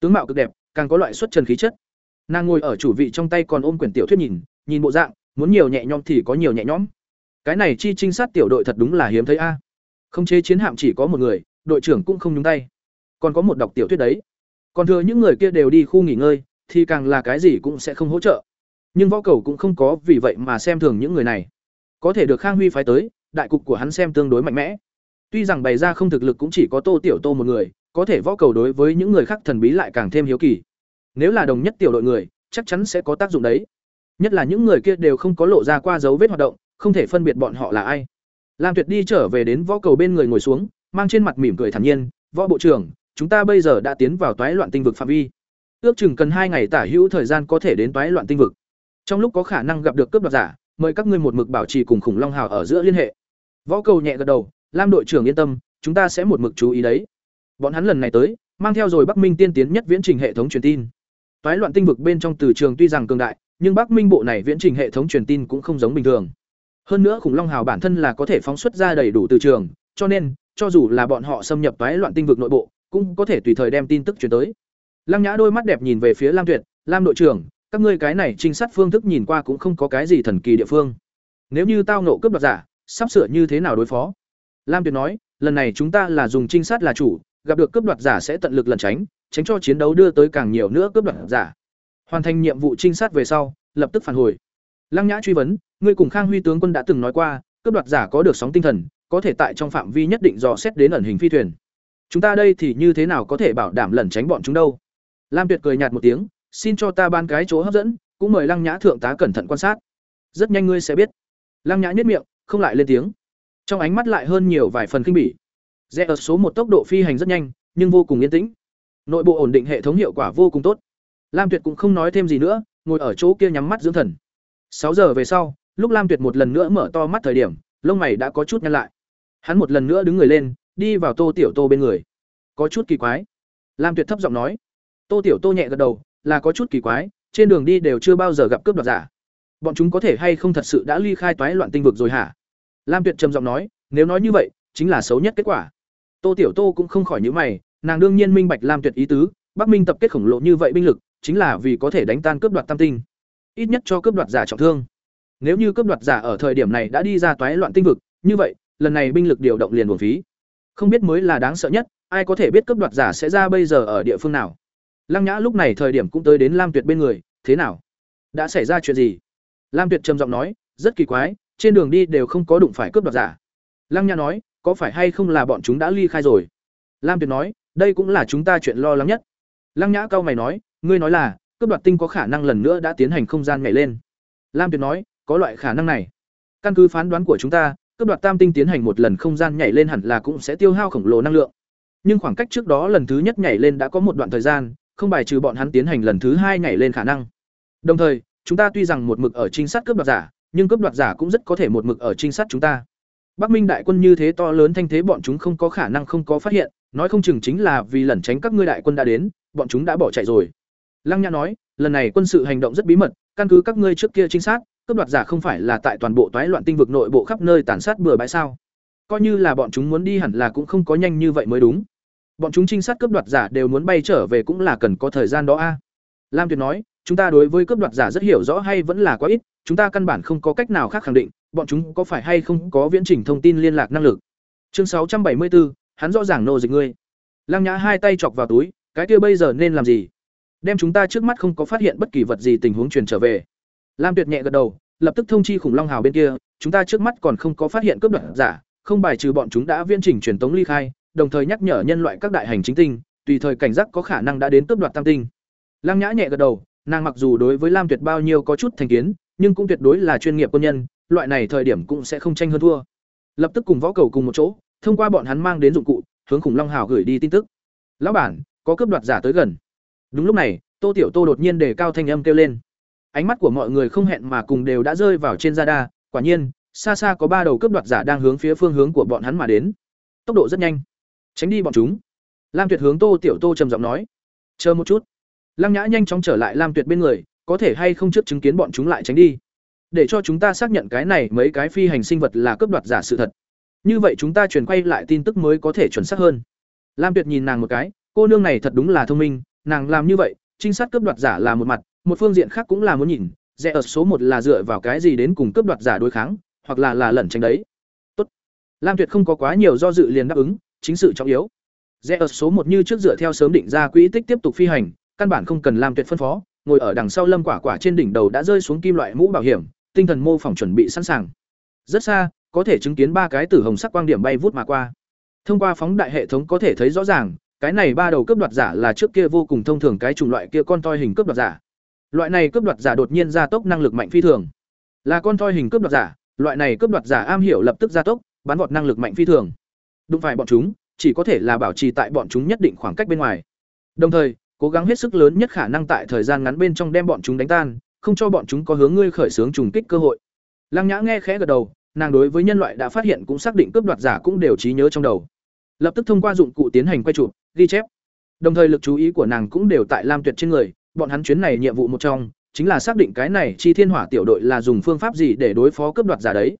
tướng mạo cực đẹp, càng có loại xuất trần khí chất. Nàng ngồi ở chủ vị trong tay còn ôm quyển tiểu thuyết nhìn, nhìn bộ dạng, muốn nhiều nhẹ nhõm thì có nhiều nhẹ nhõm. Cái này chi trinh sát tiểu đội thật đúng là hiếm thấy a. Không chế chiến hạm chỉ có một người, đội trưởng cũng không nhúng tay. Còn có một đọc tiểu thuyết đấy. Còn thừa những người kia đều đi khu nghỉ ngơi, thì càng là cái gì cũng sẽ không hỗ trợ. Nhưng võ cầu cũng không có vì vậy mà xem thường những người này. Có thể được Khang Huy phái tới, đại cục của hắn xem tương đối mạnh mẽ. Tuy rằng bày ra không thực lực cũng chỉ có Tô Tiểu Tô một người, có thể võ cầu đối với những người khác thần bí lại càng thêm hiếu kỳ. Nếu là đồng nhất tiểu đội người, chắc chắn sẽ có tác dụng đấy. Nhất là những người kia đều không có lộ ra qua dấu vết hoạt động, không thể phân biệt bọn họ là ai. Lam Tuyệt đi trở về đến võ cầu bên người ngồi xuống, mang trên mặt mỉm cười thản nhiên, "Võ bộ trưởng, chúng ta bây giờ đã tiến vào toái loạn tinh vực phạm vi. Ước chừng cần hai ngày tả hữu thời gian có thể đến toái loạn tinh vực. Trong lúc có khả năng gặp được cướp đoạt giả, mời các ngươi một mực bảo trì cùng khủng long hào ở giữa liên hệ." Võ cầu nhẹ gật đầu, "Lam đội trưởng yên tâm, chúng ta sẽ một mực chú ý đấy." Bọn hắn lần này tới, mang theo rồi Bắc Minh tiên tiến nhất viễn trình hệ thống truyền tin. Toái loạn tinh vực bên trong từ trường tuy rằng cường đại, nhưng Bắc Minh bộ này viễn trình hệ thống truyền tin cũng không giống bình thường. Hơn nữa khủng long hào bản thân là có thể phóng xuất ra đầy đủ từ trường, cho nên, cho dù là bọn họ xâm nhập toái loạn tinh vực nội bộ, cũng có thể tùy thời đem tin tức truyền tới. Lăng Nhã đôi mắt đẹp nhìn về phía Lam Tuyệt, "Lam đội trưởng, các ngươi cái này trinh sát phương thức nhìn qua cũng không có cái gì thần kỳ địa phương. Nếu như tao nộ cướp đoạt giả, sắp sửa như thế nào đối phó?" Lam Tuyệt nói, "Lần này chúng ta là dùng trinh sát là chủ, gặp được cướp đoạt giả sẽ tận lực lẩn tránh, tránh cho chiến đấu đưa tới càng nhiều nữa cướp đoạt giả. Hoàn thành nhiệm vụ trinh sát về sau, lập tức phản hồi. Lăng Nhã truy vấn, ngươi cùng Khang Huy tướng quân đã từng nói qua, cướp đoạt giả có được sóng tinh thần, có thể tại trong phạm vi nhất định dò xét đến ẩn hình phi thuyền. Chúng ta đây thì như thế nào có thể bảo đảm lẩn tránh bọn chúng đâu? Lam Tuyệt cười nhạt một tiếng, xin cho ta ban cái chỗ hấp dẫn, cũng mời Lăng Nhã thượng tá cẩn thận quan sát. Rất nhanh ngươi sẽ biết. Lăng Nhã nhất miệng, không lại lên tiếng. Trong ánh mắt lại hơn nhiều vài phần kinh bỉ. Rẽ ở số một tốc độ phi hành rất nhanh, nhưng vô cùng yên tĩnh. Nội bộ ổn định hệ thống hiệu quả vô cùng tốt. Lam Tuyệt cũng không nói thêm gì nữa, ngồi ở chỗ kia nhắm mắt dưỡng thần. Sáu giờ về sau, lúc Lam Tuyệt một lần nữa mở to mắt thời điểm, lông mày đã có chút nhăn lại. Hắn một lần nữa đứng người lên, đi vào Tô Tiểu Tô bên người. Có chút kỳ quái. Lam Tuyệt thấp giọng nói. Tô Tiểu Tô nhẹ gật đầu, là có chút kỳ quái, trên đường đi đều chưa bao giờ gặp cướp đoạt giả. Bọn chúng có thể hay không thật sự đã ly khai toái loạn tinh vực rồi hả? Lam Tuyệt trầm giọng nói, nếu nói như vậy, chính là xấu nhất kết quả. Tô Tiểu Tô cũng không khỏi nhữ mày, nàng đương nhiên minh bạch Lam Tuyệt ý tứ, Bắc Minh tập kết khổng lồ như vậy binh lực, chính là vì có thể đánh tan cướp đoạt tam tinh. Ít nhất cho cướp đoạt giả trọng thương. Nếu như cướp đoạt giả ở thời điểm này đã đi ra toái loạn tinh vực, như vậy, lần này binh lực điều động liền buồn phí. Không biết mới là đáng sợ nhất, ai có thể biết cướp đoạt giả sẽ ra bây giờ ở địa phương nào. Lăng Nhã lúc này thời điểm cũng tới đến Lam Tuyệt bên người, thế nào? Đã xảy ra chuyện gì? Lam Tuyệt trầm giọng nói, rất kỳ quái, trên đường đi đều không có đụng phải cướp đoạt giả. Lăng Nhã nói, có phải hay không là bọn chúng đã ly khai rồi? Lam Tuyệt nói, đây cũng là chúng ta chuyện lo lắng nhất. Lăng Nhã cao mày nói, ngươi nói là, cướp đoạt tinh có khả năng lần nữa đã tiến hành không gian nhảy lên. Lam Tuyệt nói, có loại khả năng này. Căn cứ phán đoán của chúng ta, cướp đoạt tam tinh tiến hành một lần không gian nhảy lên hẳn là cũng sẽ tiêu hao khổng lồ năng lượng. Nhưng khoảng cách trước đó lần thứ nhất nhảy lên đã có một đoạn thời gian, không bài trừ bọn hắn tiến hành lần thứ hai nhảy lên khả năng. Đồng thời, chúng ta tuy rằng một mực ở trinh sát cướp đoạt giả, nhưng cướp đoạt giả cũng rất có thể một mực ở trinh sát chúng ta. Bắc Minh đại quân như thế to lớn thanh thế bọn chúng không có khả năng không có phát hiện, nói không chừng chính là vì lẩn tránh các ngươi đại quân đã đến, bọn chúng đã bỏ chạy rồi. Lăng Nhã nói, lần này quân sự hành động rất bí mật, căn cứ các ngươi trước kia trinh sát, cướp đoạt giả không phải là tại toàn bộ toái loạn tinh vực nội bộ khắp nơi tàn sát bừa bãi sao? Coi như là bọn chúng muốn đi hẳn là cũng không có nhanh như vậy mới đúng. Bọn chúng trinh sát cướp đoạt giả đều muốn bay trở về cũng là cần có thời gian đó a. Lam Tuyệt nói, chúng ta đối với cướp đoạt giả rất hiểu rõ hay vẫn là quá ít, chúng ta căn bản không có cách nào khác khẳng định, bọn chúng có phải hay không có viễn trình thông tin liên lạc năng lực. Chương 674, hắn rõ ràng nô dịch ngươi. Lăng Nhã hai tay chọc vào túi, cái kia bây giờ nên làm gì? Đem chúng ta trước mắt không có phát hiện bất kỳ vật gì tình huống truyền trở về. Lam Tuyệt nhẹ gật đầu, lập tức thông chi khủng long hào bên kia, chúng ta trước mắt còn không có phát hiện cướp đoạt giả, không bài trừ bọn chúng đã viễn trình truyền tống ly khai, đồng thời nhắc nhở nhân loại các đại hành chính tinh, tùy thời cảnh giác có khả năng đã đến cướp đoạt tam tinh. Lăng Nhã nhẹ gật đầu, nàng mặc dù đối với Lam Tuyệt bao nhiêu có chút thành kiến, nhưng cũng tuyệt đối là chuyên nghiệp quân nhân, loại này thời điểm cũng sẽ không tranh hơn thua. Lập tức cùng võ cầu cùng một chỗ, thông qua bọn hắn mang đến dụng cụ, hướng khủng long hào gửi đi tin tức. "Lão bản, có cướp đoạt giả tới gần." Đúng lúc này, Tô Tiểu Tô đột nhiên đề cao thanh âm kêu lên. Ánh mắt của mọi người không hẹn mà cùng đều đã rơi vào trên Radar, quả nhiên, xa xa có ba đầu cướp đoạt giả đang hướng phía phương hướng của bọn hắn mà đến. Tốc độ rất nhanh. Tránh đi bọn chúng. Lam Tuyệt hướng Tô Tiểu Tô trầm giọng nói. "Chờ một chút." Lăng Nhã nhanh chóng trở lại Lam Tuyệt bên người, có thể hay không trước chứng kiến bọn chúng lại tránh đi? Để cho chúng ta xác nhận cái này mấy cái phi hành sinh vật là cướp đoạt giả sự thật. Như vậy chúng ta chuyển quay lại tin tức mới có thể chuẩn xác hơn. Lam tuyệt nhìn nàng một cái cô nương này thật đúng là thông minh nàng làm như vậy trinh sát cướp đoạt giả là một mặt một phương diện khác cũng là muốn nhìn rẽ ở số một là dựa vào cái gì đến cùng cướp đoạt giả đối kháng hoặc là là lẩn tránh đấy. Tốt. lam tuyệt không có quá nhiều do dự liền đáp ứng chính sự trọng yếu. Rẽ ở số một như trước dựa theo sớm định ra quỹ tích tiếp tục phi hành căn bản không cần làm tuyệt phân phó, ngồi ở đằng sau lâm quả quả trên đỉnh đầu đã rơi xuống kim loại mũ bảo hiểm, tinh thần mô phỏng chuẩn bị sẵn sàng. Rất xa, có thể chứng kiến ba cái tử hồng sắc quang điểm bay vút mà qua. Thông qua phóng đại hệ thống có thể thấy rõ ràng, cái này ba đầu cướp đoạt giả là trước kia vô cùng thông thường cái chủng loại kia con toi hình cướp đoạt giả. Loại này cướp đoạt giả đột nhiên gia tốc năng lực mạnh phi thường. Là con toi hình cướp đoạt giả, loại này cướp đoạt giả am hiểu lập tức gia tốc, bắn vọt năng lực mạnh phi thường. Đụng phải bọn chúng, chỉ có thể là bảo trì tại bọn chúng nhất định khoảng cách bên ngoài. Đồng thời cố gắng hết sức lớn nhất khả năng tại thời gian ngắn bên trong đem bọn chúng đánh tan, không cho bọn chúng có hướng ngươi khởi xướng trùng kích cơ hội. Lăng nhã nghe khẽ gật đầu, nàng đối với nhân loại đã phát hiện cũng xác định cướp đoạt giả cũng đều trí nhớ trong đầu. Lập tức thông qua dụng cụ tiến hành quay chụp, ghi chép. Đồng thời lực chú ý của nàng cũng đều tại lam tuyệt trên người, bọn hắn chuyến này nhiệm vụ một trong, chính là xác định cái này chi thiên hỏa tiểu đội là dùng phương pháp gì để đối phó cướp đoạt giả đấy.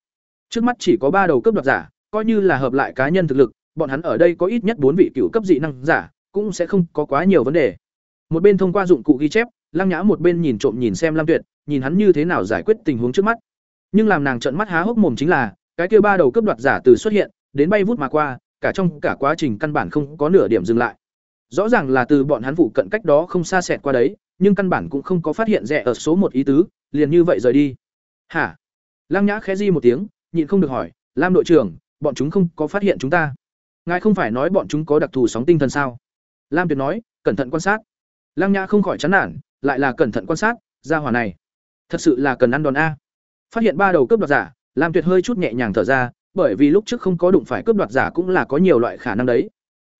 Trước mắt chỉ có ba đầu cướp đoạt giả, coi như là hợp lại cá nhân thực lực, bọn hắn ở đây có ít nhất bốn vị cựu cấp dị năng giả, cũng sẽ không có quá nhiều vấn đề một bên thông qua dụng cụ ghi chép, lăng nhã một bên nhìn trộm nhìn xem lam tuyệt, nhìn hắn như thế nào giải quyết tình huống trước mắt. Nhưng làm nàng trợn mắt há hốc mồm chính là, cái kia ba đầu cướp đoạt giả từ xuất hiện, đến bay vút mà qua, cả trong cả quá trình căn bản không có nửa điểm dừng lại. Rõ ràng là từ bọn hắn vụ cận cách đó không xa xẹt qua đấy, nhưng căn bản cũng không có phát hiện rẻ ở số một ý tứ, liền như vậy rời đi. Hả? Lăng nhã khẽ di một tiếng, nhịn không được hỏi, lam đội trưởng, bọn chúng không có phát hiện chúng ta? Ngài không phải nói bọn chúng có đặc thù sóng tinh thần sao? Lam tuyệt nói, cẩn thận quan sát. Lăng Nhã không khỏi chán nản, lại là cẩn thận quan sát, gia hỏa này, thật sự là cần ăn đòn a. Phát hiện ba đầu cướp đoạt giả, Lam Tuyệt hơi chút nhẹ nhàng thở ra, bởi vì lúc trước không có đụng phải cướp đoạt giả cũng là có nhiều loại khả năng đấy.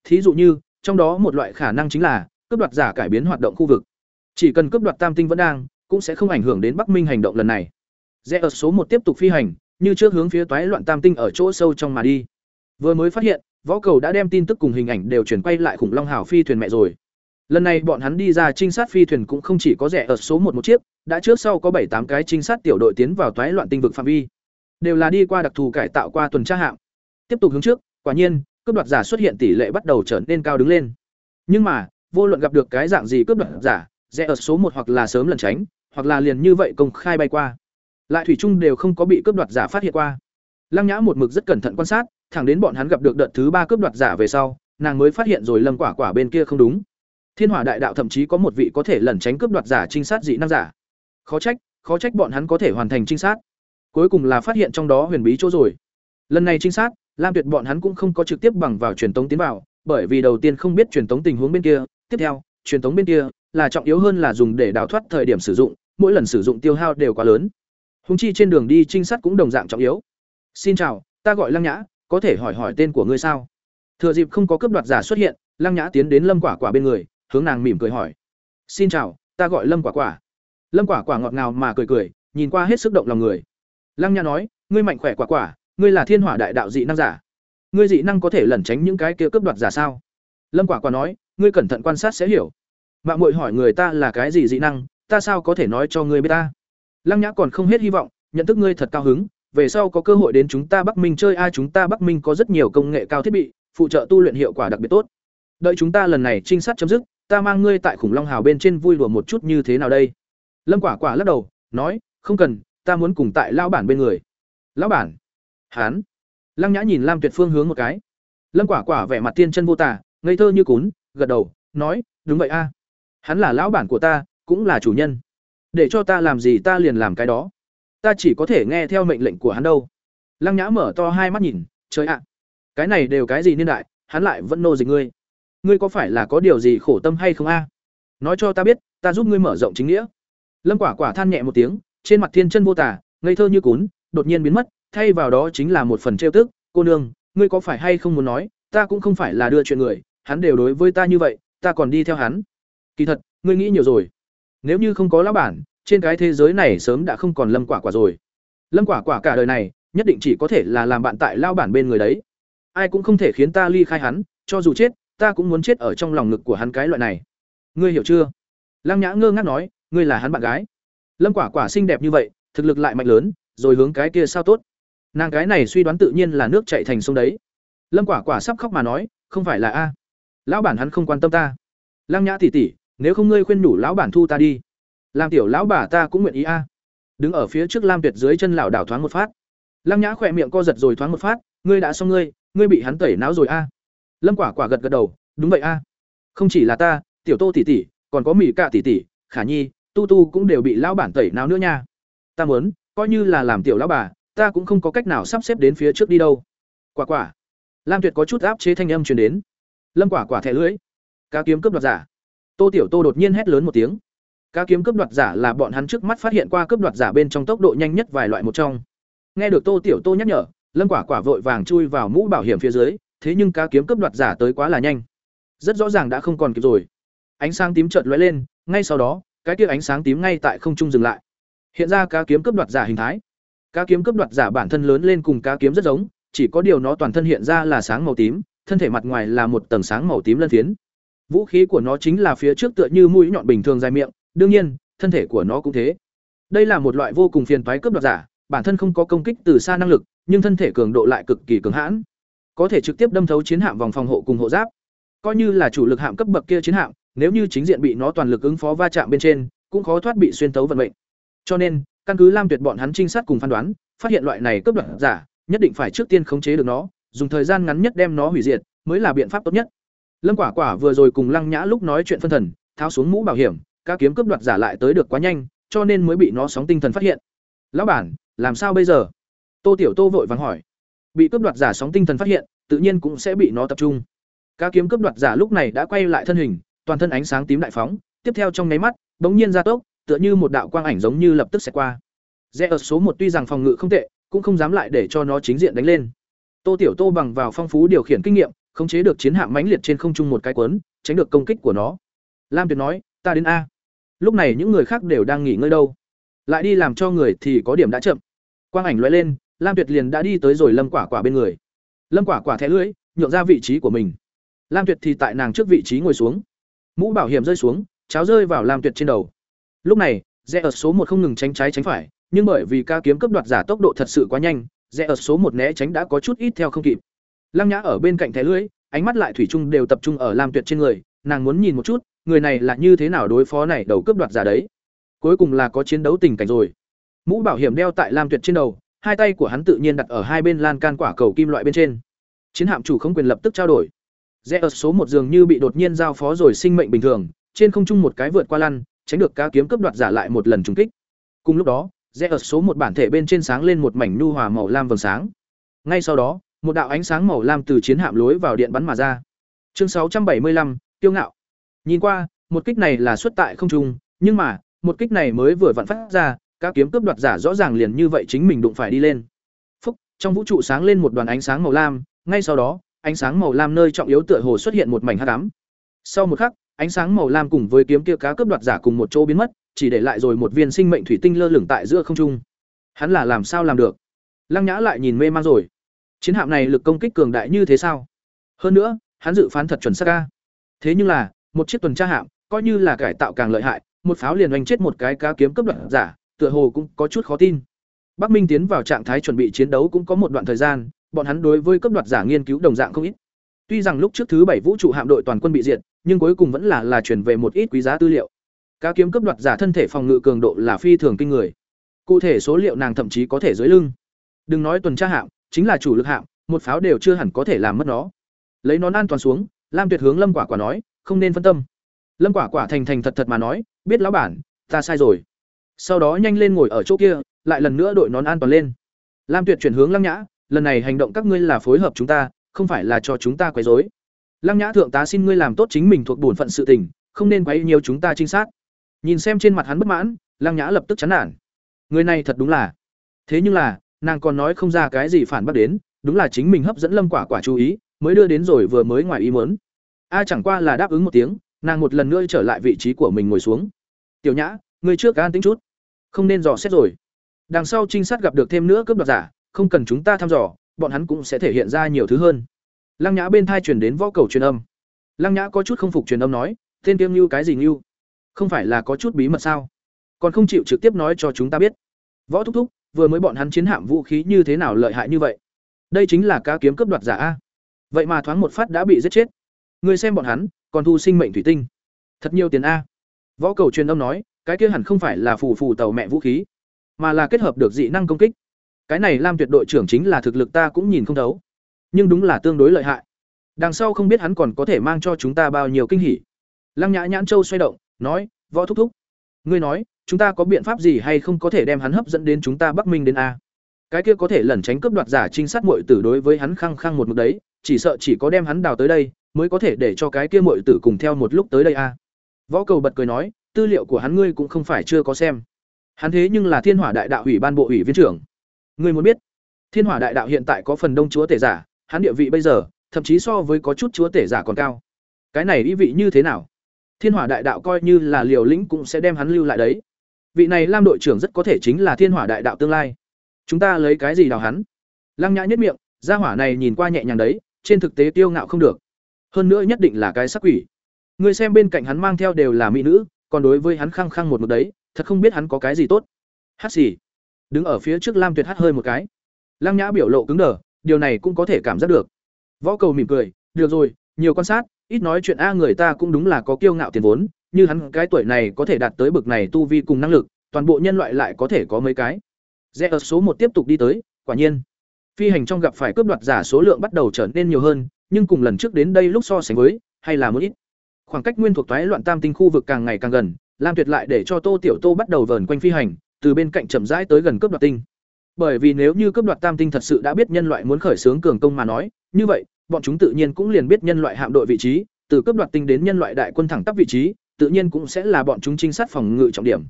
Thí dụ như, trong đó một loại khả năng chính là cướp đoạt giả cải biến hoạt động khu vực. Chỉ cần cướp đoạt Tam tinh vẫn đang, cũng sẽ không ảnh hưởng đến Bắc Minh hành động lần này. Rẽ ở số một tiếp tục phi hành, như trước hướng phía toái loạn Tam tinh ở chỗ sâu trong mà đi. Vừa mới phát hiện, võ cầu đã đem tin tức cùng hình ảnh đều chuyển quay lại khủng long hào phi thuyền mẹ rồi. Lần này bọn hắn đi ra trinh sát phi thuyền cũng không chỉ có rẻ ở số một một chiếc, đã trước sau có bảy tám cái trinh sát tiểu đội tiến vào toái loạn tinh vực phạm vi. Đều là đi qua đặc thù cải tạo qua tuần tra hạm. Tiếp tục hướng trước, quả nhiên, cướp đoạt giả xuất hiện tỷ lệ bắt đầu trở nên cao đứng lên. Nhưng mà, vô luận gặp được cái dạng gì cướp đoạt giả, rẻ ở số một hoặc là sớm lần tránh, hoặc là liền như vậy công khai bay qua. Lại thủy chung đều không có bị cướp đoạt giả phát hiện qua. Lăng Nhã một mực rất cẩn thận quan sát, thẳng đến bọn hắn gặp được đợt thứ ba cướp đoạt giả về sau, nàng mới phát hiện rồi Lâm Quả Quả bên kia không đúng. Thiên Hỏa Đại Đạo thậm chí có một vị có thể lẩn tránh cướp đoạt giả trinh sát dị năng giả. Khó trách, khó trách bọn hắn có thể hoàn thành trinh sát. Cuối cùng là phát hiện trong đó huyền bí chỗ rồi. Lần này trinh sát, Lam Tuyệt bọn hắn cũng không có trực tiếp bằng vào truyền tống tiến vào, bởi vì đầu tiên không biết truyền tống tình huống bên kia, tiếp theo, truyền tống bên kia là trọng yếu hơn là dùng để đào thoát thời điểm sử dụng, mỗi lần sử dụng tiêu hao đều quá lớn. Hùng chi trên đường đi trinh sát cũng đồng dạng trọng yếu. "Xin chào, ta gọi Lăng Nhã, có thể hỏi hỏi tên của ngươi sao?" Thừa dịp không có cướp đoạt giả xuất hiện, Lăng Nhã tiến đến Lâm Quả Quả bên người, hướng nàng mỉm cười hỏi. Xin chào, ta gọi lâm quả quả. Lâm quả quả ngọt ngào mà cười cười, nhìn qua hết sức động lòng người. Lăng nha nói, ngươi mạnh khỏe quả quả, ngươi là thiên hỏa đại đạo dị năng giả. Ngươi dị năng có thể lẩn tránh những cái kia cướp đoạt giả sao? Lâm quả quả nói, ngươi cẩn thận quan sát sẽ hiểu. Mạng muội hỏi người ta là cái gì dị năng, ta sao có thể nói cho ngươi biết ta? Lăng nhã còn không hết hy vọng, nhận thức ngươi thật cao hứng, về sau có cơ hội đến chúng ta bắc minh chơi, ai chúng ta bắc minh có rất nhiều công nghệ cao thiết bị, phụ trợ tu luyện hiệu quả đặc biệt tốt đợi chúng ta lần này trinh sát chấm dứt, ta mang ngươi tại khủng long hào bên trên vui đùa một chút như thế nào đây? Lâm quả quả lắc đầu, nói, không cần, ta muốn cùng tại lão bản bên người. Lão bản? Hán. Lăng nhã nhìn lam tuyệt phương hướng một cái. Lâm quả quả vẻ mặt tiên chân vô tả ngây thơ như cún, gật đầu, nói, đúng vậy a. Hắn là lão bản của ta, cũng là chủ nhân. Để cho ta làm gì ta liền làm cái đó. Ta chỉ có thể nghe theo mệnh lệnh của hắn đâu. Lăng nhã mở to hai mắt nhìn, trời ạ. Cái này đều cái gì niên đại, hắn lại vẫn nô dịch ngươi ngươi có phải là có điều gì khổ tâm hay không a? Nói cho ta biết, ta giúp ngươi mở rộng chính nghĩa. Lâm quả quả than nhẹ một tiếng, trên mặt thiên chân vô tả, ngây thơ như cún, đột nhiên biến mất, thay vào đó chính là một phần trêu tức. Cô nương, ngươi có phải hay không muốn nói, ta cũng không phải là đưa chuyện người, hắn đều đối với ta như vậy, ta còn đi theo hắn. Kỳ thật, ngươi nghĩ nhiều rồi. Nếu như không có lão bản, trên cái thế giới này sớm đã không còn lâm quả quả rồi. Lâm quả quả cả đời này, nhất định chỉ có thể là làm bạn tại lao bản bên người đấy. Ai cũng không thể khiến ta ly khai hắn, cho dù chết ta cũng muốn chết ở trong lòng ngực của hắn cái loại này. Ngươi hiểu chưa? Lăng nhã ngơ ngác nói, ngươi là hắn bạn gái. Lâm quả quả xinh đẹp như vậy, thực lực lại mạnh lớn, rồi hướng cái kia sao tốt. Nàng cái này suy đoán tự nhiên là nước chạy thành sông đấy. Lâm quả quả sắp khóc mà nói, không phải là a. Lão bản hắn không quan tâm ta. Lăng nhã tỉ tỉ, nếu không ngươi khuyên nhủ lão bản thu ta đi. Làm tiểu lão bà ta cũng nguyện ý a. Đứng ở phía trước lam tuyệt dưới chân lão đảo thoáng một phát. Lăng nhã khỏe miệng co giật rồi thoáng một phát, ngươi đã xong ngươi ngươi bị hắn tẩy não rồi a lâm quả quả gật gật đầu, đúng vậy a. Không chỉ là ta, tiểu tô tỷ tỷ, còn có mỹ cạ tỷ tỷ, khả nhi, tu tu cũng đều bị lão bản tẩy não nữa nha. Ta muốn, coi như là làm tiểu lão bà, ta cũng không có cách nào sắp xếp đến phía trước đi đâu. Quả quả. Lam tuyệt có chút áp chế thanh âm truyền đến. Lâm quả quả thẻ lưỡi. Cá kiếm cướp đoạt giả. Tô tiểu tô đột nhiên hét lớn một tiếng. Cá kiếm cướp đoạt giả là bọn hắn trước mắt phát hiện qua cướp đoạt giả bên trong tốc độ nhanh nhất vài loại một trong. Nghe được tô tiểu tô nhắc nhở, lâm quả quả vội vàng chui vào mũ bảo hiểm phía dưới thế nhưng cá kiếm cướp đoạt giả tới quá là nhanh. Rất rõ ràng đã không còn kịp rồi. Ánh sáng tím chợt lóe lên, ngay sau đó, cái kia ánh sáng tím ngay tại không trung dừng lại. Hiện ra cá kiếm cướp đoạt giả hình thái. Cá kiếm cướp đoạt giả bản thân lớn lên cùng cá kiếm rất giống, chỉ có điều nó toàn thân hiện ra là sáng màu tím, thân thể mặt ngoài là một tầng sáng màu tím lân phiến. Vũ khí của nó chính là phía trước tựa như mũi nhọn bình thường dài miệng, đương nhiên, thân thể của nó cũng thế. Đây là một loại vô cùng phiền toái cướp đoạt giả, bản thân không có công kích từ xa năng lực, nhưng thân thể cường độ lại cực kỳ cứng hãn có thể trực tiếp đâm thấu chiến hạm vòng phòng hộ cùng hộ giáp. Coi như là chủ lực hạm cấp bậc kia chiến hạm, nếu như chính diện bị nó toàn lực ứng phó va chạm bên trên, cũng khó thoát bị xuyên tấu vận mệnh. Cho nên, căn cứ lam tuyệt bọn hắn trinh sát cùng phán đoán, phát hiện loại này cấp đoạt giả, nhất định phải trước tiên khống chế được nó, dùng thời gian ngắn nhất đem nó hủy diệt, mới là biện pháp tốt nhất. Lâm quả quả vừa rồi cùng lăng nhã lúc nói chuyện phân thần, tháo xuống mũ bảo hiểm, các kiếm cướp đoạt giả lại tới được quá nhanh, cho nên mới bị nó sóng tinh thần phát hiện. Lão bản, làm sao bây giờ? Tô tiểu tô vội vàng hỏi bị cướp đoạt giả sóng tinh thần phát hiện, tự nhiên cũng sẽ bị nó tập trung. Các kiếm cướp đoạt giả lúc này đã quay lại thân hình, toàn thân ánh sáng tím đại phóng, tiếp theo trong nháy mắt, bỗng nhiên gia tốc, tựa như một đạo quang ảnh giống như lập tức sẽ qua. Rẽ ở số một tuy rằng phòng ngự không tệ, cũng không dám lại để cho nó chính diện đánh lên. Tô tiểu tô bằng vào phong phú điều khiển kinh nghiệm, khống chế được chiến hạm mãnh liệt trên không trung một cái quấn tránh được công kích của nó. Lam tuyệt nói, ta đến a. Lúc này những người khác đều đang nghỉ ngơi đâu. Lại đi làm cho người thì có điểm đã chậm. Quang ảnh lóe lên lam tuyệt liền đã đi tới rồi lâm quả quả bên người. Lâm quả quả thẻ lưỡi, nhượng ra vị trí của mình. Lam tuyệt thì tại nàng trước vị trí ngồi xuống. Mũ bảo hiểm rơi xuống, cháo rơi vào lam tuyệt trên đầu. Lúc này, rẽ ở số một không ngừng tránh trái tránh phải, nhưng bởi vì ca kiếm cấp đoạt giả tốc độ thật sự quá nhanh, rẽ ở số một né tránh đã có chút ít theo không kịp. Lăng nhã ở bên cạnh thẻ lưỡi, ánh mắt lại thủy chung đều tập trung ở lam tuyệt trên người, nàng muốn nhìn một chút, người này là như thế nào đối phó này đầu cướp đoạt giả đấy. Cuối cùng là có chiến đấu tình cảnh rồi. Mũ bảo hiểm đeo tại lam tuyệt trên đầu hai tay của hắn tự nhiên đặt ở hai bên lan can quả cầu kim loại bên trên. Chiến hạm chủ không quyền lập tức trao đổi. Rẽ ở số một dường như bị đột nhiên giao phó rồi sinh mệnh bình thường, trên không trung một cái vượt qua lăn, tránh được cá kiếm cướp đoạt giả lại một lần trùng kích. Cùng lúc đó, rẽ ở số một bản thể bên trên sáng lên một mảnh nhu hòa màu lam vầng sáng. Ngay sau đó, một đạo ánh sáng màu lam từ chiến hạm lối vào điện bắn mà ra. Chương sáu trăm bảy mươi lăm tiêu ngạo. Nhìn qua, một kích này là xuất tại không trung, nhưng mà, một kích này mới vừa vặn phát ra các kiếm cướp đoạt giả rõ ràng liền như vậy chính mình đụng phải đi lên phúc trong vũ trụ sáng lên một đoàn ánh sáng màu lam ngay sau đó ánh sáng màu lam nơi trọng yếu tựa hồ xuất hiện một mảnh hắc ám sau một khắc ánh sáng màu lam cùng với kiếm kia cá cướp đoạt giả cùng một chỗ biến mất chỉ để lại rồi một viên sinh mệnh thủy tinh lơ lửng tại giữa không trung hắn là làm sao làm được Lăng Nhã lại nhìn mê man rồi. Chiến hạm này lực công kích cường đại như thế sao? Hơn nữa, hắn dự phán thật chuẩn xác ca. Thế nhưng là, một chiếc tuần tra hạm, coi như là cải tạo càng lợi hại, một pháo liền oanh chết một cái cá kiếm cấp đoạn giả, tựa hồ cũng có chút khó tin. Bắc Minh tiến vào trạng thái chuẩn bị chiến đấu cũng có một đoạn thời gian, bọn hắn đối với cấp đoạt giả nghiên cứu đồng dạng không ít. Tuy rằng lúc trước thứ bảy vũ trụ hạm đội toàn quân bị diệt, nhưng cuối cùng vẫn là là chuyển về một ít quý giá tư liệu. Cá kiếm cấp đoạt giả thân thể phòng ngự cường độ là phi thường kinh người. Cụ thể số liệu nàng thậm chí có thể dưới lưng. Đừng nói tuần tra hạm, chính là chủ lực hạm, một pháo đều chưa hẳn có thể làm mất nó. Lấy nón an toàn xuống, Lam Tuyệt hướng Lâm Quả Quả nói, không nên phân tâm. Lâm Quả Quả thành thành thật thật mà nói, biết lão bản, ta sai rồi. Sau đó nhanh lên ngồi ở chỗ kia, lại lần nữa đội nón an toàn lên. Lam Tuyệt chuyển hướng Lăng Nhã, lần này hành động các ngươi là phối hợp chúng ta, không phải là cho chúng ta quấy rối. Lăng Nhã thượng tá xin ngươi làm tốt chính mình thuộc bổn phận sự tình, không nên quấy nhiều chúng ta trinh sát. Nhìn xem trên mặt hắn bất mãn, Lăng Nhã lập tức chán nản. Người này thật đúng là. Thế nhưng là, nàng còn nói không ra cái gì phản bác đến, đúng là chính mình hấp dẫn Lâm Quả Quả chú ý, mới đưa đến rồi vừa mới ngoài ý muốn. A chẳng qua là đáp ứng một tiếng, nàng một lần nữa trở lại vị trí của mình ngồi xuống. "Tiểu Nhã, ngươi trước an tĩnh chút, không nên dò xét rồi. Đằng sau trinh sát gặp được thêm nữa cướp đoạt giả, không cần chúng ta thăm dò, bọn hắn cũng sẽ thể hiện ra nhiều thứ hơn." Lăng Nhã bên thai truyền đến võ cầu truyền âm. Lăng Nhã có chút không phục truyền âm nói, "Tên Tiêm như cái gì như Không phải là có chút bí mật sao? Còn không chịu trực tiếp nói cho chúng ta biết." Võ thúc thúc, vừa mới bọn hắn chiến hạm vũ khí như thế nào lợi hại như vậy? Đây chính là cá kiếm cướp đoạt giả a. Vậy mà thoáng một phát đã bị giết chết. Người xem bọn hắn, còn thu sinh mệnh thủy tinh. Thật nhiều tiền a. Võ cầu truyền âm nói, cái kia hẳn không phải là phù phù tàu mẹ vũ khí, mà là kết hợp được dị năng công kích. Cái này Lam Tuyệt đội trưởng chính là thực lực ta cũng nhìn không thấu, nhưng đúng là tương đối lợi hại. Đằng sau không biết hắn còn có thể mang cho chúng ta bao nhiêu kinh hỉ. Lăng Nhã Nhãn Châu xoay động, nói, "Võ thúc thúc, ngươi nói, chúng ta có biện pháp gì hay không có thể đem hắn hấp dẫn đến chúng ta Bắc Minh đến a?" Cái kia có thể lẩn tránh cướp đoạt giả trinh sát muội tử đối với hắn khăng khăng một mực đấy, chỉ sợ chỉ có đem hắn đào tới đây, mới có thể để cho cái kia muội tử cùng theo một lúc tới đây a. Võ Cầu bật cười nói, tư liệu của hắn ngươi cũng không phải chưa có xem. Hắn thế nhưng là Thiên Hỏa Đại Đạo ủy ban bộ ủy viên trưởng. Ngươi muốn biết, Thiên Hỏa Đại Đạo hiện tại có phần đông chúa tể giả, hắn địa vị bây giờ, thậm chí so với có chút chúa tể giả còn cao. Cái này ý vị như thế nào? Thiên Hỏa Đại Đạo coi như là liều lĩnh cũng sẽ đem hắn lưu lại đấy. Vị này Lam đội trưởng rất có thể chính là Thiên Hỏa Đại Đạo tương lai. Chúng ta lấy cái gì đào hắn? Lăng Nhã nhất miệng, gia hỏa này nhìn qua nhẹ nhàng đấy, trên thực tế tiêu ngạo không được. Hơn nữa nhất định là cái sắc quỷ. Người xem bên cạnh hắn mang theo đều là mỹ nữ, còn đối với hắn khăng khăng một một đấy, thật không biết hắn có cái gì tốt. Hát gì? Đứng ở phía trước Lam Tuyệt hát hơi một cái. Lăng Nhã biểu lộ cứng đờ, điều này cũng có thể cảm giác được. Võ Cầu mỉm cười, được rồi, nhiều quan sát, ít nói chuyện a người ta cũng đúng là có kiêu ngạo tiền vốn, như hắn cái tuổi này có thể đạt tới bực này tu vi cùng năng lực, toàn bộ nhân loại lại có thể có mấy cái. Rẽ ở số một tiếp tục đi tới, quả nhiên. Phi hành trong gặp phải cướp đoạt giả số lượng bắt đầu trở nên nhiều hơn, nhưng cùng lần trước đến đây lúc so sánh với, hay là một ít. Khoảng cách nguyên thuộc toái loạn tam tinh khu vực càng ngày càng gần, Lam Tuyệt lại để cho Tô Tiểu Tô bắt đầu vờn quanh phi hành, từ bên cạnh chậm rãi tới gần cướp đoạt tinh. Bởi vì nếu như cướp đoạt tam tinh thật sự đã biết nhân loại muốn khởi xướng cường công mà nói, như vậy, bọn chúng tự nhiên cũng liền biết nhân loại hạm đội vị trí, từ cướp đoạt tinh đến nhân loại đại quân thẳng tắp vị trí, tự nhiên cũng sẽ là bọn chúng trinh sát phòng ngự trọng điểm.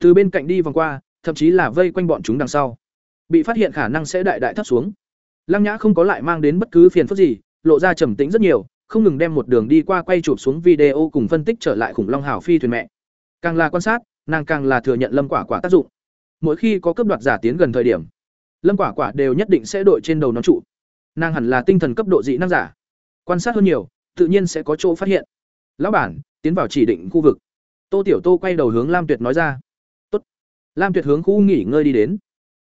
Từ bên cạnh đi vòng qua, thậm chí là vây quanh bọn chúng đằng sau. Bị phát hiện khả năng sẽ đại đại thấp xuống. Lăng Nhã không có lại mang đến bất cứ phiền phức gì, lộ ra trầm tĩnh rất nhiều, không ngừng đem một đường đi qua quay chụp xuống video cùng phân tích trở lại khủng long hào phi thuyền mẹ. Càng là quan sát, nàng càng là thừa nhận Lâm Quả Quả tác dụng. Mỗi khi có cấp đoạt giả tiến gần thời điểm, Lâm Quả Quả đều nhất định sẽ đội trên đầu nó trụ. Nàng hẳn là tinh thần cấp độ dị năng giả. Quan sát hơn nhiều, tự nhiên sẽ có chỗ phát hiện. Lão bản, tiến vào chỉ định khu vực. Tô Tiểu Tô quay đầu hướng Lam Tuyệt nói ra. tốt. Lam Tuyệt hướng khu nghỉ ngơi đi đến.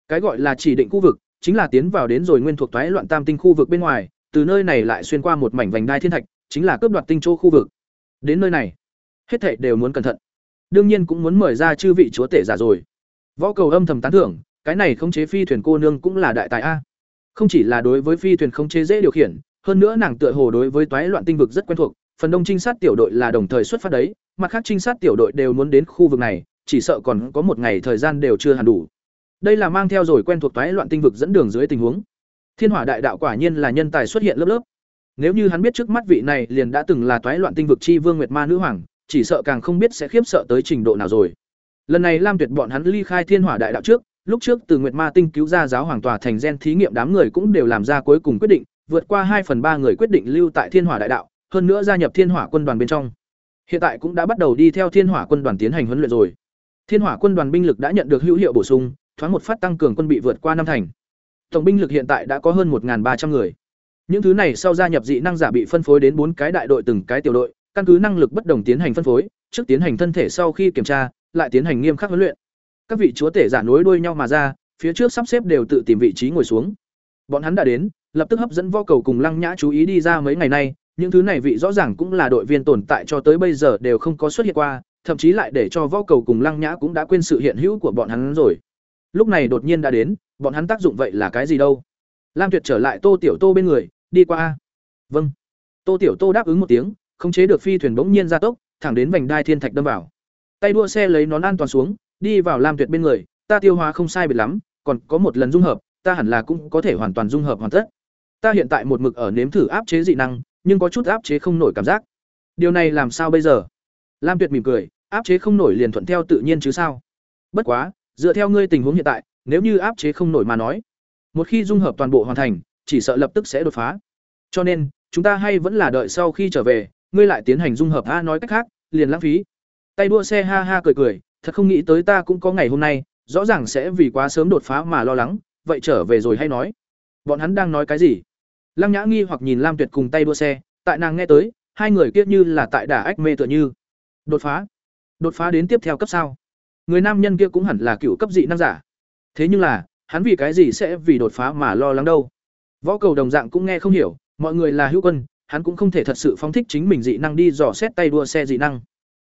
Cái gọi là chỉ định khu vực, chính là tiến vào đến rồi nguyên thuộc toái loạn tam tinh khu vực bên ngoài, từ nơi này lại xuyên qua một mảnh vành đai thiên thạch, chính là cướp đoạt tinh châu khu vực. Đến nơi này, hết thảy đều muốn cẩn thận. Đương nhiên cũng muốn mời ra chư vị chúa tể giả rồi. Võ Cầu âm thầm tán thưởng, cái này khống chế phi thuyền cô nương cũng là đại tài a. Không chỉ là đối với phi thuyền khống chế dễ điều khiển, hơn nữa nàng tựa hồ đối với toái loạn tinh vực rất quen thuộc, phần đông trinh sát tiểu đội là đồng thời xuất phát đấy, mặt khác trinh sát tiểu đội đều muốn đến khu vực này, chỉ sợ còn có một ngày thời gian đều chưa hẳn đủ. Đây là mang theo rồi quen thuộc toái loạn tinh vực dẫn đường dưới tình huống. Thiên Hỏa Đại Đạo quả nhiên là nhân tài xuất hiện lớp lớp. Nếu như hắn biết trước mắt vị này liền đã từng là toái loạn tinh vực chi vương Nguyệt Ma nữ hoàng, chỉ sợ càng không biết sẽ khiếp sợ tới trình độ nào rồi. Lần này Lam Tuyệt bọn hắn ly khai Thiên Hỏa Đại Đạo trước, lúc trước từ Nguyệt Ma tinh cứu ra giáo hoàng tòa thành gen thí nghiệm đám người cũng đều làm ra cuối cùng quyết định, vượt qua hai phần ba người quyết định lưu tại Thiên Hỏa Đại Đạo, hơn nữa gia nhập Thiên Hỏa quân đoàn bên trong. Hiện tại cũng đã bắt đầu đi theo Thiên Hỏa quân đoàn tiến hành huấn luyện rồi. Thiên Hỏa quân đoàn binh lực đã nhận được hữu hiệu bổ sung, thoáng một phát tăng cường quân bị vượt qua năm thành. Tổng binh lực hiện tại đã có hơn 1300 người. Những thứ này sau gia nhập dị năng giả bị phân phối đến bốn cái đại đội từng cái tiểu đội, căn cứ năng lực bất đồng tiến hành phân phối, trước tiến hành thân thể sau khi kiểm tra, lại tiến hành nghiêm khắc huấn luyện. Các vị chúa tể giả nối đuôi nhau mà ra, phía trước sắp xếp đều tự tìm vị trí ngồi xuống. Bọn hắn đã đến, lập tức hấp dẫn võ cầu cùng Lăng Nhã chú ý đi ra mấy ngày nay, những thứ này vị rõ ràng cũng là đội viên tồn tại cho tới bây giờ đều không có xuất hiện qua, thậm chí lại để cho võ cầu cùng Lăng Nhã cũng đã quên sự hiện hữu của bọn hắn rồi. Lúc này đột nhiên đã đến, bọn hắn tác dụng vậy là cái gì đâu? Lam Tuyệt trở lại Tô Tiểu Tô bên người, đi qua. Vâng. Tô Tiểu Tô đáp ứng một tiếng, khống chế được phi thuyền bỗng nhiên ra tốc, thẳng đến vành đai thiên thạch đâm vào. Tay đua xe lấy nón an toàn xuống, đi vào Lam Tuyệt bên người, ta tiêu hóa không sai biệt lắm, còn có một lần dung hợp, ta hẳn là cũng có thể hoàn toàn dung hợp hoàn tất. Ta hiện tại một mực ở nếm thử áp chế dị năng, nhưng có chút áp chế không nổi cảm giác. Điều này làm sao bây giờ? Lam Tuyệt mỉm cười, áp chế không nổi liền thuận theo tự nhiên chứ sao? Bất quá, dựa theo ngươi tình huống hiện tại, nếu như áp chế không nổi mà nói, một khi dung hợp toàn bộ hoàn thành, chỉ sợ lập tức sẽ đột phá. Cho nên, chúng ta hay vẫn là đợi sau khi trở về, ngươi lại tiến hành dung hợp a nói cách khác, liền lãng phí. Tay đua xe ha ha cười cười, thật không nghĩ tới ta cũng có ngày hôm nay, rõ ràng sẽ vì quá sớm đột phá mà lo lắng, vậy trở về rồi hay nói. Bọn hắn đang nói cái gì? Lăng Nhã nghi hoặc nhìn Lam Tuyệt cùng tay đua xe, tại nàng nghe tới, hai người kia như là tại đả ách mê tựa như. Đột phá? Đột phá đến tiếp theo cấp sao? Người nam nhân kia cũng hẳn là cựu cấp dị năng giả. Thế nhưng là, hắn vì cái gì sẽ vì đột phá mà lo lắng đâu? Võ cầu đồng dạng cũng nghe không hiểu, mọi người là hữu quân, hắn cũng không thể thật sự phóng thích chính mình dị năng đi dò xét tay đua xe dị năng.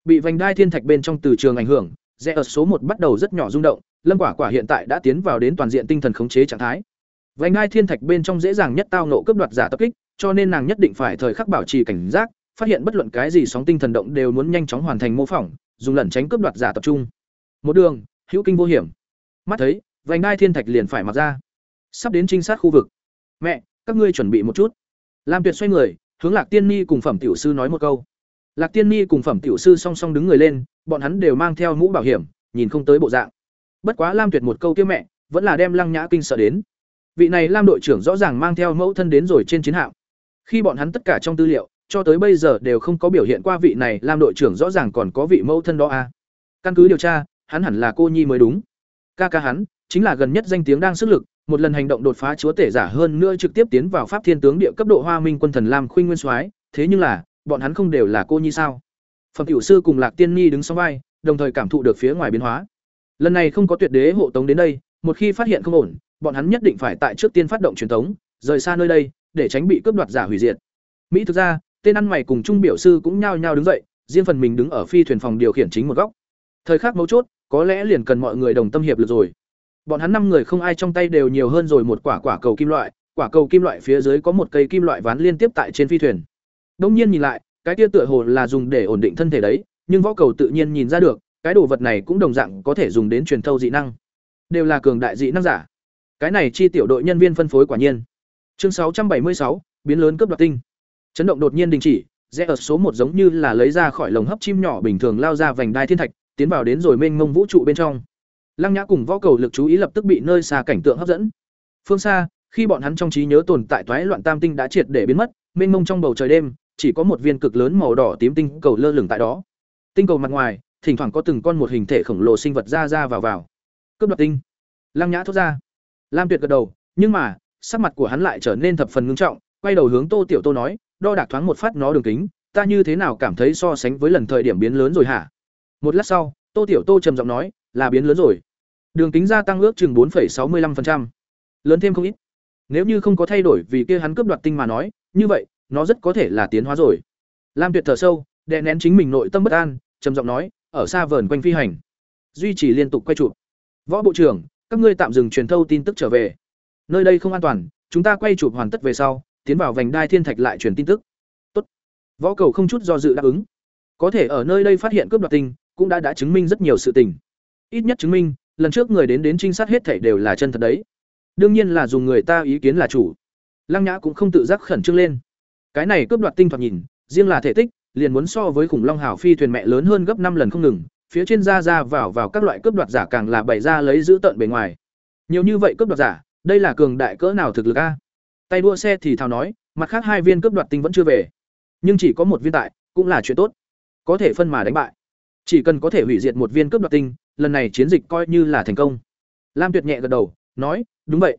Bị vành đai thiên thạch bên trong từ trường ảnh hưởng, rẽ ở số một bắt đầu rất nhỏ rung động, Lâm Quả Quả hiện tại đã tiến vào đến toàn diện tinh thần khống chế trạng thái. Vành đai thiên thạch bên trong dễ dàng nhất tao nộ cướp đoạt giả tập kích, cho nên nàng nhất định phải thời khắc bảo trì cảnh giác, phát hiện bất luận cái gì sóng tinh thần động đều muốn nhanh chóng hoàn thành mô phỏng, dùng lẩn tránh cướp đoạt giả tập trung. Một đường, hữu kinh vô hiểm. Mắt thấy, vành đai thiên thạch liền phải mặc ra. Sắp đến trinh sát khu vực. Mẹ, các ngươi chuẩn bị một chút. Lam Tuyệt xoay người, hướng Lạc Tiên Ni cùng Phẩm tiểu sư nói một câu. Lạc Tiên Ni cùng Phẩm tiểu sư song song đứng người lên, bọn hắn đều mang theo mũ bảo hiểm, nhìn không tới bộ dạng. Bất quá Lam Tuyệt một câu tiếp mẹ, vẫn là đem Lăng Nhã kinh sợ đến. Vị này Lam đội trưởng rõ ràng mang theo mẫu thân đến rồi trên chiến hạm. Khi bọn hắn tất cả trong tư liệu, cho tới bây giờ đều không có biểu hiện qua vị này Lam đội trưởng rõ ràng còn có vị mẫu thân đó a. À. Căn cứ điều tra, hắn hẳn là cô nhi mới đúng. Ca ca hắn, chính là gần nhất danh tiếng đang sức lực, một lần hành động đột phá chúa tể giả hơn nữa trực tiếp tiến vào pháp thiên tướng địa cấp độ hoa minh quân thần lam khuynh nguyên soái thế nhưng là bọn hắn không đều là cô nhi sao? Phẩm tiểu sư cùng lạc tiên nhi đứng sau vai đồng thời cảm thụ được phía ngoài biến hóa. Lần này không có tuyệt đế hộ tống đến đây một khi phát hiện không ổn bọn hắn nhất định phải tại trước tiên phát động truyền tống rời xa nơi đây để tránh bị cướp đoạt giả hủy diệt. Mỹ thực ra tên ăn mày cùng trung biểu sư cũng nhao nhao đứng dậy riêng phần mình đứng ở phi thuyền phòng điều khiển chính một góc. Thời khắc mấu chốt có lẽ liền cần mọi người đồng tâm hiệp lực rồi Bọn hắn năm người không ai trong tay đều nhiều hơn rồi một quả quả cầu kim loại, quả cầu kim loại phía dưới có một cây kim loại ván liên tiếp tại trên phi thuyền. Đông nhiên nhìn lại, cái kia tựa hồ là dùng để ổn định thân thể đấy, nhưng võ cầu tự nhiên nhìn ra được, cái đồ vật này cũng đồng dạng có thể dùng đến truyền thâu dị năng. Đều là cường đại dị năng giả. Cái này chi tiểu đội nhân viên phân phối quả nhiên. Chương 676, biến lớn cướp đoạt tinh. Chấn động đột nhiên đình chỉ, rẽ ở số một giống như là lấy ra khỏi lồng hấp chim nhỏ bình thường lao ra vành đai thiên thạch, tiến vào đến rồi mênh mông vũ trụ bên trong. Lăng Nhã cùng võ cầu lực chú ý lập tức bị nơi xa cảnh tượng hấp dẫn. Phương xa, khi bọn hắn trong trí nhớ tồn tại toái loạn tam tinh đã triệt để biến mất, mênh mông trong bầu trời đêm, chỉ có một viên cực lớn màu đỏ tím tinh cầu lơ lửng tại đó. Tinh cầu mặt ngoài, thỉnh thoảng có từng con một hình thể khổng lồ sinh vật ra ra vào vào. Cướp đoạt tinh. Lăng Nhã thốt ra. Lam Tuyệt gật đầu, nhưng mà, sắc mặt của hắn lại trở nên thập phần ngưng trọng, quay đầu hướng Tô Tiểu Tô nói, đo đạc thoáng một phát nó đường kính, ta như thế nào cảm thấy so sánh với lần thời điểm biến lớn rồi hả? Một lát sau, Tô Tiểu Tô trầm giọng nói, là biến lớn rồi. Đường kính gia tăng ước chừng 4,65%. Lớn thêm không ít. Nếu như không có thay đổi vì kia hắn cướp đoạt tinh mà nói, như vậy, nó rất có thể là tiến hóa rồi. Lam Tuyệt thở sâu, đè nén chính mình nội tâm bất an, trầm giọng nói, ở xa vờn quanh phi hành, duy trì liên tục quay chụp. Võ bộ trưởng, các ngươi tạm dừng truyền thâu tin tức trở về. Nơi đây không an toàn, chúng ta quay chụp hoàn tất về sau, tiến vào vành đai thiên thạch lại truyền tin tức. Tốt. Võ cầu không chút do dự đáp ứng. Có thể ở nơi đây phát hiện cướp đoạt tinh, cũng đã đã chứng minh rất nhiều sự tình. Ít nhất chứng minh, lần trước người đến đến trinh sát hết thảy đều là chân thật đấy. Đương nhiên là dùng người ta ý kiến là chủ. Lăng nhã cũng không tự giác khẩn trương lên. Cái này cướp đoạt tinh thoạt nhìn riêng là thể tích liền muốn so với khủng long hảo phi thuyền mẹ lớn hơn gấp năm lần không ngừng phía trên ra ra vào vào các loại cướp đoạt giả càng là bày ra lấy giữ tận bề ngoài. Nhiều như vậy cướp đoạt giả đây là cường đại cỡ nào thực lực a? Tay đua xe thì thào nói mặt khác hai viên cướp đoạt tinh vẫn chưa về. Nhưng chỉ có một viên tại cũng là chuyện tốt. Có thể phân mà đánh bại chỉ cần có thể hủy diệt một viên cướp đoạt tinh, lần này chiến dịch coi như là thành công. Lam tuyệt nhẹ gật đầu, nói, đúng vậy.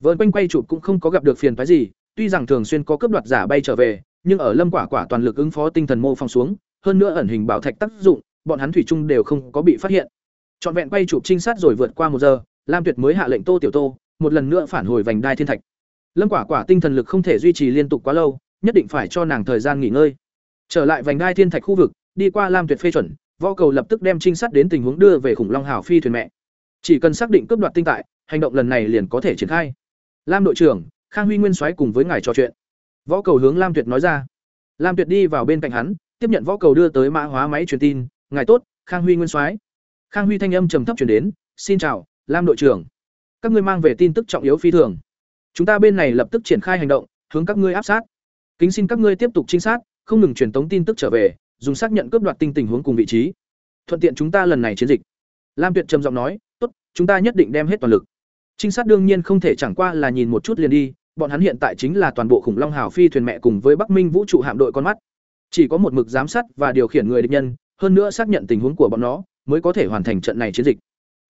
Vợn quanh quay chụp cũng không có gặp được phiền phái gì, tuy rằng thường xuyên có cướp đoạt giả bay trở về, nhưng ở lâm quả quả toàn lực ứng phó tinh thần mô phong xuống, hơn nữa ẩn hình bảo thạch tác dụng, bọn hắn thủy chung đều không có bị phát hiện. Trọn vẹn quay chụp trinh sát rồi vượt qua một giờ, lam tuyệt mới hạ lệnh tô tiểu tô, một lần nữa phản hồi vành đai thiên thạch. Lâm quả quả tinh thần lực không thể duy trì liên tục quá lâu, nhất định phải cho nàng thời gian nghỉ ngơi. Trở lại vành đai thiên thạch khu vực, đi qua lam tuyệt phê chuẩn võ cầu lập tức đem trinh sát đến tình huống đưa về khủng long hào phi thuyền mẹ. Chỉ cần xác định cướp đoạt tinh tại, hành động lần này liền có thể triển khai. Lam đội trưởng, khang huy nguyên soái cùng với ngài trò chuyện. Võ cầu hướng lam tuyệt nói ra. Lam tuyệt đi vào bên cạnh hắn, tiếp nhận võ cầu đưa tới mã hóa máy truyền tin. Ngài tốt, khang huy nguyên soái. Khang huy thanh âm trầm thấp chuyển đến. Xin chào, lam đội trưởng. Các ngươi mang về tin tức trọng yếu phi thường. Chúng ta bên này lập tức triển khai hành động, hướng các ngươi áp sát. Kính xin các ngươi tiếp tục trinh sát, không ngừng truyền tống tin tức trở về dùng xác nhận cướp đoạt tinh tình huống cùng vị trí. Thuận tiện chúng ta lần này chiến dịch. Lam tuyệt trầm giọng nói, tốt, chúng ta nhất định đem hết toàn lực. Trinh sát đương nhiên không thể chẳng qua là nhìn một chút liền đi, bọn hắn hiện tại chính là toàn bộ khủng long hào phi thuyền mẹ cùng với bắc minh vũ trụ hạm đội con mắt. Chỉ có một mực giám sát và điều khiển người địch nhân, hơn nữa xác nhận tình huống của bọn nó, mới có thể hoàn thành trận này chiến dịch.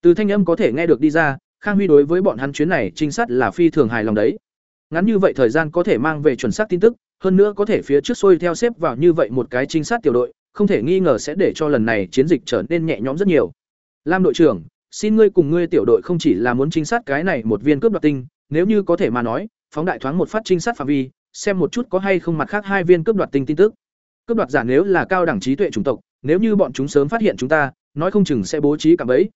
Từ thanh âm có thể nghe được đi ra, khang huy đối với bọn hắn chuyến này trinh sát là phi thường hài lòng đấy ngắn như vậy thời gian có thể mang về chuẩn xác tin tức, hơn nữa có thể phía trước xuôi theo xếp vào như vậy một cái trinh sát tiểu đội, không thể nghi ngờ sẽ để cho lần này chiến dịch trở nên nhẹ nhõm rất nhiều. Lam đội trưởng, xin ngươi cùng ngươi tiểu đội không chỉ là muốn trinh sát cái này một viên cướp đoạt tinh, nếu như có thể mà nói, phóng đại thoáng một phát trinh sát phạm vi, xem một chút có hay không mặt khác hai viên cướp đoạt tinh tin tức. Cướp đoạt giả nếu là cao đẳng trí tuệ chủng tộc, nếu như bọn chúng sớm phát hiện chúng ta, nói không chừng sẽ bố trí cả bẫy.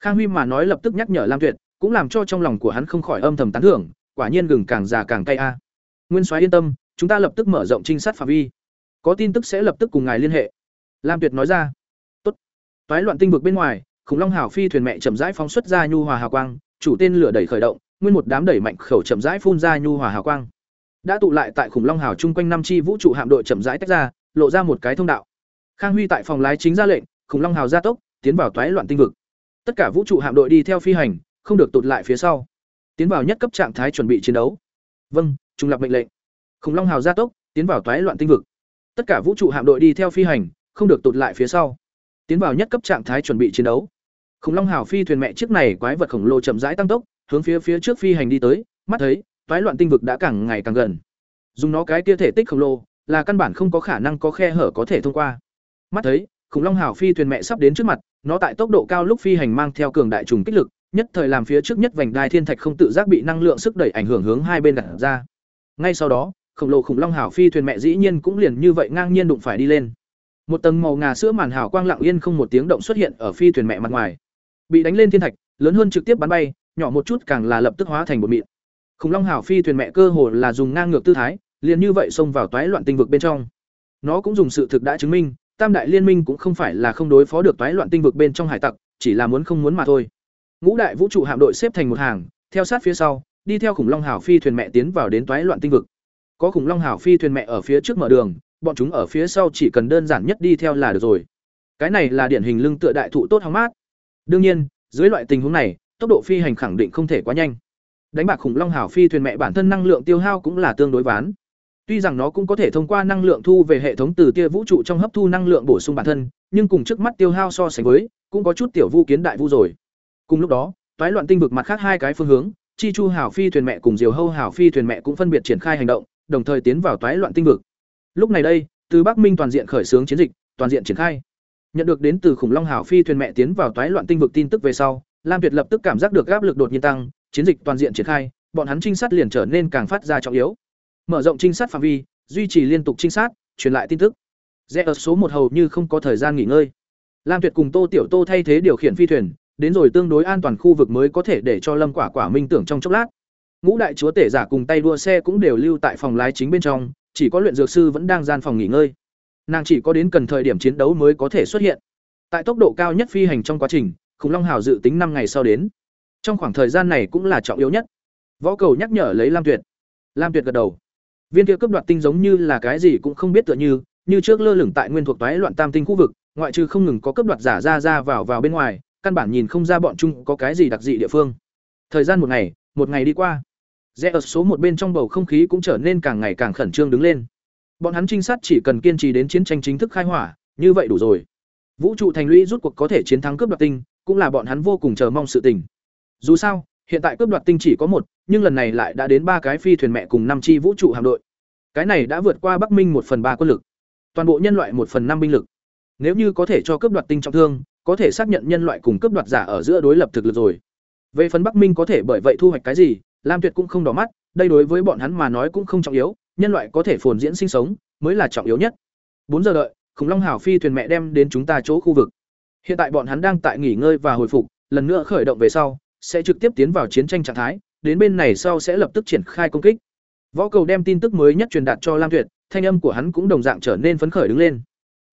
Khang huy mà nói lập tức nhắc nhở lam tuyệt, cũng làm cho trong lòng của hắn không khỏi âm thầm tán thưởng quả nhiên gừng càng già càng cay a. Nguyên soái yên tâm, chúng ta lập tức mở rộng trinh sát phạm vi. Có tin tức sẽ lập tức cùng ngài liên hệ. Lam tuyệt nói ra. Tốt. Toái loạn tinh vực bên ngoài, khủng long hào phi thuyền mẹ chậm rãi phóng xuất ra nhu hòa hào quang, chủ tên lửa đẩy khởi động, nguyên một đám đẩy mạnh khẩu chậm rãi phun ra nhu hòa hào quang. Đã tụ lại tại khủng long hào chung quanh năm chi vũ trụ hạm đội chậm rãi tách ra, lộ ra một cái thông đạo. Khang huy tại phòng lái chính ra lệnh, khủng long hào gia tốc, tiến vào toái loạn tinh vực. Tất cả vũ trụ hạm đội đi theo phi hành, không được tụt lại phía sau tiến vào nhất cấp trạng thái chuẩn bị chiến đấu. Vâng trung lập mệnh lệnh. Khủng long hào gia tốc, tiến vào toái loạn tinh vực. Tất cả vũ trụ hạm đội đi theo phi hành, không được tụt lại phía sau. Tiến vào nhất cấp trạng thái chuẩn bị chiến đấu. Khủng long hào phi thuyền mẹ chiếc này quái vật khổng lồ chậm rãi tăng tốc, hướng phía phía trước phi hành đi tới, mắt thấy, toái loạn tinh vực đã càng ngày càng gần. Dùng nó cái kia thể tích khổng lồ, là căn bản không có khả năng có khe hở có thể thông qua. Mắt thấy, khủng long hào phi thuyền mẹ sắp đến trước mặt, nó tại tốc độ cao lúc phi hành mang theo cường đại trùng kích lực nhất thời làm phía trước nhất vành đai thiên thạch không tự giác bị năng lượng sức đẩy ảnh hưởng hướng hai bên đặt ra. Ngay sau đó, khổng lồ khủng long hảo phi thuyền mẹ dĩ nhiên cũng liền như vậy ngang nhiên đụng phải đi lên. Một tầng màu ngà sữa màn hào quang lặng yên không một tiếng động xuất hiện ở phi thuyền mẹ mặt ngoài. Bị đánh lên thiên thạch, lớn hơn trực tiếp bắn bay, nhỏ một chút càng là lập tức hóa thành một mịn. Khủng long hảo phi thuyền mẹ cơ hồ là dùng ngang ngược tư thái, liền như vậy xông vào toái loạn tinh vực bên trong. Nó cũng dùng sự thực đã chứng minh, tam đại liên minh cũng không phải là không đối phó được toái loạn tinh vực bên trong hải tặc, chỉ là muốn không muốn mà thôi ngũ đại vũ trụ hạm đội xếp thành một hàng, theo sát phía sau, đi theo khủng long hảo phi thuyền mẹ tiến vào đến toái loạn tinh vực. Có khủng long hảo phi thuyền mẹ ở phía trước mở đường, bọn chúng ở phía sau chỉ cần đơn giản nhất đi theo là được rồi. Cái này là điển hình lưng tựa đại thụ tốt hóng mát. Đương nhiên, dưới loại tình huống này, tốc độ phi hành khẳng định không thể quá nhanh. Đánh bạc khủng long hảo phi thuyền mẹ bản thân năng lượng tiêu hao cũng là tương đối ván. Tuy rằng nó cũng có thể thông qua năng lượng thu về hệ thống từ tia vũ trụ trong hấp thu năng lượng bổ sung bản thân, nhưng cùng trước mắt tiêu hao so sánh với, cũng có chút tiểu vu kiến đại vu rồi cùng lúc đó, toái loạn tinh vực mặt khác hai cái phương hướng, chi chu hảo phi thuyền mẹ cùng diều hâu hảo phi thuyền mẹ cũng phân biệt triển khai hành động, đồng thời tiến vào toái loạn tinh vực. Lúc này đây, từ bắc minh toàn diện khởi xướng chiến dịch, toàn diện triển khai. Nhận được đến từ khủng long hảo phi thuyền mẹ tiến vào toái loạn tinh vực tin tức về sau, lam tuyệt lập tức cảm giác được áp lực đột nhiên tăng, chiến dịch toàn diện triển khai, bọn hắn trinh sát liền trở nên càng phát ra trọng yếu. Mở rộng trinh sát phạm vi, duy trì liên tục trinh sát, truyền lại tin tức. Rẽ ở số một hầu như không có thời gian nghỉ ngơi. Lam tuyệt cùng tô tiểu tô thay thế điều khiển phi thuyền đến rồi tương đối an toàn khu vực mới có thể để cho lâm quả quả minh tưởng trong chốc lát. Ngũ đại chúa tể giả cùng tay đua xe cũng đều lưu tại phòng lái chính bên trong, chỉ có luyện dược sư vẫn đang gian phòng nghỉ ngơi. Nàng chỉ có đến cần thời điểm chiến đấu mới có thể xuất hiện. Tại tốc độ cao nhất phi hành trong quá trình, khủng long hào dự tính năm ngày sau đến. Trong khoảng thời gian này cũng là trọng yếu nhất. Võ cầu nhắc nhở lấy lam tuyệt. Lam tuyệt gật đầu. Viên kia cướp đoạt tinh giống như là cái gì cũng không biết tựa như như trước lơ lửng tại nguyên thuộc toái loạn tam tinh khu vực, ngoại trừ không ngừng có cướp đoạt giả ra ra vào vào bên ngoài căn bản nhìn không ra bọn chúng có cái gì đặc dị địa phương. Thời gian một ngày một ngày đi qua. Rẽ ở số một bên trong bầu không khí cũng trở nên càng ngày càng khẩn trương đứng lên. Bọn hắn trinh sát chỉ cần kiên trì đến chiến tranh chính thức khai hỏa như vậy đủ rồi. Vũ trụ thành lũy rút cuộc có thể chiến thắng cướp đoạt tinh cũng là bọn hắn vô cùng chờ mong sự tình. Dù sao hiện tại cướp đoạt tinh chỉ có một nhưng lần này lại đã đến ba cái phi thuyền mẹ cùng năm chi vũ trụ hạm đội. Cái này đã vượt qua Bắc Minh một phần ba quân lực, toàn bộ nhân loại một phần năm binh lực. Nếu như có thể cho cướp đoạt tinh trọng thương, có thể xác nhận nhân loại cùng cướp đoạt giả ở giữa đối lập thực lực rồi. Về phần Bắc Minh có thể bởi vậy thu hoạch cái gì, Lam Tuyệt cũng không đỏ mắt, đây đối với bọn hắn mà nói cũng không trọng yếu, nhân loại có thể phồn diễn sinh sống mới là trọng yếu nhất. Bốn giờ đợi, khủng long hảo phi thuyền mẹ đem đến chúng ta chỗ khu vực. Hiện tại bọn hắn đang tại nghỉ ngơi và hồi phục, lần nữa khởi động về sau, sẽ trực tiếp tiến vào chiến tranh trạng thái, đến bên này sau sẽ lập tức triển khai công kích. Võ Cầu đem tin tức mới nhất truyền đạt cho Lam Tuyệt, thanh âm của hắn cũng đồng dạng trở nên phấn khởi đứng lên.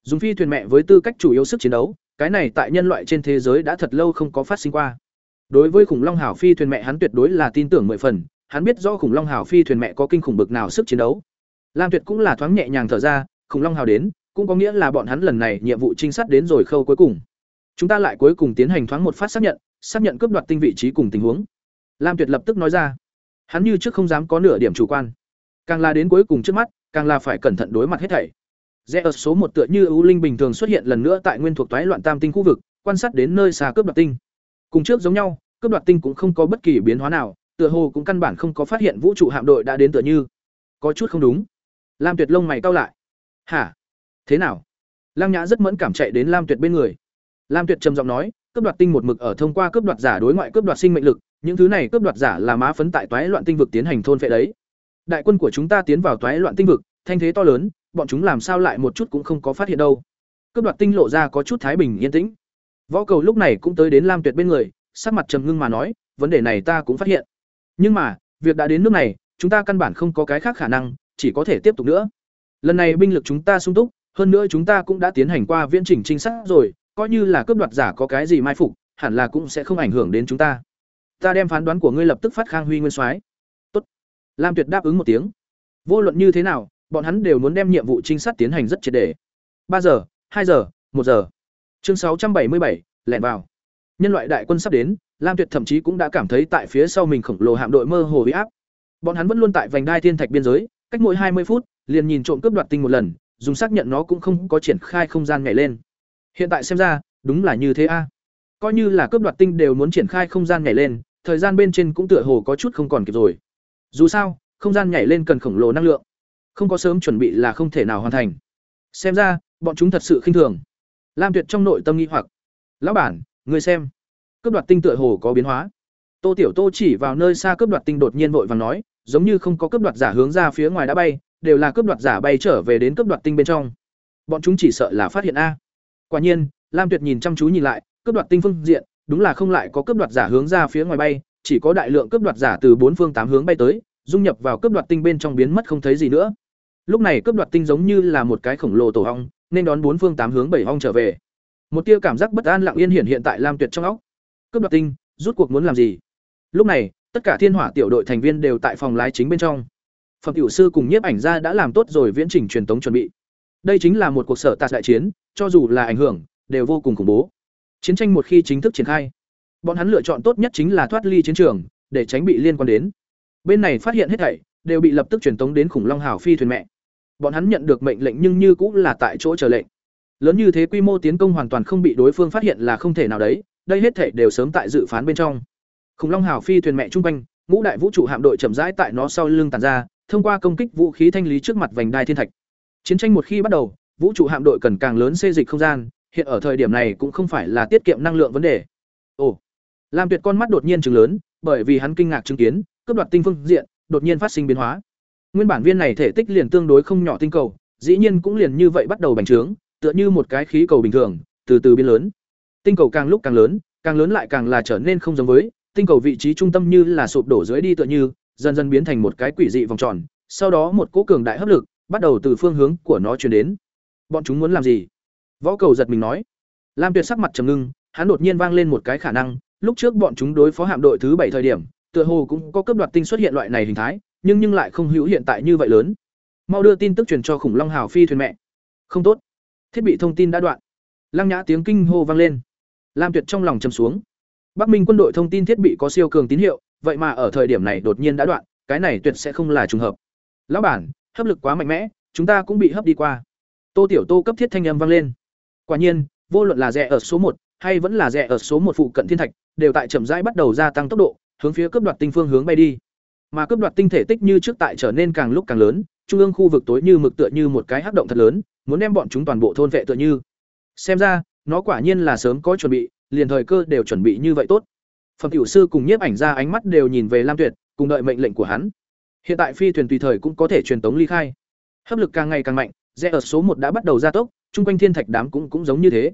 Dùng phi thuyền mẹ với tư cách chủ yếu sức chiến đấu, cái này tại nhân loại trên thế giới đã thật lâu không có phát sinh qua. Đối với khủng long hảo phi thuyền mẹ hắn tuyệt đối là tin tưởng mười phần, hắn biết rõ khủng long hảo phi thuyền mẹ có kinh khủng bực nào sức chiến đấu. Lam Tuyệt cũng là thoáng nhẹ nhàng thở ra, khủng long hào đến, cũng có nghĩa là bọn hắn lần này nhiệm vụ trinh sát đến rồi khâu cuối cùng. Chúng ta lại cuối cùng tiến hành thoáng một phát xác nhận, xác nhận cướp đoạt tinh vị trí cùng tình huống. Lam Tuyệt lập tức nói ra. Hắn như trước không dám có nửa điểm chủ quan. Càng là đến cuối cùng trước mắt, càng là phải cẩn thận đối mặt hết thảy. Rẽ ở số một tựa như ưu linh bình thường xuất hiện lần nữa tại nguyên thuộc toái loạn tam tinh khu vực, quan sát đến nơi xa cướp đoạt tinh. Cùng trước giống nhau, cướp đoạt tinh cũng không có bất kỳ biến hóa nào, tựa hồ cũng căn bản không có phát hiện vũ trụ hạm đội đã đến tựa như. Có chút không đúng. Lam Tuyệt lông mày cau lại. "Hả? Thế nào?" Lăng Nhã rất mẫn cảm chạy đến Lam Tuyệt bên người. Lam Tuyệt trầm giọng nói, cướp đoạt tinh một mực ở thông qua cướp đoạt giả đối ngoại cướp đoạt sinh mệnh lực, những thứ này cướp đoạt giả là má phấn tại toái loạn tinh vực tiến hành thôn phệ đấy. Đại quân của chúng ta tiến vào toái loạn tinh vực, thanh thế to lớn, bọn chúng làm sao lại một chút cũng không có phát hiện đâu. Cướp đoạt tinh lộ ra có chút thái bình yên tĩnh. Võ Cầu lúc này cũng tới đến Lam Tuyệt bên người, sắc mặt trầm ngưng mà nói, vấn đề này ta cũng phát hiện. Nhưng mà, việc đã đến nước này, chúng ta căn bản không có cái khác khả năng, chỉ có thể tiếp tục nữa. Lần này binh lực chúng ta sung túc, hơn nữa chúng ta cũng đã tiến hành qua viễn chỉnh trinh sát rồi, coi như là cướp đoạt giả có cái gì mai phục, hẳn là cũng sẽ không ảnh hưởng đến chúng ta. Ta đem phán đoán của ngươi lập tức phát Khang Huy Nguyên Soái. Tốt. Lam Tuyệt đáp ứng một tiếng. Vô luận như thế nào, bọn hắn đều muốn đem nhiệm vụ trinh sát tiến hành rất triệt đề. Ba giờ, hai giờ, một giờ. Chương sáu trăm bảy mươi bảy, lẻn vào. Nhân loại đại quân sắp đến, Lam Tuyệt thậm chí cũng đã cảm thấy tại phía sau mình khổng lồ hạm đội mơ hồ bị áp. Bọn hắn vẫn luôn tại vành đai thiên thạch biên giới, cách mỗi hai mươi phút, liền nhìn trộm cướp đoạt tinh một lần, dùng xác nhận nó cũng không có triển khai không gian nhảy lên. Hiện tại xem ra, đúng là như thế a. Coi như là cướp đoạt tinh đều muốn triển khai không gian nhảy lên, thời gian bên trên cũng tựa hồ có chút không còn kịp rồi. Dù sao, không gian nhảy lên cần khổng lồ năng lượng, không có sớm chuẩn bị là không thể nào hoàn thành. Xem ra, bọn chúng thật sự khinh thường. Lam Tuyệt trong nội tâm nghĩ hoặc, "Lão bản, người xem, cướp đoạt tinh tựa hồ có biến hóa." Tô Tiểu Tô chỉ vào nơi xa cướp đoạt tinh đột nhiên vội vàng nói, giống như không có cướp đoạt giả hướng ra phía ngoài đã bay, đều là cướp đoạt giả bay trở về đến cướp đoạt tinh bên trong. Bọn chúng chỉ sợ là phát hiện a. Quả nhiên, Lam Tuyệt nhìn chăm chú nhìn lại, cướp đoạt tinh phương diện, đúng là không lại có cướp đoạt giả hướng ra phía ngoài bay, chỉ có đại lượng cướp đoạt giả từ bốn phương tám hướng bay tới, dung nhập vào cướp đoạt tinh bên trong biến mất không thấy gì nữa. Lúc này cướp đoạt tinh giống như là một cái khổng lồ tổ hong nên đón bốn phương tám hướng bảy hong trở về. Một tia cảm giác bất an lặng yên hiện hiện tại Lam Tuyệt trong óc. Cướp đoạt tinh, rút cuộc muốn làm gì? Lúc này, tất cả Thiên Hỏa tiểu đội thành viên đều tại phòng lái chính bên trong. Phẩm tiểu sư cùng nhiếp ảnh gia đã làm tốt rồi viễn trình truyền tống chuẩn bị. Đây chính là một cuộc sở tạt đại chiến, cho dù là ảnh hưởng, đều vô cùng khủng bố. Chiến tranh một khi chính thức triển khai, bọn hắn lựa chọn tốt nhất chính là thoát ly chiến trường, để tránh bị liên quan đến. Bên này phát hiện hết thảy, đều bị lập tức truyền tống đến khủng long hào phi thuyền mẹ. Bọn hắn nhận được mệnh lệnh nhưng như cũng là tại chỗ chờ lệnh. Lớn như thế quy mô tiến công hoàn toàn không bị đối phương phát hiện là không thể nào đấy, đây hết thể đều sớm tại dự phán bên trong. Khủng long hào phi thuyền mẹ trung quanh, ngũ đại vũ trụ hạm đội chậm rãi tại nó sau lưng tàn ra, thông qua công kích vũ khí thanh lý trước mặt vành đai thiên thạch. Chiến tranh một khi bắt đầu, vũ trụ hạm đội cần càng lớn xê dịch không gian, hiện ở thời điểm này cũng không phải là tiết kiệm năng lượng vấn đề. Ồ, Lam Tuyệt con mắt đột nhiên chừng lớn, bởi vì hắn kinh ngạc chứng kiến, cướp đoạt tinh phương diện đột nhiên phát sinh biến hóa. Nguyên bản viên này thể tích liền tương đối không nhỏ tinh cầu, dĩ nhiên cũng liền như vậy bắt đầu bành trướng, tựa như một cái khí cầu bình thường, từ từ biến lớn. Tinh cầu càng lúc càng lớn, càng lớn lại càng là trở nên không giống với, tinh cầu vị trí trung tâm như là sụp đổ dưới đi tựa như, dần dần biến thành một cái quỷ dị vòng tròn, sau đó một cỗ cường đại hấp lực bắt đầu từ phương hướng của nó truyền đến. Bọn chúng muốn làm gì? Võ Cầu giật mình nói. Lam Tuyệt sắc mặt trầm ngưng, hắn đột nhiên vang lên một cái khả năng, lúc trước bọn chúng đối phó hạm đội thứ bảy thời điểm, tựa hồ cũng có cấp đoạt tinh xuất hiện loại này hình thái, nhưng nhưng lại không hữu hiện tại như vậy lớn. Mau đưa tin tức truyền cho khủng long hào phi thuyền mẹ. Không tốt. Thiết bị thông tin đã đoạn. Lăng Nhã tiếng kinh hô vang lên. Lam Tuyệt trong lòng trầm xuống. Bắc Minh quân đội thông tin thiết bị có siêu cường tín hiệu, vậy mà ở thời điểm này đột nhiên đã đoạn, cái này tuyệt sẽ không là trùng hợp. Lão bản, hấp lực quá mạnh mẽ, chúng ta cũng bị hấp đi qua. Tô Tiểu Tô cấp thiết thanh âm vang lên. Quả nhiên, vô luận là rẻ ở số một hay vẫn là rẻ ở số một phụ cận thiên thạch, đều tại chậm rãi bắt đầu gia tăng tốc độ, hướng phía cấp đoạt tinh phương hướng bay đi. mà cướp đoạt tinh thể tích như trước tại trở nên càng lúc càng lớn, trung ương khu vực tối như mực tựa như một cái hắc động thật lớn, muốn đem bọn chúng toàn bộ thôn vệ tựa như. Xem ra, nó quả nhiên là sớm có chuẩn bị, liền thời cơ đều chuẩn bị như vậy tốt. Phẩm tiểu sư cùng nhiếp ảnh ra ánh mắt đều nhìn về Lam Tuyệt, cùng đợi mệnh lệnh của hắn. Hiện tại phi thuyền tùy thời cũng có thể truyền tống ly khai. Hấp lực càng ngày càng mạnh, rẽ ở số một đã bắt đầu gia tốc, chung quanh thiên thạch đám cũng cũng giống như thế.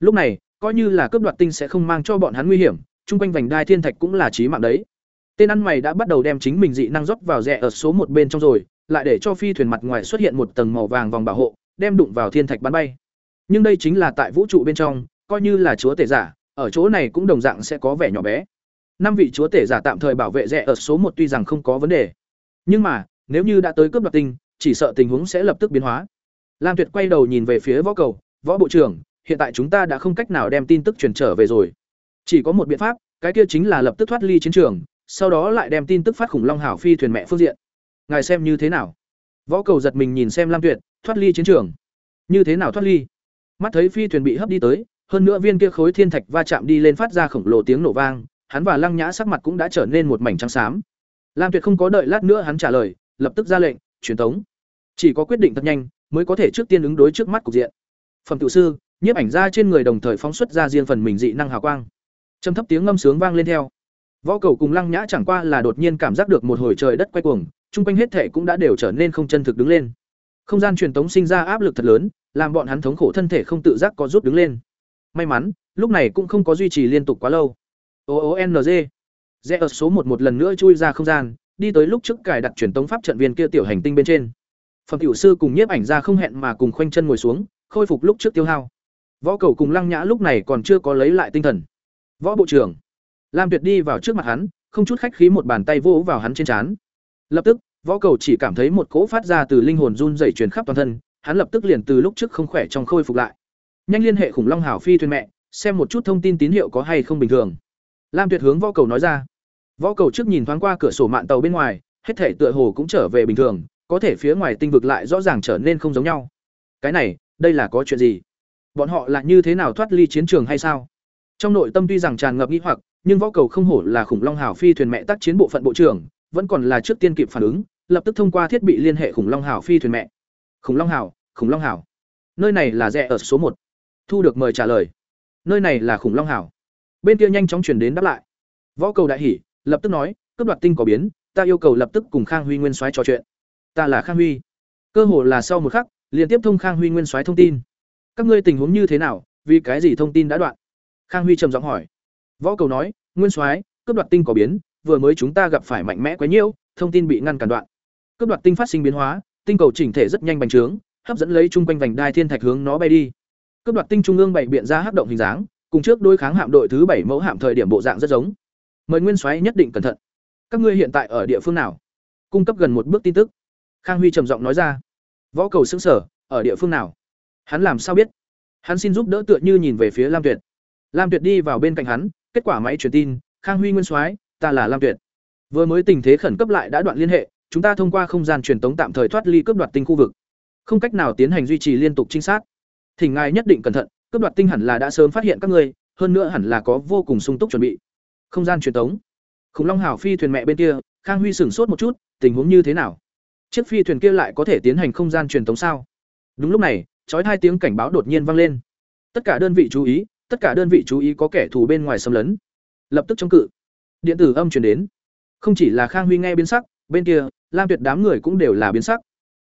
Lúc này, coi như là cướp đoạt tinh sẽ không mang cho bọn hắn nguy hiểm, chung quanh vành đai thiên thạch cũng là chí mạng đấy. Tên ăn mày đã bắt đầu đem chính mình dị năng rót vào rẽ ở số một bên trong rồi, lại để cho phi thuyền mặt ngoài xuất hiện một tầng màu vàng vòng bảo hộ, đem đụng vào thiên thạch bắn bay. Nhưng đây chính là tại vũ trụ bên trong, coi như là chúa tể giả, ở chỗ này cũng đồng dạng sẽ có vẻ nhỏ bé. Năm vị chúa tể giả tạm thời bảo vệ rẽ ở số một tuy rằng không có vấn đề, nhưng mà, nếu như đã tới cướp đoạt tinh, chỉ sợ tình huống sẽ lập tức biến hóa. Lam Tuyệt quay đầu nhìn về phía Võ Cầu, "Võ bộ trưởng, hiện tại chúng ta đã không cách nào đem tin tức truyền trở về rồi. Chỉ có một biện pháp, cái kia chính là lập tức thoát ly chiến trường, sau đó lại đem tin tức phát khủng long hảo phi thuyền mẹ phương diện. Ngài xem như thế nào?" Võ Cầu giật mình nhìn xem Lam Tuyệt, "Thoát ly chiến trường? Như thế nào thoát ly?" Mắt thấy phi thuyền bị hấp đi tới, hơn nữa viên kia khối thiên thạch va chạm đi lên phát ra khổng lồ tiếng nổ vang, hắn và Lăng Nhã sắc mặt cũng đã trở nên một mảnh trắng xám. Lam Tuyệt không có đợi lát nữa hắn trả lời, lập tức ra lệnh, truyền tống. Chỉ có quyết định thật nhanh, mới có thể trước tiên ứng đối trước mắt cục diện. Phẩm tiểu sư, nhiếp ảnh ra trên người đồng thời phóng xuất ra riêng phần mình dị năng hào quang. Trầm thấp tiếng ngâm sướng vang lên theo. Võ cầu cùng Lăng Nhã chẳng qua là đột nhiên cảm giác được một hồi trời đất quay cuồng, chung quanh hết thể cũng đã đều trở nên không chân thực đứng lên. Không gian truyền tống sinh ra áp lực thật lớn, làm bọn hắn thống khổ thân thể không tự giác có rút đứng lên. May mắn, lúc này cũng không có duy trì liên tục quá lâu. O O N G. Rẽ ở số một một lần nữa chui ra không gian, đi tới lúc trước cài đặt truyền tống pháp trận viên kia tiểu hành tinh bên trên. Phẩm tiểu sư cùng nhiếp ảnh ra không hẹn mà cùng khoanh chân ngồi xuống, khôi phục lúc trước tiêu hao. Võ cầu cùng Lăng Nhã lúc này còn chưa có lấy lại tinh thần. Võ bộ trưởng, Lam Tuyệt đi vào trước mặt hắn, không chút khách khí một bàn tay vỗ vào hắn trên trán. Lập tức, võ cầu chỉ cảm thấy một cỗ phát ra từ linh hồn run rẩy truyền khắp toàn thân, hắn lập tức liền từ lúc trước không khỏe trong khôi phục lại. Nhanh liên hệ khủng long hảo phi thuyền mẹ, xem một chút thông tin tín hiệu có hay không bình thường. Lam Tuyệt hướng võ cầu nói ra. Võ cầu trước nhìn thoáng qua cửa sổ mạn tàu bên ngoài, hết thể tựa hồ cũng trở về bình thường, có thể phía ngoài tinh vực lại rõ ràng trở nên không giống nhau. Cái này, đây là có chuyện gì? Bọn họ là như thế nào thoát ly chiến trường hay sao? Trong nội tâm tuy rằng tràn ngập nghi hoặc, nhưng võ cầu không hổ là khủng long hảo phi thuyền mẹ tác chiến bộ phận bộ trưởng, vẫn còn là trước tiên kịp phản ứng, lập tức thông qua thiết bị liên hệ khủng long hảo phi thuyền mẹ. Khủng long hảo, khủng long hảo. Nơi này là rẽ ở số một. Thu được mời trả lời. Nơi này là khủng long hảo. Bên kia nhanh chóng chuyển đến đáp lại. Võ cầu đại hỉ, lập tức nói, cấp đoạt tinh có biến, ta yêu cầu lập tức cùng Khang Huy Nguyên soái trò chuyện. Ta là Khang Huy. Cơ hồ là sau một khắc, liên tiếp thông Khang Huy Nguyên soái thông tin. Các ngươi tình huống như thế nào, vì cái gì thông tin đã đoạn? Khang Huy trầm giọng hỏi. Võ cầu nói, Nguyên soái, cấp đoạt tinh có biến, vừa mới chúng ta gặp phải mạnh mẽ quá nhiễu, thông tin bị ngăn cản đoạn. Cấp đoạt tinh phát sinh biến hóa, tinh cầu chỉnh thể rất nhanh bành trướng, hấp dẫn lấy trung quanh vành đai thiên thạch hướng nó bay đi. Cấp đoạt tinh trung ương bảy biện ra hấp động hình dáng, cùng trước đối kháng hạm đội thứ bảy mẫu hạm thời điểm bộ dạng rất giống. Mời nguyên soái nhất định cẩn thận. Các ngươi hiện tại ở địa phương nào? Cung cấp gần một bước tin tức. Khang huy trầm giọng nói ra. Võ cầu xứng sở ở địa phương nào? Hắn làm sao biết? Hắn xin giúp đỡ tựa như nhìn về phía lam tuyệt lam tuyệt đi vào bên cạnh hắn, kết quả máy truyền tin, khang huy nguyên soái, ta là lam tuyệt. Vừa mới tình thế khẩn cấp lại đã đoạn liên hệ, chúng ta thông qua không gian truyền tống tạm thời thoát ly cướp đoạt tinh khu vực. Không cách nào tiến hành duy trì liên tục trinh sát. Thỉnh ngài nhất định cẩn thận, cướp đoạt tinh hẳn là đã sớm phát hiện các ngươi, hơn nữa hẳn là có vô cùng sung túc chuẩn bị. Không gian truyền tống. Khủng long hảo phi thuyền mẹ bên kia, khang huy sửng sốt một chút, tình huống như thế nào? Chiếc phi thuyền kia lại có thể tiến hành không gian truyền tống sao? Đúng lúc này, chói hai tiếng cảnh báo đột nhiên vang lên. Tất cả đơn vị chú ý tất cả đơn vị chú ý có kẻ thù bên ngoài xâm lấn. Lập tức chống cự. Điện tử âm truyền đến. Không chỉ là khang huy nghe biến sắc, bên kia, lam tuyệt đám người cũng đều là biến sắc.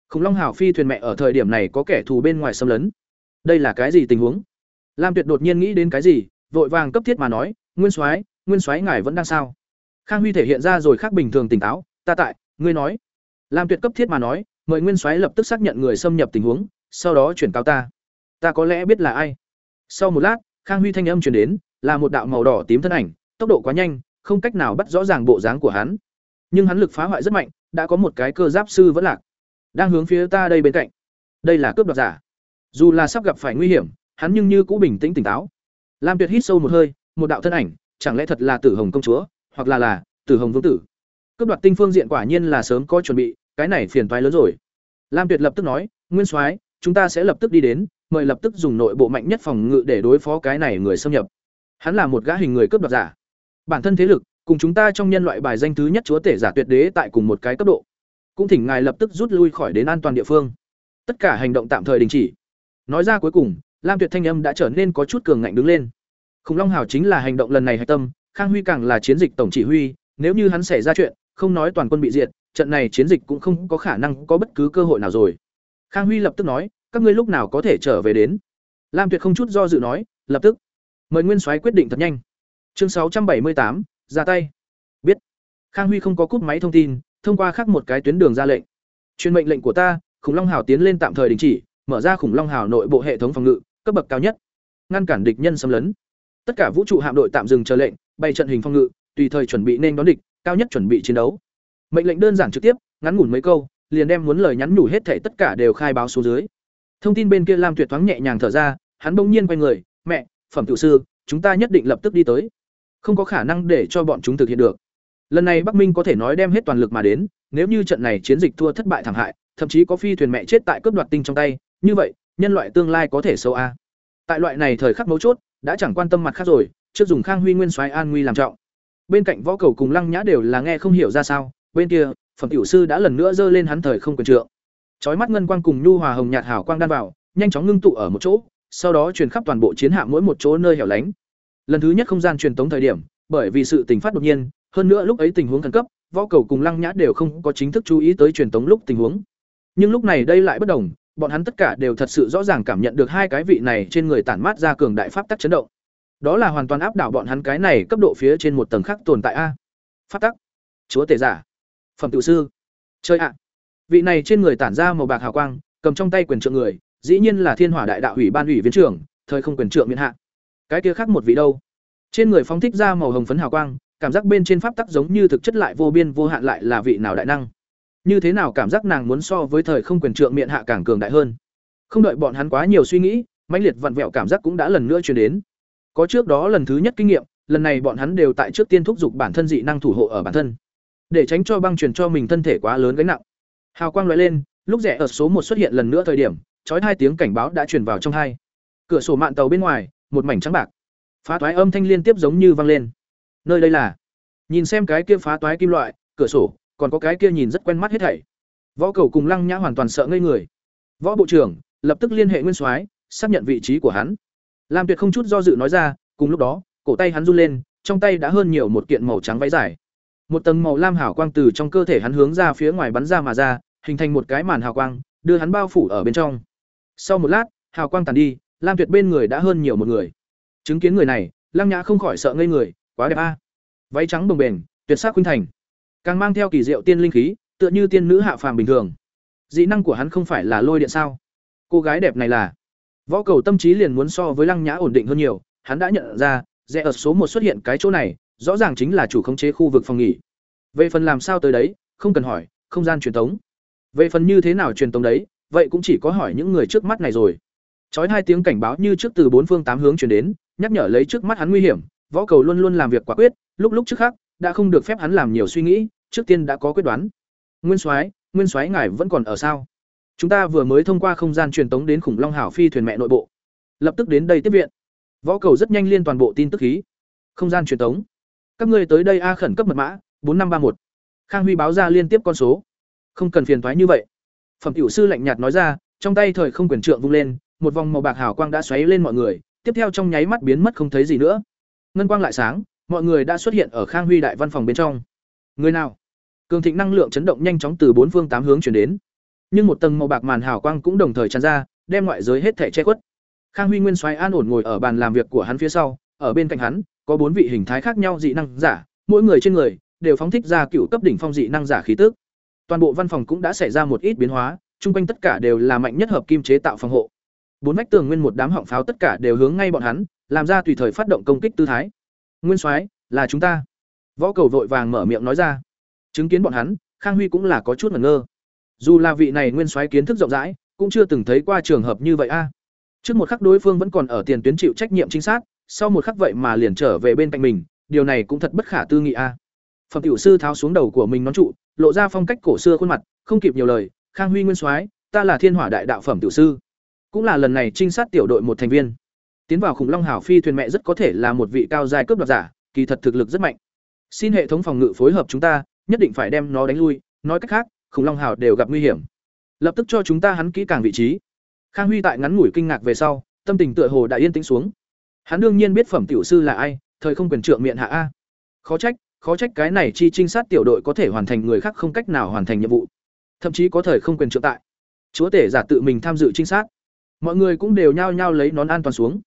Khủng long hảo phi thuyền mẹ ở thời điểm này có kẻ thù bên ngoài xâm lấn. Đây là cái gì tình huống? Lam tuyệt đột nhiên nghĩ đến cái gì, vội vàng cấp thiết mà nói, nguyên soái nguyên soái ngài vẫn đang sao? Khang huy thể hiện ra rồi khác bình thường tỉnh táo, ta tại, ngươi nói. Lam tuyệt cấp thiết mà nói, mời nguyên soái lập tức xác nhận người xâm nhập tình huống, sau đó chuyển cáo ta. Ta có lẽ biết là ai. Sau một lát khang huy thanh âm truyền đến, là một đạo màu đỏ tím thân ảnh, tốc độ quá nhanh, không cách nào bắt rõ ràng bộ dáng của hắn. Nhưng hắn lực phá hoại rất mạnh, đã có một cái cơ giáp sư vẫn lạc, đang hướng phía ta đây bên cạnh. Đây là cướp đoạt giả. Dù là sắp gặp phải nguy hiểm, hắn nhưng như cũ bình tĩnh tỉnh táo. Lam tuyệt hít sâu một hơi, một đạo thân ảnh, chẳng lẽ thật là tử hồng công chúa, hoặc là là tử hồng vương tử? Cướp đoạt tinh phương diện quả nhiên là sớm có chuẩn bị, cái này phiền toái lớn rồi. Lam tuyệt lập tức nói, nguyên soái, chúng ta sẽ lập tức đi đến mời lập tức dùng nội bộ mạnh nhất phòng ngự để đối phó cái này người xâm nhập. Hắn là một gã hình người cướp đoạt giả. Bản thân thế lực, cùng chúng ta trong nhân loại bài danh thứ nhất chúa tể giả tuyệt đế tại cùng một cái cấp độ. Cũng thỉnh ngài lập tức rút lui khỏi đến an toàn địa phương. Tất cả hành động tạm thời đình chỉ. Nói ra cuối cùng, lam tuyệt thanh âm đã trở nên có chút cường ngạnh đứng lên. Khủng long hào chính là hành động lần này hạch tâm, khang huy càng là chiến dịch tổng chỉ huy, nếu như hắn xảy ra chuyện, không nói toàn quân bị diệt, trận này chiến dịch cũng không có khả năng có bất cứ cơ hội nào rồi. Khang huy lập tức nói các ngươi lúc nào có thể trở về đến? Lam tuyệt không chút do dự nói, lập tức. Mời nguyên soái quyết định thật nhanh. Chương sáu trăm bảy mươi tám, ra tay. Biết. Khang huy không có cúp máy thông tin, thông qua khác một cái tuyến đường ra lệnh. Truyền mệnh lệnh của ta, khủng long hào tiến lên tạm thời đình chỉ, mở ra khủng long hào nội bộ hệ thống phòng ngự, cấp bậc cao nhất. Ngăn cản địch nhân xâm lấn. Tất cả vũ trụ hạm đội tạm dừng chờ lệnh, bày trận hình phòng ngự, tùy thời chuẩn bị nên đón địch, cao nhất chuẩn bị chiến đấu. Mệnh lệnh đơn giản trực tiếp, ngắn ngủn mấy câu, liền đem muốn lời nhắn nhủ hết thể tất cả đều khai báo số dưới thông tin bên kia lam tuyệt thoáng nhẹ nhàng thở ra, hắn bỗng nhiên quay người, mẹ, phẩm tiểu sư, chúng ta nhất định lập tức đi tới. Không có khả năng để cho bọn chúng thực hiện được. Lần này bắc minh có thể nói đem hết toàn lực mà đến, nếu như trận này chiến dịch thua thất bại thảm hại, thậm chí có phi thuyền mẹ chết tại cướp đoạt tinh trong tay, như vậy, nhân loại tương lai có thể sâu a. Tại loại này thời khắc mấu chốt, đã chẳng quan tâm mặt khác rồi, trước dùng khang huy nguyên soái an nguy làm trọng. Bên cạnh võ cầu cùng lăng nhã đều là nghe không hiểu ra sao, bên kia, phẩm tiểu sư đã lần nữa giơ lên hắn thời không quyền trượng chói mắt ngân quang cùng nhu hòa hồng nhạt hào quang đan vào, nhanh chóng ngưng tụ ở một chỗ, sau đó truyền khắp toàn bộ chiến hạm mỗi một chỗ nơi hẻo lánh. Lần thứ nhất không gian truyền tống thời điểm, bởi vì sự tình phát đột nhiên, hơn nữa lúc ấy tình huống khẩn cấp, võ cầu cùng lăng nhã đều không có chính thức chú ý tới truyền tống lúc tình huống. Nhưng lúc này đây lại bất đồng, bọn hắn tất cả đều thật sự rõ ràng cảm nhận được hai cái vị này trên người tản mát ra cường đại pháp tắc chấn động. Đó là hoàn toàn áp đảo bọn hắn cái này cấp độ phía trên một tầng khác tồn tại a. Pháp tắc. Chúa tể giả. Phẩm tự sư. Chơi ạ vị này trên người tản ra màu bạc hào quang, cầm trong tay quyền trượng người, dĩ nhiên là thiên hỏa đại đạo ủy ban ủy viên trưởng, thời không quyền trượng miễn hạ. Cái kia khác một vị đâu? Trên người phóng thích ra màu hồng phấn hào quang, cảm giác bên trên pháp tắc giống như thực chất lại vô biên vô hạn lại là vị nào đại năng? Như thế nào cảm giác nàng muốn so với thời không quyền trượng miệng hạ càng cường đại hơn? Không đợi bọn hắn quá nhiều suy nghĩ, mãnh liệt vặn vẹo cảm giác cũng đã lần nữa truyền đến. Có trước đó lần thứ nhất kinh nghiệm, lần này bọn hắn đều tại trước tiên thúc giục bản thân dị năng thủ hộ ở bản thân. Để tránh cho băng truyền cho mình thân thể quá lớn gánh nặng hào quang loại lên, lúc rẻ ở số một xuất hiện lần nữa thời điểm trói hai tiếng cảnh báo đã truyền vào trong hai. Cửa sổ mạng tàu bên ngoài, một mảnh trắng bạc. Phá toái âm thanh liên tiếp giống như vang lên. Nơi đây là? Nhìn xem cái kia phá toái kim loại, cửa sổ, còn có cái kia nhìn rất quen mắt hết thảy. Võ cầu cùng lăng nhã hoàn toàn sợ ngây người. Võ bộ trưởng, lập tức liên hệ nguyên soái, xác nhận vị trí của hắn. Lam tuyệt không chút do dự nói ra, cùng lúc đó, cổ tay hắn run lên, trong tay đã hơn nhiều một kiện màu trắng váy dài. Một tầng màu lam Hảo quang từ trong cơ thể hắn hướng ra phía ngoài bắn ra mà ra hình thành một cái màn hào quang, đưa hắn bao phủ ở bên trong. Sau một lát, hào quang tàn đi, lam tuyệt bên người đã hơn nhiều một người. Chứng kiến người này, lăng nhã không khỏi sợ ngây người, quá đẹp a. Váy trắng bồng bềnh tuyệt sắc khuynh thành. Càng mang theo kỳ diệu tiên linh khí, tựa như tiên nữ hạ phàm bình thường. Dị năng của hắn không phải là lôi điện sao? Cô gái đẹp này là. Võ cầu tâm trí liền muốn so với lăng nhã ổn định hơn nhiều, hắn đã nhận ra, rẽ ở số một xuất hiện cái chỗ này, rõ ràng chính là chủ khống chế khu vực phòng nghỉ. Về phần làm sao tới đấy, không cần hỏi, không gian truyền tống về phần như thế nào truyền tống đấy, vậy cũng chỉ có hỏi những người trước mắt này rồi. Chói hai tiếng cảnh báo như trước từ bốn phương tám hướng truyền đến, nhắc nhở lấy trước mắt hắn nguy hiểm, võ cầu luôn luôn làm việc quả quyết, lúc lúc trước khác đã không được phép hắn làm nhiều suy nghĩ, trước tiên đã có quyết đoán. Nguyên soái nguyên soái ngài vẫn còn ở sao? Chúng ta vừa mới thông qua không gian truyền tống đến khủng long hảo phi thuyền mẹ nội bộ. Lập tức đến đây tiếp viện. Võ cầu rất nhanh liên toàn bộ tin tức khí. Không gian truyền tống. Các ngươi tới đây a khẩn cấp mật mã, bốn năm ba một. Khang huy báo ra liên tiếp con số không cần phiền thoái như vậy. Phẩm tiểu sư lạnh nhạt nói ra, trong tay thời không quyền trượng vung lên, một vòng màu bạc hào quang đã xoáy lên mọi người, tiếp theo trong nháy mắt biến mất không thấy gì nữa. Ngân quang lại sáng, mọi người đã xuất hiện ở khang huy đại văn phòng bên trong. Người nào? Cường thịnh năng lượng chấn động nhanh chóng từ bốn phương tám hướng chuyển đến. Nhưng một tầng màu bạc màn hào quang cũng đồng thời tràn ra, đem ngoại giới hết thể che khuất. Khang huy nguyên xoáy an ổn ngồi ở bàn làm việc của hắn phía sau, ở bên cạnh hắn, có bốn vị hình thái khác nhau dị năng giả, mỗi người trên người đều phóng thích ra cựu cấp đỉnh phong dị năng giả khí tức toàn bộ văn phòng cũng đã xảy ra một ít biến hóa, chung quanh tất cả đều là mạnh nhất hợp kim chế tạo phòng hộ. Bốn vách tường nguyên một đám họng pháo tất cả đều hướng ngay bọn hắn, làm ra tùy thời phát động công kích tư thái. Nguyên soái, là chúng ta. Võ cầu vội vàng mở miệng nói ra. Chứng kiến bọn hắn, khang huy cũng là có chút ngẩn ngơ. Dù là vị này nguyên soái kiến thức rộng rãi, cũng chưa từng thấy qua trường hợp như vậy a. Trước một khắc đối phương vẫn còn ở tiền tuyến chịu trách nhiệm chính xác, sau một khắc vậy mà liền trở về bên cạnh mình, điều này cũng thật bất khả tư nghị a phẩm tiểu sư tháo xuống đầu của mình nón trụ, lộ ra phong cách cổ xưa khuôn mặt, không kịp nhiều lời, khang huy nguyên soái, ta là thiên hỏa đại đạo phẩm tiểu sư. Cũng là lần này trinh sát tiểu đội một thành viên. Tiến vào khủng long hảo phi thuyền mẹ rất có thể là một vị cao giai cướp đoạt giả, kỳ thật thực lực rất mạnh. Xin hệ thống phòng ngự phối hợp chúng ta, nhất định phải đem nó đánh lui, nói cách khác, khủng long hào đều gặp nguy hiểm. Lập tức cho chúng ta hắn kỹ càng vị trí. Khang huy tại ngắn ngủi kinh ngạc về sau, tâm tình tựa hồ đã yên tĩnh xuống. Hắn đương nhiên biết phẩm tiểu sư là ai, thời không quyền trượng miệng hạ a. Khó trách khó trách cái này chi trinh sát tiểu đội có thể hoàn thành người khác không cách nào hoàn thành nhiệm vụ. Thậm chí có thời không quyền trượng tại. Chúa tể giả tự mình tham dự trinh sát. Mọi người cũng đều nhao nhao lấy nón an toàn xuống.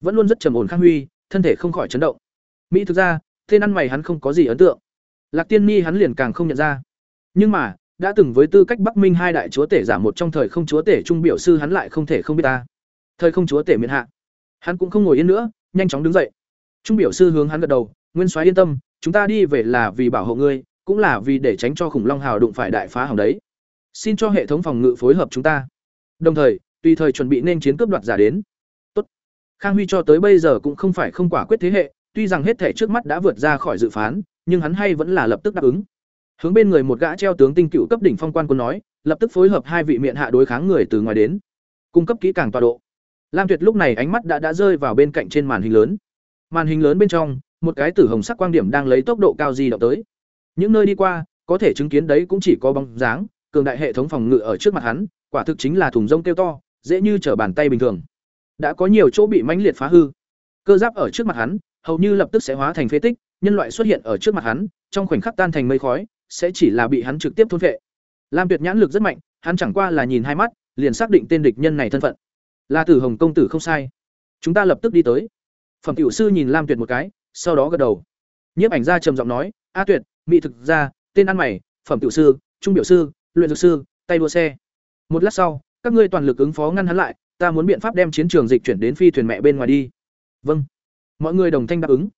Vẫn luôn rất trầm ổn khang huy, thân thể không khỏi chấn động. Mỹ thực ra, tên ăn mày hắn không có gì ấn tượng. Lạc tiên mi hắn liền càng không nhận ra. Nhưng mà, đã từng với tư cách bắc minh hai đại chúa tể giả một trong thời không chúa tể trung biểu sư hắn lại không thể không biết ta. Thời không chúa tể miền hạ. Hắn cũng không ngồi yên nữa, nhanh chóng đứng dậy. Trung biểu sư hướng hắn gật đầu, nguyên soái yên tâm chúng ta đi về là vì bảo hộ ngươi, cũng là vì để tránh cho khủng long hào đụng phải đại phá hỏng đấy. Xin cho hệ thống phòng ngự phối hợp chúng ta. Đồng thời, tùy thời chuẩn bị nên chiến cướp đoạt giả đến. Tốt. khang huy cho tới bây giờ cũng không phải không quả quyết thế hệ, tuy rằng hết thể trước mắt đã vượt ra khỏi dự phán, nhưng hắn hay vẫn là lập tức đáp ứng. Hướng bên người một gã treo tướng tinh cựu cấp đỉnh phong quan quân nói, lập tức phối hợp hai vị miệng hạ đối kháng người từ ngoài đến. Cung cấp kỹ càng tọa độ. Lam tuyệt lúc này ánh mắt đã đã rơi vào bên cạnh trên màn hình lớn. Màn hình lớn bên trong một cái tử hồng sắc quang điểm đang lấy tốc độ cao di động tới. Những nơi đi qua, có thể chứng kiến đấy cũng chỉ có bóng dáng, cường đại hệ thống phòng ngự ở trước mặt hắn, quả thực chính là thùng rông kêu to, dễ như trở bàn tay bình thường. Đã có nhiều chỗ bị mãnh liệt phá hư. Cơ giáp ở trước mặt hắn, hầu như lập tức sẽ hóa thành phế tích, nhân loại xuất hiện ở trước mặt hắn, trong khoảnh khắc tan thành mây khói, sẽ chỉ là bị hắn trực tiếp thôn phệ. Lam tuyệt nhãn lực rất mạnh, hắn chẳng qua là nhìn hai mắt, liền xác định tên địch nhân này thân phận. Là tử hồng công tử không sai. Chúng ta lập tức đi tới. Phẩm tiểu sư nhìn lam tuyệt một cái sau đó gật đầu. Nhiếp ảnh gia trầm giọng nói, a tuyệt, mỹ thực gia, tên ăn mày, phẩm tiểu sư, trung biểu sư, luyện dược sư, tay đua xe. Một lát sau, các ngươi toàn lực ứng phó ngăn hắn lại, ta muốn biện pháp đem chiến trường dịch chuyển đến phi thuyền mẹ bên ngoài đi. Vâng. Mọi người đồng thanh đáp ứng.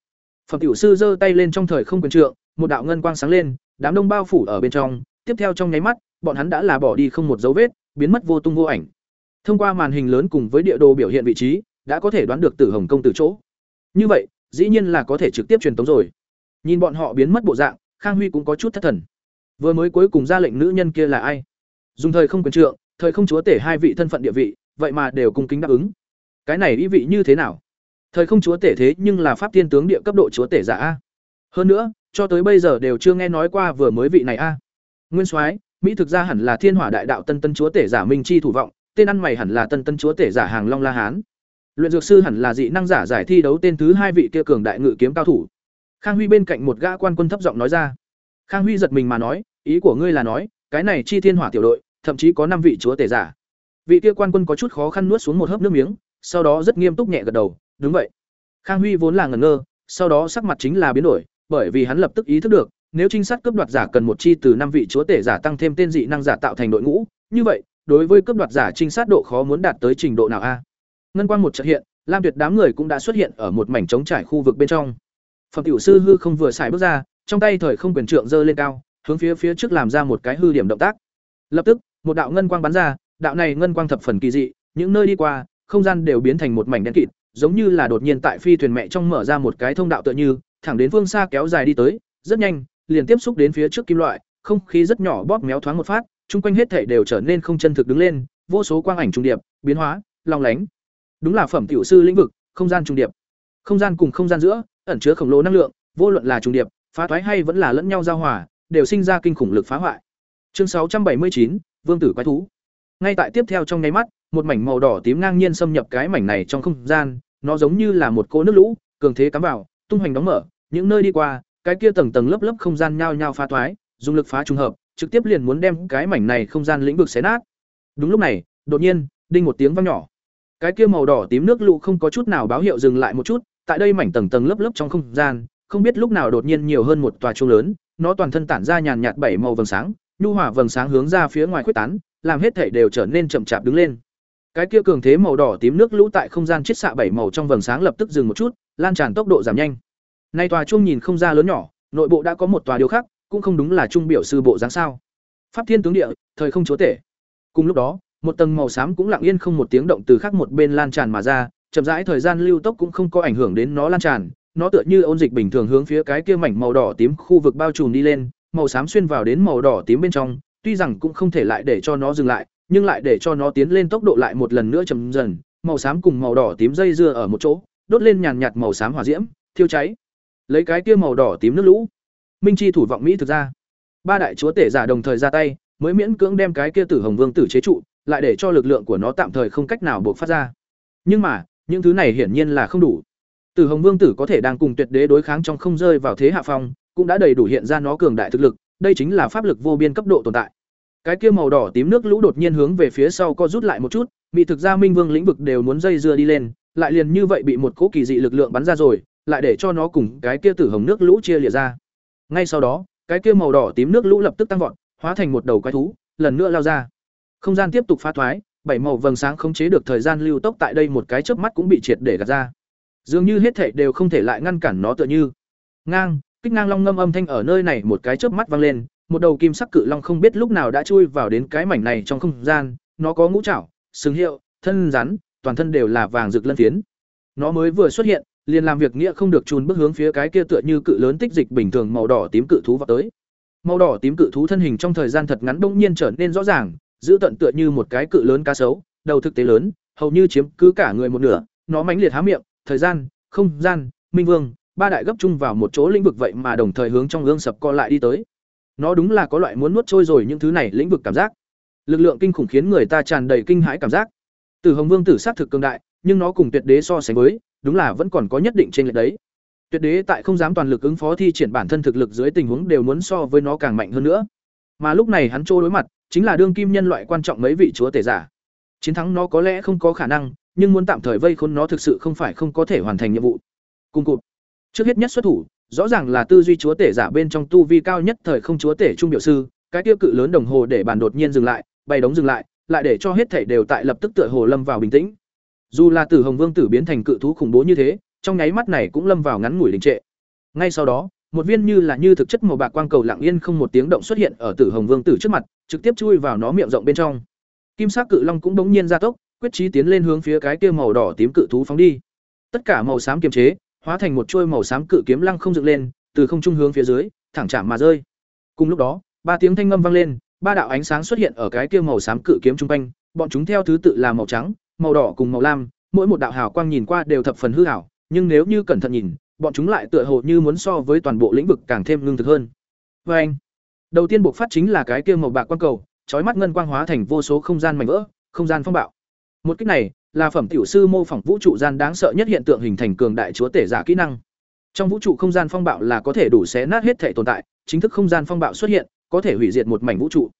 Phẩm tiểu sư giơ tay lên trong thời không quyền trượng, một đạo ngân quang sáng lên, đám đông bao phủ ở bên trong. Tiếp theo trong nháy mắt, bọn hắn đã là bỏ đi không một dấu vết, biến mất vô tung vô ảnh. Thông qua màn hình lớn cùng với địa đồ biểu hiện vị trí, đã có thể đoán được tử hồng công từ chỗ. Như vậy dĩ nhiên là có thể trực tiếp truyền tống rồi. Nhìn bọn họ biến mất bộ dạng, khang huy cũng có chút thất thần. Vừa mới cuối cùng ra lệnh nữ nhân kia là ai? Dùng thời không quyền trượng, thời không chúa tể hai vị thân phận địa vị, vậy mà đều cung kính đáp ứng. Cái này ý vị như thế nào? Thời không chúa tể thế nhưng là pháp tiên tướng địa cấp độ chúa tể giả a. Hơn nữa, cho tới bây giờ đều chưa nghe nói qua vừa mới vị này a. Nguyên soái, mỹ thực ra hẳn là thiên hỏa đại đạo tân tân chúa tể giả minh chi thủ vọng, tên ăn mày hẳn là tân tân chúa tể giả hàng long la hán luyện dược sư hẳn là dị năng giả giải thi đấu tên thứ hai vị kia cường đại ngự kiếm cao thủ. Khang huy bên cạnh một gã quan quân thấp giọng nói ra. Khang huy giật mình mà nói, ý của ngươi là nói, cái này chi thiên hỏa tiểu đội, thậm chí có năm vị chúa tể giả. Vị kia quan quân có chút khó khăn nuốt xuống một hớp nước miếng, sau đó rất nghiêm túc nhẹ gật đầu, đúng vậy. Khang huy vốn là ngẩn ngơ, sau đó sắc mặt chính là biến đổi, bởi vì hắn lập tức ý thức được, nếu trinh sát cướp đoạt giả cần một chi từ năm vị chúa tể giả tăng thêm tên dị năng giả tạo thành đội ngũ, như vậy, đối với cướp đoạt giả trinh sát độ khó muốn đạt tới trình độ nào a? Ngân quang một chợt hiện, lam tuyệt đám người cũng đã xuất hiện ở một mảnh trống trải khu vực bên trong. Phẩm tiểu sư hư không vừa xài bước ra, trong tay thời không quyền trượng giơ lên cao, hướng phía phía trước làm ra một cái hư điểm động tác. Lập tức, một đạo ngân quang bắn ra, đạo này ngân quang thập phần kỳ dị, những nơi đi qua, không gian đều biến thành một mảnh đen kịt, giống như là đột nhiên tại phi thuyền mẹ trong mở ra một cái thông đạo tựa như, thẳng đến phương xa kéo dài đi tới, rất nhanh, liền tiếp xúc đến phía trước kim loại, không khí rất nhỏ bóp méo thoáng một phát, chung quanh hết thảy đều trở nên không chân thực đứng lên, vô số quang ảnh trung điệp, biến hóa, long lánh đúng là phẩm tiểu sư lĩnh vực, không gian trung điệp. Không gian cùng không gian giữa, ẩn chứa khổng lồ năng lượng, vô luận là trung điệp, phá thoái hay vẫn là lẫn nhau giao hòa, đều sinh ra kinh khủng lực phá hoại. Chương sáu trăm bảy mươi chín, vương tử quái thú. Ngay tại tiếp theo trong nháy mắt, một mảnh màu đỏ tím ngang nhiên xâm nhập cái mảnh này trong không gian, nó giống như là một cỗ nước lũ, cường thế cắm vào, tung hoành đóng mở, những nơi đi qua, cái kia tầng tầng lớp lớp không gian nhao nhao phá thoái, dùng lực phá trùng hợp, trực tiếp liền muốn đem cái mảnh này không gian lĩnh vực xé nát. Đúng lúc này, đột nhiên, đinh một tiếng vang nhỏ cái kia màu đỏ tím nước lũ không có chút nào báo hiệu dừng lại một chút, tại đây mảnh tầng tầng lớp lớp trong không gian, không biết lúc nào đột nhiên nhiều hơn một tòa chuông lớn, nó toàn thân tản ra nhàn nhạt bảy màu vầng sáng, nhu hỏa vầng sáng hướng ra phía ngoài khuếch tán, làm hết thể đều trở nên chậm chạp đứng lên. Cái kia cường thế màu đỏ tím nước lũ tại không gian chiết xạ bảy màu trong vầng sáng lập tức dừng một chút, lan tràn tốc độ giảm nhanh. Nay tòa chuông nhìn không ra lớn nhỏ, nội bộ đã có một tòa điều khác, cũng không đúng là trung biểu sư bộ dáng sao. Pháp thiên tướng địa, thời không chúa tể. Cùng lúc đó một tầng màu xám cũng lặng yên không một tiếng động từ khác một bên lan tràn mà ra, chậm rãi thời gian lưu tốc cũng không có ảnh hưởng đến nó lan tràn, nó tựa như ôn dịch bình thường hướng phía cái kia mảnh màu đỏ tím khu vực bao trùm đi lên, màu xám xuyên vào đến màu đỏ tím bên trong, tuy rằng cũng không thể lại để cho nó dừng lại, nhưng lại để cho nó tiến lên tốc độ lại một lần nữa chậm dần, màu xám cùng màu đỏ tím dây dưa ở một chỗ, đốt lên nhàn nhạt màu xám hỏa diễm, thiêu cháy. Lấy cái kia màu đỏ tím nước lũ. Minh chi thủ vọng mỹ thực ra. Ba đại chúa tể giả đồng thời ra tay, mới miễn cưỡng đem cái kia tử hồng vương tử chế trụ lại để cho lực lượng của nó tạm thời không cách nào buộc phát ra. Nhưng mà, những thứ này hiển nhiên là không đủ. Tử hồng vương tử có thể đang cùng tuyệt đế đối kháng trong không rơi vào thế hạ phong, cũng đã đầy đủ hiện ra nó cường đại thực lực, đây chính là pháp lực vô biên cấp độ tồn tại. Cái kia màu đỏ tím nước lũ đột nhiên hướng về phía sau co rút lại một chút bị thực ra minh vương lĩnh vực đều muốn dây dưa đi lên, lại liền như vậy bị một cỗ kỳ dị lực lượng bắn ra rồi, lại để cho nó cùng cái kia tử hồng nước lũ chia lìa ra. Ngay sau đó, cái kia màu đỏ tím nước lũ lập tức tăng vọt, hóa thành một đầu quái thú, lần nữa lao ra không gian tiếp tục phá thoái, bảy màu vầng sáng khống chế được thời gian lưu tốc tại đây một cái chớp mắt cũng bị triệt để gạt ra. Dường như hết thảy đều không thể lại ngăn cản nó tựa như. Ngang, kích ngang long ngâm âm thanh ở nơi này một cái chớp mắt vang lên, một đầu kim sắc cự long không biết lúc nào đã chui vào đến cái mảnh này trong không gian, nó có ngũ trảo sừng hiệu, thân rắn, toàn thân đều là vàng rực lân phiến. Nó mới vừa xuất hiện, liền làm việc nghĩa không được chùn bước hướng phía cái kia tựa như cự lớn tích dịch bình thường màu đỏ tím cự thú vào tới. Màu đỏ tím cự thú thân hình trong thời gian thật ngắn bỗng nhiên trở nên rõ ràng giữ tận tựa như một cái cự lớn cá sấu, đầu thực tế lớn, hầu như chiếm cứ cả người một nửa, nó mãnh liệt há miệng, thời gian, không gian, minh vương, ba đại gấp chung vào một chỗ lĩnh vực vậy mà đồng thời hướng trong gương sập co lại đi tới. Nó đúng là có loại muốn nuốt trôi rồi những thứ này lĩnh vực cảm giác. Lực lượng kinh khủng khiến người ta tràn đầy kinh hãi cảm giác. Từ hồng vương tử sát thực cường đại, nhưng nó cùng tuyệt đế so sánh với, đúng là vẫn còn có nhất định trên lệch đấy. Tuyệt đế tại không dám toàn lực ứng phó thi triển bản thân thực lực dưới tình huống đều muốn so với nó càng mạnh hơn nữa. Mà lúc này hắn trô đối mặt chính là đương kim nhân loại quan trọng mấy vị chúa tể giả. Chiến thắng nó có lẽ không có khả năng, nhưng muốn tạm thời vây khốn nó thực sự không phải không có thể hoàn thành nhiệm vụ. Cùng cụt. Trước hết nhất xuất thủ, rõ ràng là tư duy chúa tể giả bên trong tu vi cao nhất thời không chúa tể trung biểu sư, cái tiêu cự lớn đồng hồ để bàn đột nhiên dừng lại, bay đóng dừng lại lại để cho hết thảy đều tại lập tức tựa hồ lâm vào bình tĩnh. Dù là tử hồng vương tử biến thành cự thú khủng bố như thế, trong nháy mắt này cũng lâm vào ngắn ngủi đình trệ. Ngay sau đó một viên như là như thực chất màu bạc quang cầu lặng yên không một tiếng động xuất hiện ở tử hồng vương tử trước mặt, trực tiếp chui vào nó miệng rộng bên trong. Kim sắc cự long cũng bỗng nhiên ra tốc, quyết chí tiến lên hướng phía cái kia màu đỏ tím cự thú phóng đi. Tất cả màu xám kiềm chế, hóa thành một chuôi màu xám cự kiếm lăng không dựng lên, từ không trung hướng phía dưới, thẳng chạm mà rơi. Cùng lúc đó, ba tiếng thanh ngâm vang lên, ba đạo ánh sáng xuất hiện ở cái kia màu xám cự kiếm trung quanh, bọn chúng theo thứ tự là màu trắng, màu đỏ cùng màu lam, mỗi một đạo hào quang nhìn qua đều thập phần hư ảo, nhưng nếu như cẩn thận nhìn bọn chúng lại tựa hồ như muốn so với toàn bộ lĩnh vực càng thêm ngưng thực hơn. Vê anh, đầu tiên buộc phát chính là cái kia màu bạc quang cầu, chói mắt ngân quang hóa thành vô số không gian mảnh vỡ, không gian phong bạo. Một kích này là phẩm tiểu sư mô phỏng vũ trụ gian đáng sợ nhất hiện tượng hình thành cường đại chúa tể giả kỹ năng. Trong vũ trụ không gian phong bạo là có thể đủ xé nát hết thể tồn tại, chính thức không gian phong bạo xuất hiện, có thể hủy diệt một mảnh vũ trụ.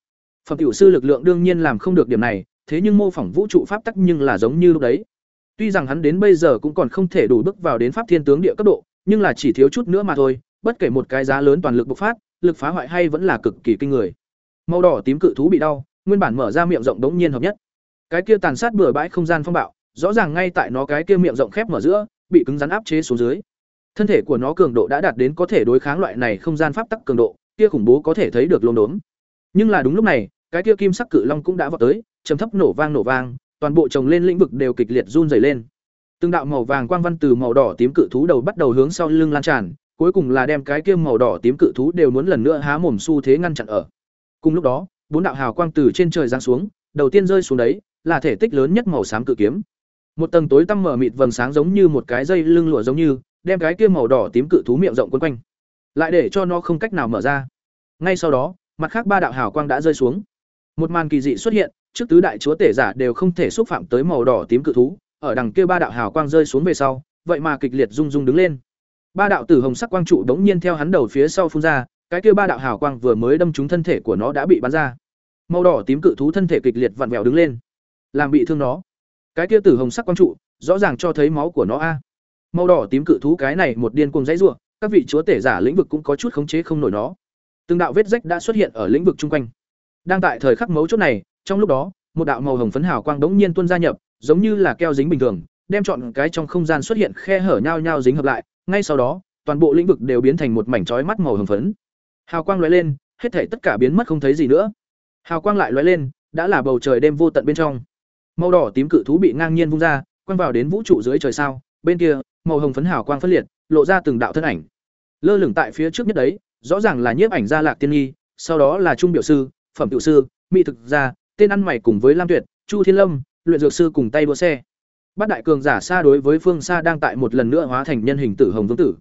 Phẩm tiểu sư lực lượng đương nhiên làm không được điểm này, thế nhưng mô phỏng vũ trụ pháp tắc nhưng là giống như lúc đấy tuy rằng hắn đến bây giờ cũng còn không thể đủ bước vào đến pháp thiên tướng địa cấp độ, nhưng là chỉ thiếu chút nữa mà thôi, bất kể một cái giá lớn toàn lực bộc phát, lực phá hoại hay vẫn là cực kỳ kinh người. Màu đỏ tím cự thú bị đau, nguyên bản mở ra miệng rộng đống nhiên hợp nhất. Cái kia tàn sát bừa bãi không gian phong bạo, rõ ràng ngay tại nó cái kia miệng rộng khép mở giữa, bị cứng rắn áp chế xuống dưới. Thân thể của nó cường độ đã đạt đến có thể đối kháng loại này không gian pháp tắc cường độ, kia khủng bố có thể thấy được lốm đốm. Nhưng là đúng lúc này, cái kia kim sắc cự long cũng đã vọt tới, trầm thấp nổ vang nổ vang toàn bộ trồng lên lĩnh vực đều kịch liệt run rẩy lên. Từng đạo màu vàng quang văn từ màu đỏ tím cự thú đầu bắt đầu hướng sau lưng lan tràn, cuối cùng là đem cái kia màu đỏ tím cự thú đều muốn lần nữa há mồm xu thế ngăn chặn ở. Cùng lúc đó, bốn đạo hào quang từ trên trời giáng xuống, đầu tiên rơi xuống đấy, là thể tích lớn nhất màu xám cự kiếm. Một tầng tối tăm mở mịt vầng sáng giống như một cái dây lưng lụa giống như, đem cái kia màu đỏ tím cự thú miệng rộng quấn quanh. Lại để cho nó không cách nào mở ra. Ngay sau đó, mặt khác ba đạo hào quang đã rơi xuống một màn kỳ dị xuất hiện, trước tứ đại chúa tể giả đều không thể xúc phạm tới màu đỏ tím cự thú, ở đằng kia ba đạo hào quang rơi xuống về sau, vậy mà kịch liệt rung rung đứng lên. Ba đạo tử hồng sắc quang trụ đống nhiên theo hắn đầu phía sau phun ra, cái kia ba đạo hào quang vừa mới đâm trúng thân thể của nó đã bị bắn ra. Màu đỏ tím cự thú thân thể kịch liệt vặn vẹo đứng lên, làm bị thương nó. Cái kia tử hồng sắc quang trụ, rõ ràng cho thấy máu của nó a. Màu đỏ tím cự thú cái này một điên cuồng dãy rủa, các vị chúa tể giả lĩnh vực cũng có chút khống chế không nổi nó. Từng đạo vết rách đã xuất hiện ở lĩnh vực chung quanh đang tại thời khắc mấu chốt này, trong lúc đó, một đạo màu hồng phấn hào quang đống nhiên tuôn gia nhập, giống như là keo dính bình thường, đem chọn cái trong không gian xuất hiện khe hở nhau nhau dính hợp lại, ngay sau đó, toàn bộ lĩnh vực đều biến thành một mảnh chói mắt màu hồng phấn. Hào quang lóe lên, hết thảy tất cả biến mất không thấy gì nữa. Hào quang lại lóe lên, đã là bầu trời đêm vô tận bên trong. Màu đỏ tím cự thú bị ngang nhiên vung ra, quăng vào đến vũ trụ dưới trời sao. Bên kia, màu hồng phấn hào quang phân liệt, lộ ra từng đạo thân ảnh. Lơ lửng tại phía trước nhất đấy, rõ ràng là nhiếp ảnh gia lạc tiên nhi, sau đó là trung biểu sư phẩm tiểu sư mỹ thực gia tên ăn mày cùng với lam tuyệt chu thiên lâm luyện dược sư cùng tay đua xe bát đại cường giả xa đối với phương xa đang tại một lần nữa hóa thành nhân hình tử hồng vương tử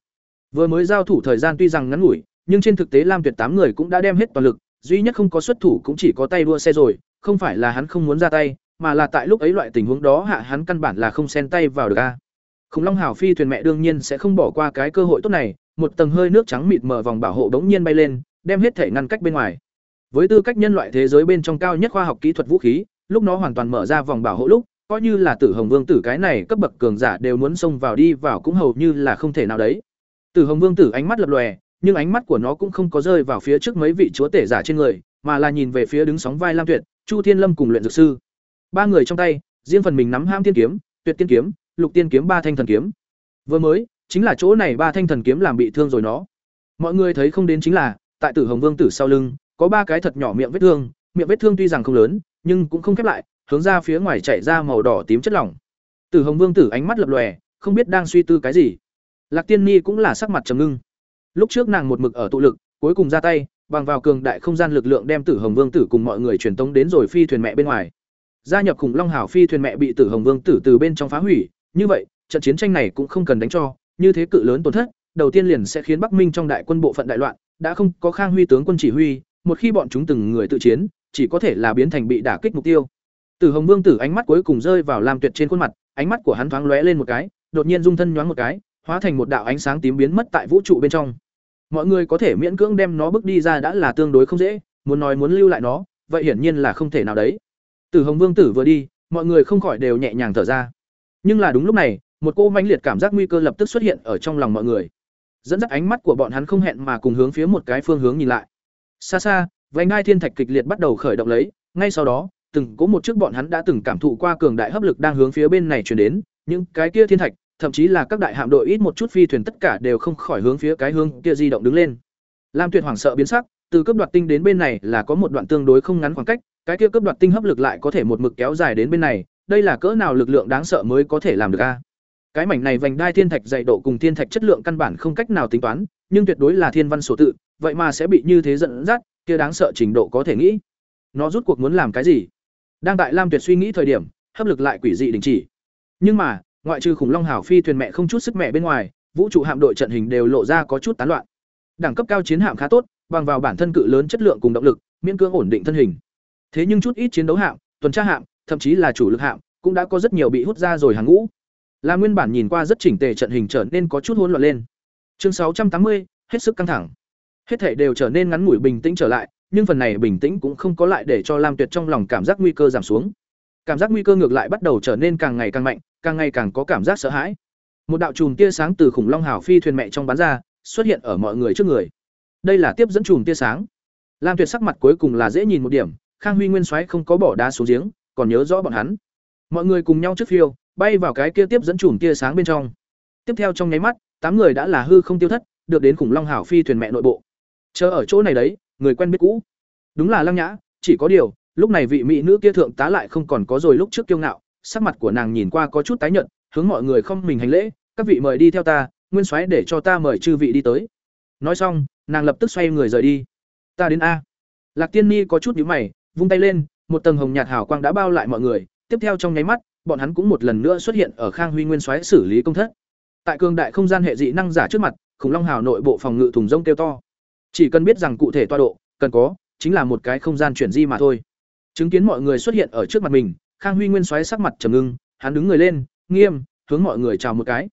vừa mới giao thủ thời gian tuy rằng ngắn ngủi nhưng trên thực tế Lam Tuyệt tám người cũng đã đem hết toàn lực, duy nhất không có xuất thủ cũng chỉ có tay đua xe rồi, không phải là hắn không muốn ra tay, mà là tại lúc ấy loại tình huống đó hạ hắn căn bản là không xen tay vào được a. Khủng Long Hào phi thuyền mẹ đương nhiên sẽ không bỏ qua cái cơ hội tốt này, một tầng hơi nước trắng mịt mờ vòng bảo hộ đống nhiên bay lên, đem hết thể ngăn cách bên ngoài. Với tư cách nhân loại thế giới bên trong cao nhất khoa học kỹ thuật vũ khí, lúc nó hoàn toàn mở ra vòng bảo hộ lúc, coi như là Tử Hồng Vương tử cái này cấp bậc cường giả đều muốn xông vào đi vào cũng hầu như là không thể nào đấy. Tử Hồng Vương tử ánh mắt lập lòe, nhưng ánh mắt của nó cũng không có rơi vào phía trước mấy vị chúa tể giả trên người, mà là nhìn về phía đứng sóng vai Lam Tuyệt, Chu Thiên Lâm cùng luyện dược sư. Ba người trong tay, riêng phần mình nắm Ham Tiên kiếm, Tuyệt Tiên kiếm, Lục Tiên kiếm ba thanh thần kiếm. Vừa mới, chính là chỗ này ba thanh thần kiếm làm bị thương rồi nó. Mọi người thấy không đến chính là, tại Tử Hồng Vương tử sau lưng, có ba cái thật nhỏ miệng vết thương, miệng vết thương tuy rằng không lớn, nhưng cũng không khép lại, hướng ra phía ngoài chảy ra màu đỏ tím chất lỏng. Tử Hồng Vương tử ánh mắt lập lòe, không biết đang suy tư cái gì. Lạc Tiên Ni cũng là sắc mặt trầm ngưng. Lúc trước nàng một mực ở tụ lực, cuối cùng ra tay, bằng vào cường đại không gian lực lượng đem Tử Hồng Vương tử cùng mọi người truyền tống đến rồi phi thuyền mẹ bên ngoài. Gia nhập khủng long hảo phi thuyền mẹ bị Tử Hồng Vương tử từ bên trong phá hủy, như vậy, trận chiến tranh này cũng không cần đánh cho, như thế cự lớn tổn thất, đầu tiên liền sẽ khiến Bắc Minh trong đại quân bộ phận đại loạn, đã không có Khang Huy tướng quân chỉ huy, một khi bọn chúng từng người tự chiến, chỉ có thể là biến thành bị đả kích mục tiêu. Tử Hồng Vương tử ánh mắt cuối cùng rơi vào Lam Tuyệt trên khuôn mặt, ánh mắt của hắn thoáng lóe lên một cái, đột nhiên dung thân nhoáng một cái, hóa thành một đạo ánh sáng tím biến mất tại vũ trụ bên trong. Mọi người có thể miễn cưỡng đem nó bước đi ra đã là tương đối không dễ, muốn nói muốn lưu lại nó, vậy hiển nhiên là không thể nào đấy. Tử Hồng Vương tử vừa đi, mọi người không khỏi đều nhẹ nhàng thở ra. Nhưng là đúng lúc này, một cô mãnh liệt cảm giác nguy cơ lập tức xuất hiện ở trong lòng mọi người. Dẫn dắt ánh mắt của bọn hắn không hẹn mà cùng hướng phía một cái phương hướng nhìn lại. Xa xa, vành ngai thiên thạch kịch liệt bắt đầu khởi động lấy, ngay sau đó, từng có một chiếc bọn hắn đã từng cảm thụ qua cường đại hấp lực đang hướng phía bên này truyền đến, những cái kia thiên thạch, thậm chí là các đại hạm đội ít một chút phi thuyền tất cả đều không khỏi hướng phía cái hướng kia di động đứng lên. Lam Tuyệt hoảng sợ biến sắc, từ cấp đoạt tinh đến bên này là có một đoạn tương đối không ngắn khoảng cách, cái kia cấp đoạt tinh hấp lực lại có thể một mực kéo dài đến bên này, đây là cỡ nào lực lượng đáng sợ mới có thể làm được a. Cái mảnh này vành đai thiên thạch dày độ cùng thiên thạch chất lượng căn bản không cách nào tính toán, nhưng tuyệt đối là thiên văn số tự, vậy mà sẽ bị như thế giận dắt, kia đáng sợ trình độ có thể nghĩ. Nó rút cuộc muốn làm cái gì? Đang tại Lam Tuyệt suy nghĩ thời điểm, hấp lực lại quỷ dị đình chỉ. Nhưng mà, ngoại trừ khủng long hảo phi thuyền mẹ không chút sức mẹ bên ngoài, vũ trụ hạm đội trận hình đều lộ ra có chút tán loạn. Đẳng cấp cao chiến hạm khá tốt, bằng vào bản thân cự lớn chất lượng cùng động lực, miễn cưỡng ổn định thân hình. Thế nhưng chút ít chiến đấu hạm, tuần tra hạm, thậm chí là chủ lực hạm, cũng đã có rất nhiều bị hút ra rồi hàng ngũ. Là nguyên bản nhìn qua rất chỉnh tề trận hình trở nên có chút hỗn loạn lên. Chương 680, hết sức căng thẳng. Hết thảy đều trở nên ngắn ngủi bình tĩnh trở lại, nhưng phần này bình tĩnh cũng không có lại để cho Lam Tuyệt trong lòng cảm giác nguy cơ giảm xuống. Cảm giác nguy cơ ngược lại bắt đầu trở nên càng ngày càng mạnh, càng ngày càng có cảm giác sợ hãi. Một đạo chùm tia sáng từ khủng long hào phi thuyền mẹ trong bán ra, xuất hiện ở mọi người trước người. Đây là tiếp dẫn chùm tia sáng. Lam Tuyệt sắc mặt cuối cùng là dễ nhìn một điểm, Khang Huy Nguyên Soái không có bỏ đá xuống giếng, còn nhớ rõ bọn hắn. Mọi người cùng nhau trước phiêu, bay vào cái kia tiếp dẫn chùm tia sáng bên trong. Tiếp theo trong nháy mắt, tám người đã là hư không tiêu thất, được đến khủng long hào phi thuyền mẹ nội bộ. Chờ ở chỗ này đấy, người quen biết cũ. Đúng là Lăng Nhã, chỉ có điều, lúc này vị mỹ nữ kia thượng tá lại không còn có rồi lúc trước kiêu ngạo, sắc mặt của nàng nhìn qua có chút tái nhợt, hướng mọi người không mình hành lễ, "Các vị mời đi theo ta, nguyên soái để cho ta mời chư vị đi tới." Nói xong, nàng lập tức xoay người rời đi. "Ta đến a." Lạc Tiên Ni có chút nhíu mày, vung tay lên, một tầng hồng nhạt hào quang đã bao lại mọi người, tiếp theo trong nháy mắt, bọn hắn cũng một lần nữa xuất hiện ở Khang Huy Nguyên soái xử lý công thất. Tại cường đại không gian hệ dị năng giả trước mặt, khủng long hào nội bộ phòng ngự thùng rông kêu to. Chỉ cần biết rằng cụ thể tọa độ, cần có chính là một cái không gian chuyển di mà thôi. Chứng kiến mọi người xuất hiện ở trước mặt mình, Khang Huy Nguyên xoáy sắc mặt trầm ngưng, hắn đứng người lên, nghiêm, hướng mọi người chào một cái.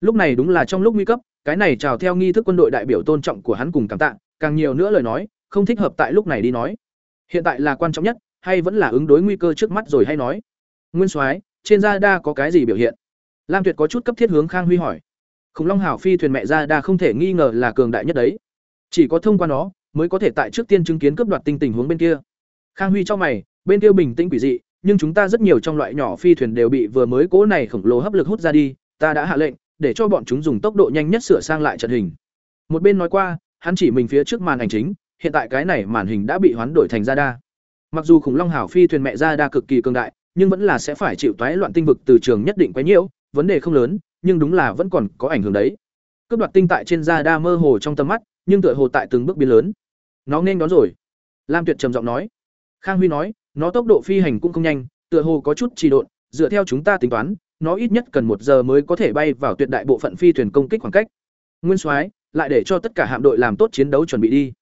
Lúc này đúng là trong lúc nguy cấp, cái này chào theo nghi thức quân đội đại biểu tôn trọng của hắn cùng cảm tạ, càng nhiều nữa lời nói, không thích hợp tại lúc này đi nói. Hiện tại là quan trọng nhất, hay vẫn là ứng đối nguy cơ trước mắt rồi hay nói. Nguyên soái, trên da đa có cái gì biểu hiện? Lam Tuyệt có chút cấp thiết hướng Khang Huy hỏi. Khủng Long Hảo phi thuyền mẹ da đa không thể nghi ngờ là cường đại nhất đấy. Chỉ có thông qua nó, mới có thể tại trước tiên chứng kiến cướp đoạt tinh tình huống bên kia. Khang Huy cho mày, bên kia bình tĩnh quỷ dị, nhưng chúng ta rất nhiều trong loại nhỏ phi thuyền đều bị vừa mới cố này khổng lồ hấp lực hút ra đi, ta đã hạ lệnh để cho bọn chúng dùng tốc độ nhanh nhất sửa sang lại trận hình. Một bên nói qua, hắn chỉ mình phía trước màn ảnh chính, hiện tại cái này màn hình đã bị hoán đổi thành radar. Mặc dù khủng long hảo phi thuyền mẹ radar cực kỳ cường đại, nhưng vẫn là sẽ phải chịu toái loạn tinh vực từ trường nhất định quấy nhiễu, vấn đề không lớn, nhưng đúng là vẫn còn có ảnh hưởng đấy. Cướp đoạt tinh tại trên radar mơ hồ trong tầm mắt, nhưng tựa hồ tại từng bước biến lớn nó nên đón rồi lam tuyệt trầm giọng nói khang huy nói nó tốc độ phi hành cũng không nhanh tựa hồ có chút trì độn dựa theo chúng ta tính toán nó ít nhất cần một giờ mới có thể bay vào tuyệt đại bộ phận phi thuyền công kích khoảng cách nguyên soái lại để cho tất cả hạm đội làm tốt chiến đấu chuẩn bị đi.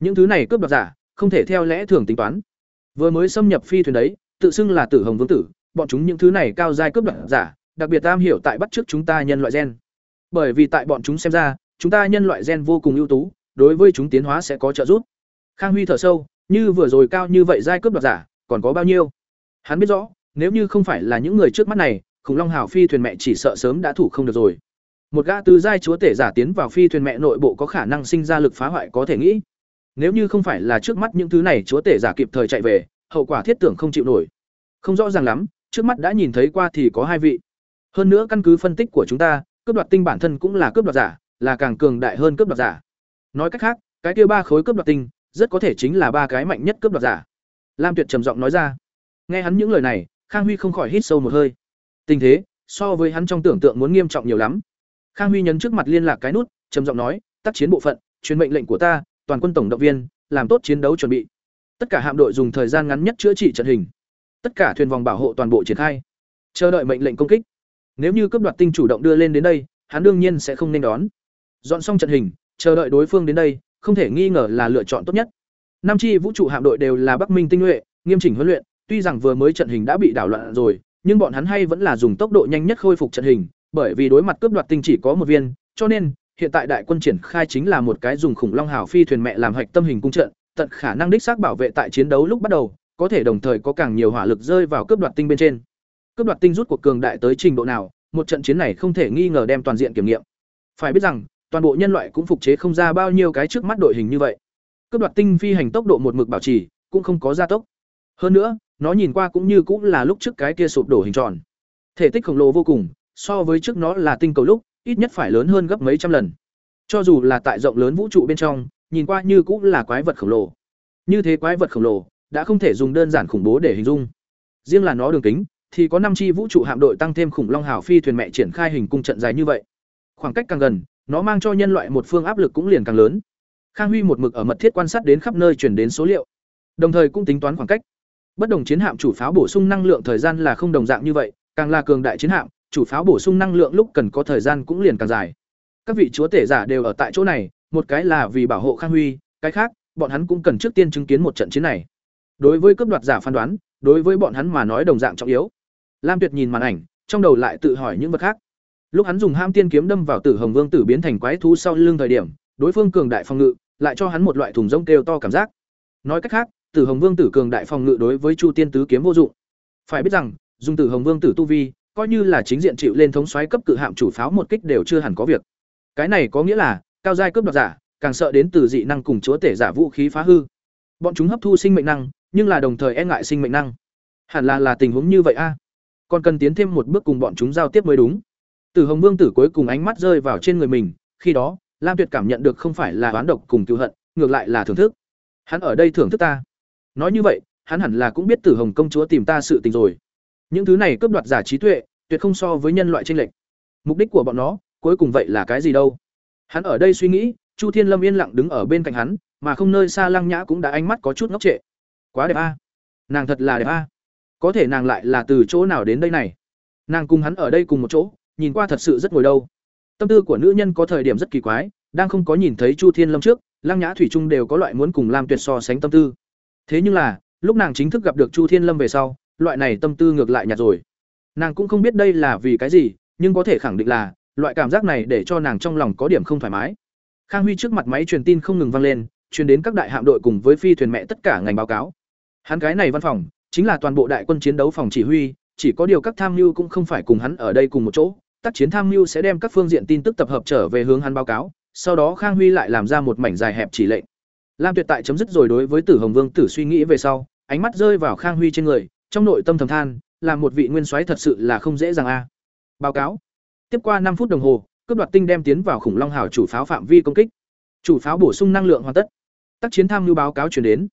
Những thứ này cướp đoạt giả, không thể theo lẽ thường tính toán. Vừa mới xâm nhập phi thuyền đấy, tự xưng là Tử Hồng Vương tử, bọn chúng những thứ này cao giai cướp đoạt giả, đặc biệt tam hiểu tại bắt trước chúng ta nhân loại gen. Bởi vì tại bọn chúng xem ra, chúng ta nhân loại gen vô cùng ưu tú, đối với chúng tiến hóa sẽ có trợ giúp. Khang Huy thở sâu, như vừa rồi cao như vậy giai cướp đoạt giả, còn có bao nhiêu? Hắn biết rõ, nếu như không phải là những người trước mắt này, khủng long hào phi thuyền mẹ chỉ sợ sớm đã thủ không được rồi. Một gã tứ giai chúa tể giả tiến vào phi thuyền mẹ nội bộ có khả năng sinh ra lực phá hoại có thể nghĩ. Nếu như không phải là trước mắt những thứ này chúa tể giả kịp thời chạy về, hậu quả thiết tưởng không chịu nổi. Không rõ ràng lắm, trước mắt đã nhìn thấy qua thì có hai vị. Hơn nữa căn cứ phân tích của chúng ta, cướp đoạt tinh bản thân cũng là cướp đoạt giả, là càng cường đại hơn cướp đoạt giả. Nói cách khác, cái kia ba khối cướp đoạt tinh, rất có thể chính là ba cái mạnh nhất cướp đoạt giả. Lam Tuyệt trầm giọng nói ra. Nghe hắn những lời này, Khang Huy không khỏi hít sâu một hơi. Tình thế, so với hắn trong tưởng tượng muốn nghiêm trọng nhiều lắm. Khang Huy nhấn trước mặt liên lạc cái nút, trầm giọng nói, "Tác chiến bộ phận, truyền mệnh lệnh của ta, toàn quân tổng động viên, làm tốt chiến đấu chuẩn bị. Tất cả hạm đội dùng thời gian ngắn nhất chữa trị trận hình. Tất cả thuyền vòng bảo hộ toàn bộ triển khai. Chờ đợi mệnh lệnh công kích. Nếu như cấp đoạt tinh chủ động đưa lên đến đây, hắn đương nhiên sẽ không nên đón. Dọn xong trận hình, chờ đợi đối phương đến đây, không thể nghi ngờ là lựa chọn tốt nhất. Năm chi vũ trụ hạm đội đều là Bắc Minh tinh nhuệ, nghiêm chỉnh huấn luyện, tuy rằng vừa mới trận hình đã bị đảo loạn rồi, nhưng bọn hắn hay vẫn là dùng tốc độ nhanh nhất khôi phục trận hình, bởi vì đối mặt cướp đoạt tinh chỉ có một viên, cho nên hiện tại đại quân triển khai chính là một cái dùng khủng long hào phi thuyền mẹ làm hạch tâm hình cung trận, tận khả năng đích xác bảo vệ tại chiến đấu lúc bắt đầu, có thể đồng thời có càng nhiều hỏa lực rơi vào cướp đoạt tinh bên trên. Cướp đoạt tinh rút cuộc cường đại tới trình độ nào, một trận chiến này không thể nghi ngờ đem toàn diện kiểm nghiệm. Phải biết rằng, toàn bộ nhân loại cũng phục chế không ra bao nhiêu cái trước mắt đội hình như vậy. Cướp đoạt tinh phi hành tốc độ một mực bảo trì, cũng không có gia tốc. Hơn nữa, nó nhìn qua cũng như cũng là lúc trước cái kia sụp đổ hình tròn. Thể tích khổng lồ vô cùng, so với trước nó là tinh cầu lúc, ít nhất phải lớn hơn gấp mấy trăm lần. Cho dù là tại rộng lớn vũ trụ bên trong, nhìn qua như cũng là quái vật khổng lồ. Như thế quái vật khổng lồ, đã không thể dùng đơn giản khủng bố để hình dung. Riêng là nó đường kính, thì có năm chi vũ trụ hạm đội tăng thêm khủng long hào phi thuyền mẹ triển khai hình cung trận dài như vậy. Khoảng cách càng gần, nó mang cho nhân loại một phương áp lực cũng liền càng lớn. Khang Huy một mực ở mật thiết quan sát đến khắp nơi truyền đến số liệu, đồng thời cũng tính toán khoảng cách. Bất đồng chiến hạm chủ pháo bổ sung năng lượng thời gian là không đồng dạng như vậy, càng là cường đại chiến hạm, chủ pháo bổ sung năng lượng lúc cần có thời gian cũng liền càng dài. Các vị chúa tể giả đều ở tại chỗ này, một cái là vì bảo hộ Khang Huy, cái khác, bọn hắn cũng cần trước tiên chứng kiến một trận chiến này. Đối với cấp đoạt giả phán đoán, đối với bọn hắn mà nói đồng dạng trọng yếu. Lam Tuyệt nhìn màn ảnh, trong đầu lại tự hỏi những vật khác. Lúc hắn dùng ham tiên kiếm đâm vào Tử Hồng Vương tử biến thành quái thú sau lưng thời điểm, đối phương cường đại phòng ngự, lại cho hắn một loại thùng rông kêu to cảm giác. Nói cách khác, Tử Hồng Vương tử cường đại phòng ngự đối với Chu Tiên tứ kiếm vô dụng. Phải biết rằng, dùng Tử Hồng Vương tử tu vi, coi như là chính diện chịu lên thống xoáy cấp cự hạm chủ pháo một kích đều chưa hẳn có việc. Cái này có nghĩa là, cao giai cướp đoạt giả, càng sợ đến từ dị năng cùng chúa tể giả vũ khí phá hư. Bọn chúng hấp thu sinh mệnh năng, nhưng là đồng thời e ngại sinh mệnh năng. Hẳn là là tình huống như vậy a. Còn cần tiến thêm một bước cùng bọn chúng giao tiếp mới đúng. Tử Hồng Vương tử cuối cùng ánh mắt rơi vào trên người mình, khi đó, Lam Tuyệt cảm nhận được không phải là oán độc cùng cứu hận, ngược lại là thưởng thức. Hắn ở đây thưởng thức ta. Nói như vậy, hắn hẳn là cũng biết Tử Hồng công chúa tìm ta sự tình rồi. Những thứ này cướp đoạt giả trí tuệ, tuyệt không so với nhân loại chênh lệch. Mục đích của bọn nó, cuối cùng vậy là cái gì đâu? Hắn ở đây suy nghĩ, Chu Thiên Lâm yên lặng đứng ở bên cạnh hắn, mà không nơi xa Lăng Nhã cũng đã ánh mắt có chút ngốc trệ. Quá đẹp a. Nàng thật là đẹp a. Có thể nàng lại là từ chỗ nào đến đây này? Nàng cùng hắn ở đây cùng một chỗ, nhìn qua thật sự rất ngồi đâu. Tâm tư của nữ nhân có thời điểm rất kỳ quái, đang không có nhìn thấy Chu Thiên Lâm trước, Lăng Nhã thủy Trung đều có loại muốn cùng Lam Tuyệt so sánh tâm tư. Thế nhưng là, lúc nàng chính thức gặp được Chu Thiên Lâm về sau, loại này tâm tư ngược lại nhạt rồi. Nàng cũng không biết đây là vì cái gì, nhưng có thể khẳng định là, loại cảm giác này để cho nàng trong lòng có điểm không thoải mái. Khang Huy trước mặt máy truyền tin không ngừng vang lên, truyền đến các đại hạm đội cùng với phi thuyền mẹ tất cả ngành báo cáo. Hắn cái này văn phòng, chính là toàn bộ đại quân chiến đấu phòng chỉ huy, chỉ có điều các tham mưu cũng không phải cùng hắn ở đây cùng một chỗ, tác chiến tham mưu sẽ đem các phương diện tin tức tập hợp trở về hướng hắn báo cáo, sau đó Khang Huy lại làm ra một mảnh dài hẹp chỉ lệnh. Lam Tuyệt tại chấm dứt rồi đối với Tử Hồng Vương tử suy nghĩ về sau, ánh mắt rơi vào Khang Huy trên người, trong nội tâm thầm than, là một vị nguyên soái thật sự là không dễ dàng a. Báo cáo. Tiếp qua năm phút đồng hồ, cướp đoạt tinh đem tiến vào khủng long hào chủ pháo phạm vi công kích. Chủ pháo bổ sung năng lượng hoàn tất. Tác chiến tham mưu báo cáo truyền đến.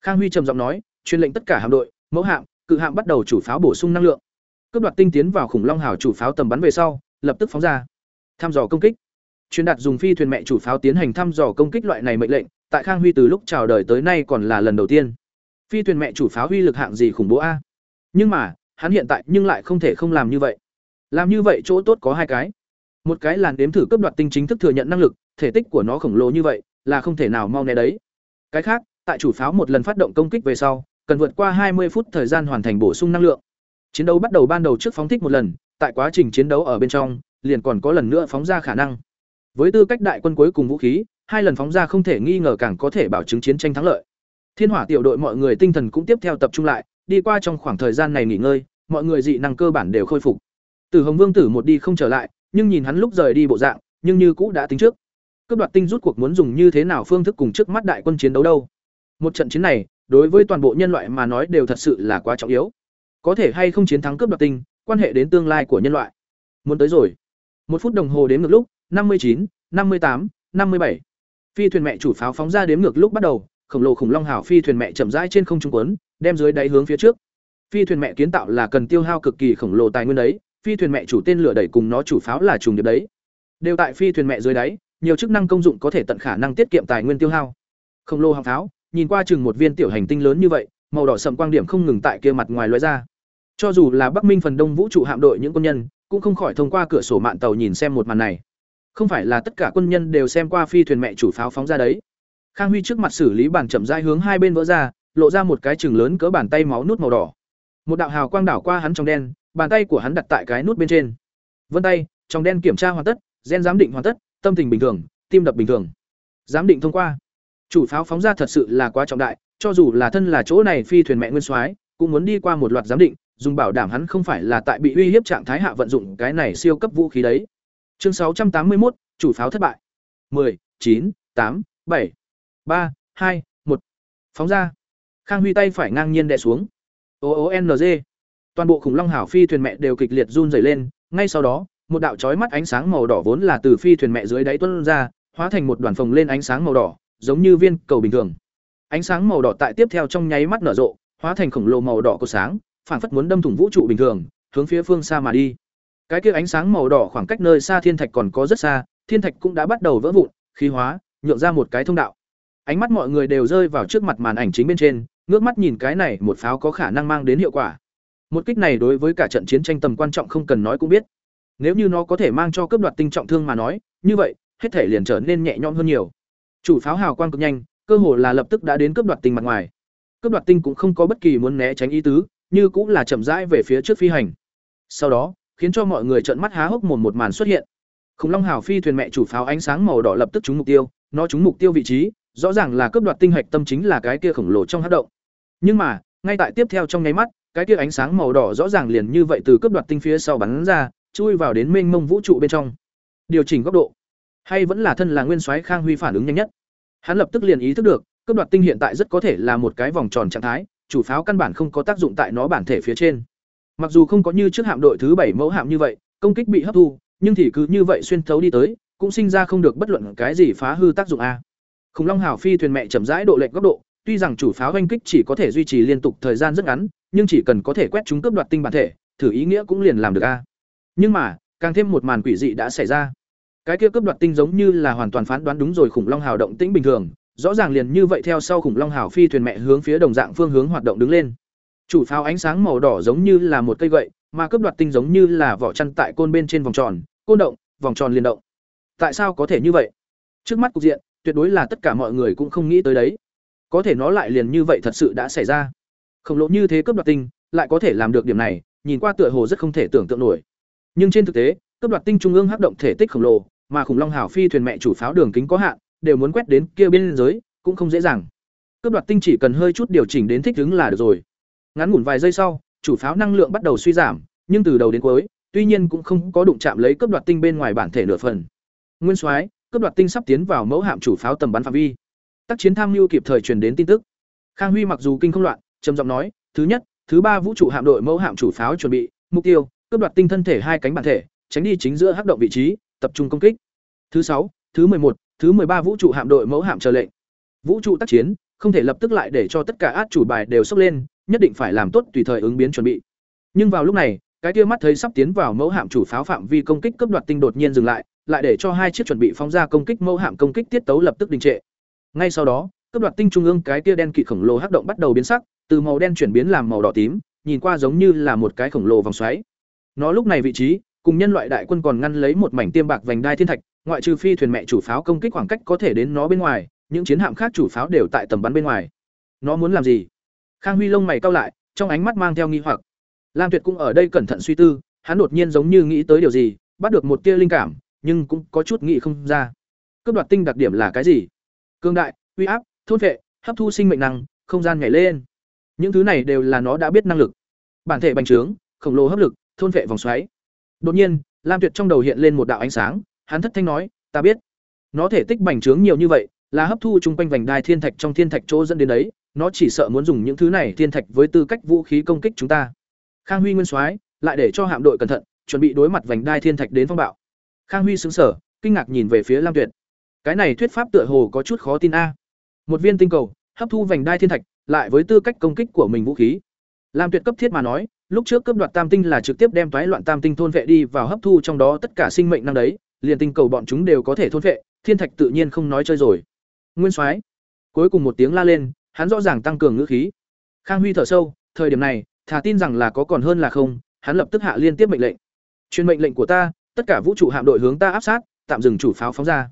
Khang Huy trầm giọng nói, truyền lệnh tất cả hạm đội, mẫu hạm, cự hạm bắt đầu chủ pháo bổ sung năng lượng. Cướp đoạt tinh tiến vào khủng long hào chủ pháo tầm bắn về sau, lập tức phóng ra. Thăm dò công kích. Truyền đạt dùng phi thuyền mẹ chủ pháo tiến hành thăm dò công kích loại này mệnh lệnh, tại Khang Huy từ lúc chào đời tới nay còn là lần đầu tiên. Phi thuyền mẹ chủ pháo huy lực hạng gì khủng bố a? Nhưng mà, hắn hiện tại nhưng lại không thể không làm như vậy. Làm như vậy chỗ tốt có hai cái. Một cái là nếm thử cấp đoạt tinh chính thức thừa nhận năng lực, thể tích của nó khổng lồ như vậy, là không thể nào mau né đấy. Cái khác, tại chủ pháo một lần phát động công kích về sau, cần vượt qua 20 phút thời gian hoàn thành bổ sung năng lượng. Chiến đấu bắt đầu ban đầu trước phóng thích một lần, tại quá trình chiến đấu ở bên trong, liền còn có lần nữa phóng ra khả năng. Với tư cách đại quân cuối cùng vũ khí, hai lần phóng ra không thể nghi ngờ càng có thể bảo chứng chiến tranh thắng lợi. Thiên Hỏa tiểu đội mọi người tinh thần cũng tiếp theo tập trung lại, đi qua trong khoảng thời gian này nghỉ ngơi, mọi người dị năng cơ bản đều khôi phục. Tử Hồng Vương tử một đi không trở lại, nhưng nhìn hắn lúc rời đi bộ dạng, nhưng như cũ đã tính trước. Cướp đoạt tinh rút cuộc muốn dùng như thế nào phương thức cùng trước mắt đại quân chiến đấu đâu? Một trận chiến này, đối với toàn bộ nhân loại mà nói đều thật sự là quá trọng yếu. Có thể hay không chiến thắng cướp đoạt tinh, quan hệ đến tương lai của nhân loại. Muốn tới rồi. Một phút đồng hồ đến ngược lúc, năm mươi chín, năm mươi tám, năm mươi bảy. Phi thuyền mẹ chủ pháo phóng ra đếm ngược lúc bắt đầu, khổng lồ khủng long hào phi thuyền mẹ chậm rãi trên không trung quấn, đem dưới đáy hướng phía trước. Phi thuyền mẹ kiến tạo là cần tiêu hao cực kỳ khổng lồ tài nguyên đấy, phi thuyền mẹ chủ tên lửa đẩy cùng nó chủ pháo là trùng điệp đấy. Đều tại phi thuyền mẹ dưới đáy, nhiều chức năng công dụng có thể tận khả năng tiết kiệm tài nguyên tiêu hao. Khổng lồ hàng pháo, nhìn qua chừng một viên tiểu hành tinh lớn như vậy, màu đỏ sậm quang điểm không ngừng tại kia mặt ngoài lóe ra. Cho dù là Bắc Minh phần Đông vũ trụ hạm đội những quân nhân, cũng không khỏi thông qua cửa sổ mạn tàu nhìn xem một màn này. Không phải là tất cả quân nhân đều xem qua phi thuyền mẹ chủ pháo phóng ra đấy. Khang Huy trước mặt xử lý bản chậm rãi hướng hai bên vỡ ra, lộ ra một cái chừng lớn cỡ bàn tay máu nút màu đỏ. Một đạo hào quang đảo qua hắn trong đen, bàn tay của hắn đặt tại cái nút bên trên. Vân tay, trong đen kiểm tra hoàn tất, gen giám định hoàn tất, tâm tình bình thường, tim đập bình thường. Giám định thông qua. Chủ pháo phóng ra thật sự là quá trọng đại, cho dù là thân là chỗ này phi thuyền mẹ nguyên soái, cũng muốn đi qua một loạt giám định, dùng bảo đảm hắn không phải là tại bị uy hiếp trạng thái hạ vận dụng cái này siêu cấp vũ khí đấy. Chương 681, chủ pháo thất bại. 10, 9, 8, 7, 3, 2, 1. Phóng ra. Khang Huy tay phải ngang nhiên đè xuống. O O N G. Toàn bộ khủng long hảo phi thuyền mẹ đều kịch liệt run rẩy lên, ngay sau đó, một đạo chói mắt ánh sáng màu đỏ vốn là từ phi thuyền mẹ dưới đáy tuôn ra, hóa thành một đoàn phồng lên ánh sáng màu đỏ, giống như viên cầu bình thường. Ánh sáng màu đỏ tại tiếp theo trong nháy mắt nở rộ, hóa thành khổng lồ màu đỏ của sáng, Phảng phất muốn đâm thủng vũ trụ bình thường, hướng phía phương xa mà đi. Cái kia ánh sáng màu đỏ khoảng cách nơi xa thiên thạch còn có rất xa, thiên thạch cũng đã bắt đầu vỡ vụn, khí hóa, nhượng ra một cái thông đạo. Ánh mắt mọi người đều rơi vào trước mặt màn ảnh chính bên trên, ngước mắt nhìn cái này một pháo có khả năng mang đến hiệu quả. Một kích này đối với cả trận chiến tranh tầm quan trọng không cần nói cũng biết. Nếu như nó có thể mang cho cấp đoạt tinh trọng thương mà nói, như vậy, hết thể liền trở nên nhẹ nhõm hơn nhiều. Chủ pháo hào quang cực nhanh, cơ hồ là lập tức đã đến cấp đoạt tinh mặt ngoài. Cấp đoạt tinh cũng không có bất kỳ muốn né tránh ý tứ, như cũng là chậm rãi về phía trước phi hành. Sau đó, khiến cho mọi người trợn mắt há hốc mồm một màn xuất hiện. Khủng Long Hào phi thuyền mẹ chủ pháo ánh sáng màu đỏ lập tức trúng mục tiêu, nó trúng mục tiêu vị trí, rõ ràng là cướp đoạt tinh hạch tâm chính là cái kia khổng lồ trong hắc động. Nhưng mà, ngay tại tiếp theo trong nháy mắt, cái kia ánh sáng màu đỏ rõ ràng liền như vậy từ cướp đoạt tinh phía sau bắn ra, chui vào đến mênh mông vũ trụ bên trong. Điều chỉnh góc độ, hay vẫn là thân là nguyên soái Khang Huy phản ứng nhanh nhất. Hắn lập tức liền ý thức được, cướp đoạt tinh hiện tại rất có thể là một cái vòng tròn trạng thái, chủ pháo căn bản không có tác dụng tại nó bản thể phía trên. Mặc dù không có như trước hạm đội thứ bảy mẫu hạm như vậy, công kích bị hấp thu, nhưng thì cứ như vậy xuyên thấu đi tới, cũng sinh ra không được bất luận cái gì phá hư tác dụng a. Khủng Long Hào phi thuyền mẹ chậm rãi độ lệch góc độ, tuy rằng chủ pháo hoanh kích chỉ có thể duy trì liên tục thời gian rất ngắn, nhưng chỉ cần có thể quét chúng cướp đoạt tinh bản thể, thử ý nghĩa cũng liền làm được a. Nhưng mà, càng thêm một màn quỷ dị đã xảy ra. Cái kia cướp đoạt tinh giống như là hoàn toàn phán đoán đúng rồi khủng long hào động tĩnh bình thường, rõ ràng liền như vậy theo sau khủng long hào phi thuyền mẹ hướng phía đồng dạng phương hướng hoạt động đứng lên. Chủ pháo ánh sáng màu đỏ giống như là một cây gậy, mà cướp đoạt tinh giống như là vỏ chăn tại côn bên trên vòng tròn, côn động, vòng tròn liên động. Tại sao có thể như vậy? Trước mắt cục diện, tuyệt đối là tất cả mọi người cũng không nghĩ tới đấy. Có thể nó lại liền như vậy thật sự đã xảy ra. Khổng lồ như thế cướp đoạt tinh, lại có thể làm được điểm này, nhìn qua tựa hồ rất không thể tưởng tượng nổi. Nhưng trên thực tế, cướp đoạt tinh trung ương hấp động thể tích khổng lồ, mà khủng long hảo phi thuyền mẹ chủ pháo đường kính có hạn, đều muốn quét đến kia biên giới, cũng không dễ dàng. Cướp đoạt tinh chỉ cần hơi chút điều chỉnh đến thích ứng là được rồi. Ngắn ngủn vài giây sau, chủ pháo năng lượng bắt đầu suy giảm, nhưng từ đầu đến cuối, tuy nhiên cũng không có đụng chạm lấy cướp đoạt tinh bên ngoài bản thể nửa phần. Nguyên Soái, cướp đoạt tinh sắp tiến vào mẫu hạm chủ pháo tầm bắn phạm vi. Tác chiến tham mưu kịp thời truyền đến tin tức. Khang Huy mặc dù kinh không loạn, trầm giọng nói, thứ nhất, thứ ba vũ trụ hạm đội mẫu hạm chủ pháo chuẩn bị, mục tiêu, cướp đoạt tinh thân thể hai cánh bản thể, tránh đi chính giữa hắc động vị trí, tập trung công kích. Thứ sáu, thứ một, thứ ba vũ trụ hạm đội mẫu hạm chờ lệnh. Vũ trụ tác chiến, không thể lập tức lại để cho tất cả át chủ bài đều sốc lên, nhất định phải làm tốt tùy thời ứng biến chuẩn bị. Nhưng vào lúc này, cái kia mắt thấy sắp tiến vào mẫu hạm chủ pháo phạm vi công kích cấp đoạt tinh đột nhiên dừng lại, lại để cho hai chiếc chuẩn bị phóng ra công kích mẫu hạm công kích tiết tấu lập tức đình trệ. Ngay sau đó, cấp đoạt tinh trung ương cái kia đen kịt khổng lồ hắc động bắt đầu biến sắc, từ màu đen chuyển biến làm màu đỏ tím, nhìn qua giống như là một cái khổng lồ vòng xoáy. Nó lúc này vị trí, cùng nhân loại đại quân còn ngăn lấy một mảnh tiêm bạc vành đai thiên thạch, ngoại trừ phi thuyền mẹ chủ pháo công kích khoảng cách có thể đến nó bên ngoài, những chiến hạm khác chủ pháo đều tại tầm bắn bên ngoài. Nó muốn làm gì? Khang Huy lông mày cau lại, trong ánh mắt mang theo nghi hoặc. Lam Tuyệt cũng ở đây cẩn thận suy tư, hắn đột nhiên giống như nghĩ tới điều gì, bắt được một tia linh cảm, nhưng cũng có chút nghĩ không ra. Cướp đoạt tinh đặc điểm là cái gì? Cương đại, uy áp, thôn vệ, hấp thu sinh mệnh năng, không gian nhảy lên. Những thứ này đều là nó đã biết năng lực. Bản thể bành trướng, khổng lồ hấp lực, thôn vệ vòng xoáy. Đột nhiên, Lam Tuyệt trong đầu hiện lên một đạo ánh sáng, hắn thất thanh nói, "Ta biết." Nó thể tích bành trướng nhiều như vậy, là hấp thu trung quanh vành đai thiên thạch trong thiên thạch chỗ dẫn đến đấy, nó chỉ sợ muốn dùng những thứ này thiên thạch với tư cách vũ khí công kích chúng ta. Khang Huy nguyên soái, lại để cho hạm đội cẩn thận, chuẩn bị đối mặt vành đai thiên thạch đến phong bạo. Khang Huy sững sờ, kinh ngạc nhìn về phía Lam Tuyệt. Cái này thuyết pháp tựa hồ có chút khó tin a. Một viên tinh cầu, hấp thu vành đai thiên thạch, lại với tư cách công kích của mình vũ khí. Lam Tuyệt cấp thiết mà nói, lúc trước cướp đoạt tam tinh là trực tiếp đem toái loạn tam tinh thôn vệ đi vào hấp thu trong đó tất cả sinh mệnh năng đấy, liền tinh cầu bọn chúng đều có thể thôn vệ, thiên thạch tự nhiên không nói chơi rồi. Nguyên Soái, cuối cùng một tiếng la lên, hắn rõ ràng tăng cường ngữ khí. Khang Huy thở sâu, thời điểm này, thà tin rằng là có còn hơn là không, hắn lập tức hạ liên tiếp mệnh lệnh. Truyền mệnh lệnh của ta, tất cả vũ trụ hạm đội hướng ta áp sát, tạm dừng chủ pháo phóng ra.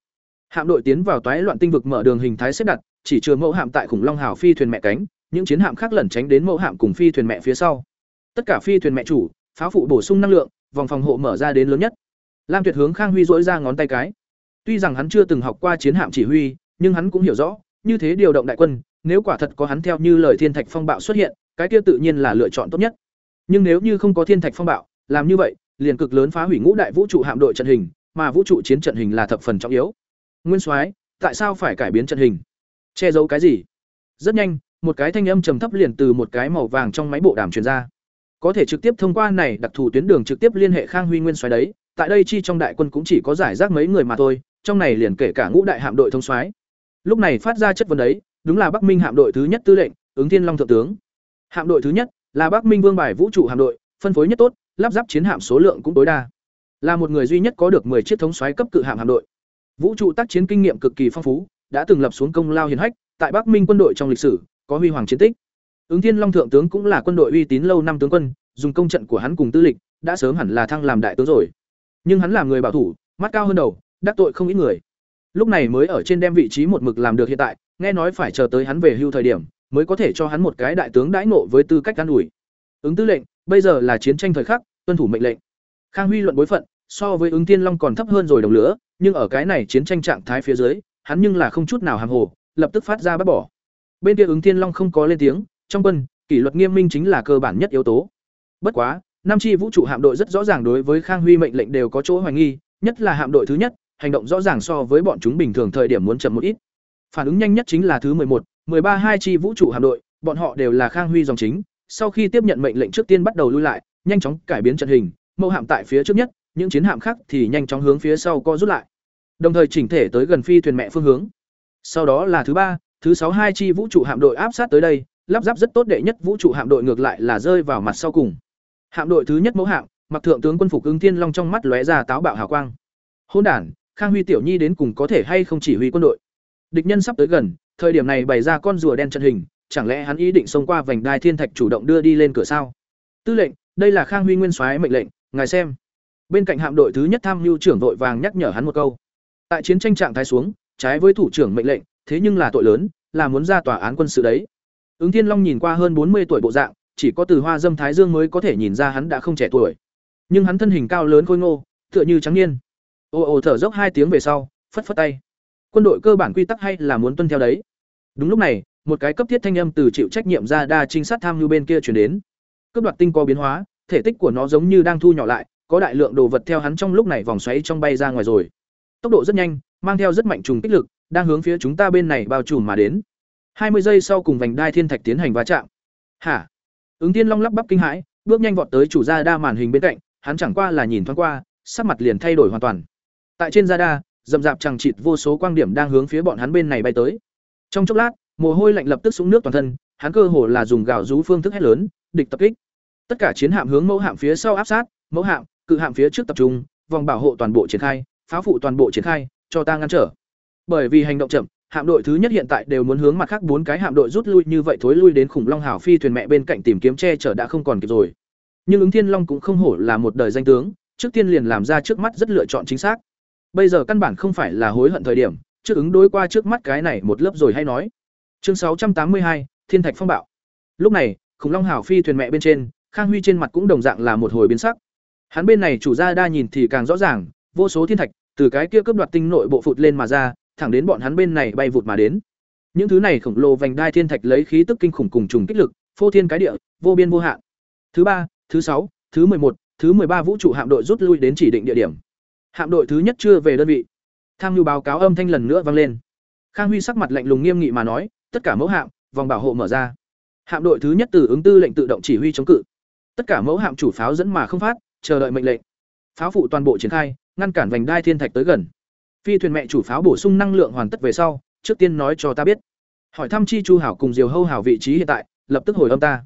Hạm đội tiến vào toái loạn tinh vực mở đường hình thái xếp đặt, chỉ chừa mẫu hạm tại khủng long hào phi thuyền mẹ cánh, những chiến hạm khác lẩn tránh đến mẫu hạm cùng phi thuyền mẹ phía sau. Tất cả phi thuyền mẹ chủ, pháo phụ bổ sung năng lượng, vòng phòng hộ mở ra đến lớn nhất. Lam Tuyệt hướng Khang Huy dỗi ra ngón tay cái. Tuy rằng hắn chưa từng học qua chiến hạm chỉ huy, nhưng hắn cũng hiểu rõ, như thế điều động đại quân, nếu quả thật có hắn theo như lời thiên thạch phong bạo xuất hiện, cái kia tự nhiên là lựa chọn tốt nhất. Nhưng nếu như không có thiên thạch phong bạo, làm như vậy, liền cực lớn phá hủy ngũ đại vũ trụ hạm đội trận hình, mà vũ trụ chiến trận hình là thập phần trọng yếu. Nguyên Soái, tại sao phải cải biến trận hình? Che giấu cái gì? Rất nhanh, một cái thanh âm trầm thấp liền từ một cái màu vàng trong máy bộ đàm truyền ra. Có thể trực tiếp thông qua này đặc thù tuyến đường trực tiếp liên hệ Khang Huy Nguyên Soái đấy, tại đây chi trong đại quân cũng chỉ có giải rác mấy người mà thôi, trong này liền kể cả ngũ đại hạm đội thông soái. Lúc này phát ra chất vấn đấy, đúng là Bắc Minh hạm đội thứ nhất tư lệnh, ứng Thiên Long thượng tướng. Hạm đội thứ nhất là Bắc Minh Vương bài vũ trụ hạm đội, phân phối nhất tốt, lắp ráp chiến hạm số lượng cũng tối đa. Là một người duy nhất có được 10 chiếc thống soái cấp cự hạm hạm đội. Vũ trụ tác chiến kinh nghiệm cực kỳ phong phú, đã từng lập xuống công lao hiển hách, tại Bắc Minh quân đội trong lịch sử có huy hoàng chiến tích. Ứng Thiên Long thượng tướng cũng là quân đội uy tín lâu năm tướng quân, dùng công trận của hắn cùng tư lịch, đã sớm hẳn là thăng làm đại tướng rồi. Nhưng hắn là người bảo thủ, mắt cao hơn đầu, đắc tội không ít người. Lúc này mới ở trên đem vị trí một mực làm được hiện tại, nghe nói phải chờ tới hắn về hưu thời điểm, mới có thể cho hắn một cái đại tướng đãi nộ với tư cách an ủi. Ứng tư lệnh, bây giờ là chiến tranh thời khắc, tuân thủ mệnh lệnh. Khang Huy luận bối phận, so với ứng Thiên Long còn thấp hơn rồi đồng lửa, nhưng ở cái này chiến tranh trạng thái phía dưới, hắn nhưng là không chút nào hàm hồ, lập tức phát ra bác bỏ. Bên kia ứng Thiên Long không có lên tiếng, trong quân, kỷ luật nghiêm minh chính là cơ bản nhất yếu tố. Bất quá, Nam chi vũ trụ hạm đội rất rõ ràng đối với Khang Huy mệnh lệnh đều có chỗ hoài nghi, nhất là hạm đội thứ nhất, hành động rõ ràng so với bọn chúng bình thường thời điểm muốn chậm một ít. Phản ứng nhanh nhất chính là thứ một, 13 hai chi vũ trụ hạm đội, bọn họ đều là Khang Huy dòng chính, sau khi tiếp nhận mệnh lệnh trước tiên bắt đầu lui lại, nhanh chóng cải biến trận hình, mẫu hạm tại phía trước nhất, những chiến hạm khác thì nhanh chóng hướng phía sau co rút lại. Đồng thời chỉnh thể tới gần phi thuyền mẹ phương hướng. Sau đó là thứ ba, thứ sáu hai chi vũ trụ hạm đội áp sát tới đây, lắp ráp rất tốt đệ nhất vũ trụ hạm đội ngược lại là rơi vào mặt sau cùng. Hạm đội thứ nhất mẫu hạm, mặc thượng tướng quân phục ứng thiên long trong mắt lóe ra táo bạo hào quang. Hôn đản, Khang Huy tiểu nhi đến cùng có thể hay không chỉ huy quân đội. Địch nhân sắp tới gần, thời điểm này bày ra con rùa đen trận hình, chẳng lẽ hắn ý định xông qua vành đai thiên thạch chủ động đưa đi lên cửa sao? Tư lệnh, đây là Khang Huy nguyên soái mệnh lệnh, ngài xem. Bên cạnh hạm đội thứ nhất tham mưu trưởng vội vàng nhắc nhở hắn một câu. Tại chiến tranh trạng thái xuống, trái với thủ trưởng mệnh lệnh, thế nhưng là tội lớn, là muốn ra tòa án quân sự đấy. Ứng Thiên Long nhìn qua hơn bốn mươi tuổi bộ dạng, chỉ có từ hoa dâm thái dương mới có thể nhìn ra hắn đã không trẻ tuổi. Nhưng hắn thân hình cao lớn khôi ngô, tựa như trắng niên. Ô ô thở dốc hai tiếng về sau, phất phất tay. Quân đội cơ bản quy tắc hay là muốn tuân theo đấy. Đúng lúc này, một cái cấp thiết thanh âm từ chịu trách nhiệm ra đa trinh sát tham mưu bên kia truyền đến. Cấp đoạt tinh có biến hóa, thể tích của nó giống như đang thu nhỏ lại, có đại lượng đồ vật theo hắn trong lúc này vòng xoáy trong bay ra ngoài rồi. Tốc độ rất nhanh, mang theo rất mạnh trùng kích lực, đang hướng phía chúng ta bên này bao trùm mà đến. Hai mươi giây sau cùng vành đai thiên thạch tiến hành va chạm. Hả? Ứng Tiên Long lắp bắp kinh hãi, bước nhanh vọt tới chủ gia đa màn hình bên cạnh, hắn chẳng qua là nhìn thoáng qua, sắc mặt liền thay đổi hoàn toàn. Tại trên gia đa, rậm dạp chẳng chịt vô số quang điểm đang hướng phía bọn hắn bên này bay tới. Trong chốc lát, mồ hôi lạnh lập tức xuống nước toàn thân, hắn cơ hồ là dùng gào rú phương thức hét lớn, địch tập kích. Tất cả chiến hạm hướng mẫu hạm phía sau áp sát, mẫu hạm, cự hạm phía trước tập trung, vòng bảo hộ toàn bộ triển khai, pháo phụ toàn bộ triển khai, cho ta ngăn trở. Bởi vì hành động chậm, hạm đội thứ nhất hiện tại đều muốn hướng mặt khác bốn cái hạm đội rút lui như vậy thối lui đến khủng long hào phi thuyền mẹ bên cạnh tìm kiếm che chở đã không còn kịp rồi. Nhưng ứng thiên long cũng không hổ là một đời danh tướng, trước tiên liền làm ra trước mắt rất lựa chọn chính xác. Bây giờ căn bản không phải là hối hận thời điểm, trước ứng đối qua trước mắt cái này một lớp rồi hay nói. Chương sáu trăm tám mươi hai Thiên Thạch Phong Bạo. Lúc này, khủng long hào phi thuyền mẹ bên trên, Khang Huy trên mặt cũng đồng dạng là một hồi biến sắc. Hắn bên này chủ gia đa nhìn thì càng rõ ràng, vô số thiên thạch từ cái kia cướp đoạt tinh nội bộ phụt lên mà ra, thẳng đến bọn hắn bên này bay vụt mà đến. Những thứ này khổng lồ vành đai thiên thạch lấy khí tức kinh khủng cùng trùng kích lực, phô thiên cái địa, vô biên vô hạn. Thứ ba, thứ sáu, thứ một, thứ ba vũ trụ hạm đội rút lui đến chỉ định địa điểm. Hạm đội thứ nhất chưa về đơn vị. Tham nhu báo cáo âm thanh lần nữa vang lên. Khang Huy sắc mặt lạnh lùng nghiêm nghị mà nói, tất cả mẫu hạm, vòng bảo hộ mở ra. Hạm đội thứ nhất từ ứng tư lệnh tự động chỉ huy chống cự. Tất cả mẫu hạm chủ pháo dẫn mà không phát, chờ đợi mệnh lệnh. Pháo phụ toàn bộ triển khai, ngăn cản vành đai thiên thạch tới gần. Phi thuyền mẹ chủ pháo bổ sung năng lượng hoàn tất về sau, trước tiên nói cho ta biết. Hỏi thăm chi Chu Hảo cùng Diều Hâu Hảo vị trí hiện tại, lập tức hồi âm ta.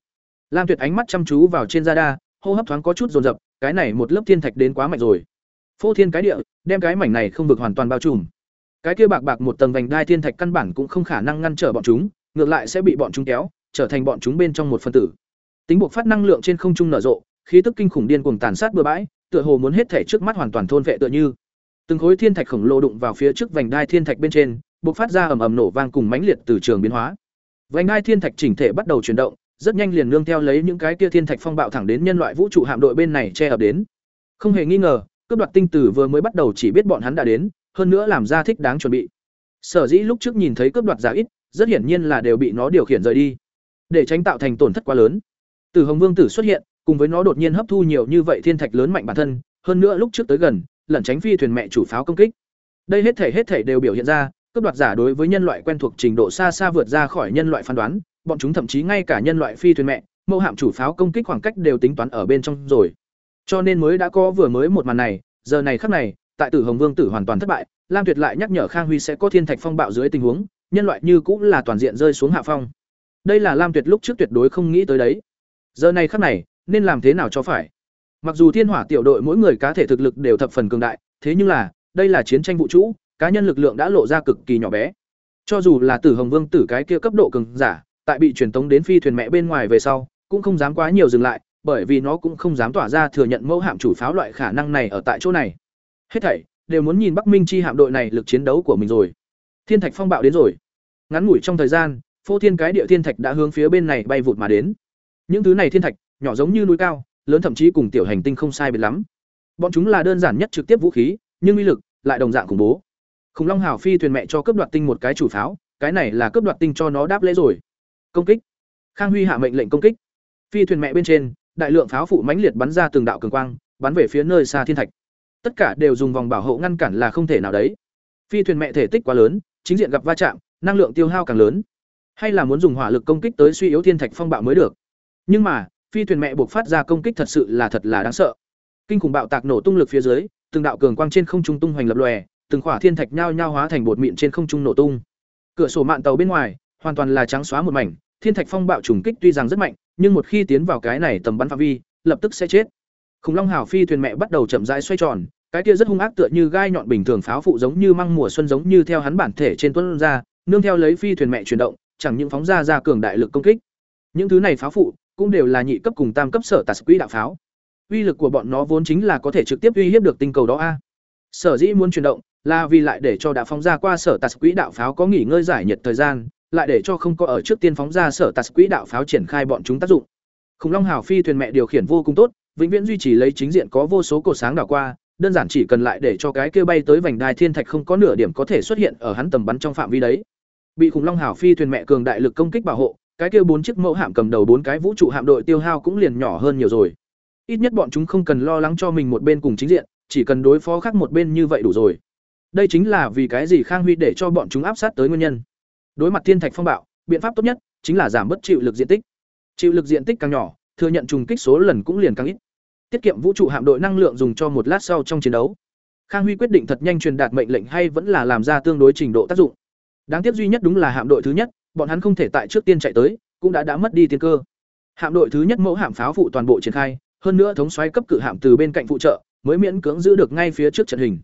Lam Tuyệt ánh mắt chăm chú vào trên radar, hô hấp thoáng có chút dồn dập, cái này một lớp thiên thạch đến quá mạnh rồi. Phô thiên cái địa, đem cái mảnh này không vực hoàn toàn bao trùm. Cái kia bạc bạc một tầng vành đai thiên thạch căn bản cũng không khả năng ngăn trở bọn chúng, ngược lại sẽ bị bọn chúng kéo, trở thành bọn chúng bên trong một phân tử. Tính buộc phát năng lượng trên không trung nở rộ, khí tức kinh khủng điên cuồng tàn sát bừa bãi, tựa hồ muốn hết thể trước mắt hoàn toàn thôn vệ tựa như. Từng khối thiên thạch khổng lồ đụng vào phía trước vành đai thiên thạch bên trên, bộc phát ra ầm ầm nổ vang cùng mãnh liệt từ trường biến hóa. Vành đai thiên thạch chỉnh thể bắt đầu chuyển động, rất nhanh liền nương theo lấy những cái kia thiên thạch phong bạo thẳng đến nhân loại vũ trụ hạm đội bên này che ập đến. Không hề nghi ngờ, cướp đoạt tinh tử vừa mới bắt đầu chỉ biết bọn hắn đã đến, hơn nữa làm ra thích đáng chuẩn bị. Sở dĩ lúc trước nhìn thấy cướp đoạt giả ít, rất hiển nhiên là đều bị nó điều khiển rời đi, để tránh tạo thành tổn thất quá lớn. Từ Hồng Vương tử xuất hiện, cùng với nó đột nhiên hấp thu nhiều như vậy thiên thạch lớn mạnh bản thân, hơn nữa lúc trước tới gần, lẩn tránh phi thuyền mẹ chủ pháo công kích. Đây hết thể hết thể đều biểu hiện ra, cướp đoạt giả đối với nhân loại quen thuộc trình độ xa xa vượt ra khỏi nhân loại phán đoán, bọn chúng thậm chí ngay cả nhân loại phi thuyền mẹ, mẫu hạm chủ pháo công kích khoảng cách đều tính toán ở bên trong rồi. Cho nên mới đã có vừa mới một màn này, giờ này khắc này, tại Tử Hồng Vương tử hoàn toàn thất bại, Lam Tuyệt lại nhắc nhở Khang Huy sẽ có thiên thạch phong bạo dưới tình huống, nhân loại như cũng là toàn diện rơi xuống hạ phong. Đây là Lam Tuyệt lúc trước tuyệt đối không nghĩ tới đấy. Giờ này khắc này, nên làm thế nào cho phải? Mặc dù Thiên Hỏa tiểu đội mỗi người cá thể thực lực đều thập phần cường đại, thế nhưng là, đây là chiến tranh vũ trụ, cá nhân lực lượng đã lộ ra cực kỳ nhỏ bé. Cho dù là Tử Hồng Vương tử cái kia cấp độ cường giả, tại bị truyền tống đến phi thuyền mẹ bên ngoài về sau, cũng không dám quá nhiều dừng lại, bởi vì nó cũng không dám tỏa ra thừa nhận mẫu hạm chủ pháo loại khả năng này ở tại chỗ này. Hết thảy đều muốn nhìn Bắc Minh chi hạm đội này lực chiến đấu của mình rồi. Thiên thạch phong bạo đến rồi. Ngắn ngủi trong thời gian, phô thiên cái địa thiên thạch đã hướng phía bên này bay vụt mà đến. Những thứ này thiên thạch, nhỏ giống như núi cao, lớn thậm chí cùng tiểu hành tinh không sai biệt lắm. Bọn chúng là đơn giản nhất trực tiếp vũ khí, nhưng uy lực lại đồng dạng khủng bố. Khủng Long Hào phi thuyền mẹ cho cướp đoạt tinh một cái chủ pháo, cái này là cướp đoạt tinh cho nó đáp lễ rồi. Công kích. Khang Huy hạ mệnh lệnh công kích. Phi thuyền mẹ bên trên, đại lượng pháo phụ mãnh liệt bắn ra từng đạo cường quang, bắn về phía nơi xa thiên thạch. Tất cả đều dùng vòng bảo hộ ngăn cản là không thể nào đấy. Phi thuyền mẹ thể tích quá lớn, chính diện gặp va chạm, năng lượng tiêu hao càng lớn. Hay là muốn dùng hỏa lực công kích tới suy yếu thiên thạch phong bạo mới được. Nhưng mà, phi thuyền mẹ buộc phát ra công kích thật sự là thật là đáng sợ. Kinh khủng bạo tạc nổ tung lực phía dưới, từng đạo cường quang trên không trung tung hoành lập lòe, từng khỏa thiên thạch nhao nhao hóa thành bột mịn trên không trung nổ tung. Cửa sổ mạn tàu bên ngoài, hoàn toàn là trắng xóa một mảnh, thiên thạch phong bạo trùng kích tuy rằng rất mạnh, nhưng một khi tiến vào cái này tầm bắn phạm vi, lập tức sẽ chết. Khủng Long Hào phi thuyền mẹ bắt đầu chậm rãi xoay tròn, cái kia rất hung ác tựa như gai nhọn bình thường pháo phụ giống như măng mùa xuân giống như theo hắn bản thể trên tuấn ra, nương theo lấy phi thuyền mẹ chuyển động, chẳng những phóng ra ra cường đại lực công kích. Những thứ này pháo phụ cũng đều là nhị cấp cùng tam cấp sở tạt quỹ đạo pháo. Uy lực của bọn nó vốn chính là có thể trực tiếp uy hiếp được tinh cầu đó a. Sở dĩ muốn chuyển động, là vì lại để cho đã phóng ra qua sở tạt quỹ đạo pháo có nghỉ ngơi giải nhiệt thời gian, lại để cho không có ở trước tiên phóng ra sở tạt quỹ đạo pháo triển khai bọn chúng tác dụng. Khủng Long Hào phi thuyền mẹ điều khiển vô cùng tốt, vĩnh viễn duy trì lấy chính diện có vô số cột sáng đảo qua, đơn giản chỉ cần lại để cho cái kia bay tới vành đai thiên thạch không có nửa điểm có thể xuất hiện ở hắn tầm bắn trong phạm vi đấy. Bị Khủng Long Hào phi thuyền mẹ cường đại lực công kích bảo hộ, cái kia bốn chiếc mẫu hạm cầm đầu bốn cái vũ trụ hạm đội tiêu hao cũng liền nhỏ hơn nhiều rồi. Ít nhất bọn chúng không cần lo lắng cho mình một bên cùng chính diện, chỉ cần đối phó khác một bên như vậy đủ rồi. Đây chính là vì cái gì Khang Huy để cho bọn chúng áp sát tới nguyên nhân. Đối mặt thiên thạch phong bạo, biện pháp tốt nhất chính là giảm bớt chịu lực diện tích. Chịu lực diện tích càng nhỏ, thừa nhận trùng kích số lần cũng liền càng ít. Tiết kiệm vũ trụ hạm đội năng lượng dùng cho một lát sau trong chiến đấu. Khang Huy quyết định thật nhanh truyền đạt mệnh lệnh hay vẫn là làm ra tương đối trình độ tác dụng. Đáng tiếc duy nhất đúng là hạm đội thứ nhất, bọn hắn không thể tại trước tiên chạy tới, cũng đã đã mất đi tiên cơ. Hạm đội thứ nhất mẫu hạm pháo phụ toàn bộ triển khai, hơn nữa thống soái cấp cự hạm từ bên cạnh phụ trợ, mới miễn cưỡng giữ được ngay phía trước trận hình.